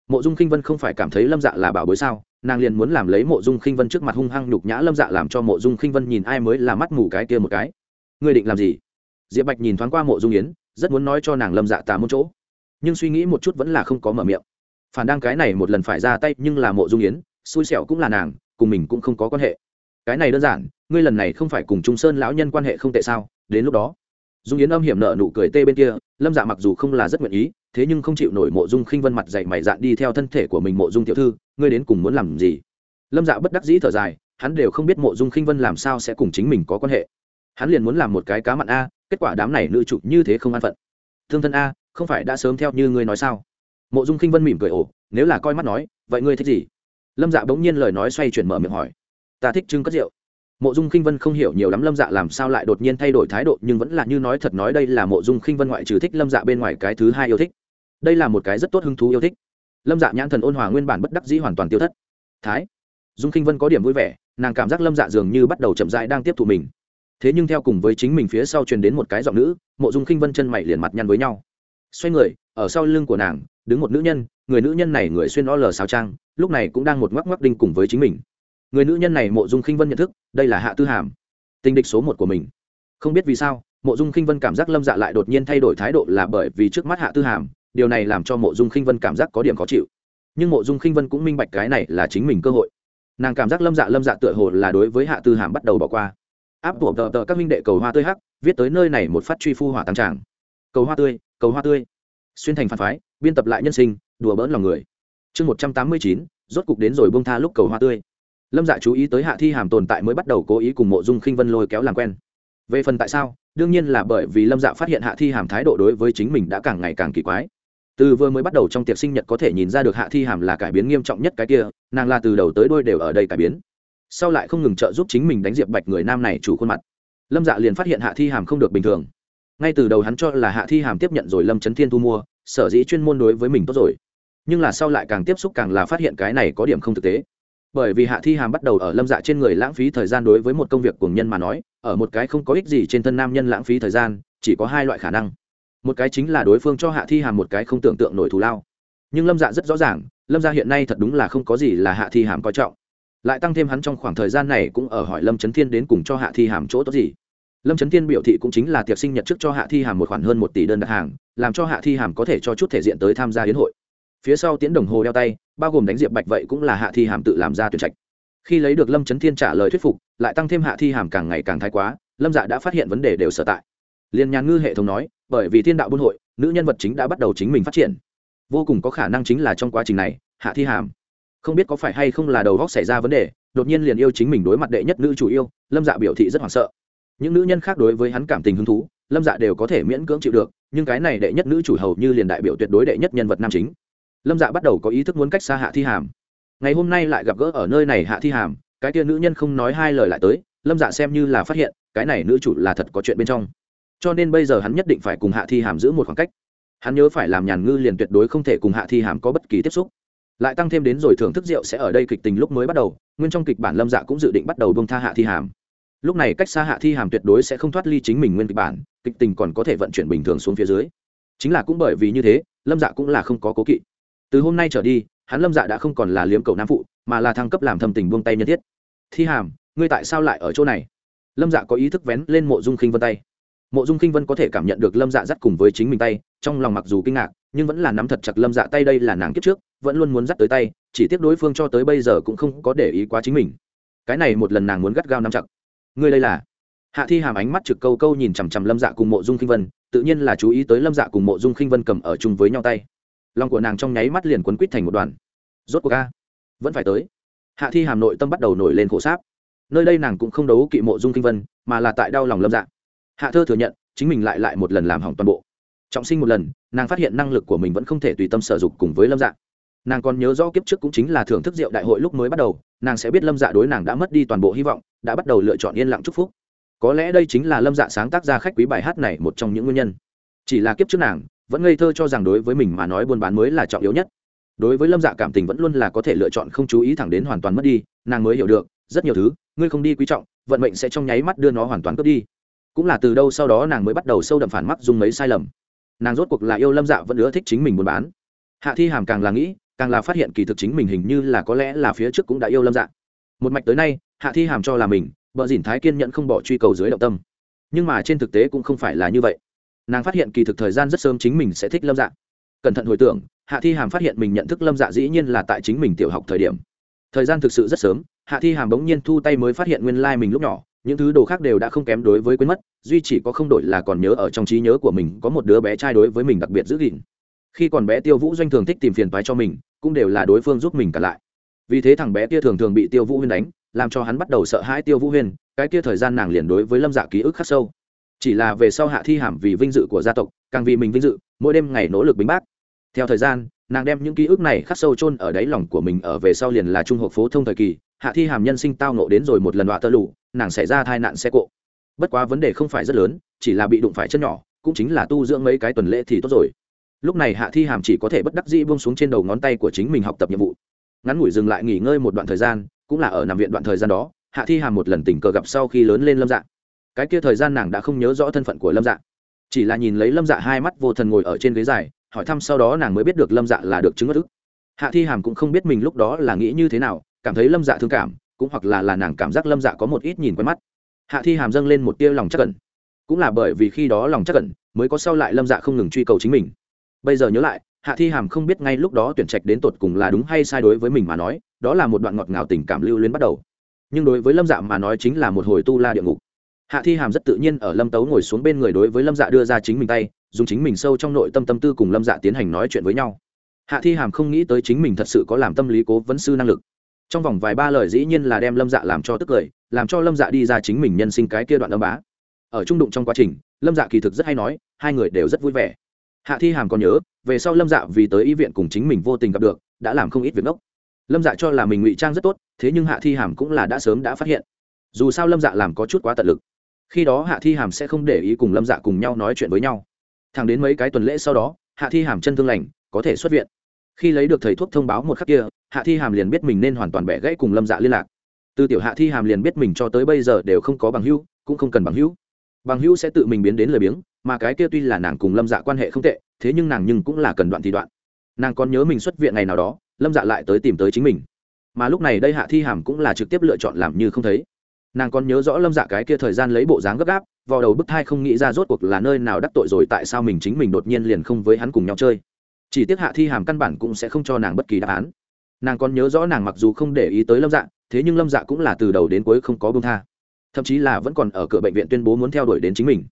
Mộ dung kinh vân không phải cảm thấy lâm dạ là bảo bối sao, nàng liền muốn làm lấy mộ dung khinh vân trước mặt hung hăng nhục nhã lâm dạ làm cho mộ dung khinh vân nhìn ai mới là mắt mù cái kia một cái ngươi định làm gì? Diệp bạch nhìn thoáng qua mộ dung yến, rất muốn nói cho nàng lâm dạ tà một chỗ. Nhưng suy nghĩ một chút vẫn là không có mở miệng. Phản đang cái này một lần phải ra tay nhưng là mộ dung yến, xui xẻo cũng là nàng, cùng mình cũng không có quan hệ. Cái này đơn giản, ngươi lần này không phải cùng trung sơn lão nhân quan hệ không tệ sao? Đến lúc đó, dung yến âm hiểm nợ nụ cười tê bên kia, lâm dạ mặc dù không là rất nguyện ý, thế nhưng không chịu nổi mộ dung khinh vân mặt dày mày dạn đi theo thân thể của mình mộ dung tiểu thư, ngươi đến cùng muốn làm gì? Lâm dạ bất đắc dĩ thở dài, hắn đều không biết mộ dung khinh vân làm sao sẽ cùng chính mình có quan hệ hắn liền muốn làm một cái cá mặn a, kết quả đám này nữ chủ như thế không an phận. Thương thân a, không phải đã sớm theo như ngươi nói sao? Mộ dung khinh vân mỉm cười ổ nếu là coi mắt nói, vậy ngươi thích gì? Lâm dạ bỗng nhiên lời nói xoay chuyển mở miệng hỏi. Ta thích trưng cất rượu. Mộ dung khinh vân không hiểu nhiều lắm lâm dạ làm sao lại đột nhiên thay đổi thái độ, nhưng vẫn là như nói thật nói đây là mộ dung khinh vân ngoại trừ thích lâm dạ bên ngoài cái thứ hai yêu thích. Đây là một cái rất tốt hứng thú yêu thích. Lâm dạ nhãn thần ôn hòa nguyên bản bất đắc dĩ hoàn toàn tiêu thất. Thái. Dung khinh vân có điểm vui vẻ, nàng cảm giác lâm dạ dường như bắt đầu chậm rãi đang tiếp thụ mình thế nhưng theo cùng với chính mình phía sau truyền đến một cái giọng nữ, mộ dung khinh vân chân mày liền mặt nhăn với nhau. Xoay người, ở sau lưng của nàng, đứng một nữ nhân, người nữ nhân này người xuyên o lờ sao trang, lúc này cũng đang một ngoắc ngoắc đinh cùng với chính mình. Người nữ nhân này mộ dung khinh vân nhận thức, đây là hạ tư hàm, tình địch số một của mình. Không biết vì sao, mộ dung khinh vân cảm giác lâm dạ lại đột nhiên thay đổi thái độ là bởi vì trước mắt hạ tư hàm, điều này làm cho mộ dung khinh vân cảm giác có điểm khó chịu. Nhưng mộ dung khinh vân cũng minh bạch cái này là chính mình cơ hội. Nàng cảm giác lâm dạ lâm dạ tựa hồ là đối với hạ tư hàm bắt đầu bỏ qua áp bộ tờ tờ các minh đệ cầu hoa tươi hắc, viết tới nơi này một phát truy phu hỏa tăng tràng. Cầu hoa tươi, cầu hoa tươi. Xuyên thành phản phái, biên tập lại nhân sinh, đùa bỡn lòng người. Chương một trăm tám mươi chín, rốt cục đến rồi bông tha lúc cầu hoa tươi. Lâm dạ chú ý tới hạ thi hàm tồn tại mới bắt đầu cố ý cùng mộ dung khinh vân lôi kéo làm quen. Về phần tại sao, đương nhiên là bởi vì lâm dạ phát hiện hạ thi hàm thái độ đối với chính mình đã càng ngày càng kỳ quái. Từ vừa mới bắt đầu trong tiệc sinh nhật có thể nhìn ra được hạ thi hàm là cải biến nghiêm trọng nhất cái kia, nàng là từ đầu tới đôi đều ở đây cải biến sau lại không ngừng trợ giúp chính mình đánh diệp bạch người nam này chủ khuôn mặt. Lâm dạ liền phát hiện hạ thi hàm không được bình thường. Ngay từ đầu hắn cho là hạ thi hàm tiếp nhận rồi lâm trấn thiên thu mua, sở dĩ chuyên môn đối với mình tốt rồi. Nhưng là sau lại càng tiếp xúc càng là phát hiện cái này có điểm không thực tế. Bởi vì hạ thi hàm bắt đầu ở lâm dạ trên người lãng phí thời gian đối với một công việc của nhân mà nói, ở một cái không có ích gì trên thân nam nhân lãng phí thời gian, chỉ có hai loại khả năng. Một cái chính là đối phương cho hạ thi hàm một cái không tưởng tượng nổi thù lao. Nhưng lâm dạ rất rõ ràng, lâm dạ hiện nay thật đúng là không có gì là hạ thi hàm coi trọng lại tăng thêm hắn trong khoảng thời gian này cũng ở hỏi lâm trấn thiên đến cùng cho hạ thi hàm chỗ tốt gì. Lâm trấn thiên biểu thị cũng chính là tiệc sinh nhật trước cho hạ thi hàm một khoản hơn một tỷ đơn đặt hàng, làm cho hạ thi hàm có thể cho chút thể diện tới tham gia hiến hội. Phía sau tiến đồng hồ đeo tay, bao gồm đánh diệp bạch vậy cũng là hạ thi hàm tự làm ra tuyển trạch. Khi lấy được lâm trấn thiên trả lời thuyết phục, lại tăng thêm hạ thi hàm càng ngày càng thái quá, lâm dạ đã phát hiện vấn đề đều sở tại. Liên nhàn ngư hệ thống nói, bởi vì thiên đạo buôn hội, nữ nhân vật chính đã bắt đầu chính mình phát triển. Vô cùng có khả năng chính là trong quá trình này, hạ thi hàm không biết có phải hay không là đầu góc xảy ra vấn đề, đột nhiên liền yêu chính mình đối mặt đệ nhất nữ chủ yêu, lâm dạ biểu thị rất hoảng sợ. Những nữ nhân khác đối với hắn cảm tình hứng thú, lâm dạ đều có thể miễn cưỡng chịu được, nhưng cái này đệ nhất nữ chủ hầu như liền đại biểu tuyệt đối đệ nhất nhân vật nam chính. Lâm dạ bắt đầu có ý thức muốn cách xa hạ thi hàm. Ngày hôm nay lại gặp gỡ ở nơi này hạ thi hàm, cái tia nữ nhân không nói hai lời lại tới, lâm dạ xem như là phát hiện, cái này nữ chủ là thật có chuyện bên trong. Cho nên bây giờ hắn nhất định phải cùng hạ thi hàm giữ một khoảng cách. Hắn nhớ phải làm nhàn ngư liền tuyệt đối không thể cùng hạ thi hàm có bất kỳ tiếp xúc lại tăng thêm đến rồi thưởng thức rượu sẽ ở đây kịch tình lúc mới bắt đầu, nguyên trong kịch bản lâm dạ cũng dự định bắt đầu bông tha hạ thi hàm. Lúc này cách xa hạ thi hàm tuyệt đối sẽ không thoát ly chính mình nguyên kịch bản, kịch tình còn có thể vận chuyển bình thường xuống phía dưới. Chính là cũng bởi vì như thế, lâm dạ cũng là không có cố kỵ. Từ hôm nay trở đi, hắn lâm dạ đã không còn là liếm cầu nam phụ, mà là thăng cấp làm thầm tình buông tay nhân thiết. Thi hàm, ngươi tại sao lại ở chỗ này? Lâm dạ có ý thức vén lên mộ dung khinh vân tay. Mộ dung khinh vân có thể cảm nhận được lâm dạ dắt cùng với chính mình tay trong lòng mặc dù kinh ngạc, nhưng vẫn là nắm thật chặt lâm dạ tay đây là nàng kiếp trước, vẫn luôn muốn dắt tới tay, chỉ tiếc đối phương cho tới bây giờ cũng không có để ý quá chính mình. Cái này một lần nàng muốn gắt gao nắm chặt. Ngươi đây là? Hạ thi hàm ánh mắt trực câu câu nhìn chằm chằm lâm dạ cùng mộ dung khinh vân, tự nhiên là chú ý tới lâm dạ cùng mộ dung khinh vân cầm ở chung với nhau tay. Lòng của nàng trong nháy mắt liền quấn quít thành một đoàn. Rốt cuộc ca vẫn phải tới. Hạ thi hàm nội tâm bắt đầu nổi lên khổ sáp. Nơi đây nàng cũng không đấu kỵ mộ dung kinh vân, mà là tại đau lòng lâm dạ. Hạ thơ thừa nhận, chính mình lại lại một lần làm hỏng toàn bộ trọng sinh một lần, nàng phát hiện năng lực của mình vẫn không thể tùy tâm sở dục cùng với lâm dạ. Nàng còn nhớ rõ kiếp trước cũng chính là thưởng thức rượu đại hội lúc mới bắt đầu, nàng sẽ biết lâm dạ đối nàng đã mất đi toàn bộ hy vọng, đã bắt đầu lựa chọn yên lặng chúc phúc. Có lẽ đây chính là lâm dạ sáng tác ra khách quý bài hát này một trong những nguyên nhân. Chỉ là kiếp trước nàng, vẫn ngây thơ cho rằng đối với mình mà nói buôn bán mới là trọng yếu nhất. Đối với lâm dạ cảm tình vẫn luôn là có thể lựa chọn không chú ý thẳng đến hoàn toàn mất đi, nàng mới hiểu được, rất nhiều thứ, ngươi không đi quý trọng, vận mệnh sẽ trong nháy mắt đưa nó hoàn toàn cướp đi. Cũng là từ đâu sau đó nàng mới bắt đầu sâu đậm phản mắc dùng mấy sai lầm nàng rốt cuộc là yêu lâm dạ vẫn ưa thích chính mình buôn bán. Hạ thi hàm càng là nghĩ, càng là phát hiện kỳ thực chính mình hình như là có lẽ là phía trước cũng đã yêu lâm dạ. Một mạch tới nay, hạ thi hàm cho là mình vợ dìn thái kiên nhận không bỏ truy cầu dưới động tâm. Nhưng mà trên thực tế cũng không phải là như vậy. Nàng phát hiện kỳ thực thời gian rất sớm chính mình sẽ thích lâm dạ. Cẩn thận hồi tưởng, hạ thi hàm phát hiện mình nhận thức lâm dạ dĩ nhiên là tại chính mình tiểu học thời điểm. Thời gian thực sự rất sớm, hạ thi hàm bỗng nhiên thu tay mới phát hiện nguyên lai、like、mình lúc nhỏ những thứ đồ khác đều đã không kém đối với quên mất, duy chỉ có không đổi là còn nhớ ở trong trí nhớ của mình có một đứa bé trai đối với mình đặc biệt giữ gìn. Khi còn bé tiêu vũ doanh thường thích tìm phiền toái cho mình, cũng đều là đối phương giúp mình cả lại. Vì thế thằng bé kia thường thường bị tiêu vũ huyên đánh, làm cho hắn bắt đầu sợ hãi tiêu vũ huyên, cái kia thời gian nàng liền đối với lâm dạ ký ức khắc sâu. Chỉ là về sau hạ thi hàm vì vinh dự của gia tộc, càng vì mình vinh dự, mỗi đêm ngày nỗ lực bính bác. Theo thời gian, nàng đem những ký ức này khắc sâu chôn ở đáy lòng của mình ở về sau liền là trung hộp phổ thông thời kỳ, hạ thi hàm nhân sinh tao nộ đến rồi một lần đọa tơ lụ nàng xảy ra tai nạn xe cộ. Bất quá vấn đề không phải rất lớn, chỉ là bị đụng phải chân nhỏ, cũng chính là tu dưỡng mấy cái tuần lễ thì tốt rồi. Lúc này hạ thi hàm chỉ có thể bất đắc dĩ buông xuống trên đầu ngón tay của chính mình học tập nhiệm vụ. Ngắn ngủi dừng lại nghỉ ngơi một đoạn thời gian, cũng là ở nằm viện đoạn thời gian đó, hạ thi hàm một lần tình cờ gặp sau khi lớn lên lâm dạ. Cái kia thời gian nàng đã không nhớ rõ thân phận của lâm dạ. Chỉ là nhìn lấy lâm dạ hai mắt vô thần ngồi ở trên ghế dài, hỏi thăm sau đó nàng mới biết được lâm dạ là được chứng bất ức hạ thi hàm cũng không biết mình lúc đó là nghĩ như thế nào, cảm thấy lâm dạ thương cảm cũng hoặc là là nàng cảm giác lâm dạ có một ít nhìn quen mắt. Hạ thi hàm dâng lên một tia lòng chắc cẩn cũng là bởi vì khi đó lòng chắc cẩn mới có sau lại lâm dạ không ngừng truy cầu chính mình. Bây giờ nhớ lại, hạ thi hàm không biết ngay lúc đó tuyển trạch đến tột cùng là đúng hay sai đối với mình mà nói, đó là một đoạn ngọt ngào tình cảm lưu luyến bắt đầu. Nhưng đối với lâm dạ mà nói chính là một hồi tu la địa ngục. Hạ thi hàm rất tự nhiên ở lâm tấu ngồi xuống bên người đối với lâm dạ đưa ra chính mình tay, dùng chính mình sâu trong nội tâm tâm tư cùng lâm dạ tiến hành nói chuyện với nhau. Hạ thi hàm không nghĩ tới chính mình thật sự có làm tâm lý cố vấn sư năng lực trong vòng vài ba lời dĩ nhiên là đem lâm dạ làm cho tức cười, làm cho lâm dạ đi ra chính mình nhân sinh cái kia đoạn âm bá. Ở trung đụng trong quá trình, lâm dạ kỳ thực rất hay nói, hai người đều rất vui vẻ. Hạ thi hàm còn nhớ, về sau lâm dạ vì tới y viện cùng chính mình vô tình gặp được, đã làm không ít việc ngốc. Lâm dạ cho là mình ngụy trang rất tốt, thế nhưng hạ thi hàm cũng là đã sớm đã phát hiện. Dù sao lâm dạ làm có chút quá tận lực. Khi đó hạ thi hàm sẽ không để ý cùng lâm dạ cùng nhau nói chuyện với nhau. Thẳng đến mấy cái tuần lễ sau đó, hạ thi hàm chân thương lành, có thể xuất viện khi lấy được thầy thuốc thông báo một khắc kia, hạ thi hàm liền biết mình nên hoàn toàn bẻ gãy cùng lâm dạ liên lạc. Từ tiểu hạ thi hàm liền biết mình cho tới bây giờ đều không có bằng hữu, cũng không cần bằng hữu. Bằng hữu sẽ tự mình biến đến lời biếng, mà cái kia tuy là nàng cùng lâm dạ quan hệ không tệ, thế nhưng nàng nhưng cũng là cần đoạn thì đoạn. Nàng còn nhớ mình xuất viện ngày nào đó, lâm dạ lại tới tìm tới chính mình. Mà lúc này đây hạ thi hàm cũng là trực tiếp lựa chọn làm như không thấy. Nàng còn nhớ rõ lâm dạ cái kia thời gian lấy bộ dáng gấp gáp vào đầu bức thai không nghĩ ra rốt cuộc là nơi nào đắc tội rồi tại sao mình chính mình đột nhiên liền không với hắn cùng nhau chơi chỉ tiếc hạ thi hàm căn bản cũng sẽ không cho nàng bất kỳ đáp án. Nàng còn nhớ rõ nàng mặc dù không để ý tới lâm dạ thế nhưng lâm dạ cũng là từ đầu đến cuối không có bông tha. Thậm chí là vẫn còn ở cửa bệnh viện tuyên bố muốn theo đuổi đến chính mình.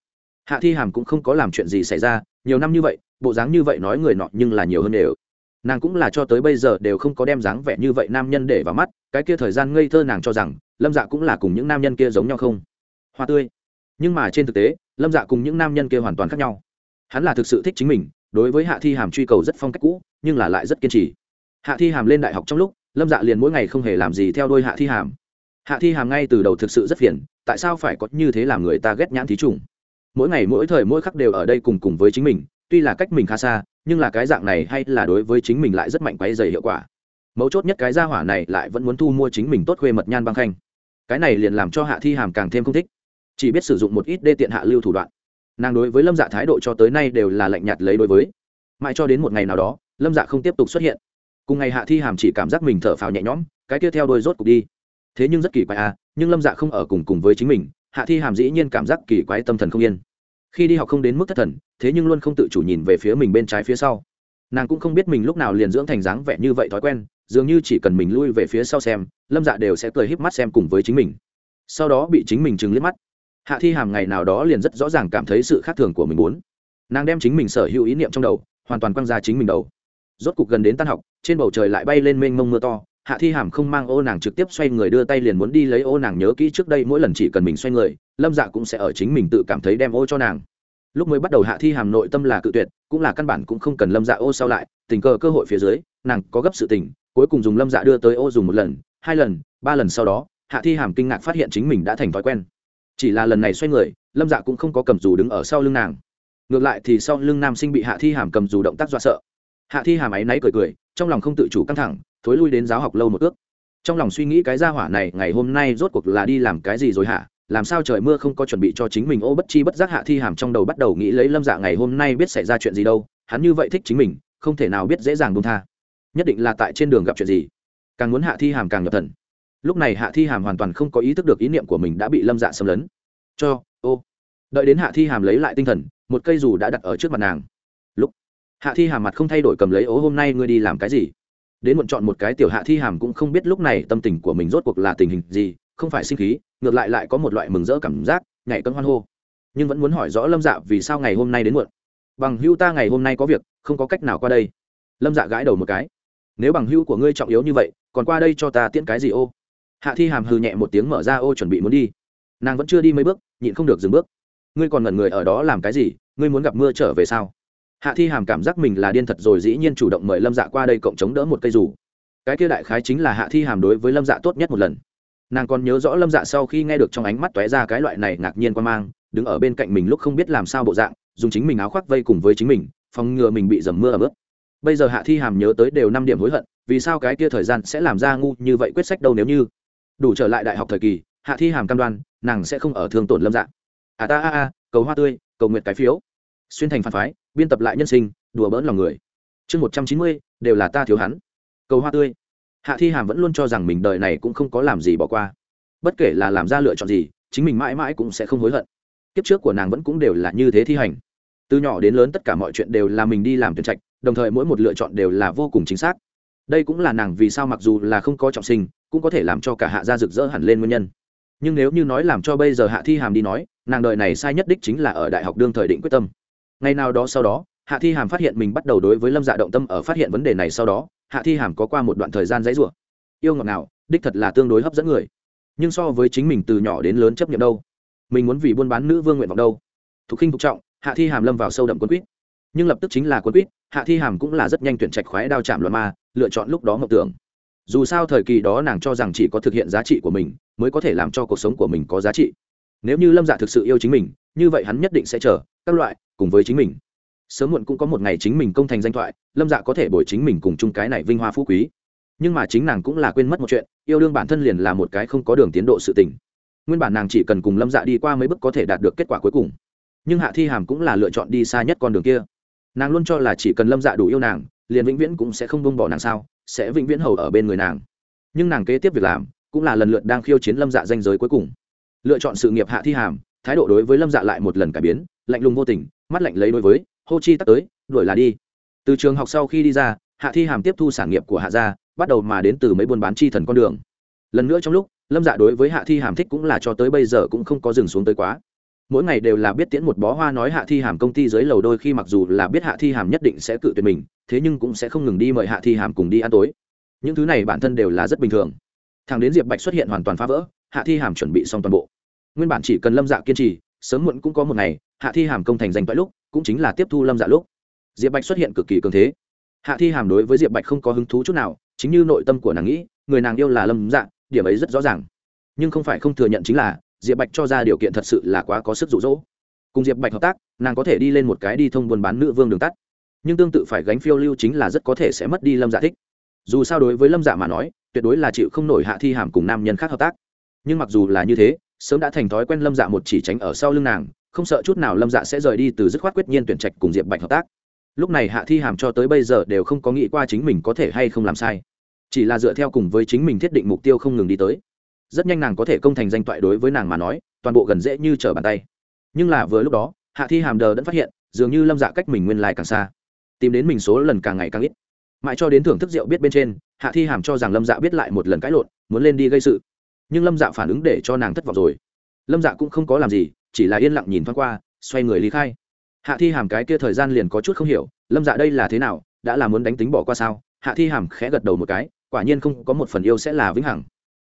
Hạ thi hàm cũng không có làm chuyện gì xảy ra, nhiều năm như vậy, bộ dáng như vậy nói người nọ nhưng là nhiều hơn đều. Nàng cũng là cho tới bây giờ đều không có đem dáng vẻ như vậy nam nhân để vào mắt, cái kia thời gian ngây thơ nàng cho rằng, lâm dạ cũng là cùng những nam nhân kia giống nhau không? Hoa tươi. Nhưng mà trên thực tế, lâm dạ cùng những nam nhân kia hoàn toàn khác nhau. Hắn là thực sự thích chính mình đối với hạ thi hàm truy cầu rất phong cách cũ, nhưng là lại rất kiên trì. Hạ thi hàm lên đại học trong lúc, lâm dạ liền mỗi ngày không hề làm gì theo đôi hạ thi hàm. Hạ thi hàm ngay từ đầu thực sự rất phiền, tại sao phải có như thế làm người ta ghét nhãn thí trùng? Mỗi ngày mỗi thời mỗi khắc đều ở đây cùng cùng với chính mình, tuy là cách mình khá xa, nhưng là cái dạng này hay là đối với chính mình lại rất mạnh quay dày hiệu quả. Mấu chốt nhất cái gia hỏa này lại vẫn muốn thu mua chính mình tốt khuê mật nhan băng khanh. Cái này liền làm cho hạ thi hàm càng thêm không thích. Chỉ biết sử dụng một ít đê tiện hạ lưu thủ đoạn nàng đối với lâm dạ thái độ cho tới nay đều là lạnh nhạt lấy đối với. Mãi cho đến một ngày nào đó, lâm dạ không tiếp tục xuất hiện. Cùng ngày hạ thi hàm chỉ cảm giác mình thở phào nhẹ nhõm, cái kia theo đôi rốt cục đi. Thế nhưng rất kỳ quái à nhưng lâm dạ không ở cùng cùng với chính mình, hạ thi hàm dĩ nhiên cảm giác kỳ quái tâm thần không yên. Khi đi học không đến mức thất thần, thế nhưng luôn không tự chủ nhìn về phía mình bên trái phía sau. Nàng cũng không biết mình lúc nào liền dưỡng thành dáng vẻ như vậy thói quen, dường như chỉ cần mình lui về phía sau xem, lâm dạ đều sẽ cười híp mắt xem cùng với chính mình. Sau đó bị chính mình chừng liếc mắt hạ thi hàm ngày nào đó liền rất rõ ràng cảm thấy sự khác thường của mình muốn. Nàng đem chính mình sở hữu ý niệm trong đầu, hoàn toàn quăng ra chính mình đầu. Rốt cục gần đến tan học, trên bầu trời lại bay lên mênh mông mưa to. Hạ thi hàm không mang ô nàng trực tiếp xoay người đưa tay liền muốn đi lấy ô nàng nhớ kỹ trước đây mỗi lần chỉ cần mình xoay người, lâm dạ cũng sẽ ở chính mình tự cảm thấy đem ô cho nàng. Lúc mới bắt đầu hạ thi hàm nội tâm là cự tuyệt, cũng là căn bản cũng không cần lâm dạ ô sau lại, tình cờ cơ hội phía dưới, nàng có gấp sự tình, cuối cùng dùng lâm dạ đưa tới ô dùng một lần, hai lần, ba lần sau đó, hạ thi hàm kinh ngạc phát hiện chính mình đã thành thói quen chỉ là lần này xoay người, lâm dạ cũng không có cầm dù đứng ở sau lưng nàng. Ngược lại thì sau lưng nam sinh bị hạ thi hàm cầm dù động tác dọa sợ. Hạ thi hàm áy náy cười cười, trong lòng không tự chủ căng thẳng, thối lui đến giáo học lâu một ước. Trong lòng suy nghĩ cái gia hỏa này, ngày hôm nay rốt cuộc là đi làm cái gì rồi hả? Làm sao trời mưa không có chuẩn bị cho chính mình ô bất chi bất giác hạ thi hàm trong đầu bắt đầu nghĩ lấy lâm dạ ngày hôm nay biết xảy ra chuyện gì đâu, hắn như vậy thích chính mình, không thể nào biết dễ dàng buông tha. Nhất định là tại trên đường gặp chuyện gì. Càng muốn hạ thi hàm càng nhập thần lúc này hạ thi hàm hoàn toàn không có ý thức được ý niệm của mình đã bị lâm dạ xâm lấn. Cho, ô. Đợi đến hạ thi hàm lấy lại tinh thần, một cây dù đã đặt ở trước mặt nàng. Lúc, hạ thi hàm mặt không thay đổi cầm lấy ố hôm nay ngươi đi làm cái gì? Đến muộn chọn một cái, tiểu hạ thi hàm cũng không biết lúc này tâm tình của mình rốt cuộc là tình hình gì, không phải sinh khí, ngược lại lại có một loại mừng rỡ cảm giác, nhảy cân hoan hô. Nhưng vẫn muốn hỏi rõ lâm dạ vì sao ngày hôm nay đến muộn. Bằng hưu ta ngày hôm nay có việc, không có cách nào qua đây. Lâm dạ gãi đầu một cái. Nếu bằng hưu của ngươi trọng yếu như vậy, còn qua đây cho ta tiễn cái gì, ô? Hạ thi hàm hừ nhẹ một tiếng mở ra ô chuẩn bị muốn đi. Nàng vẫn chưa đi mấy bước, nhịn không được dừng bước. Ngươi còn ngẩn người ở đó làm cái gì? Ngươi muốn gặp mưa trở về sao? Hạ thi hàm cảm giác mình là điên thật rồi, dĩ nhiên chủ động mời lâm dạ qua đây cộng chống đỡ một cây dù. Cái kia đại khái chính là hạ thi hàm đối với lâm dạ tốt nhất một lần. Nàng còn nhớ rõ lâm dạ sau khi nghe được trong ánh mắt t ó é ra cái loại này ngạc nhiên quan mang, đứng ở bên cạnh mình lúc không biết làm sao bộ dạng, dùng chính mình áo khoác vây cùng với chính mình, phòng ngừa mình bị dầm mưa ở bước bây giờ hạ thi hàm nhớ tới đều năm điểm hối hận, vì sao cái kia thời gian sẽ làm ra ngu như vậy quyết sách đâu nếu như đủ trở lại đại học thời kỳ, hạ thi hàm cam đoan, nàng sẽ không ở thương tổn lâm dạ. À ta a a cầu hoa tươi, cầu nguyện cái phiếu. Xuyên thành phản phái, biên tập lại nhân sinh, đùa bỡn lòng người. Chương một trăm chín mươi, đều là ta thiếu hắn. Cầu hoa tươi. Hạ thi hàm vẫn luôn cho rằng mình đời này cũng không có làm gì bỏ qua. Bất kể là làm ra lựa chọn gì, chính mình mãi mãi cũng sẽ không hối hận. Kiếp trước của nàng vẫn cũng đều là như thế thi hành. Từ nhỏ đến lớn tất cả mọi chuyện đều là mình đi làm tuyển trạch, đồng thời mỗi một lựa chọn đều là vô cùng chính xác. Đây cũng là nàng vì sao mặc dù là không có trọng sinh cũng có thể làm cho cả hạ gia rực rỡ hẳn lên nguyên nhân. Nhưng nếu như nói làm cho bây giờ hạ thi hàm đi nói, nàng đời này sai nhất đích chính là ở đại học đương thời định quyết tâm. Ngày nào đó sau đó, hạ thi hàm phát hiện mình bắt đầu đối với lâm dạ động tâm ở phát hiện vấn đề này sau đó, hạ thi hàm có qua một đoạn thời gian dãy rủa. Yêu ngọt nào, đích thật là tương đối hấp dẫn người. Nhưng so với chính mình từ nhỏ đến lớn chấp nhận đâu? Mình muốn vì buôn bán nữ vương nguyện vọng đâu? Thục khinh thục trọng, hạ thi hàm lâm vào sâu đậm quân quýt. Nhưng lập tức chính là quân quýt, hạ thi hàm cũng là rất nhanh tuyển trạch khoái đao chạm luận ma, lựa chọn lúc đó ngọc tưởng dù sao thời kỳ đó nàng cho rằng chỉ có thực hiện giá trị của mình mới có thể làm cho cuộc sống của mình có giá trị. Nếu như lâm dạ thực sự yêu chính mình, như vậy hắn nhất định sẽ chờ, các loại, cùng với chính mình. Sớm muộn cũng có một ngày chính mình công thành danh thoại, lâm dạ có thể bồi chính mình cùng chung cái này vinh hoa phú quý. Nhưng mà chính nàng cũng là quên mất một chuyện, yêu đương bản thân liền là một cái không có đường tiến độ sự tình. Nguyên bản nàng chỉ cần cùng lâm dạ đi qua mấy bước có thể đạt được kết quả cuối cùng. Nhưng hạ thi hàm cũng là lựa chọn đi xa nhất con đường kia. Nàng luôn cho là chỉ cần lâm dạ đủ yêu nàng liền vĩnh viễn cũng sẽ không bông bỏ nàng sao, sẽ vĩnh viễn hầu ở bên người nàng. Nhưng nàng kế tiếp việc làm, cũng là lần lượt đang khiêu chiến lâm dạ danh giới cuối cùng. Lựa chọn sự nghiệp hạ thi hàm, thái độ đối với lâm dạ lại một lần cải biến, lạnh lùng vô tình, mắt lạnh lấy đối với, hô chi tắt tới, đuổi là đi. Từ trường học sau khi đi ra, hạ thi hàm tiếp thu sản nghiệp của hạ gia, bắt đầu mà đến từ mấy buôn bán chi thần con đường. Lần nữa trong lúc, lâm dạ đối với hạ thi hàm thích cũng là cho tới bây giờ cũng không có dừng xuống tới quá mỗi ngày đều là biết tiễn một bó hoa nói hạ thi hàm công ty dưới lầu đôi khi mặc dù là biết hạ thi hàm nhất định sẽ cự tuyệt mình, thế nhưng cũng sẽ không ngừng đi mời hạ thi hàm cùng đi ăn tối. Những thứ này bản thân đều là rất bình thường. Thằng đến diệp bạch xuất hiện hoàn toàn phá vỡ, hạ thi hàm chuẩn bị xong toàn bộ. Nguyên bản chỉ cần lâm dạ kiên trì, sớm muộn cũng có một ngày, hạ thi hàm công thành danh toại lúc, cũng chính là tiếp thu lâm dạ lúc. Diệp bạch xuất hiện cực kỳ cường thế. Hạ thi hàm đối với diệp bạch không có hứng thú chút nào, chính như nội tâm của nàng nghĩ, người nàng yêu là lâm dạ điểm ấy rất rõ ràng. Nhưng không phải không thừa nhận chính là diệp bạch cho ra điều kiện thật sự là quá có sức rụ rỗ cùng diệp bạch hợp tác, nàng có thể đi lên một cái đi thông buôn bán nữ vương đường tắt. Nhưng tương tự phải gánh phiêu lưu chính là rất có thể sẽ mất đi lâm dạ thích. Dù sao đối với lâm dạ mà nói, tuyệt đối là chịu không nổi hạ thi hàm cùng nam nhân khác hợp tác. Nhưng mặc dù là như thế, sớm đã thành thói quen lâm dạ một chỉ tránh ở sau lưng nàng, không sợ chút nào lâm dạ sẽ rời đi từ dứt khoát quyết nhiên tuyển trạch cùng diệp bạch hợp tác. Lúc này hạ thi hàm cho tới bây giờ đều không có nghĩ qua chính mình có thể hay không làm sai. Chỉ là dựa theo cùng với chính mình thiết định mục tiêu không ngừng đi tới rất nhanh nàng có thể công thành danh toại đối với nàng mà nói, toàn bộ gần dễ như trở bàn tay. Nhưng là vừa lúc đó, hạ thi hàm đờ đã phát hiện, dường như lâm dạ cách mình nguyên lai càng xa. Tìm đến mình số lần càng ngày càng ít. Mãi cho đến thưởng thức rượu biết bên trên, hạ thi hàm cho rằng lâm dạ biết lại một lần cãi lộn, muốn lên đi gây sự. Nhưng lâm dạ phản ứng để cho nàng thất vọng rồi. Lâm dạ cũng không có làm gì, chỉ là yên lặng nhìn thoáng qua, xoay người lý khai. Hạ thi hàm cái kia thời gian liền có chút không hiểu, lâm dạ đây là thế nào, đã là muốn đánh tính bỏ qua sao? Hạ thi hàm khẽ gật đầu một cái, quả nhiên không có một phần yêu sẽ là vĩnh hằng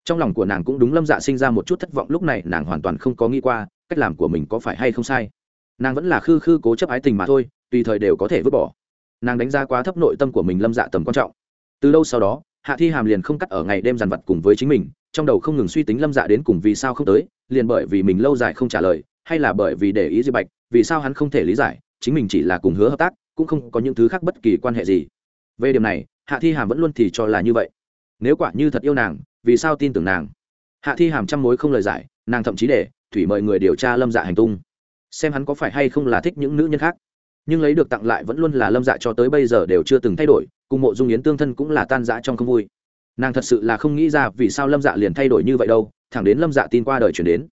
trong lòng của nàng cũng đúng lâm dạ sinh ra một chút thất vọng, lúc này nàng hoàn toàn không có nghĩ qua cách làm của mình có phải hay không sai. Nàng vẫn là khư khư cố chấp ái tình mà thôi, tùy thời đều có thể vứt bỏ. Nàng đánh giá quá thấp nội tâm của mình lâm dạ tầm quan trọng. Từ lâu sau đó, hạ thi hàm liền không cắt ở ngày đêm dàn vật cùng với chính mình, trong đầu không ngừng suy tính lâm dạ đến cùng vì sao không tới, liền bởi vì mình lâu dài không trả lời, hay là bởi vì để ý di bạch, vì sao hắn không thể lý giải, chính mình chỉ là cùng hứa hợp tác, cũng không có những thứ khác bất kỳ quan hệ gì. Về điểm này, hạ thi hàm vẫn luôn thì cho là như vậy. Nếu quả như thật yêu nàng vì sao tin tưởng nàng? Hạ thi hàm trăm mối không lời giải, nàng thậm chí để thủy mời người điều tra lâm dạ hành tung. Xem hắn có phải hay không là thích những nữ nhân khác. Nhưng lấy được tặng lại vẫn luôn là lâm dạ cho tới bây giờ đều chưa từng thay đổi, cùng mộ dung yến tương thân cũng là tan dã trong không vui. Nàng thật sự là không nghĩ ra vì sao lâm dạ liền thay đổi như vậy đâu, thẳng đến lâm dạ tin qua đời chuyển đến.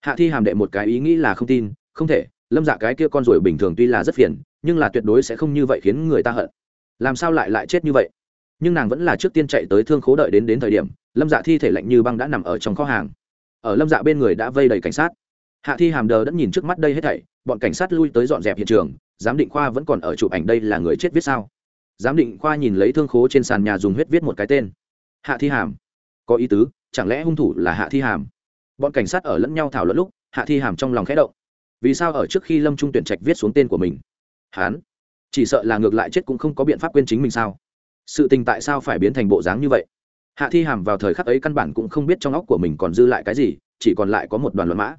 Hạ thi hàm đệ một cái ý nghĩ là không tin, không thể, lâm dạ cái kia con ruồi bình thường tuy là rất phiền, nhưng là tuyệt đối sẽ không như vậy khiến người ta hận. Làm sao lại lại chết như vậy? Nhưng nàng vẫn là trước tiên chạy tới thương khố đợi đến đến thời điểm lâm dạ thi thể lạnh như băng đã nằm ở trong kho hàng ở lâm dạ bên người đã vây đầy cảnh sát hạ thi hàm đờ đã nhìn trước mắt đây hết thảy bọn cảnh sát lui tới dọn dẹp hiện trường giám định khoa vẫn còn ở chụp ảnh đây là người chết viết sao giám định khoa nhìn lấy thương khố trên sàn nhà dùng huyết viết một cái tên hạ thi hàm có ý tứ chẳng lẽ hung thủ là hạ thi hàm bọn cảnh sát ở lẫn nhau thảo luận lúc hạ thi hàm trong lòng khẽ động vì sao ở trước khi lâm trung tuyển trạch viết xuống tên của mình hán chỉ sợ là ngược lại chết cũng không có biện pháp quên chính mình sao sự tình tại sao phải biến thành bộ dáng như vậy hạ thi hàm vào thời khắc ấy căn bản cũng không biết trong óc của mình còn dư lại cái gì, chỉ còn lại có một đoàn luận mã.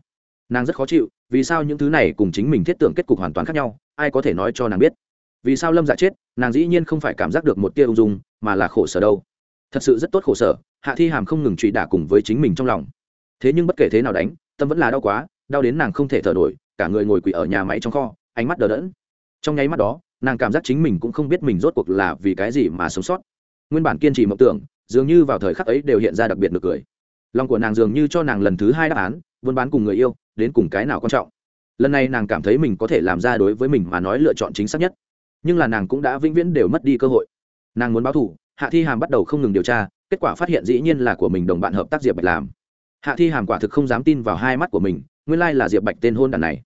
Nàng rất khó chịu, vì sao những thứ này cùng chính mình thiết tưởng kết cục hoàn toàn khác nhau, ai có thể nói cho nàng biết? Vì sao lâm dạ chết, nàng dĩ nhiên không phải cảm giác được một tia ung dung, mà là khổ sở đâu. Thật sự rất tốt khổ sở, hạ thi hàm không ngừng truy đả cùng với chính mình trong lòng. Thế nhưng bất kể thế nào đánh, tâm vẫn là đau quá, đau đến nàng không thể thở nổi, cả người ngồi quỳ ở nhà máy trong kho, ánh mắt đờ đẫn. Trong nháy mắt đó, nàng cảm giác chính mình cũng không biết mình rốt cuộc là vì cái gì mà sống sót. Nguyên bản kiên trì mộng tưởng dường như vào thời khắc ấy đều hiện ra đặc biệt được cười. Lòng của nàng dường như cho nàng lần thứ hai đáp án, buôn bán cùng người yêu, đến cùng cái nào quan trọng? Lần này nàng cảm thấy mình có thể làm ra đối với mình mà nói lựa chọn chính xác nhất. Nhưng là nàng cũng đã vĩnh viễn đều mất đi cơ hội. Nàng muốn báo thù, hạ thi hàm bắt đầu không ngừng điều tra, kết quả phát hiện dĩ nhiên là của mình đồng bạn hợp tác diệp bạch làm. Hạ thi hàm quả thực không dám tin vào hai mắt của mình, nguyên lai là diệp bạch tên hôn đàn này.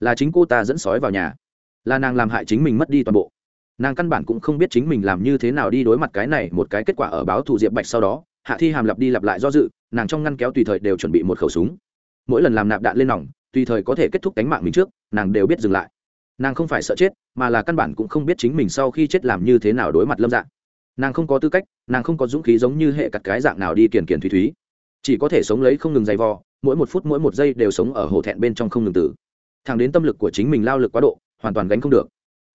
Là chính cô ta dẫn sói vào nhà. Là nàng làm hại chính mình mất đi toàn bộ nàng căn bản cũng không biết chính mình làm như thế nào đi đối mặt cái này một cái kết quả ở báo thù diệp bạch sau đó, hạ thi hàm lặp đi lặp lại do dự, nàng trong ngăn kéo tùy thời đều chuẩn bị một khẩu súng. Mỗi lần làm nạp đạn lên nòng, tùy thời có thể kết thúc đánh mạng mình trước, nàng đều biết dừng lại. Nàng không phải sợ chết, mà là căn bản cũng không biết chính mình sau khi chết làm như thế nào đối mặt lâm dạng nàng không có tư cách, nàng không có dũng khí giống như hệ cặt cái dạng nào đi kiền kiền thủy thúy. Chỉ có thể sống lấy không ngừng dày vò, mỗi một phút mỗi một giây đều sống ở hổ thẹn bên trong không ngừng tử. Thẳng đến tâm lực của chính mình lao lực quá độ, hoàn toàn gánh không được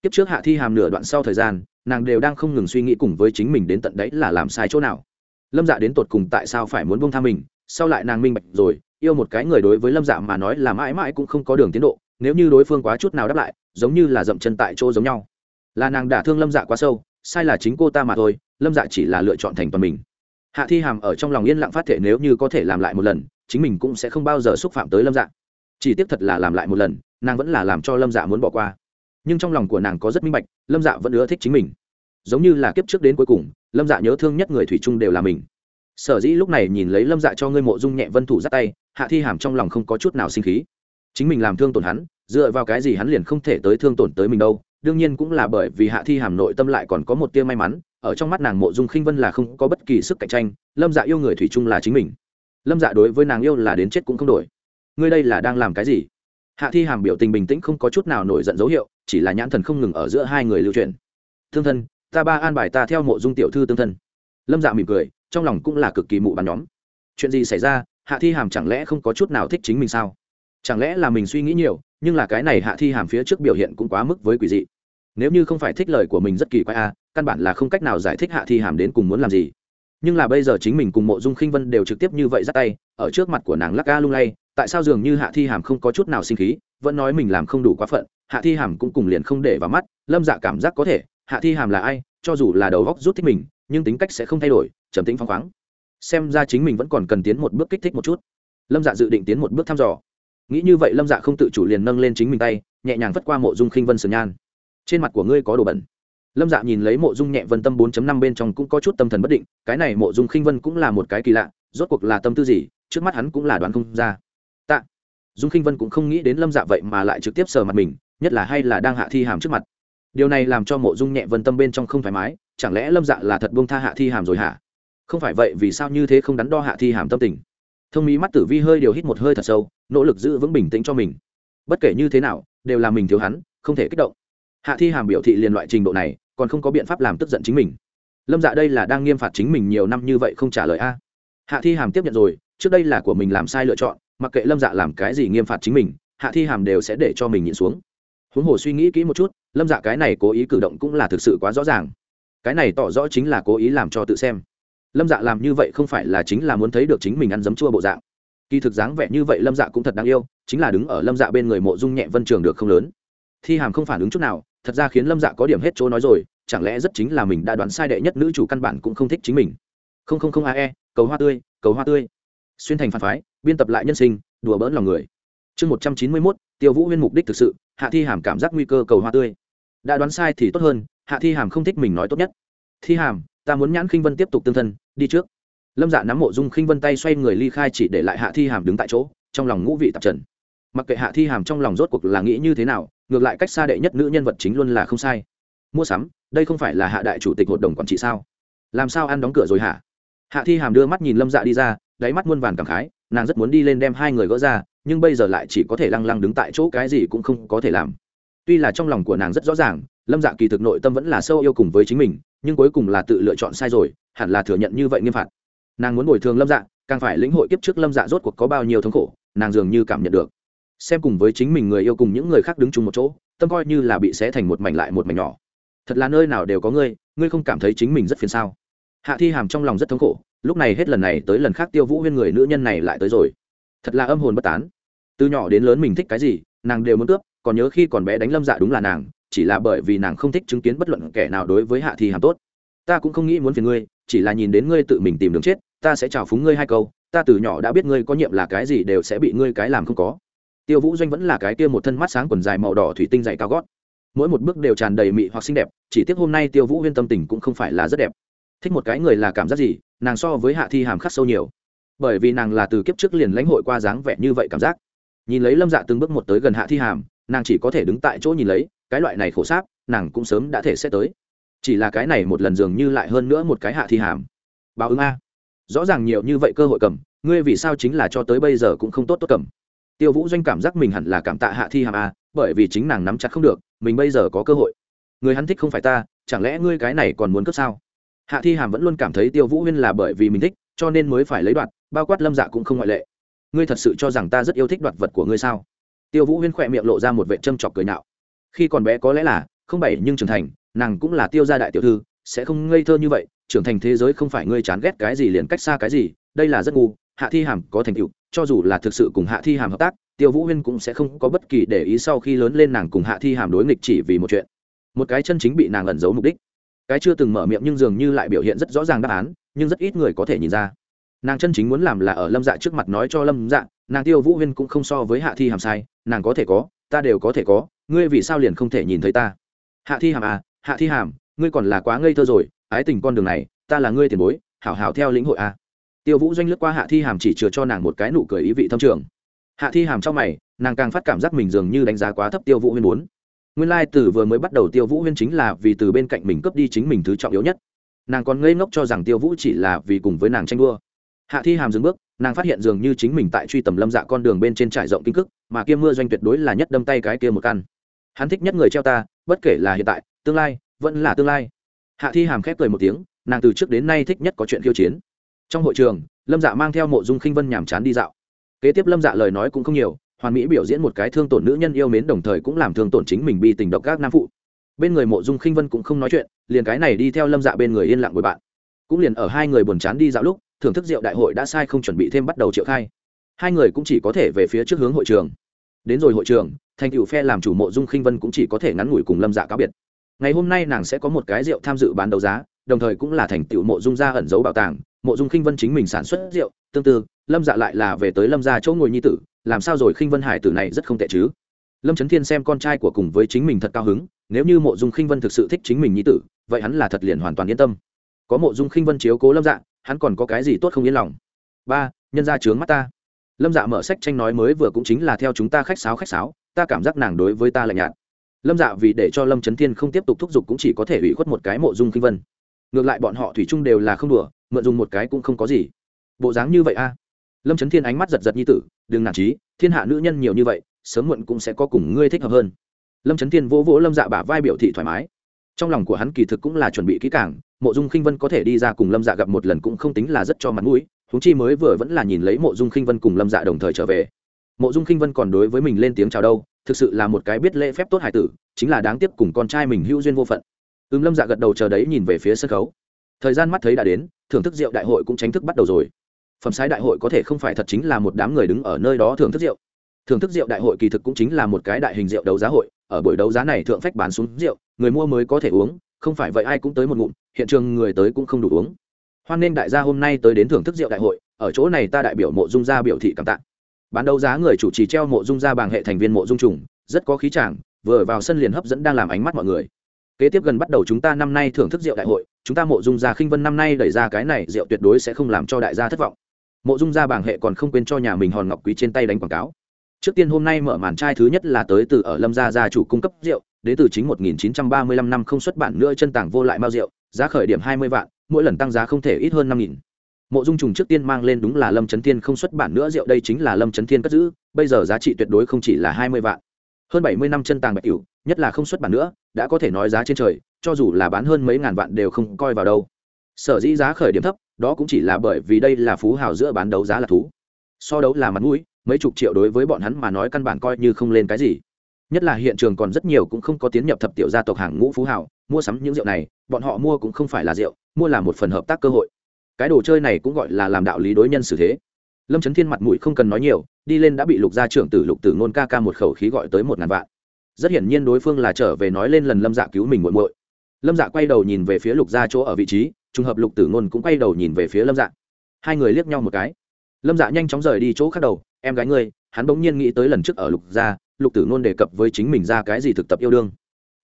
kiếp trước hạ thi hàm nửa đoạn sau thời gian, nàng đều đang không ngừng suy nghĩ cùng với chính mình đến tận đấy là làm sai chỗ nào. Lâm dạ đến tột cùng tại sao phải muốn buông tha mình, sau lại nàng minh bạch rồi, yêu một cái người đối với lâm dạ mà nói là mãi mãi cũng không có đường tiến độ, nếu như đối phương quá chút nào đáp lại, giống như là dậm chân tại chỗ giống nhau. Là nàng đả thương lâm dạ quá sâu, sai là chính cô ta mà thôi, lâm dạ chỉ là lựa chọn thành toàn mình. Hạ thi hàm ở trong lòng yên lặng phát thể nếu như có thể làm lại một lần, chính mình cũng sẽ không bao giờ xúc phạm tới lâm dạ. Chỉ tiếc thật là làm lại một lần, nàng vẫn là làm cho lâm dạ muốn bỏ qua nhưng trong lòng của nàng có rất minh bạch, lâm dạ vẫn ưa thích chính mình. Giống như là kiếp trước đến cuối cùng, lâm dạ nhớ thương nhất người thủy chung đều là mình. Sở dĩ lúc này nhìn lấy lâm dạ cho ngươi mộ dung nhẹ vân thủ dắt tay, hạ thi hàm trong lòng không có chút nào sinh khí. Chính mình làm thương tổn hắn, dựa vào cái gì hắn liền không thể tới thương tổn tới mình đâu. Đương nhiên cũng là bởi vì hạ thi hàm nội tâm lại còn có một tia may mắn, ở trong mắt nàng mộ dung khinh vân là không có bất kỳ sức cạnh tranh, lâm dạ yêu người thủy chung là chính mình. Lâm dạ đối với nàng yêu là đến chết cũng không đổi. Ngươi đây là đang làm cái gì? Hạ thi hàm biểu tình bình tĩnh không có chút nào nổi giận dấu hiệu chỉ là nhãn thần không ngừng ở giữa hai người lưu truyền. Thương thân, ta ba an bài ta theo mộ dung tiểu thư tương thân. Lâm dạ mỉm cười, trong lòng cũng là cực kỳ mụ bắn nhóm. Chuyện gì xảy ra, hạ thi hàm chẳng lẽ không có chút nào thích chính mình sao? Chẳng lẽ là mình suy nghĩ nhiều, nhưng là cái này hạ thi hàm phía trước biểu hiện cũng quá mức với quỷ dị. Nếu như không phải thích lời của mình rất kỳ quái a căn bản là không cách nào giải thích hạ thi hàm đến cùng muốn làm gì. Nhưng là bây giờ chính mình cùng mộ dung khinh vân đều trực tiếp như vậy ra tay, ở trước mặt của nàng lắc ga lung lay, tại sao dường như hạ thi hàm không có chút nào sinh khí vẫn nói mình làm không đủ quá phận, hạ thi hàm cũng cùng liền không để vào mắt, lâm dạ cảm giác có thể, hạ thi hàm là ai, cho dù là đầu góc rút thích mình, nhưng tính cách sẽ không thay đổi, trầm tính phăng khoáng. Xem ra chính mình vẫn còn cần tiến một bước kích thích một chút. Lâm dạ dự định tiến một bước thăm dò. Nghĩ như vậy lâm dạ không tự chủ liền nâng lên chính mình tay, nhẹ nhàng vất qua mộ dung khinh vân sườn nhan. Trên mặt của ngươi có đồ bẩn. Lâm dạ nhìn lấy mộ dung nhẹ vân tâm 4 năm bên trong cũng có chút tâm thần bất định, cái này mộ dung khinh vân cũng là một cái kỳ lạ, rốt cuộc là tâm tư gì, trước mắt hắn cũng là đoán không ra dung khinh vân cũng không nghĩ đến lâm dạ vậy mà lại trực tiếp sờ mặt mình, nhất là hay là đang hạ thi hàm trước mặt. Điều này làm cho mộ dung nhẹ vân tâm bên trong không thoải mái, chẳng lẽ lâm dạ là thật buông tha hạ thi hàm rồi hả? Không phải vậy, vì sao như thế không đắn đo hạ thi hàm tâm tình? Thông mỹ mắt tử vi hơi điều hít một hơi thật sâu, nỗ lực giữ vững bình tĩnh cho mình. Bất kể như thế nào, đều là mình thiếu hắn, không thể kích động. Hạ thi hàm biểu thị liền loại trình độ này, còn không có biện pháp làm tức giận chính mình. Lâm dạ đây là đang nghiêm phạt chính mình nhiều năm như vậy không trả lời a. Hạ thi hàm tiếp nhận rồi, trước đây là của mình làm sai lựa chọn mặc kệ lâm dạ làm cái gì nghiêm phạt chính mình hạ thi hàm đều sẽ để cho mình nhịn xuống huống hồ suy nghĩ kỹ một chút lâm dạ cái này cố ý cử động cũng là thực sự quá rõ ràng cái này tỏ rõ chính là cố ý làm cho tự xem lâm dạ làm như vậy không phải là chính là muốn thấy được chính mình ăn dấm chua bộ dạng kỳ thực dáng vẻ như vậy lâm dạ cũng thật đáng yêu chính là đứng ở lâm dạ bên người mộ dung nhẹ vân trường được không lớn thi hàm không phản ứng chút nào thật ra khiến lâm dạ có điểm hết chỗ nói rồi chẳng lẽ rất chính là mình đã đoán sai đệ nhất nữ chủ căn bản cũng không thích chính mình không không không ae cầu hoa tươi cầu hoa tươi xuyên thành phản phái, biên tập lại nhân sinh, đùa bỡn lòng người. Chương một trăm chín mươi mốt, tiêu vũ huyên mục đích thực sự, hạ thi hàm cảm giác nguy cơ cầu hoa tươi. Đã đoán sai thì tốt hơn, hạ thi hàm không thích mình nói tốt nhất. Thi hàm, ta muốn nhãn khinh vân tiếp tục tương thân, đi trước. Lâm dạ nắm mộ dung khinh vân tay xoay người ly khai chỉ để lại hạ thi hàm đứng tại chỗ, trong lòng ngũ vị tạp trần. Mặc kệ hạ thi hàm trong lòng rốt cuộc là nghĩ như thế nào, ngược lại cách xa đệ nhất nữ nhân vật chính luôn là không sai. Mua sắm, đây không phải là hạ đại chủ tịch hội đồng quản trị sao? Làm sao ăn đóng cửa rồi hả? Hạ thi hàm đưa mắt nhìn lâm dạ đi ra đáy mắt muôn vàn cảm khái, nàng rất muốn đi lên đem hai người gỡ ra, nhưng bây giờ lại chỉ có thể lăng lăng đứng tại chỗ cái gì cũng không có thể làm. Tuy là trong lòng của nàng rất rõ ràng, lâm dạ kỳ thực nội tâm vẫn là sâu yêu cùng với chính mình, nhưng cuối cùng là tự lựa chọn sai rồi, hẳn là thừa nhận như vậy nghiêm phạt. Nàng muốn bồi thường lâm dạ càng phải lĩnh hội kiếp trước lâm dạ rốt cuộc có bao nhiêu thống khổ, nàng dường như cảm nhận được. Xem cùng với chính mình người yêu cùng những người khác đứng chung một chỗ, tâm coi như là bị xé thành một mảnh lại một mảnh nhỏ. Thật là nơi nào đều có ngươi ngươi không cảm thấy chính mình rất phiền sao? Hạ thi hàm trong lòng rất thống khổ, lúc này hết lần này tới lần khác tiêu vũ huyên người nữ nhân này lại tới rồi. Thật là âm hồn bất tán. Từ nhỏ đến lớn mình thích cái gì, nàng đều muốn cướp, còn nhớ khi còn bé đánh lâm dạ đúng là nàng, chỉ là bởi vì nàng không thích chứng kiến bất luận kẻ nào đối với hạ thi hàm tốt. Ta cũng không nghĩ muốn phiền ngươi, chỉ là nhìn đến ngươi tự mình tìm đường chết, ta sẽ chào phúng ngươi hai câu, ta từ nhỏ đã biết ngươi có nhiệm là cái gì đều sẽ bị ngươi cái làm không có. Tiêu vũ doanh vẫn là cái kia một thân mắt sáng quần dài màu đỏ thủy tinh dày cao gót. Mỗi một bước đều tràn đầy mị hoặc xinh đẹp, chỉ tiếc hôm nay tiêu vũ huyên tâm tình cũng không phải là rất đẹp thích một cái người là cảm giác gì, nàng so với hạ thi hàm khắc sâu nhiều. Bởi vì nàng là từ kiếp trước liền lãnh hội qua dáng vẻ như vậy cảm giác. Nhìn lấy lâm dạ từng bước một tới gần hạ thi hàm, nàng chỉ có thể đứng tại chỗ nhìn lấy, cái loại này khổ sáp, nàng cũng sớm đã thể sẽ tới. Chỉ là cái này một lần dường như lại hơn nữa một cái hạ thi hàm. Báo ứng a. Rõ ràng nhiều như vậy cơ hội cầm, ngươi vì sao chính là cho tới bây giờ cũng không tốt tốt cầm. Tiêu vũ doanh cảm giác mình hẳn là cảm tạ hạ thi hàm a, bởi vì chính nàng nắm chặt không được, mình bây giờ có cơ hội. Người hắn thích không phải ta, chẳng lẽ ngươi cái này còn muốn cướp sao? Hạ thi hàm vẫn luôn cảm thấy tiêu vũ huyên là bởi vì mình thích, cho nên mới phải lấy đoạt, bao quát lâm dạ cũng không ngoại lệ. Ngươi thật sự cho rằng ta rất yêu thích đoạt vật của ngươi sao? Tiêu vũ huyên khỏe miệng lộ ra một vệ châm chọc cười nạo khi còn bé có lẽ là, không bảy nhưng trưởng thành, nàng cũng là tiêu gia đại tiểu thư, sẽ không ngây thơ như vậy, trưởng thành thế giới không phải ngươi chán ghét cái gì liền cách xa cái gì, đây là rất ngu, hạ thi hàm có thành tựu, cho dù là thực sự cùng hạ thi hàm hợp tác, tiêu vũ huyên cũng sẽ không có bất kỳ để ý sau khi lớn lên nàng cùng hạ thi hàm đối nghịch chỉ vì một chuyện. Một cái chân chính bị nàng ẩn giấu mục đích cái chưa từng mở miệng nhưng dường như lại biểu hiện rất rõ ràng đáp án, nhưng rất ít người có thể nhìn ra. Nàng chân chính muốn làm là ở lâm dạ trước mặt nói cho lâm dạ nàng tiêu vũ huyên cũng không so với hạ thi hàm sai, nàng có thể có, ta đều có thể có, ngươi vì sao liền không thể nhìn thấy ta? Hạ thi hàm à hạ thi hàm, ngươi còn là quá ngây thơ rồi, ái tình con đường này, ta là ngươi tiền bối, hảo hảo theo lĩnh hội à. tiêu vũ doanh lướt qua hạ thi hàm chỉ chừa cho nàng một cái nụ cười ý vị thâm trường. Hạ thi hàm trong mày, nàng càng phát cảm giác mình dường như đánh giá quá thấp tiêu vũ huyên bốn nguyên lai từ vừa mới bắt đầu tiêu vũ huyên chính là vì từ bên cạnh mình cướp đi chính mình thứ trọng yếu nhất. Nàng còn ngây ngốc cho rằng tiêu vũ chỉ là vì cùng với nàng tranh đua. Hạ thi hàm dừng bước, nàng phát hiện dường như chính mình tại truy tầm lâm dạ con đường bên trên trải rộng kinh cức, mà kia mưa doanh tuyệt đối là nhất đâm tay cái kia một căn. Hắn thích nhất người treo ta, bất kể là hiện tại, tương lai, vẫn là tương lai. Hạ thi hàm khép cười một tiếng, nàng từ trước đến nay thích nhất có chuyện khiêu chiến. Trong hội trường, lâm dạ mang theo mộ dung khinh vân nhàm chán đi dạo. Kế tiếp lâm dạ lời nói cũng không nhiều hoàn mỹ biểu diễn một cái thương tổn nữ nhân yêu mến đồng thời cũng làm thương tổn chính mình bi tình độc các nam phụ. Bên người mộ dung khinh vân cũng không nói chuyện, liền cái này đi theo lâm dạ bên người yên lặng bồi bạn. Cũng liền ở hai người buồn chán đi dạo lúc, thưởng thức rượu đại hội đã sai không chuẩn bị thêm bắt đầu triệu khai. Hai người cũng chỉ có thể về phía trước hướng hội trường. Đến rồi hội trường, thành cựu phe làm chủ mộ dung khinh vân cũng chỉ có thể ngắn ngủi cùng lâm dạ cáo biệt. Ngày hôm nay nàng sẽ có một cái rượu tham dự bán đấu giá, đồng thời cũng là thành tựu mộ dung gia ẩn giấu bảo tàng mộ dung khinh vân chính mình sản xuất rượu, tương tự lâm dạ lại là về tới lâm gia chỗ ngồi nhi tử, làm sao rồi khinh vân hải tử này rất không tệ chứ? Lâm trấn thiên xem con trai của cùng với chính mình thật cao hứng, nếu như mộ dung khinh vân thực sự thích chính mình nhi tử, vậy hắn là thật liền hoàn toàn yên tâm. Có mộ dung khinh vân chiếu cố lâm dạ hắn còn có cái gì tốt không yên lòng? Ba, nhân ra trướng mắt ta. Lâm dạ mở sách tranh nói mới vừa cũng chính là theo chúng ta khách sáo khách sáo, ta cảm giác nàng đối với ta lạnh nhạt. Lâm dạ vì để cho lâm trấn thiên không tiếp tục thúc giục cũng chỉ có thể ủy khuất một cái mộ dung kinh vân. Ngược lại bọn họ thủy chung đều là không đùa mượn dùng một cái cũng không có gì. Bộ dáng như vậy a? Lâm trấn thiên ánh mắt giật giật như tử, đừng nản trí, thiên hạ nữ nhân nhiều như vậy, sớm muộn cũng sẽ có cùng ngươi thích hợp hơn. Lâm trấn thiên vỗ vỗ lâm dạ bả vai biểu thị thoải mái. Trong lòng của hắn kỳ thực cũng là chuẩn bị kỹ càng, mộ dung khinh vân có thể đi ra cùng lâm dạ gặp một lần cũng không tính là rất cho mặt mũi húng chi mới vừa vẫn là nhìn lấy mộ dung khinh vân cùng lâm dạ đồng thời trở về. Mộ dung khinh vân còn đối với mình lên tiếng chào đâu, thực sự là một cái biết lễ phép tốt hải tử, chính là đáng tiếc cùng con trai mình hữu duyên vô phận. Ưm lâm dạ gật đầu chờ đấy nhìn về phía sân khấu thời gian mắt thấy đã đến, thưởng thức rượu đại hội cũng chính thức bắt đầu rồi. Phẩm sai đại hội có thể không phải thật chính là một đám người đứng ở nơi đó thưởng thức rượu. Thưởng thức rượu đại hội kỳ thực cũng chính là một cái đại hình rượu đấu giá hội, ở buổi đấu giá này thượng phách bán xuống rượu, người mua mới có thể uống, không phải vậy ai cũng tới một ngụm, hiện trường người tới cũng không đủ uống. Hoan nên đại gia hôm nay tới đến thưởng thức rượu đại hội, ở chỗ này ta đại biểu mộ dung gia biểu thị cảm tạ. Bán đấu giá người chủ trì treo mộ dung gia bằng hệ thành viên mộ dung trùng, rất có khí chàng, vừa vào sân liền hấp dẫn đang làm ánh mắt mọi người kế tiếp gần bắt đầu chúng ta năm nay thưởng thức rượu đại hội, chúng ta mộ dung gia khinh vân năm nay đẩy ra cái này rượu tuyệt đối sẽ không làm cho đại gia thất vọng. Mộ dung gia bảng hệ còn không quên cho nhà mình hòn ngọc quý trên tay đánh quảng cáo. Trước tiên hôm nay mở màn trai thứ nhất là tới từ ở lâm gia gia chủ cung cấp rượu, đến từ chính 1935 năm không xuất bản nữa chân tảng vô lại mao rượu, giá khởi điểm 20 vạn, mỗi lần tăng giá không thể ít hơn năm nghìn. Mộ dung trùng trước tiên mang lên đúng là lâm trấn thiên không xuất bản nữa rượu, đây chính là lâm trấn thiên cất giữ, bây giờ giá trị tuyệt đối không chỉ là 20 vạn. Hơn 70 năm chân tàng bạch cửu nhất là không xuất bản nữa đã có thể nói giá trên trời, cho dù là bán hơn mấy ngàn vạn đều không coi vào đâu. Sở dĩ giá khởi điểm thấp, đó cũng chỉ là bởi vì đây là phú hào giữa bán đấu giá là thú. So đấu là mặt mũi, mấy chục triệu đối với bọn hắn mà nói căn bản coi như không lên cái gì. Nhất là hiện trường còn rất nhiều cũng không có tiến nhập thập tiểu gia tộc hàng ngũ phú hào, mua sắm những rượu này, bọn họ mua cũng không phải là rượu, mua là một phần hợp tác cơ hội. Cái đồ chơi này cũng gọi là làm đạo lý đối nhân xử thế. Lâm trấn thiên mặt mũi không cần nói nhiều, đi lên đã bị lục gia trưởng tử lục tử ngôn ca ca một khẩu khí gọi tới một ngàn vạn rất hiển nhiên đối phương là trở về nói lên lần lâm dạ cứu mình muội muội. Lâm dạ quay đầu nhìn về phía lục gia chỗ ở vị trí, trùng hợp lục tử nôn cũng quay đầu nhìn về phía lâm dạ. Hai người liếc nhau một cái. Lâm dạ nhanh chóng rời đi chỗ khác đầu, em gái ngươi, hắn bỗng nhiên nghĩ tới lần trước ở lục gia, lục tử nôn đề cập với chính mình ra cái gì thực tập yêu đương.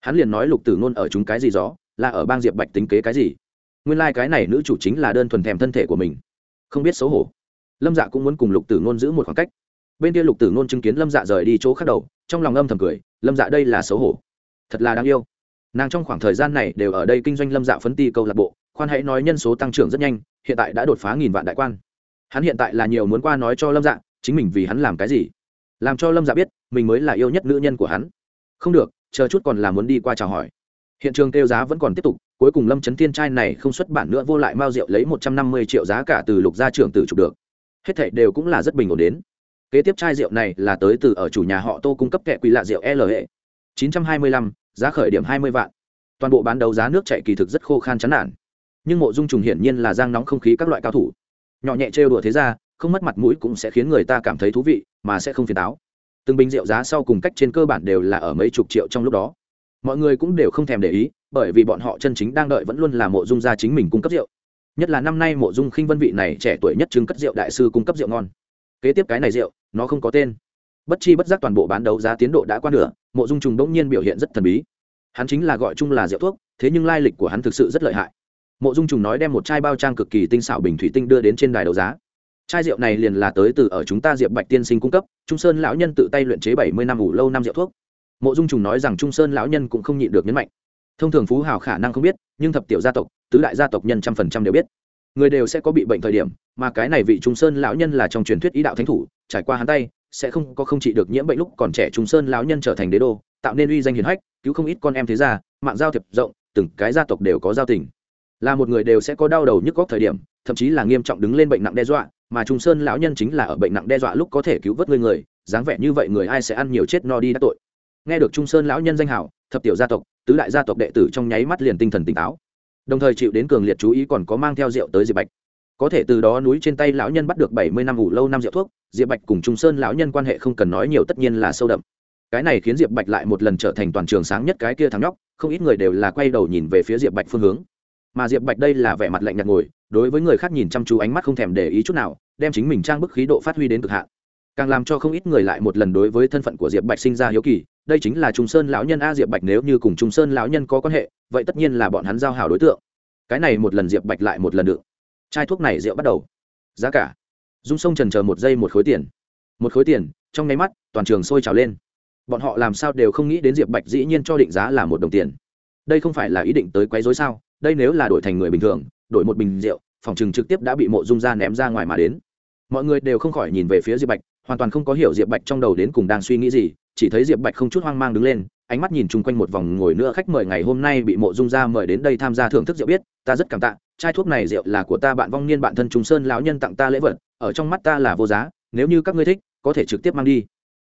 Hắn liền nói lục tử nôn ở chúng cái gì gió, là ở bang diệp bạch tính kế cái gì. Nguyên lai、like、cái này nữ chủ chính là đơn thuần thèm thân thể của mình. Không biết xấu hổ. Lâm dạ cũng muốn cùng lục tử nôn giữ một khoảng cách bên kia lục tử nôn chứng kiến lâm dạ rời đi chỗ khác đầu, trong lòng âm thầm cười, lâm dạ đây là xấu hổ. Thật là đáng yêu. Nàng trong khoảng thời gian này đều ở đây kinh doanh lâm dạ phấn ti câu lạc bộ, khoan hãy nói nhân số tăng trưởng rất nhanh, hiện tại đã đột phá nghìn vạn đại quan. Hắn hiện tại là nhiều muốn qua nói cho lâm dạ chính mình vì hắn làm cái gì. Làm cho lâm dạ biết, mình mới là yêu nhất nữ nhân của hắn. Không được, chờ chút còn là muốn đi qua chào hỏi. Hiện trường kêu giá vẫn còn tiếp tục, cuối cùng lâm trấn thiên trai này không xuất bản nữa, vô lại mao rượu lấy một trăm năm mươi triệu giá cả từ lục gia trưởng tử chụp được. Hết thệ đều cũng là rất bình ổn đến kế tiếp chai rượu này là tới từ ở chủ nhà họ tô cung cấp kẹ quỷ lạ rượu l hệ chín trăm hai mươi lăm, giá khởi điểm hai mươi vạn. Toàn bộ bán đấu giá nước chạy kỳ thực rất khô khan chán nản. Nhưng mộ dung trùng hiển nhiên là giang nóng không khí các loại cao thủ. Nhỏ nhẹ trêu đùa thế ra, không mất mặt mũi cũng sẽ khiến người ta cảm thấy thú vị, mà sẽ không phiền táo. Từng bình rượu giá sau cùng cách trên cơ bản đều là ở mấy chục triệu trong lúc đó. Mọi người cũng đều không thèm để ý, bởi vì bọn họ chân chính đang đợi vẫn luôn là mộ dung gia chính mình cung cấp rượu. Nhất là năm nay mộ dung khinh vân vị này trẻ tuổi nhất chứng cất rượu đại sư cung cấp rượu ngon. Kế tiếp cái này rượu nó không có tên. Bất chi bất giác toàn bộ bán đấu giá tiến độ đã qua nửa, mộ dung trùng bỗng nhiên biểu hiện rất thần bí. Hắn chính là gọi chung là rượu thuốc, thế nhưng lai lịch của hắn thực sự rất lợi hại. Mộ dung trùng nói đem một chai bao trang cực kỳ tinh xảo bình thủy tinh đưa đến trên đài đấu giá. Chai rượu này liền là tới từ ở chúng ta diệp bạch tiên sinh cung cấp, trung sơn lão nhân tự tay luyện chế bảy mươi năm ủ lâu năm rượu thuốc. Mộ dung trùng nói rằng trung sơn lão nhân cũng không nhịn được nhấn mạnh. Thông thường phú hào khả năng không biết, nhưng thập tiểu gia tộc, tứ đại gia tộc nhân trăm phần trăm đều biết. Người đều sẽ có bị bệnh thời điểm, mà cái này vị trung sơn lão nhân là trong truyền thuyết ý đạo thánh thủ trải qua hắn tay, sẽ không có không trị được nhiễm bệnh lúc còn trẻ trung sơn lão nhân trở thành đế đô, tạo nên uy danh hiền hách, cứu không ít con em thế gia, mạng giao thiệp rộng, từng cái gia tộc đều có giao tình. Là một người đều sẽ có đau đầu nhức góc thời điểm, thậm chí là nghiêm trọng đứng lên bệnh nặng đe dọa, mà trung sơn lão nhân chính là ở bệnh nặng đe dọa lúc có thể cứu vớt người người, dáng vẻ như vậy người ai sẽ ăn nhiều chết no đi đã tội. Nghe được trung sơn lão nhân danh hảo thập tiểu gia tộc, tứ đại gia tộc đệ tử trong nháy mắt liền tinh thần tỉnh táo. Đồng thời chịu đến cường liệt chú ý còn có mang theo rượu tới diệp bạch có thể từ đó núi trên tay lão nhân bắt được bảy mươi năm ủ lâu năm rượu thuốc, diệp bạch cùng trung sơn lão nhân quan hệ không cần nói nhiều tất nhiên là sâu đậm. Cái này khiến diệp bạch lại một lần trở thành toàn trường sáng nhất cái kia thắng nhóc, không ít người đều là quay đầu nhìn về phía diệp bạch phương hướng. Mà diệp bạch đây là vẻ mặt lạnh nhạt ngồi, đối với người khác nhìn chăm chú ánh mắt không thèm để ý chút nào, đem chính mình trang bức khí độ phát huy đến cực hạn. Càng làm cho không ít người lại một lần đối với thân phận của diệp bạch sinh ra hiếu kỳ, đây chính là trung sơn lão nhân a diệp bạch nếu như cùng trung sơn lão nhân có quan hệ, vậy tất nhiên là bọn hắn giao hảo đối tượng. Cái này một lần diệp bạch lại một lần được chai thuốc này rượu bắt đầu. Giá cả. Dung sông trần chờ một giây một khối tiền. Một khối tiền, trong nháy mắt, toàn trường sôi trào lên. Bọn họ làm sao đều không nghĩ đến diệp bạch dĩ nhiên cho định giá là một đồng tiền. Đây không phải là ý định tới quấy dối sao? Đây nếu là đổi thành người bình thường, đổi một bình rượu, phòng chừng trực tiếp đã bị mộ dung ra ném ra ngoài mà đến. Mọi người đều không khỏi nhìn về phía diệp bạch, hoàn toàn không có hiểu diệp bạch trong đầu đến cùng đang suy nghĩ gì, chỉ thấy diệp bạch không chút hoang mang đứng lên, ánh mắt nhìn chung quanh một vòng ngồi nữa khách mời ngày hôm nay bị mộ dung ra mời đến đây tham gia thưởng thức rượu biết, ta rất cảm tạ chai thuốc này rượu là của ta bạn vong niên bạn thân trung sơn lão nhân tặng ta lễ vật, ở trong mắt ta là vô giá, nếu như các ngươi thích, có thể trực tiếp mang đi.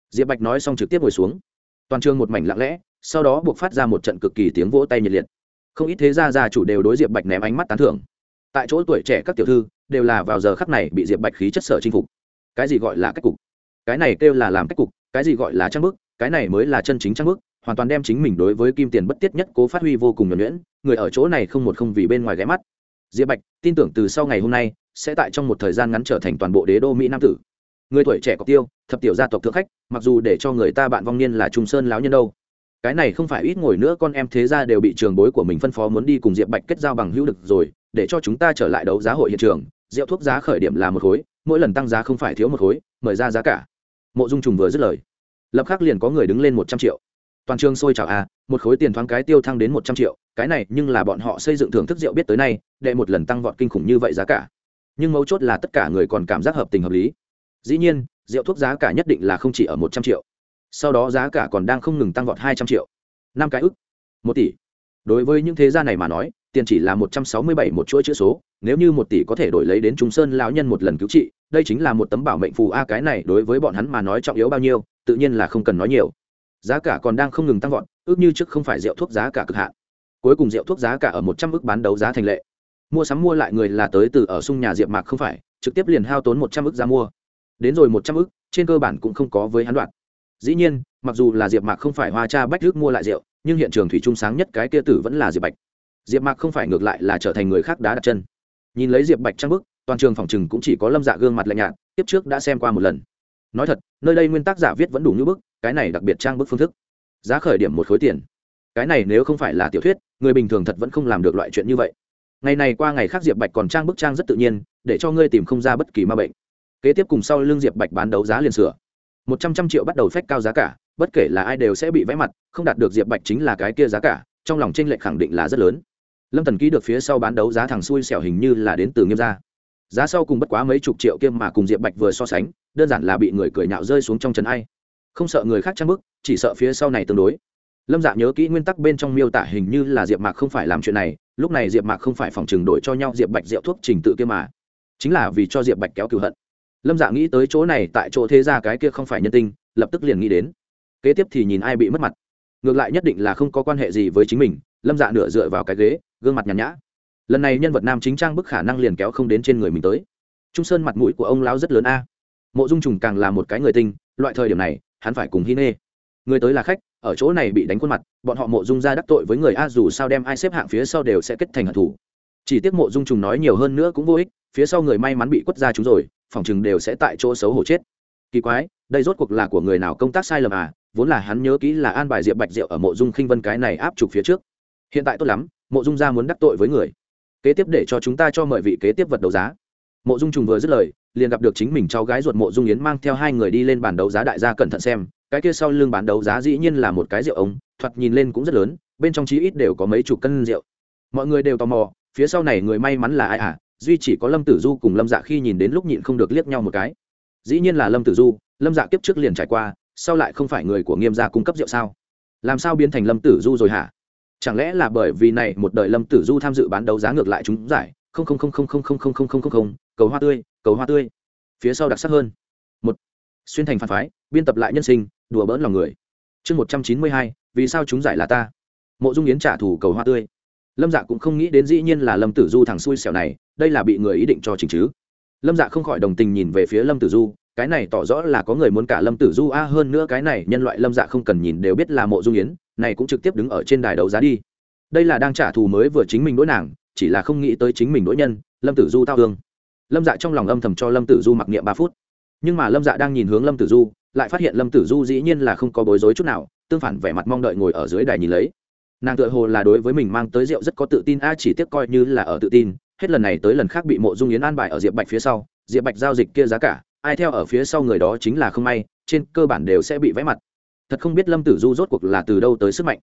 Diệp bạch nói xong trực tiếp ngồi xuống. Toàn trường một mảnh lặng lẽ, sau đó buộc phát ra một trận cực kỳ tiếng vỗ tay nhiệt liệt. Không ít thế gia gia chủ đều đối diệp bạch ném ánh mắt tán thưởng. Tại chỗ tuổi trẻ các tiểu thư đều là vào giờ khắc này bị diệp bạch khí chất sở chinh phục. Cái gì gọi là cách cục? Cái này kêu là làm cách cục, cái gì gọi là trang bức, cái này mới là chân chính trang bức, hoàn toàn đem chính mình đối với kim tiền bất tiết nhất cố phát huy vô cùng nhuẩn nhuyễn, người ở chỗ này không một không vì bên ngoài ghé mắt diệp bạch, tin tưởng từ sau ngày hôm nay, sẽ tại trong một thời gian ngắn trở thành toàn bộ đế đô mỹ nam tử. Người tuổi trẻ có tiêu, thập tiểu gia tộc thượng khách, mặc dù để cho người ta bạn vong niên là trung sơn láo nhân đâu. Cái này không phải ít ngồi nữa con em thế ra đều bị trường bối của mình phân phó muốn đi cùng diệp bạch kết giao bằng hữu được rồi, để cho chúng ta trở lại đấu giá hội hiện trường, rượu thuốc giá khởi điểm là một khối, mỗi lần tăng giá không phải thiếu một khối, mời ra giá cả. Mộ dung trùng vừa dứt lời, lập khắc liền có người đứng lên một trăm triệu. Toàn trường sôi chào a à, một khối tiền thoáng cái tiêu thăng đến một trăm triệu cái này nhưng là bọn họ xây dựng thưởng thức rượu biết tới nay, đệ một lần tăng vọt kinh khủng như vậy giá cả. Nhưng mấu chốt là tất cả người còn cảm giác hợp tình hợp lý. Dĩ nhiên, rượu thuốc giá cả nhất định là không chỉ ở một trăm triệu. Sau đó giá cả còn đang không ngừng tăng vọt hai trăm triệu. Năm cái ức. Một tỷ. Đối với những thế gia này mà nói, tiền chỉ là một trăm sáu mươi bảy một chuỗi chữ số, nếu như một tỷ có thể đổi lấy đến trung sơn lão nhân một lần cứu trị, đây chính là một tấm bảo mệnh phù a cái này đối với bọn hắn mà nói trọng yếu bao nhiêu, tự nhiên là không cần nói nhiều. Giá cả còn đang không ngừng tăng vọt, ước như trước không phải rượu thuốc giá cả cực hạn cuối cùng rượu thuốc giá cả ở một trăm ước bán đấu giá thành lệ. Mua sắm mua lại người là tới từ ở sung nhà diệp mạc không phải, trực tiếp liền hao tốn một trăm ước ra mua. Đến rồi một trăm ước trên cơ bản cũng không có với hắn đoạn. Dĩ nhiên, mặc dù là diệp mạc không phải hoa cha bách rước mua lại rượu, nhưng hiện trường thủy trung sáng nhất cái kia tử vẫn là diệp bạch. Diệp mạc không phải ngược lại là trở thành người khác đá đặt chân. Nhìn lấy diệp bạch trang bức, toàn trường phòng chừng cũng chỉ có lâm dạ gương mặt lạnh nhạt, tiếp trước đã xem qua một lần. Nói thật, nơi đây nguyên tác giả viết vẫn đủ như bức, cái này đặc biệt trang bức phương thức. Giá khởi điểm một khối tiền cái này nếu không phải là tiểu thuyết, người bình thường thật vẫn không làm được loại chuyện như vậy. Ngày này qua ngày khác diệp bạch còn trang bức trang rất tự nhiên, để cho ngươi tìm không ra bất kỳ ma bệnh. Kế tiếp cùng sau l ư n g diệp bạch bán đấu giá liền sửa. Một trăm trăm triệu bắt đầu phách cao giá cả, bất kể là ai đều sẽ bị vẽ mặt, không đạt được diệp bạch chính là cái kia giá cả, trong lòng tranh lệch khẳng định là rất lớn. Lâm tần ký được phía sau bán đấu giá thằng xui xẻo hình như là đến từ nghiêm gia. Giá sau cùng bất quá mấy chục triệu kiêm mà cùng diệp bạch vừa so sánh, đơn giản là bị người cười nhạo rơi xuống trong chân ai. Không sợ người khác trang bức, chỉ sợ phía sau này tương đối lâm dạ nhớ kỹ nguyên tắc bên trong miêu tả hình như là diệp mạc không phải làm chuyện này, lúc này diệp mạc không phải phòng chừng đổi cho nhau diệp bạch rượu thuốc trình tự kia mà, chính là vì cho diệp bạch kéo cựu hận. Lâm dạ nghĩ tới chỗ này tại chỗ thế ra cái kia không phải nhân tinh, lập tức liền nghĩ đến. Kế tiếp thì nhìn ai bị mất mặt. Ngược lại nhất định là không có quan hệ gì với chính mình, lâm dạ nửa dựa vào cái ghế, gương mặt nhàn nhã. Lần này nhân vật nam chính trang bức khả năng liền kéo không đến trên người mình tới. Trung sơn mặt mũi của ông lão rất lớn a. Mộ dung trùng càng là một cái người tinh, loại thời điểm này, hắn phải cùng hi nê người tới là khách ở chỗ này bị đánh khuôn mặt, bọn họ mộ dung ra đắc tội với người a, dù sao đem ai xếp hạng phía sau đều sẽ kết thành hận thủ chỉ tiếc mộ dung trùng nói nhiều hơn nữa cũng vô ích, phía sau người may mắn bị quất ra chúng rồi, phòng chừng đều sẽ tại chỗ xấu hổ chết. Kỳ quái, đây rốt cuộc là của người nào công tác sai lầm à? Vốn là hắn nhớ kỹ là an bài diệp bạch diệu ở mộ dung khinh vân cái này áp trục phía trước. Hiện tại tốt lắm, mộ dung ra muốn đắc tội với người. Kế tiếp để cho chúng ta cho mời vị kế tiếp vật đấu giá. Mộ dung trùng vừa dứt lời, liền gặp được chính mình cháu gái ruột mộ dung yến mang theo hai người đi lên bàn đấu giá đại gia cẩn thận xem cái kia sau lưng bán đấu giá dĩ nhiên là một cái rượu ống thoạt nhìn lên cũng rất lớn bên trong chí ít đều có mấy chục cân rượu mọi người đều tò mò phía sau này người may mắn là ai à duy chỉ có lâm tử du cùng lâm dạ khi nhìn đến lúc nhịn không được liếc nhau một cái dĩ nhiên là lâm tử du lâm dạ kiếp trước liền trải qua sao lại không phải người của nghiêm gia cung cấp rượu sao làm sao biến thành lâm tử du rồi hả chẳng lẽ là bởi vì này một đời lâm tử du tham dự bán đấu giá ngược lại chúng giải không không không không không không không không không không không cầu hoa tươi cầu hoa tươi phía sau đặc sắc hơn một xuyên thành phản phái biên tập lại nhân sinh đùa bỡn lòng người. Chương một trăm chín mươi hai, vì sao chúng giải là ta? Mộ dung yến trả thù cầu hoa tươi. Lâm dạ cũng không nghĩ đến dĩ nhiên là lâm tử du thằng xui xẻo này, đây là bị người ý định cho trình chứ. Lâm dạ không khỏi đồng tình nhìn về phía lâm tử du, cái này tỏ rõ là có người muốn cả lâm tử du a, hơn nữa cái này nhân loại lâm dạ không cần nhìn đều biết là mộ dung yến, này cũng trực tiếp đứng ở trên đài đấu giá đi. Đây là đang trả thù mới vừa chính mình đối nàng, chỉ là không nghĩ tới chính mình đối nhân, lâm tử du tao thương. Lâm dạ trong lòng âm thầm cho lâm tử du mặc niệm ba phút. Nhưng mà lâm dạ đang nhìn hướng lâm tử du lại phát hiện lâm tử du dĩ nhiên là không có bối rối chút nào, tương phản vẻ mặt mong đợi ngồi ở dưới đài nhìn lấy. Nàng tự hồ là đối với mình mang tới rượu rất có tự tin, a, chỉ tiếc coi như là ở tự tin, hết lần này tới lần khác bị mộ dung yến an bài ở diệp bạch phía sau, diệp bạch giao dịch kia giá cả, ai theo ở phía sau người đó chính là không may, trên cơ bản đều sẽ bị vẽ mặt. Thật không biết lâm tử du rốt cuộc là từ đâu tới sức mạnh.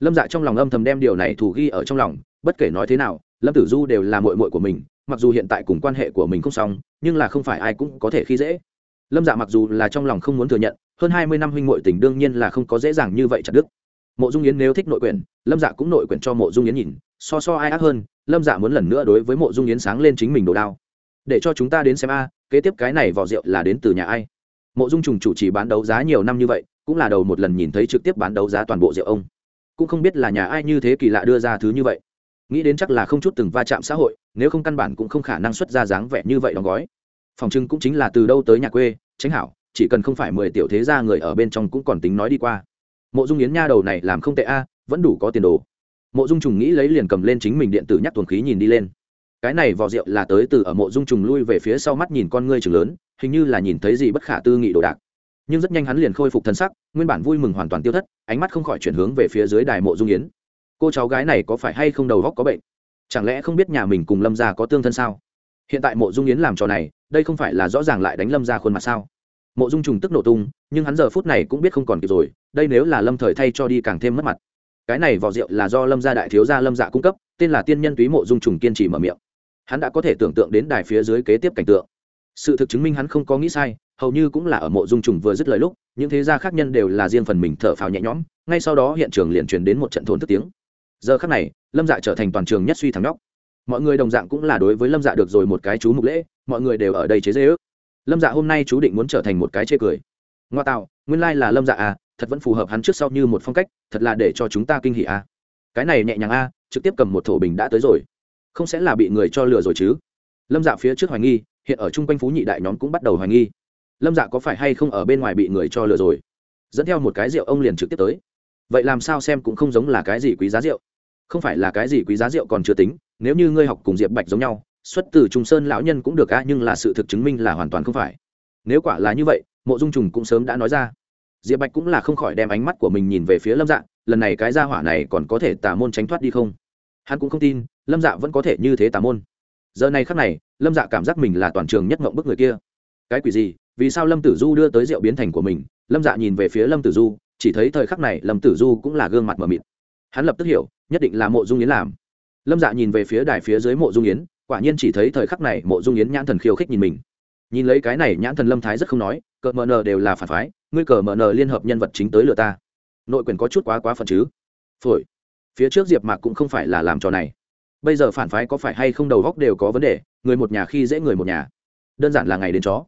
Lâm dạ trong lòng âm thầm đem điều này thủ ghi ở trong lòng, bất kể nói thế nào, lâm tử du đều là mội mội của mình, mặc dù hiện tại cùng quan hệ của mình không xong, nhưng là không phải ai cũng có thể khi dễ lâm dạ mặc dù là trong lòng không muốn thừa nhận, hơn hai mươi năm huynh mội tình đương nhiên là không có dễ dàng như vậy chặt đức mộ dung yến nếu thích nội quyền lâm dạ cũng nội quyền cho mộ dung yến nhìn, so so ai ác hơn, lâm dạ muốn lần nữa đối với mộ dung yến sáng lên chính mình đồ đao. Để cho chúng ta đến xem a, kế tiếp cái này vỏ rượu là đến từ nhà ai? Mộ dung trùng chủ trì bán đấu giá nhiều năm như vậy, cũng là đầu một lần nhìn thấy trực tiếp bán đấu giá toàn bộ rượu ông. Cũng không biết là nhà ai như thế kỳ lạ đưa ra thứ như vậy. Nghĩ đến chắc là không chút từng va chạm xã hội, nếu không căn bản cũng không khả năng xuất ra dáng vẻ như vậy đóng gói phòng trưng cũng chính là từ đâu tới nhà quê, tránh hảo, chỉ cần không phải mười tiểu thế gia người ở bên trong cũng còn tính nói đi qua. Mộ dung yến nha đầu này làm không tệ a, vẫn đủ có tiền đồ. Mộ dung trùng nghĩ lấy liền cầm lên chính mình điện tử nhắc tuồng khí nhìn đi lên. Cái này vò rượu là tới từ ở mộ dung trùng lui về phía sau mắt nhìn con ngươi trường lớn, hình như là nhìn thấy gì bất khả tư nghị đồ đạc. Nhưng rất nhanh hắn liền khôi phục thân sắc, nguyên bản vui mừng hoàn toàn tiêu thất, ánh mắt không khỏi chuyển hướng về phía dưới đài mộ dung yến. Cô cháu gái này có phải hay không đầu góc có bệnh? Chẳng lẽ không biết nhà mình cùng lâm gia có tương thân sao? Hiện tại mộ dung yến làm trò này đây không phải là rõ ràng lại đánh lâm ra khuôn mặt sao? Mộ dung trùng tức nổ tung, nhưng hắn giờ phút này cũng biết không còn kịp rồi, đây nếu là lâm thời thay cho đi càng thêm mất mặt. Cái này vỏ rượu là do lâm gia đại thiếu gia lâm dạ cung cấp, tên là tiên nhân túy mộ dung trùng kiên trì mở miệng. Hắn đã có thể tưởng tượng đến đài phía dưới kế tiếp cảnh tượng. Sự thực chứng minh hắn không có nghĩ sai, hầu như cũng là ở mộ dung trùng vừa dứt lời lúc, những thế gia khác nhân đều là riêng phần mình thở phào nhẹ nhõm, ngay sau đó hiện trường liền truyền đến một trận thốn thức tiếng. Giờ khác này, lâm dạ trở thành toàn trường nhất suy thắng nhóc mọi người đồng dạng cũng là đối với lâm dạ được rồi một cái chú mục lễ, mọi người đều ở đây chế dễ ước lâm dạ hôm nay chú định muốn trở thành một cái chê cười. Ngoa tạo, nguyên lai、like、là lâm dạ à thật vẫn phù hợp hắn trước sau như một phong cách, thật là để cho chúng ta kinh hỉ à. Cái này nhẹ nhàng a trực tiếp cầm một thổ bình đã tới rồi. Không sẽ là bị người cho lừa rồi chứ. Lâm dạ phía trước hoài nghi, hiện ở chung quanh phú nhị đại nhóm cũng bắt đầu hoài nghi. Lâm dạ có phải hay không ở bên ngoài bị người cho lừa rồi? Dẫn theo một cái rượu ông liền trực tiếp tới. Vậy làm sao xem cũng không giống là cái gì quý giá rượu. Không phải là cái gì quý giá rượu còn chưa tính nếu như ngươi học cùng diệp bạch giống nhau, xuất từ trung sơn lão nhân cũng được a nhưng là sự thực chứng minh là hoàn toàn không phải. Nếu quả là như vậy, mộ dung trùng cũng sớm đã nói ra. Diệp bạch cũng là không khỏi đem ánh mắt của mình nhìn về phía lâm dạ lần này cái gia hỏa này còn có thể tà môn tránh thoát đi không? Hắn cũng không tin, lâm dạ vẫn có thể như thế tà môn. Giờ này khắc này, lâm dạ cảm giác mình là toàn trường nhất mộng bức người kia. Cái quỷ gì? Vì sao lâm tử du đưa tới rượu biến thành của mình? Lâm dạ nhìn về phía lâm tử du, chỉ thấy thời khắc này lâm tử du cũng là gương mặt mờ mịt. Hắn lập tức hiểu, nhất định là mộ dung yến làm lâm dạ nhìn về phía đài phía dưới mộ dung yến, quả nhiên chỉ thấy thời khắc này mộ dung yến nhãn thần khiêu khích nhìn mình. Nhìn lấy cái này nhãn thần lâm thái rất không nói, cờ mờ nờ đều là phản phái, ngươi cờ mờ nờ liên hợp nhân vật chính tới lừa ta. Nội quyền có chút quá quá phần chứ? Phổi. Phía trước diệp mạc cũng không phải là làm trò này. Bây giờ phản phái có phải hay không đầu góc đều có vấn đề, người một nhà khi dễ người một nhà. Đơn giản là ngày đến chó.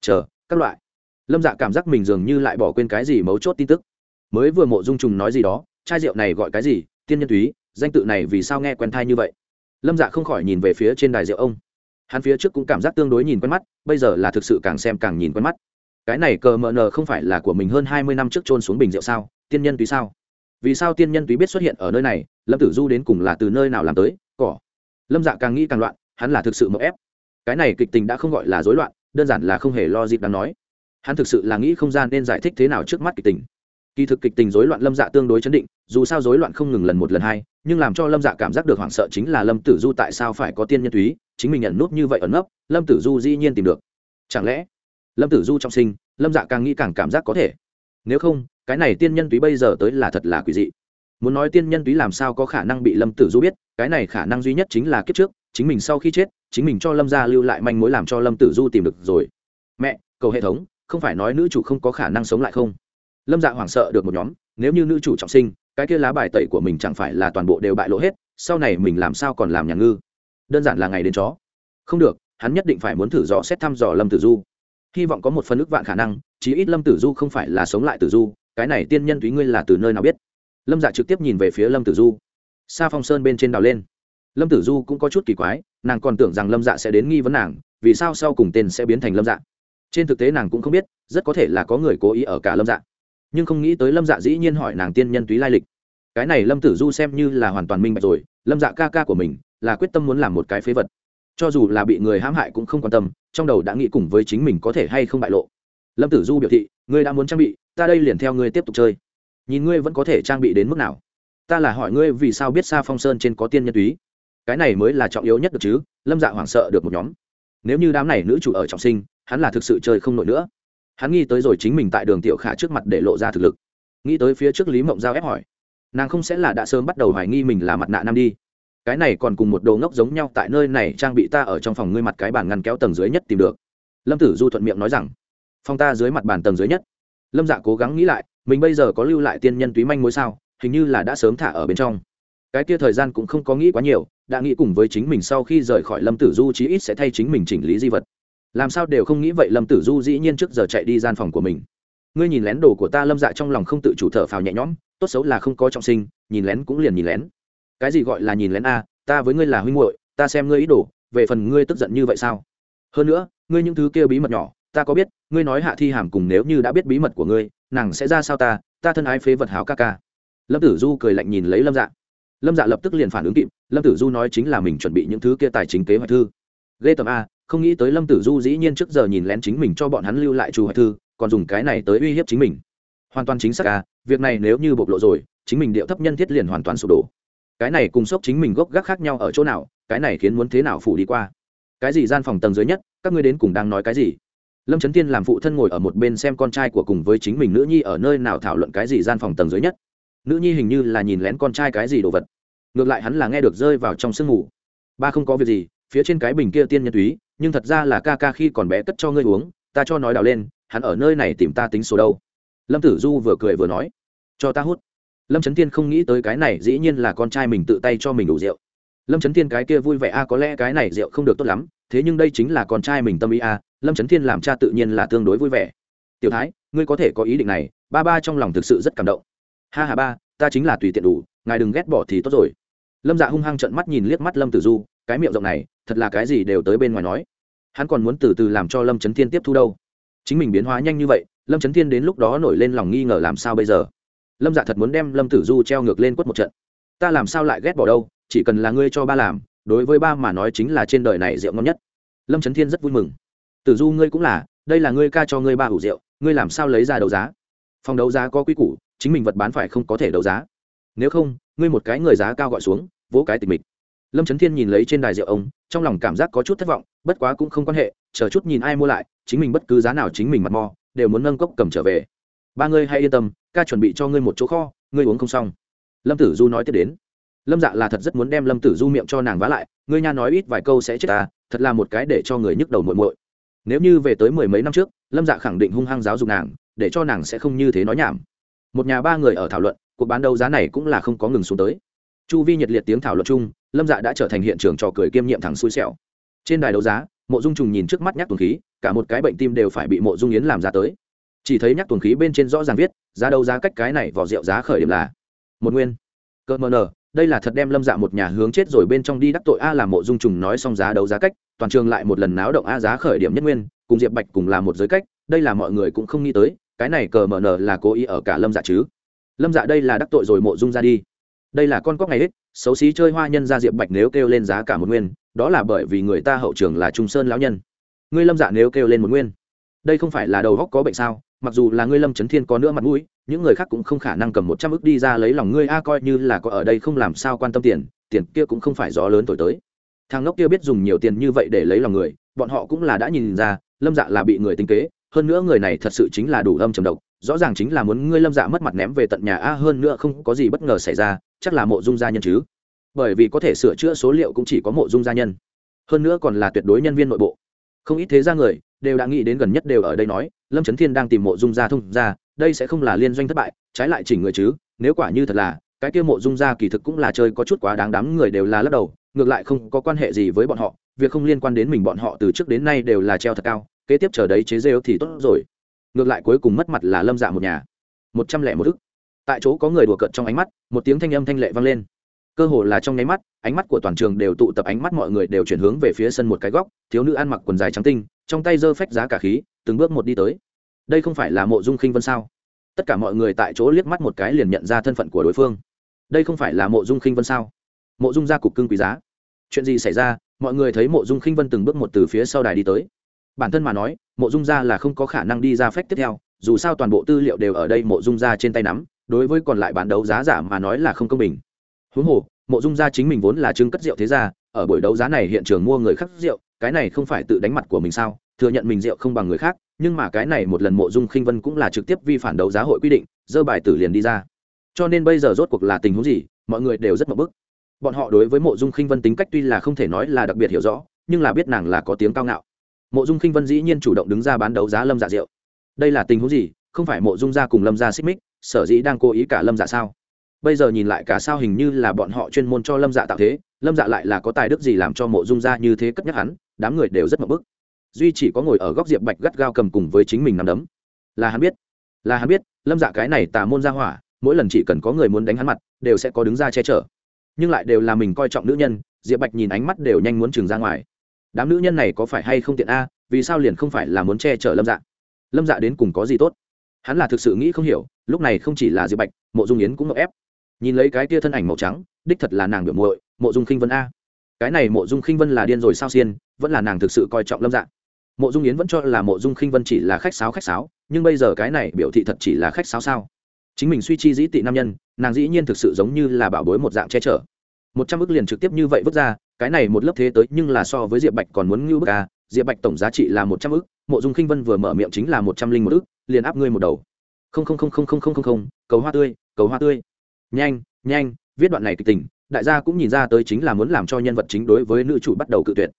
Chờ, các loại. Lâm dạ cảm giác mình dường như lại bỏ quên cái gì mấu chốt tin tức. Mới vừa mộ dung trùng nói gì đó, chai rượu này gọi cái gì, tiên nhân túy danh tự này vì sao nghe quen thai như vậy? Lâm dạ không khỏi nhìn về phía trên đài rượu ông. Hắn phía trước cũng cảm giác tương đối nhìn quen mắt, bây giờ là thực sự càng xem càng nhìn quen mắt. Cái này cờ mờ nờ không phải là của mình hơn hai mươi năm trước trôn xuống bình rượu sao? Tiên nhân túy sao? Vì sao tiên nhân túy biết xuất hiện ở nơi này? Lâm tử du đến cùng là từ nơi nào làm tới? Cỏ. Lâm dạ càng nghĩ càng loạn, hắn là thực sự mậu ép. Cái này kịch tình đã không gọi là dối loạn, đơn giản là không hề lo dịp đáng nói. Hắn thực sự là nghĩ không gian nên giải thích thế nào trước mắt kịch tình kỳ thực kịch tình rối loạn lâm dạ tương đối chấn định, dù sao rối loạn không ngừng lần một lần hai, nhưng làm cho lâm dạ cảm giác được hoảng sợ chính là lâm tử du tại sao phải có tiên nhân túy, chính mình nhận nút như vậy ẩn nấp, lâm tử du dĩ nhiên tìm được. Chẳng lẽ lâm tử du trong sinh, lâm dạ càng nghĩ càng cảm giác có thể? Nếu không, cái này tiên nhân túy bây giờ tới là thật là quỷ dị. Muốn nói tiên nhân túy làm sao có khả năng bị lâm tử du biết, cái này khả năng duy nhất chính là kiếp trước, chính mình sau khi chết, chính mình cho lâm gia lưu lại manh mối làm cho lâm tử du tìm được rồi. Mẹ, cầu hệ thống, không phải nói nữ chủ không có khả năng sống lại không? Lâm dạ hoảng sợ được một nhóm, nếu như nữ chủ trọng sinh, cái kia lá bài tẩy của mình chẳng phải là toàn bộ đều bại lộ hết, sau này mình làm sao còn làm nhà ngư? Đơn giản là ngày đến chó. Không được, hắn nhất định phải muốn thử dò xét thăm dò lâm tử du. Hy vọng có một phần ức vạn khả năng, chí ít lâm tử du không phải là sống lại tử du, cái này tiên nhân túy ngươi là từ nơi nào biết? Lâm dạ trực tiếp nhìn về phía lâm tử du. Sa phong sơn bên trên đào lên. Lâm tử du cũng có chút kỳ quái, nàng còn tưởng rằng lâm dạ sẽ đến nghi vấn nàng, vì sao sau cùng tên sẽ biến thành lâm dạ? Trên thực tế nàng cũng không biết, rất có thể là có người cố ý ở cả lâm dạ nhưng không nghĩ tới lâm dạ dĩ nhiên hỏi nàng tiên nhân túy lai lịch. Cái này lâm tử du xem như là hoàn toàn minh bạch rồi, lâm dạ ca ca của mình là quyết tâm muốn làm một cái phế vật. Cho dù là bị người hãm hại cũng không quan tâm, trong đầu đã nghĩ cùng với chính mình có thể hay không bại lộ. Lâm tử du biểu thị, ngươi đã muốn trang bị, ta đây liền theo ngươi tiếp tục chơi. Nhìn ngươi vẫn có thể trang bị đến mức nào. Ta là hỏi ngươi vì sao biết xa phong sơn trên có tiên nhân túy. Cái này mới là trọng yếu nhất được chứ, lâm dạ hoảng sợ được một nhóm. Nếu như đám này nữ chủ ở trọng sinh, hắn là thực sự chơi không nổi nữa hắn nghĩ tới rồi chính mình tại đường tiểu khả trước mặt để lộ ra thực lực. Nghĩ tới phía trước lý mộng giao ép hỏi, nàng không sẽ là đã sớm bắt đầu hoài nghi mình là mặt nạ nam đi. Cái này còn cùng một đồ ngốc giống nhau tại nơi này trang bị ta ở trong phòng ngươi mặt cái bàn ngăn kéo tầng dưới nhất tìm được. Lâm tử du thuận miệng nói rằng, phòng ta dưới mặt bàn tầng dưới nhất. Lâm dạ cố gắng nghĩ lại, mình bây giờ có lưu lại tiên nhân túy manh mối sao? Hình như là đã sớm thả ở bên trong. Cái kia thời gian cũng không có nghĩ quá nhiều, đã nghĩ cùng với chính mình sau khi rời khỏi lâm tử du chí ít sẽ thay chính mình chỉnh lý di vật làm sao đều không nghĩ vậy lâm tử du dĩ nhiên trước giờ chạy đi gian phòng của mình ngươi nhìn lén đồ của ta lâm dạ trong lòng không tự chủ thở phào nhẹ nhõm tốt xấu là không có trọng sinh nhìn lén cũng liền nhìn lén cái gì gọi là nhìn lén a ta với ngươi là huynh muội ta xem ngươi ý đồ về phần ngươi tức giận như vậy sao hơn nữa ngươi những thứ kia bí mật nhỏ ta có biết ngươi nói hạ thi hàm cùng nếu như đã biết bí mật của ngươi nàng sẽ ra sao ta ta thân ái phế vật háo ca ca lâm tử du cười lạnh nhìn lấy lâm dạ lâm dạ lập tức liền phản ứng kịp lâm tử du nói chính là mình chuẩn bị những thứ kia tài chính kế hoạch thư ghê tầm a không nghĩ tới lâm tử du dĩ nhiên trước giờ nhìn lén chính mình cho bọn hắn lưu lại chu hoạch thư, còn dùng cái này tới uy hiếp chính mình. Hoàn toàn chính xác à việc này nếu như bộc lộ rồi, chính mình điệu thấp nhân thiết liền hoàn toàn sụp đổ. Cái này cùng sốc chính mình gốc gác khác nhau ở chỗ nào, cái này khiến muốn thế nào phủ đi qua. Cái gì gian phòng tầng dưới nhất, các ngươi đến cùng đang nói cái gì? Lâm trấn tiên làm phụ thân ngồi ở một bên xem con trai của cùng với chính mình nữ nhi ở nơi nào thảo luận cái gì gian phòng tầng dưới nhất. Nữ nhi hình như là nhìn lén con trai cái gì đồ vật. Ngược lại hắn là nghe được rơi vào trong sương ngủ ba không có việc gì phía trên cái bình kia tiên nhân túy, nhưng thật ra là ca ca khi còn bé cất cho ngươi uống, ta cho nói đào lên, hắn ở nơi này tìm ta tính số đâu. Lâm tử du vừa cười vừa nói. Cho ta hút. Lâm trấn tiên không nghĩ tới cái này, dĩ nhiên là con trai mình tự tay cho mình đủ rượu. Lâm trấn tiên cái kia vui vẻ, a, có lẽ cái này rượu không được tốt lắm, thế nhưng đây chính là con trai mình tâm ý, a. Lâm trấn thiên làm cha tự nhiên là tương đối vui vẻ. Tiểu thái, ngươi có thể có ý định này, ba ba trong lòng thực sự rất cảm động. Ha ha ba, ta chính là tùy tiện đủ, ngài đừng ghét bỏ thì tốt rồi. Lâm dạ hung hăng trận mắt nhìn liếc mắt lâm tử du cái miệng rộng này, thật là cái gì đều tới bên ngoài nói. Hắn còn muốn từ từ làm cho lâm trấn thiên tiếp thu đâu. Chính mình biến hóa nhanh như vậy, lâm trấn thiên đến lúc đó nổi lên lòng nghi ngờ làm sao bây giờ? Lâm dạ thật muốn đem lâm tử du treo ngược lên quất một trận. Ta làm sao lại ghét bỏ đâu, chỉ cần là ngươi cho ba làm, đối với ba mà nói chính là trên đời này rượu ngon nhất. Lâm trấn thiên rất vui mừng. Tử du ngươi cũng là, đây là ngươi ca cho ngươi ba hủ rượu, ngươi làm sao lấy ra đấu giá? Phòng đấu giá có quy củ, chính mình vật bán phải không có thể đấu giá. Nếu không, ngươi một cái người giá cao gọi xuống, vỗ cái tình mịch lâm trấn thiên nhìn lấy trên đài rượu ông, trong lòng cảm giác có chút thất vọng, bất quá cũng không quan hệ, chờ chút nhìn ai mua lại, chính mình bất cứ giá nào chính mình mặt mò, đều muốn nâng cốc cầm trở về. Ba ngươi hãy yên tâm, ca chuẩn bị cho ngươi một chỗ kho, ngươi uống không xong. Lâm tử du nói tiếp đến. Lâm dạ là thật rất muốn đem lâm tử du miệng cho nàng vá lại, ngươi nha nói ít vài câu sẽ chết ta, thật là một cái để cho người nhức đầu muội muội. Nếu như về tới mười mấy năm trước, lâm dạ khẳng định hung hăng giáo dục nàng, để cho nàng sẽ không như thế nói nhảm. Một nhà ba người ở thảo luận, cuộc bán đấu giá này cũng là không có ngừng xuống tới. Chu vi nhiệt liệt tiếng thảo luận chung lâm dạ đã trở thành hiện trường trò cười kiêm nhiệm thẳng xui xẻo. Trên đài đấu giá, mộ dung trùng nhìn trước mắt nhắc tuần khí, cả một cái bệnh tim đều phải bị mộ dung yến làm ra tới. Chỉ thấy nhắc tuần khí bên trên rõ ràng viết, giá đấu giá cách cái này vào rượu giá khởi điểm là một nguyên. Cơ mờ nờ, đây là thật đem lâm dạ một nhà hướng chết rồi bên trong đi đắc tội a làm mộ dung trùng nói xong giá đấu giá cách, toàn trường lại một lần náo động a giá khởi điểm nhất nguyên, cùng diệp bạch cùng là một giới cách, đây là mọi người cũng không nghĩ tới, cái này cờ mờ nờ là cố ý ở cả lâm dạ chứ. Lâm dạ đây là đắc tội rồi mộ dung ra đi đây là con cóc ngày hết xấu xí chơi hoa nhân ra diệp bạch nếu kêu lên giá cả một nguyên, đó là bởi vì người ta hậu trường là trung sơn lão nhân. Ngươi lâm dạ nếu kêu lên một nguyên, đây không phải là đầu góc có bệnh sao? Mặc dù là ngươi lâm trấn thiên có nữa mặt mũi, những người khác cũng không khả năng cầm một trăm ức đi ra lấy lòng ngươi, a, coi như là có ở đây không làm sao quan tâm tiền tiền kia cũng không phải gió lớn thổi tới. Thằng ngốc kia biết dùng nhiều tiền như vậy để lấy lòng người, bọn họ cũng là đã nhìn ra, lâm dạ là bị người tinh kế, hơn nữa người này thật sự chính là đủ âm trầm độc rõ ràng chính là muốn ngươi lâm dạ mất mặt ném về tận nhà a hơn nữa không có gì bất ngờ xảy ra, chắc là mộ dung gia nhân chứ. Bởi vì có thể sửa chữa số liệu cũng chỉ có mộ dung gia nhân. Hơn nữa còn là tuyệt đối nhân viên nội bộ. Không ít thế ra người đều đã nghĩ đến gần nhất đều ở đây nói, lâm trấn thiên đang tìm mộ dung gia thông ra đây sẽ không là liên doanh thất bại, trái lại chỉnh người chứ, nếu quả như thật là, cái kia mộ dung gia kỳ thực cũng là chơi có chút quá đáng đám người đều là lắc đầu, ngược lại không có quan hệ gì với bọn họ, việc không liên quan đến mình bọn họ từ trước đến nay đều là treo thật cao, kế tiếp chờ đấy chế rêu thì tốt rồi ngược lại cuối cùng mất mặt là lâm dạ một nhà. Một trăm lẻ một thức tại chỗ có người đùa cợt trong ánh mắt, một tiếng thanh âm thanh lệ vang lên. Cơ hồ là trong nháy mắt, ánh mắt của toàn trường đều tụ tập ánh mắt mọi người đều chuyển hướng về phía sân một cái góc, thiếu nữ ăn mặc quần dài trắng tinh, trong tay giơ phách giá cả khí, từng bước một đi tới. Đây không phải là mộ dung khinh vân sao? Tất cả mọi người tại chỗ liếc mắt một cái liền nhận ra thân phận của đối phương. Đây không phải là mộ dung khinh vân sao? Mộ dung gia cục cưng quý giá. Chuyện gì xảy ra? Mọi người thấy mộ dung khinh vân từng bước một từ phía sau đài đi tới bản thân mà nói mộ dung Gia là không có khả năng đi ra phách tiếp theo dù sao toàn bộ tư liệu đều ở đây mộ dung Gia trên tay nắm đối với còn lại bán đấu giá giả mà nói là không công bình. Huống hồ mộ dung Gia chính mình vốn là chứng cất rượu thế gia, ở buổi đấu giá này hiện trường mua người khác rượu cái này không phải tự đánh mặt của mình sao thừa nhận mình rượu không bằng người khác nhưng mà cái này một lần mộ dung khinh vân cũng là trực tiếp vi phản đấu giá hội quy định dơ bài tử liền đi ra. Cho nên bây giờ rốt cuộc là tình huống gì mọi người đều rất mập bức. Bọn họ đối với mộ dung khinh vân tính cách tuy là không thể nói là đặc biệt hiểu rõ nhưng là biết nàng là có tiếng cao ngạo mộ dung khinh vân dĩ nhiên chủ động đứng ra bán đấu giá lâm dạ rượu đây là tình huống gì? Không phải mộ dung gia cùng lâm gia xích mích, sở dĩ đang cố ý cả lâm dạ sao? Bây giờ nhìn lại cả sao hình như là bọn họ chuyên môn cho lâm dạ tạo thế, lâm dạ lại là có tài đức gì làm cho mộ dung gia như thế cất nhắc hắn, đám người đều rất mập bức. Duy chỉ có ngồi ở góc diệp bạch gắt gao cầm cùng với chính mình nằm đấm. Là hắn biết, là hắn biết, lâm dạ cái này tà môn ra hỏa, mỗi lần chỉ cần có người muốn đánh hắn mặt, đều sẽ có đứng ra che chở. Nhưng lại đều là mình coi trọng nữ nhân, diệp bạch nhìn ánh mắt đều nhanh muốn trừng ra ngoài đám nữ nhân này có phải hay không tiện a, vì sao liền không phải là muốn che chở lâm dạ? Lâm dạ đến cùng có gì tốt? Hắn là thực sự nghĩ không hiểu, lúc này không chỉ là diệp bạch, mộ dung yến cũng ngộ ép. Nhìn lấy cái tia thân ảnh màu trắng, đích thật là nàng biểu muội, mộ dung khinh vân a. Cái này mộ dung khinh vân là điên rồi sao xiên, vẫn là nàng thực sự coi trọng lâm dạ. Mộ dung yến vẫn cho là mộ dung khinh vân chỉ là khách sáo khách sáo, nhưng bây giờ cái này biểu thị thật chỉ là khách sáo sao? Chính mình suy chi dĩ tị nam nhân, nàng dĩ nhiên thực sự giống như là bảo bối một dạng che chở. Một trăm ước liền trực tiếp như vậy vứt ra cái này một lớp thế tới nhưng là so với diệp bạch còn muốn ngưu bức à diệp bạch tổng giá trị là một trăm ước mộ dung khinh vân vừa mở miệng chính là một trăm linh một ước liền áp ngươi một đầu. Không không không không không không không không, cầu hoa tươi, cầu hoa tươi. Nhanh nhanh, viết đoạn này kịch tình, đại gia cũng nhìn ra tới chính là muốn làm cho nhân vật chính đối với nữ chủ bắt đầu cự tuyệt.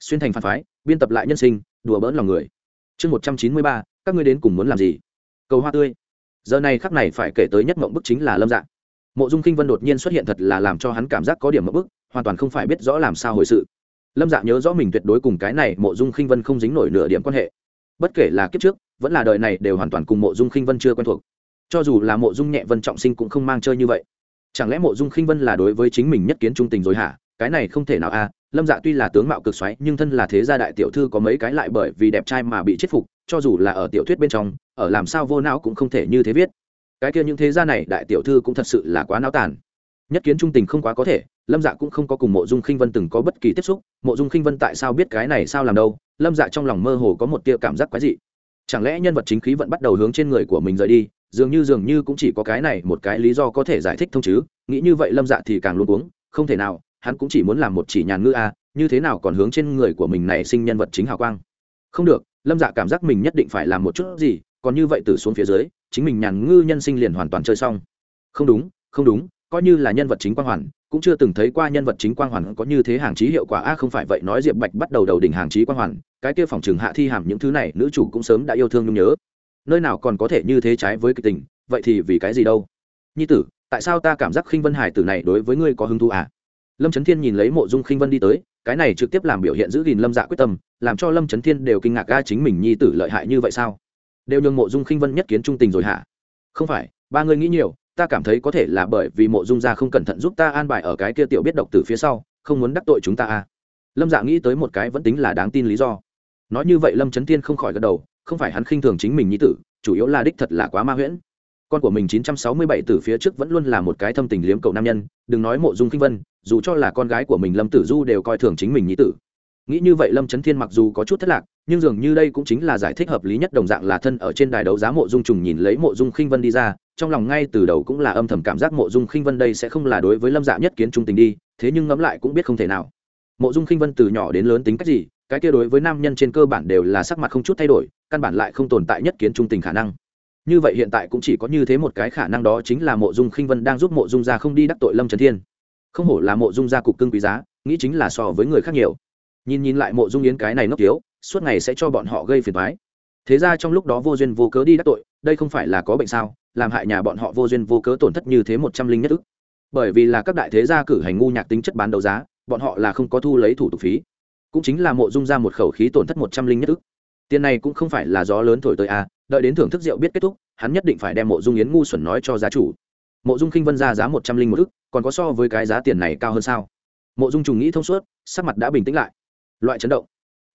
Xuyên thành phản phái, biên tập lại nhân sinh, đùa bỡn lòng người. Chương một trăm chín mươi ba, các ngươi đến cùng muốn làm gì? Cầu hoa tươi. Giờ này khắc này phải kể tới nhất mộng bức chính là lâm dạng mộ dung kinh vân đột nhiên xuất hiện thật là làm cho hắn cảm giác có điểm mộng bức hoàn toàn không phải biết rõ làm sao hồi sự. Lâm dạ nhớ rõ mình tuyệt đối cùng cái này mộ dung khinh vân không dính nổi nửa điểm quan hệ. Bất kể là kiếp trước, vẫn là đời này đều hoàn toàn cùng mộ dung khinh vân chưa quen thuộc. Cho dù là mộ dung nhẹ vân trọng sinh cũng không mang chơi như vậy. Chẳng lẽ mộ dung khinh vân là đối với chính mình nhất kiến trung tình rồi hả? Cái này không thể nào a à. lâm dạ tuy là tướng mạo cực xoáy, nhưng thân là thế gia đại tiểu thư có mấy cái lại bởi vì đẹp trai mà bị chết phục, cho dù là ở tiểu thuyết bên trong, ở làm sao vô não cũng không thể như thế viết. Cái kia những thế gia này đại tiểu thư cũng thật sự là quá náo tàn nhất kiến trung tình không quá có thể, lâm dạ cũng không có cùng mộ dung khinh vân từng có bất kỳ tiếp xúc. Mộ dung khinh vân tại sao biết cái này sao làm đâu? Lâm dạ trong lòng mơ hồ có một tia cảm giác quái dị. Chẳng lẽ nhân vật chính khí vẫn bắt đầu hướng trên người của mình rời đi? Dường như dường như cũng chỉ có cái này một cái lý do có thể giải thích thông chứ. Nghĩ như vậy lâm dạ thì càng luôn uống không thể nào, hắn cũng chỉ muốn làm một chỉ nhàn ngư a, như thế nào còn hướng trên người của mình này sinh nhân vật chính hào quang? Không được, lâm dạ cảm giác mình nhất định phải làm một chút gì, còn như vậy từ xuống phía dưới, chính mình nhàn ngư nhân sinh liền hoàn toàn chơi xong. Không đúng không đúng coi như là nhân vật chính quang hoàn, cũng chưa từng thấy qua nhân vật chính quang hoàn có như thế hàng trí hiệu quả. A không phải vậy, nói diệp bạch bắt đầu đầu đỉnh hàng trí quang hoàn, cái kia phòng trường hạ thi hàm những thứ này, nữ chủ cũng sớm đã yêu thương nhung nhớ. Nơi nào còn có thể như thế trái với kịch tình, vậy thì vì cái gì đâu? Nhi tử, tại sao ta cảm giác khinh vân hải tử này đối với ngươi có hứng thú à? Lâm trấn thiên nhìn lấy mộ dung khinh vân đi tới, cái này trực tiếp làm biểu hiện giữ gìn lâm dạ quyết tâm, làm cho lâm trấn thiên đều kinh ngạc ga chính mình nhi tử lợi hại như vậy sao? Đều nhường mộ dung khinh vân nhất kiến trung tình rồi hả? Không phải, ba người nghĩ nhiều ta cảm thấy có thể là bởi vì mộ dung gia không cẩn thận giúp ta an bài ở cái kia tiểu biết độc từ phía sau, không muốn đắc tội chúng ta à. Lâm dạ nghĩ tới một cái vẫn tính là đáng tin lý do. Nói như vậy lâm trấn thiên không khỏi gật đầu, không phải hắn khinh thường chính mình nhi tử, chủ yếu là đích thật là quá ma huyễn. Con của mình 967 từ phía trước vẫn luôn là một cái thâm tình liếm cầu nam nhân, đừng nói mộ dung khinh vân, dù cho là con gái của mình lâm tử du đều coi thường chính mình nhi tử. Nghĩ như vậy lâm trấn thiên mặc dù có chút thất lạc, nhưng dường như đây cũng chính là giải thích hợp lý nhất đồng dạng là thân ở trên đài đấu giá mộ dung trùng nhìn lấy mộ dung khinh vân đi ra trong lòng ngay từ đầu cũng là âm thầm cảm giác mộ dung khinh vân đây sẽ không là đối với lâm dạ nhất kiến trung tình đi, thế nhưng ngẫm lại cũng biết không thể nào. Mộ dung khinh vân từ nhỏ đến lớn tính cách gì, cái kia đối với nam nhân trên cơ bản đều là sắc mặt không chút thay đổi, căn bản lại không tồn tại nhất kiến trung tình khả năng. Như vậy hiện tại cũng chỉ có như thế một cái khả năng đó chính là mộ dung khinh vân đang giúp mộ dung gia không đi đắc tội lâm trần thiên. Không hổ là mộ dung gia cục cưng quý giá, nghĩ chính là so với người khác nhiều. Nhìn nhìn lại mộ dung yến cái này ngốc tiếu suốt ngày sẽ cho bọn họ gây phiền thoái thế ra trong lúc đó vô duyên vô cớ đi đắc tội đây không phải là có bệnh sao? Làm hại nhà bọn họ vô duyên vô cớ tổn thất như thế một trăm linh nhất ức. Bởi vì là các đại thế gia cử hành ngu nhạc tính chất bán đấu giá bọn họ là không có thu lấy thủ tục phí. Cũng chính là mộ dung ra một khẩu khí tổn thất một trăm linh nhất ức. Tiền này cũng không phải là gió lớn thổi tới a à, đợi đến thưởng thức rượu biết kết thúc hắn nhất định phải đem mộ dung yến ngu xuẩn nói cho giá chủ. Mộ dung khinh vân ra giá một trăm linh một ức còn có so với cái giá tiền này cao hơn sao? Mộ dung trùng nghĩ thông suốt sắc mặt đã bình tĩnh lại. Loại chấn động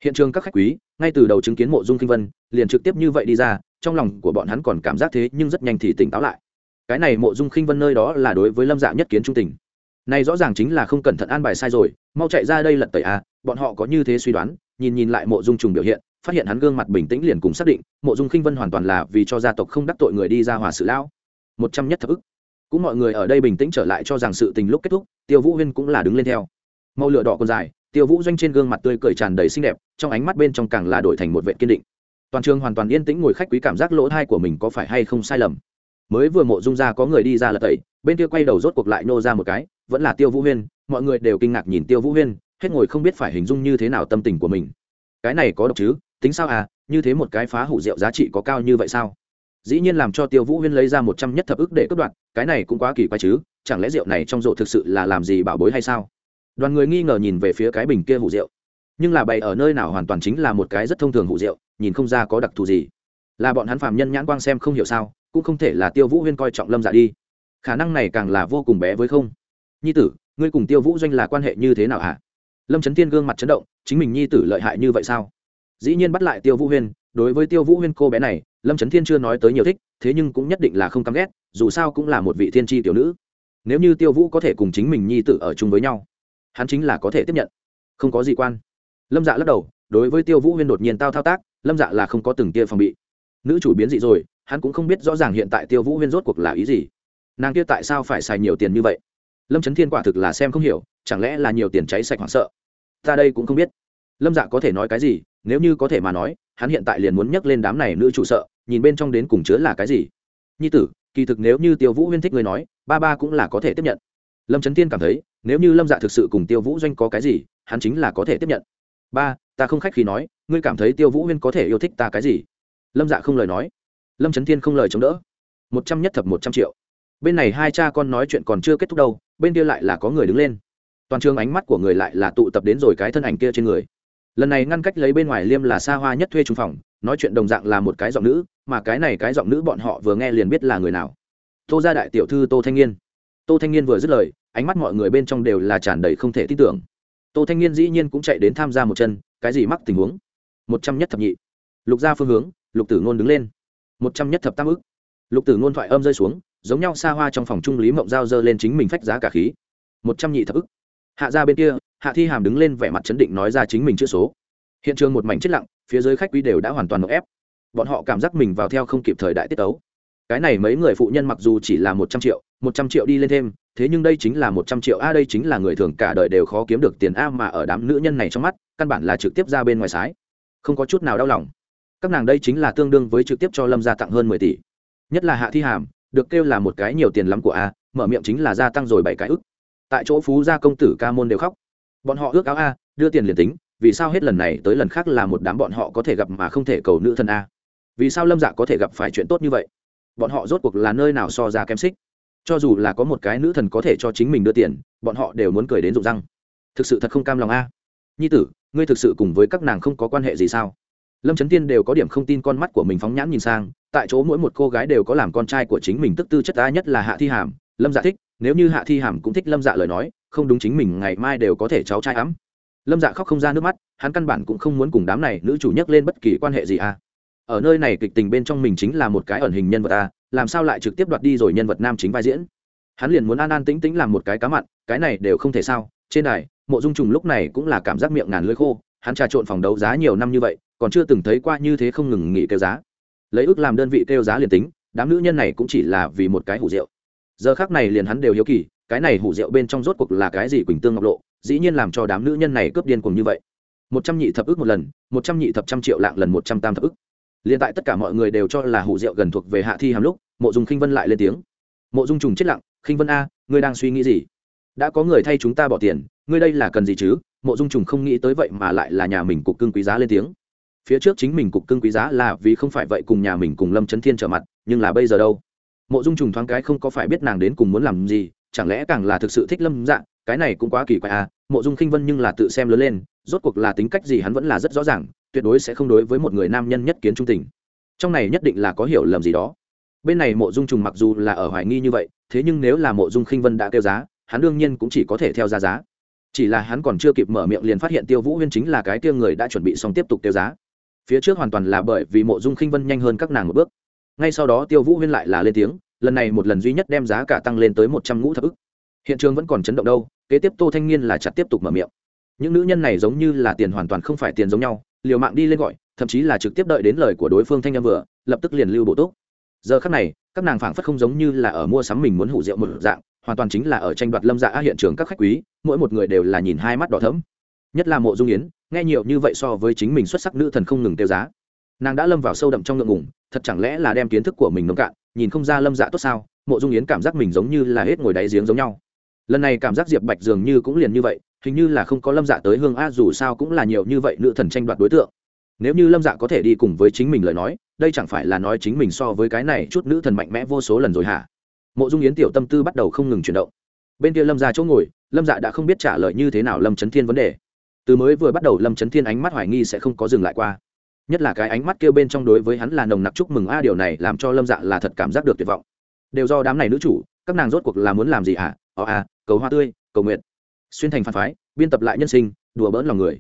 hiện trường các khách quý, ngay từ đầu chứng kiến mộ dung kinh vân, liền trực tiếp như vậy đi ra, trong lòng của bọn hắn còn cảm giác thế nhưng rất nhanh thì tỉnh táo lại. Cái này mộ dung khinh vân nơi đó là đối với lâm dạ nhất kiến trung tình. Này rõ ràng chính là không cẩn thận an bài sai rồi, mau chạy ra đây lật tẩy à bọn họ có như thế suy đoán, nhìn nhìn lại mộ dung trùng biểu hiện, phát hiện hắn gương mặt bình tĩnh liền cùng xác định, mộ dung khinh vân hoàn toàn là vì cho gia tộc không đắc tội người đi ra hòa sự lão. Một trăm nhất thập ức. Cũng mọi người ở đây bình tĩnh trở lại cho rằng sự tình lúc kết thúc, tiêu vũ huyên cũng là đứng lên theo. Màu lửa đỏ còn dài tiêu vũ doanh trên gương mặt tươi cười tràn đầy xinh đẹp, trong ánh mắt bên trong càng là đổi thành một vệ kiên định. Toàn trường hoàn toàn yên tĩnh ngồi khách quý cảm giác lỗ thai của mình có phải hay không sai lầm. Mới vừa mộ dung ra có người đi ra là tẩy, bên kia quay đầu rốt cuộc lại nô ra một cái, vẫn là tiêu vũ huyên, mọi người đều kinh ngạc nhìn tiêu vũ huyên, hết ngồi không biết phải hình dung như thế nào tâm tình của mình. Cái này có độc chứ, tính sao à như thế một cái phá hủ rượu giá trị có cao như vậy sao? Dĩ nhiên làm cho tiêu vũ huyên lấy ra một trăm nhất thập ức để cướp đoạt, cái này cũng quá kỳ quái chứ, chẳng lẽ rượu này trong rượu thực sự là làm gì bảo bối hay sao? Đoàn người nghi ngờ nhìn về phía cái bình kia hủ rượu. Nhưng là bày ở nơi nào hoàn toàn chính là một cái rất thông thường hủ rượu, nhìn không ra có đặc thù gì. Là bọn hắn phàm nhân nhãn quang xem không hiểu sao, cũng không thể là tiêu vũ huyên coi trọng lâm dạ đi. Khả năng này càng là vô cùng bé với không. Nhi tử, ngươi cùng tiêu vũ doanh là quan hệ như thế nào hả? Lâm trấn tiên gương mặt chấn động, chính mình nhi tử lợi hại như vậy sao? Dĩ nhiên bắt lại tiêu vũ huyên, đối với tiêu vũ huyên cô bé này, lâm trấn thiên chưa nói tới nhiều thích, thế nhưng cũng nhất định là không căm ghét, dù sao cũng là một vị thiên tri tiểu nữ. Nếu như tiêu vũ có thể cùng chính mình nhi tử ở chung với nhau hắn chính là có thể tiếp nhận. Không có gì quan. Lâm dạ lắc đầu, đối với tiêu vũ huyên đột nhiên tao thao tác, lâm dạ là không có từng tia phòng bị. Nữ chủ biến dị rồi, hắn cũng không biết rõ ràng hiện tại tiêu vũ huyên rốt cuộc là ý gì. Nàng kia tại sao phải xài nhiều tiền như vậy? Lâm trấn thiên quả thực là xem không hiểu, chẳng lẽ là nhiều tiền cháy sạch hoảng sợ? Ta đây cũng không biết. Lâm dạ có thể nói cái gì, nếu như có thể mà nói, hắn hiện tại liền muốn nhắc lên đám này nữ chủ sợ, nhìn bên trong đến cùng chứa là cái gì. Nhi tử, kỳ thực nếu như tiêu vũ huyên thích người nói, ba ba cũng là có thể tiếp nhận. Lâm trấn tiên cảm thấy nếu như lâm dạ thực sự cùng tiêu vũ doanh có cái gì, hắn chính là có thể tiếp nhận. Ba, ta không khách khi nói, ngươi cảm thấy tiêu vũ huyên có thể yêu thích ta cái gì? Lâm dạ không lời nói. Lâm trấn Thiên không lời chống đỡ. Một trăm nhất thập một trăm triệu. Bên này hai cha con nói chuyện còn chưa kết thúc đâu, bên kia lại là có người đứng lên. Toàn trường ánh mắt của người lại là tụ tập đến rồi cái thân ảnh kia trên người. Lần này ngăn cách lấy bên ngoài liêm là xa hoa nhất thuê trung phòng, nói chuyện đồng dạng là một cái giọng nữ, mà cái này cái giọng nữ bọn họ vừa nghe liền biết là người nào. Tô gia đại tiểu thư tô thanh niên tô thanh niên vừa dứt lời, ánh mắt mọi người bên trong đều là tràn đầy không thể tin tưởng. Tô thanh niên dĩ nhiên cũng chạy đến tham gia một chân, cái gì mắc tình huống? Một trăm nhất thập nhị. Lục ra phương hướng, lục tử ngôn đứng lên. Một trăm nhất thập tam ức. Lục tử ngôn thoại âm rơi xuống, giống nhau xa hoa trong phòng trung lý mộng giao dơ lên chính mình phách giá cả khí. Một trăm nhị thập ức. Hạ ra bên kia, hạ thi hàm đứng lên vẻ mặt chấn định nói ra chính mình chữ số. Hiện trường một mảnh chết lặng, phía dưới khách quý đều đã hoàn toàn ép. Bọn họ cảm giác mình vào theo không kịp thời đại tiết tấu cái này mấy người phụ nhân mặc dù chỉ là một trăm triệu, một trăm triệu đi lên thêm, thế nhưng đây chính là một trăm triệu. A, đây chính là người thường cả đời đều khó kiếm được tiền a mà ở đám nữ nhân này trong mắt, căn bản là trực tiếp ra bên ngoài sái. Không có chút nào đau lòng. Các nàng đây chính là tương đương với trực tiếp cho lâm gia tặng hơn mười tỷ. Nhất là hạ thi hàm, được kêu là một cái nhiều tiền lắm của a, mở miệng chính là gia tăng rồi bảy cái ức. Tại chỗ phú gia công tử ca môn đều khóc. Bọn họ ước áo a, đưa tiền liền tính, vì sao hết lần này tới lần khác là một đám bọn họ có thể gặp mà không thể cầu nữ thân a? Vì sao lâm dạ có thể gặp phải chuyện tốt như vậy? Bọn họ rốt cuộc là nơi nào so ra kém xích? Cho dù là có một cái nữ thần có thể cho chính mình đưa tiền, bọn họ đều muốn cười đến rụng răng. Thực sự thật không cam lòng a. Nhi tử, ngươi thực sự cùng với các nàng không có quan hệ gì sao? Lâm trấn tiên đều có điểm không tin con mắt của mình phóng nhãn nhìn sang, tại chỗ mỗi một cô gái đều có làm con trai của chính mình tức tư chất ta nhất là hạ thi hàm, lâm dạ thích, nếu như hạ thi hàm cũng thích lâm dạ lời nói, không đúng chính mình ngày mai đều có thể cháu trai ấm. Lâm dạ khóc không ra nước mắt, hắn căn bản cũng không muốn cùng đám này nữ chủ nhắc lên bất kỳ quan hệ gì à ở nơi này kịch tình bên trong mình chính là một cái ẩn hình nhân vật ta làm sao lại trực tiếp đoạt đi rồi nhân vật nam chính vai diễn? Hắn liền muốn an an tĩnh tĩnh làm một cái cá mặn, cái này đều không thể sao? Trên đài, mộ dung trùng lúc này cũng là cảm giác miệng ngàn lưỡi khô, hắn trà trộn phòng đấu giá nhiều năm như vậy, còn chưa từng thấy qua như thế không ngừng nghỉ kêu giá. Lấy ước làm đơn vị kêu giá liền tính, đám nữ nhân này cũng chỉ là vì một cái hủ rượu. Giờ khác này liền hắn đều hiếu kỳ, cái này hủ rượu bên trong rốt cuộc là cái gì quỳnh tương ngọc lộ, dĩ nhiên làm cho đám nữ nhân này cướp điên cùng như vậy. Một trăm nhị thập ức một lần, một trăm nhị thập trăm triệu lạng lần một trăm tam thập ức liền tại tất cả mọi người đều cho là hủ rượu gần thuộc về hạ thi hàm lúc, mộ dung khinh vân lại lên tiếng. Mộ dung trùng chết lặng, khinh vân a, ngươi đang suy nghĩ gì? Đã có người thay chúng ta bỏ tiền, ngươi đây là cần gì chứ? Mộ dung trùng không nghĩ tới vậy mà lại là nhà mình cục cưng quý giá lên tiếng. Phía trước chính mình cục cưng quý giá là vì không phải vậy cùng nhà mình cùng lâm trấn thiên trở mặt, nhưng là bây giờ đâu? Mộ dung trùng thoáng cái không có phải biết nàng đến cùng muốn làm gì, chẳng lẽ càng là thực sự thích lâm dạ cái này cũng quá kỳ quái à? Mộ dung khinh vân nhưng là tự xem lớn lên, rốt cuộc là tính cách gì hắn vẫn là rất rõ ràng tuyệt đối sẽ không đối với một người nam nhân nhất kiến trung tình. Trong này nhất định là có hiểu lầm gì đó. Bên này mộ dung trùng mặc dù là ở hoài nghi như vậy, thế nhưng nếu là mộ dung khinh vân đã kêu giá, hắn đương nhiên cũng chỉ có thể theo ra giá. Chỉ là hắn còn chưa kịp mở miệng liền phát hiện tiêu vũ huyên chính là cái tiêu người đã chuẩn bị xong tiếp tục tiêu giá. Phía trước hoàn toàn là bởi vì mộ dung khinh vân nhanh hơn các nàng một bước. Ngay sau đó tiêu vũ huyên lại là lên tiếng, lần này một lần duy nhất đem giá cả tăng lên tới một trăm ngũ thập ức. Hiện trường vẫn còn chấn động đâu, kế tiếp tô thanh niên là chặt tiếp tục mở miệng. Những nữ nhân này giống như là tiền hoàn toàn không phải tiền giống nhau liều mạng đi lên gọi, thậm chí là trực tiếp đợi đến lời của đối phương thanh em vừa, lập tức liền lưu bộ tốt giờ khắc này, các nàng phảng phất không giống như là ở mua sắm mình muốn hủ rượu một dạng, hoàn toàn chính là ở tranh đoạt lâm dạ hiện trường các khách quý, mỗi một người đều là nhìn hai mắt đỏ thấm nhất là mộ dung yến, nghe nhiều như vậy so với chính mình xuất sắc nữ thần không ngừng tiêu giá. Nàng đã lâm vào sâu đậm trong ngượng ngùng, thật chẳng lẽ là đem kiến thức của mình nông cạn, nhìn không ra lâm dạ tốt sao, mộ dung yến cảm giác mình giống như là hết ngồi đáy giếng giống nhau. Lần này cảm giác diệp bạch dường như cũng liền như vậy hình như là không có lâm dạ tới hương a dù sao cũng là nhiều như vậy nữ thần tranh đoạt đối tượng. Nếu như lâm dạ có thể đi cùng với chính mình lời nói, đây chẳng phải là nói chính mình so với cái này chút nữ thần mạnh mẽ vô số lần rồi hả? Mộ dung yến tiểu tâm tư bắt đầu không ngừng chuyển động. Bên kia lâm ra chỗ ngồi, lâm dạ đã không biết trả lời như thế nào lâm trấn thiên vấn đề. Từ mới vừa bắt đầu lâm trấn thiên ánh mắt hoài nghi sẽ không có dừng lại qua. Nhất là cái ánh mắt kêu bên trong đối với hắn là nồng nặc chúc mừng, a, điều này làm cho lâm dạ là thật cảm giác được tuyệt vọng. Đều do đám này nữ chủ, các nàng rốt cuộc là muốn làm gì à ò ờ, à cầu hoa tươi, cầu nguyện xuyên thành phản phái biên tập lại nhân sinh đùa bỡn lòng người.